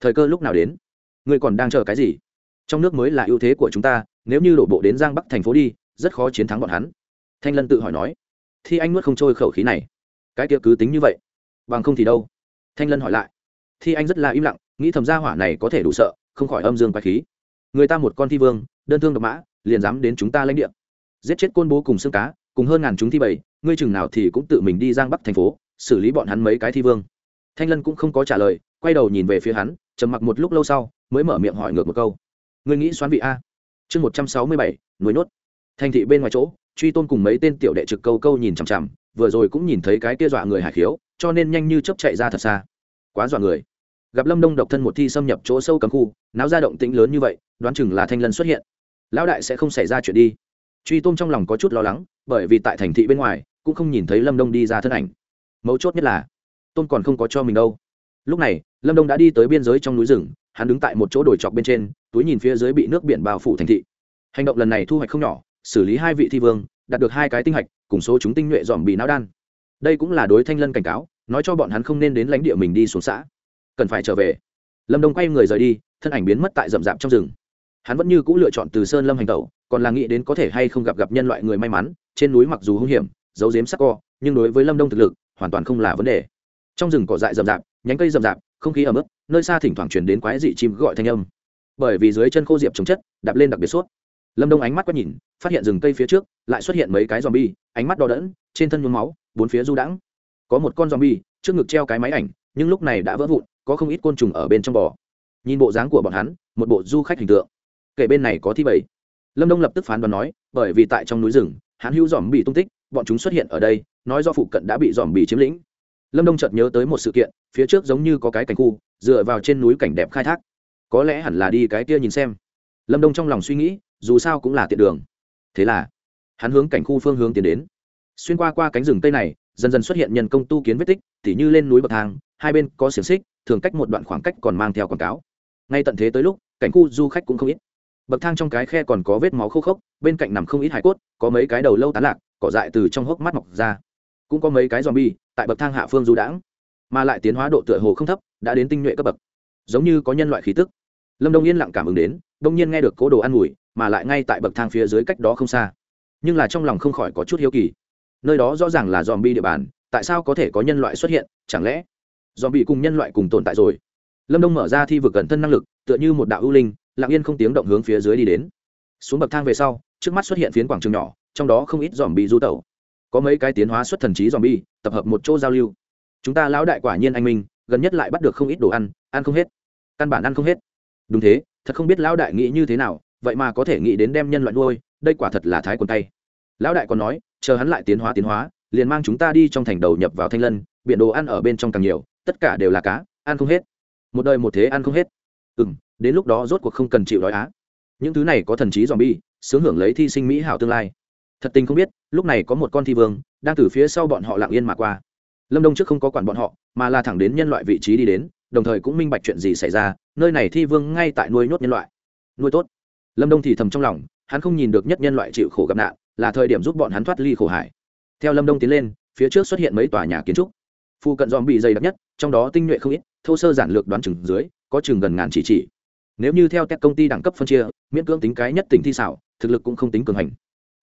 Thời cơ lúc nào đến? Ngươi còn đang chờ cái gì? Trong nước mới là ưu thế của chúng ta, nếu như đổ bộ đến giang bắc thành phố đi, rất khó chiến thắng bọn hắn. Thanh lân tự hỏi nói. Thi anh nuốt không trôi khẩu khí này. Cái kia cứ tính như vậy. Bằng không thì đâu? Thanh lân hỏi lại. Thi anh rất là im lặng, nghĩ thầm gia hỏa này có thể đủ sợ không khỏi âm dương quái khí. Người ta một con thi vương, đơn thương độc mã, liền dám đến chúng ta lãnh địa. Giết chết côn bố cùng xương cá, cùng hơn ngàn chúng thi bảy ngươi chừng nào thì cũng tự mình đi giang bắc thành phố, xử lý bọn hắn mấy cái thi vương. Thanh lân cũng không có trả lời, quay đầu nhìn về phía hắn, trầm mặc một lúc lâu sau, mới mở miệng hỏi ngược một câu. Ngươi nghĩ xoán vị a? Chương một trăm sáu mươi bảy núi nốt thành thị bên ngoài chỗ, truy tôn cùng mấy tên tiểu đệ trực câu câu nhìn chằm chằm, vừa rồi cũng nhìn thấy cái kia dọa người hải khiếu, cho nên nhanh như chấp chạy ra thật xa. Quá dọa người gặp lâm đông độc thân một thi xâm nhập chỗ sâu cấm khu, náo ra động tĩnh lớn như vậy, đoán chừng là thanh lân xuất hiện. Lão đại sẽ không xảy ra chuyện đi. Truy Tôm trong lòng có chút lo lắng, bởi vì tại thành thị bên ngoài, cũng không nhìn thấy lâm đông đi ra thân ảnh. Mấu chốt nhất là, Tôm còn không có cho mình đâu. Lúc này, lâm đông đã đi tới biên giới trong núi rừng, hắn đứng tại một chỗ đồi chọc bên trên, túi nhìn phía dưới bị nước biển bao phủ thành thị. Hành động lần này thu hoạch không nhỏ, xử lý hai vị thi vương, đạt được hai cái tinh hạch, cùng số chúng tinh nhuệ dòm bị não đan. Đây cũng là đối thanh lân cảnh cáo, nói cho bọn hắn không nên đến lãnh địa mình đi xuống xã cần phải trở về. Lâm đông quay người rời đi, thân ảnh biến mất tại rậm rạp trong rừng. Hắn vẫn như c ũ lựa chọn từ sơn lâm hành tẩu, còn là nghĩ đến có thể hay không gặp gặp nhân loại người may mắn, trên núi mặc dù hung hiểm, giấu dếm sắc co, nhưng đối với lâm đông thực lực, hoàn toàn không là vấn đề. Trong rừng cỏ dại rậm rạp, nhánh cây rậm rạp, không khí ẩm ướt, nơi xa thỉnh thoảng chuyển đến quái dị chim gọi thanh âm. Bởi vì dưới chân khô diệp trồng chất, đạp lên đặc biệt suốt. Lâm đông ánh mắt quét nhìn, phát hiện rừng cây phía trước, lại xuất hiện mấy cái dòm bi ánh mắt đỏ đẫn, trên thân nhuốm máu, bốn phía du đãng. Có một con dòm bi trước ngực treo cái máy ảnh nhưng lúc này đã vỡ vụn, có không ít côn trùng ở bên trong bò. Nhìn bộ dáng của bọn hắn, một bộ du khách hình tượng. Kể bên này có thi bảy. Lâm đông lập tức phán đoán nói, bởi vì tại trong núi rừng, hắn hữu dòm bị tung tích, bọn chúng xuất hiện ở đây, nói do phụ cận đã bị dòm bị chiếm lĩnh. Lâm đông chợt nhớ tới một sự kiện, phía trước giống như có cái cảnh khu, dựa vào trên núi cảnh đẹp khai thác. Có lẽ hẳn là đi cái kia nhìn xem. Lâm đông trong lòng suy nghĩ, dù sao cũng là tiện đường. Thế là, hắn hướng cảnh khu phương hướng tiến đến. Xuyên qua qua cánh rừng tây này, dần dần xuất hiện nhân công tu kiến vết tích, tỉ như lên núi bậc thang hai bên có xiềng xích, thường cách một đoạn khoảng cách còn mang theo quảng cáo. Ngay tận thế tới lúc, cảnh khu du khách cũng không ít. Bậc thang trong cái khe còn có vết máu khô khốc, bên cạnh nằm không ít hải cốt, có mấy cái đầu lâu tán lạc, cỏ dại từ trong hốc mắt mọc ra. Cũng có mấy cái dòm bi tại bậc thang hạ phương du đãng, mà lại tiến hóa độ tựa hồ không thấp, đã đến tinh nhuệ cấp bậc. Giống như có nhân loại khí tức. Lâm đông yên lặng cảm ứng đến, đông nhiên nghe được cố đồ ăn mùi, mà lại ngay tại bậc thang phía dưới cách đó không xa. Nhưng là trong lòng không khỏi có chút hiếu kỳ. Nơi đó rõ ràng là dòm bi địa bàn, tại sao có thể có nhân loại xuất hiện, chẳng lẽ dòm bị cùng nhân loại cùng tồn tại rồi. Lâm đông mở ra thi vực gần thân năng lực, tựa như một đạo ưu linh, lặng yên không tiếng động hướng phía dưới đi đến. Xuống bậc thang về sau, trước mắt xuất hiện phiến quảng trường nhỏ, trong đó không ít dòm bị du tẩu. Có mấy cái tiến hóa xuất thần trí dòm bi tập hợp một chỗ giao lưu. Chúng ta lão đại quả nhiên anh minh, gần nhất lại bắt được không ít đồ ăn ăn không hết. Căn bản ăn không hết. Đúng thế, thật không biết lão đại nghĩ như thế nào, vậy mà có thể nghĩ đến đem nhân loại nuôi, đây quả thật là thái quần tay. Lão đại còn nói, chờ hắn lại tiến hóa tiến hóa, liền mang chúng ta đi trong thành đầu nhập vào thanh lân, biển đồ ăn ở bên trong càng nhiều tất cả đều là cá, ăn không hết. Một đời một thế ăn không hết. Ừ m đến lúc đó rốt cuộc không cần chịu đói á. Những thứ này có thần trí dòm bi sướng hưởng lấy thi sinh mỹ hảo tương lai. Thật tình không biết, lúc này có một con thi vương, đang từ phía sau bọn họ lặng yên mà qua. Lâm đông trước không có quản bọn họ, mà là thẳng đến nhân loại vị trí đi đến, đồng thời cũng minh bạch chuyện gì xảy ra, nơi này thi vương ngay tại nuôi nhốt nhân loại. Nuôi tốt. Lâm đông thì thầm trong lòng, hắn không nhìn được nhất nhân loại chịu khổ gặp nạn, là thời điểm giúp bọn hắn thoát ly khổ hải. Theo lâm đông tiến lên, phía trước xuất hiện mấy tòa nhà kiến trúc. Phu cận dòm bị dày đặc nhất trong đó tinh nhuệ không ít, thô sơ giản lược đoán chừng dưới, có chừng gần ngàn chỉ chỉ. Nếu như theo các công ty đẳng cấp phân chia, miễn cưỡng tính cái nhất tỉnh thi xảo, thực lực cũng không tính cường hành.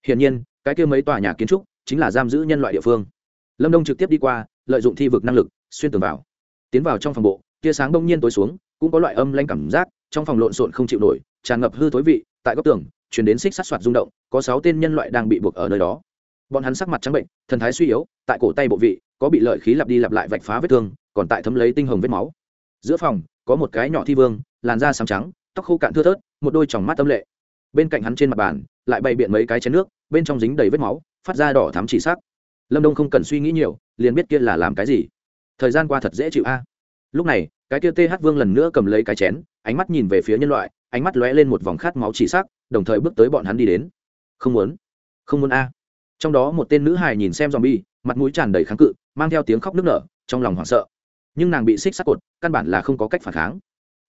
Hiển nhiên, cái kia mấy tòa nhà kiến trúc chính là giam giữ nhân loại địa phương. Lâm đông trực tiếp đi qua, lợi dụng thi vực năng lực, xuyên tường vào. Tiến vào trong phòng bộ, tia sáng đông nhiên tối xuống, cũng có loại âm lanh cảm giác, trong phòng lộn xộn không chịu nổi, tràn ngập hư thối vị, tại góc tường chuyển đến xích sát soạt rung động, có sáu tên nhân loại đang bị buộc ở nơi đó bọn hắn sắc mặt trắng bệnh, thần thái suy yếu, tại cổ tay bộ vị, có bị lợi khí lặp đi lặp lại vạch phá vết thương, còn tại thấm lấy tinh hồng vết máu. Giữa phòng, có một cái nhỏ thi vương, làn da sáng trắng, tóc khô cạn thưa thớt, một đôi tròng mắt tâm lệ. Bên cạnh hắn trên mặt bàn, lại bày biện mấy cái chén nước, bên trong dính đầy vết máu, phát ra đỏ thắm chỉ sắc. Lâm đông không cần suy nghĩ nhiều, liền biết kia là làm cái gì. Thời gian qua thật dễ chịu a. Lúc này, cái kia th vương lần nữa cầm lấy cái chén, ánh mắt nhìn về phía nhân loại, ánh mắt lóe lên một vòng khát máu chỉ sắc, đồng thời bước tới bọn hắn đi đến. Không muốn. Không muốn a trong đó một tên nữ hài nhìn xem z o m bi e mặt mũi tràn đầy kháng cự, mang theo tiếng khóc nức nở, trong lòng hoảng sợ. Nhưng nàng bị xích sắt cột, căn bản là không có cách phản kháng.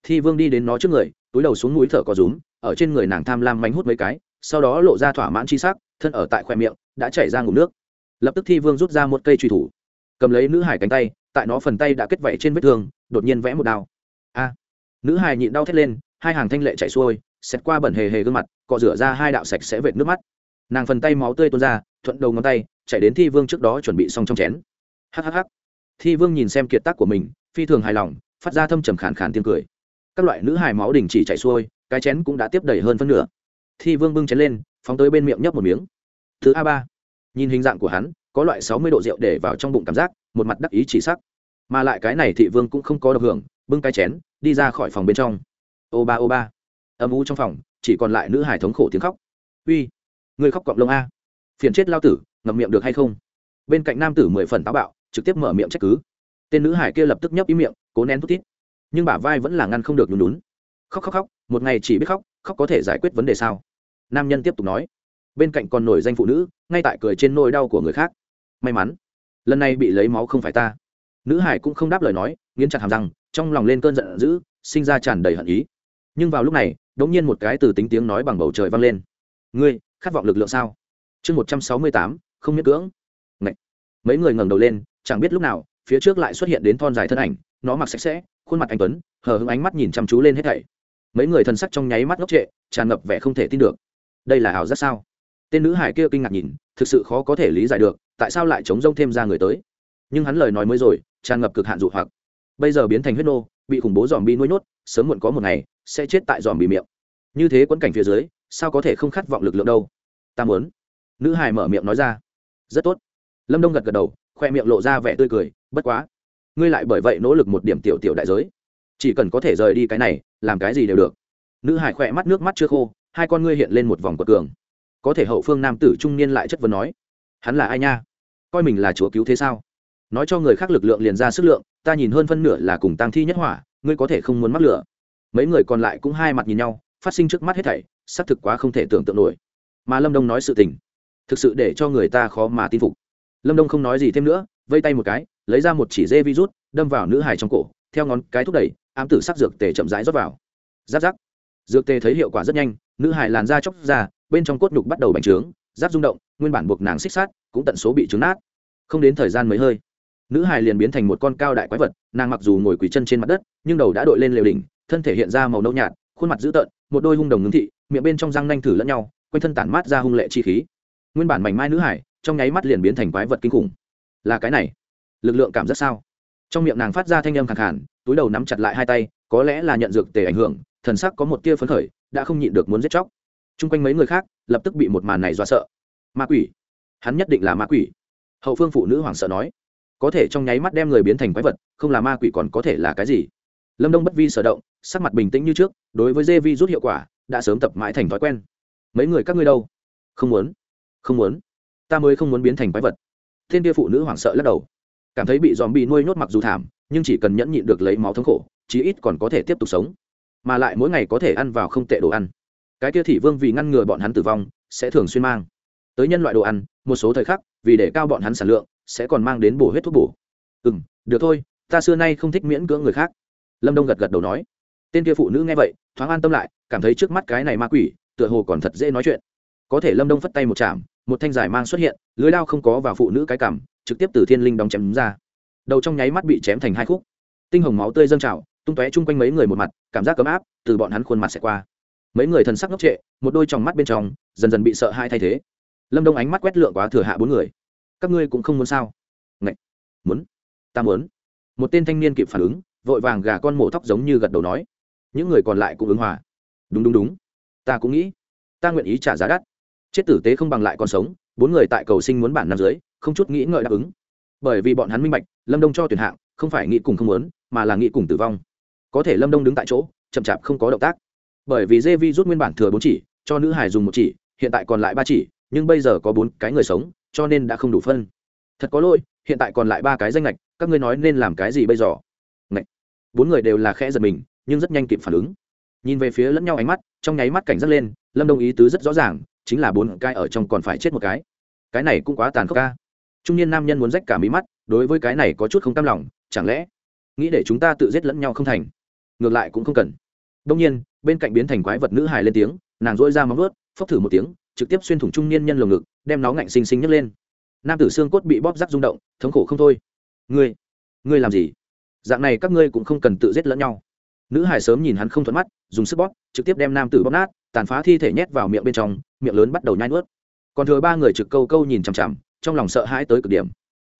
Thi vương đi đến nó trước người, túi đầu xuống núi thở có rúm, ở trên người nàng tham lam mánh hút mấy cái, sau đó lộ ra thỏa mãn chi sắc, thân ở tại khoe miệng, đã chảy ra ngủ nước. Lập tức thi vương rút ra một cây truy thủ, cầm lấy nữ hải cánh tay, tại nó phần tay đã kết vẫy trên vết thương, đột nhiên vẽ một đao. A! Nữ hải nhịn đau thét lên, hai hàng thanh lệ chạy xuôi, xẹt qua bẩn hề hề gương mặt, cọ rửa ra hai đạo sạch sẽ vệt nước mắt. Nàng phần tay máu tươi tuôn ra thuận đầu ngón tay, chạy đến thi vương trước đó chuẩn bị xong trong chén. Hhh thi vương nhìn xem kiệt tác của mình, phi thường hài lòng, phát ra thâm trầm khàn khàn tiếng cười. Các loại nữ hài máu đình chỉ chạy xuôi, cái chén cũng đã tiếp đầy hơn phân nửa. Thi vương bưng chén lên, phóng tới bên miệng nhấp một miếng. Thứ a ba. Nhìn hình dạng của hắn, có loại sáu mươi độ rượu để vào trong bụng cảm giác, một mặt đắc ý chỉ sắc. Mà lại cái này thị vương cũng không có độc hưởng, bưng cái chén, đi ra khỏi phòng bên trong. Ô ba ô ba. Âm u trong phòng, chỉ còn lại nữ hải thống khổ tiếng khóc. Uy, người khóc cọp lông a phiền chết lao tử, ngậm miệng được hay không? Bên cạnh nam tử mười phần táo bạo, trực tiếp mở miệng trách cứ. Tên nữ hải kia lập tức nhấp ý miệng, cố nén thút tít nhưng bả vai vẫn là ngăn không được nhún nhún. Khóc khóc khóc, một ngày chỉ biết khóc khóc có thể giải quyết vấn đề sao? Nam nhân tiếp tục nói. Bên cạnh còn nổi danh phụ nữ, ngay tại cười trên nôi đau của người khác. May mắn, lần này bị lấy máu không phải ta. Nữ hải cũng không đáp lời nói, nghiến chặt hàm răng, trong lòng lên cơn giận dữ, sinh ra tràn đầy hận ý. Nhưng vào lúc này đ ỗ n g nhiên một cái từ tính tiếng nói bằng bầu trời vang lên. Ngươi, khát vọng lực lượng sao? Chương một trăm sáu mươi tám, không miễn cưỡng. Ngậy. mấy người ngẩng đầu lên, chẳng biết lúc nào, phía trước lại xuất hiện đến thon dài thân ảnh, nó mặc sạch sẽ, khuôn mặt anh tuấn, hờ hững ánh mắt nhìn chăm chú lên hết thảy. Mấy người thần sắc trong nháy mắt ngốc trệ, tràn ngập vẻ không thể tin được. Đây là ảo giác sao? Tên nữ hải kia kinh ngạc nhìn, thực sự khó có thể lý giải được, tại sao lại chống rông thêm ra người tới. Nhưng hắn lời nói mới rồi, tràn ngập cực hạn dụ hoặc. Bây giờ biến thành huyết nô, bị khủng bố dòm bi nuôi nhốt, sớm muộn có một ngày, sẽ chết tại dòm bị miệng. Như thế quẫn cảnh phía dưới, sao có thể không khát vọng lực lượng đâu? Ta muốn nữ hải mở miệng nói ra. Rất tốt. Lâm đông gật gật đầu, khoe miệng lộ ra vẻ tươi cười, bất quá. Ngươi lại bởi vậy nỗ lực một điểm tiểu tiểu đại giới. Chỉ cần có thể rời đi cái này, làm cái gì đều được. Nữ hải khoe mắt nước mắt chưa khô, hai con ngươi hiện lên một vòng quật cường. Có thể hậu phương nam tử trung niên lại chất vấn nói, hắn là ai nha? Coi mình là chúa cứu thế sao? Nói cho người khác lực lượng liền ra sức lượng, ta nhìn hơn phân nửa là cùng tăng thi nhất hỏa, ngươi có thể không muốn mắc lửa. Mấy người còn lại cũng hai mặt nhìn nhau, phát sinh trước mắt hết thảy, xác thực quá không thể tưởng tượng nổi. Mà lâm đông nói sự tình thực sự để cho người ta khó mà tin phục. Lâm đông không nói gì thêm nữa, vây tay một cái, lấy ra một chỉ dê virus, đâm vào nữ hài trong cổ, theo ngón cái thúc đẩy, ám tử sắc dược tề chậm rãi rót vào. Giáp giáp. Dược tề thấy hiệu quả rất nhanh, nữ hài làn da chóc ra, bên trong cốt nhục bắt đầu bành trướng, giáp rung động, nguyên bản buộc nàng xích sát, cũng tận số bị trứng nát. Không đến thời gian mấy hơi, nữ hài liền biến thành một con cao đại quái vật, nàng mặc dù ngồi quỳ chân trên mặt đất, nhưng đầu đã đội lên lều đỉnh, thân thể hiện ra màu nâu nhạt, khuôn mặt dữ tợn, một đôi hung đồng ngưng thị, miệng bên trong răng nanh thử lẫn nhau, quanh thân tản mát ra hung lệ chi khí nguyên bản mảnh mai nữ hải trong nháy mắt liền biến thành quái vật kinh khủng. Là cái này, lực lượng cảm giác sao? Trong miệng nàng phát ra thanh âm khẳng hẳn túi đầu nắm chặt lại hai tay, có lẽ là nhận dược tề ảnh hưởng, thần sắc có một tia phấn khởi, đã không nhịn được muốn giết chóc. Chung quanh mấy người khác lập tức bị một màn này dọa sợ. Ma quỷ. Hắn nhất định là ma quỷ. Hậu phương phụ nữ hoảng sợ nói. Có thể trong nháy mắt đem người biến thành quái vật, không là ma quỷ còn có thể là cái gì? Lâm đông bất vi sở động, sắc mặt bình tĩnh như trước, đối với dê vi rút hiệu quả, đã sớm tập mãi thành thói quen. Mấy người các ngươi đâu? Không muốn không muốn. Ta mới không muốn biến thành quái vật. Thiên kia phụ nữ hoảng sợ lắc đầu. Cảm thấy bị dòm bị nuôi nhốt mặc dù thảm, nhưng chỉ cần nhẫn nhịn được lấy máu thống khổ, chí ít còn có thể tiếp tục sống. Mà lại mỗi ngày có thể ăn vào không tệ đồ ăn. Cái kia thị vương vì ngăn ngừa bọn hắn tử vong, sẽ thường xuyên mang tới nhân loại đồ ăn, một số thời khắc, vì để cao bọn hắn sản lượng, sẽ còn mang đến bổ huyết thuốc bổ. Ừ m được thôi, ta xưa nay không thích miễn cưỡng người khác. Lâm đông gật gật đầu nói. Tên kia phụ nữ nghe vậy, thoáng an tâm lại, cảm thấy trước mắt cái này ma quỷ, tựa hồ còn thật dễ nói chuyện. Có thể lâm đông phất tay một chạm một thanh giải mang xuất hiện, lưới lao không có vào phụ nữ cái cảm, trực tiếp từ thiên linh đóng chém ra. Đầu trong nháy mắt bị chém thành hai khúc. Tinh hồng máu tươi dâng trào, tung tóe chung quanh mấy người một mặt, cảm giác ấm áp, từ bọn hắn khuôn mặt sẽ qua. Mấy người thần sắc ngốc trệ, một đôi trong mắt bên trong, dần dần bị sợ hai thay thế. Lâm đông ánh mắt quét lượng quá thừa hạ bốn người. Các ngươi cũng không muốn sao? Ngậy! muốn. Ta muốn. Một tên thanh niên kịp phản ứng, vội vàng gà con mổ tóc giống như gật đầu nói. Những người còn lại cũng ứng hòa. Đúng đúng đúng. Ta cũng nghĩ. Ta nguyện ý trả giá đắt chết tử tế không bằng lại còn sống, bốn người tại cầu sinh muốn bản năm dưới, không chút nghĩ ngợi đáp ứng. Bởi vì bọn hắn minh bạch, lâm đông cho tuyển hạng, không phải nghĩ cùng không muốn, mà là nghĩ cùng tử vong. Có thể lâm đông đứng tại chỗ, chậm chạp không có động tác. Bởi vì dê vi rút nguyên bản thừa bốn chỉ, cho nữ hải dùng một chỉ, hiện tại còn lại ba chỉ, nhưng bây giờ có bốn cái người sống, cho nên đã không đủ phân. Thật có lỗi, hiện tại còn lại ba cái danh lệch các ngươi nói nên làm cái gì bây giờ? Ngậy. bốn người đều là khẽ giật mình, nhưng rất nhanh kịp phản ứng. Nhìn về phía lẫn nhau ánh mắt, trong nháy mắt cảnh giác lên, lâm đông ý tứ rất rõ ràng chính là bốn cái ở trong còn phải chết một cái. Cái này cũng quá tàn khốc ca trung niên nam nhân muốn rách cả mí mắt, đối với cái này có chút không tam lòng, chẳng lẽ nghĩ để chúng ta tự giết lẫn nhau không thành? Ngược lại cũng không cần. Đông nhiên, bên cạnh biến thành quái vật nữ hài lên tiếng, nàng dỗi ra móng ướt phốc thử một tiếng, trực tiếp xuyên thủng trung niên nhân lồng ngực, đem nó ngạnh xinh xinh nhấc lên. Nam tử xương cốt bị bóp rắc rung động, thống khổ không thôi. Ngươi ngươi làm gì? Dạng này các ngươi cũng không cần tự giết lẫn nhau. Nữ hải sớm nhìn hắn không thuận mắt, dùng sức bóp, trực tiếp đem nam tử bóp nát, tàn phá thi thể nhét vào miệng bên trong miệng lớn bắt đầu nhai nuốt. Còn thừa ba người trực câu câu nhìn chằm chằm, trong lòng sợ hãi tới cực điểm.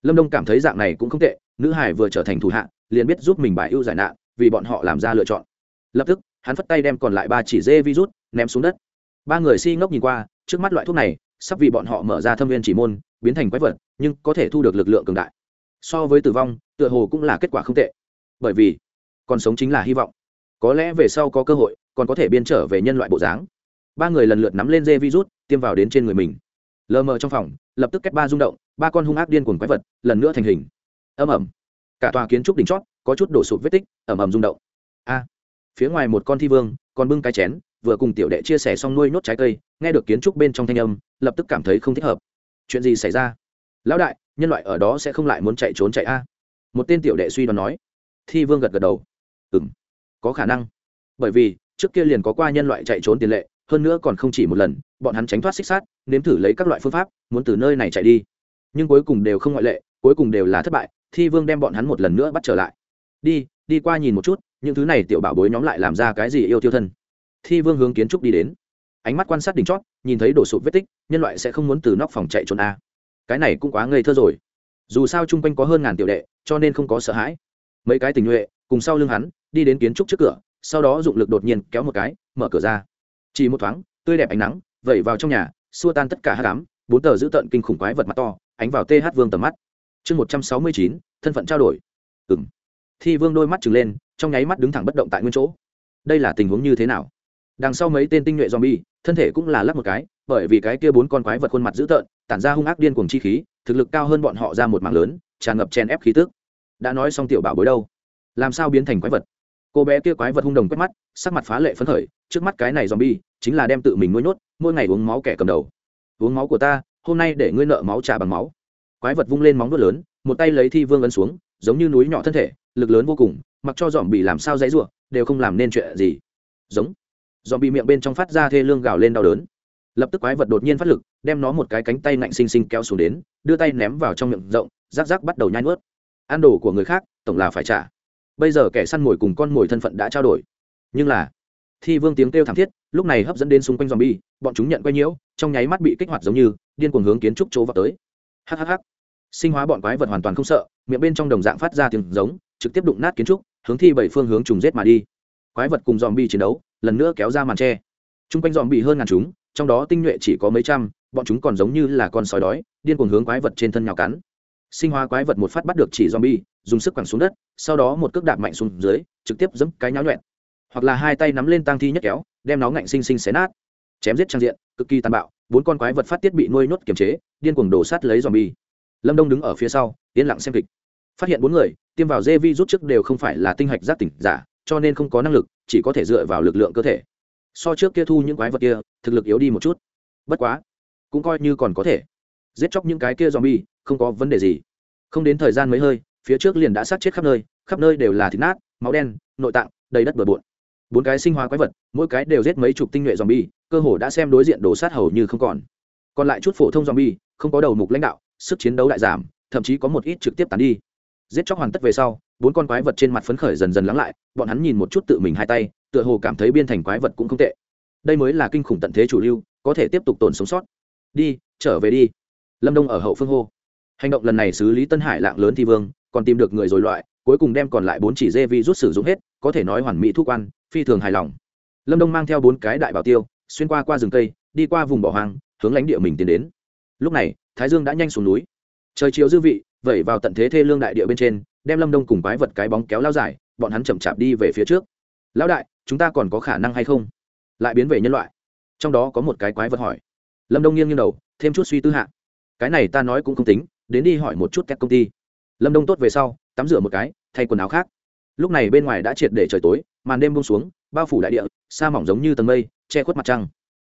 Lâm đông cảm thấy dạng này cũng không tệ, nữ hải vừa trở thành thủ hạ, liền biết giúp mình bài ưu giải nạn, vì bọn họ làm ra lựa chọn. Lập tức, hắn phất tay đem còn lại ba chỉ dê virus ném xuống đất. Ba người si ngốc nhìn qua, trước mắt loại thuốc này, sắp vì bọn họ mở ra thâm viên chỉ môn, biến thành quái vật, nhưng có thể thu được lực lượng cường đại. So với tử vong, tựa hồ cũng là kết quả không tệ. Bởi vì, còn sống chính là hy vọng. Có lẽ về sau có cơ hội, còn có thể biên trở về nhân loại bộ dáng ba người lần lượt nắm lên dê virus, tiêm vào đến trên người mình. Lờ mờ trong phòng, lập tức kết ba rung động, ba con hung ác điên cuồng quái vật, lần nữa thành hình. Âm ẩm cả tòa kiến trúc đỉnh chót, có chút đổ sụp vết tích ẩm ẩm rung động. A. Phía ngoài một con thi vương, còn bưng cái chén, vừa cùng tiểu đệ chia sẻ xong nuôi nốt trái cây, nghe được kiến trúc bên trong thanh âm, lập tức cảm thấy không thích hợp. Chuyện gì xảy ra? Lão đại, nhân loại ở đó sẽ không lại muốn chạy trốn chạy a. Một tên tiểu đệ suy đoán nói. Thi vương gật gật đầu. Ừ m có khả năng. Bởi vì, trước kia liền có qua nhân loại chạy trốn tiền lệ hơn nữa còn không chỉ một lần, bọn hắn tránh thoát xích sát nếm thử lấy các loại phương pháp, muốn từ nơi này chạy đi. Nhưng cuối cùng đều không ngoại lệ, cuối cùng đều là thất bại, thi vương đem bọn hắn một lần nữa bắt trở lại. Đi đi qua nhìn một chút, những thứ này tiểu bảo bối nhóm lại làm ra cái gì yêu tiêu thân. Thi vương hướng kiến trúc đi đến. Ánh mắt quan sát đỉnh chót, nhìn thấy đổ sụp vết tích, nhân loại sẽ không muốn từ nóc phòng chạy trốn a. Cái này cũng quá ngây thơ rồi. Dù sao chung quanh có hơn ngàn tiểu đệ, cho nên không có sợ hãi. Mấy cái tình nhuệ cùng sau lưng hắn, đi đến kiến trúc trước cửa, sau đó dụng lực đột nhiên kéo một cái, mở cửa ra chỉ một thoáng, tươi đẹp ánh nắng, vẩy vào trong nhà, xua tan tất cả hát đám bốn tờ giữ tận kinh khủng quái vật mặt to, ánh vào th vương tầm mắt. Chương một trăm sáu mươi chín, thân phận trao đổi. Ừng thi vương đôi mắt trừng lên, trong nháy mắt đứng thẳng bất động tại nguyên chỗ. Đây là tình huống như thế nào? Đằng sau mấy tên tinh nhuệ zombie, thân thể cũng là lắc một cái, bởi vì cái kia bốn con quái vật khuôn mặt dữ tợn, tản ra hung ác điên cuồng chi khí, thực lực cao hơn bọn họ ra một mạng lớn, tràn ngập chen ép khí tức. Đã nói xong tiểu bảo bối đâu? Làm sao biến thành quái vật? Cô bé kia quái vật hung đồng quét mắt, sắc mặt phá lệ phấn khởi trước mắt cái này zombie chính là đem tự mình nuôi nhốt mỗi ngày uống máu kẻ cầm đầu. Uống máu của ta hôm nay để ngươi nợ máu trả bằng máu. Quái vật vung lên móng vuốt lớn một tay lấy thi vương ấn xuống giống như núi nhỏ thân thể lực lớn vô cùng mặc cho zombie làm sao dãy rủa, đều không làm nên chuyện gì. Giống. Zombie miệng bên trong phát ra thê lương gào lên đau đớn. Lập tức quái vật đột nhiên phát lực đem nó một cái cánh tay nạnh xinh xinh kéo xuống đến đưa tay ném vào trong miệng rộng rắc rắc bắt đầu nhai nuốt. Ăn đồ của người khác tổng là phải trả. Bây giờ kẻ săn mồi cùng con mồi thân phận đã trao đổi. Nhưng là thi vương tiếng kêu thảm thiết, lúc này hấp dẫn đến xung quanh zombie, bọn chúng nhận quay nhiễu, trong nháy mắt bị kích hoạt giống như, điên cuồng hướng kiến trúc chỗ vào tới. Hhh sinh hóa bọn quái vật hoàn toàn không sợ, miệng bên trong đồng dạng phát ra tiếng giống, trực tiếp đụng nát kiến trúc, hướng thi bảy phương hướng trùng giết mà đi. Quái vật cùng zombie chiến đấu, lần nữa kéo ra màn tre. Chung quanh zombie hơn ngàn chúng, trong đó tinh nhuệ chỉ có mấy trăm, bọn chúng còn giống như là con sói đói, điên cuồng hướng quái vật trên thân nhào cắn. Sinh hóa quái vật một phát bắt được chỉ zombie, dùng sức quẳng xuống đất, sau đó một cước đạp mạnh xuống dưới, trực tiếp giẫm cái nháo nhuẹn hoặc là hai tay nắm lên tang thi nhất kéo, đem nó ngạnh sinh sinh xé nát. Chém giết trang diện, cực kỳ tàn bạo, bốn con quái vật phát tiết bị nuôi nhốt kiềm chế, điên cuồng đổ sát lấy zombie. Lâm đông đứng ở phía sau, yên lặng xem kịch. Phát hiện bốn người, tiêm vào dê vi rút trước đều không phải là tinh hạch giác tỉnh giả, cho nên không có năng lực, chỉ có thể dựa vào lực lượng cơ thể. So trước kia thu những quái vật kia, thực lực yếu đi một chút. Bất quá, cũng coi như còn có thể. Giết chóc những cái kia zombie, không có vấn đề gì. Không đến thời gian mấy hơi, phía trước liền đã sát chết khắp nơi khắp nơi đều là thịt nát, máu đen, nội tạng, đầy đất bừa bộn bốn cái sinh hóa quái vật, mỗi cái đều giết mấy chục tinh nhuệ zombie, cơ hồ đã xem đối diện đổ sát hầu như không còn. Còn lại chút phổ thông zombie, không có đầu mục lãnh đạo, sức chiến đấu đại giảm, thậm chí có một ít trực tiếp tàn đi. Giết chóc hoàn tất về sau, bốn con quái vật trên mặt phấn khởi dần dần lắng lại, bọn hắn nhìn một chút tự mình hai tay, tựa hồ cảm thấy biên thành quái vật cũng không tệ. Đây mới là kinh khủng tận thế chủ lưu, có thể tiếp tục tồn sống sót. Đi, trở về đi. Lâm đông ở hậu phương hô. Hành động lần này xử lý tân hải lạng lớn thi vương, còn tìm được người rồi loại cuối cùng đem còn lại bốn chỉ dê vi rút sử dụng hết có thể nói hoàn mỹ thu quan, phi thường hài lòng. Lâm đông mang theo bốn cái đại bảo tiêu, xuyên qua qua rừng cây, đi qua vùng bỏ hoang, hướng lãnh địa mình tiến đến. Lúc này, thái dương đã nhanh xuống núi. Trời chiều dư vị, vẩy vào tận thế thê lương đại địa bên trên, đem lâm đông cùng quái vật cái bóng kéo lao dài, bọn hắn chậm chạp đi về phía trước. Lão đại, chúng ta còn có khả năng hay không? Lại biến về nhân loại. Trong đó có một cái quái vật hỏi. Lâm đông nghiêng nghiêng đầu, thêm chút suy tư hạ. Cái này ta nói cũng không tính, đến đi hỏi một chút các công ty. Lâm đông tốt về sau, tắm rửa một cái, thay quần áo khác lúc này bên ngoài đã triệt để trời tối, màn đêm bông xuống, bao phủ đại địa, sa mỏng giống như tầng mây, che khuất mặt trăng.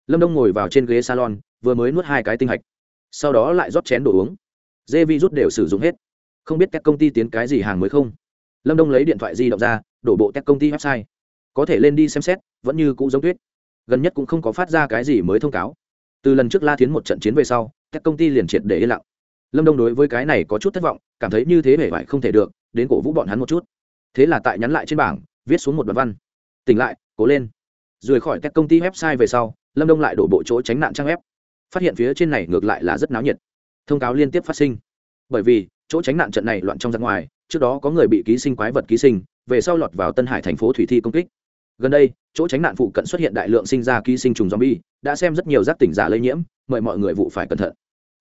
Lâm đông ngồi vào trên ghế salon, vừa mới nuốt hai cái tinh hạch. Sau đó lại rót chén đồ uống. Dê vi rút đều sử dụng hết. Không biết các công ty tiến cái gì hàng mới không? Lâm đông lấy điện thoại di động ra, đổ bộ các công ty website. Có thể lên đi xem xét, vẫn như cũ giống tuyết. Gần nhất cũng không có phát ra cái gì mới thông cáo. Từ lần trước la tiến một trận chiến về sau các công ty liền triệt để yên lặng. Lâm đông đối với cái này có chút thất vọng, cảm thấy như thế hề vải không thể được, đến cổ vũ bọn hắn một chút thế là tại nhắn lại trên bảng, viết xuống một đoạn văn. Tỉnh lại, cố lên. Rời khỏi các công ty website về sau, lâm đông lại đổ bộ chỗ tránh nạn trang web. Phát hiện phía trên này ngược lại là rất náo nhiệt. Thông cáo liên tiếp phát sinh. Bởi vì, chỗ tránh nạn trận này loạn trong ra ngoài, trước đó có người bị ký sinh quái vật ký sinh, về sau lọt vào tân hải thành phố thủy thi công kích. Gần đây, chỗ tránh nạn phụ cận xuất hiện đại lượng sinh ra ký sinh trùng zombie, đã xem rất nhiều giác tỉnh giả lây nhiễm, mời mọi người vụ phải cẩn thận.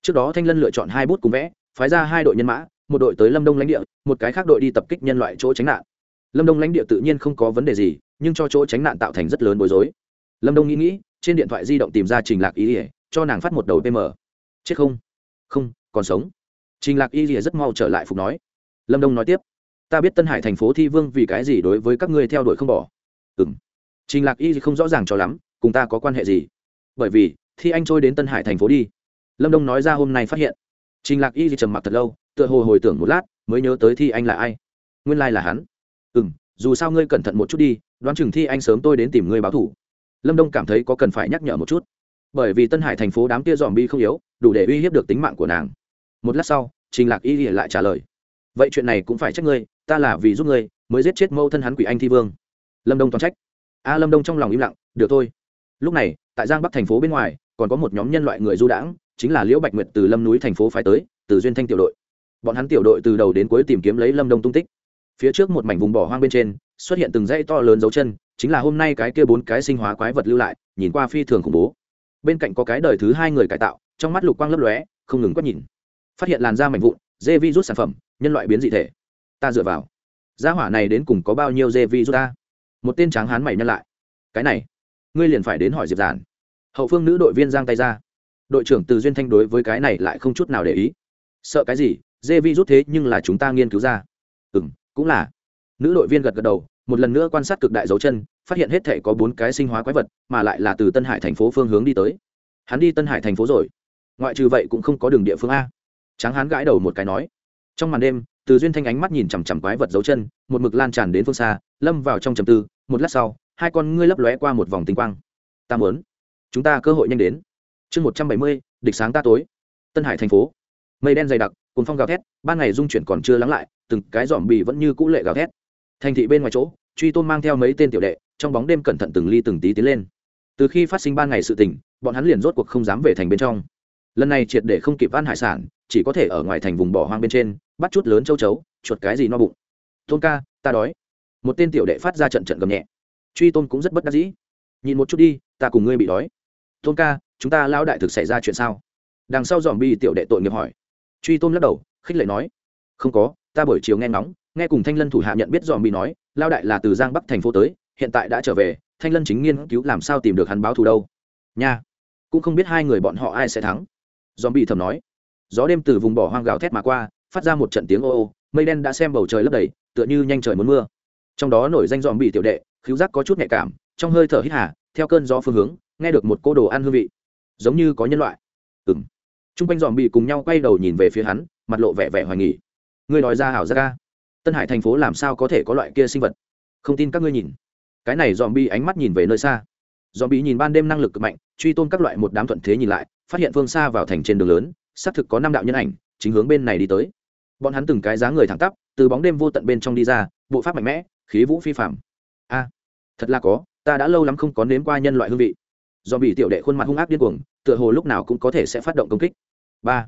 Trước đó thanh lân lựa chọn hai bút cùng vẽ, phái ra hai đội nhân mã một đội tới lâm đông lãnh địa, một cái khác đội đi tập kích nhân loại chỗ tránh nạn. Lâm đông lãnh địa tự nhiên không có vấn đề gì, nhưng cho chỗ tránh nạn tạo thành rất lớn bối rối. Lâm đông nghĩ nghĩ, trên điện thoại di động tìm ra trình lạc y ỉa cho nàng phát một đầu pm chết không? Không, còn sống. Trình lạc y rìa rất mau trở lại phục nói. Lâm đông nói tiếp. Ta biết tân hải thành phố thi vương vì cái gì đối với các ngươi theo đuổi không bỏ. Ừ m trình lạc y không rõ ràng cho lắm, cùng ta có quan hệ gì? Bởi vì, thi anh trôi đến tân hải thành phố đi. Lâm đông nói ra hôm nay phát hiện. Trình lạc y trầm mặc thật lâu tựa hồ hồi tưởng một lát, mới nhớ tới thi anh là ai. Nguyên lai là hắn. Ừ m dù sao ngươi cẩn thận một chút đi, đoán chừng thi anh sớm tôi đến tìm ngươi báo thủ. Lâm đông cảm thấy có cần phải nhắc nhở một chút. Bởi vì tân hải thành phố đám kia dòm bi không yếu, đủ để uy hiếp được tính mạng của nàng. Một lát sau, trình lạc y lại trả lời. Vậy chuyện này cũng phải trách ngươi, ta là vì giúp ngươi, mới giết chết mâu thân hắn quỷ anh thi vương. Lâm đông toàn trách. A, lâm đông trong lòng im lặng, được thôi. Lúc này, tại giang bắc thành phố bên ngoài, còn có một nhóm nhân loại người du đãng, chính là liễu bạch nguyệt từ lâm núi thành phố phái tới, từ duyên thanh tiểu đội bọn hắn tiểu đội từ đầu đến cuối tìm kiếm lấy lâm đông tung tích. Phía trước một mảnh vùng bỏ hoang bên trên, xuất hiện từng dãy to lớn dấu chân, chính là hôm nay cái kia bốn cái sinh hóa quái vật lưu lại, nhìn qua phi thường khủng bố. Bên cạnh có cái đời thứ hai người cải tạo, trong mắt lục quang lấp lóe, không ngừng quét nhìn. Phát hiện làn da mảnh vụn, dê vi rút sản phẩm, nhân loại biến dị thể. Ta dựa vào. Gia hỏa này đến cùng có bao nhiêu dê vi rút ta? Một tên tráng hán mày nhân lại. Cái này, ngươi liền phải đến hỏi diệp giản. Hậu phương nữ đội viên giang tay ra. Đội trưởng từ duyên thanh đối với cái này lại không chút nào để ý. Sợ cái gì? Dê vi rút thế nhưng là chúng ta nghiên cứu ra. Ừ m cũng là. Nữ đội viên gật gật đầu, một lần nữa quan sát cực đại dấu chân, phát hiện hết thể có bốn cái sinh hóa quái vật, mà lại là từ tân hải thành phố phương hướng đi tới. Hắn đi tân hải thành phố rồi. Ngoại trừ vậy cũng không có đường địa phương a. Tráng hắn gãi đầu một cái nói. Trong màn đêm, từ duyên thanh ánh mắt nhìn chằm chằm quái vật dấu chân, một mực lan tràn đến phương xa, lâm vào trong trầm tư. Một lát sau, hai con ngươi lấp lóe qua một vòng tinh quang. Ta muốn. Chúng ta cơ hội nhanh đến. Chương một trăm bảy mươi, địch sáng ta tối. Tân hải thành phố mây đen dày đặc cùng phong gào thét, ban ngày dung chuyển còn chưa lắng lại, từng cái dòm bì vẫn như cũ lệ gào thét. Thành thị bên ngoài chỗ, truy tôn mang theo mấy tên tiểu đệ, trong bóng đêm cẩn thận từng ly từng tí tiến lên. Từ khi phát sinh ban ngày sự tình, bọn hắn liền rốt cuộc không dám về thành bên trong. Lần này triệt để không kịp ăn hải sản, chỉ có thể ở ngoài thành vùng bỏ hoang bên trên, bắt chút lớn châu chấu, chuột cái gì no bụng. Tôn ca, ta đói. Một tên tiểu đệ phát ra trận trận gầm nhẹ. Truy tôn cũng rất bất đắc dĩ. Nhìn một chút đi, ta cùng ngươi bị đói. Tôn ca, chúng ta lao đại thực xảy ra chuyện sao? Đằng sau dòm bi tiểu đệ tội nghiệp hỏi truy tôn lắc đầu, khích lệ nói, không có, ta buổi chiều nghe ngóng, nghe cùng thanh lân thủ hạ nhận biết dòm bị nói, lao đại là từ giang bắc thành phố tới, hiện tại đã trở về, thanh lân chính nghiên cứu làm sao tìm được hắn báo thù đâu. Nha, cũng không biết hai người bọn họ ai sẽ thắng. Dòm bị thầm nói. Gió đêm từ vùng bỏ hoang gào thét mà qua, phát ra một trận tiếng ô ô, mây đen đã xem bầu trời lấp đầy, tựa như nhanh trời muốn mưa. Trong đó nổi danh dòm bị tiểu đệ khiếu giác có chút nhạy cảm, trong hơi thở hít hà, theo cơn gió phương hướng, nghe được một cô đồ ăn hương vị, giống như có nhân loại. Ừng t r u n g quanh dòm bị cùng nhau quay đầu nhìn về phía hắn, mặt lộ vẻ vẻ hoài nghỉ ngươi nói ra hảo ra ca tân hải thành phố làm sao có thể có loại kia sinh vật? Không tin các ngươi nhìn. Cái này dòm bi ánh mắt nhìn về nơi xa. Dòm bị nhìn ban đêm năng lực cực mạnh, truy tôn các loại một đám thuận thế nhìn lại, phát hiện phương xa vào thành trên đường lớn, xác thực có năm đạo nhân ảnh, chính hướng bên này đi tới. Bọn hắn từng cái giá người thẳng tắp, từ bóng đêm vô tận bên trong đi ra, bộ pháp mạnh mẽ, khí vũ phi phạm a, thật là có, ta đã lâu lắm không có nếm qua nhân loại hương vị. Do bị tiểu đệ khuôn mặt hung ác điên cuồng tựa hồ lúc nào cũng có thể sẽ phát động công kích. Ba.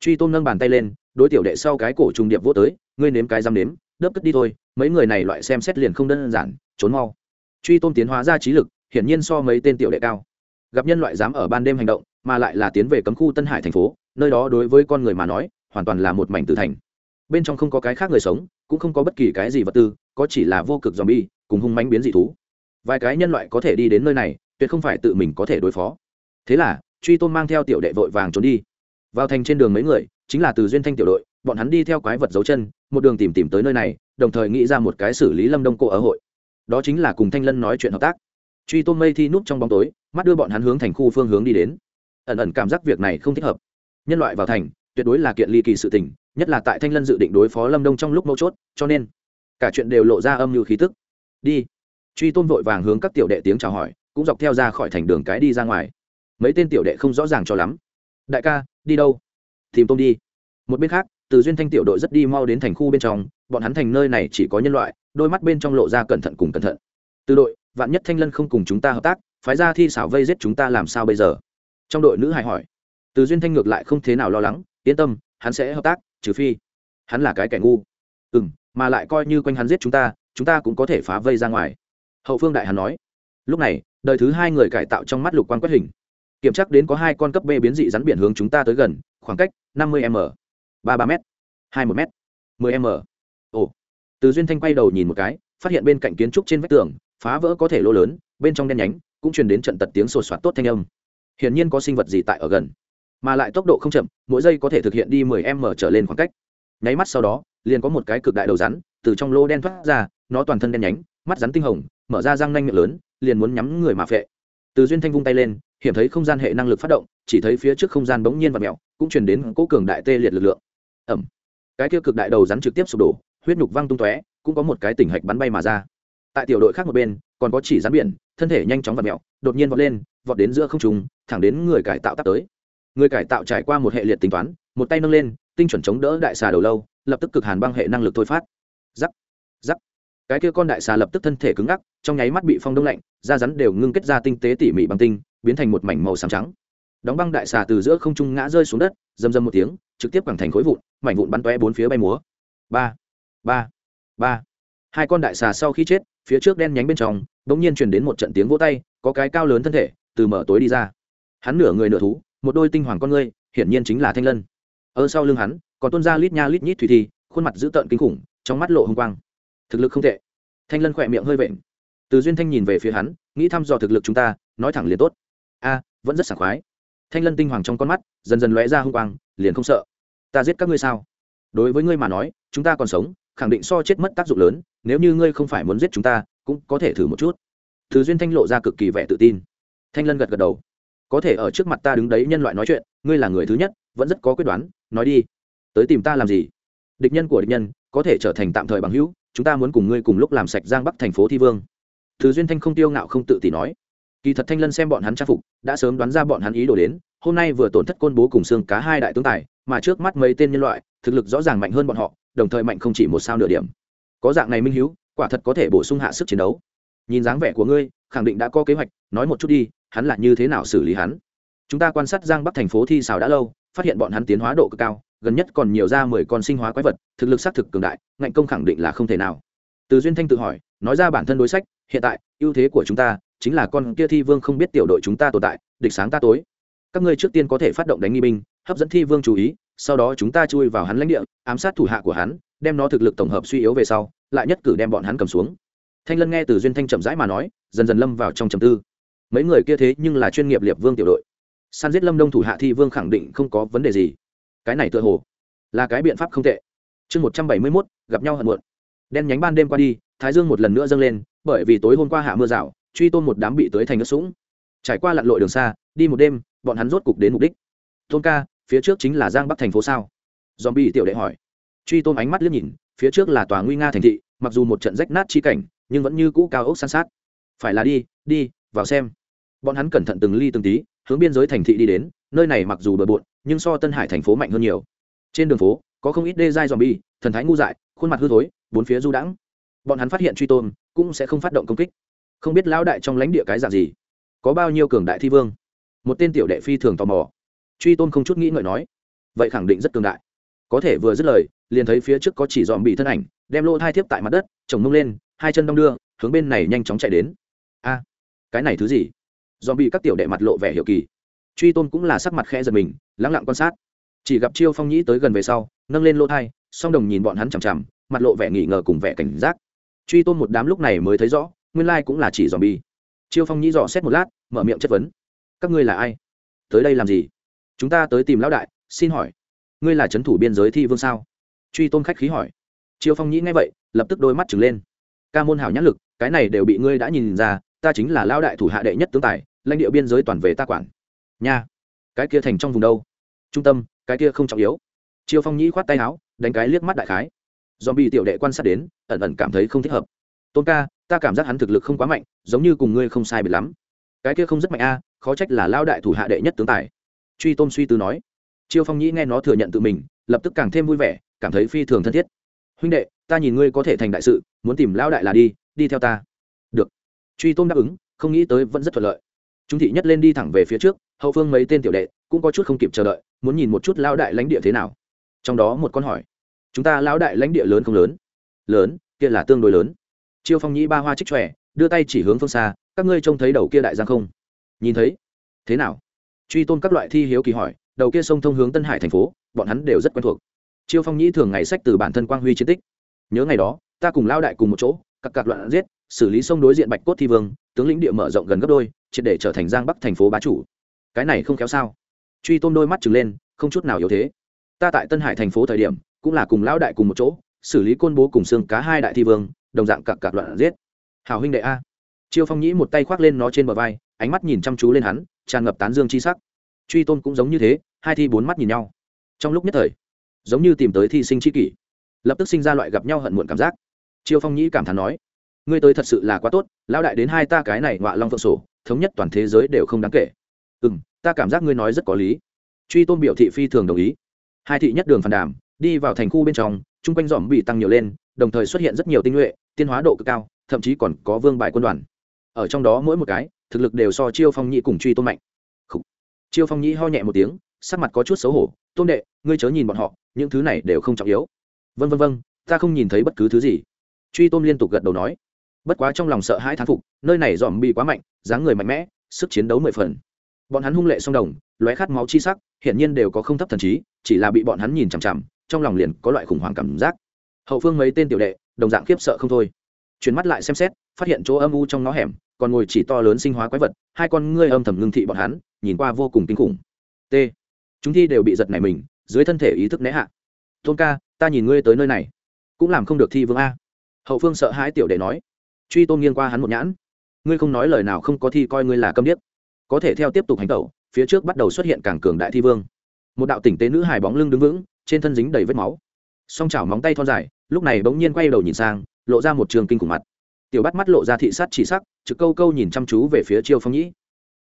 Truy tôn nâng bàn tay lên, đối tiểu đệ sau cái cổ trùng điệp vô tới, ngươi nếm cái dám nếm, đớp cất đi thôi, mấy người này loại xem xét liền không đơn giản, trốn mau. Truy tôn tiến hóa ra trí lực, hiển nhiên so mấy tên tiểu đệ cao. Gặp nhân loại dám ở ban đêm hành động, mà lại là tiến về cấm khu tân hải thành phố, nơi đó đối với con người mà nói, hoàn toàn là một mảnh tử thành. Bên trong không có cái khác người sống, cũng không có bất kỳ cái gì vật tư, có chỉ là vô cực zombie, cùng hung mánh biến dị thú. Vài cái nhân loại có thể đi đến nơi này, tuyệt không phải tự mình có thể đối phó. Thế là truy tôn mang theo tiểu đệ vội vàng trốn đi. Vào thành trên đường mấy người, chính là từ duyên thanh tiểu đội, bọn hắn đi theo quái vật dấu chân, một đường tìm tìm tới nơi này, đồng thời nghĩ ra một cái xử lý lâm đông cổ ở hội. Đó chính là cùng thanh lân nói chuyện hợp tác. Truy tôn mây thi núp trong bóng tối, mắt đưa bọn hắn hướng thành khu phương hướng đi đến. Ẩn ẩn cảm giác việc này không thích hợp. Nhân loại vào thành, tuyệt đối là kiện ly kỳ sự tình, nhất là tại thanh lân dự định đối phó lâm đông trong lúc mấu chốt, cho nên, cả chuyện đều lộ ra âm mưu khí tức. Đi. Truy tôn vội vàng hướng các tiểu đệ tiếng chào hỏi, cũng dọc theo ra khỏi thành đường cái đi ra ngoài mấy tên tiểu đệ không rõ ràng cho lắm. Đại ca, đi đâu? Tìm tôm đi. Một bên khác, từ duyên thanh tiểu đội rất đi mau đến thành khu bên trong, bọn hắn thành nơi này chỉ có nhân loại, đôi mắt bên trong lộ ra cẩn thận cùng cẩn thận. Từ đội, vạn nhất thanh lân không cùng chúng ta hợp tác, phái ra thi xảo vây giết chúng ta làm sao bây giờ? Trong đội nữ hài hỏi. Từ duyên thanh ngược lại không thế nào lo lắng, yên tâm, hắn sẽ hợp tác, trừ phi hắn là cái kẻ ngu. Ừ m mà lại coi như quanh hắn giết chúng ta chúng ta cũng có thể phá vây ra ngoài. Hậu phương đại hắn nói. Lúc này, đời thứ hai người cải tạo trong mắt lục quan quất hình kiểm tra đến có hai con cấp b biến dị rắn biển hướng chúng ta tới gần, khoảng cách năm mươi m, ba ba m hai một m mười m. Ồ. Từ duyên thanh quay đầu nhìn một cái, phát hiện bên cạnh kiến trúc trên vách tường, phá vỡ có thể lỗ lớn, bên trong đen nhánh, cũng truyền đến trận tật tiếng sột soạt tốt thanh âm. Hiển nhiên có sinh vật gì tại ở gần, mà lại tốc độ không chậm, mỗi giây có thể thực hiện đi mười m trở lên khoảng cách. Nháy mắt sau đó, liền có một cái cực đại đầu rắn, từ trong lô đen thoát ra, nó toàn thân đen nhánh, mắt rắn tinh hồng, mở ra răng nanh miệng lớn, liền muốn nhắm người mà phệ. Từ duyên thanh vung tay lên hiểm thấy không gian hệ năng lực phát động, chỉ thấy phía trước không gian bỗng nhiên và mèo, cũng truyền đến cố cường đại tê liệt lực lượng. Ẩm. Cái kia cực đại đầu rắn trực tiếp sụp đổ, huyết nhục văng tung tóe, cũng có một cái tỉnh hạch bắn bay mà ra. Tại tiểu đội khác một bên, còn có chỉ rắn biển, thân thể nhanh chóng và mẹo đột nhiên vọt lên, vọt đến giữa không trùng thẳng đến người cải tạo tắt tới. Người cải tạo trải qua một hệ liệt tính toán, một tay nâng lên, tinh chuẩn chống đỡ đại xà đầu lâu, lập tức cực hàn băng hệ năng lực thôi phát. Giắc giắc. Cái kia con đại xà lập tức thân thể cứng ngắc, trong nháy mắt bị phong đông lạnh, da rắn đều ngưng kết ra tinh tế tỉ mỉ bằng tinh biến thành một mảnh màu xám trắng. Đóng băng đại xà từ giữa không trung ngã rơi xuống đất, rầm rầm một tiếng, trực tiếp quẳng thành khối vụn, mảnh vụn bắn tóe bốn phía bay múa. Ba ba ba. Hai con đại xà sau khi chết, phía trước đen nhánh bên trong đ ỗ n g nhiên truyền đến một trận tiếng vỗ tay, có cái cao lớn thân thể, từ mở tối đi ra. Hắn nửa người nửa thú, một đôi tinh hoàng con ngươi, hiển nhiên chính là thanh lân. Ở sau lưng hắn, còn tuôn ra lít nha lít nhít thủy thi, khuôn mặt dữ tợn kinh khủng, trong mắt lộ h ư n g quang. Thực lực không tệ. Thanh lân khỏe miệng hơi vện. Từ duyên thanh nhìn về phía hắn, nghĩ thăm dò thực lực chúng ta, nói thẳng liền tốt a, vẫn rất sảng khoái. Thanh lân tinh hoàng trong con mắt dần dần lóe ra h ư n g quang, liền không sợ. Ta giết các ngươi sao? Đối với ngươi mà nói, chúng ta còn sống, khẳng định so chết mất tác dụng lớn, nếu như ngươi không phải muốn giết chúng ta, cũng có thể thử một chút. Thứ duyên thanh lộ ra cực kỳ vẻ tự tin. Thanh lân gật gật đầu. Có thể ở trước mặt ta đứng đấy nhân loại nói chuyện, ngươi là người thứ nhất, vẫn rất có quyết đoán, nói đi. Tới tìm ta làm gì? Địch nhân của địch nhân, có thể trở thành tạm thời bằng hữu, chúng ta muốn cùng ngươi cùng lúc làm sạch giang bắc thành phố thi vương. Thứ duyên thanh không tiêu ngạo không tự tỷ nói kỳ thật thanh lân xem bọn hắn trang phục, đã sớm đoán ra bọn hắn ý đồ đến, hôm nay vừa tổn thất côn bố cùng xương cá hai đại tướng tài, mà trước mắt mấy tên nhân loại, thực lực rõ ràng mạnh hơn bọn họ, đồng thời mạnh không chỉ một sao nửa điểm. Có dạng này minh hiếu, quả thật có thể bổ sung hạ sức chiến đấu. Nhìn dáng vẻ của ngươi, khẳng định đã có kế hoạch, nói một chút đi, hắn là như thế nào xử lý hắn? Chúng ta quan sát giang bắc thành phố thi xào đã lâu, phát hiện bọn hắn tiến hóa độ cực cao, gần nhất còn nhiều ra mười con sinh hóa quái vật, thực lực xác thực cường đại, ngạnh công khẳng định là không thể nào. Từ duyên thanh tự hỏi, nói ra bản thân đối sách, hiện tại, ưu thế của chúng ta chính là con kia thi vương không biết tiểu đội chúng ta tồn tại, địch sáng ta tối. Các ngươi trước tiên có thể phát động đánh nghi binh, hấp dẫn thi vương chú ý, sau đó chúng ta chui vào hắn lãnh địa, ám sát thủ hạ của hắn, đem nó thực lực tổng hợp suy yếu về sau, lại nhất cử đem bọn hắn cầm xuống. Thanh lân nghe từ duyên thanh chậm rãi mà nói, dần dần lâm vào trong trầm tư. Mấy người kia thế nhưng là chuyên nghiệp liệp vương tiểu đội. San giết lâm đông thủ hạ thi vương khẳng định không có vấn đề gì. Cái này tựa hồ là cái biện pháp không tệ. Chương một trăm bảy mươi mốt, gặp nhau hận muộn. Đen nhánh ban đêm qua đi, thái dương một lần nữa dâng lên, bởi vì tối hôm qua hạ mưa rào truy tôn một đám bị tới thành ớt sũng. Trải qua lặn lội đường xa, đi một đêm, bọn hắn rốt cục đến mục đích. Tôn ca, phía trước chính là giang bắc thành phố sao? Dòm bị tiểu đệ hỏi. Truy tôn ánh mắt liếc nhìn, phía trước là tòa nguy nga thành thị, mặc dù một trận rách nát chi cảnh, nhưng vẫn như cũ cao ốc san sát. Phải là đi đi, vào xem. Bọn hắn cẩn thận từng ly từng tí, hướng biên giới thành thị đi đến, nơi này mặc dù bừa bộn, nhưng so tân hải thành phố mạnh hơn nhiều. Trên đường phố, có không ít đê dai dòm bi thần thái ngu dại, khuôn mặt hư thối, bốn phía du đãng. Bọn hắn phát hiện truy tôn cũng sẽ không phát động công kích không biết lão đại trong lãnh địa cái dạng gì. Có bao nhiêu cường đại thi vương? Một tên tiểu đệ phi thường tò mò. Truy tôn không chút nghĩ ngợi nói, vậy khẳng định rất cường đại. Có thể vừa dứt lời, liền thấy phía trước có chỉ dòm bị thân ảnh, đem lô thai thiếp tại mặt đất, chồng mông lên, hai chân đong đưa, hướng bên này nhanh chóng chạy đến. A, cái này thứ gì? Dòm bị các tiểu đệ mặt lộ vẻ hiệu kỳ. Truy tôn cũng là sắc mặt khẽ giật mình lắng lặng quan sát. Chỉ gặp chiêu phong nhĩ tới gần về sau, nâng lên lô thai, song đồng nhìn bọn hắn chằm chằm, mặt lộ vẻ nghỉ ngờ cùng vẻ cảnh giác. Truy tôn một đám lúc này mới thấy rõ nguyên lai cũng là chỉ dòm bi. Chiêu phong nhĩ dò xét một lát, mở miệng chất vấn. Các ngươi là ai? Tới đây làm gì? Chúng ta tới tìm lão đại, xin hỏi. Ngươi là trấn thủ biên giới thi vương sao? Truy tôn khách khí hỏi. Chiêu phong nhĩ nghe vậy, lập tức đôi mắt trừng lên. Ca môn hảo nhãn lực, cái này đều bị ngươi đã nhìn ra, ta chính là lão đại thủ hạ đệ nhất tướng tài, lãnh địa biên giới toàn về ta quản. Nha. Cái kia thành trong vùng đâu? Trung tâm, cái kia không trọng yếu. Chiêu phong nhĩ khoát tay áo, đánh cái liếc mắt đại khái. Dòm bị tiểu đệ quan sát đến, ẩn ẩn cảm thấy không thích hợp. Tôn ca ta cảm giác hắn thực lực không quá mạnh, giống như cùng ngươi không sai biệt lắm. Cái kia không rất mạnh a, khó trách là lao đại thủ hạ đệ nhất tướng tài. Truy tôn suy tư nói. Chiêu phong nhĩ nghe nó thừa nhận tự mình, lập tức càng thêm vui vẻ, cảm thấy phi thường thân thiết. Huynh đệ, ta nhìn ngươi có thể thành đại sự, muốn tìm lao đại là đi đi theo ta. Được. Truy tôn đáp ứng, không nghĩ tới vẫn rất thuận lợi. Chúng thị nhất lên đi thẳng về phía trước, hậu phương mấy tên tiểu đệ cũng có chút không kịp chờ đợi, muốn nhìn một chút lao đại lãnh địa thế nào. Trong đó một con hỏi. Chúng ta lão đại lãnh địa lớn không lớn? Lớn, kia là tương đối lớn chiêu phong nhĩ ba hoa trích tròe đưa tay chỉ hướng phương xa, các ngươi trông thấy đầu kia đại giang không? Nhìn thấy. Thế nào? Truy tôn các loại thi hiếu kỳ hỏi, đầu kia sông thông hướng tân hải thành phố, bọn hắn đều rất quen thuộc. Chiêu phong nhĩ thường ngày sách từ bản thân quang huy chiến tích. Nhớ ngày đó, ta cùng lao đại cùng một chỗ cặp cặp loạn giết, xử lý sông đối diện bạch cốt thi vương, tướng lĩnh địa mở rộng gần gấp đôi, triệt để trở thành giang bắc thành phố bá chủ. Cái này không kéo sao? Truy tôn đôi mắt trừng lên, không chút nào yếu thế. Ta tại tân hải thành phố thời điểm, cũng là cùng lão đại cùng một chỗ, xử lý côn bố cùng xương cá hai đại thi vương đồng dạng cặc cặc loạn giết. Hào huynh đệ a. Chiêu phong nhĩ một tay khoác lên nó trên bờ vai, ánh mắt nhìn chăm chú lên hắn, tràn ngập tán dương chi sắc. Truy tôn cũng giống như thế, hai thi bốn mắt nhìn nhau. Trong lúc nhất thời, giống như tìm tới thi sinh chi kỷ, lập tức sinh ra loại gặp nhau hận muộn cảm giác. Chiêu phong nhĩ cảm thán nói, ngươi tới thật sự là quá tốt, lão đại đến hai ta cái này ngọa long phượng sổ, thống nhất toàn thế giới đều không đáng kể. Ừ m ta cảm giác ngươi nói rất có lý. Truy tôn biểu thị phi thường đồng ý. Hai thị nhất đường phản đàm, đi vào thành khu bên trong, chung quanh dòm bị tăng nhiều lên, đồng thời xuất hiện rất nhiều tinh nhuệ tiên hóa độ cực cao, thậm chí còn có vương bài quân đoàn. Ở trong đó mỗi một cái, thực lực đều so chiêu phong nhĩ cùng truy tôn mạnh. Khủ. chiêu phong nhĩ ho nhẹ một tiếng, sắc mặt có chút xấu hổ, tôn đệ, ngươi chớ nhìn bọn họ, những thứ này đều không trọng yếu. Vân vân vân ta không nhìn thấy bất cứ thứ gì. Truy tôn liên tục gật đầu nói. Bất quá trong lòng sợ hãi thán phục, nơi này dòm bị quá mạnh, dáng người mạnh mẽ, sức chiến đấu mười phần. Bọn hắn hung lệ song đồng, lóe khát máu chi sắc, hiển nhiên đều có không thấp thần trí, chỉ là bị bọn hắn nhìn chằm chằm, trong lòng liền có loại khủng hoảng cảm giác. Hậu phương mấy tên tiểu đệ đồng dạng khiếp sợ không thôi. Chuyển mắt lại xem xét, phát hiện chỗ âm u trong ngõ hẻm còn ngồi chỉ to lớn sinh hóa quái vật, hai con ngươi âm thầm ngưng thị bọn hắn, nhìn qua vô cùng kinh khủng. T. Chúng thi đều bị giật này mình, dưới thân thể ý thức né hạ. Tôn ca, ta nhìn ngươi tới nơi này, cũng làm không được thi vương a. Hậu phương sợ hãi tiểu đệ nói. Truy tôn nghiêng qua hắn một nhãn. Ngươi không nói lời nào không có thi coi ngươi là câm điếc. Có thể theo tiếp tục hành tẩu, phía trước bắt đầu xuất hiện càng cường đại thi vương. Một đạo tỉnh tế nữ hài bóng lưng đứng vững, trên thân dính đầy vết máu. Song chảo móng tay thon dài lúc này bỗng nhiên quay đầu nhìn sang, lộ ra một trường kinh khủng mặt. Tiểu bắt mắt lộ ra thị sát chỉ sắc, trực câu câu nhìn chăm chú về phía chiêu phong nhĩ.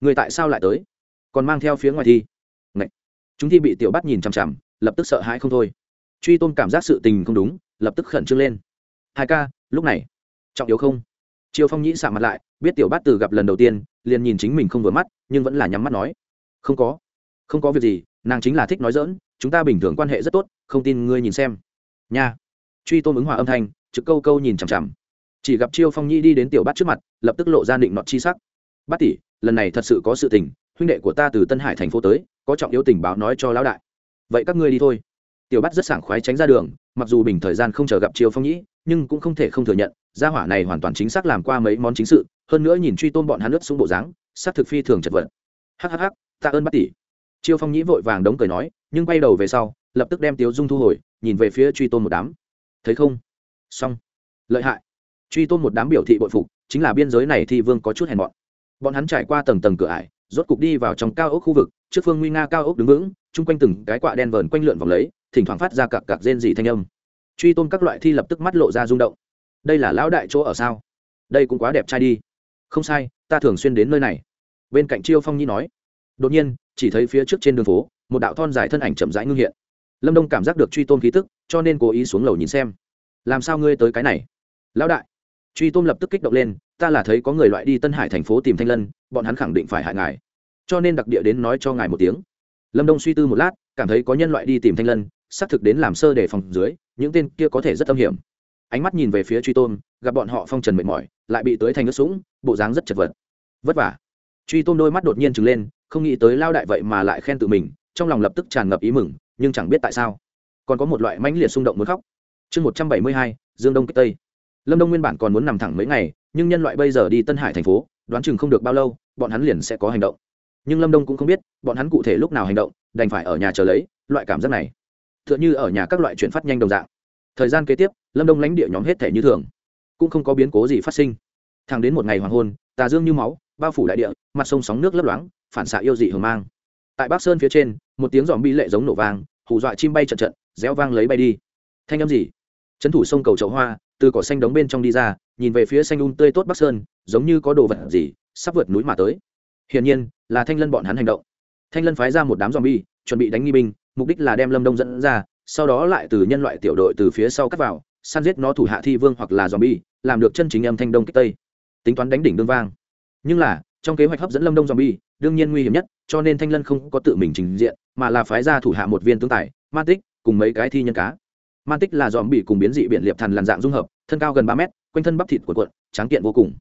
Người tại sao lại tới? Còn mang theo phía ngoài thi. Ngậy. chúng thi bị tiểu bắt nhìn chằm chằm, lập tức sợ hãi không thôi. Truy tôn cảm giác sự tình không đúng, lập tức khẩn trương lên. Hai ca, lúc này, trọng yếu không? Chiêu phong nhĩ sạ mặt lại, biết tiểu bát từ gặp lần đầu tiên, liền nhìn chính mình không vừa mắt, nhưng vẫn là nhắm mắt nói. Không có. Không có việc gì, nàng chính là thích nói dỡn chúng ta bình thường quan hệ rất tốt, không tin ngươi nhìn xem. Nha! Truy tôn ứng hòa âm thanh, trực câu câu nhìn chằm chằm. Chỉ gặp chiêu phong nhi đi đến tiểu bát trước mặt, lập tức lộ ra định nọt chi sắc. Bát tỷ, lần này thật sự có sự tình, huynh đệ của ta từ tân hải thành phố tới, có trọng yếu tình báo nói cho lão đại. Vậy các ngươi đi thôi. Tiểu bát rất sảng khoái tránh ra đường, mặc dù bình thời gian không chờ gặp chiêu phong nhĩ nhưng cũng không thể không thừa nhận, gia hỏa này hoàn toàn chính xác làm qua mấy món chính sự, hơn nữa nhìn truy tôn bọn hắn lướt xuống bộ dáng, xác thực phi thường chật vật. Hhh tạ ơn bát tỷ. Chiêu phong nhĩ vội vàng đống cười nói, nhưng quay đầu về sau, lập tức đem tiếu dung thu hồi, nhìn về phía truy tôn một đám thấy không? Xong. Lợi hại. Truy tôn một đám biểu thị bội phục, chính là biên giới này thì vương có chút hèn mọn. Bọn hắn trải qua tầng tầng cửa ải, rốt cục đi vào trong cao ốc khu vực, trước phương nguy nga cao ốc đứng vững, chung quanh từng cái quạ đen vờn quanh lượn vòng lấy, thỉnh thoảng phát ra cặp cặp rên dị thanh âm. Truy tôn các loại thi lập tức mắt lộ ra rung động. Đây là lão đại chỗ ở sao? Đây cũng quá đẹp trai đi. Không sai, ta thường xuyên đến nơi này. Bên cạnh chiêu phong nhi nói. Đột nhiên, chỉ thấy phía trước trên đường phố, một đạo thon dài thân ảnh chậm rãi ngưng hiện lâm đông cảm giác được truy tôn khí tức, cho nên cố ý xuống lầu nhìn xem. Làm sao ngươi tới cái này? Lão đại. Truy tôn lập tức kích động lên, ta là thấy có người loại đi tân hải thành phố tìm thanh lân, bọn hắn khẳng định phải hại ngài. Cho nên đặc địa đến nói cho ngài một tiếng. Lâm đông suy tư một lát, cảm thấy có nhân loại đi tìm thanh lân, xác thực đến làm sơ để phòng dưới, những tên kia có thể rất âm hiểm. Ánh mắt nhìn về phía truy tôn gặp bọn họ phong trần mệt mỏi, lại bị tới thành nước sũng, bộ dáng rất chật vật. Vất vả. Truy tôn đôi mắt đột nhiên trừng lên, không nghĩ tới lao đại vậy mà lại khen tự mình, trong lòng lập tức tràn ngập ý mừng nhưng chẳng biết tại sao. Còn có một loại mãnh liệt xung động muốn khóc. Chương một trăm bảy mươi hai, dương đông kích tây. Lâm đông nguyên bản còn muốn nằm thẳng mấy ngày, nhưng nhân loại bây giờ đi tân hải thành phố, đoán chừng không được bao lâu, bọn hắn liền sẽ có hành động. Nhưng lâm đông cũng không biết, bọn hắn cụ thể lúc nào hành động, đành phải ở nhà chờ lấy, loại cảm giác này. T h ư ợ n h ư ở nhà các loại chuyển phát nhanh đồng dạng. Thời gian kế tiếp, lâm đông lãnh địa nhóm hết thể như thường. Cũng không có biến cố gì phát sinh. Thẳng đến một ngày hoàng hôn, tà dương như máu, bao phủ đại địa, mặt sông sóng nước lấp loáng, phản xạ yêu dị hờ mang. Tại bắc sơn phía trên một tiếng dòm bi lệ giống nổ vang, hù dọa chim bay trận trận, réo vang lấy bay đi. Thanh âm gì? Trấn thủ sông cầu chậu hoa, từ cỏ xanh đóng bên trong đi ra, nhìn về phía xanh un um tươi tốt bắc sơn, giống như có đồ vật gì, sắp vượt núi mà tới. Hiển nhiên, là thanh lân bọn hắn hành động. Thanh lân phái ra một đám zombie chuẩn bị đánh nghi binh, mục đích là đem lâm đông dẫn ra, sau đó lại từ nhân loại tiểu đội từ phía sau cắt vào, săn giết nó thủ hạ thi vương hoặc là zombie làm được chân chính âm thanh đông kích tây. Tính toán đánh đỉnh đương vang. Nhưng là, trong kế hoạch hấp dẫn lâm đông zombie đương nhiên nguy hiểm nhất, cho nên thanh lân không có tự mình trình diện mà là phái ra thủ hạ một viên tướng tài, man tích, cùng mấy cái thi nhân cá. Man tích là dòm bị cùng biến dị biển liệp thần làn dạng dung hợp, thân cao gần ba mét, quanh thân bắp thịt của cuộn, tráng kiện vô cùng.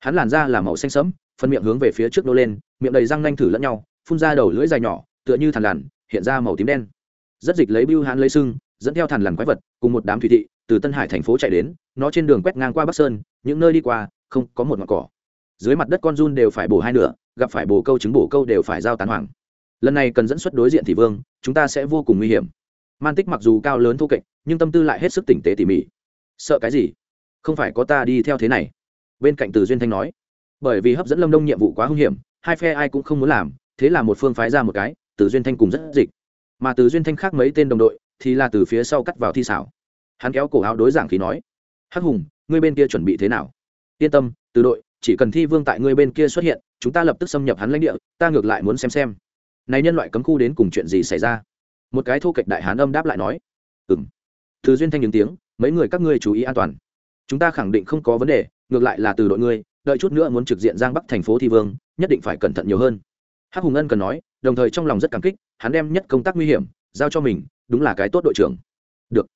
Hắn làn da là màu xanh sẫm, phân miệng hướng về phía trước nô lên, miệng đầy răng nanh thử lẫn nhau, phun ra đầu lưỡi dài nhỏ, tựa như thằn lằn, hiện ra màu tím đen. Rất dịch lấy bưu hãn lấy sưng, dẫn theo thằn lằn quái vật, cùng một đám thủy thị, từ tân hải thành phố chạy đến, nó trên đường quét ngang qua bắc sơn, những nơi đi qua, không có một ngọn cỏ. Dưới mặt đất con run đều phải bổ hai nửa, gặp phải bổ câu trứng bổ câu đều phải giao tán hoàng lần này cần dẫn xuất đối diện thị vương, chúng ta sẽ vô cùng nguy hiểm. Man tích mặc dù cao lớn thô kệch, nhưng tâm tư lại hết sức tỉnh tế tỉ mỉ. Sợ cái gì? Không phải có ta đi theo thế này. Bên cạnh từ duyên thanh nói, bởi vì hấp dẫn lâm đông nhiệm vụ quá hung hiểm, hai phe ai cũng không muốn làm, thế là một phương phái ra một cái, từ duyên thanh cùng rất dịch. Mà từ duyên thanh khác mấy tên đồng đội, thì là từ phía sau cắt vào thi xảo. Hắn kéo cổ áo đối giảng khí nói, hắc hùng, ngươi bên kia chuẩn bị thế nào? Yên tâm, từ đội, chỉ cần thi vương tại ngươi bên kia xuất hiện, chúng ta lập tức xâm nhập hắn lãnh địa, ta ngược lại muốn xem xem này nhân loại cấm khu đến cùng chuyện gì xảy ra? Một cái thô kệch đại hán âm đáp lại nói ừng từ duyên thanh những tiếng, mấy người các ngươi chú ý an toàn. Chúng ta khẳng định không có vấn đề, ngược lại là từ đội ngươi, đợi chút nữa muốn trực diện giang bắc thành phố thi vương, nhất định phải cẩn thận nhiều hơn. Hắc hùng ân cần nói, đồng thời trong lòng rất cảm kích, hắn đem nhất công tác nguy hiểm giao cho mình, đúng là cái tốt đội trưởng. Được.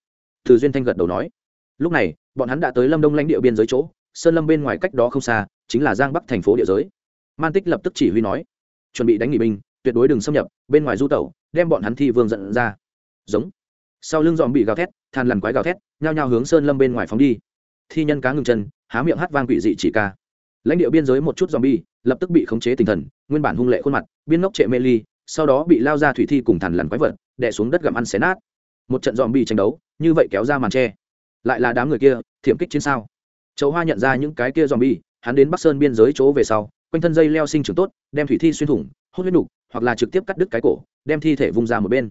Từ duyên thanh gật đầu nói. Lúc này, bọn hắn đã tới lâm đông lãnh địa biên giới chỗ, sơn lâm bên ngoài cách đó không xa, chính là giang bắc thành phố địa giới. Man tích lập tức chỉ huy nói, chuẩn bị đánh nghỉ binh tuyệt đối đừng xâm nhập, bên ngoài du tẩu, đem bọn hắn thi vương dẫn ra. Giống. Sau lưng dòm bị gào thét, than lằn quái gào thét, nhao nhao hướng sơn lâm bên ngoài phóng đi. Thi nhân cá ngừng chân, há miệng hát vang quỷ dị chỉ ca. Lãnh địa biên giới một chút dòm bi lập tức bị khống chế tinh thần, nguyên bản hung lệ khuôn mặt, biên ngốc trệ mê ly, sau đó bị lao ra thủy thi cùng thằn lằn quái vật, đè xuống đất gặm ăn xé nát. Một trận dòm bi tranh đấu, như vậy kéo ra màn tre. Lại là đám người kia, thiểm kích chiến sao. Châu hoa nhận ra những cái kia dòm bi hắn đến bắc sơn biên giới chỗ về sau quanh thân dây leo sinh trưởng tốt, đem thủy thi xuyên thủng, hút huyết nục, hoặc là trực tiếp cắt đứt cái cổ, đem thi thể vung ra một bên.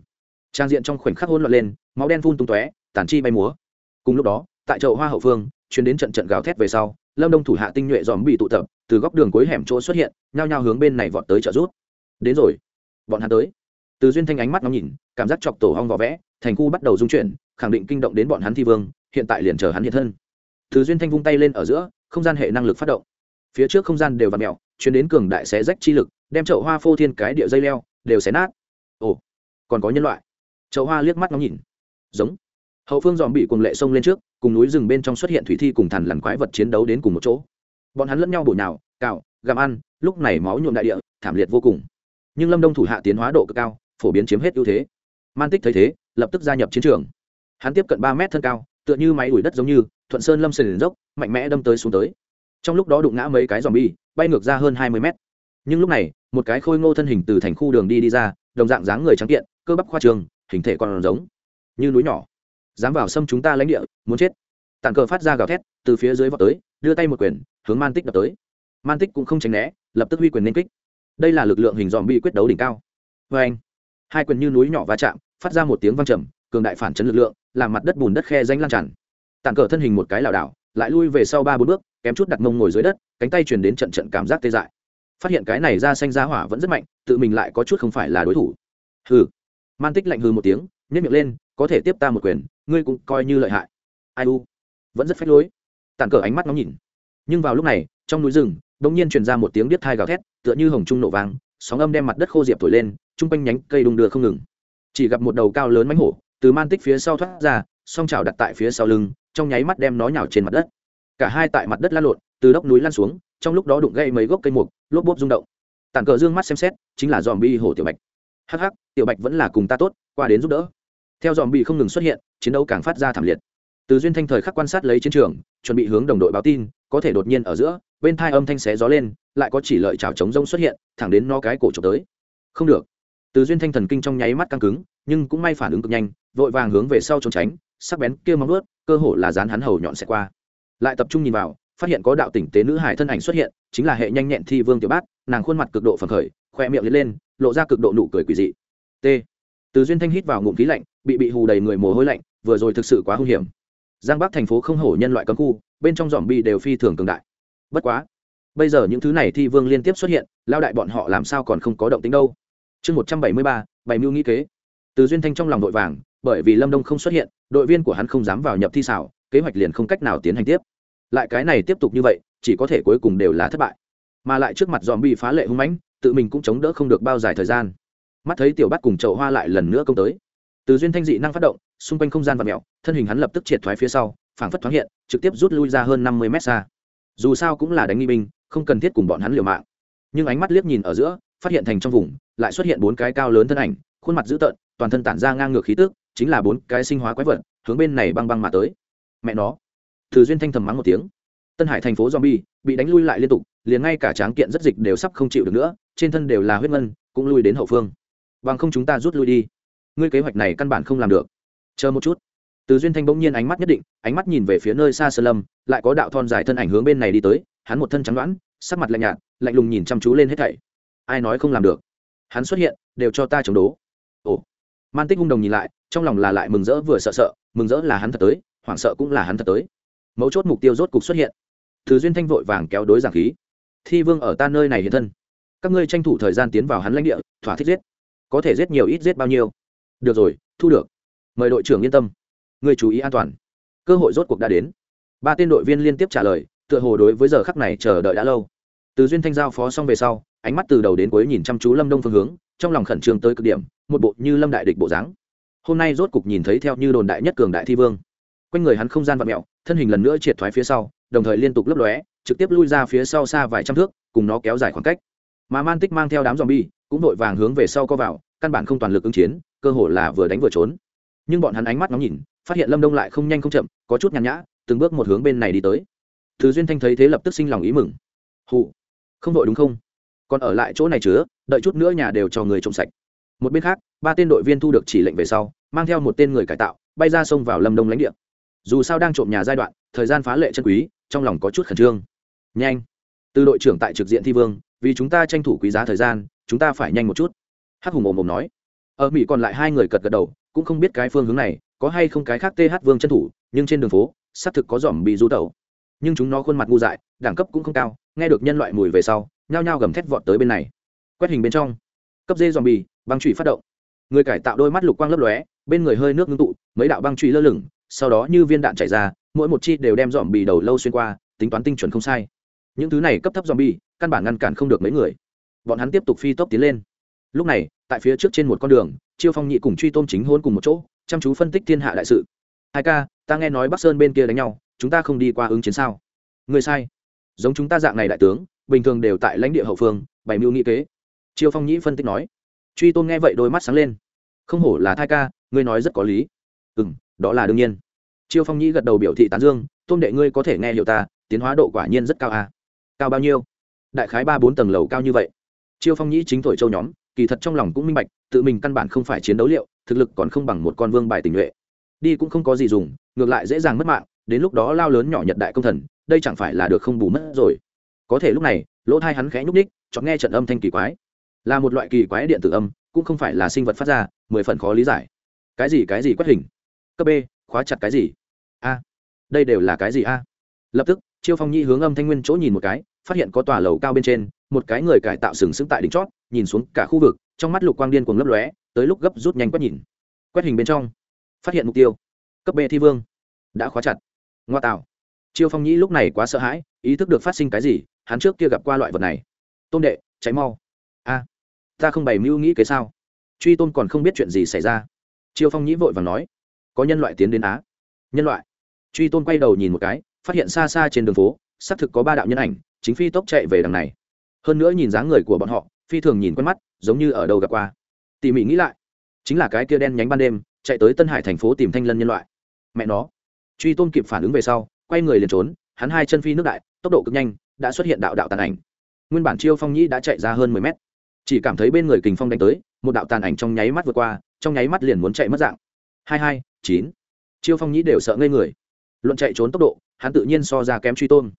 Trang diện trong khoảnh khắc hỗn loạn lên, máu đen phun tung tóe tản chi bay múa. Cùng lúc đó, tại chậu hoa hậu phương chuyến đến trận trận gào thét về sau, lâm đông thủ hạ tinh nhuệ dòm bị tụ tập, từ góc đường cuối hẻm chỗ xuất hiện, nhao nhao hướng bên này vọt tới trợ rút đến rồi. Bọn hắn tới. Từ duyên thanh ánh mắt ngắm nhìn, cảm giác chọc tổ hong vỏ vẽ, thành khu bắt đầu dung chuyển, khẳng định kinh động đến bọn hắn thi vương, hiện tại liền chờ hắn hiện thân. Từ duyên thanh vung tay lên ở giữa, không gian hệ năng lực phát động. Phía trước không gian đều v ặ mẹo chuyến đến cường đại xé rách chi lực, đem chậu hoa phô thiên cái địa dây leo, đều xé nát. Ồ, còn có nhân loại. Chậu hoa liếc mắt ngóng nhìn. Giống. Hậu phương dòm bị cùng lệ sông lên trước, cùng núi rừng bên trong xuất hiện thủy thi cùng thằn lằn quái vật chiến đấu đến cùng một chỗ. Bọn hắn lẫn nhau bổ nhào, cào, gặm ăn, lúc này máu nhuộm đại địa, thảm liệt vô cùng. Nhưng lâm đông thủ hạ tiến hóa độ cực cao, phổ biến chiếm hết ưu thế. Man tích thấy thế, lập tức gia nhập chiến trường. Hắn tiếp cận ba mét thân cao, tựa như máy đuổi đất giống như, thuận sơn lâm sườn dốc, mạnh mẽ đâm tới xuống tới trong lúc đó đụng ngã mấy cái dòm bi bay ngược ra hơn hai mươi mét. Nhưng lúc này, một cái khôi ngô thân hình từ thành khu đường đi đi ra, đồng dạng dáng người trắng kiện, cơ bắp khoa trường, hình thể còn giống như núi nhỏ. Dám vào xâm chúng ta lãnh địa, muốn chết. Tàn cờ phát ra gào thét, từ phía dưới vào tới, đưa tay một quyền, hướng man tích đập tới. Man tích cũng không tránh né, lập tức huy quyền nên kích. Đây là lực lượng hình dòm bi quyết đấu đỉnh cao. Vê anh, hai quyền như núi nhỏ va chạm, phát ra một tiếng văng trầm, cường đại phản chấn lực lượng, làm mặt đất bùn đất khe danh lan tràn. Tàn cờ thân hình một cái lảo đảo lại lui về sau ba bốn bước, kém chút đặt mông ngồi dưới đất, cánh tay truyền đến trận trận cảm giác tê dại. Phát hiện cái này ra xanh ra hỏa vẫn rất mạnh, tự mình lại có chút không phải là đối thủ. Hừ. Man tích lạnh hừ một tiếng nhét miệng lên, có thể tiếp ta một quyền, ngươi cũng coi như lợi hại. Ai u? Vẫn rất phách lối. Tàn cờ ánh mắt ngóng nhìn. Nhưng vào lúc này, trong núi rừng đ ỗ n g nhiên truyền ra một tiếng biết thai gào thét, tựa như hồng trung nổ vàng sóng âm đem mặt đất khô diệp thổi lên, chung quanh nhánh cây đung đưa không ngừng. Chỉ gặp một đầu cao lớn mánh hổ, từ man tích phía sau thoát ra, song trào đặt tại phía sau lưng trong nháy mắt đem nó nhào trên mặt đất. Cả hai tại mặt đất lan lộn, từ đốc núi lan xuống, trong lúc đó đụng gây mấy gốc cây mục, lốp bốp rung động. Tản cờ dương mắt xem xét, chính là dòm bi hổ tiểu bạch. Hắc hắc, tiểu bạch vẫn là cùng ta tốt, qua đến giúp đỡ. Theo dòm bi không ngừng xuất hiện, chiến đấu càng phát ra thảm liệt. Từ duyên thanh thời khắc quan sát lấy chiến trường, chuẩn bị hướng đồng đội báo tin, có thể đột nhiên ở giữa, bên thai âm thanh xé gió lên, lại có chỉ lợi chảo chống rông xuất hiện, thẳng đến no cái cổ trộm tới. Không được. Từ duyên thanh thần kinh trong nháy mắt căng cứng, nhưng cũng may phản ứng cực nhanh, vội vàng hướng về sau trốn tránh, sắc bén kia móng ướt cơ hồ là dán hắn hầu nhọn sẽ qua. Lại tập trung nhìn vào, phát hiện có đạo tỉnh tế nữ hải thân ảnh xuất hiện, chính là hệ nhanh nhẹn thi vương tiểu bát, nàng khuôn mặt cực độ phấn khởi, khoe miệng lên lên, lộ ra cực độ nụ cười quỷ dị. T. Từ duyên thanh hít vào ngụm khí lạnh, bị bị hù đầy người mồ hôi lạnh, vừa rồi thực sự quá hung hiểm. Giang bắc thành phố không hổ nhân loại cấm khu, bên trong dòm bi đều phi thường cường đại. Bất quá, bây giờ những thứ này thi vương liên tiếp xuất hiện, lao đại bọn họ làm sao còn không có động tính đâu? Chương một trăm bảy mươi ba, bảy mưu nghĩ kế. Từ duyên thanh trong lòng đội vàng bởi vì lâm đông không xuất hiện, đội viên của hắn không dám vào nhập thi xảo, kế hoạch liền không cách nào tiến hành tiếp. Lại cái này tiếp tục như vậy, chỉ có thể cuối cùng đều là thất bại. Mà lại trước mặt dòm bị phá lệ hung mãnh, tự mình cũng chống đỡ không được bao dài thời gian. Mắt thấy tiểu bắt cùng chậu hoa lại lần nữa công tới. Từ duyên thanh dị năng phát động, xung quanh không gian và mèo, thân hình hắn lập tức triệt thoái phía sau, phảng phất thoáng hiện, trực tiếp rút lui ra hơn năm mươi mét xa. Dù sao cũng là đánh nghi binh, không cần thiết cùng bọn hắn liều mạng. Nhưng ánh mắt liếc nhìn ở giữa, phát hiện thành trong vùng, lại xuất hiện bốn cái cao lớn thân ảnh, khuôn mặt dữ tợn, toàn thân tản ra ngang ngược khí tức chính là bốn cái sinh hóa quái vật, hướng bên này băng băng mà tới. Mẹ nó. Từ duyên thanh thầm mắng một tiếng. Tân hải thành phố zombie, bị đánh lui lại liên tục, liền ngay cả tráng kiện rất dịch đều sắp không chịu được nữa, trên thân đều là huyết ngân, cũng lui đến hậu phương. Bằng không chúng ta rút lui đi. Ngươi kế hoạch này căn bản không làm được. Chờ một chút. Từ duyên thanh bỗng nhiên ánh mắt nhất định, ánh mắt nhìn về phía nơi xa sơ lâm, lại có đạo thon dài thân ảnh hướng bên này đi tới, hắn một thân trắng đoãn sắc mặt lạnh nhạt, lạnh lùng nhìn chăm chú lên hết thảy. Ai nói không làm được? Hắn xuất hiện, đều cho ta chống đố. Ồ. Man tích hung đồng nhìn lại trong lòng là lại mừng rỡ vừa sợ sợ, mừng rỡ là hắn thật tới, hoảng sợ cũng là hắn thật tới. Mấu chốt mục tiêu rốt cục xuất hiện. Thứ duyên thanh vội vàng kéo đối giảng khí. Thi vương ở ta nơi này hiện thân. Các ngươi tranh thủ thời gian tiến vào hắn lãnh địa, thỏa thích giết. Có thể giết nhiều ít giết bao nhiêu. Được rồi, thu được. Mời đội trưởng yên tâm. Người chú ý an toàn. Cơ hội rốt cuộc đã đến. Ba tên đội viên liên tiếp trả lời, tựa hồ đối với giờ khắc này chờ đợi đã lâu. Từ duyên thanh giao phó xong về sau, ánh mắt từ đầu đến cuối nhìn chăm chú lâm đông phương hướng, trong lòng khẩn trương tới cực điểm, một bộ như lâm đại địch bộ dáng hôm nay rốt cục nhìn thấy theo như đồn đại nhất cường đại thi vương. Quanh người hắn không gian vặn mẹo thân hình lần nữa triệt thoái phía sau, đồng thời liên tục lấp lóe, trực tiếp lui ra phía sau xa vài trăm thước, cùng nó kéo dài khoảng cách. Mà man tích mang theo đám z bi cũng vội vàng hướng về sau co vào, căn bản không toàn lực ứng chiến, cơ hồ là vừa đánh vừa trốn. Nhưng bọn hắn ánh mắt ngóng nhìn, phát hiện lâm đông lại không nhanh không chậm, có chút nhàn nhã, từng bước một hướng bên này đi tới. Thứ duyên thanh thấy thế lập tức sinh lòng ý mừng. Hụ. Không vội đúng không? Còn ở lại chỗ này chứa, đợi chút nữa nhà đều cho người trộm sạch một bên khác, ba tên đội viên thu được chỉ lệnh về sau, mang theo một tên người cải tạo, bay ra sông vào lâm đông lãnh địa. Dù sao đang trộm nhà giai đoạn, thời gian phá lệ chân quý, trong lòng có chút khẩn trương. Nhanh! Từ đội trưởng tại trực diện thi vương, vì chúng ta tranh thủ quý giá thời gian, chúng ta phải nhanh một chút. Hắc hùng ồm ồm nói. Ở mỹ còn lại hai người cật gật đầu, cũng không biết cái phương hướng này, có hay không cái khác th vương chân thủ, nhưng trên đường phố, xác thực có dòm bị rú tẩu. Nhưng chúng nó khuôn mặt ngu dại, đẳng cấp cũng không cao, nghe được nhân loại mùi về sau, nhao nhao gầm thét vọt tới bên này. Quét hình bên trong. Cấp dê dòm bì băng trụy phát động. Người cải tạo đôi mắt lục quang lấp lóe, bên người hơi nước ngưng tụ, mấy đạo băng trụy lơ lửng, sau đó như viên đạn chảy ra, mỗi một chi đều đem dòm bì đầu lâu xuyên qua, tính toán tinh chuẩn không sai. Những thứ này cấp thấp dòm bì căn bản ngăn cản không được mấy người. Bọn hắn tiếp tục phi tốc tiến lên. Lúc này, tại phía trước trên một con đường, chiêu phong nhị cùng truy Tôm chính hôn cùng một chỗ, chăm chú phân tích thiên hạ đại sự. Hai ca, ta nghe nói bắc sơn bên kia đánh nhau, chúng ta không đi qua ứng chiến sao? Người sai. Giống chúng ta dạng này đại tướng, bình thường đều tại lãnh địa hậu phương, bày mưu nghị kế. Chiêu phong nhĩ phân tích nói truy tôn nghe vậy đôi mắt sáng lên. Không hổ là thai ca, ngươi nói rất có lý. Ừ m đó là đương nhiên. Chiêu phong nhĩ gật đầu biểu thị tán dương, tôn đệ ngươi có thể nghe hiểu ta, tiến hóa độ quả nhiên rất cao à. cao bao nhiêu? Đại khái ba bốn tầng lầu cao như vậy. Chiêu phong nhĩ chính thổi châu nhóm, kỳ thật trong lòng cũng minh bạch, tự mình căn bản không phải chiến đấu liệu, thực lực còn không bằng một con vương bài tình nhuệ. Đi cũng không có gì dùng, ngược lại dễ dàng mất mạng, đến lúc đó lao lớn nhỏ nhật đại công thần, đây chẳng phải là được không bù mất rồi. Có thể lúc này, lỗ thai hắn khẽ nhúc ních chọn nghe trận âm thanh kỳ quái là một loại kỳ quái điện tử âm, cũng không phải là sinh vật phát ra, mười phần khó lý giải. Cái gì cái gì quét hình? Cấp b, khóa chặt cái gì? A. Đây đều là cái gì a? Lập tức, chiêu phong nhi hướng âm thanh nguyên chỗ nhìn một cái, phát hiện có tòa lầu cao bên trên, một cái người cải tạo sừng sững tại đỉnh chót, nhìn xuống cả khu vực, trong mắt lục quang điên cuồng lấp lóe, tới lúc gấp rút nhanh quét nhìn. Quét hình bên trong, phát hiện mục tiêu. Cấp b thi vương. Đã khóa chặt. Ngoa tạo. Chiêu phong nhĩ lúc này quá sợ hãi, ý thức được phát sinh cái gì, hắn trước kia gặp qua loại vật này. Tôn đệ, cháy mau. A ta không bày mưu nghĩ kế sao? Truy tôn còn không biết chuyện gì xảy ra. Triều phong nhĩ vội và nói, có nhân loại tiến đến á. Nhân loại. Truy tôn quay đầu nhìn một cái, phát hiện xa xa trên đường phố, xác thực có ba đạo nhân ảnh, chính phi tốc chạy về đằng này. Hơn nữa nhìn dáng người của bọn họ, phi thường nhìn quen mắt, giống như ở đâu gặp qua. Tỉ mỉ nghĩ lại, chính là cái kia đen nhánh ban đêm, chạy tới tân hải thành phố tìm thanh lân nhân loại. Mẹ nó. Truy tôn kịp phản ứng về sau, quay người liền trốn, hắn hai chân phi nước đại, tốc độ cực nhanh, đã xuất hiện đạo đạo tàn ảnh. Nguyên bản chiêu phong nhĩ đã chạy ra hơn mười mét chỉ cảm thấy bên người kình phong đánh tới, một đạo tàn ảnh trong nháy mắt vượt qua, trong nháy mắt liền muốn chạy mất dạng. Hai hai, chín. Chiêu phong nhĩ đều sợ ngây người. Luận chạy trốn tốc độ, hắn tự nhiên so ra kém truy tôn.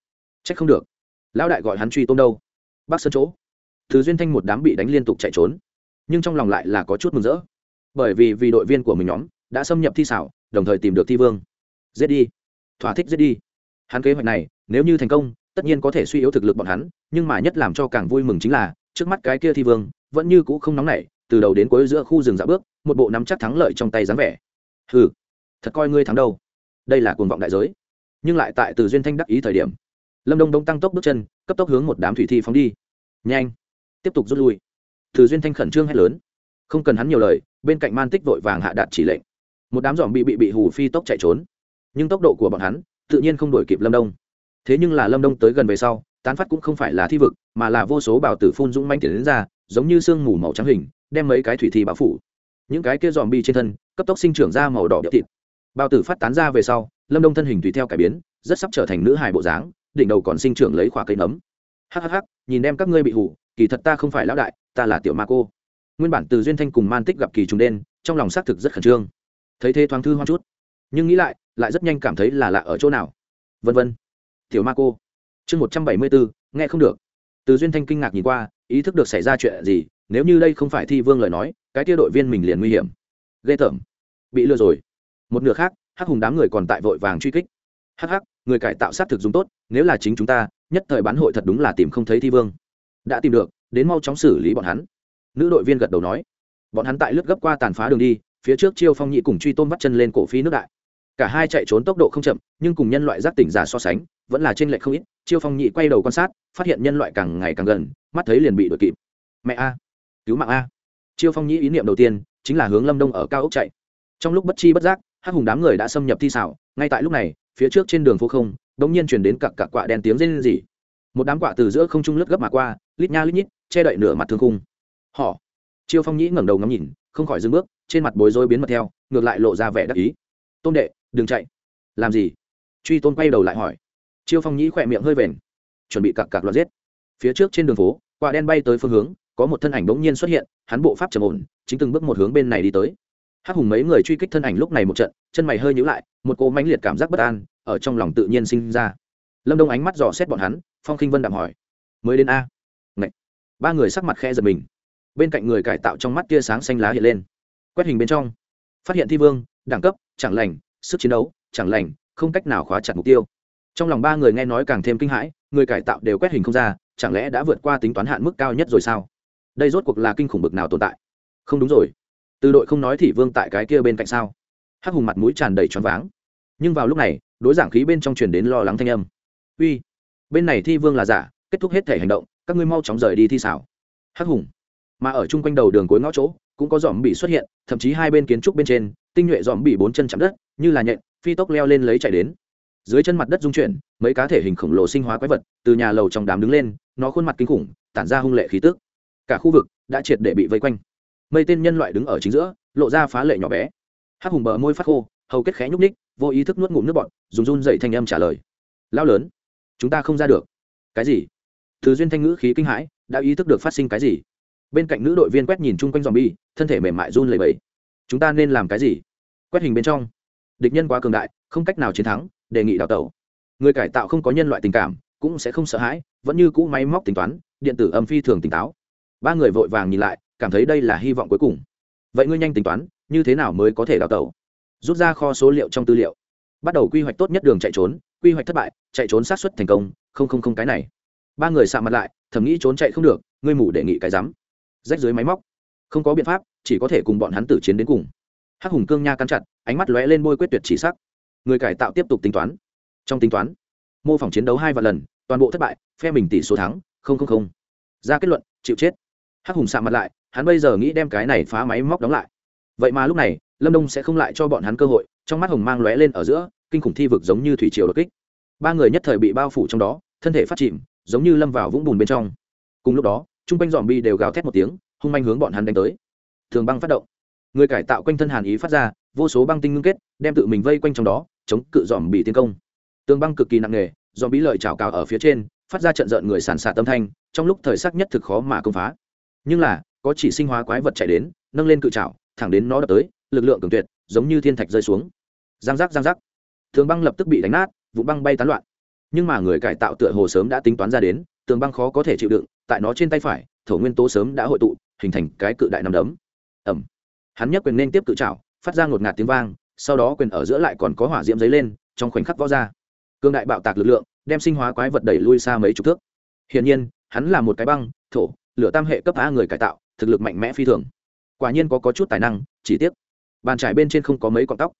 Trách không được. Lão đại gọi hắn truy tôn đâu? Bác sơn chỗ. Thứ duyên thanh một đám bị đánh liên tục chạy trốn, nhưng trong lòng lại là có chút mừng rỡ. Bởi vì vì đội viên của mình nhóm đã xâm nhập thi xảo, đồng thời tìm được thi vương. Giết đi. Thỏa thích giết đi. Hắn kế hoạch này, nếu như thành công, tất nhiên có thể suy yếu thực lực bọn hắn, nhưng mà nhất làm cho càng vui mừng chính là trước mắt cái kia thi vương vẫn như cũ không nóng nảy, từ đầu đến cuối giữa khu rừng dạo bước, một bộ nắm chắc thắng lợi trong tay dáng vẻ. Hừ, thật coi ngươi thắng đâu. Đây là cuồng vọng đại giới. Nhưng lại tại từ duyên thanh đắc ý thời điểm, lâm đông đông tăng tốc bước chân, cấp tốc hướng một đám thủy thi phóng đi. Nhanh, tiếp tục rút lui. Từ duyên thanh khẩn trương hét lớn. Không cần hắn nhiều lời, bên cạnh man tích vội vàng hạ đạt chỉ lệnh. Một đám giòm bị bị bị hù phi tốc chạy trốn. Nhưng tốc độ của bọn hắn, tự nhiên không đổi kịp lâm đông. Thế nhưng là lâm đông tới gần về sau tán phát cũng không phải là thi vực, mà là vô số bào tử phun dũng manh tiến đến ra, giống như sương mù màu trắng hình, đem mấy cái thủy thi bao phủ. Những cái kia dòm bi trên thân, cấp tốc sinh trưởng ra màu đỏ đĩa thịt. Bào tử phát tán ra về sau, lâm đông thân hình tùy theo cải biến, rất sắp trở thành nữ hài bộ dáng, đỉnh đầu còn sinh trưởng lấy khỏa cây nấm. Hhh nhìn đem các ngươi bị hủ, kỳ thật ta không phải lão đại, ta là tiểu ma cô. Nguyên bản từ duyên thanh cùng man tích gặp kỳ trùng đen, trong lòng xác thực rất khẩn trương. Thấy thế thoáng thư hoang chút. Nhưng nghĩ lại lại rất nhanh cảm thấy là lạ ở chỗ nào. Vân vân. Tiểu ma cô chương một trăm bảy mươi bốn nghe không được. Từ duyên thanh kinh ngạc nhìn qua, ý thức được xảy ra chuyện gì, nếu như đây không phải thi vương lời nói, cái kia đội viên mình liền nguy hiểm. Ghê tởm. Bị lừa rồi. Một nửa khác, hắc hùng đám người còn tại vội vàng truy kích. Hắc hắc, người cải tạo sát thực dùng tốt, nếu là chính chúng ta, nhất thời bán hội thật đúng là tìm không thấy thi vương. Đã tìm được, đến mau chóng xử lý bọn hắn. Nữ đội viên gật đầu nói. Bọn hắn tại lướt gấp qua tàn phá đường đi, phía trước chiêu phong nhị cùng truy tôn bắt chân lên cổ phi nước đại. Cả hai chạy trốn tốc độ không chậm, nhưng cùng nhân loại giác tỉnh giả so sánh, vẫn là trên lệch không ít chiêu phong nhị quay đầu quan sát, phát hiện nhân loại càng ngày càng gần, mắt thấy liền bị đuổi kịp. Mẹ a, cứu mạng a. Chiêu phong nhị ý niệm đầu tiên chính là hướng lâm đông ở cao ốc chạy. Trong lúc bất chi bất giác, hắc hùng đám người đã xâm nhập thi xảo, ngay tại lúc này, phía trước trên đường phố không đ ỗ n g nhiên chuyển đến cặp cặp quạ đen tiếng rên rỉ. Một đám quạ từ giữa không trung lướt gấp mà qua, lít nha lít nhít, che đậy nửa mặt thương khung. Họ, chiêu phong nhĩ ngẩng đầu ngắm nhìn, không khỏi dưng bước, trên mặt bối rối biến mật theo, ngược lại lộ ra vẻ đắc ý. Tôn đệ, đừng chạy. Làm gì? Truy tôn quay đầu lại hỏi chiêu phong nhĩ khỏe miệng hơi vền chuẩn bị cặp cặp loạt giết. Phía trước trên đường phố, quả đen bay tới phương hướng, có một thân ảnh bỗng nhiên xuất hiện, hắn bộ pháp trầm ổn, chính từng bước một hướng bên này đi tới. Hắc hùng mấy người truy kích thân ảnh lúc này một trận, chân mày hơi nhíu lại, một cỗ mãnh liệt cảm giác bất an ở trong lòng tự nhiên sinh ra. Lâm đông ánh mắt dò xét bọn hắn, phong khinh vân đạm hỏi, mới đến a? Ngậy. ba người sắc mặt khe giật mình. Bên cạnh người cải tạo trong mắt tia sáng xanh lá hiện lên. Quét hình bên trong. Phát hiện thi vương, đẳng cấp, chẳng lành, sức chiến đấu, chẳng lành, không cách nào khóa chặt mục tiêu trong lòng ba người nghe nói càng thêm kinh hãi, người cải tạo đều quét hình không ra, chẳng lẽ đã vượt qua tính toán hạn mức cao nhất rồi sao? Đây rốt cuộc là kinh khủng bực nào tồn tại? Không đúng rồi. Từ đội không nói thì vương tại cái kia bên cạnh sao? Hắc hùng mặt mũi tràn đầy tròn váng. Nhưng vào lúc này, đối giảng khí bên trong truyền đến lo lắng thanh âm. Uy, bên này thi vương là giả, kết thúc hết thể hành động, các ngươi mau chóng rời đi thi xảo. Hắc hùng. Mà ở chung quanh đầu đường cuối ngõ chỗ, cũng có dòm bị xuất hiện, thậm chí hai bên kiến trúc bên trên, tinh nhuệ dòm bị bốn chân chạm đất, như là nhện, phi tốc leo lên lấy chạy đến dưới chân mặt đất dung chuyển, mấy cá thể hình khổng lồ sinh hóa quái vật từ nhà lầu trong đám đứng lên, nó khuôn mặt kinh khủng, tản ra hung lệ khí tức. Cả khu vực đã triệt để bị vây quanh. Mây tên nhân loại đứng ở chính giữa, lộ ra phá lệ nhỏ bé. Hắc hùng bờ môi phát khô, hầu kết khẽ nhúc ních vô ý thức nuốt ngụm nước bọn dùng run dậy thanh âm trả lời. Lao lớn, chúng ta không ra được. Cái gì? Thứ duyên thanh ngữ khí kinh hãi, đã ý thức được phát sinh cái gì? Bên cạnh nữ đội viên quét nhìn chung quanh dòm bi thân thể mềm mại run lầy bẫy chúng ta nên làm cái gì? Quét hình bên trong. Địch nhân quá cường đại, không cách nào chiến thắng đề nghị đào tẩu. Người cải tạo không có nhân loại tình cảm, cũng sẽ không sợ hãi, vẫn như cũ máy móc tính toán, điện tử âm phi thường tỉnh táo. Ba người vội vàng nhìn lại, cảm thấy đây là hy vọng cuối cùng. Vậy ngươi nhanh tính toán, như thế nào mới có thể đào tẩu? Rút ra kho số liệu trong tư liệu. Bắt đầu quy hoạch tốt nhất đường chạy trốn, quy hoạch thất bại, chạy trốn sát xuất thành công, không không không cái này. Ba người sạ mặt lại, thầm nghĩ trốn chạy không được, ngươi mủ đề nghị cái rắm. Rách dưới máy móc. Không có biện pháp, chỉ có thể cùng bọn hắn tử chiến đến cùng. Hắc hùng cương nha cắn chặt, ánh mắt lóe lên bôi quyết tuyệt chỉ sắc người cải tạo tiếp tục tính toán. Trong tính toán, mô phỏng chiến đấu hai vạn lần, toàn bộ thất bại, phe mình tỷ số thắng, không không không. Ra kết luận, chịu chết. Hắc hùng sạ mặt lại, hắn bây giờ nghĩ đem cái này phá máy móc đóng lại. Vậy mà lúc này, lâm đông sẽ không lại cho bọn hắn cơ hội, trong mắt hồng mang lóe lên ở giữa, kinh khủng thi vực giống như thủy triều đột kích. Ba người nhất thời bị bao phủ trong đó, thân thể phát chìm, giống như lâm vào vũng bùn bên trong. Cùng lúc đó, chung quanh dòm bi đều gào thét một tiếng, hung manh hướng bọn hắn đánh tới. Thường băng phát động. Người cải tạo quanh thân hàn ý phát ra vô số băng tinh ngưng kết, đem tự mình vây quanh trong đó, chống cự dòm bị tiến công. Tường băng cực kỳ nặng nề, dòm bí lợi trào cào ở phía trên, phát ra trận rợn người sàn sạt tâm thanh, trong lúc thời sắc nhất thực khó mà công phá. Nhưng là, có chỉ sinh hóa quái vật chạy đến, nâng lên cự trào thẳng đến nó đập tới, lực lượng cường tuyệt, giống như thiên thạch rơi xuống. Giang giác giang giác. Tường băng lập tức bị đánh nát vụ băng bay tán loạn. Nhưng mà người cải tạo tựa hồ sớm đã tính toán ra đến, tường băng khó có thể chịu đựng, tại nó trên tay phải, thổ nguyên tố sớm đã hội tụ, hình thành cái cự đại nằm đấm. Ẩm hắn nhấc quyền nên tiếp cự trào phát ra ngột ngạt tiếng vang sau đó quyền ở giữa lại còn có hỏa diễm dấy lên trong khoảnh khắc vó ra. Cương đại bạo tạc lực lượng đem sinh hóa quái vật đẩy lui xa mấy chục thước. Hiển nhiên hắn là một cái băng thổ lửa tam hệ cấp a người cải tạo thực lực mạnh mẽ phi thường. Quả nhiên có, có chút tài năng chỉ tiếc bàn trải bên trên không có mấy cọng tóc.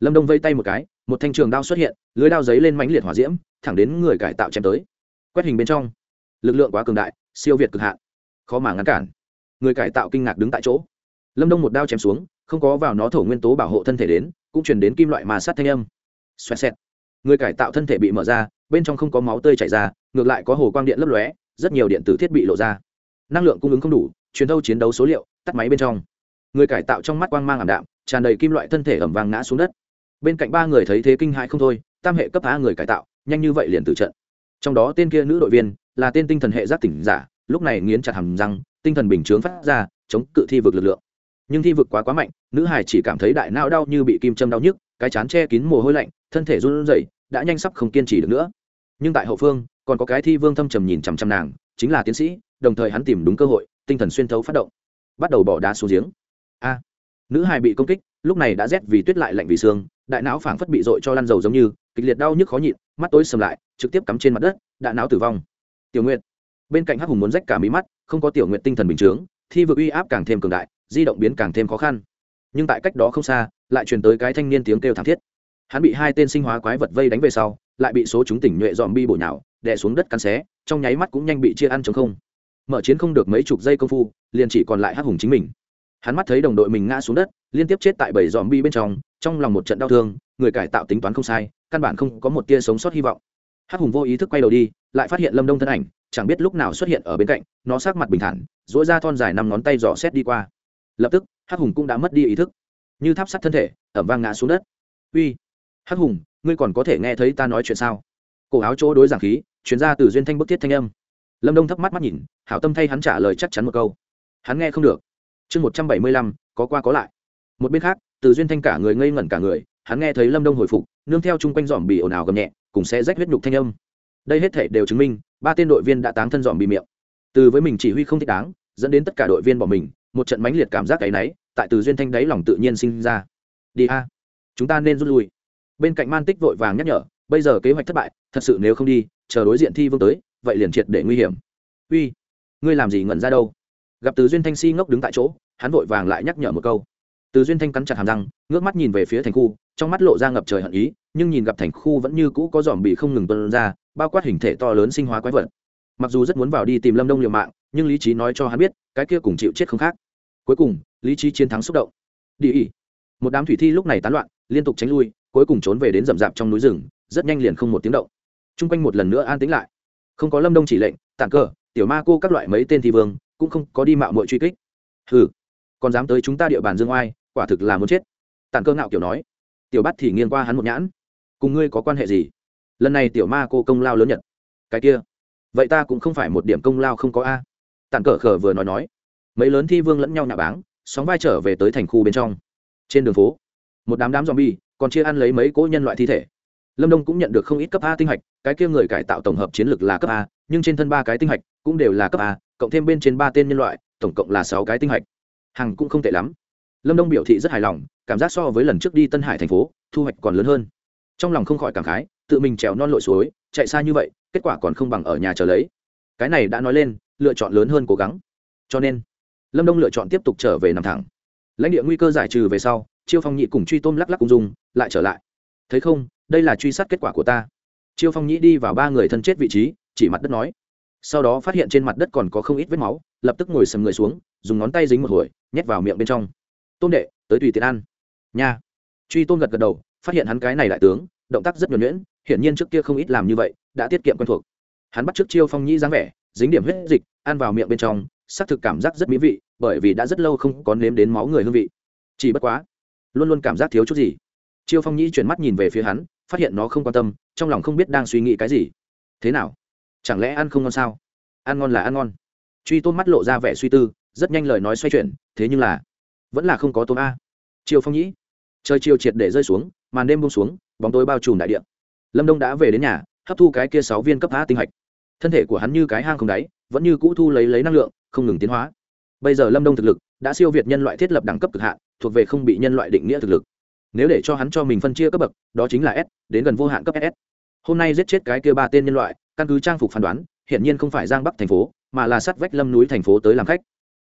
Lâm đông vây tay một cái một thanh trường đao xuất hiện lưới đao giấy lên mãnh liệt hỏa diễm thẳng đến người cải tạo chém tới. Quét hình bên trong lực lượng quá cường đại siêu việt cực hạn khó mà ngăn cản. Người cải tạo kinh ngạc đứng tại chỗ. Lâm đông một đao chém xuống không có vào nó thổ nguyên tố bảo hộ thân thể đến, cũng chuyển đến kim loại mà sát thanh âm. Xoẹt xẹt. Người cải tạo thân thể bị mở ra, bên trong không có máu tươi chảy ra, ngược lại có hồ quang điện lấp lóe, rất nhiều điện tử thiết bị lộ ra. Năng lượng cung ứng không đủ, truyền thâu chiến đấu số liệu, tắt máy bên trong. Người cải tạo trong mắt quang mang ảm đạm, tràn đầy kim loại thân thể ẩm vàng ngã xuống đất. Bên cạnh ba người thấy thế kinh hại không thôi, tam hệ cấp á người cải tạo, nhanh như vậy liền từ trận. Trong đó tên kia nữ đội viên, là tên tinh thần hệ giác tỉnh giả, lúc này nghiến chặt hầm răng, tinh thần bình chướng phát ra, chống cự thi vực lực lượng nhưng thi vực quá quá mạnh, nữ hải chỉ cảm thấy đại não đau như bị kim châm đau nhức, cái chán che kín mồ hôi lạnh, thân thể run rẩy, đã nhanh sắp không kiên trì được nữa. Nhưng tại hậu phương, còn có cái thi vương thâm trầm nhìn chằm chằm nàng, chính là tiến sĩ, đồng thời hắn tìm đúng cơ hội, tinh thần xuyên thấu phát động. Bắt đầu bỏ đá xuống giếng. A! Nữ hài bị công kích, lúc này đã rét vì tuyết lại lạnh vì xương đại não phảng phất bị dội cho lăn dầu giống như, kịch liệt đau nhức khó nhịn, mắt tối sầm lại, trực tiếp cắm trên mặt đất, đại não tử vong. Tiểu nguyện bên cạnh hắc hùng muốn rách cả mí mắt, không có tiểu nguyện tinh thần bình chướng, thi vực uy áp càng thêm cường đại di động biến càng thêm khó khăn. Nhưng tại cách đó không xa, lại truyền tới cái thanh niên tiếng kêu thảm thiết. Hắn bị hai tên sinh hóa quái vật vây đánh về sau, lại bị số chúng tỉnh nhuệ dòm bi bổ nhào, đè xuống đất cắn xé, trong nháy mắt cũng nhanh bị chia ăn chống không. Mở chiến không được mấy chục giây công phu, liền chỉ còn lại hắc hùng chính mình. Hắn mắt thấy đồng đội mình ngã xuống đất, liên tiếp chết tại bảy dòm bi bên trong trong lòng một trận đau thương, người cải tạo tính toán không sai, căn bản không có một tia sống sót hy vọng. Hắc hùng vô ý thức quay đầu đi, lại phát hiện lâm đông thân ảnh, chẳng biết lúc nào xuất hiện ở bên cạnh, nó sát mặt bình thản dỗi ra thon dài năm ngón tay dò xét đi qua lập tức, hắc hùng cũng đã mất đi ý thức. Như tháp sắt thân thể, ẩm vang ngã xuống đất. Uy, hắc hùng, ngươi còn có thể nghe thấy ta nói chuyện sao? Cổ áo chỗ đối giảng khí chuyến ra từ duyên thanh bức thiết thanh âm. Lâm đông thấp mắt mắt nhìn, hảo tâm thay hắn trả lời chắc chắn một câu. Hắn nghe không được. Chương một trăm bảy mươi lăm, có qua có lại. Một bên khác, từ duyên thanh cả người ngây ngẩn cả người, hắn nghe thấy lâm đông hồi phục, nương theo chung quanh dòm bị ồn ào gầm nhẹ, cùng sẽ rách huyết nhục thanh âm. Đây hết thể đều chứng minh, ba tên đội viên đã táng thân dòm bị miệng. Từ với mình chỉ huy không thích đáng, dẫn đến tất cả đội viên bỏ mình một trận mãnh liệt cảm giác cái náy tại từ duyên thanh đáy lòng tự nhiên sinh ra. Đi a, chúng ta nên rút lui. Bên cạnh man tích vội vàng nhắc nhở, bây giờ kế hoạch thất bại, thật sự nếu không đi, chờ đối diện thi vương tới, vậy liền triệt để nguy hiểm. Uy, ngươi làm gì ngẩn ra đâu? Gặp từ duyên thanh si ngốc đứng tại chỗ, hắn vội vàng lại nhắc nhở một câu. Từ duyên thanh cắn chặt hàm răng, ngước mắt nhìn về phía thành khu, trong mắt lộ ra ngập trời hận ý, nhưng nhìn gặp thành khu vẫn như cũ có dòm bị không ngừng tuân ra, bao quát hình thể to lớn sinh hóa quái vật. Mặc dù rất muốn vào đi tìm lâm đông liều mạng, nhưng lý trí nói cho hắn biết cái kia cùng chịu chết không khác. Cuối cùng, lý trí chiến thắng xúc động. Đi ỉ. Một đám thủy thi lúc này tán loạn, liên tục tránh lui, cuối cùng trốn về đến rậm rạp trong núi rừng, rất nhanh liền không một tiếng động. Chung quanh một lần nữa an tĩnh lại. Không có lâm đông chỉ lệnh, tản cờ, tiểu ma cô các loại mấy tên thi vương, cũng không có đi mạo muội truy kích. Hừ, còn dám tới chúng ta địa bàn dương oai, quả thực là muốn chết. Tản cơ ngạo kiểu nói. Tiểu bắt thì nghiêng qua hắn một nhãn. Cùng ngươi có quan hệ gì? Lần này tiểu ma cô công lao lớn nhật. Cái kia. Vậy ta cũng không phải một điểm công lao không có a tản cờ khờ vừa nói nói. Mấy lớn thi vương lẫn nhau nạ báng, sóng vai trở về tới thành khu bên trong. Trên đường phố, một đám đám zombie còn chia ăn lấy mấy cỗ nhân loại thi thể. Lâm đông cũng nhận được không ít cấp a tinh hạch, cái kia người cải tạo tổng hợp chiến lược là cấp a, nhưng trên thân ba cái tinh hạch cũng đều là cấp a, cộng thêm bên trên ba tên nhân loại, tổng cộng là sáu cái tinh hạch. Hằng cũng không tệ lắm. Lâm đông biểu thị rất hài lòng, cảm giác so với lần trước đi tân hải thành phố, thu hoạch còn lớn hơn. Trong lòng không khỏi cảm khái, tự mình trèo non lội suối, chạy xa như vậy, kết quả còn không bằng ở nhà chờ lấy. Cái này đã nói lên lựa chọn lớn hơn cố gắng. Cho nên, lâm đông lựa chọn tiếp tục trở về nằm thẳng. Lãnh địa nguy cơ giải trừ về sau, chiêu phong nhị cùng truy tôm lắc lắc cùng dùng lại trở lại. Thấy không, đây là truy sát kết quả của ta. Chiêu phong nhị đi vào ba người thân chết vị trí, chỉ mặt đất nói. Sau đó phát hiện trên mặt đất còn có không ít vết máu, lập tức ngồi sầm người xuống, dùng ngón tay dính một hồi, nhét vào miệng bên trong. Tôn đệ, tới tùy tiện ăn. Nha. Truy tôn gật gật đầu, phát hiện hắn cái này đại tướng, động tác rất nhuẩn nhuyễn, hiển nhiên trước kia không ít làm như vậy, đã tiết kiệm quen thuộc. Hắn bắt trước chiêu phong nhĩ dáng vẻ dính điểm huyết dịch, ăn vào miệng bên trong, xác thực cảm giác rất mỹ vị, bởi vì đã rất lâu không có nếm đến máu người hương vị. Chỉ bất quá, luôn luôn cảm giác thiếu chút gì. Chiêu phong nhĩ chuyển mắt nhìn về phía hắn, phát hiện nó không quan tâm, trong lòng không biết đang suy nghĩ cái gì. Thế nào? Chẳng lẽ ăn không ngon sao? Ăn ngon là ăn ngon. Truy tôm mắt lộ ra vẻ suy tư, rất nhanh lời nói xoay chuyển, thế nhưng là, vẫn là không có tôm a. Chiêu phong nhĩ, trời chiều triệt để rơi xuống, màn đêm bông xuống, bóng tối bao trùm đại điện lâm đông đã về đến nhà, hấp thu cái kia sáu viên cấp a tinh hạch thân thể của hắn như cái hang không đáy, vẫn như cũ thu lấy lấy năng lượng, không ngừng tiến hóa. Bây giờ lâm đông thực lực đã siêu việt nhân loại thiết lập đẳng cấp cực hạn, thuộc về không bị nhân loại định nghĩa thực lực. Nếu để cho hắn cho mình phân chia cấp bậc, đó chính là s, đến gần vô hạn cấp SS. hôm nay giết chết cái kia ba tên nhân loại, căn cứ trang phục phán đoán, hiển nhiên không phải giang bắc thành phố, mà là sắt vách lâm núi thành phố tới làm khách.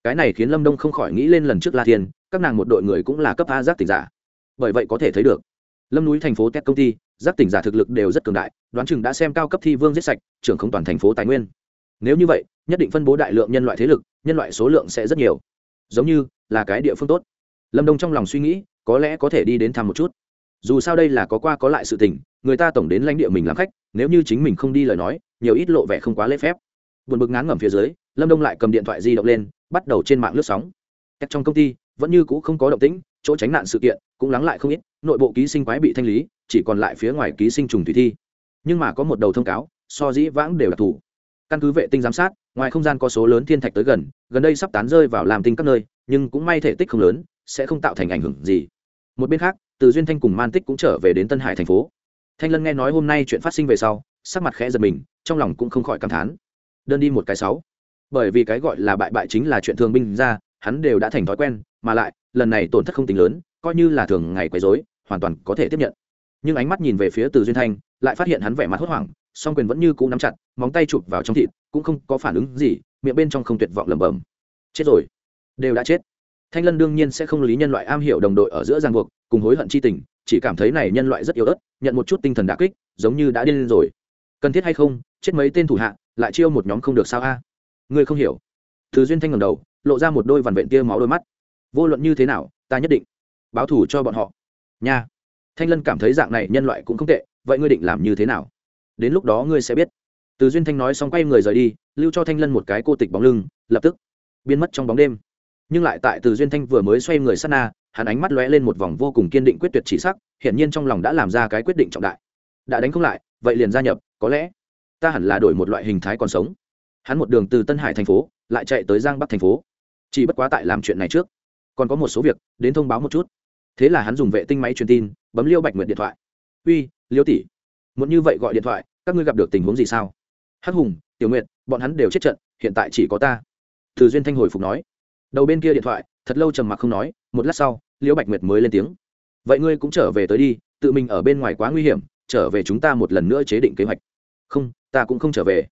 Cái này khiến lâm đông không khỏi nghĩ lên lần trước la thiên, các nàng một đội người cũng là cấp a giác tỉnh giả. Bởi vậy có thể thấy được lâm núi thành phố tech công ty, giáp tỉnh giả thực lực đều rất cường đại, đoán chừng đã xem cao cấp thi vương giết sạch, trưởng không toàn thành phố tài nguyên. Nếu như vậy, nhất định phân bố đại lượng nhân loại thế lực, nhân loại số lượng sẽ rất nhiều. Giống như là cái địa phương tốt. Lâm đông trong lòng suy nghĩ, có lẽ có thể đi đến thăm một chút. Dù sao đây là có qua có lại sự tình, người ta tổng đến lãnh địa mình làm khách, nếu như chính mình không đi lời nói, nhiều ít lộ vẻ không quá lễ phép. Buồn bực ngán ngẩm phía dưới, lâm đông lại cầm điện thoại di động lên, bắt đầu trên mạng lướt sóng. Cách trong công ty, vẫn như cũ không có động tĩnh, chỗ tránh nạn sự kiện cũng lắng lại không ít, nội bộ ký sinh quái bị thanh lý, chỉ còn lại phía ngoài ký sinh trùng thủy thi. Nhưng mà có một đầu thông cáo, so dĩ vãng đều là thủ. Căn cứ vệ tinh giám sát, ngoài không gian có số lớn thiên thạch tới gần gần đây sắp tán rơi vào làm tinh các nơi, nhưng cũng may thể tích không lớn, sẽ không tạo thành ảnh hưởng gì. Một bên khác, từ duyên thanh cùng man tích cũng trở về đến tân hải thành phố. Thanh lân nghe nói hôm nay chuyện phát sinh về sau, sắc mặt khẽ giật mình, trong lòng cũng không khỏi cảm thán. Đơn đi một cái sáu. Bởi vì cái gọi là bại bại chính là chuyện thường binh ra, hắn đều đã thành thói quen, mà lại, lần này tổn thất không tính lớn coi như là thường ngày quấy rối, hoàn toàn có thể tiếp nhận. Nhưng ánh mắt nhìn về phía từ duyên thanh, lại phát hiện hắn vẻ mặt hốt hoảng, song quyền vẫn như cũ nắm chặt, móng tay chụp vào trong thịt, cũng không có phản ứng gì, miệng bên trong không tuyệt vọng lẩm bẩm. Chết rồi. Đều đã chết. Thanh lân đương nhiên sẽ không lý nhân loại am hiểu đồng đội ở giữa giang buộc, cùng hối hận chi tình, chỉ cảm thấy này nhân loại rất yếu ớt, nhận một chút tinh thần đà kích, giống như đã điên lên rồi. Cần thiết hay không, chết mấy tên thủ hạ, lại chiêu một nhóm không được sao a? Ngươi không hiểu. Từ duyên thanh ngầm đầu, lộ ra một đôi vằn vện tia máu đôi mắt. Vô luận như thế nào, ta nhất định báo thủ cho bọn họ. Nha. Thanh lân cảm thấy dạng này nhân loại cũng không tệ, vậy ngươi định làm như thế nào? Đến lúc đó ngươi sẽ biết. Từ duyên thanh nói xong quay người rời đi, lưu cho thanh lân một cái cô tịch bóng lưng, lập tức biến mất trong bóng đêm. Nhưng lại tại từ duyên thanh vừa mới xoay người sát na, hắn ánh mắt lóe lên một vòng vô cùng kiên định quyết tuyệt chỉ sắc, hiển nhiên trong lòng đã làm ra cái quyết định trọng đại. Đã đánh không lại, vậy liền gia nhập, có lẽ ta hẳn là đổi một loại hình thái còn sống. Hắn một đường từ tân hải thành phố, lại chạy tới giang bắc thành phố. Chỉ bất quá tại làm chuyện này trước, còn có một số việc, đến thông báo một chút thế là hắn dùng vệ tinh máy truyền tin, bấm liêu bạch nguyệt điện thoại. Uy, liêu tỷ, muốn như vậy gọi điện thoại, các ngươi gặp được tình huống gì sao? Hắc hùng, tiểu nguyệt, bọn hắn đều chết trận, hiện tại chỉ có ta. Từ duyên thanh hồi phục nói. Đầu bên kia điện thoại, thật lâu trầm mặc không nói, một lát sau liễu bạch nguyệt mới lên tiếng. Vậy ngươi cũng trở về tới đi, tự mình ở bên ngoài quá nguy hiểm, trở về chúng ta một lần nữa chế định kế hoạch. Không, ta cũng không trở về.